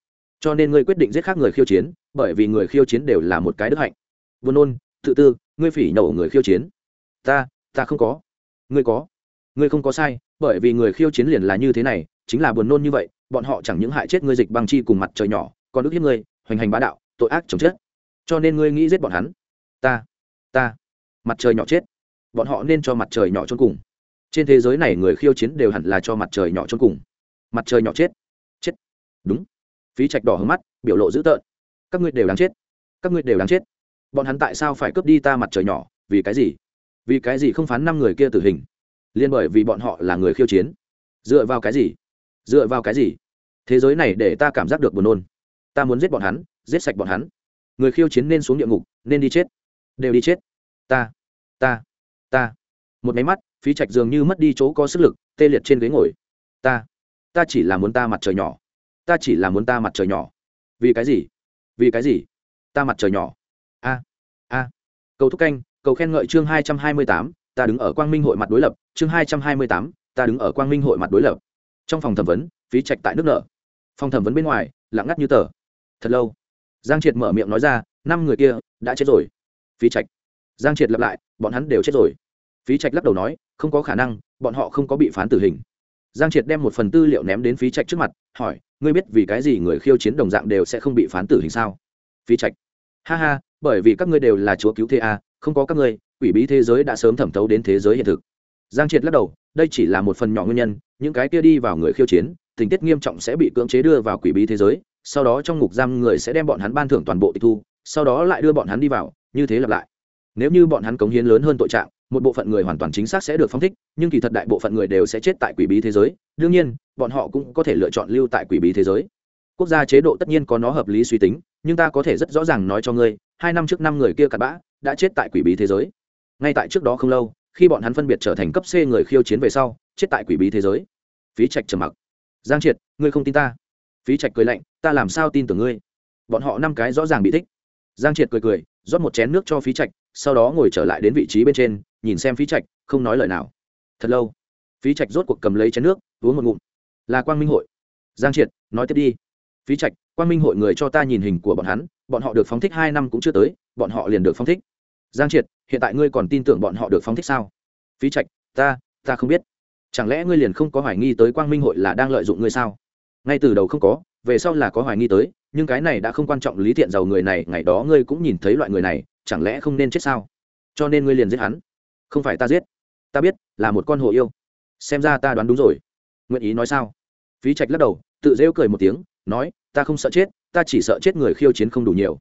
Cho nên ngươi quyết định giết khác người khiêu chiến, bởi vì người khiêu chiến đều là một cái đức hạnh. Buồn nôn, tự tư, ngươi phỉ nhậu người khiêu chiến ta ta không có. Ngươi có. Ngươi không có sai, bởi vì người khiêu chiến liền là như thế này, chính là buồn nôn như vậy, bọn họ chẳng những hại chết ngươi dịch băng chi cùng mặt trời nhỏ, còn ức hiếp ngươi, hoành hành bá đạo, tội ác chồng chết. Cho nên ngươi nghĩ giết bọn hắn. Ta ta, mặt trời nhỏ chết. Bọn họ nên cho mặt trời nhỏ trốn cùng. Trên thế giới này người khiêu chiến đều hẳn là cho mặt trời nhỏ trốn cùng. Mặt trời nhỏ chết. Chết. Đúng. Phí trạch đỏ hướng mắt, biểu lộ dữ tợn. Các ngươi đều đáng chết. Các ngươi đều đáng chết. Bọn hắn tại sao phải cướp đi ta mặt trời nhỏ? Vì cái gì? Vì cái gì không phán năm người kia tử hình? Liên bởi vì bọn họ là người khiêu chiến. Dựa vào cái gì? Dựa vào cái gì? Thế giới này để ta cảm giác được buồn nôn. Ta muốn giết bọn hắn, giết sạch bọn hắn. Người khiêu chiến nên xuống địa ngục, nên đi chết. Đều đi chết. Ta ta ta. Một máy mắt, phí trạch dường như mất đi chỗ có sức lực, tê liệt trên ghế ngồi. Ta ta chỉ là muốn ta mặt trời nhỏ. Ta chỉ là muốn ta mặt trời nhỏ. Vì cái gì? Vì cái gì? Ta mặt trời nhỏ. A a. Cầu thúc canh cầu khen ngợi chương hai trăm hai mươi tám, ta đứng ở quang minh hội mặt đối lập, chương hai trăm hai mươi tám, ta đứng ở quang minh hội mặt đối lập. Trong phòng thẩm vấn, phí trạch tại nước nợ. Phòng thẩm vấn bên ngoài, lặng ngắt như tờ. Thật lâu. Giang triệt mở miệng nói ra, năm người kia đã chết rồi. Phí trạch. Giang triệt lặp lại, bọn hắn đều chết rồi. Phí trạch lắc đầu nói, không có khả năng, bọn họ không có bị phán tử hình. Giang triệt đem một phần tư liệu ném đến phí trạch trước mặt, hỏi, ngươi biết vì cái gì người khiêu chiến đồng dạng đều sẽ không bị phán tử hình sao? Phí trạch. Ha ha, bởi vì các ngươi đều là chúa cứu thế a không có các ngươi, quỷ bí thế giới đã sớm thẩm thấu đến thế giới hiện thực. Giang triệt lắc đầu, đây chỉ là một phần nhỏ nguyên nhân, những cái kia đi vào người khiêu chiến, tình tiết nghiêm trọng sẽ bị cưỡng chế đưa vào quỷ bí thế giới, sau đó trong ngục giam người sẽ đem bọn hắn ban thưởng toàn bộ tịch thu, sau đó lại đưa bọn hắn đi vào, như thế lặp lại. Nếu như bọn hắn cống hiến lớn hơn tội trạng, một bộ phận người hoàn toàn chính xác sẽ được phong thích, nhưng kỳ thật đại bộ phận người đều sẽ chết tại quỷ bí thế giới, đương nhiên, bọn họ cũng có thể lựa chọn lưu tại quỷ bí thế giới. Quốc gia chế độ tất nhiên có nó hợp lý suy tính, nhưng ta có thể rất rõ ràng nói cho ngươi, hai năm trước năm người kia cặn bã đã chết tại quỷ bí thế giới. Ngay tại trước đó không lâu, khi bọn hắn phân biệt trở thành cấp c người khiêu chiến về sau, chết tại quỷ bí thế giới. Phí trạch trầm mặc. Giang triệt, ngươi không tin ta. Phí trạch cười lạnh, ta làm sao tin tưởng ngươi? Bọn họ năm cái rõ ràng bị thích. Giang triệt cười cười, rót một chén nước cho phí trạch, sau đó ngồi trở lại đến vị trí bên trên, nhìn xem phí trạch, không nói lời nào. Thật lâu, phí trạch rốt cuộc cầm lấy chén nước, uống một ngụm. Là quang minh hội. Giang triệt, nói tiếp đi. Phí trạch, quang minh hội người cho ta nhìn hình của bọn hắn, bọn họ được phóng thích hai năm cũng chưa tới bọn họ liền được phóng thích. Giang triệt, hiện tại ngươi còn tin tưởng bọn họ được phóng thích sao? Phí trạch, ta ta không biết. Chẳng lẽ ngươi liền không có hoài nghi tới quang minh hội là đang lợi dụng ngươi sao? Ngay từ đầu không có, về sau là có hoài nghi tới, nhưng cái này đã không quan trọng lý thiện giàu người này, ngày đó ngươi cũng nhìn thấy loại người này, chẳng lẽ không nên chết sao? Cho nên ngươi liền giết hắn. Không phải ta giết. Ta biết, là một con hồ yêu. Xem ra ta đoán đúng rồi. Nguyện ý nói sao? Phí trạch lắc đầu, tự rêu cười một tiếng, nói, ta không sợ chết, ta chỉ sợ chết người khiêu chiến không đủ nhiều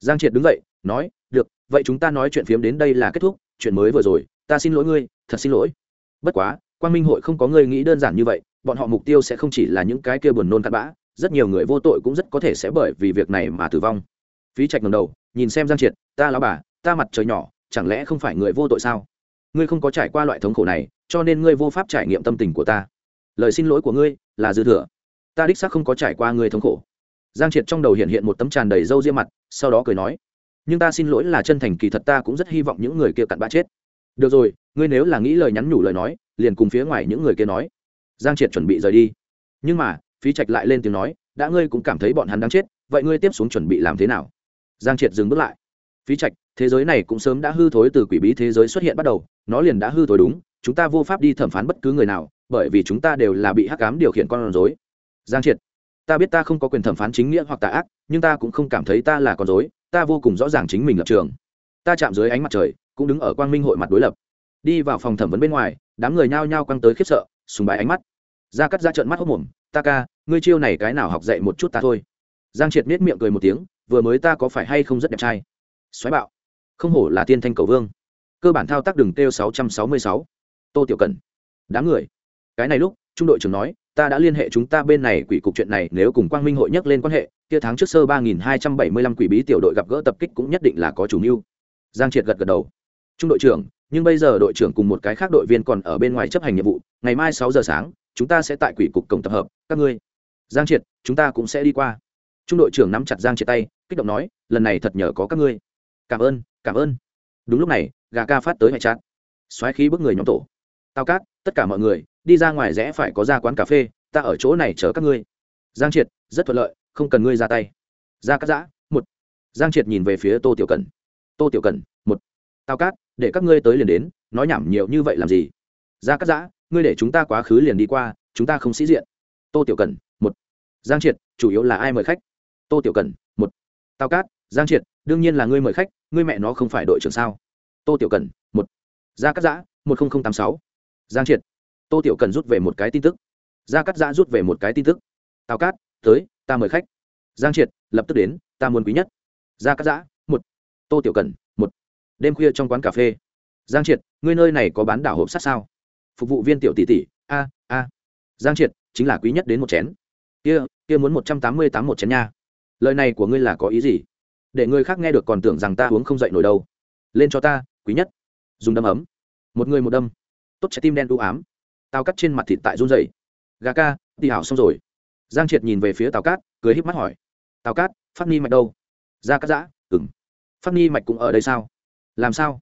giang triệt đứng dậy, nói, được, vậy chúng ta nói chuyện phiếm đến đây là kết thúc, chuyện mới vừa rồi, ta xin lỗi ngươi, thật xin lỗi. Bất quá quan minh hội không có ngươi nghĩ đơn giản như vậy, bọn họ mục tiêu sẽ không chỉ là những cái kia buồn nôn cặn bã, rất nhiều người vô tội cũng rất có thể sẽ bởi vì việc này mà tử vong. Phí trạch ngầm đầu, nhìn xem giang triệt, ta lão bà, ta mặt trời nhỏ, chẳng lẽ không phải người vô tội sao? Ngươi không có trải qua loại thống khổ này, cho nên ngươi vô pháp trải nghiệm tâm tình của ta. Lời xin lỗi của ngươi là dư thừa. Ta đích xác không có trải qua ngươi thống khổ giang triệt trong đầu hiện hiện một tấm tràn đầy râu ria mặt, sau đó cười nói, nhưng ta xin lỗi là chân thành, kỳ thật ta cũng rất hy vọng những người kia cặn bã chết. Được rồi, ngươi nếu là nghĩ lời nhắn nhủ lời nói, liền cùng phía ngoài những người kia nói. Giang triệt chuẩn bị rời đi. Nhưng mà, phí trạch lại lên tiếng nói, đã ngươi cũng cảm thấy bọn hắn đang chết, vậy ngươi tiếp xuống chuẩn bị làm thế nào? Giang triệt dừng bước lại. Phí trạch, thế giới này cũng sớm đã hư thối từ quỷ bí thế giới xuất hiện bắt đầu, nó liền đã hư thối đúng, chúng ta vô pháp đi thẩm phán bất cứ người nào, bởi vì chúng ta đều là bị hắc cám điều khiển con rối. Giang triệt ta biết ta không có quyền thẩm phán chính nghĩa hoặc tà ác, nhưng ta cũng không cảm thấy ta là con dối ta vô cùng rõ ràng chính mình lập trường. Ta chạm dưới ánh mặt trời, cũng đứng ở quang minh hội mặt đối lập. Đi vào phòng thẩm vấn bên ngoài, đám người nhao nhao quăng tới khiếp sợ, sùng bài ánh mắt. Ra cắt ra trận mắt hốc mồm, ta ca, ngươi chiêu này cái nào học dạy một chút ta thôi. Giang triệt nết miệng cười một tiếng, vừa mới ta có phải hay không rất đẹp trai? Xoáy bạo, không hổ là tiên thanh cầu vương. Cơ bản thao tác đường kêu sáu trăm sáu mươi sáu. Tô tiểu cần, đám người. Cái này lúc, trung đội trưởng nói ta đã liên hệ chúng ta bên này quỷ cục chuyện này, nếu cùng quang minh hội nhắc lên quan hệ, kia tháng trước sơ ba nghìn hai trăm bảy mươi lăm quỷ bí tiểu đội gặp gỡ tập kích cũng nhất định là có chủ mưu. Giang triệt gật gật đầu. Trung đội trưởng, nhưng bây giờ đội trưởng cùng một cái khác đội viên còn ở bên ngoài chấp hành nhiệm vụ, ngày mai sáu giờ sáng, chúng ta sẽ tại quỷ cục cổng tập hợp, các ngươi. Giang triệt, chúng ta cũng sẽ đi qua. Trung đội trưởng nắm chặt giang triệt tay, kích động nói, lần này thật nhờ có các ngươi. Cảm ơn cảm ơn. Đúng lúc này, gà ca phát tới hệ chát xoáy khí bước người nhóm tổ tao cát, tất cả mọi người, đi ra ngoài rẽ phải có ra quán cà phê, ta ở chỗ này chờ các ngươi. Giang triệt, rất thuận lợi, không cần ngươi ra tay. Ra cắt giã, một. Giang triệt nhìn về phía tô tiểu cần. Tô tiểu cần, một. Tao cát, để các ngươi tới liền đến, nói nhảm nhiều như vậy làm gì? Ra cắt giã, ngươi để chúng ta quá khứ liền đi qua, chúng ta không sĩ diện. Tô tiểu cần, một. Giang triệt, chủ yếu là ai mời khách? Tô tiểu cần, một. Tao cát, giang triệt, đương nhiên là ngươi mời khách, ngươi mẹ nó không phải đội trưởng sao? Tô tiểu cần, một. Ra cắt giã, một nghìn tám sáu giang triệt. Tô tiểu cần rút về một cái tin tức. Gia cắt giã rút về một cái tin tức. Tào cát, tới, ta mời khách. Giang triệt, lập tức đến, ta muốn quý nhất. Gia cắt giã, một. Tô tiểu cần, một. Đêm khuya trong quán cà phê. Giang triệt, ngươi nơi này có bán đảo hộp sát sao? Phục vụ viên tiểu tỷ tỷ, a a. Giang triệt, chính là quý nhất đến một chén. Kia kia muốn một trăm tám mươi tám một chén nha. Lời này của ngươi là có ý gì? Để người khác nghe được còn tưởng rằng ta uống không dậy nổi đâu. Lên cho ta, quý nhất. Dùng đâm ấm. Một người một đâm tốt trái tim đen đu ám. Tao cắt trên mặt thịt tại run dày gà ca đi hảo xong rồi. Giang triệt nhìn về phía tào cát, cười híp mắt hỏi. Tào cát, phát ni mạch đâu? Ra cắt giã. Ừng phát ni mạch cũng ở đây sao? Làm sao?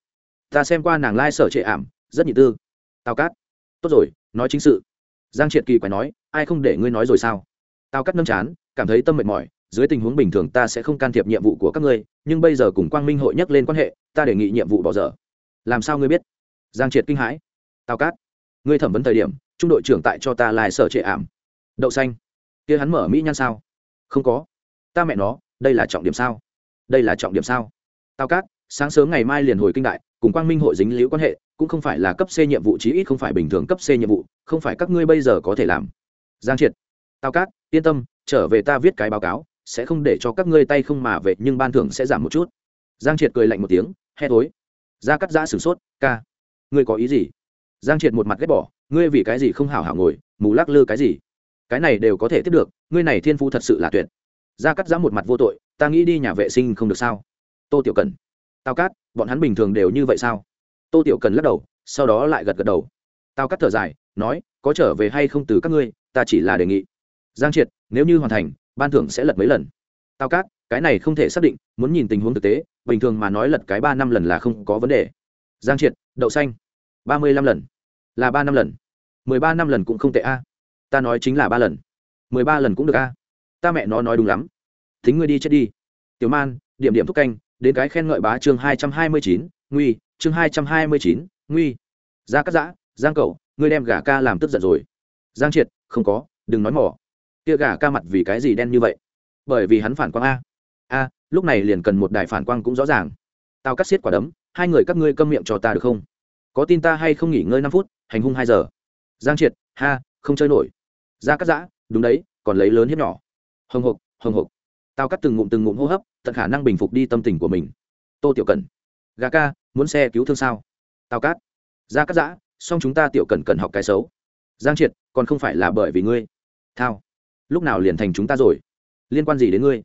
Ta xem qua nàng lai sở trệ ảm, rất nhị tư. Tào cát. Tốt rồi, nói chính sự. Giang triệt kỳ quái nói, ai không để ngươi nói rồi sao? Tào cát nâng chán, cảm thấy tâm mệt mỏi, dưới tình huống bình thường ta sẽ không can thiệp nhiệm vụ của các ngươi, nhưng bây giờ cùng quang minh hội nhắc lên quan hệ, ta đề nghị nhiệm vụ bỏ dở. Làm sao ngươi biết? Giang triệt kinh hãi tào cát. Ngươi thẩm vấn thời điểm, trung đội trưởng tại cho ta lại sở trệ ảm. Đậu xanh. Kia hắn mở mỹ nhan sao? Không có. Ta mẹ nó, đây là trọng điểm sao? Đây là trọng điểm sao? Tào cát, sáng sớm ngày mai liền hồi kinh đại, cùng quang minh hội dính liễu quan hệ, cũng không phải là cấp c nhiệm vụ chí ít không phải bình thường cấp c nhiệm vụ, không phải các ngươi bây giờ có thể làm. Giang triệt. Tào cát, yên tâm, trở về ta viết cái báo cáo, sẽ không để cho các ngươi tay không mà về, nhưng ban thưởng sẽ giảm một chút. Giang triệt cười lạnh một tiếng, hét thối ra cắt giã sửng sốt, ca, ngươi có ý gì? Giang triệt một mặt ghét bỏ, ngươi vì cái gì không hảo hảo ngồi, mù lắc lư cái gì? Cái này đều có thể tiếp được, ngươi này thiên phu thật sự là tuyệt. Gia cắt giã một mặt vô tội, ta nghĩ đi nhà vệ sinh không được sao? Tô tiểu cần. Tao cát, bọn hắn bình thường đều như vậy sao? Tô tiểu cần lắc đầu, sau đó lại gật gật đầu. Tao cắt thở dài, nói, có trở về hay không từ các ngươi, ta chỉ là đề nghị. Giang triệt, nếu như hoàn thành, ban thưởng sẽ lật mấy lần. Tao cát, cái này không thể xác định, muốn nhìn tình huống thực tế, bình thường mà nói lật cái ba năm lần là không có vấn đề. Giang triệt, đậu xanh ba mươi lăm lần. Là ba năm lần. Mười ba năm lần cũng không tệ a. Ta nói chính là ba lần. Mười ba lần cũng được a. Ta mẹ nó nói đúng lắm. Thính ngươi đi chết đi. Tiểu man, điểm điểm thúc canh, đến cái khen ngợi bá chương hai trăm hai mươi chín, nguy, chương hai trăm hai mươi chín, nguy. Ra cắt giã, giang cậu ngươi đem gà ca làm tức giận rồi. Giang triệt, không có, đừng nói mỏ. Kia gà ca mặt vì cái gì đen như vậy? Bởi vì hắn phản quang a. A, lúc này liền cần một đài phản quang cũng rõ ràng. Tao cắt xiết quả đấm, hai người các ngươi câm miệng cho ta được không? Có tin ta hay không nghỉ ngơi năm phút, hành hung hai giờ. Giang triệt, ha, không chơi nổi. Ra cắt giã, đúng đấy, còn lấy lớn hiếp nhỏ. Hồng hộc hồng hộc. Tao cắt từng ngụm từng ngụm hô hấp, tận khả năng bình phục đi tâm tình của mình. Tô tiểu cần gà ca, muốn xe cứu thương sao? Tao cắt. Ra cắt giã, xong chúng ta tiểu cần cần học cái xấu. Giang triệt, còn không phải là bởi vì ngươi. Thao. Lúc nào liền thành chúng ta rồi? Liên quan gì đến ngươi?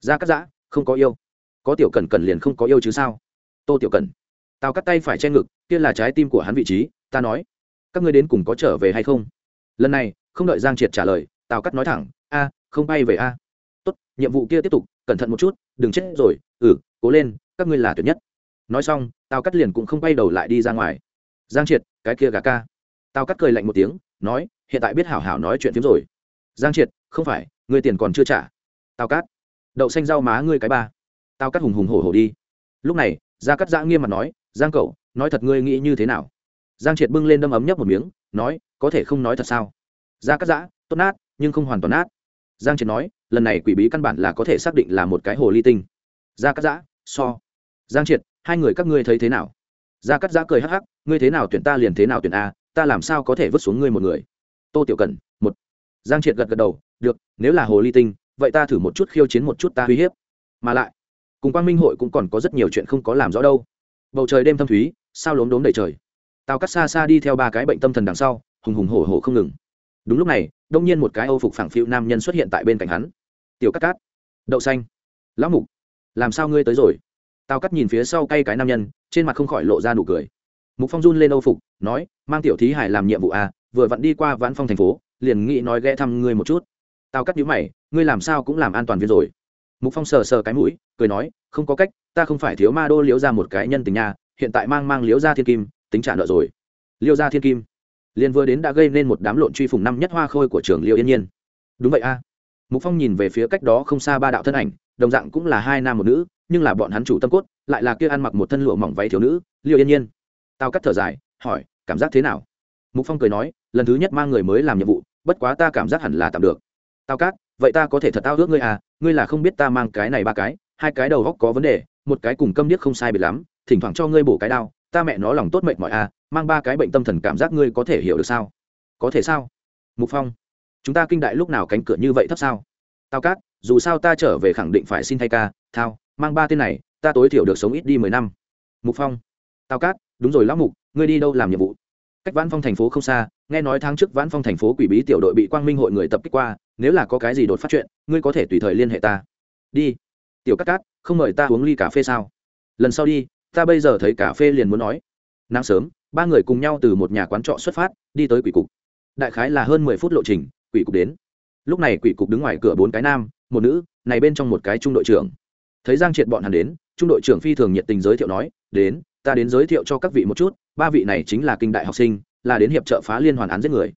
Ra cắt giã, không có yêu. Có tiểu cần cần liền không có yêu chứ sao? Tô tiểu cần tao cắt tay phải che ngực kia là trái tim của hắn vị trí, ta nói. Các ngươi đến cùng có trở về hay không? Lần này, không đợi giang triệt trả lời, tào cắt nói thẳng, a, không bay về a. Tốt, nhiệm vụ kia tiếp tục, cẩn thận một chút, đừng chết rồi ừ cố lên, các ngươi là tuyệt nhất. Nói xong, tào cắt liền cũng không bay đầu lại đi ra ngoài. Giang triệt, cái kia gà ca. Tào cắt cười lạnh một tiếng, nói, hiện tại biết hảo hảo nói chuyện phiếm rồi. Giang triệt, không phải, ngươi tiền còn chưa trả. Tào cắt, đậu xanh rau má ngươi cái ba. Tào cắt hùng hùng hổ hổ đi. Lúc này, gia cắt giã nghiêm mặt nói, giang cậu nói thật ngươi nghĩ như thế nào? Giang triệt bưng lên đâm ấm nhấp một miếng, nói, có thể không nói thật sao? Gia cắt giã, tốt nát, nhưng không hoàn toàn nát. Giang triệt nói, lần này quỷ bí căn bản là có thể xác định là một cái hồ ly tinh. Gia cắt giã, so. Giang triệt, hai người các ngươi thấy thế nào? Gia cắt giã cười hắc hắc, ngươi thế nào tuyển ta liền thế nào tuyển a, ta làm sao có thể vứt xuống ngươi một người? Tô tiểu cần, một. Giang triệt gật gật đầu, được, nếu là hồ ly tinh, vậy ta thử một chút khiêu chiến một chút ta uy hiếp. Mà lại, cùng quang minh hội cũng còn có rất nhiều chuyện không có làm rõ đâu. Bầu trời đêm thâm thúy sao lốm đốm đầy trời. Tào cắt xa xa đi theo ba cái bệnh tâm thần đằng sau, hùng hùng hổ hổ không ngừng. Đúng lúc này, đông nhiên một cái âu phục phẳng phiu nam nhân xuất hiện tại bên cạnh hắn. Tiểu cắt cát, đậu xanh. Lão mục, làm sao ngươi tới rồi? Tào cắt nhìn phía sau cay cái nam nhân, trên mặt không khỏi lộ ra nụ cười. Mục phong run lên âu phục, nói, mang tiểu thí hải làm nhiệm vụ à vừa vặn đi qua vãn phong thành phố, liền nghĩ nói ghé thăm ngươi một chút. Tào cắt nhíu mày, ngươi làm sao cũng làm an toàn viên rồi. Mục phong sờ sờ cái mũi, cười nói, không có cách, ta không phải thiếu ma đô liễu ra một cái nhân tình nha hiện tại mang mang liễu gia thiên kim, tính trả nợ rồi. Liễu gia thiên kim. Liền vừa đến đã gây nên một đám lộn truy phùng năm nhất hoa khôi của trường liêu yên nhiên. Đúng vậy a. Mục phong nhìn về phía cách đó không xa ba đạo thân ảnh, đồng dạng cũng là hai nam một nữ, nhưng là bọn hắn chủ tâm cốt, lại là kia ăn mặc một thân lụa mỏng váy thiếu nữ, liêu yên nhiên. Tao cắt thở dài, hỏi, cảm giác thế nào? Mục phong cười nói, lần thứ nhất mang người mới làm nhiệm vụ, bất quá ta cảm giác hẳn là tạm được. Tao cát vậy ta có thể thật tao ước ngươi à? Ngươi là không biết ta mang cái này ba cái, hai cái đầu góc có vấn đề, một cái cùng câm điếc không sai biệt lắm thỉnh thoảng cho ngươi bổ cái đao, ta mẹ nó lòng tốt mệnh mọi à mang ba cái bệnh tâm thần cảm giác ngươi có thể hiểu được sao? Có thể sao? Mục phong, chúng ta kinh đại lúc nào cánh cửa như vậy thấp sao? Tao cát, dù sao ta trở về khẳng định phải xin thay ca, thao, mang ba tên này, ta tối thiểu được sống ít đi mười năm. Mục phong, tao cát, đúng rồi lão mục, ngươi đi đâu làm nhiệm vụ? Cách vãn phong thành phố không xa, nghe nói tháng trước vãn phong thành phố quỷ bí tiểu đội bị quang minh hội người tập kích qua, nếu là có cái gì đột phát chuyện, ngươi có thể tùy thời liên hệ ta. Đi. Tiểu cát cát, không mời ta uống ly cà phê sao? Lần sau đi ta bây giờ thấy cà phê liền muốn nói. Nắng sớm, ba người cùng nhau từ một nhà quán trọ xuất phát, đi tới quỷ cục. Đại khái là hơn mười phút lộ trình, quỷ cục đến. Lúc này quỷ cục đứng ngoài cửa bốn cái nam, một nữ, này bên trong một cái trung đội trưởng. Thấy giang triệt bọn hắn đến, trung đội trưởng phi thường nhiệt tình giới thiệu nói, đến, ta đến giới thiệu cho các vị một chút, ba vị này chính là kinh đại học sinh, là đến hiệp trợ phá liên hoàn án giết người.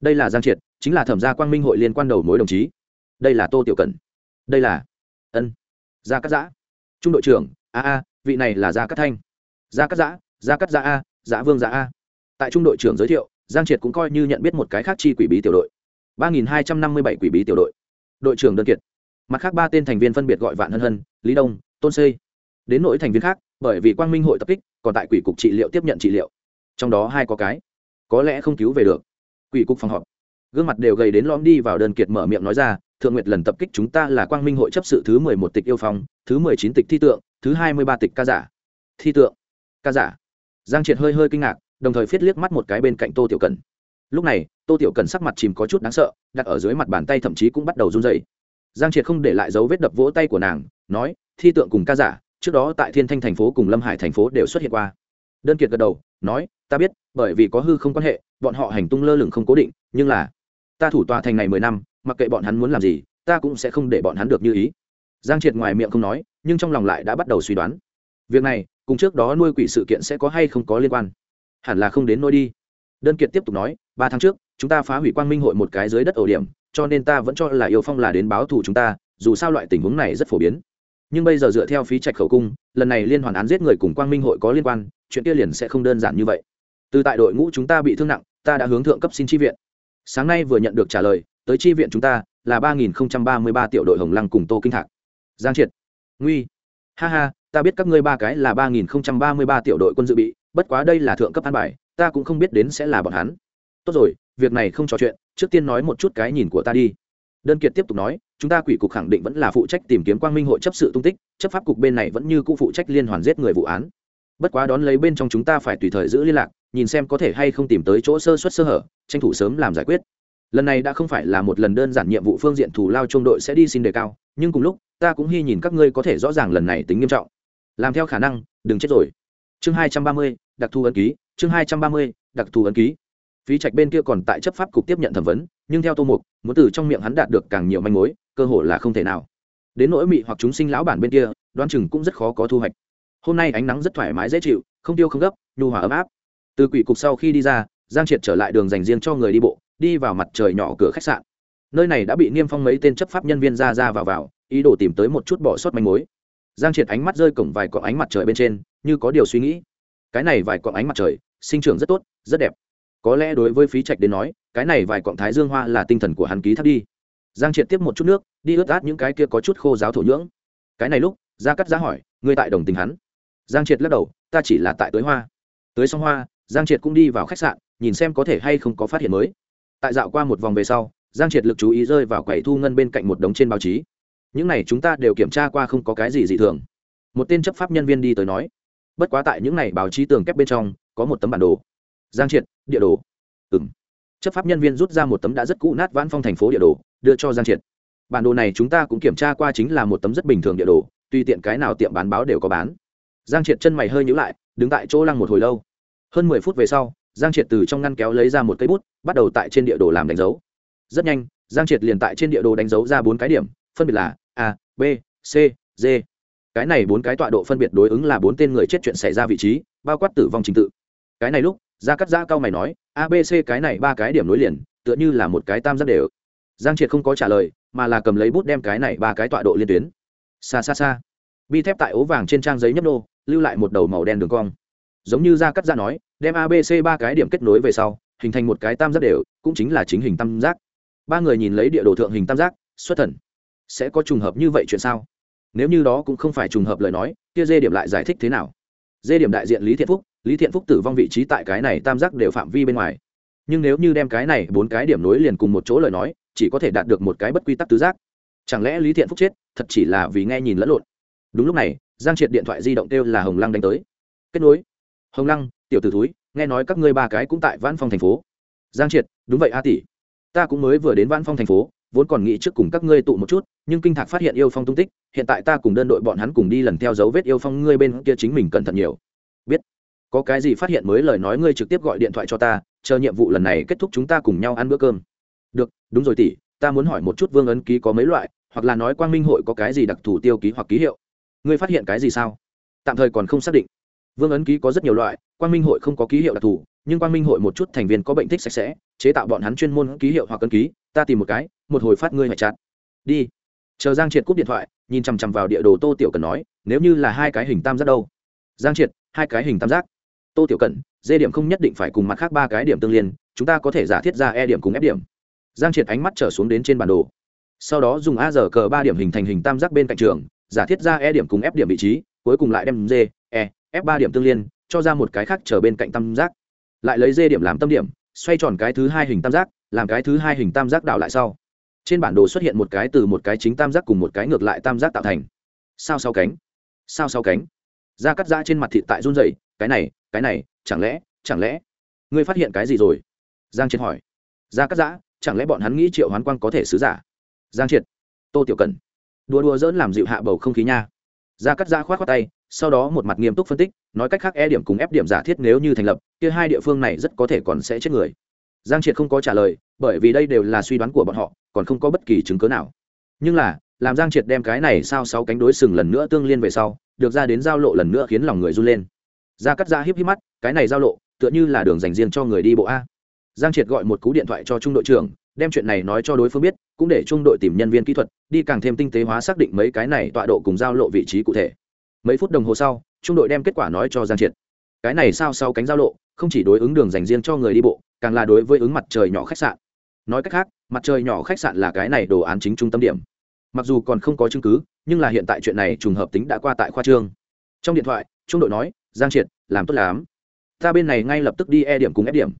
Đây là giang triệt, chính là thẩm gia quang minh hội liên quan đầu mối đồng chí. Đây là tô tiểu cẩn. Đây là, ân, gia cắt giã. Trung đội trưởng, a a vị này là gia cát thanh. Gia cát giã, gia cát giã a, giã vương giã a. Tại trung đội trưởng giới thiệu, giang triệt cũng coi như nhận biết một cái khác chi quỷ bí tiểu đội. ba nghìn hai trăm năm mươi bảy quỷ bí tiểu đội. Đội trưởng đơn kiệt. Mặt khác ba tên thành viên phân biệt gọi vạn hân hân, lý đông, tôn xây đến nỗi thành viên khác, bởi vì quang minh hội tập kích, còn tại quỷ cục trị liệu tiếp nhận trị liệu. Trong đó hai có cái. Có lẽ không cứu về được. Quỷ cục phòng họp. Gương mặt đều gầy đến lõm đi vào đơn kiệt mở miệng nói ra, thượng nguyệt lần tập kích chúng ta là quang minh hội chấp sự thứ mười một tịch yêu phong thứ mười chín tịch thi tượng, thứ hai mươi ba tịch ca giả. Thi tượng, ca giả. Giang triệt hơi hơi kinh ngạc, đồng thời viết liếc mắt một cái bên cạnh tô tiểu cần. Lúc này, tô tiểu cần sắc mặt chìm có chút đáng sợ, đặt ở dưới mặt bàn tay thậm chí cũng bắt đầu run dày giang triệt không để lại dấu vết đập vỗ tay của nàng, nói, thi tượng cùng ca giả, trước đó tại thiên thanh thành phố cùng lâm hải thành phố đều xuất hiện qua. Đơn kiệt gật đầu, nói, ta biết, bởi vì có hư không quan hệ, bọn họ hành tung lơ lửng không cố định, nhưng là, ta thủ tòa thành này mười năm, mặc kệ bọn hắn muốn làm gì, ta cũng sẽ không để bọn hắn được như ý giang triệt ngoài miệng không nói, nhưng trong lòng lại đã bắt đầu suy đoán. Việc này, cùng trước đó nuôi quỷ sự kiện sẽ có hay không có liên quan? Hẳn là không đến nôi đi. Đơn kiệt tiếp tục nói, ba tháng trước, chúng ta phá hủy quang minh hội một cái dưới đất ổ điểm, cho nên ta vẫn cho là yêu phong là đến báo thù chúng ta, dù sao loại tình huống này rất phổ biến. Nhưng bây giờ dựa theo phí trạch khẩu cung, lần này liên hoàn án giết người cùng quang minh hội có liên quan, chuyện kia liền sẽ không đơn giản như vậy. Từ tại đội ngũ chúng ta bị thương nặng, ta đã hướng thượng cấp xin tri viện. Sáng nay vừa nhận được trả lời, tới tri viện chúng ta là ba nghìn ba mươi ba tiểu đội hồng lăng cùng tô kinh thạc giang triệt. Nguy. Ha ha, ta biết các ngươi ba cái là ba nghìn không trăm ba mươi ba tiểu đội quân dự bị, bất quá đây là thượng cấp an bài, ta cũng không biết đến sẽ là bọn hắn. Tốt rồi, việc này không trò chuyện, trước tiên nói một chút cái nhìn của ta đi. Đơn kiệt tiếp tục nói, chúng ta quỷ cục khẳng định vẫn là phụ trách tìm kiếm quang minh hội chấp sự tung tích, chấp pháp cục bên này vẫn như cũ phụ trách liên hoàn giết người vụ án. Bất quá đón lấy bên trong chúng ta phải tùy thời giữ liên lạc, nhìn xem có thể hay không tìm tới chỗ sơ xuất sơ hở, tranh thủ sớm làm giải quyết. Lần này đã không phải là một lần đơn giản nhiệm vụ phương diện thủ lao trung đội sẽ đi xin đề cao, nhưng cùng lúc ta cũng hy nhìn các ngươi có thể rõ ràng lần này tính nghiêm trọng. Làm theo khả năng, đừng chết rồi. Chương hai trăm ba mươi, đặc thù ấn ký, chương hai trăm ba mươi, đặc thù ấn ký. Phí trạch bên kia còn tại chấp pháp cục tiếp nhận thẩm vấn, nhưng theo tô mục, muốn từ trong miệng hắn đạt được càng nhiều manh mối, cơ hội là không thể nào. Đến nỗi mị hoặc chúng sinh lão bản bên kia đoan chừng cũng rất khó có thu hoạch. Hôm nay ánh nắng rất thoải mái dễ chịu, không tiêu không gấp, nhu hòa ấm áp. Từ quỷ cục sau khi đi ra, giang triệt trở lại đường dành riêng cho người đi bộ, đi vào mặt trời nhỏ cửa khách sạn. Nơi này đã bị niêm phong mấy tên chấp pháp nhân viên ra ra vào vào ý đồ tìm tới một chút bỏ sót manh mối. Giang triệt ánh mắt rơi cổng vài cọng ánh mặt trời bên trên, như có điều suy nghĩ. Cái này vài cọng ánh mặt trời, sinh trưởng rất tốt, rất đẹp. Có lẽ đối với phí trạch đến nói, cái này vài cọng thái dương hoa là tinh thần của hắn ký thác đi. Giang triệt tiếp một chút nước, đi ướt át những cái kia có chút khô giáo thổ nhưỡng. Cái này lúc, gia cắt giá hỏi, ngươi tại đồng tình hắn? Giang triệt lắc đầu, ta chỉ là tại tưới hoa. Tưới xong hoa, giang triệt cũng đi vào khách sạn, nhìn xem có thể hay không có phát hiện mới. Tại dạo qua một vòng về sau, giang triệt lực chú ý rơi vào quầy thu ngân bên cạnh một đống trên báo chí những này chúng ta đều kiểm tra qua không có cái gì dị thường. Một tên chấp pháp nhân viên đi tới nói, bất quá tại những này báo chí tường kép bên trong, có một tấm bản đồ. Giang triệt, địa đồ. Ừ m chấp pháp nhân viên rút ra một tấm đã rất cũ nát vãn phong thành phố địa đồ, đưa cho giang triệt. Bản đồ này chúng ta cũng kiểm tra qua chính là một tấm rất bình thường địa đồ, tùy tiện cái nào tiệm bán báo đều có bán. Giang triệt chân mày hơi nhữ lại, đứng tại chỗ lăng một hồi lâu. Hơn mười phút về sau, giang triệt từ trong ngăn kéo lấy ra một cây bút, bắt đầu tại trên địa đồ làm đánh dấu. Rất nhanh, giang triệt liền tại trên địa đồ đánh dấu ra bốn cái điểm, phân biệt là a b c d. Cái này bốn cái tọa độ phân biệt đối ứng là bốn tên người chết chuyện xảy ra vị trí bao quát tử vong trình tự. Cái này lúc gia cắt giã cao mày nói A, B, C cái này ba cái điểm nối liền tựa như là một cái tam giác đều. Giang triệt không có trả lời mà là cầm lấy bút đem cái này ba cái tọa độ liên tuyến. Xa xa xa. Bi thép tại ố vàng trên trang giấy nhấp nô lưu lại một đầu màu đen đường cong. Giống như gia cắt giã nói đem abc ba cái điểm kết nối về sau hình thành một cái tam giác đều cũng chính là chính hình tam giác. Ba người nhìn lấy địa đồ thượng hình tam giác xuất thần sẽ có trùng hợp như vậy chuyện sao? Nếu như đó cũng không phải trùng hợp lời nói, kia dê điểm lại giải thích thế nào? Dê điểm đại diện lý thiện phúc, lý thiện phúc tử vong vị trí tại cái này tam giác đều phạm vi bên ngoài. Nhưng nếu như đem cái này bốn cái điểm nối liền cùng một chỗ lời nói, chỉ có thể đạt được một cái bất quy tắc tứ giác. Chẳng lẽ lý thiện phúc chết, thật chỉ là vì nghe nhìn lẫn lộn? Đúng lúc này, giang triệt điện thoại di động kêu là hồng lăng đánh tới. Kết nối. Hồng lăng, tiểu t ử thúi, nghe nói các ngươi ba cái cũng tại văn phòng thành phố. Giang triệt, đúng vậy a tỷ. Ta cũng mới vừa đến văn phòng thành phố vốn còn nghĩ trước cùng các ngươi tụ một chút, nhưng kinh thạc phát hiện yêu phong tung tích, hiện tại ta cùng đơn đội bọn hắn cùng đi lần theo dấu vết yêu phong ngươi bên kia chính mình cẩn thận nhiều. Biết. Có cái gì phát hiện mới lời nói ngươi trực tiếp gọi điện thoại cho ta, chờ nhiệm vụ lần này kết thúc chúng ta cùng nhau ăn bữa cơm. Được, đúng rồi tỷ, ta muốn hỏi một chút vương ấn ký có mấy loại, hoặc là nói quang minh hội có cái gì đặc thù tiêu ký hoặc ký hiệu. Ngươi phát hiện cái gì sao? Tạm thời còn không xác định. Vương ấn ký có rất nhiều loại, quang minh hội không có ký hiệu đặc thù, nhưng quang minh hội một chút thành viên có bệnh thích sạch sẽ, chế tạo bọn hắn chuyên môn ký hiệu hoặc ấn ký ta tìm một cái, một hồi phát ngươi hại chặt. Đi. Chờ giang triệt cúp điện thoại, nhìn chằm chằm vào địa đồ tô tiểu cần nói, nếu như là hai cái hình tam giác đâu? Giang triệt, hai cái hình tam giác. Tô tiểu cần dê điểm không nhất định phải cùng mặt khác ba cái điểm tương liên, chúng ta có thể giả thiết ra e điểm cùng f điểm. Giang triệt ánh mắt trở xuống đến trên bản đồ. Sau đó dùng a giờ cờ ba điểm hình thành hình tam giác bên cạnh trường, giả thiết ra e điểm cùng f điểm vị trí, cuối cùng lại đem d e f ba điểm tương liên, cho ra một cái khác trở bên cạnh tam giác. Lại lấy d điểm làm tâm điểm, xoay tròn cái thứ hai hình tam giác làm cái thứ hai hình tam giác đảo lại sau. Trên bản đồ xuất hiện một cái từ một cái chính tam giác cùng một cái ngược lại tam giác tạo thành. Sao sau cánh? Sao sau cánh? Da cắt da trên mặt thịt tại run rẩy, cái này cái này, chẳng lẽ chẳng lẽ? Ngươi phát hiện cái gì rồi? Giang triệt hỏi. Da cắt da chẳng lẽ bọn hắn nghĩ triệu hoán quang có thể sứ giả? Giang triệt. Tô tiểu cần đùa đùa dỡn làm dịu hạ bầu không khí nha. Da cắt da khoát khoát tay, sau đó một mặt nghiêm túc phân tích, nói cách khác e điểm cùng ép điểm giả thiết nếu như thành lập, kia hai địa phương này rất có thể còn sẽ chết người. Giang triệt không có trả lời bởi vì đây đều là suy đoán của bọn họ, còn không có bất kỳ chứng cớ nào. Nhưng là, làm giang triệt đem cái này sao sáu cánh đối sừng lần nữa tương liên về sau, được ra đến giao lộ lần nữa khiến lòng người run lên. Ra cắt ra híp híp mắt, cái này giao lộ, tựa như là đường dành riêng cho người đi bộ a. Giang triệt gọi một cú điện thoại cho trung đội trưởng, đem chuyện này nói cho đối phương biết, cũng để trung đội tìm nhân viên kỹ thuật, đi càng thêm tinh tế hóa xác định mấy cái này tọa độ cùng giao lộ vị trí cụ thể. Mấy phút đồng hồ sau, trung đội đem kết quả nói cho giang triệt. Cái này sao sau cánh giao lộ, không chỉ đối ứng đường dành riêng cho người đi bộ, càng là đối với ứng mặt trời nhỏ khách sạn nói cách khác, mặt trời nhỏ khách sạn là cái này đồ án chính trung tâm điểm. Mặc dù còn không có chứng cứ, nhưng là hiện tại chuyện này trùng hợp tính đã qua tại khoa trương. Trong điện thoại, trung đội nói, giang triệt, làm tốt lắm. Ta bên này ngay lập tức đi e điểm cùng ép điểm.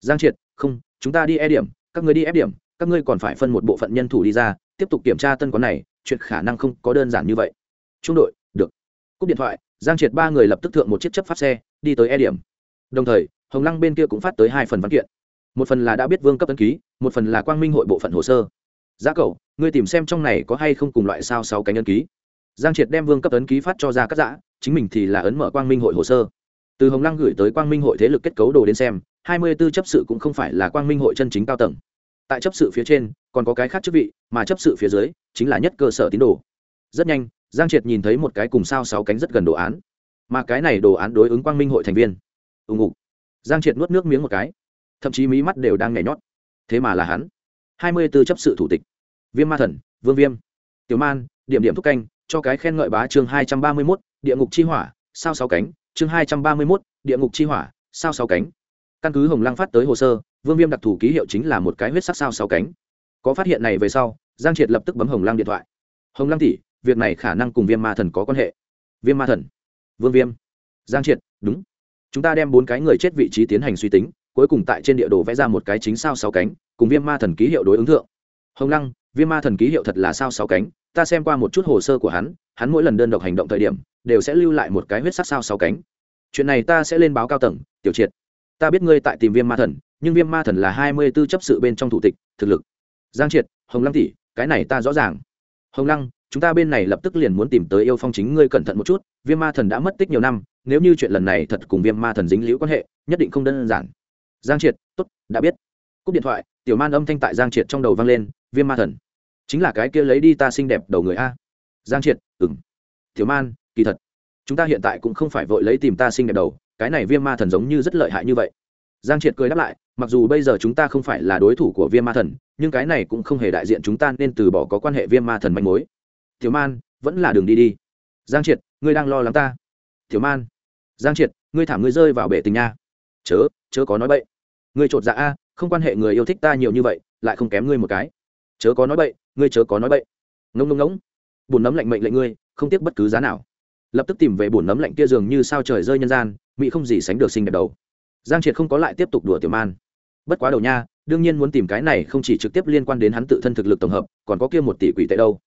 Giang triệt, không, chúng ta đi e điểm, các người đi ép điểm, các ngươi còn phải phân một bộ phận nhân thủ đi ra, tiếp tục kiểm tra tân quán này, chuyện khả năng không có đơn giản như vậy. Trung đội, được. Cúp điện thoại, giang triệt ba người lập tức thượng một chiếc chấp pháp xe, đi tới e điểm. Đồng thời, hồng lăng bên kia cũng phát tới hai phần văn kiện một phần là đã biết vương cấp ấn ký, một phần là quang minh hội bộ phận hồ sơ. Giá cậu, ngươi tìm xem trong này có hay không cùng loại sao sáu cánh ấn ký. Giang triệt đem vương cấp ấn ký phát cho ra các giã, chính mình thì là ấn mở quang minh hội hồ sơ. Từ hồng lăng gửi tới quang minh hội thế lực kết cấu đồ đến xem, hai mươi b ố chấp sự cũng không phải là quang minh hội chân chính cao tầng. Tại chấp sự phía trên, còn có cái khác chức vị, mà chấp sự phía dưới, chính là nhất cơ sở tín đồ. Rất nhanh, giang triệt nhìn thấy một cái cùng sao sáu cánh rất gần đồ án. Mà cái này đồ án đối ứng quang minh hội thành viên. Ùng ục giang triệt nuốt nước miếng một cái thậm chí mí mắt đều đang nhảy nhót. Thế mà là hắn. Hai mươi b ố chấp sự thủ tịch. Viêm ma thần, vương viêm. Tiểu man, điểm điểm thúc canh, cho cái khen ngợi bá chương hai trăm ba mươi mốt, địa ngục chi hỏa, sao sáu cánh. Chương hai trăm ba mươi mốt, địa ngục chi hỏa, sao sáu cánh. Căn cứ hồng lăng phát tới hồ sơ, vương viêm đặc thù ký hiệu chính là một cái huyết sắc sao sáu cánh. Có phát hiện này về sau, giang triệt lập tức bấm hồng lăng điện thoại. Hồng lăng tỷ, việc này khả năng cùng viêm ma thần có quan hệ. Viêm ma thần. Vương viêm. Giang triệt, đúng. Chúng ta đem bốn cái người chết vị trí tiến hành suy tính cuối cùng tại trên địa đồ vẽ ra một cái chính sao sáu cánh, cùng viêm ma thần ký hiệu đối ứng thượng. Hồng lăng, viêm ma thần ký hiệu thật là sao sáu cánh, ta xem qua một chút hồ sơ của hắn hắn mỗi lần đơn độc hành động thời điểm, đều sẽ lưu lại một cái huyết sắc sao sáu cánh. Chuyện này ta sẽ lên báo cao tầng, tiểu triệt. Ta biết ngươi tại tìm viêm ma thần, nhưng viêm ma thần là hai mươi b ố chấp sự bên trong thủ tịch, thực lực. Giang triệt, hồng lăng tỷ, cái này ta rõ ràng. Hồng lăng, chúng ta bên này lập tức liền muốn tìm tới yêu phong chính ngươi cẩn thận một chút, viêm ma thần đã mất tích nhiều năm, nếu như chuyện lần này thật cùng viêm ma thần dính liễu quan hệ, nhất định không đơn giản giang triệt t ố t đã biết. Cúp điện thoại, tiểu man âm thanh tại giang triệt trong đầu vang lên, viêm ma thần. Chính là cái kia lấy đi ta xinh đẹp đầu người a. Giang triệt ừng tiểu man, kỳ thật, chúng ta hiện tại cũng không phải vội lấy tìm ta xinh đẹp đầu, cái này viêm ma thần giống như rất lợi hại như vậy. Giang triệt cười đáp lại, mặc dù bây giờ chúng ta không phải là đối thủ của viêm ma thần, nhưng cái này cũng không hề đại diện chúng ta nên từ bỏ có quan hệ viêm ma thần manh mối. Tiểu man, vẫn là đường đi đi. Giang triệt, ngươi đang lo lắng ta. Tiểu man, giang triệt, ngươi thảm ngươi rơi vào bể tình nha chớ chớ có nói bậy. Ngươi chột dạ a, không quan hệ người yêu thích ta nhiều như vậy, lại không kém ngươi một cái. Chớ có nói bậy, ngươi chớ có nói bậy. Ngông ngông ngỗng bùn nấm lạnh mệnh lệnh ngươi, không tiếc bất cứ giá nào. Lập tức tìm về bùn nấm lạnh kia dường như sao trời rơi nhân gian, mỹ không gì sánh được sinh đẹp đầu. Giang triệt không có lại tiếp tục đùa tiểu man. Bất quá đầu nha, đương nhiên muốn tìm cái này không chỉ trực tiếp liên quan đến hắn tự thân thực lực tổng hợp, còn có kia một tỷ quỷ tệ đâu.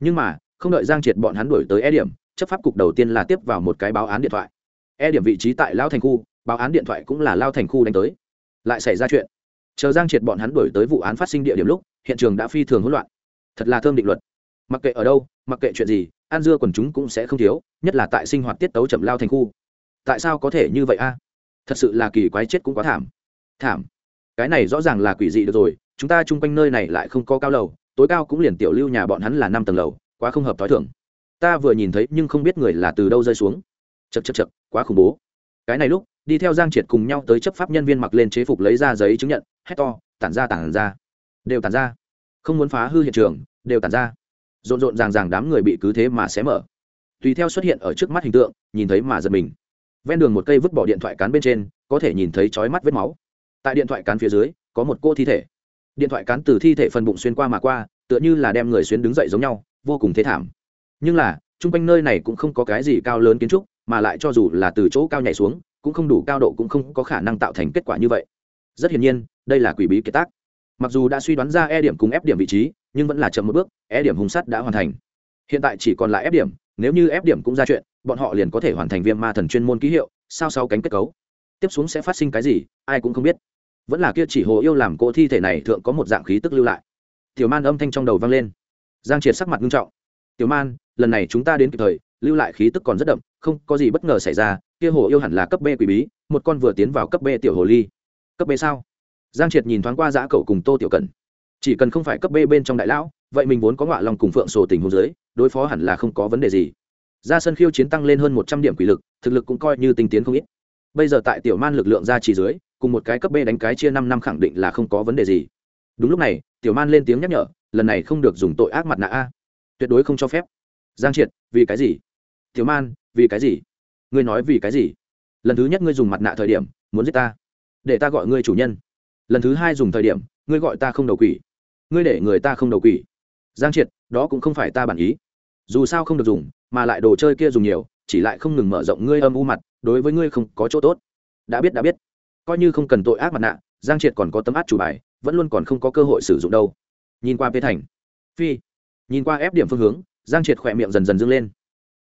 Nhưng mà, không đợi giang triệt bọn hắn đuổi tới e điểm, chấp pháp cục đầu tiên là tiếp vào một cái báo án điện thoại. E điểm vị trí tại Lão thành khu báo án điện thoại cũng là lao thành khu đánh tới. Lại xảy ra chuyện. Chờ giang triệt bọn hắn đuổi tới vụ án phát sinh địa điểm lúc, hiện trường đã phi thường hỗn loạn. Thật là thơm định luật. Mặc kệ ở đâu, mặc kệ chuyện gì an dưa quần chúng cũng sẽ không thiếu, nhất là tại sinh hoạt tiết tấu chậm lao thành khu. Tại sao có thể như vậy a? Thật sự là kỳ quái chết cũng quá thảm. Thảm. Cái này rõ ràng là quỷ dị được rồi, chúng ta chung quanh nơi này lại không có cao lầu, tối cao cũng liền tiểu lưu nhà bọn hắn là năm tầng lầu, quá không hợp t h o i thưởng ta vừa nhìn thấy nhưng không biết người là từ đâu rơi xuống. Chật chật chật quá khủng bố. Cái này lúc đi theo giang triệt cùng nhau tới chấp pháp nhân viên mặc lên chế phục lấy ra giấy chứng nhận, hét to, tản ra tản ra. Đều tản ra. Không muốn phá hư hiện trường, đều tản ra. Rộn rộn ràng ràng đám người bị cứ thế mà xé mở. Tùy theo xuất hiện ở trước mắt hình tượng, nhìn thấy mà giật mình. Ven đường một cây vứt bỏ điện thoại cán bên trên, có thể nhìn thấy chói mắt vết máu. Tại điện thoại cán phía dưới, có một cô thi thể. Điện thoại cán từ thi thể phần bụng xuyên qua mà qua, tựa như là đem người xuyên đứng dậy giống nhau, vô cùng thế thảm. Nhưng là, chung quanh nơi này cũng không có cái gì cao lớn kiến trúc, mà lại cho dù là từ chỗ cao nhảy xuống cũng không đủ cao độ cũng không có khả năng tạo thành kết quả như vậy. Rất hiển nhiên, đây là quỷ bí kết tác. Mặc dù đã suy đoán ra e điểm cùng ép điểm vị trí, nhưng vẫn là chậm một bước e điểm hung sắt đã hoàn thành. Hiện tại chỉ còn lại ép điểm, nếu như ép điểm cũng ra chuyện, bọn họ liền có thể hoàn thành viêm ma thần chuyên môn ký hiệu, sao sau cánh kết cấu. Tiếp xuống sẽ phát sinh cái gì, ai cũng không biết. Vẫn là kia chỉ hồ yêu làm cỗ thi thể này thượng có một dạng khí tức lưu lại. Tiểu man âm thanh trong đầu vang lên. Giang triệt sắc mặt nghiêm trọng. Tiểu man, lần này chúng ta đến kịp thời, lưu lại khí tức còn rất đậm, không có gì bất ngờ xảy ra kia hồ yêu hẳn là cấp b quỷ bí, một con vừa tiến vào cấp b tiểu hồ ly. Cấp b sao? Giang triệt nhìn thoáng qua giã cậu cùng tô tiểu cần chỉ cần không phải cấp b bên trong đại lão, vậy mình vốn có ngọa lòng cùng phượng sổ tình hồ dưới, đối phó hẳn là không có vấn đề gì. Ra sân khiêu chiến tăng lên hơn một trăm điểm quỷ lực, thực lực cũng coi như tinh tiến không ít. Bây giờ tại tiểu man lực lượng ra chỉ dưới, cùng một cái cấp b đánh cái chia năm năm khẳng định là không có vấn đề gì. Đúng lúc này, tiểu man lên tiếng nhắc nhở, lần này không được dùng tội ác mặt nạ a. Tuyệt đối không cho phép. Giang triệt, vì cái gì? Tiểu man, vì cái gì? Ngươi nói vì cái gì? Lần thứ nhất ngươi dùng mặt nạ thời điểm, muốn giết ta. Để ta gọi ngươi chủ nhân. Lần thứ hai dùng thời điểm, ngươi gọi ta không đầu quỷ. Ngươi để người ta không đầu quỷ. Giang triệt, đó cũng không phải ta bản ý. Dù sao không được dùng, mà lại đồ chơi kia dùng nhiều, chỉ lại không ngừng mở rộng ngươi âm u mặt, đối với ngươi không có chỗ tốt. Đã biết đã biết. Coi như không cần tội ác mặt nạ, giang triệt còn có tấm át chủ bài, vẫn luôn còn không có cơ hội sử dụng đâu. Nhìn qua p thành. Phi. Nhìn qua ép điểm phương hướng, giang triệt khỏe miệng dần dần dâng lên.